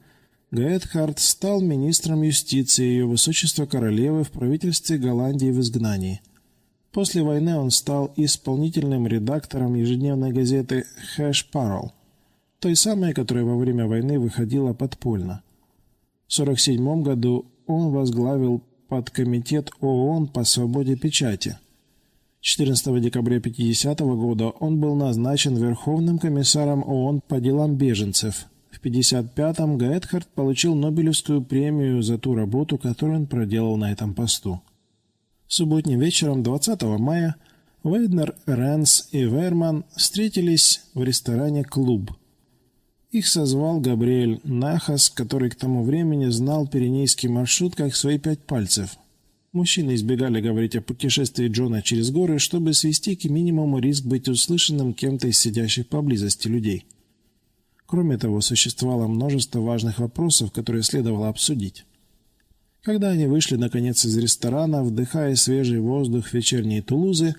Гетхард стал министром юстиции Ее Высочества Королевы в правительстве Голландии в изгнании. После войны он стал исполнительным редактором ежедневной газеты «Хэш Парл», той самой, которая во время войны выходила подпольно. В 1947 году он возглавил подкомитет ООН по свободе печати – 14 декабря 50 -го года он был назначен Верховным комиссаром ООН по делам беженцев. В 55-м Гайтхард получил Нобелевскую премию за ту работу, которую он проделал на этом посту. Субботним вечером 20 мая Вейднер, Ренс и Верман встретились в ресторане «Клуб». Их созвал Габриэль Нахас, который к тому времени знал Пиренейский маршрут как свои пять пальцев – Мужчины избегали говорить о путешествии Джона через горы, чтобы свести к минимуму риск быть услышанным кем-то из сидящих поблизости людей. Кроме того, существовало множество важных вопросов, которые следовало обсудить. Когда они вышли, наконец, из ресторана, вдыхая свежий воздух вечерней Тулузы,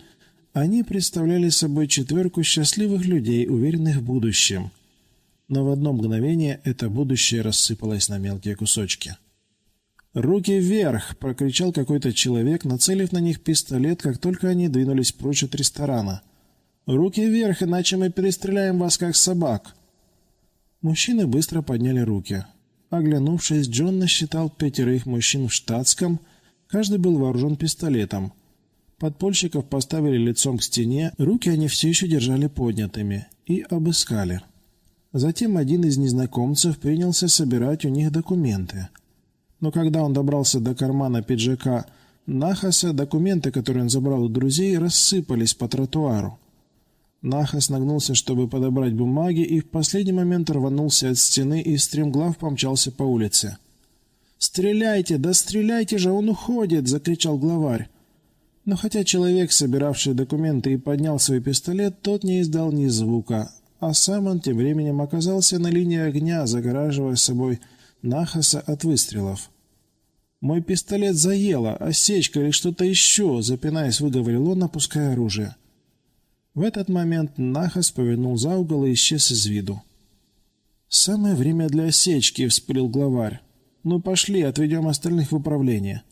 они представляли собой четверку счастливых людей, уверенных в будущем. Но в одно мгновение это будущее рассыпалось на мелкие кусочки. «Руки вверх!» — прокричал какой-то человек, нацелив на них пистолет, как только они двинулись прочь от ресторана. «Руки вверх, иначе мы перестреляем вас, как собак!» Мужчины быстро подняли руки. Оглянувшись, Джон насчитал пятерых мужчин в штатском, каждый был вооружен пистолетом. Подпольщиков поставили лицом к стене, руки они все еще держали поднятыми, и обыскали. Затем один из незнакомцев принялся собирать у них документы. Но когда он добрался до кармана пиджака Нахаса, документы, которые он забрал у друзей, рассыпались по тротуару. Нахас нагнулся, чтобы подобрать бумаги, и в последний момент рванулся от стены и стремглав помчался по улице. «Стреляйте! Да стреляйте же! Он уходит!» — закричал главарь. Но хотя человек, собиравший документы, и поднял свой пистолет, тот не издал ни звука, а сам он тем временем оказался на линии огня, загораживая собой Нахаса от выстрелов. «Мой пистолет заело, осечка или что-то еще!» — запинаясь, выговорил он, опуская оружие. В этот момент Нахас повернул за угол и исчез из виду. «Самое время для осечки», — вспылил главарь. «Ну пошли, отведем остальных в управление».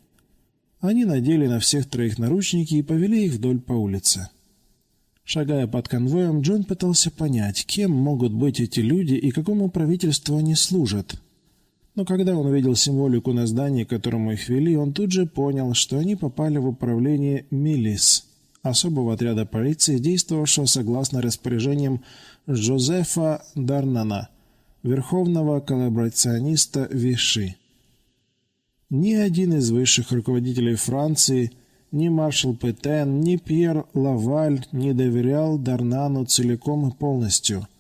Они надели на всех троих наручники и повели их вдоль по улице. Шагая под конвоем, Джон пытался понять, кем могут быть эти люди и какому правительству они служат. Но когда он увидел символику на здании, которому их вели, он тут же понял, что они попали в управление «Милис», особого отряда полиции, действовавшего согласно распоряжениям Жозефа Дарнана, верховного коллаборациониста Виши. Ни один из высших руководителей Франции, ни маршал Петен, ни Пьер Лаваль не доверял Дарнану целиком и полностью –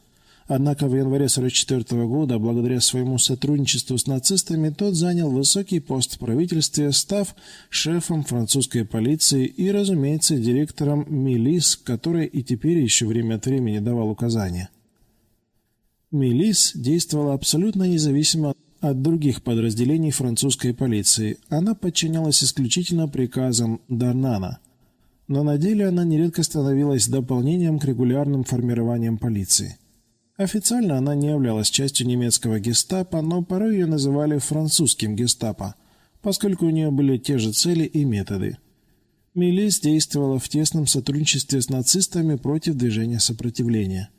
Однако в январе 1944 года, благодаря своему сотрудничеству с нацистами, тот занял высокий пост в правительстве, став шефом французской полиции и, разумеется, директором милис, который и теперь еще время от времени давал указания. Милис действовала абсолютно независимо от других подразделений французской полиции. Она подчинялась исключительно приказам Дарнана. Но на деле она нередко становилась дополнением к регулярным формированиям полиции. Официально она не являлась частью немецкого гестапо, но порой ее называли французским гестапо, поскольку у нее были те же цели и методы. Милис действовала в тесном сотрудничестве с нацистами против движения сопротивления.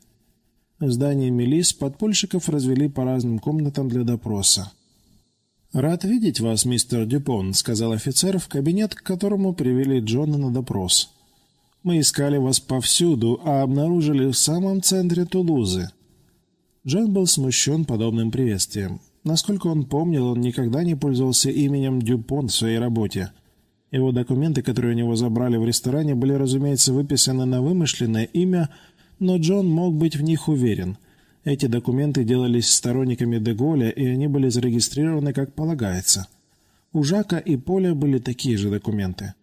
В здании Милис подпольщиков развели по разным комнатам для допроса. «Рад видеть вас, мистер Дюпон», — сказал офицер, в кабинет, к которому привели Джона на допрос. «Мы искали вас повсюду, а обнаружили в самом центре Тулузы. Джон был смущен подобным приветствием. Насколько он помнил, он никогда не пользовался именем Дюпон в своей работе. Его документы, которые у него забрали в ресторане, были, разумеется, выписаны на вымышленное имя, но Джон мог быть в них уверен. Эти документы делались сторонниками Деголя, и они были зарегистрированы как полагается. У Жака и Поля были такие же документы.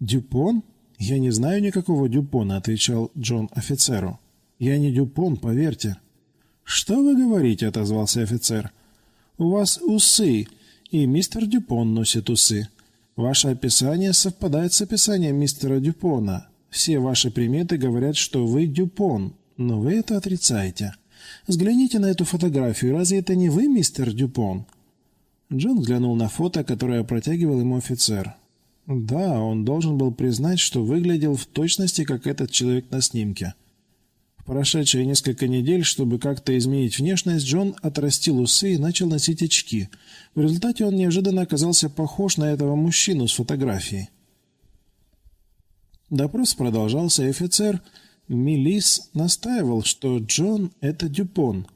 «Дюпон? Я не знаю никакого Дюпона», — отвечал Джон офицеру. «Я не Дюпон, поверьте». «Что вы говорите?» — отозвался офицер. «У вас усы, и мистер Дюпон носит усы. Ваше описание совпадает с описанием мистера Дюпона. Все ваши приметы говорят, что вы Дюпон, но вы это отрицаете. Взгляните на эту фотографию. Разве это не вы, мистер Дюпон?» Джон взглянул на фото, которое протягивал ему офицер. Да, он должен был признать, что выглядел в точности, как этот человек на снимке прошедшие несколько недель, чтобы как-то изменить внешность, Джон отрастил усы и начал носить очки. В результате он неожиданно оказался похож на этого мужчину с фотографии. Допрос продолжался, и офицер Милис настаивал, что Джон – это Дюпон,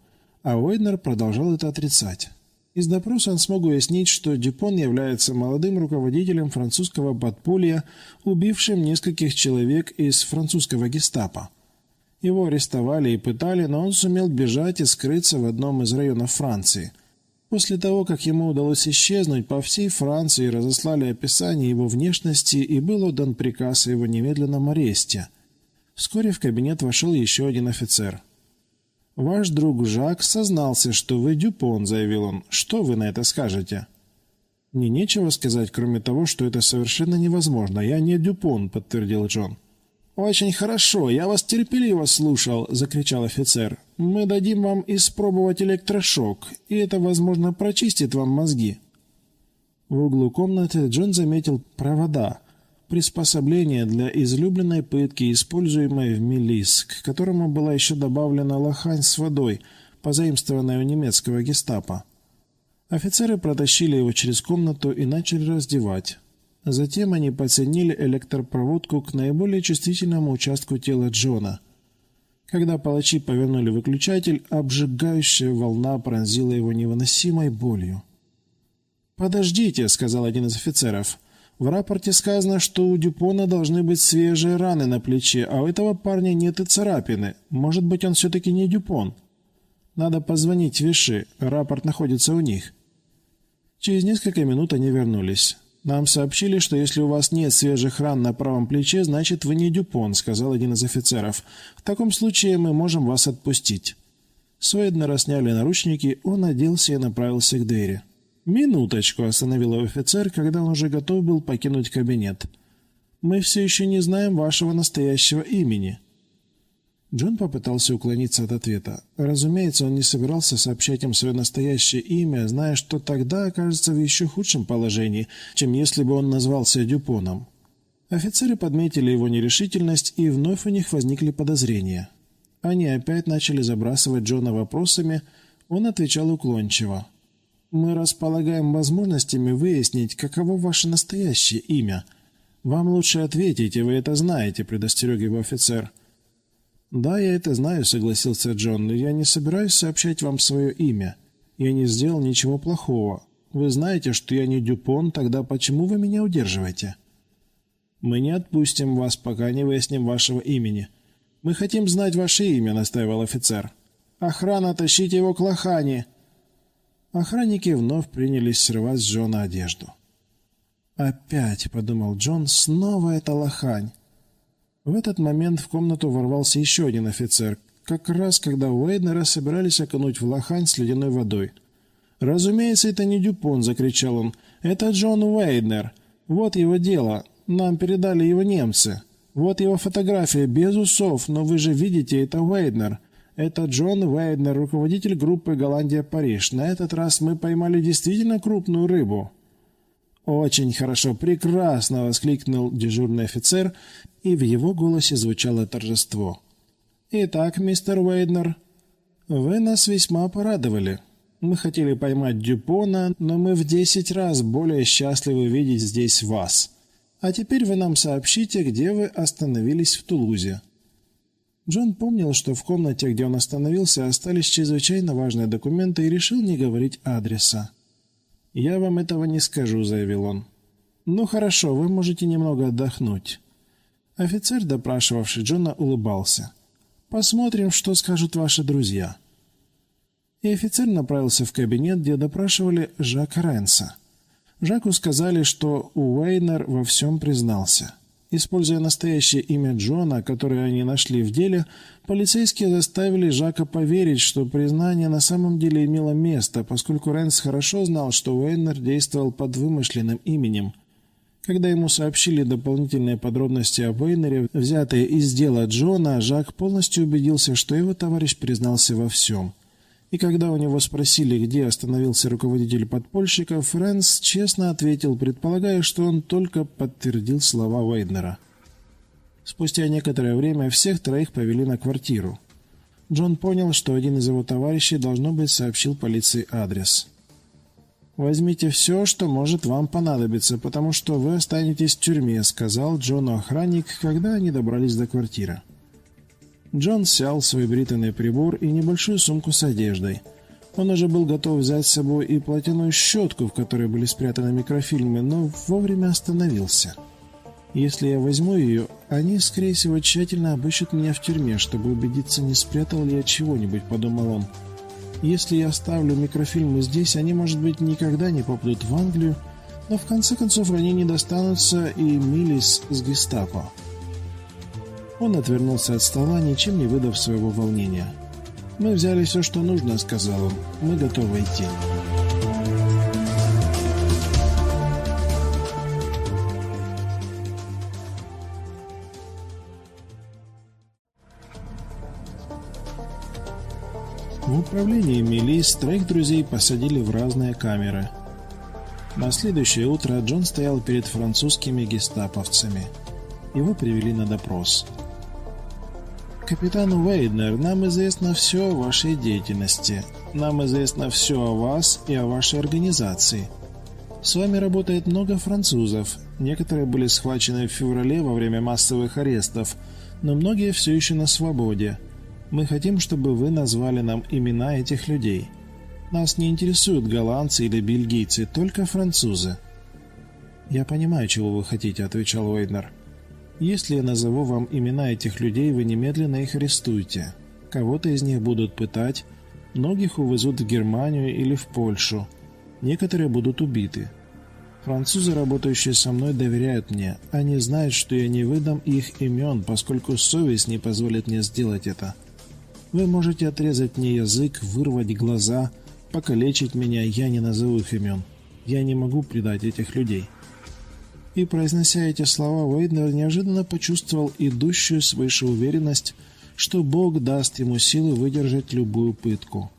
а Уэйнер продолжал это отрицать. Из допроса он смог уяснить, что Дюпон является молодым руководителем французского подполья, убившим нескольких человек из французского гестапо. Его арестовали и пытали, но он сумел бежать и скрыться в одном из районов Франции. После того, как ему удалось исчезнуть, по всей Франции разослали описание его внешности и был отдан приказ о его немедленном аресте. Вскоре в кабинет вошел еще один офицер. «Ваш друг Жак сознался, что вы Дюпон», — заявил он. «Что вы на это скажете?» «Мне нечего сказать, кроме того, что это совершенно невозможно. Я не Дюпон», — подтвердил Джон. «Очень хорошо, я вас терпеливо слушал», — закричал офицер. «Мы дадим вам испробовать электрошок, и это, возможно, прочистит вам мозги». В углу комнаты Джон заметил провода, приспособление для излюбленной пытки, используемое в Мелис, к которому была еще добавлена лохань с водой, позаимствованная у немецкого гестапо. Офицеры протащили его через комнату и начали раздевать. Затем они подсоединили электропроводку к наиболее чувствительному участку тела Джона. Когда палачи повернули выключатель, обжигающая волна пронзила его невыносимой болью. «Подождите», — сказал один из офицеров. В рапорте сказано, что у Дюпона должны быть свежие раны на плече, а у этого парня нет и царапины. Может быть, он все-таки не Дюпон? Надо позвонить Виши, рапорт находится у них. Через несколько минут они вернулись. «Нам сообщили, что если у вас нет свежих ран на правом плече, значит, вы не Дюпон», — сказал один из офицеров. «В таком случае мы можем вас отпустить». Суэднера сняли наручники, он оделся и направился к двери. «Минуточку», — остановил его офицер, когда он уже готов был покинуть кабинет. «Мы все еще не знаем вашего настоящего имени». Джон попытался уклониться от ответа. Разумеется, он не собирался сообщать им свое настоящее имя, зная, что тогда окажется в еще худшем положении, чем если бы он назвался Дюпоном. Офицеры подметили его нерешительность, и вновь у них возникли подозрения. Они опять начали забрасывать Джона вопросами, он отвечал уклончиво. Мы располагаем возможностями выяснить, каково ваше настоящее имя. Вам лучше ответить, и вы это знаете, предостерег его офицер. Да, я это знаю, согласился Джон, но я не собираюсь сообщать вам свое имя. Я не сделал ничего плохого. Вы знаете, что я не Дюпон, тогда почему вы меня удерживаете? Мы не отпустим вас, пока не выясним вашего имени. Мы хотим знать ваше имя, настаивал офицер. Охрана, тащите его к лохане. Охранники вновь принялись срывать с Джона одежду. «Опять», — подумал Джон, — «снова эта лохань». В этот момент в комнату ворвался еще один офицер, как раз когда Уэйднера собирались окунуть в лохань с ледяной водой. «Разумеется, это не Дюпон», — закричал он. «Это Джон Уэйднер. Вот его дело. Нам передали его немцы. Вот его фотография, без усов, но вы же видите, это Уэйднер. Это Джон Вейднер, руководитель группы «Голландия-Париж». На этот раз мы поймали действительно крупную рыбу». «Очень хорошо, прекрасно!» — воскликнул дежурный офицер, и в его голосе звучало торжество. «Итак, мистер Уэйднер, вы нас весьма порадовали. Мы хотели поймать Дюпона, но мы в десять раз более счастливы видеть здесь вас. А теперь вы нам сообщите, где вы остановились в Тулузе». Джон помнил, что в комнате, где он остановился, остались чрезвычайно важные документы и решил не говорить адреса. «Я вам этого не скажу», — заявил он. «Ну хорошо, вы можете немного отдохнуть». Офицер, допрашивавший Джона, улыбался. «Посмотрим, что скажут ваши друзья». И офицер направился в кабинет, где допрашивали Жака Ренса. Жаку сказали, что Уэйнер во всем признался. Используя настоящее имя Джона, которое они нашли в деле, полицейские заставили Жака поверить, что признание на самом деле имело место, поскольку Рэнс хорошо знал, что Уэйнер действовал под вымышленным именем. Когда ему сообщили дополнительные подробности об Уэйнере, взятые из дела Джона, Жак полностью убедился, что его товарищ признался во всем – и когда у него спросили, где остановился руководитель подпольщиков, Фрэнс честно ответил, предполагая, что он только подтвердил слова Вейднера. Спустя некоторое время всех троих повели на квартиру. Джон понял, что один из его товарищей, должно быть, сообщил полиции адрес. «Возьмите все, что может вам понадобиться, потому что вы останетесь в тюрьме», сказал Джону охранник, когда они добрались до квартиры. Джон снял свой бритвенный прибор и небольшую сумку с одеждой. Он уже был готов взять с собой и платяную щетку, в которой были спрятаны микрофильмы, но вовремя остановился. Если я возьму ее, они, скорее всего, тщательно обыщут меня в тюрьме, чтобы убедиться, не спрятал ли я чего-нибудь, подумал он. Если я оставлю микрофильмы здесь, они, может быть, никогда не попадут в Англию, но в конце концов они не достанутся и Милис с гестапо. Он отвернулся от стола, ничем не выдав своего волнения. «Мы взяли все, что нужно», — сказал он. «Мы готовы идти». В управлении милиц троих друзей посадили в разные камеры. На следующее утро Джон стоял перед французскими гестаповцами. Его привели на допрос. «Капитан Уэйднер, нам известно все о вашей деятельности. Нам известно все о вас и о вашей организации. С вами работает много французов. Некоторые были схвачены в феврале во время массовых арестов, но многие все еще на свободе. Мы хотим, чтобы вы назвали нам имена этих людей. Нас не интересуют голландцы или бельгийцы, только французы». «Я понимаю, чего вы хотите», — отвечал Уэйднер. «Если я назову вам имена этих людей, вы немедленно их арестуете. Кого-то из них будут пытать, многих увезут в Германию или в Польшу. Некоторые будут убиты. Французы, работающие со мной, доверяют мне. Они знают, что я не выдам их имен, поскольку совесть не позволит мне сделать это. Вы можете отрезать мне язык, вырвать глаза, покалечить меня, я не назову их имен. Я не могу предать этих людей. И, произнося эти слова, Уэйднер неожиданно почувствовал идущую свыше уверенность, что Бог даст ему силы выдержать любую пытку.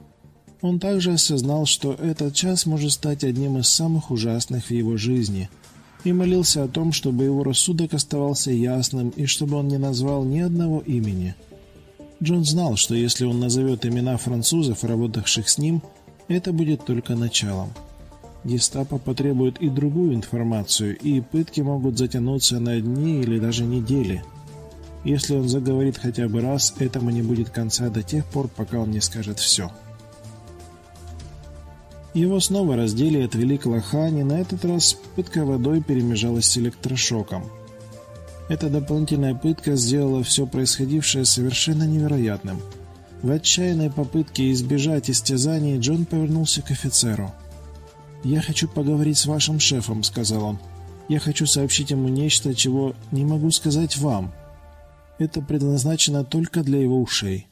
Он также осознал, что этот час может стать одним из самых ужасных в его жизни, и молился о том, чтобы его рассудок оставался ясным и чтобы он не назвал ни одного имени – Джон знал, что если он назовет имена французов, работавших с ним, это будет только началом. Гестапо потребует и другую информацию, и пытки могут затянуться на дни или даже недели. Если он заговорит хотя бы раз, этому не будет конца до тех пор, пока он не скажет все. Его снова раздели и отвели к Лохане, на этот раз пытка водой перемежалась с электрошоком – эта дополнительная пытка сделала все происходившее совершенно невероятным. В отчаянной попытке избежать истязаний Джон повернулся к офицеру. «Я хочу поговорить с вашим шефом», — сказал он. «Я хочу сообщить ему нечто, чего не могу сказать вам. Это предназначено только для его ушей».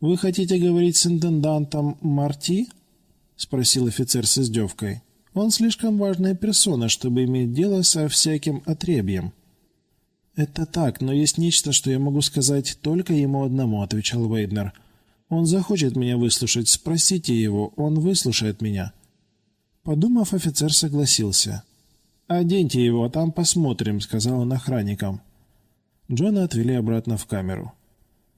«Вы хотите говорить с интендантом Марти?» — спросил офицер с издевкой. «Он слишком важная персона, чтобы иметь дело со всяким отребьем». «Это так, но есть нечто, что я могу сказать только ему одному», — отвечал Вейднер. «Он захочет меня выслушать. Спросите его, он выслушает меня». Подумав, офицер согласился. «Оденьте его, а там посмотрим», — сказал он охранникам. Джона отвели обратно в камеру.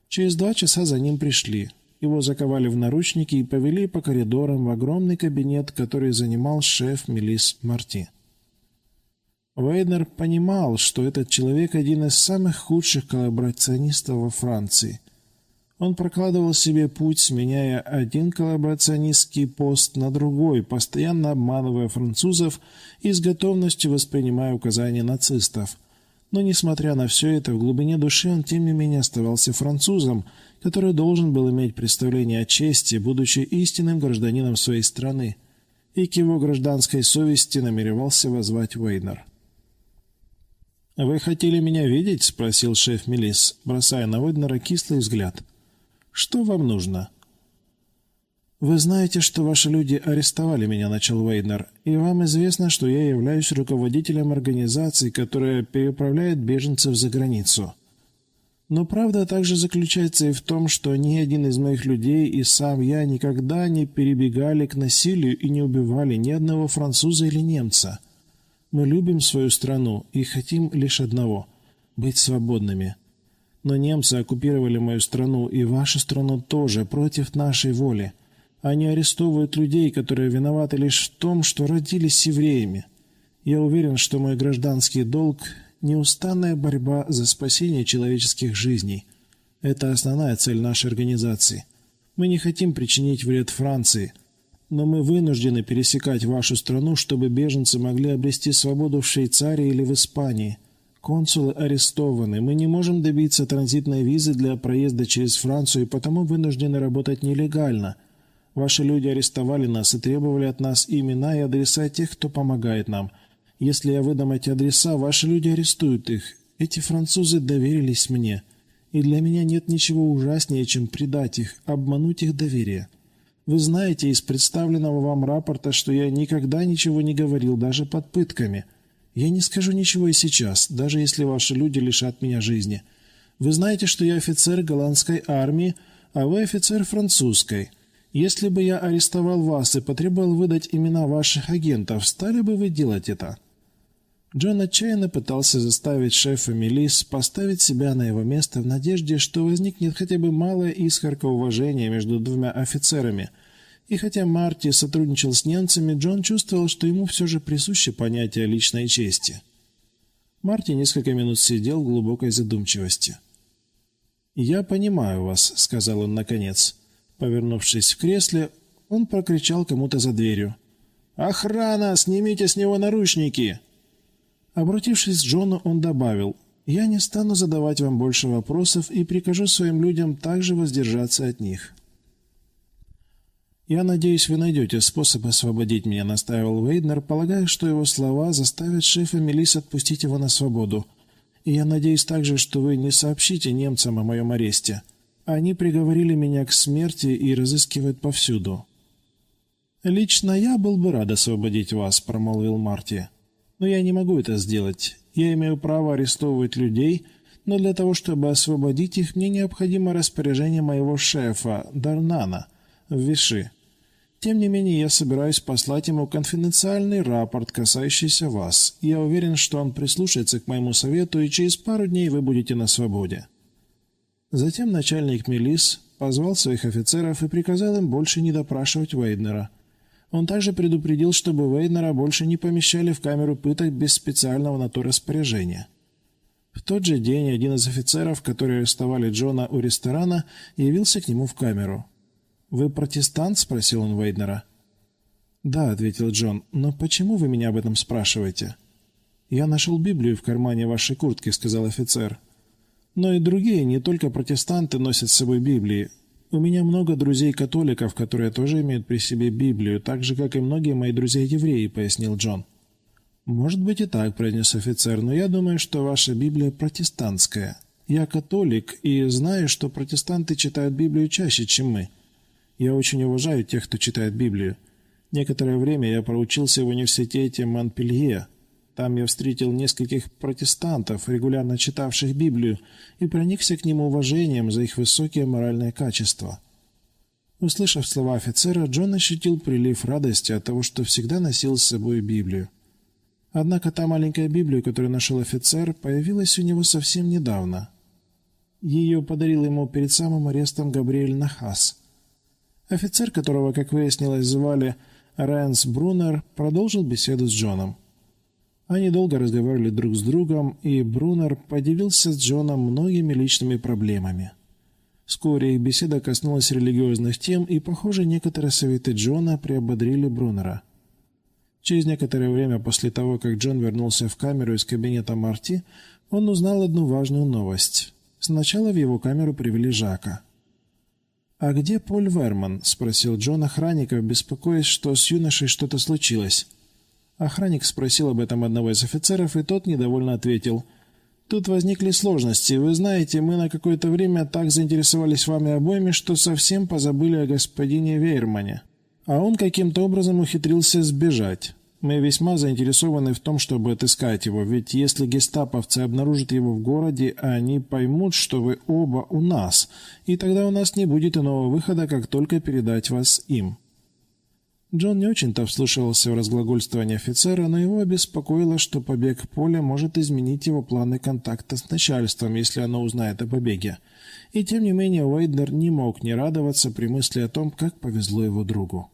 Через два часа за ним пришли. Его заковали в наручники и повели по коридорам в огромный кабинет, который занимал шеф Мелис Марти. Вейнер понимал, что этот человек один из самых худших коллаборационистов во Франции. Он прокладывал себе путь, сменяя один коллаборационистский пост на другой, постоянно обманывая французов и с готовностью воспринимая указания нацистов. Но, несмотря на все это, в глубине души он, тем не менее, оставался французом, который должен был иметь представление о чести, будучи истинным гражданином своей страны, и к его гражданской совести намеревался возвать Вейнер. «Вы хотели меня видеть?» — спросил шеф Мелис, бросая на Войднера кислый взгляд. «Что вам нужно?» «Вы знаете, что ваши люди арестовали меня», — начал Вейднер, «и вам известно, что я являюсь руководителем организации, которая переправляет беженцев за границу. Но правда также заключается и в том, что ни один из моих людей и сам я никогда не перебегали к насилию и не убивали ни одного француза или немца». Мы любим свою страну и хотим лишь одного – быть свободными. Но немцы оккупировали мою страну и вашу страну тоже против нашей воли. Они арестовывают людей, которые виноваты лишь в том, что родились евреями. Я уверен, что мой гражданский долг – неустанная борьба за спасение человеческих жизней. Это основная цель нашей организации. Мы не хотим причинить вред Франции – но мы вынуждены пересекать вашу страну, чтобы беженцы могли обрести свободу в Швейцарии или в Испании. Консулы арестованы. Мы не можем добиться транзитной визы для проезда через Францию, и потому вынуждены работать нелегально. Ваши люди арестовали нас и требовали от нас имена и адреса тех, кто помогает нам. Если я выдам эти адреса, ваши люди арестуют их. Эти французы доверились мне. И для меня нет ничего ужаснее, чем предать их, обмануть их доверие. Вы знаете из представленного вам рапорта, что я никогда ничего не говорил, даже под пытками. Я не скажу ничего и сейчас, даже если ваши люди лишат меня жизни. Вы знаете, что я офицер голландской армии, а вы офицер французской. Если бы я арестовал вас и потребовал выдать имена ваших агентов, стали бы вы делать это?» Джон отчаянно пытался заставить шефа Мелис поставить себя на его место в надежде, что возникнет хотя бы малая искорка уважения между двумя офицерами. И хотя Марти сотрудничал с немцами, Джон чувствовал, что ему все же присуще понятие личной чести. Марти несколько минут сидел в глубокой задумчивости. «Я понимаю вас», — сказал он наконец. Повернувшись в кресле, он прокричал кому-то за дверью. «Охрана! Снимите с него наручники!» Обратившись к Джону, он добавил, «Я не стану задавать вам больше вопросов и прикажу своим людям также воздержаться от них». «Я надеюсь, вы найдете способ освободить меня», — настаивал Вейднер, полагая, что его слова заставят шефа Мелис отпустить его на свободу. «И я надеюсь также, что вы не сообщите немцам о моем аресте. Они приговорили меня к смерти и разыскивают повсюду». «Лично я был бы рад освободить вас», — промолвил Марти. Но я не могу это сделать. Я имею право арестовывать людей, но для того, чтобы освободить их, мне необходимо распоряжение моего шефа, Дарнана, в Виши. Тем не менее, я собираюсь послать ему конфиденциальный рапорт, касающийся вас. Я уверен, что он прислушается к моему совету, и через пару дней вы будете на свободе». Затем начальник Мелис позвал своих офицеров и приказал им больше не допрашивать Вейднера – он также предупредил, чтобы Вейнера больше не помещали в камеру пыток без специального на то распоряжения. В тот же день один из офицеров, которые арестовали Джона у ресторана, явился к нему в камеру. «Вы протестант?» – спросил он Вейнера. «Да», – ответил Джон, – «но почему вы меня об этом спрашиваете?» «Я нашел Библию в кармане вашей куртки», – сказал офицер. «Но и другие, не только протестанты, носят с собой Библии. У меня много друзей-католиков, которые тоже имеют при себе Библию, так же, как и многие мои друзья-евреи», — пояснил Джон. «Может быть и так», — произнес офицер, — «но я думаю, что ваша Библия протестантская. Я католик и знаю, что протестанты читают Библию чаще, чем мы. Я очень уважаю тех, кто читает Библию. Некоторое время я проучился в университете Монпелье, там я встретил нескольких протестантов, регулярно читавших Библию, и проникся к ним уважением за их высокие моральные качества. Услышав слова офицера, Джон ощутил прилив радости от того, что всегда носил с собой Библию. Однако та маленькая Библия, которую нашел офицер, появилась у него совсем недавно. Ее подарил ему перед самым арестом Габриэль Нахас. Офицер, которого, как выяснилось, звали Рэнс Брунер, продолжил беседу с Джоном. Они долго разговаривали друг с другом, и Брунер поделился с Джоном многими личными проблемами. Вскоре их беседа коснулась религиозных тем, и, похоже, некоторые советы Джона приободрили Брунера. Через некоторое время после того, как Джон вернулся в камеру из кабинета Марти, он узнал одну важную новость. Сначала в его камеру привели Жака. «А где Поль Верман?» – спросил Джон охранников, беспокоясь, что с юношей что-то случилось. Охранник спросил об этом одного из офицеров, и тот недовольно ответил. «Тут возникли сложности. Вы знаете, мы на какое-то время так заинтересовались вами обоими, что совсем позабыли о господине Вейермане. А он каким-то образом ухитрился сбежать. Мы весьма заинтересованы в том, чтобы отыскать его, ведь если гестаповцы обнаружат его в городе, они поймут, что вы оба у нас, и тогда у нас не будет иного выхода, как только передать вас им». Джон не очень-то вслушивался в разглагольствование офицера, но его обеспокоило, что побег Поля может изменить его планы контакта с начальством, если оно узнает о побеге. И тем не менее Уэйднер не мог не радоваться при мысли о том, как повезло его другу.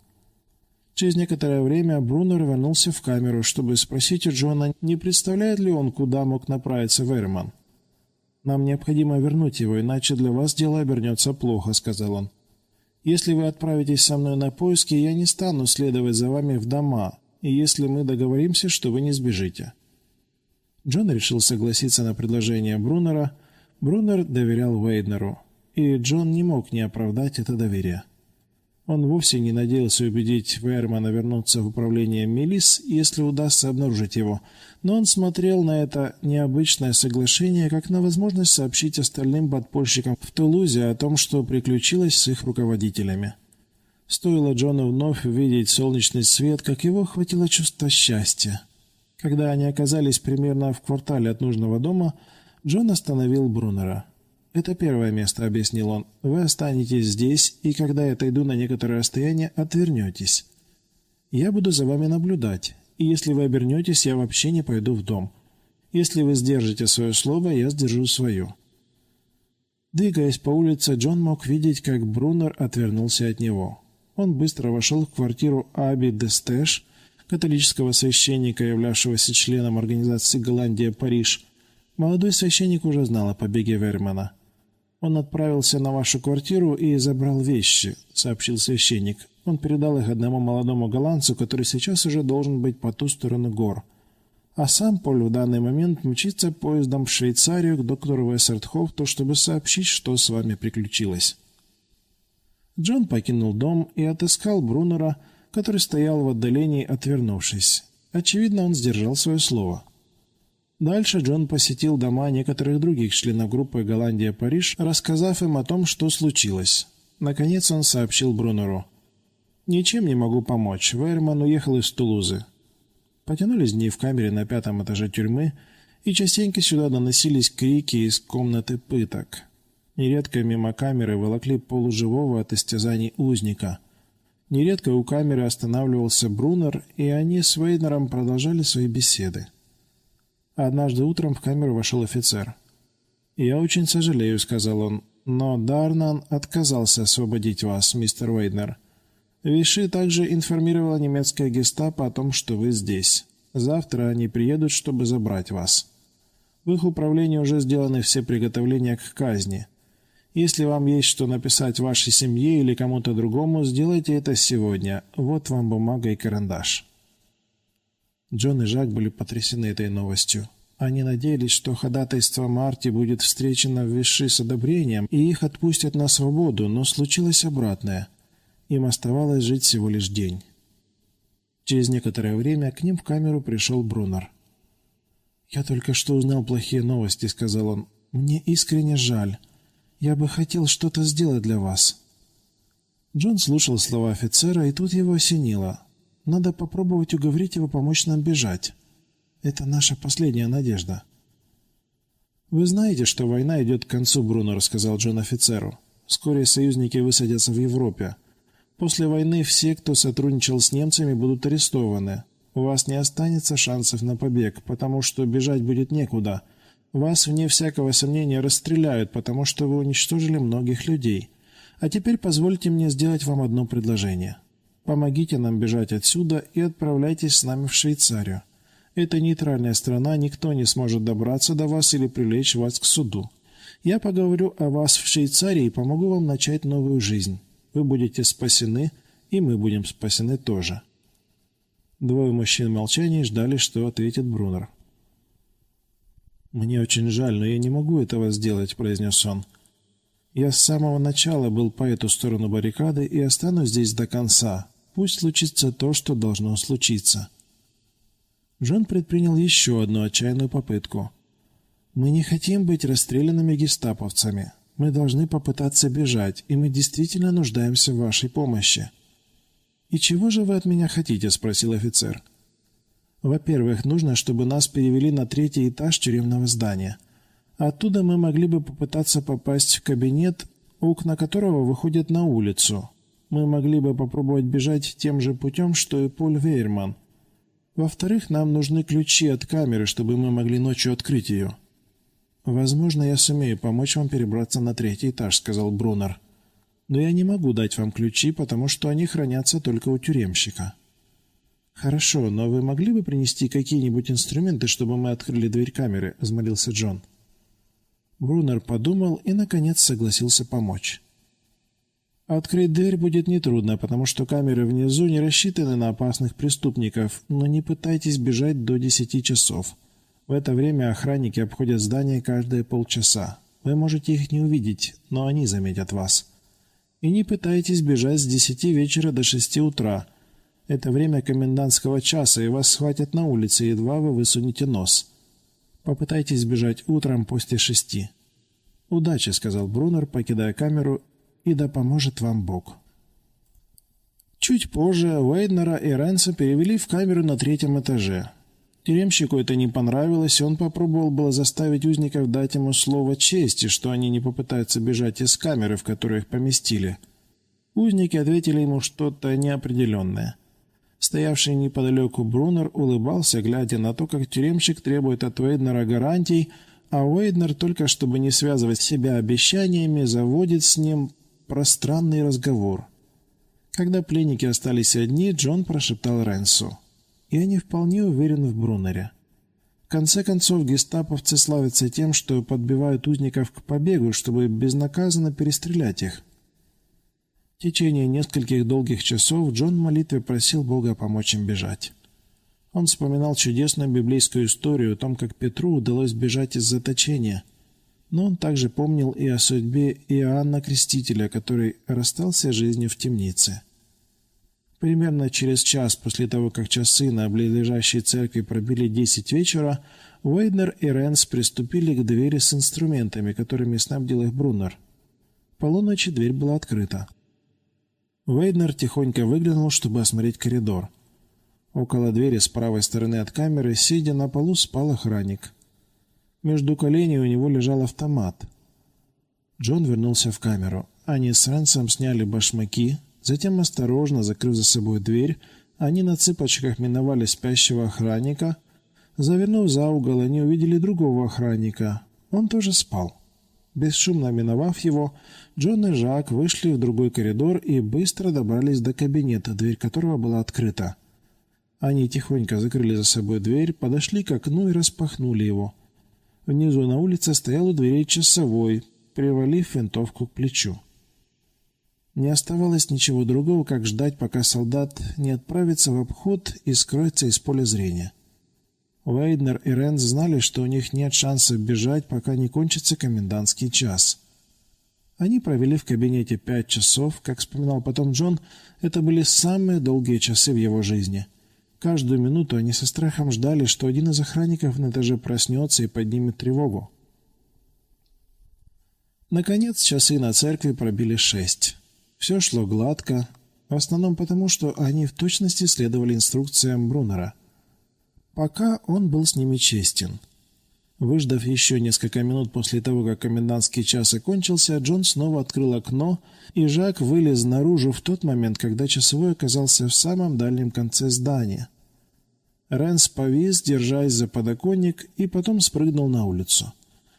Через некоторое время Брунер вернулся в камеру, чтобы спросить у Джона, не представляет ли он, куда мог направиться Верман. «Нам необходимо вернуть его, иначе для вас дело обернется плохо», — сказал он. Если вы отправитесь со мной на поиски, я не стану следовать за вами в дома, и если мы договоримся, что вы не сбежите». Джон решил согласиться на предложение Брунера. Брунер доверял Вейднеру, и Джон не мог не оправдать это доверие. Он вовсе не надеялся убедить Вермана вернуться в управление Мелис, если удастся обнаружить его, но он смотрел на это необычное соглашение как на возможность сообщить остальным подпольщикам в Тулузе о том, что приключилось с их руководителями. Стоило Джону вновь увидеть солнечный свет, как его охватило чувство счастья. Когда они оказались примерно в квартале от нужного дома, Джон остановил Брунера. «Это первое место», — объяснил он. «Вы останетесь здесь, и когда я отойду на некоторое расстояние, отвернетесь. Я буду за вами наблюдать, и если вы обернетесь, я вообще не пойду в дом. Если вы сдержите свое слово, я сдержу свое». Двигаясь по улице, Джон мог видеть, как Брунер отвернулся от него. Он быстро вошел в квартиру Аби Дестеш, католического священника, являвшегося членом организации «Голландия-Париж». Молодой священник уже знал о побеге Вермана. «Он отправился на вашу квартиру и забрал вещи», — сообщил священник. Он передал их одному молодому голландцу, который сейчас уже должен быть по ту сторону гор. А сам Поль в данный момент мчится поездом в Швейцарию к доктору Вессертхофту, чтобы сообщить, что с вами приключилось. Джон покинул дом и отыскал Брунера, который стоял в отдалении, отвернувшись. Очевидно, он сдержал свое слово. Дальше Джон посетил дома некоторых других членов группы «Голландия-Париж», рассказав им о том, что случилось. Наконец он сообщил Брунеру. «Ничем не могу помочь. Вейерман уехал из Тулузы». Потянулись дни в камере на пятом этаже тюрьмы, и частенько сюда доносились крики из комнаты пыток. Нередко мимо камеры волокли полуживого от истязаний узника. Нередко у камеры останавливался Брунер, и они с Вейнером продолжали свои беседы. Однажды утром в камеру вошел офицер. «Я очень сожалею», — сказал он, — «но Дарнан отказался освободить вас, мистер Вейнер. Виши также информировала немецкая гестапо о том, что вы здесь. Завтра они приедут, чтобы забрать вас. В их управлении уже сделаны все приготовления к казни». Если вам есть что написать вашей семье или кому-то другому, сделайте это сегодня. Вот вам бумага и карандаш». Джон и Жак были потрясены этой новостью. Они надеялись, что ходатайство Марти будет встречено в Виши с одобрением, и их отпустят на свободу, но случилось обратное. Им оставалось жить всего лишь день. Через некоторое время к ним в камеру пришел Брунер. «Я только что узнал плохие новости», — сказал он. «Мне искренне жаль. Я бы хотел что-то сделать для вас». Джон слушал слова офицера, и тут его осенило. «Надо попробовать уговорить его помочь нам бежать. Это наша последняя надежда». «Вы знаете, что война идет к концу, Бруно», — рассказал Джон офицеру. «Вскоре союзники высадятся в Европе. После войны все, кто сотрудничал с немцами, будут арестованы. У вас не останется шансов на побег, потому что бежать будет некуда». Вас, вне всякого сомнения, расстреляют, потому что вы уничтожили многих людей. А теперь позвольте мне сделать вам одно предложение. Помогите нам бежать отсюда и отправляйтесь с нами в Швейцарию. Это нейтральная страна, никто не сможет добраться до вас или привлечь вас к суду. Я поговорю о вас в Швейцарии и помогу вам начать новую жизнь. Вы будете спасены, и мы будем спасены тоже». Двое мужчин в молчании ждали, что ответит Брунер. «Мне очень жаль, но я не могу этого сделать», — произнес он. «Я с самого начала был по эту сторону баррикады и останусь здесь до конца. Пусть случится то, что должно случиться». Джон предпринял еще одну отчаянную попытку. «Мы не хотим быть расстрелянными гестаповцами. Мы должны попытаться бежать, и мы действительно нуждаемся в вашей помощи». «И чего же вы от меня хотите?» — спросил офицер. Во-первых, нужно, чтобы нас перевели на третий этаж тюремного здания. Оттуда мы могли бы попытаться попасть в кабинет, окна которого выходят на улицу. Мы могли бы попробовать бежать тем же путем, что и Поль Вейерман. Во-вторых, нам нужны ключи от камеры, чтобы мы могли ночью открыть ее. «Возможно, я сумею помочь вам перебраться на третий этаж», — сказал Брунер. «Но я не могу дать вам ключи, потому что они хранятся только у тюремщика». «Хорошо, но вы могли бы принести какие-нибудь инструменты, чтобы мы открыли дверь камеры?» – взмолился Джон. Брунер подумал и, наконец, согласился помочь. Открыть дверь будет нетрудно, потому что камеры внизу не рассчитаны на опасных преступников, но не пытайтесь бежать до десяти часов. В это время охранники обходят здание каждые полчаса. Вы можете их не увидеть, но они заметят вас. И не пытайтесь бежать с десяти вечера до шести утра. Это время комендантского часа, и вас схватят на улице, едва вы высунете нос. Попытайтесь бежать утром после шести. «Удачи», — сказал Брунер, покидая камеру, — «и да поможет вам Бог». Чуть позже Уэйднера и Ренса перевели в камеру на третьем этаже. Тюремщику это не понравилось, и он попробовал было заставить узников дать ему слово чести, что они не попытаются бежать из камеры, в которую их поместили. Узники ответили ему что-то неопределенное. Стоявший неподалеку Брунер улыбался, глядя на то, как тюремщик требует от Уэйднера гарантий, а Уэйднер, только чтобы не связывать себя обещаниями, заводит с ним пространный разговор. Когда пленники остались одни, Джон прошептал Ренсу и они вполне уверены в Брунере. В конце концов, гестаповцы славятся тем, что подбивают узников к побегу, чтобы безнаказанно перестрелять их. В течение нескольких долгих часов Джон в молитве просил Бога помочь им бежать. Он вспоминал чудесную библейскую историю о том, как Петру удалось бежать из заточения. Но он также помнил и о судьбе Иоанна Крестителя, который расстался жизнью в темнице. Примерно через час после того, как часы на близлежащей церкви пробили десять вечера, Уэйднер и Ренс приступили к двери с инструментами, которыми снабдил их Бруннер. Полуночи дверь была открыта. Уэйднер тихонько выглянул, чтобы осмотреть коридор. Около двери с правой стороны от камеры, сидя на полу, спал охранник. Между коленей у него лежал автомат. Джон вернулся в камеру. Они с Ренсом сняли башмаки, Затем, осторожно закрыв за собой дверь, они на цыпочках миновали спящего охранника. Завернув за угол, они увидели другого охранника. Он тоже спал. Бесшумно миновав его, Джон и Жак вышли в другой коридор и быстро добрались до кабинета, дверь которого была открыта. Они тихонько закрыли за собой дверь, подошли к окну и распахнули его. Внизу на улице стоял у дверей часовой, привалив винтовку к плечу. Не оставалось ничего другого, как ждать, пока солдат не отправится в обход и скроется из поля зрения. Уэйднер и Ренс знали, что у них нет шанса бежать, пока не кончится комендантский час. Они провели в кабинете пять часов, как вспоминал потом Джон, это были самые долгие часы в его жизни. Каждую минуту они со страхом ждали, что один из охранников на этаже проснется и поднимет тревогу. Наконец часы на церкви пробили шесть. Все шло гладко, в основном потому, что они в точности следовали инструкциям Брунера. Пока он был с ними честен. Выждав еще несколько минут после того, как комендантский час окончился, Джон снова открыл окно, и Жак вылез наружу в тот момент, когда часовой оказался в самом дальнем конце здания. Рэнс повис, держась за подоконник, и потом спрыгнул на улицу.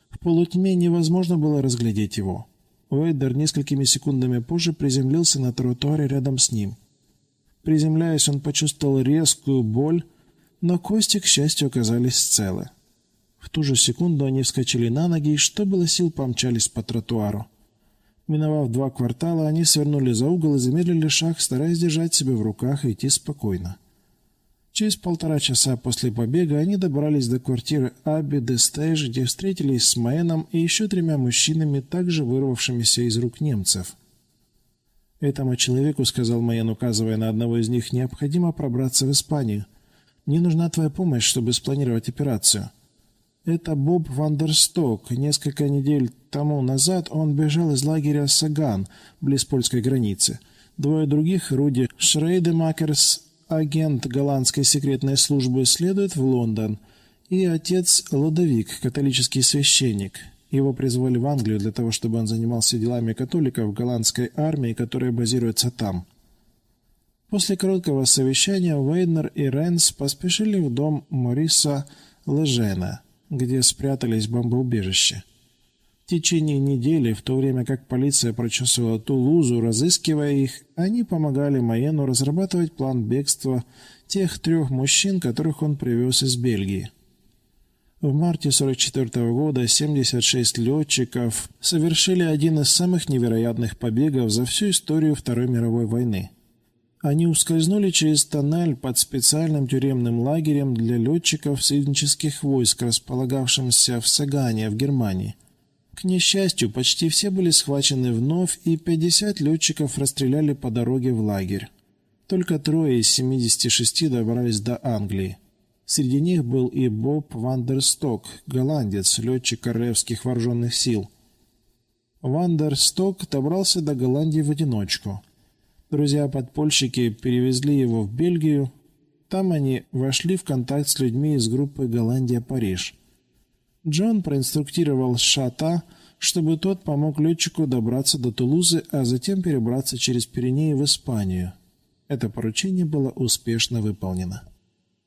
В полутьме невозможно было разглядеть его. Уэйдер несколькими секундами позже приземлился на тротуаре рядом с ним. Приземляясь, он почувствовал резкую боль, но кости, к счастью, оказались целы. В ту же секунду они вскочили на ноги и, что было сил, помчались по тротуару. Миновав два квартала, они свернули за угол и замедлили шаг, стараясь держать себя в руках и идти спокойно. Через полтора часа после побега они добрались до квартиры Абби де Стейж, где встретились с Мэном и еще тремя мужчинами, также вырвавшимися из рук немцев. «Этому человеку, — сказал Мэйн, указывая на одного из них, — необходимо пробраться в Испанию. Мне нужна твоя помощь, чтобы спланировать операцию». Это Боб Вандерсток. Несколько недель тому назад он бежал из лагеря Саган, близ польской границы. Двое других, Руди Шрейдемакерс агент голландской секретной службы, следует в Лондон, и отец Лодовик, католический священник. Его призвали в Англию для того, чтобы он занимался делами католиков голландской армии, которая базируется там. После короткого совещания Вейднер и Ренс поспешили в дом Мориса Лежена, где спрятались в бомбоубежище. В течение недели, в то время как полиция прочесывала Тулузу, разыскивая их, они помогали Маену разрабатывать план бегства тех трех мужчин, которых он привез из Бельгии. В марте 1944 года 76 летчиков совершили один из самых невероятных побегов за всю историю Второй мировой войны. Они ускользнули через тоннель под специальным тюремным лагерем для летчиков союзнических войск, располагавшимся в Сагане в Германии – К несчастью, почти все были схвачены вновь, и 50 летчиков расстреляли по дороге в лагерь. Только трое из 76 добрались до Англии. Среди них был и Боб Вандерсток, голландец, летчик Королевских вооруженных сил. Вандерсток добрался до Голландии в одиночку. Друзья-подпольщики перевезли его в Бельгию. Там они вошли в контакт с людьми из группы «Голландия-Париж». Джон проинструктировал Шата, чтобы тот помог летчику добраться до Тулузы, а затем перебраться через Пиренеи в Испанию. Это поручение было успешно выполнено.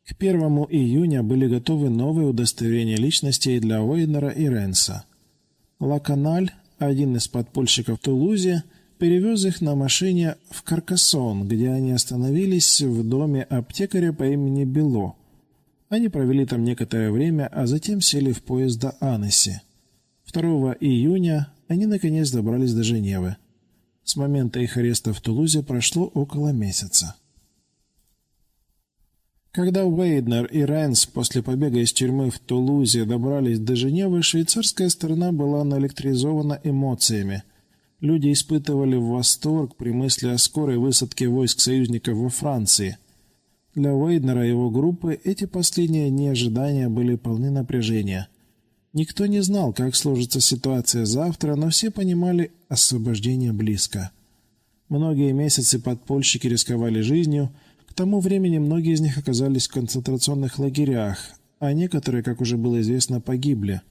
К 1 июня были готовы новые удостоверения личностей для Уэйнера и Ренса. Лаканаль, один из подпольщиков в Тулузе, перевез их на машине в Каркасон, где они остановились в доме аптекаря по имени Бело. Они провели там некоторое время, а затем сели в поезд до Аннеси. 2 июня они наконец добрались до Женевы. С момента их ареста в Тулузе прошло около месяца. Когда Уэйднер и Рэнс после побега из тюрьмы в Тулузе добрались до Женевы, швейцарская сторона была наэлектризована эмоциями. Люди испытывали восторг при мысли о скорой высадке войск союзников во Франции. Для Уэйднера и его группы эти последние дни ожидания были полны напряжения. Никто не знал, как сложится ситуация завтра, но все понимали, освобождение близко. Многие месяцы подпольщики рисковали жизнью – к тому времени многие из них оказались в концентрационных лагерях, а некоторые, как уже было известно, погибли.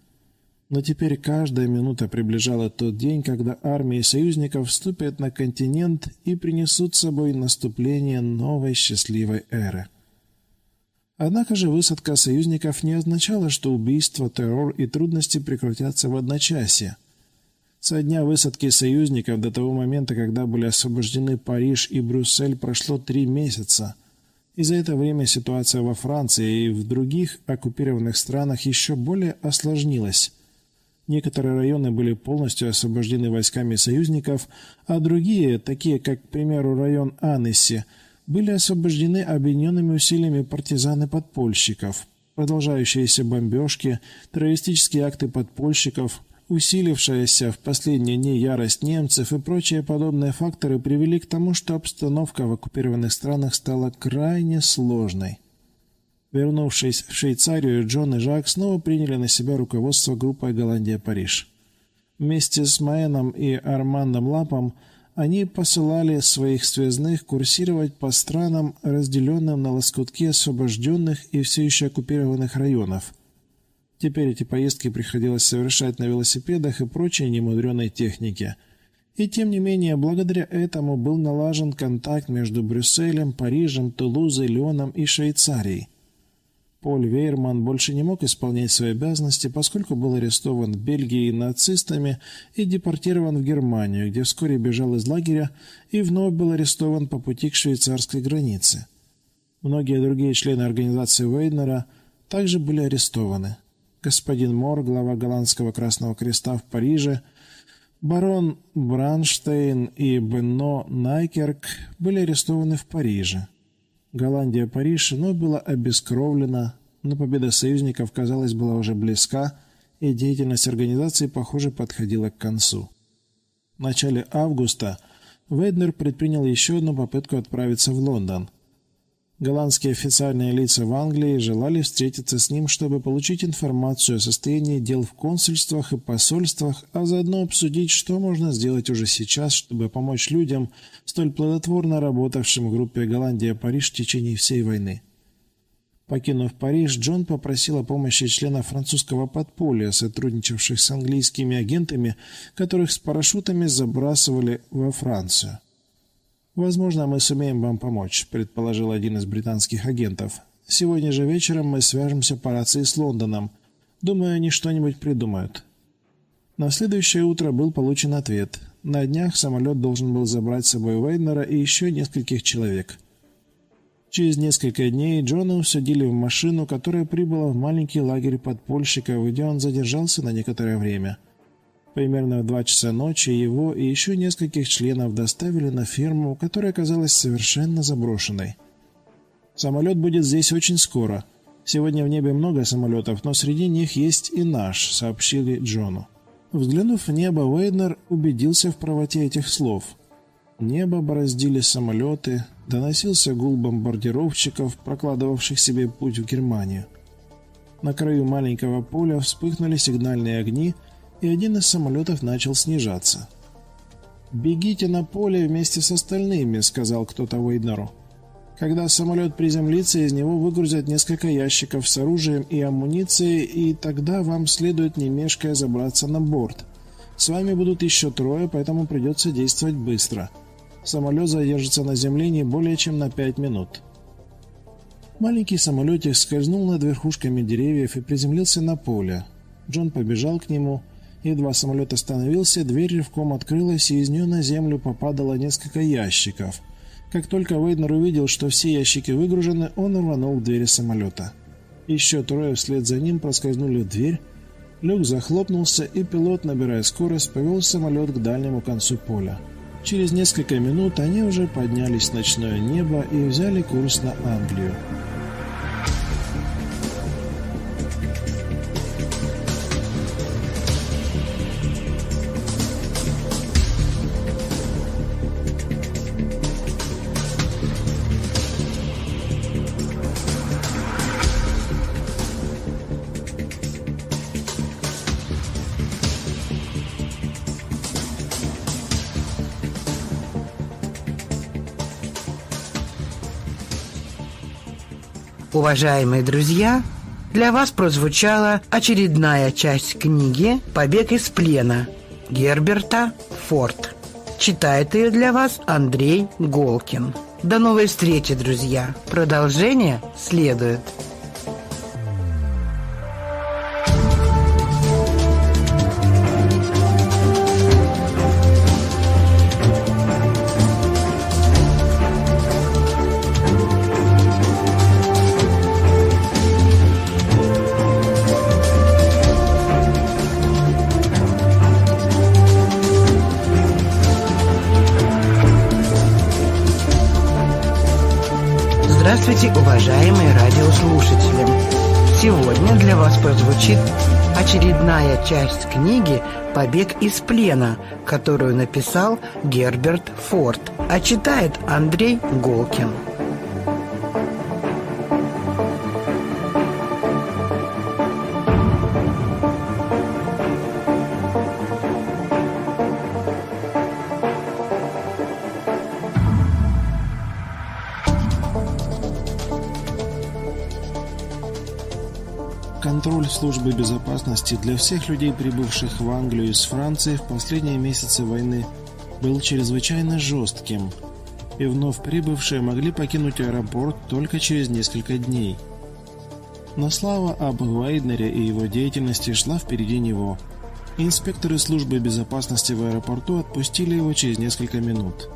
Но теперь каждая минута приближала тот день, когда армии союзников вступят на континент и принесут с собой наступление новой счастливой эры. Однако же высадка союзников не означала, что убийства, террор и трудности прекратятся в одночасье. Со дня высадки союзников до того момента, когда были освобождены Париж и Брюссель, прошло три месяца. И за это время ситуация во Франции и в других оккупированных странах еще более осложнилась. Некоторые районы были полностью освобождены войсками союзников, а другие, такие как, к примеру, район Аннесси, были освобождены объединенными усилиями партизан и подпольщиков. Продолжающиеся бомбежки, террористические акты подпольщиков, Усилившаяся в последние дни ярость немцев и прочие подобные факторы привели к тому, что обстановка в оккупированных странах стала крайне сложной. Вернувшись в Швейцарию, Джон и Жак снова приняли на себя руководство группой «Голландия-Париж». Вместе с Майеном и Армандом Лапом они посылали своих связных курсировать по странам, разделенным на лоскутки освобожденных и все еще оккупированных районов – Теперь эти поездки приходилось совершать на велосипедах и прочей немудреной технике. И тем не менее, благодаря этому был налажен контакт между Брюсселем, Парижем, Тулузой, Леоном и Швейцарией. Поль Вейерман больше не мог исполнять свои обязанности, поскольку был арестован в Бельгии нацистами и депортирован в Германию, где вскоре бежал из лагеря и вновь был арестован по пути к швейцарской границе. Многие другие члены организации Вейнера также были арестованы господин Мор, глава голландского Красного Креста в Париже, барон Бранштейн и Бенно Найкерк были арестованы в Париже. Голландия Париж но была обескровлена, но победа союзников, казалось, была уже близка, и деятельность организации, похоже, подходила к концу. В начале августа Вейднер предпринял еще одну попытку отправиться в Лондон – Голландские официальные лица в Англии желали встретиться с ним, чтобы получить информацию о состоянии дел в консульствах и посольствах, а заодно обсудить, что можно сделать уже сейчас, чтобы помочь людям, столь плодотворно работавшим в группе «Голландия-Париж» в течение всей войны. Покинув Париж, Джон попросил о помощи членов французского подполья, сотрудничавших с английскими агентами, которых с парашютами забрасывали во Францию. «Возможно, мы сумеем вам помочь», — предположил один из британских агентов. «Сегодня же вечером мы свяжемся по рации с Лондоном. Думаю, они что-нибудь придумают». На следующее утро был получен ответ. На днях самолет должен был забрать с собой Вейнера и еще нескольких человек. Через несколько дней Джона усадили в машину, которая прибыла в маленький лагерь подпольщиков, где он задержался на некоторое время – Примерно в два часа ночи его и еще нескольких членов доставили на ферму, которая оказалась совершенно заброшенной. «Самолет будет здесь очень скоро. Сегодня в небе много самолетов, но среди них есть и наш», — сообщили Джону. Взглянув в небо, Вейднер убедился в правоте этих слов. Небо бороздили самолеты, доносился гул бомбардировщиков, прокладывавших себе путь в Германию. На краю маленького поля вспыхнули сигнальные огни, и один из самолетов начал снижаться. «Бегите на поле вместе с остальными», — сказал кто-то Вейднеру. Когда самолет приземлится, из него выгрузят несколько ящиков с оружием и амуницией, и тогда вам следует не мешкая забраться на борт. С вами будут еще трое, поэтому придется действовать быстро. Самолет задержится на земле не более чем на пять минут. Маленький самолетик скользнул над верхушками деревьев и приземлился на поле. Джон побежал к нему. Едва самолет остановился, дверь рывком открылась, и из нее на землю попадало несколько ящиков – как только Вейднер увидел, что все ящики выгружены, он рванул к двери самолета. Еще трое вслед за ним проскользнули в дверь, люк захлопнулся, и пилот, набирая скорость, повел самолет к дальнему концу поля. Через несколько минут они уже поднялись в ночное небо и взяли курс на Англию. Уважаемые друзья, для вас прозвучала очередная часть книги «Побег из плена» Герберта Форд. Читает ее для вас Андрей Голкин. До новой встречи, друзья. Продолжение следует. Здравствуйте, уважаемые радиослушатели! Сегодня для вас прозвучит очередная часть книги «Побег из плена», которую написал Герберт Форд, а читает Андрей Голкин. Службы безопасности для всех людей, прибывших в Англию из Франции в последние месяцы войны, был чрезвычайно жестким, и вновь прибывшие могли покинуть аэропорт только через несколько дней. Но слава об Вайднере и его деятельности шла впереди него. Инспекторы службы безопасности в аэропорту отпустили его через несколько минут.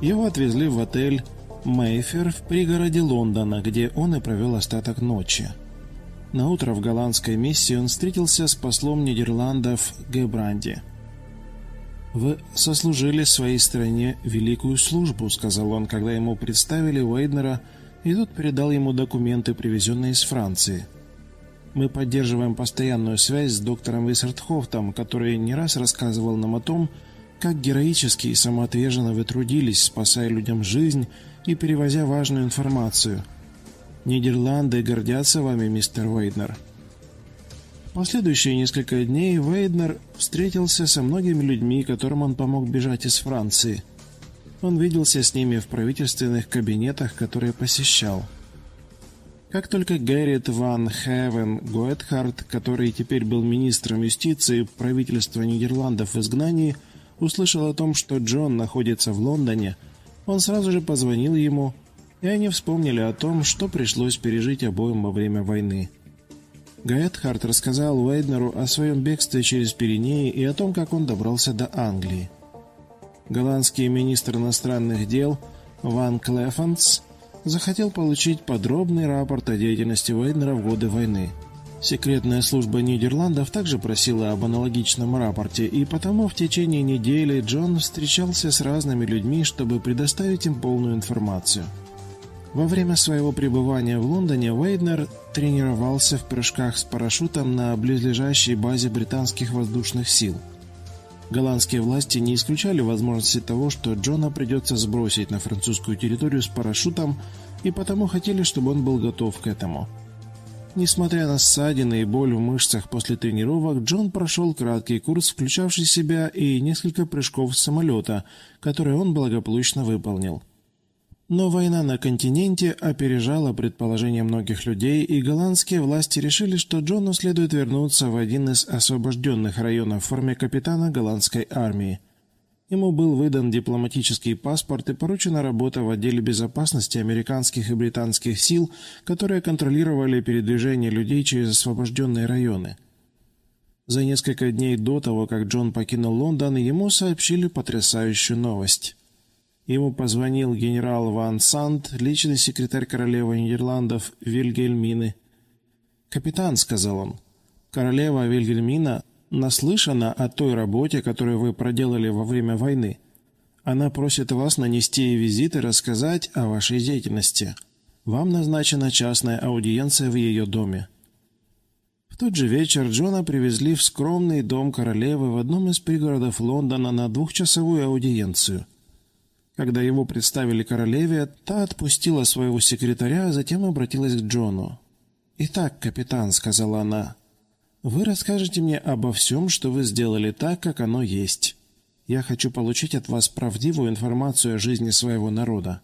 Его отвезли в отель Мейфер в пригороде Лондона, где он и провел остаток ночи. На утро в голландской миссии он встретился с послом Нидерландов Гебранди. «Вы сослужили своей стране великую службу», — сказал он, когда ему представили Уэйднера, и тут передал ему документы, привезенные из Франции. «Мы поддерживаем постоянную связь с доктором Виссертхофтом, который не раз рассказывал нам о том, как героически и самоотверженно вы трудились, спасая людям жизнь и перевозя важную информацию — Нидерланды гордятся вами, мистер Вейднер. Последующие несколько дней Вейднер встретился со многими людьми, которым он помог бежать из Франции. Он виделся с ними в правительственных кабинетах, которые посещал. Как только Гэррит Ван Хевен Гоэтхард, который теперь был министром юстиции правительства Нидерландов в изгнании, услышал о том, что Джон находится в Лондоне, он сразу же позвонил ему и они вспомнили о том, что пришлось пережить обоим во время войны. Гаэтхарт рассказал Уэйднеру о своем бегстве через Пиренеи и о том, как он добрался до Англии. Голландский министр иностранных дел Ван Клефанс захотел получить подробный рапорт о деятельности Уэйднера в годы войны. Секретная служба Нидерландов также просила об аналогичном рапорте, и потому в течение недели Джон встречался с разными людьми, чтобы предоставить им полную информацию – Во время своего пребывания в Лондоне Уэйднер тренировался в прыжках с парашютом на близлежащей базе британских воздушных сил. Голландские власти не исключали возможности того, что Джона придется сбросить на французскую территорию с парашютом, и потому хотели, чтобы он был готов к этому. Несмотря на ссадины и боль в мышцах после тренировок, Джон прошел краткий курс, включавший себя и несколько прыжков с самолета, которые он благополучно выполнил. Но война на континенте опережала предположения многих людей, и голландские власти решили, что Джону следует вернуться в один из освобожденных районов в форме капитана голландской армии. Ему был выдан дипломатический паспорт и поручена работа в отделе безопасности американских и британских сил, которые контролировали передвижение людей через освобожденные районы. За несколько дней до того, как Джон покинул Лондон, ему сообщили потрясающую новость. Ему позвонил генерал Ван Санд, личный секретарь королевы Нидерландов Вильгельмины. «Капитан», — сказал он, — «королева Вильгельмина наслышана о той работе, которую вы проделали во время войны. Она просит вас нанести визит и рассказать о вашей деятельности. Вам назначена частная аудиенция в ее доме». В тот же вечер Джона привезли в скромный дом королевы в одном из пригородов Лондона на двухчасовую аудиенцию – когда его представили королеве, та отпустила своего секретаря, а затем обратилась к Джону. «Итак, капитан», — сказала она, — «вы расскажете мне обо всем, что вы сделали так, как оно есть. Я хочу получить от вас правдивую информацию о жизни своего народа».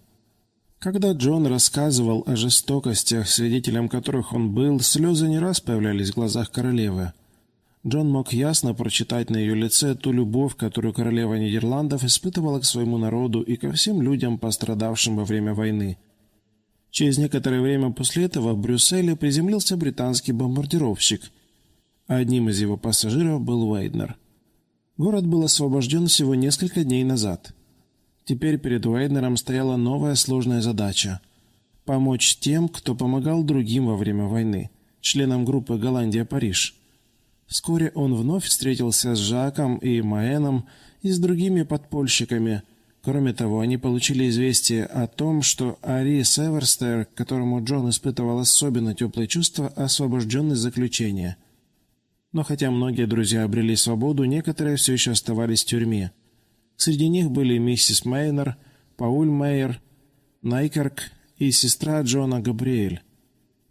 Когда Джон рассказывал о жестокостях, свидетелем которых он был, слезы не раз появлялись в глазах королевы. Джон мог ясно прочитать на ее лице ту любовь, которую королева Нидерландов испытывала к своему народу и ко всем людям, пострадавшим во время войны. Через некоторое время после этого в Брюсселе приземлился британский бомбардировщик. Одним из его пассажиров был Уэйднер. Город был освобожден всего несколько дней назад. Теперь перед Уэйднером стояла новая сложная задача – помочь тем, кто помогал другим во время войны, членам группы «Голландия-Париж». Вскоре он вновь встретился с Жаком и Маэном и с другими подпольщиками. Кроме того, они получили известие о том, что Ари Северстер, которому Джон испытывал особенно теплые чувства, освобожден из заключения. Но хотя многие друзья обрели свободу, некоторые все еще оставались в тюрьме. Среди них были миссис Мейнер, Пауль Мейер, Найкерк и сестра Джона Габриэль.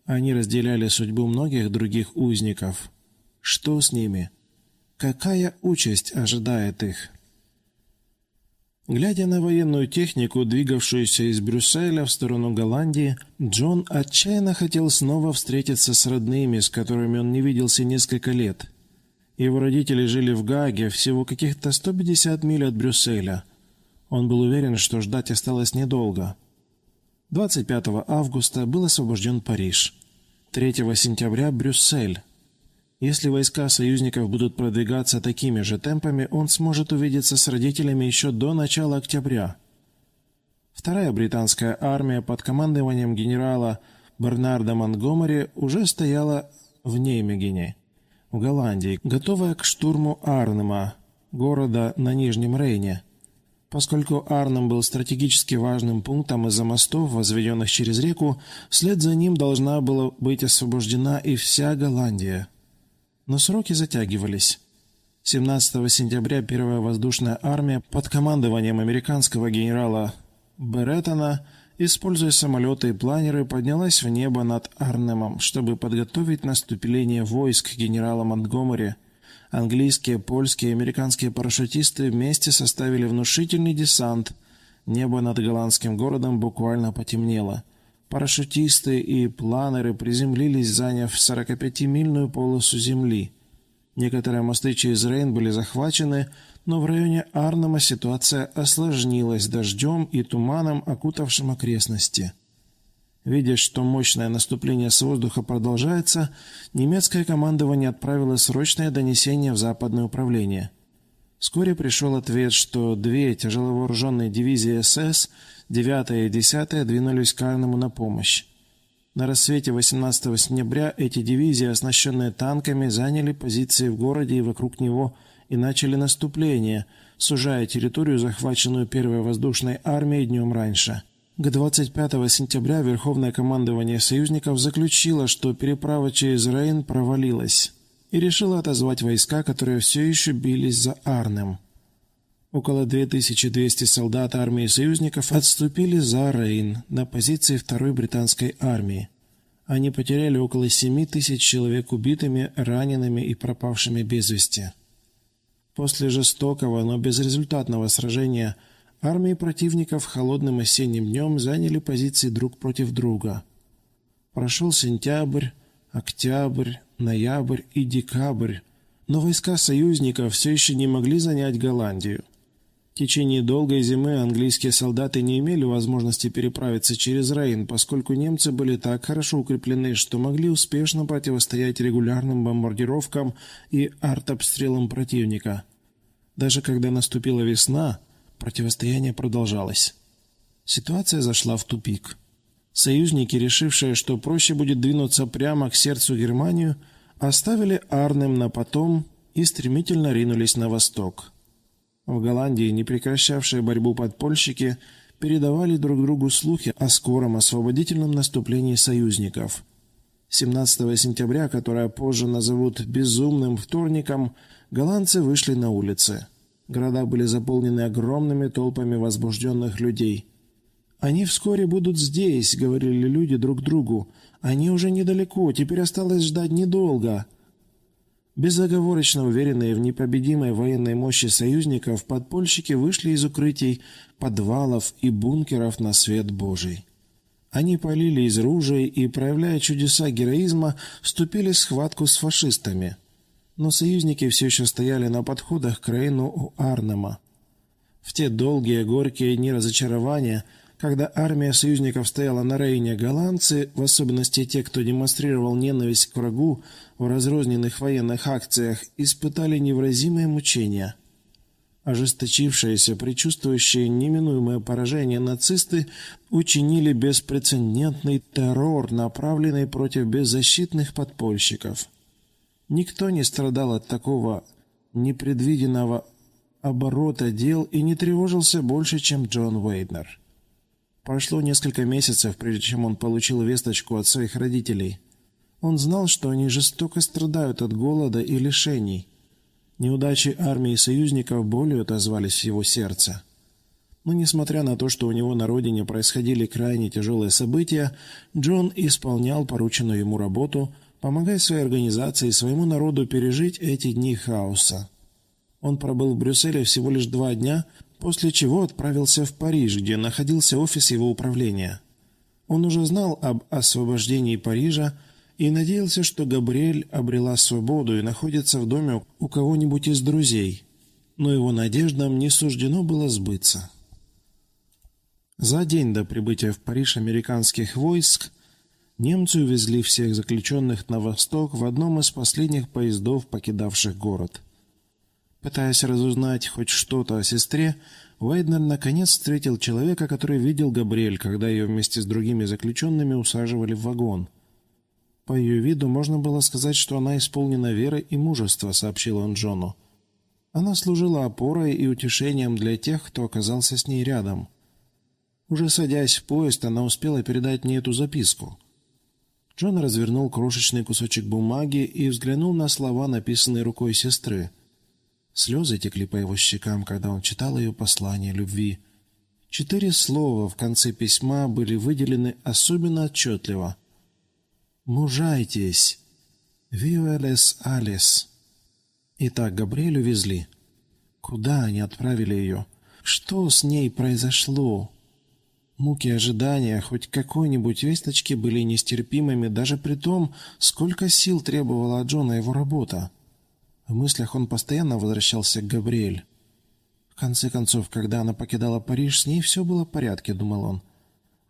Они разделяли судьбу многих других узников. Что с ними? Какая участь ожидает их? Глядя на военную технику, двигавшуюся из Брюсселя в сторону Голландии, Джон отчаянно хотел снова встретиться с родными, с которыми он не виделся несколько лет. Его родители жили в Гаге, всего каких-то 150 миль от Брюсселя. Он был уверен, что ждать осталось недолго. 25 августа был освобожден Париж. 3 сентября – Брюссель. Если войска союзников будут продвигаться такими же темпами, он сможет увидеться с родителями еще до начала октября. Вторая британская армия под командованием генерала Бернарда Монгомери уже стояла в Неймегене, в Голландии, готовая к штурму Арнема, города на Нижнем Рейне. Поскольку Арнем был стратегически важным пунктом из-за мостов, возведенных через реку, вслед за ним должна была быть освобождена и вся Голландия – но сроки затягивались. 17 сентября первая воздушная армия под командованием американского генерала Береттона, используя самолеты и планеры, поднялась в небо над Арнемом, чтобы подготовить наступление войск генерала Монтгомери. Английские, польские и американские парашютисты вместе составили внушительный десант. Небо над голландским городом буквально потемнело – Парашютисты и планеры приземлились, заняв 45-мильную полосу земли. Некоторые мосты через Рейн были захвачены, но в районе Арнема ситуация осложнилась дождем и туманом, окутавшим окрестности. Видя, что мощное наступление с воздуха продолжается, немецкое командование отправило срочное донесение в Западное управление. Вскоре пришел ответ, что две тяжеловооруженные дивизии СС – Девятая и десятая двинулись к Арнему на помощь. На рассвете 18 сентября эти дивизии, оснащенные танками, заняли позиции в городе и вокруг него и начали наступление, сужая территорию, захваченную первой воздушной армией днем раньше. К 25 сентября Верховное командование союзников заключило, что переправа через Рейн провалилась, и решило отозвать войска, которые все еще бились за Арнем. Около 2200 солдат армии союзников отступили за Рейн на позиции второй британской армии. Они потеряли около 7 тысяч человек убитыми, ранеными и пропавшими без вести. После жестокого, но безрезультатного сражения – Армии противников холодным осенним днем заняли позиции друг против друга. Прошел сентябрь, октябрь, ноябрь и декабрь, но войска союзников все еще не могли занять Голландию. В течение долгой зимы английские солдаты не имели возможности переправиться через Рейн, поскольку немцы были так хорошо укреплены, что могли успешно противостоять регулярным бомбардировкам и артобстрелам противника. Даже когда наступила весна – Противостояние продолжалось. Ситуация зашла в тупик. Союзники, решившие, что проще будет двинуться прямо к сердцу Германию, оставили Арнем на потом и стремительно ринулись на восток. В Голландии, не прекращавшие борьбу подпольщики, передавали друг другу слухи о скором освободительном наступлении союзников. 17 сентября, которое позже назовут «безумным вторником», голландцы вышли на улицы – Города были заполнены огромными толпами возбужденных людей. «Они вскоре будут здесь», — говорили люди друг другу. «Они уже недалеко, теперь осталось ждать недолго». Безоговорочно уверенные в непобедимой военной мощи союзников, подпольщики вышли из укрытий, подвалов и бункеров на свет Божий. Они полили из ружей и, проявляя чудеса героизма, вступили в схватку с фашистами – но союзники все еще стояли на подходах к Рейну у Арнема. В те долгие, горькие дни разочарования, когда армия союзников стояла на Рейне, голландцы, в особенности те, кто демонстрировал ненависть к врагу в разрозненных военных акциях, испытали невразимые мучения. Ожесточившиеся, предчувствующие неминуемое поражение нацисты учинили беспрецедентный террор, направленный против беззащитных подпольщиков. Никто не страдал от такого непредвиденного оборота дел и не тревожился больше, чем Джон Уэйднер. Прошло несколько месяцев, прежде чем он получил весточку от своих родителей. Он знал, что они жестоко страдают от голода и лишений. Неудачи армии союзников болью отозвались в его сердце. Но несмотря на то, что у него на родине происходили крайне тяжелые события, Джон исполнял порученную ему работу, помогая своей организации и своему народу пережить эти дни хаоса. Он пробыл в Брюсселе всего лишь два дня, после чего отправился в Париж, где находился офис его управления. Он уже знал об освобождении Парижа и надеялся, что Габриэль обрела свободу и находится в доме у кого-нибудь из друзей, но его надеждам не суждено было сбыться. За день до прибытия в Париж американских войск Немцы увезли всех заключенных на восток в одном из последних поездов, покидавших город. Пытаясь разузнать хоть что-то о сестре, Уэйднер наконец встретил человека, который видел Габриэль, когда ее вместе с другими заключенными усаживали в вагон. По ее виду можно было сказать, что она исполнена веры и мужества, сообщил он Джону. Она служила опорой и утешением для тех, кто оказался с ней рядом. Уже садясь в поезд, она успела передать мне эту записку. Джон развернул крошечный кусочек бумаги и взглянул на слова, написанные рукой сестры. Слезы текли по его щекам, когда он читал ее послание любви. Четыре слова в конце письма были выделены особенно отчетливо. «Мужайтесь! Виуэлес Алис!» Итак, Габриэль увезли. Куда они отправили ее? Что с ней произошло? Муки ожидания хоть какой-нибудь весточки были нестерпимыми даже при том, сколько сил требовала от Джона его работа. В мыслях он постоянно возвращался к Габриэль. В конце концов, когда она покидала Париж, с ней все было в порядке, думал он.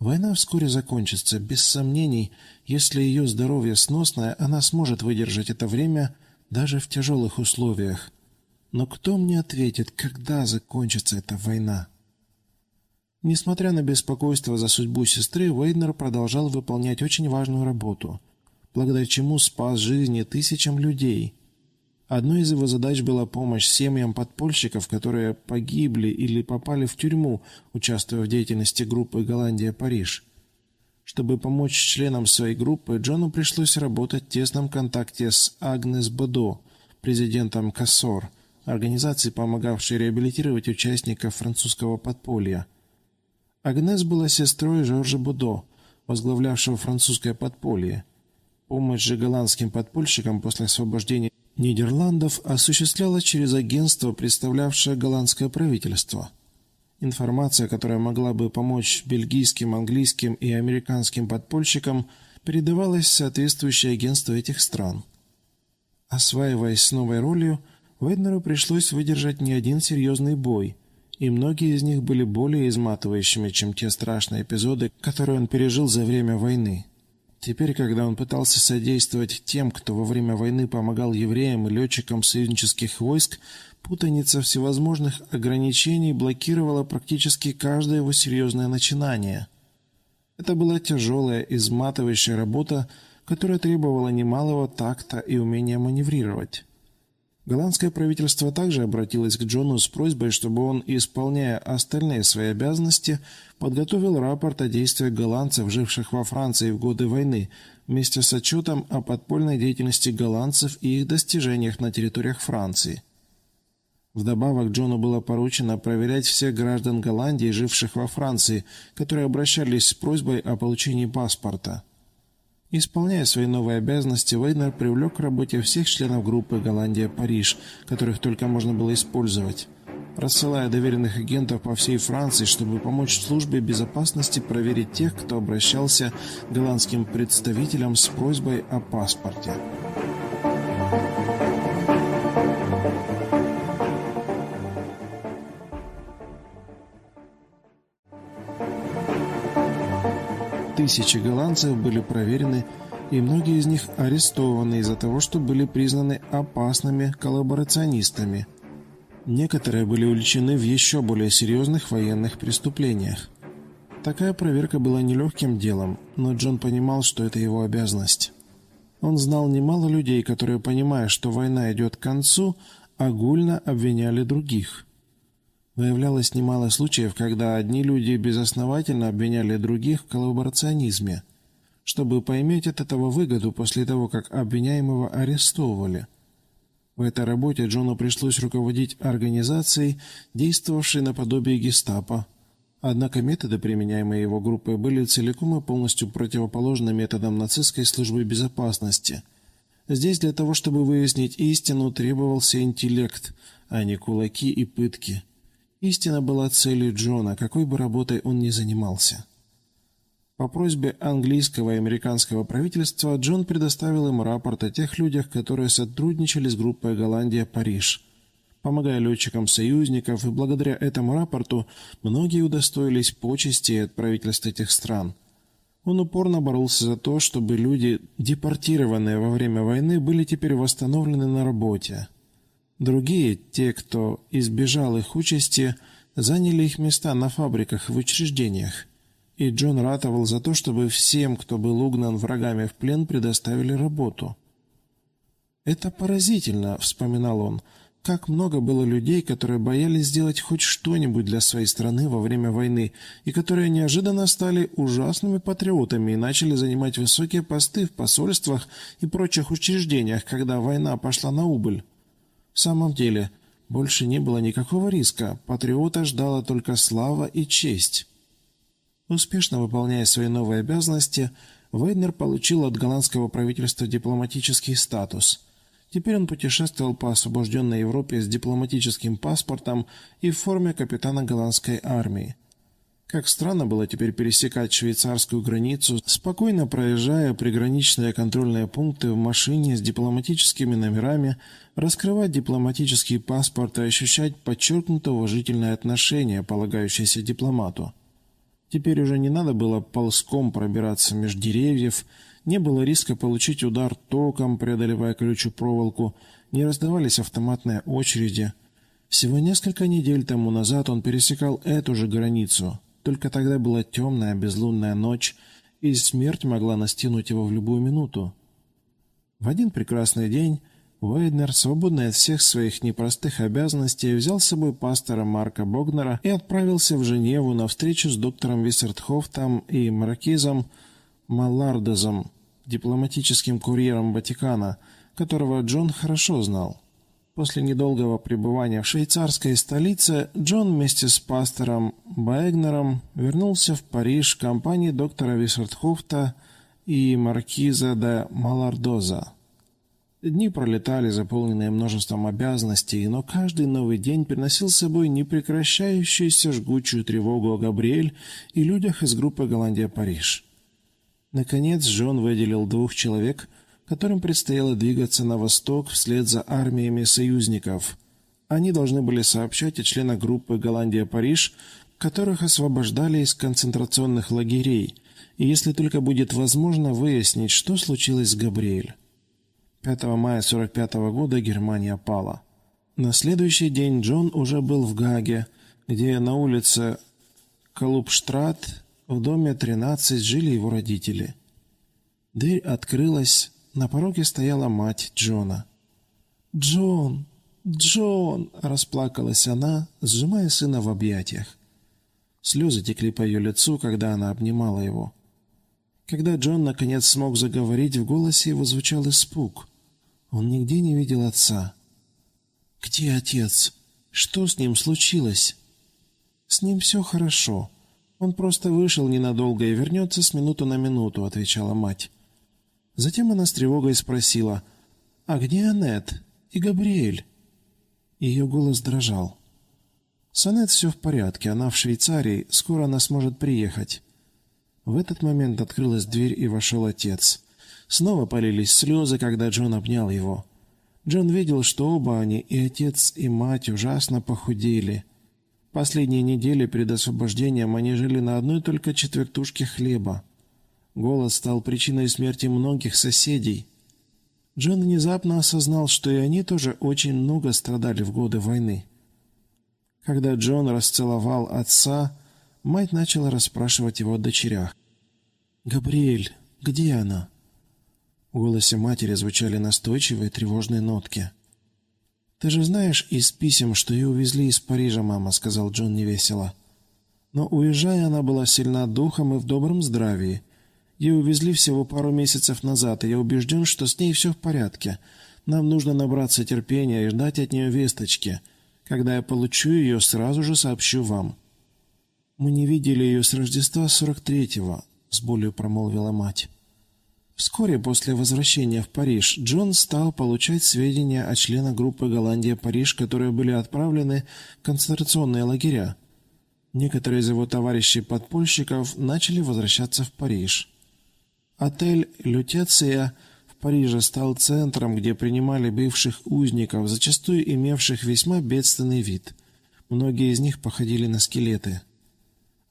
Война вскоре закончится, без сомнений, если ее здоровье сносное, она сможет выдержать это время даже в тяжелых условиях. Но кто мне ответит, когда закончится эта война? Несмотря на беспокойство за судьбу сестры, Вейднер продолжал выполнять очень важную работу, благодаря чему спас жизни тысячам людей. Одной из его задач была помощь семьям подпольщиков, которые погибли или попали в тюрьму, участвуя в деятельности группы «Голландия-Париж». Чтобы помочь членам своей группы, Джону пришлось работать в тесном контакте с Агнес Бодо, президентом Кассор, организации, помогавшей реабилитировать участников французского подполья. Агнес была сестрой Жоржа Бодо, возглавлявшего французское подполье. Помощь же голландским подпольщикам после освобождения Нидерландов осуществлялась через агентство, представлявшее голландское правительство. Информация, которая могла бы помочь бельгийским, английским и американским подпольщикам, передавалась в соответствующие агентства этих стран. Осваиваясь с новой ролью, Вейднеру пришлось выдержать не один серьезный бой, и многие из них были более изматывающими, чем те страшные эпизоды, которые он пережил за время войны. Теперь, когда он пытался содействовать тем, кто во время войны помогал евреям и летчикам союзнических войск, путаница всевозможных ограничений блокировала практически каждое его серьезное начинание. Это была тяжелая, изматывающая работа, которая требовала немалого такта и умения маневрировать. Голландское правительство также обратилось к Джону с просьбой, чтобы он, исполняя остальные свои обязанности, подготовил рапорт о действиях голландцев, живших во Франции в годы войны, вместе с отчетом о подпольной деятельности голландцев и их достижениях на территориях Франции. Вдобавок Джону было поручено проверять всех граждан Голландии, живших во Франции, которые обращались с просьбой о получении паспорта. Исполняя свои новые обязанности, Вейнер привлек к работе всех членов группы «Голландия-Париж», которых только можно было использовать, рассылая доверенных агентов по всей Франции, чтобы помочь службе безопасности проверить тех, кто обращался к голландским представителям с просьбой о паспорте. Тысячи голландцев были проверены, и многие из них арестованы из-за того, что были признаны опасными коллаборационистами. Некоторые были увлечены в еще более серьезных военных преступлениях. Такая проверка была нелегким делом, но Джон понимал, что это его обязанность. Он знал немало людей, которые, понимая, что война идет к концу, огульно обвиняли других – Выявлялось немало случаев, когда одни люди безосновательно обвиняли других в коллаборационизме, чтобы поиметь от этого выгоду после того, как обвиняемого арестовывали. В этой работе Джону пришлось руководить организацией, действовавшей наподобие гестапо. Однако методы, применяемые его группой, были целиком и полностью противоположны методам нацистской службы безопасности. Здесь для того, чтобы выяснить истину, требовался интеллект, а не кулаки и пытки. Истина была целью Джона, какой бы работой он ни занимался. По просьбе английского и американского правительства Джон предоставил им рапорт о тех людях, которые сотрудничали с группой «Голландия-Париж». Помогая летчикам союзников, и благодаря этому рапорту многие удостоились почести от правительств этих стран. Он упорно боролся за то, чтобы люди, депортированные во время войны, были теперь восстановлены на работе. Другие, те, кто избежал их участи, заняли их места на фабриках и в учреждениях. И Джон ратовал за то, чтобы всем, кто был угнан врагами в плен, предоставили работу. «Это поразительно», — вспоминал он, — «как много было людей, которые боялись сделать хоть что-нибудь для своей страны во время войны, и которые неожиданно стали ужасными патриотами и начали занимать высокие посты в посольствах и прочих учреждениях, когда война пошла на убыль». В самом деле, больше не было никакого риска, патриота ждала только слава и честь. Успешно выполняя свои новые обязанности, Вейднер получил от голландского правительства дипломатический статус. Теперь он путешествовал по освобожденной Европе с дипломатическим паспортом и в форме капитана голландской армии. Как странно было теперь пересекать швейцарскую границу, спокойно проезжая приграничные контрольные пункты в машине с дипломатическими номерами, раскрывать дипломатический паспорт и ощущать подчеркнуто уважительное отношение, полагающееся дипломату. Теперь уже не надо было ползком пробираться меж деревьев, не было риска получить удар током, преодолевая колючую проволоку, не раздавались автоматные очереди. Всего несколько недель тому назад он пересекал эту же границу, только тогда была темная безлунная ночь, и смерть могла настигнуть его в любую минуту. В один прекрасный день Вейднер, свободный от всех своих непростых обязанностей, взял с собой пастора Марка Богнера и отправился в Женеву на встречу с доктором Виссертхофтом и маркизом Маллардезом, дипломатическим курьером Ватикана, которого Джон хорошо знал. После недолгого пребывания в швейцарской столице Джон вместе с пастором Байгнером вернулся в Париж в компании доктора Виссертхофта и маркиза де Малардоза. Дни пролетали, заполненные множеством обязанностей, но каждый новый день приносил с собой непрекращающуюся жгучую тревогу о Габриэль и людях из группы «Голландия-Париж». Наконец, Джон выделил двух человек, которым предстояло двигаться на восток вслед за армиями союзников. Они должны были сообщать о членах группы «Голландия-Париж», которых освобождали из концентрационных лагерей, и если только будет возможно выяснить, что случилось с Габриэль. 5 мая 45 года Германия пала. На следующий день Джон уже был в Гаге, где на улице Калупштрат в доме 13 жили его родители. Дверь открылась, на пороге стояла мать Джона. «Джон! Джон!» – расплакалась она, сжимая сына в объятиях. Слезы текли по ее лицу, когда она обнимала его. Когда Джон наконец смог заговорить, в голосе его звучал испуг – он нигде не видел отца. «Где отец? Что с ним случилось?» «С ним все хорошо. Он просто вышел ненадолго и вернется с минуту на минуту», — отвечала мать. Затем она с тревогой спросила, «А где Аннет и Габриэль?» Ее голос дрожал. «С Аннет все в порядке, она в Швейцарии, скоро она сможет приехать». В этот момент открылась дверь и вошел отец. Снова полились слезы, когда Джон обнял его. Джон видел, что оба они, и отец, и мать, ужасно похудели. Последние недели перед освобождением они жили на одной только четвертушке хлеба. Голод стал причиной смерти многих соседей. Джон внезапно осознал, что и они тоже очень много страдали в годы войны. Когда Джон расцеловал отца, мать начала расспрашивать его о дочерях. «Габриэль, где она?» В голосе матери звучали настойчивые тревожные нотки. «Ты же знаешь из писем, что ее увезли из Парижа, мама», — сказал Джон невесело. Но уезжая, она была сильна духом и в добром здравии. Ее увезли всего пару месяцев назад, и я убежден, что с ней все в порядке. Нам нужно набраться терпения и ждать от нее весточки. Когда я получу ее, сразу же сообщу вам». «Мы не видели ее с Рождества сорок третьего», — с болью промолвила мать. Вскоре после возвращения в Париж Джон стал получать сведения о членах группы «Голландия-Париж», которые были отправлены в концентрационные лагеря. Некоторые из его товарищей-подпольщиков начали возвращаться в Париж. Отель «Лютеция» в Париже стал центром, где принимали бывших узников, зачастую имевших весьма бедственный вид. Многие из них походили на скелеты.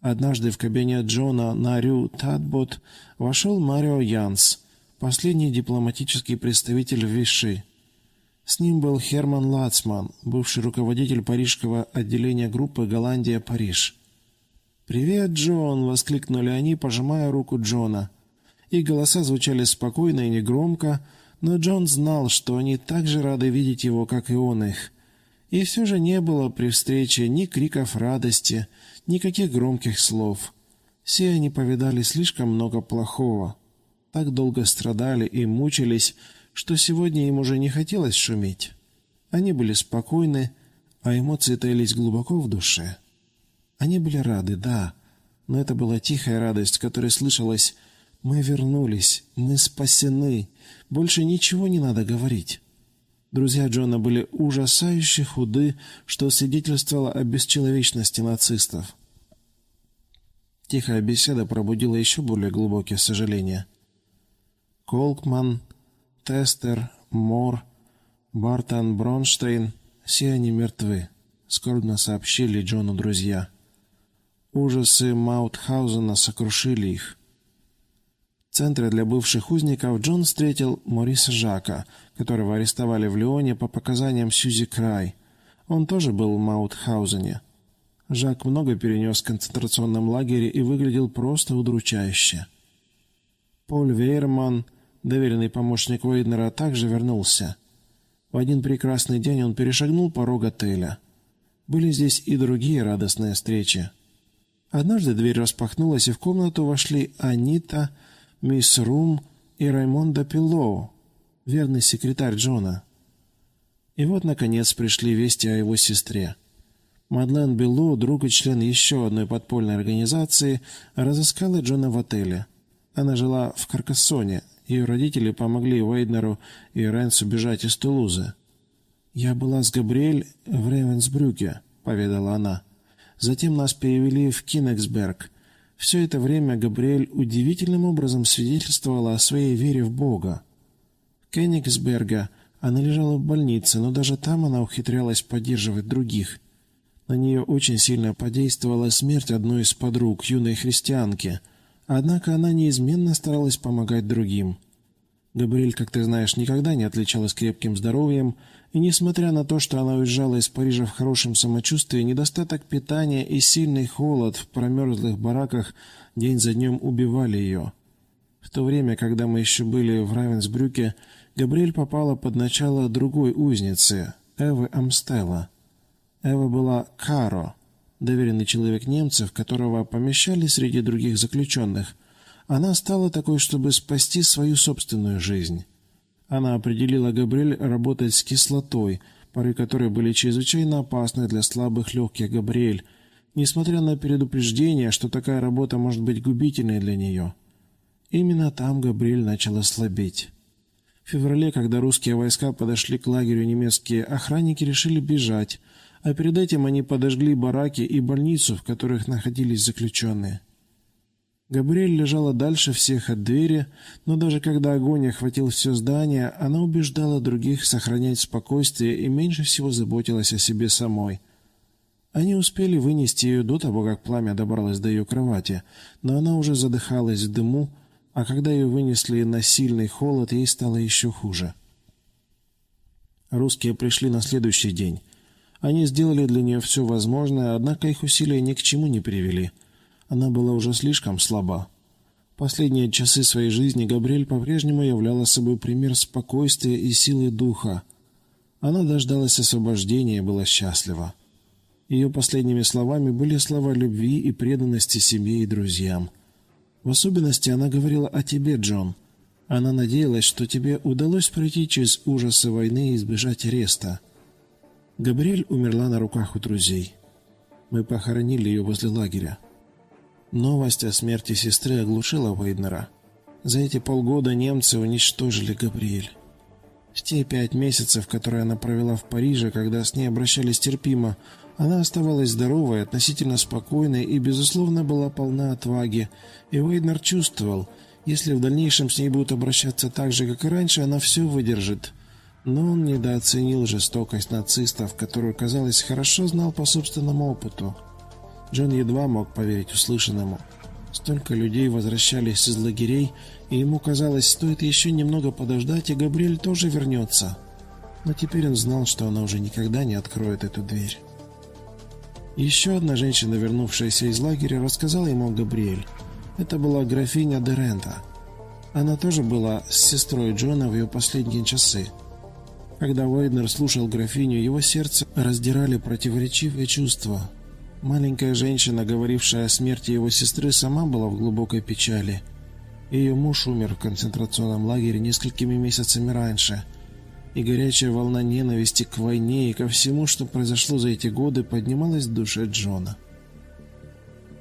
Однажды в кабинет Джона на Рю Татбот вошел Марио Янс, последний дипломатический представитель Виши. С ним был Херман Лацман, бывший руководитель парижского отделения группы «Голландия-Париж». «Привет, Джон!» — воскликнули они, пожимая руку Джона. Их голоса звучали спокойно и негромко, но Джон знал, что они так же рады видеть его, как и он их. И все же не было при встрече ни криков радости, Никаких громких слов. Все они повидали слишком много плохого. Так долго страдали и мучились, что сегодня им уже не хотелось шуметь. Они были спокойны, а эмоции таились глубоко в душе. Они были рады, да, но это была тихая радость, которая слышалась «Мы вернулись, мы спасены, больше ничего не надо говорить». Друзья Джона были ужасающе худы, что свидетельствовало о бесчеловечности нацистов. Тихая беседа пробудила еще более глубокие сожаления. Колкман, Тестер, Мор, Бартон Бронштейн — все они мертвы, скорбно сообщили Джону друзья. Ужасы Маутхаузена сокрушили их. Центре для бывших узников Джон встретил Мориса Жака, которого арестовали в Лионе по показаниям Сьюзи Край. Он тоже был в Маутхаузене. Жак много перенес в концентрационном лагере и выглядел просто удручающе. Поль Вейерман, доверенный помощник Вейднера, также вернулся. В один прекрасный день он перешагнул порог отеля. Были здесь и другие радостные встречи. Однажды дверь распахнулась, и в комнату вошли Анита, мисс Рум и Раймонда Пиллоу, верный секретарь Джона. И вот, наконец, пришли вести о его сестре. Мадлен Белло, друг и член еще одной подпольной организации, разыскала Джона в отеле. Она жила в Каркассоне. Ее родители помогли Вейднеру и Ренсу бежать из Тулузы. «Я была с Габриэль в Ревенсбрюке», — поведала она. «Затем нас перевели в Кинексберг. Все это время Габриэль удивительным образом свидетельствовала о своей вере в Бога. Кенигсберга она лежала в больнице, но даже там она ухитрялась поддерживать других. На нее очень сильно подействовала смерть одной из подруг, юной христианки. Однако она неизменно старалась помогать другим. Габриэль, как ты знаешь, никогда не отличалась крепким здоровьем, и несмотря на то, что она уезжала из Парижа в хорошем самочувствии, недостаток питания и сильный холод в промерзлых бараках день за днем убивали ее. В то время, когда мы еще были в Равенсбрюке, Габриэль попала под начало другой узницы, Эвы Амстелла. Эва была Каро, доверенный человек немцев, которого помещали среди других заключенных. Она стала такой, чтобы спасти свою собственную жизнь. Она определила Габриэль работать с кислотой, пары которой были чрезвычайно опасны для слабых легких Габриэль, несмотря на предупреждение, что такая работа может быть губительной для нее. Именно там Габриэль начала слабеть. В феврале, когда русские войска подошли к лагерю, немецкие охранники решили бежать, а перед этим они подожгли бараки и больницу, в которых находились заключенные. Габриэль лежала дальше всех от двери, но даже когда огонь охватил все здание, она убеждала других сохранять спокойствие и меньше всего заботилась о себе самой. Они успели вынести ее до того, как пламя добралось до ее кровати, но она уже задыхалась в дыму, а когда ее вынесли на сильный холод, ей стало еще хуже. Русские пришли на следующий день. Они сделали для нее все возможное, однако их усилия ни к чему не привели. Она была уже слишком слаба. Последние часы своей жизни Габриэль по-прежнему являла собой пример спокойствия и силы духа. Она дождалась освобождения и была счастлива. Ее последними словами были слова любви и преданности семье и друзьям. В особенности она говорила о тебе, Джон. Она надеялась, что тебе удалось пройти через ужасы войны и избежать ареста. Габриэль умерла на руках у друзей. Мы похоронили ее возле лагеря. Новость о смерти сестры оглушила Вейднера. За эти полгода немцы уничтожили Габриэль. В те пять месяцев, которые она провела в Париже, когда с ней обращались терпимо, она оставалась здоровой, относительно спокойной и, безусловно, была полна отваги. И Вейднер чувствовал, если в дальнейшем с ней будут обращаться так же, как и раньше, она все выдержит – но он недооценил жестокость нацистов, которую, казалось, хорошо знал по собственному опыту. Джон едва мог поверить услышанному. Столько людей возвращались из лагерей, и ему казалось, стоит еще немного подождать, и Габриэль тоже вернется. Но теперь он знал, что она уже никогда не откроет эту дверь. Еще одна женщина, вернувшаяся из лагеря, рассказала ему о Габриэль. Это была графиня Дерента. Она тоже была с сестрой Джона в ее последние часы. Когда Уэйднер слушал графиню, его сердце раздирали противоречивые чувства. Маленькая женщина, говорившая о смерти его сестры, сама была в глубокой печали. Ее муж умер в концентрационном лагере несколькими месяцами раньше, и горячая волна ненависти к войне и ко всему, что произошло за эти годы, поднималась в душе Джона.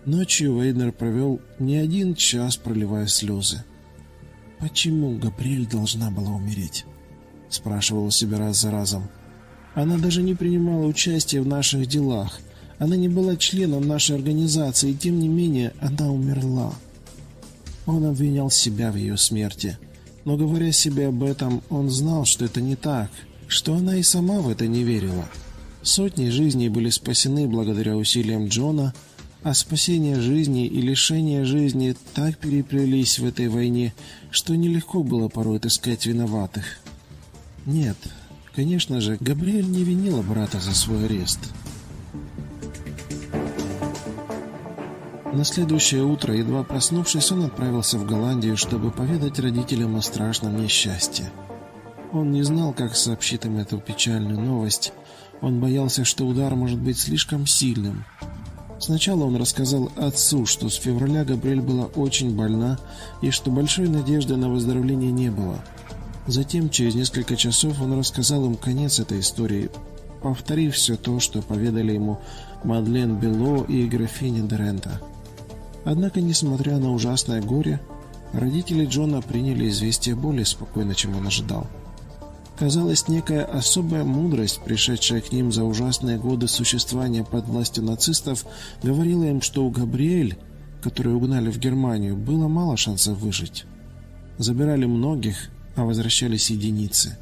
Ночью Вейднер провел не один час, проливая слезы. Почему Габриэль должна была умереть? спрашивал себя раз за разом. Она даже не принимала участия в наших делах. Она не была членом нашей организации, и тем не менее она умерла. Он обвинял себя в ее смерти. Но говоря себе об этом, он знал, что это не так, что она и сама в это не верила. Сотни жизней были спасены благодаря усилиям Джона, а спасение жизни и лишение жизни так переплелись в этой войне, что нелегко было порой отыскать виноватых. Нет, конечно же, Габриэль не винила брата за свой арест. На следующее утро, едва проснувшись, он отправился в Голландию, чтобы поведать родителям о страшном несчастье. Он не знал, как сообщить им эту печальную новость. Он боялся, что удар может быть слишком сильным. Сначала он рассказал отцу, что с февраля Габриэль была очень больна и что большой надежды на выздоровление не было. Затем, через несколько часов, он рассказал им конец этой истории, повторив все то, что поведали ему Мадлен Бело и графиня Дерента. Однако, несмотря на ужасное горе, родители Джона приняли известие более спокойно, чем он ожидал. Казалось, некая особая мудрость, пришедшая к ним за ужасные годы существования под властью нацистов, говорила им, что у Габриэль, которую угнали в Германию, было мало шансов выжить. Забирали многих, а возвращались единицы.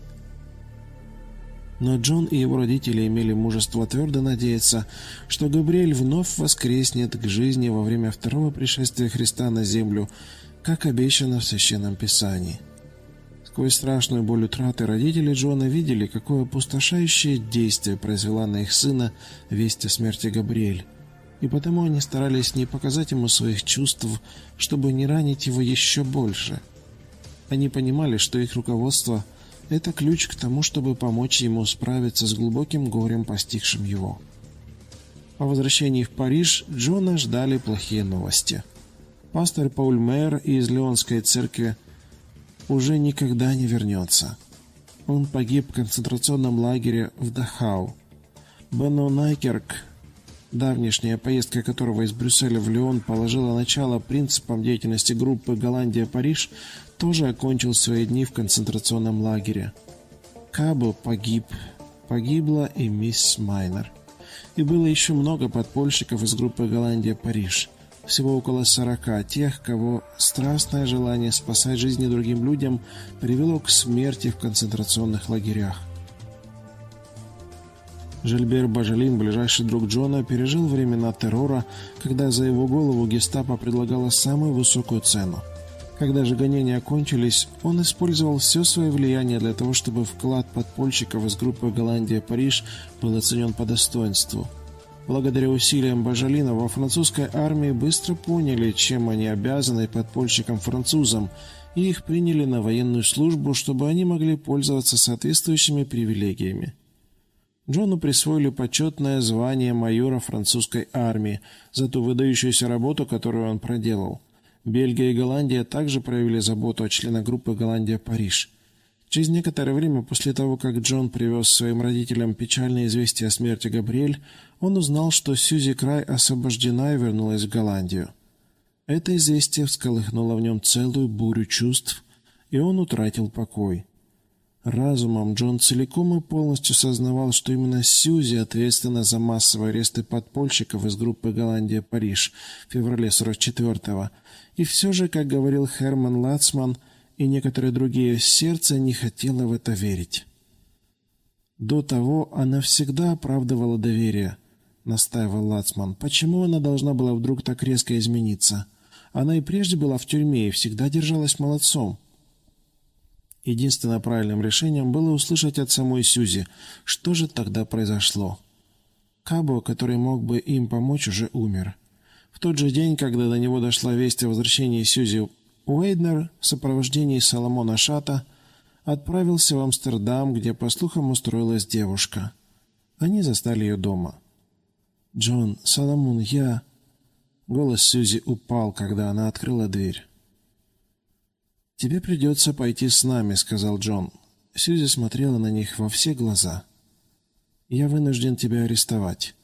Но Джон и его родители имели мужество твердо надеяться, что Габриэль вновь воскреснет к жизни во время второго пришествия Христа на землю, как обещано в Священном Писании. Сквозь страшную боль утраты родители Джона видели, какое опустошающее действие произвела на их сына весть о смерти Габриэль. И потому они старались не показать ему своих чувств, чтобы не ранить его еще больше. Они понимали, что их руководство – это ключ к тому, чтобы помочь ему справиться с глубоким горем, постигшим его. По возвращении в Париж Джона ждали плохие новости. Пастор Пауль Мэр из Леонской церкви – уже никогда не вернется. Он погиб в концентрационном лагере в Дахау. Бенно Найкерк, давнешняя поездка которого из Брюсселя в Лион положила начало принципам деятельности группы «Голландия-Париж», тоже окончил свои дни в концентрационном лагере. Кабо погиб. Погибла и мисс Майнер. И было еще много подпольщиков из группы «Голландия-Париж» всего около 40 тех, кого страстное желание спасать жизни другим людям привело к смерти в концентрационных лагерях. Жильбер Бажалин, ближайший друг Джона, пережил времена террора, когда за его голову гестапо предлагало самую высокую цену. Когда же гонения окончились, он использовал все свое влияние для того, чтобы вклад подпольщиков из группы «Голландия-Париж» был оценен по достоинству – Благодаря усилиям Бажалина во французской армии быстро поняли, чем они обязаны подпольщикам-французам, и их приняли на военную службу, чтобы они могли пользоваться соответствующими привилегиями. Джону присвоили почетное звание майора французской армии за ту выдающуюся работу, которую он проделал. Бельгия и Голландия также проявили заботу о членах группы «Голландия-Париж». Через некоторое время после того, как Джон привез своим родителям печальное известие о смерти Габриэль, он узнал, что Сьюзи Край освобождена и вернулась в Голландию. Это известие всколыхнуло в нем целую бурю чувств, и он утратил покой. Разумом Джон целиком и полностью сознавал, что именно Сьюзи ответственна за массовые аресты подпольщиков из группы «Голландия-Париж» в феврале 44-го. И все же, как говорил Херман Лацман – и некоторые другие, сердце не хотело в это верить. До того она всегда оправдывала доверие, настаивал Лацман. Почему она должна была вдруг так резко измениться? Она и прежде была в тюрьме и всегда держалась молодцом. Единственным правильным решением было услышать от самой Сьюзи, что же тогда произошло. Кабо, который мог бы им помочь, уже умер. Тот же день, когда до него дошла весть о возвращении Сьюзи Уэйднер в сопровождении Соломона Шата отправился в Амстердам, где, по слухам, устроилась девушка. Они застали ее дома. «Джон, Соломон, я...» Голос Сьюзи упал, когда она открыла дверь. «Тебе придется пойти с нами», — сказал Джон. Сьюзи смотрела на них во все глаза. «Я вынужден тебя арестовать.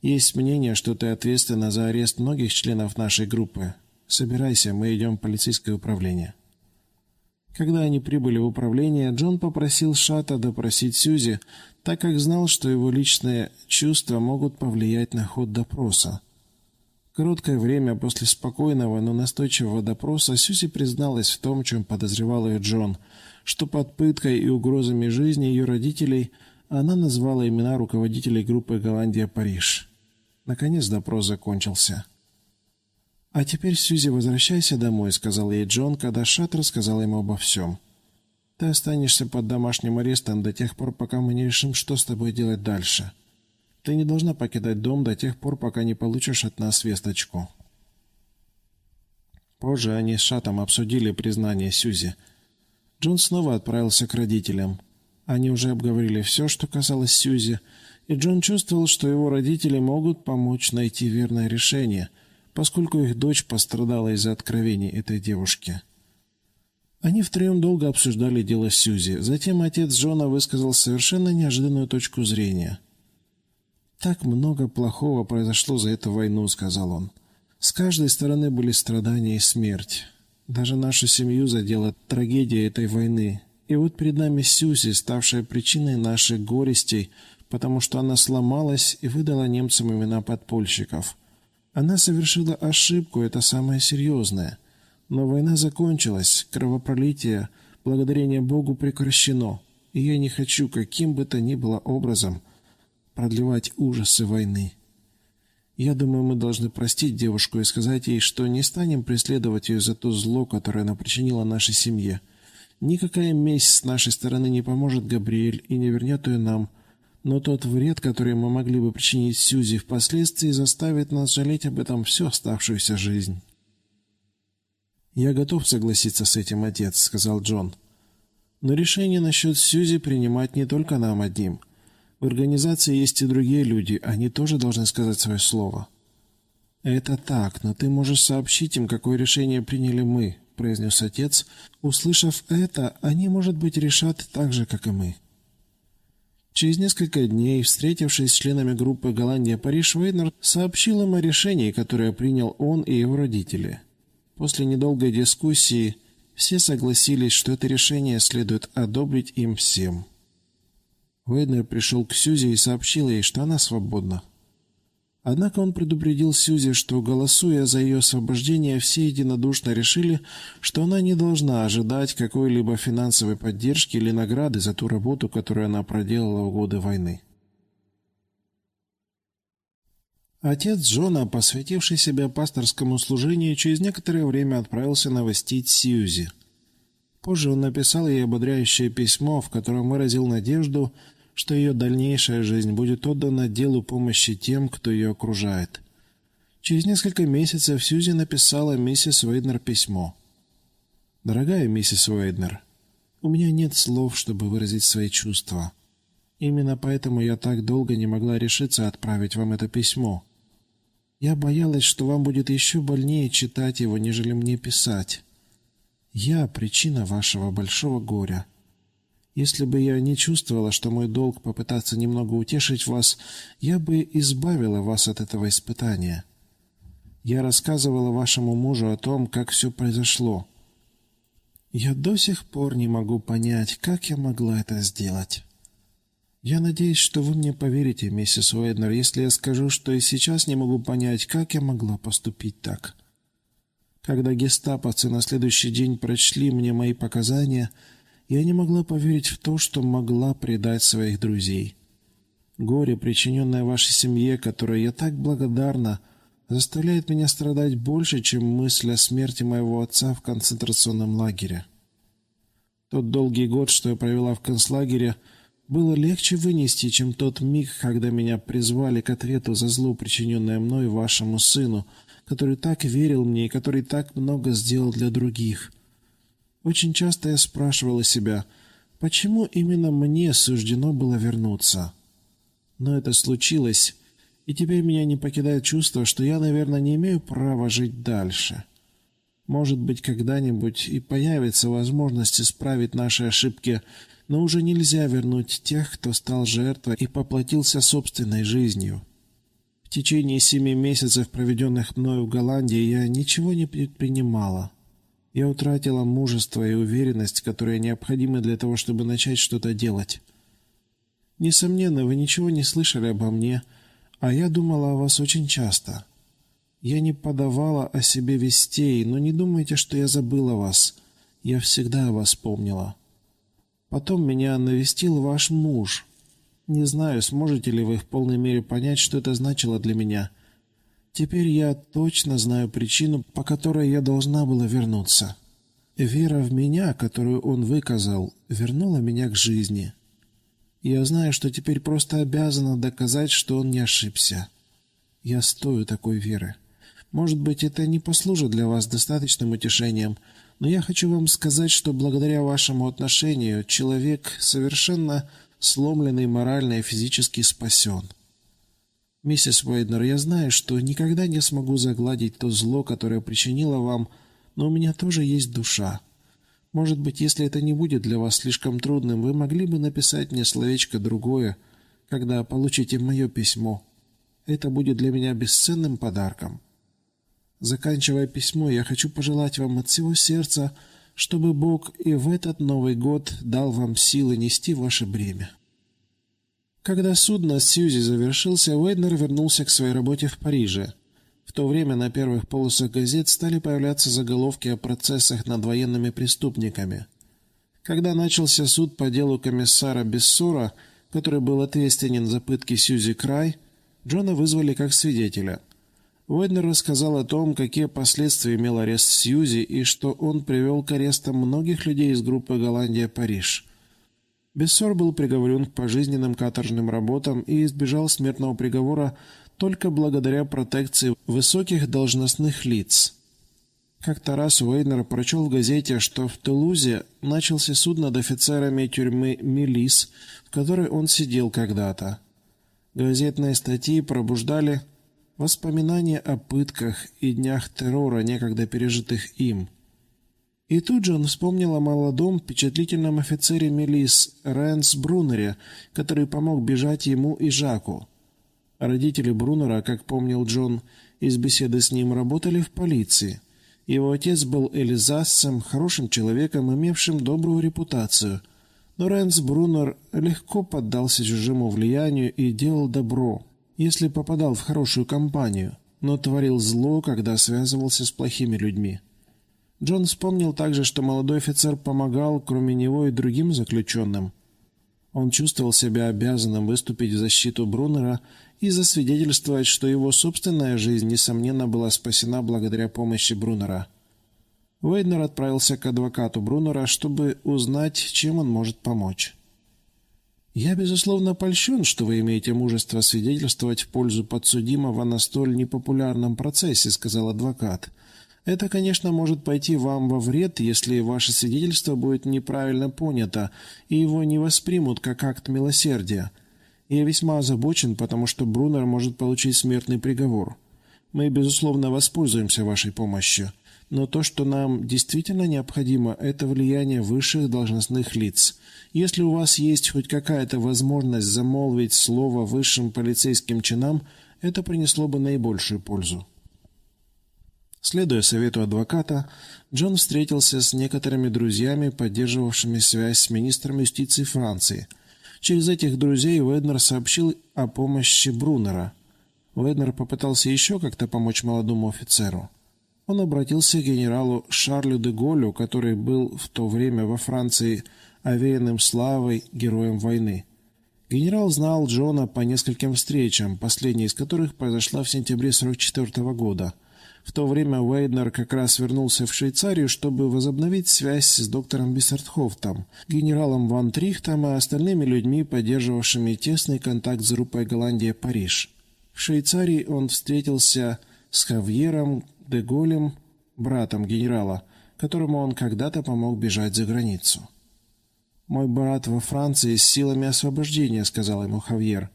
Есть мнение, что ты ответственна за арест многих членов нашей группы. «Собирайся, мы идем в полицейское управление». Когда они прибыли в управление, Джон попросил Шата допросить Сьюзи, так как знал, что его личные чувства могут повлиять на ход допроса. Короткое время после спокойного, но настойчивого допроса Сьюзи призналась в том, чем подозревал ее Джон, что под пыткой и угрозами жизни ее родителей она назвала имена руководителей группы «Голландия-Париж». Наконец допрос закончился. «А теперь, Сьюзи, возвращайся домой», — сказал ей Джон, когда Шат рассказал ему обо всем. «Ты останешься под домашним арестом до тех пор, пока мы не решим, что с тобой делать дальше. Ты не должна покидать дом до тех пор, пока не получишь от нас весточку». Позже они с Шатом обсудили признание Сьюзи. Джон снова отправился к родителям. Они уже обговорили все, что касалось Сьюзи, и Джон чувствовал, что его родители могут помочь найти верное решение, поскольку их дочь пострадала из-за откровений этой девушки. Они втроем долго обсуждали дело Сьюзи. Затем отец Джона высказал совершенно неожиданную точку зрения. «Так много плохого произошло за эту войну», — сказал он. «С каждой стороны были страдания и смерть. Даже нашу семью задела трагедия этой войны, и вот перед нами Сьюзи, ставшая причиной наших горестей, потому что она сломалась и выдала немцам имена подпольщиков. Она совершила ошибку, это самое серьезное. Но война закончилась, кровопролитие, благодарение Богу, прекращено, и я не хочу каким бы то ни было образом продлевать ужасы войны. Я думаю, мы должны простить девушку и сказать ей, что не станем преследовать ее за то зло, которое она причинила нашей семье. Никакая месть с нашей стороны не поможет Габриэль и не вернет ее нам, но тот вред, который мы могли бы причинить Сьюзи впоследствии, заставит нас жалеть об этом всю оставшуюся жизнь. «Я готов согласиться с этим, отец», — сказал Джон. «Но решение насчет Сьюзи принимать не только нам одним. В организации есть и другие люди, они тоже должны сказать свое слово». «Это так, но ты можешь сообщить им, какое решение приняли мы», произнес отец. Услышав это, они, может быть, решат так же, как и мы. Через несколько дней, встретившись с членами группы «Голландия-Париж», Вейнер сообщил им о решении, которое принял он и его родители. После недолгой дискуссии все согласились, что это решение следует одобрить им всем. Вейнер пришел к Сюзе и сообщил ей, что она свободна. Однако он предупредил Сьюзи, что, голосуя за ее освобождение, все единодушно решили, что она не должна ожидать какой-либо финансовой поддержки или награды за ту работу, которую она проделала в годы войны. Отец Джона, посвятивший себя пасторскому служению, через некоторое время отправился навестить Сьюзи. Позже он написал ей ободряющее письмо, в котором выразил надежду, что ее дальнейшая жизнь будет отдана делу помощи тем, кто ее окружает. Через несколько месяцев Сьюзи написала миссис Уэйднер письмо. «Дорогая миссис Уэйднер, у меня нет слов, чтобы выразить свои чувства. Именно поэтому я так долго не могла решиться отправить вам это письмо. Я боялась, что вам будет еще больнее читать его, нежели мне писать. Я причина вашего большого горя». Если бы я не чувствовала, что мой долг попытаться немного утешить вас, я бы избавила вас от этого испытания. Я рассказывала вашему мужу о том, как все произошло. Я до сих пор не могу понять, как я могла это сделать. Я надеюсь, что вы мне поверите, миссис Уэйднер, если я скажу, что и сейчас не могу понять, как я могла поступить так. Когда гестаповцы на следующий день прочли мне мои показания – я не могла поверить в то, что могла предать своих друзей. Горе, причиненное вашей семье, которой я так благодарна, заставляет меня страдать больше, чем мысль о смерти моего отца в концентрационном лагере. Тот долгий год, что я провела в концлагере, было легче вынести, чем тот миг, когда меня призвали к ответу за зло, причиненное мной вашему сыну, который так верил мне и который так много сделал для других. Очень часто я спрашивала себя, почему именно мне суждено было вернуться. Но это случилось, и теперь меня не покидает чувство, что я, наверное, не имею права жить дальше. Может быть, когда-нибудь и появится возможность исправить наши ошибки, но уже нельзя вернуть тех, кто стал жертвой и поплатился собственной жизнью. В течение семи месяцев, проведенных мною в Голландии, я ничего не предпринимала. Я утратила мужество и уверенность, которые необходимы для того, чтобы начать что-то делать. Несомненно, вы ничего не слышали обо мне, а я думала о вас очень часто. Я не подавала о себе вестей, но не думайте, что я забыла вас. Я всегда о вас помнила. Потом меня навестил ваш муж. Не знаю, сможете ли вы в полной мере понять, что это значило для меня. Теперь я точно знаю причину, по которой я должна была вернуться. Вера в меня, которую он выказал, вернула меня к жизни. Я знаю, что теперь просто обязана доказать, что он не ошибся. Я стою такой веры. Может быть, это не послужит для вас достаточным утешением, Но я хочу вам сказать, что благодаря вашему отношению человек, совершенно сломленный морально и физически, спасен. Миссис Уэйднер, я знаю, что никогда не смогу загладить то зло, которое причинило вам, но у меня тоже есть душа. Может быть, если это не будет для вас слишком трудным, вы могли бы написать мне словечко другое, когда получите мое письмо. Это будет для меня бесценным подарком. Заканчивая письмо, я хочу пожелать вам от всего сердца, чтобы Бог и в этот Новый год дал вам силы нести ваше бремя. Когда суд над Сьюзи завершился, Уэйднер вернулся к своей работе в Париже. В то время на первых полосах газет стали появляться заголовки о процессах над военными преступниками. Когда начался суд по делу комиссара Бессора, который был ответственен за пытки Сьюзи Край, Джона вызвали как свидетеля – Уэднер рассказал о том, какие последствия имел арест Сьюзи и что он привел к арестам многих людей из группы «Голландия-Париж». Бессор был приговорен к пожизненным каторжным работам и избежал смертного приговора только благодаря протекции высоких должностных лиц. Как-то раз Уэйнер прочел в газете, что в Тулузе начался суд над офицерами тюрьмы Милис, в которой он сидел когда-то. Газетные статьи пробуждали воспоминания о пытках и днях террора, некогда пережитых им. И тут же он вспомнил о молодом, впечатлительном офицере милис Рэнс Брунере, который помог бежать ему и Жаку. Родители Брунера, как помнил Джон из беседы с ним, работали в полиции. Его отец был элизассом, хорошим человеком, имевшим добрую репутацию. Но Рэнс Брунер легко поддался чужому влиянию и делал добро, если попадал в хорошую компанию, но творил зло, когда связывался с плохими людьми. Джон вспомнил также, что молодой офицер помогал, кроме него, и другим заключенным. Он чувствовал себя обязанным выступить в защиту Брунера и засвидетельствовать, что его собственная жизнь, несомненно, была спасена благодаря помощи Брунера. Уэйднер отправился к адвокату Брунера, чтобы узнать, чем он может помочь. «Я, безусловно, польщен, что вы имеете мужество свидетельствовать в пользу подсудимого на столь непопулярном процессе», — сказал адвокат. «Это, конечно, может пойти вам во вред, если ваше свидетельство будет неправильно понято, и его не воспримут как акт милосердия. Я весьма озабочен, потому что Брунер может получить смертный приговор. Мы, безусловно, воспользуемся вашей помощью. Но то, что нам действительно необходимо, это влияние высших должностных лиц. Если у вас есть хоть какая-то возможность замолвить слово высшим полицейским чинам, это принесло бы наибольшую пользу. Следуя совету адвоката, Джон встретился с некоторыми друзьями, поддерживавшими связь с министром юстиции Франции. Через этих друзей Уэднер сообщил о помощи Брунера. Уэднер попытался еще как-то помочь молодому офицеру он обратился к генералу Шарлю де Голлю, который был в то время во Франции овеянным славой героем войны. Генерал знал Джона по нескольким встречам, последняя из которых произошла в сентябре 44 года. В то время Уэйднер как раз вернулся в Швейцарию, чтобы возобновить связь с доктором Биссертхофтом, генералом Ван Трихтом и остальными людьми, поддерживавшими тесный контакт с группой Голландия-Париж. В Швейцарии он встретился с Хавьером Деголем, братом генерала, которому он когда-то помог бежать за границу. «Мой брат во Франции с силами освобождения», — сказал ему Хавьер.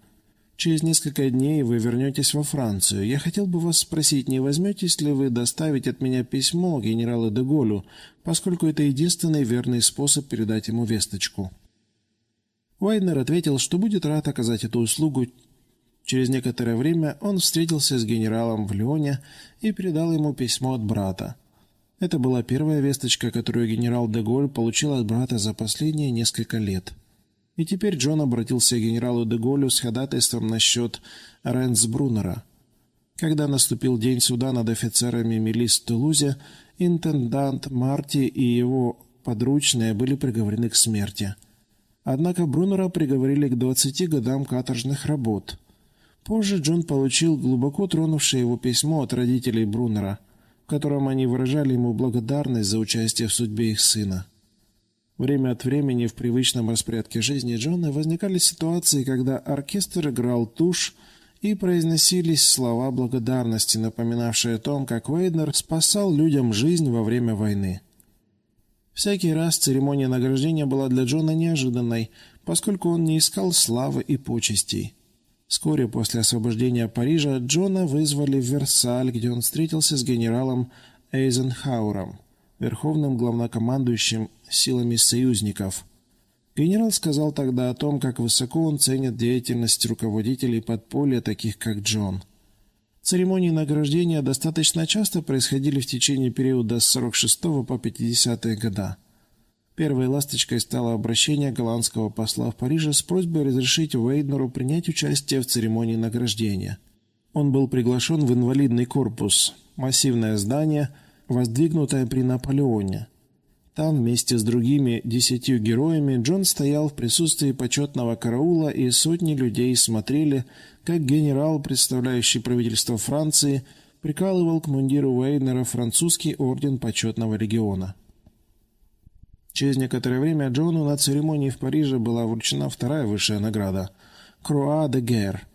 «Через несколько дней вы вернетесь во Францию. Я хотел бы вас спросить, не возьметесь ли вы доставить от меня письмо генералу Деголю, поскольку это единственный верный способ передать ему весточку». Уайнер ответил, что будет рад оказать эту услугу Через некоторое время он встретился с генералом в Лионе и передал ему письмо от брата. Это была первая весточка, которую генерал Деголь получил от брата за последние несколько лет. И теперь Джон обратился к генералу Деголю с ходатайством насчет Ренсбруннера. Когда наступил день суда над офицерами милиц Тулузе, интендант Марти и его подручные были приговорены к смерти. Однако Бруннера приговорили к 20 годам каторжных работ – Позже Джон получил глубоко тронувшее его письмо от родителей Брунера, в котором они выражали ему благодарность за участие в судьбе их сына. Время от времени в привычном распорядке жизни Джона возникали ситуации, когда оркестр играл тушь и произносились слова благодарности, напоминавшие о том, как Вейднер спасал людям жизнь во время войны. Всякий раз церемония награждения была для Джона неожиданной, поскольку он не искал славы и почестей. Вскоре после освобождения Парижа Джона вызвали в Версаль, где он встретился с генералом Эйзенхауром, верховным главнокомандующим силами союзников. Генерал сказал тогда о том, как высоко он ценит деятельность руководителей подполья, таких как Джон. Церемонии награждения достаточно часто происходили в течение периода с 46 по 50-е года. Первой ласточкой стало обращение голландского посла в Париже с просьбой разрешить Уэйднеру принять участие в церемонии награждения. Он был приглашен в инвалидный корпус, массивное здание, воздвигнутое при Наполеоне. Там вместе с другими десятью героями Джон стоял в присутствии почетного караула, и сотни людей смотрели, как генерал, представляющий правительство Франции, прикалывал к мундиру Уэйнера французский орден почетного легиона. Через некоторое время Джону на церемонии в Париже была вручена вторая высшая награда – Круа де Гер.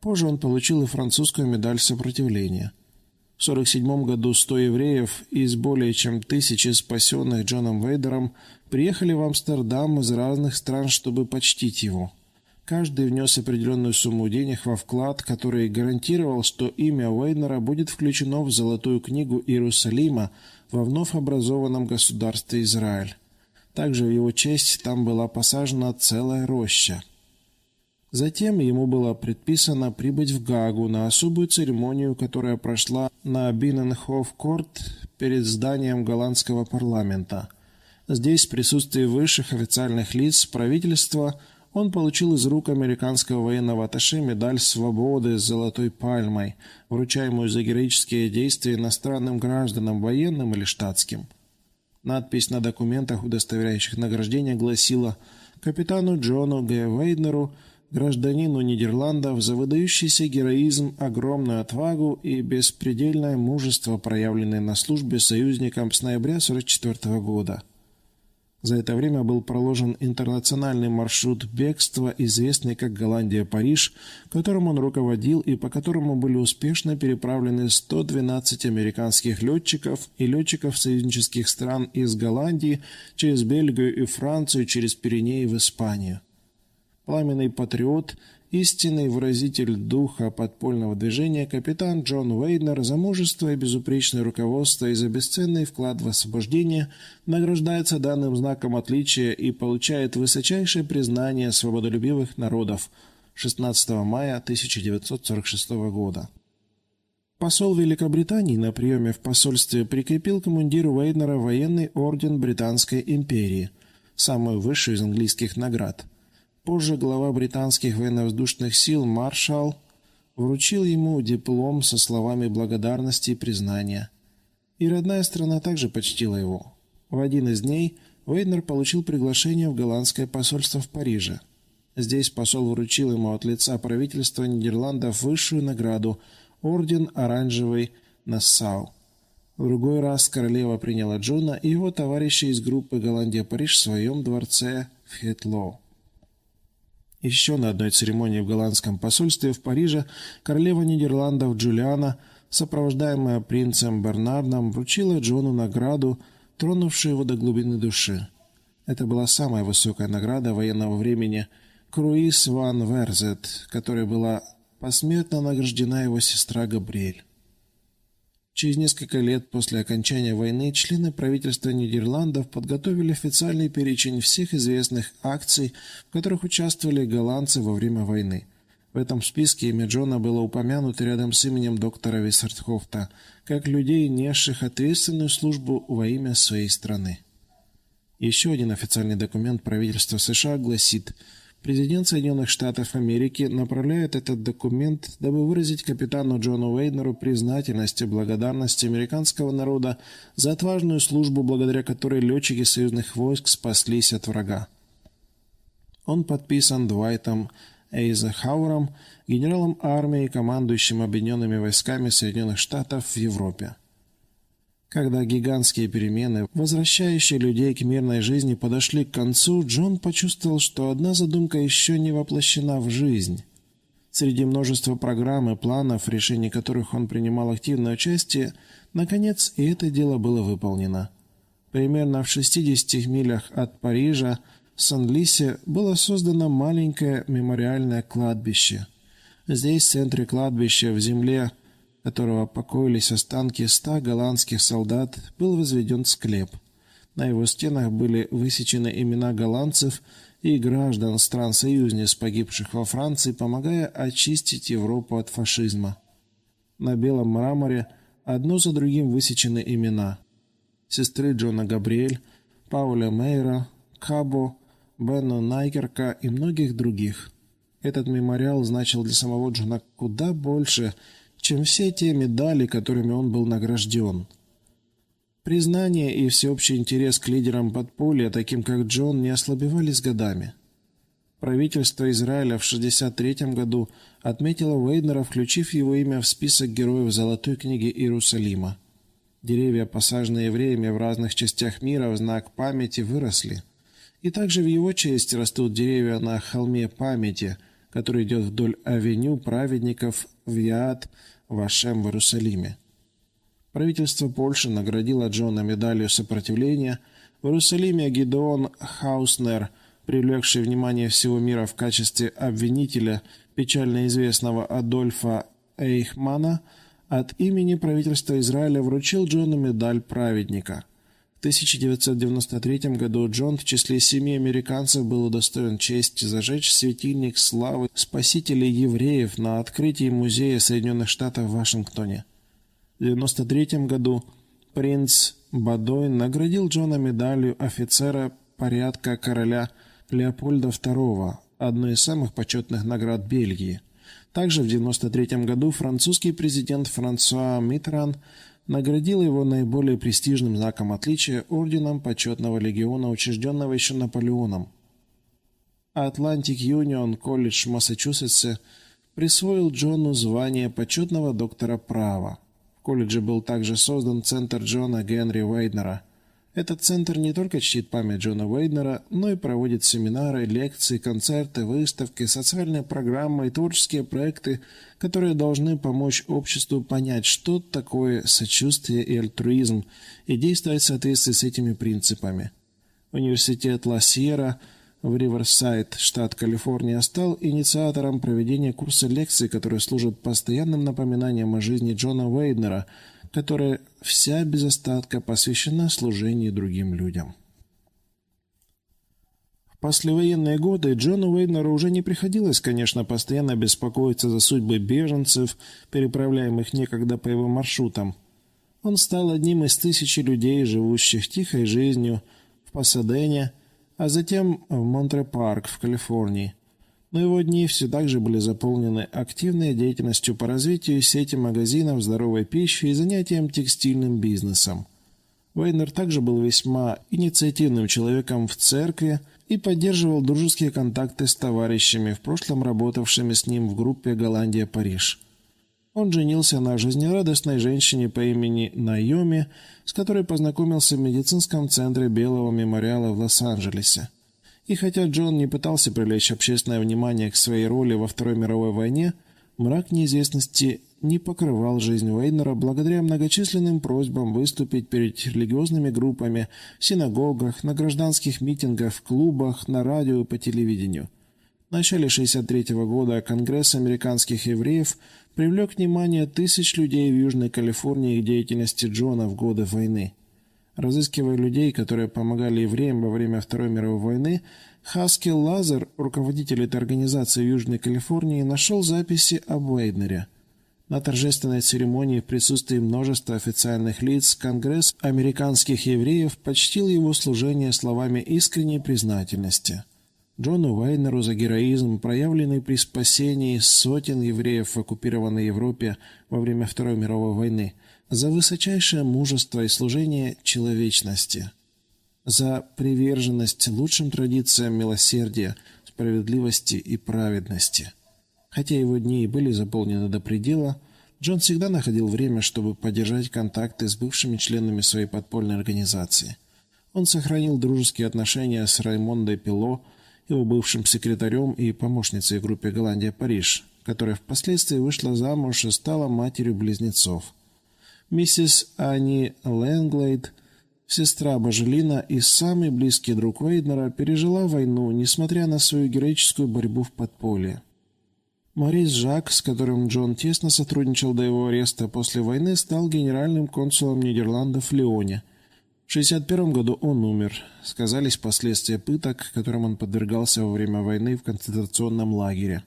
Позже он получил и французскую медаль сопротивления. В 1947 году 100 евреев из более чем тысячи спасенных Джоном Вейдером приехали в Амстердам из разных стран, чтобы почтить его. Каждый внес определенную сумму денег во вклад, который гарантировал, что имя Уэйнера будет включено в Золотую книгу Иерусалима во вновь образованном государстве Израиль. Также в его честь там была посажена целая роща. Затем ему было предписано прибыть в Гагу на особую церемонию, которая прошла на Бинненхоф-корт перед зданием голландского парламента. Здесь, в присутствии высших официальных лиц правительства, он получил из рук американского военного атташе медаль свободы с золотой пальмой, вручаемую за героические действия иностранным гражданам, военным или штатским. Надпись на документах, удостоверяющих награждение, гласила «Капитану Джону Г. Вейднеру, гражданину Нидерландов, за выдающийся героизм, огромную отвагу и беспредельное мужество, проявленное на службе союзникам с ноября 1944 года». За это время был проложен интернациональный маршрут бегства, известный как Голландия-Париж, которым он руководил и по которому были успешно переправлены 112 американских летчиков и летчиков союзнических стран из Голландии через Бельгию и Францию через Пиренеи в Испанию. Пламенный патриот – истинный выразитель духа подпольного движения капитан Джон Уэйнер за мужество и безупречное руководство и за бесценный вклад в освобождение награждается данным знаком отличия и получает высочайшее признание свободолюбивых народов 16 мая 1946 года. Посол Великобритании на приеме в посольстве прикрепил к мундиру Уэйнера военный орден Британской империи, самую высшую из английских наград – Позже глава британских военно-воздушных сил маршал вручил ему диплом со словами благодарности и признания. И родная страна также почтила его. В один из дней Вейнер получил приглашение в голландское посольство в Париже. Здесь посол вручил ему от лица правительства Нидерландов высшую награду – орден Оранжевый Нассау. В другой раз королева приняла Джона и его товарищей из группы «Голландия-Париж» в своем дворце в Хетлоу. Еще на одной церемонии в голландском посольстве в Париже королева Нидерландов Джулиана, сопровождаемая принцем Бернардом, вручила Джону награду, тронувшую его до глубины души. Это была самая высокая награда военного времени Круиз ван Верзет, которой была посмертно награждена его сестра Габриэль. Через несколько лет после окончания войны члены правительства Нидерландов подготовили официальный перечень всех известных акций, в которых участвовали голландцы во время войны. В этом списке имя Джона было упомянуто рядом с именем доктора Виссартхофта, как людей, несших ответственную службу во имя своей страны. Еще один официальный документ правительства США гласит – Президент Соединенных Штатов Америки направляет этот документ, дабы выразить капитану Джону Уэйнеру признательность и благодарность американского народа за отважную службу, благодаря которой летчики союзных войск спаслись от врага. Он подписан Дуайтом Эйзенхауэром, генералом армии, командующим объединенными войсками Соединенных Штатов в Европе. Когда гигантские перемены, возвращающие людей к мирной жизни, подошли к концу, Джон почувствовал, что одна задумка еще не воплощена в жизнь. Среди множества программ и планов, в решении которых он принимал активное участие, наконец и это дело было выполнено. Примерно в 60 милях от Парижа в Сан-Лисе было создано маленькое мемориальное кладбище. Здесь, в центре кладбища, в земле которого покоились останки ста голландских солдат, был возведен склеп. На его стенах были высечены имена голландцев и граждан стран-союзниц, погибших во Франции, помогая очистить Европу от фашизма. На белом мраморе одно за другим высечены имена сестры Джона Габриэль, Пауля Мейра, Кабо, Бена Найкерка и многих других. Этот мемориал значил для самого Джона куда больше, чем все те медали, которыми он был награжден. Признание и всеобщий интерес к лидерам подполья, таким как Джон, не ослабевали с годами. Правительство Израиля в 1963 году отметило Вейднера, включив его имя в список героев Золотой книги Иерусалима. Деревья, посаженные евреями в разных частях мира в знак памяти, выросли. И также в его честь растут деревья на холме памяти, который идет вдоль авеню праведников в Яад, Вашем в Иерусалиме. Правительство Польши наградило Джона медалью сопротивления. В Иерусалиме Гидеон Хауснер, привлекший внимание всего мира в качестве обвинителя печально известного Адольфа Эйхмана, от имени правительства Израиля вручил Джону медаль праведника. В 1993 году Джон в числе семи американцев был удостоен чести зажечь светильник славы спасителей евреев на открытии Музея Соединенных Штатов в Вашингтоне. В 1993 году принц Бадойн наградил Джона медалью офицера порядка короля Леопольда II, одной из самых почетных наград Бельгии. Также в 1993 году французский президент Франсуа Митран наградил его наиболее престижным знаком отличия орденом почетного легиона, учрежденного еще Наполеоном. Атлантик Юнион колледж в Массачусетсе присвоил Джону звание почетного доктора права колледже был также создан Центр Джона Генри Уэйднера. Этот центр не только чтит память Джона Уэйднера, но и проводит семинары, лекции, концерты, выставки, социальные программы и творческие проекты, которые должны помочь обществу понять, что такое сочувствие и альтруизм, и действовать в соответствии с этими принципами. Университет Ла-Сьерра – в Риверсайд, штат Калифорния, стал инициатором проведения курса лекций, который служит постоянным напоминанием о жизни Джона Уэйднера, которая вся без остатка посвящена служению другим людям. В послевоенные годы Джону Уэйднеру уже не приходилось, конечно, постоянно беспокоиться за судьбы беженцев, переправляемых некогда по его маршрутам. Он стал одним из тысячи людей, живущих тихой жизнью в Пасадене, а затем в Монтре-Парк в Калифорнии. Но его дни все так же были заполнены активной деятельностью по развитию сети магазинов здоровой пищи и занятием текстильным бизнесом. Вейнер также был весьма инициативным человеком в церкви и поддерживал дружеские контакты с товарищами, в прошлом работавшими с ним в группе «Голландия-Париж». Он женился на жизнерадостной женщине по имени Найоми, с которой познакомился в медицинском центре Белого мемориала в Лос-Анджелесе. И хотя Джон не пытался привлечь общественное внимание к своей роли во Второй мировой войне, мрак неизвестности не покрывал жизнь Уэйнера благодаря многочисленным просьбам выступить перед религиозными группами в синагогах, на гражданских митингах, в клубах, на радио и по телевидению. В начале 1963 года Конгресс американских евреев привлек внимание тысяч людей в Южной Калифорнии к деятельности Джона в годы войны. Разыскивая людей, которые помогали евреям во время Второй мировой войны, Хаскел Лазер, руководитель этой организации в Южной Калифорнии, нашел записи об Уэйднере. На торжественной церемонии в присутствии множества официальных лиц Конгресс американских евреев почтил его служение словами искренней признательности – Джону Вайнеру за героизм, проявленный при спасении сотен евреев в оккупированной Европе во время Второй мировой войны, за высочайшее мужество и служение человечности, за приверженность лучшим традициям милосердия, справедливости и праведности. Хотя его дни и были заполнены до предела, Джон всегда находил время, чтобы поддержать контакты с бывшими членами своей подпольной организации. Он сохранил дружеские отношения с Раймондой Пило, его бывшим секретарем и помощницей в группе «Голландия-Париж», которая впоследствии вышла замуж и стала матерью близнецов. Миссис Ани Лэнглейд Сестра Бажелина и самый близкий друг Вейднера пережила войну, несмотря на свою героическую борьбу в подполье. Морис Жак, с которым Джон тесно сотрудничал до его ареста после войны, стал генеральным консулом Нидерландов в Лионе. В 1961 году он умер. Сказались последствия пыток, которым он подвергался во время войны в концентрационном лагере.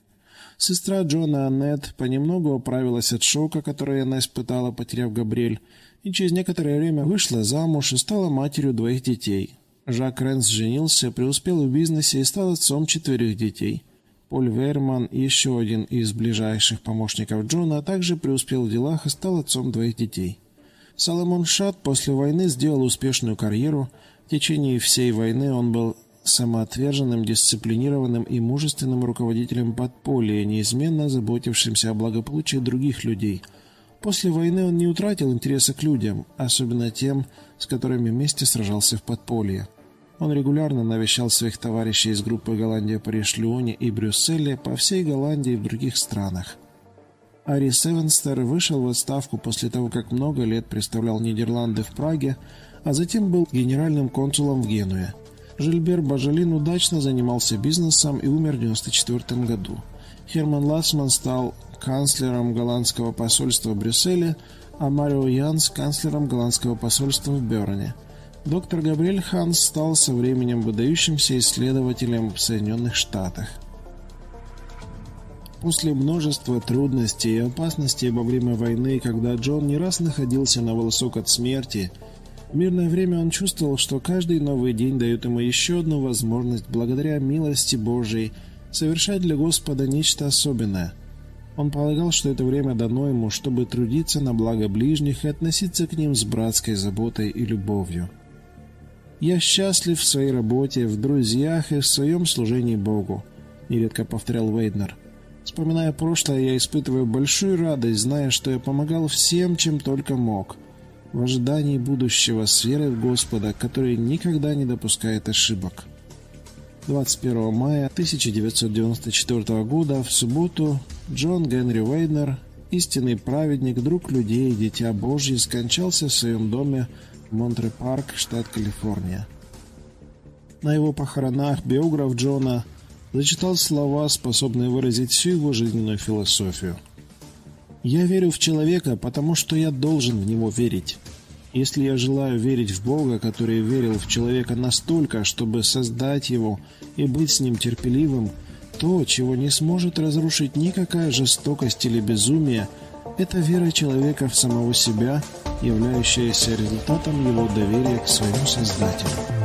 Сестра Джона Аннет понемногу оправилась от шока, который она испытала, потеряв Габриэль, и через некоторое время вышла замуж и стала матерью двоих детей. Жак Ренс женился, преуспел в бизнесе и стал отцом четверых детей. Поль Верман, еще один из ближайших помощников Джона, также преуспел в делах и стал отцом двоих детей. Соломон Шат после войны сделал успешную карьеру. В течение всей войны он был самоотверженным, дисциплинированным и мужественным руководителем подполья, неизменно заботившимся о благополучии других людей. После войны он не утратил интереса к людям, особенно тем, с которыми вместе сражался в подполье. Он регулярно навещал своих товарищей из группы «Голландия, Париж, Лионе» и Брюсселе по всей Голландии и в других странах. Ари Севенстер вышел в отставку после того, как много лет представлял Нидерланды в Праге, а затем был генеральным консулом в Генуе. Жильбер Бажалин удачно занимался бизнесом и умер в 1994 году. Херман Лассман стал канцлером голландского посольства в Брюсселе, а Марио Янс – канцлером голландского посольства в Берне – Доктор Габриэль Ханс стал со временем выдающимся исследователем в Соединенных Штатах. После множества трудностей и опасностей во время войны, когда Джон не раз находился на волосок от смерти, в мирное время он чувствовал, что каждый новый день дает ему еще одну возможность, благодаря милости Божией, совершать для Господа нечто особенное. Он полагал, что это время дано ему, чтобы трудиться на благо ближних и относиться к ним с братской заботой и любовью. «Я счастлив в своей работе, в друзьях и в своем служении Богу», — нередко повторял Вейднер. «Вспоминая прошлое, я испытываю большую радость, зная, что я помогал всем, чем только мог, в ожидании будущего с верой в Господа, который никогда не допускает ошибок». 21 мая 1994 года, в субботу, Джон Генри Вейднер, истинный праведник, друг людей, дитя Божье, скончался в своем доме Монтре-Парк, штат Калифорния. На его похоронах биограф Джона зачитал слова, способные выразить всю его жизненную философию. «Я верю в человека, потому что я должен в него верить. Если я желаю верить в Бога, который верил в человека настолько, чтобы создать его и быть с ним терпеливым, то, чего не сможет разрушить никакая жестокость или безумие, это вера человека в самого себя – являющаяся результатом его доверия к своему Создателю.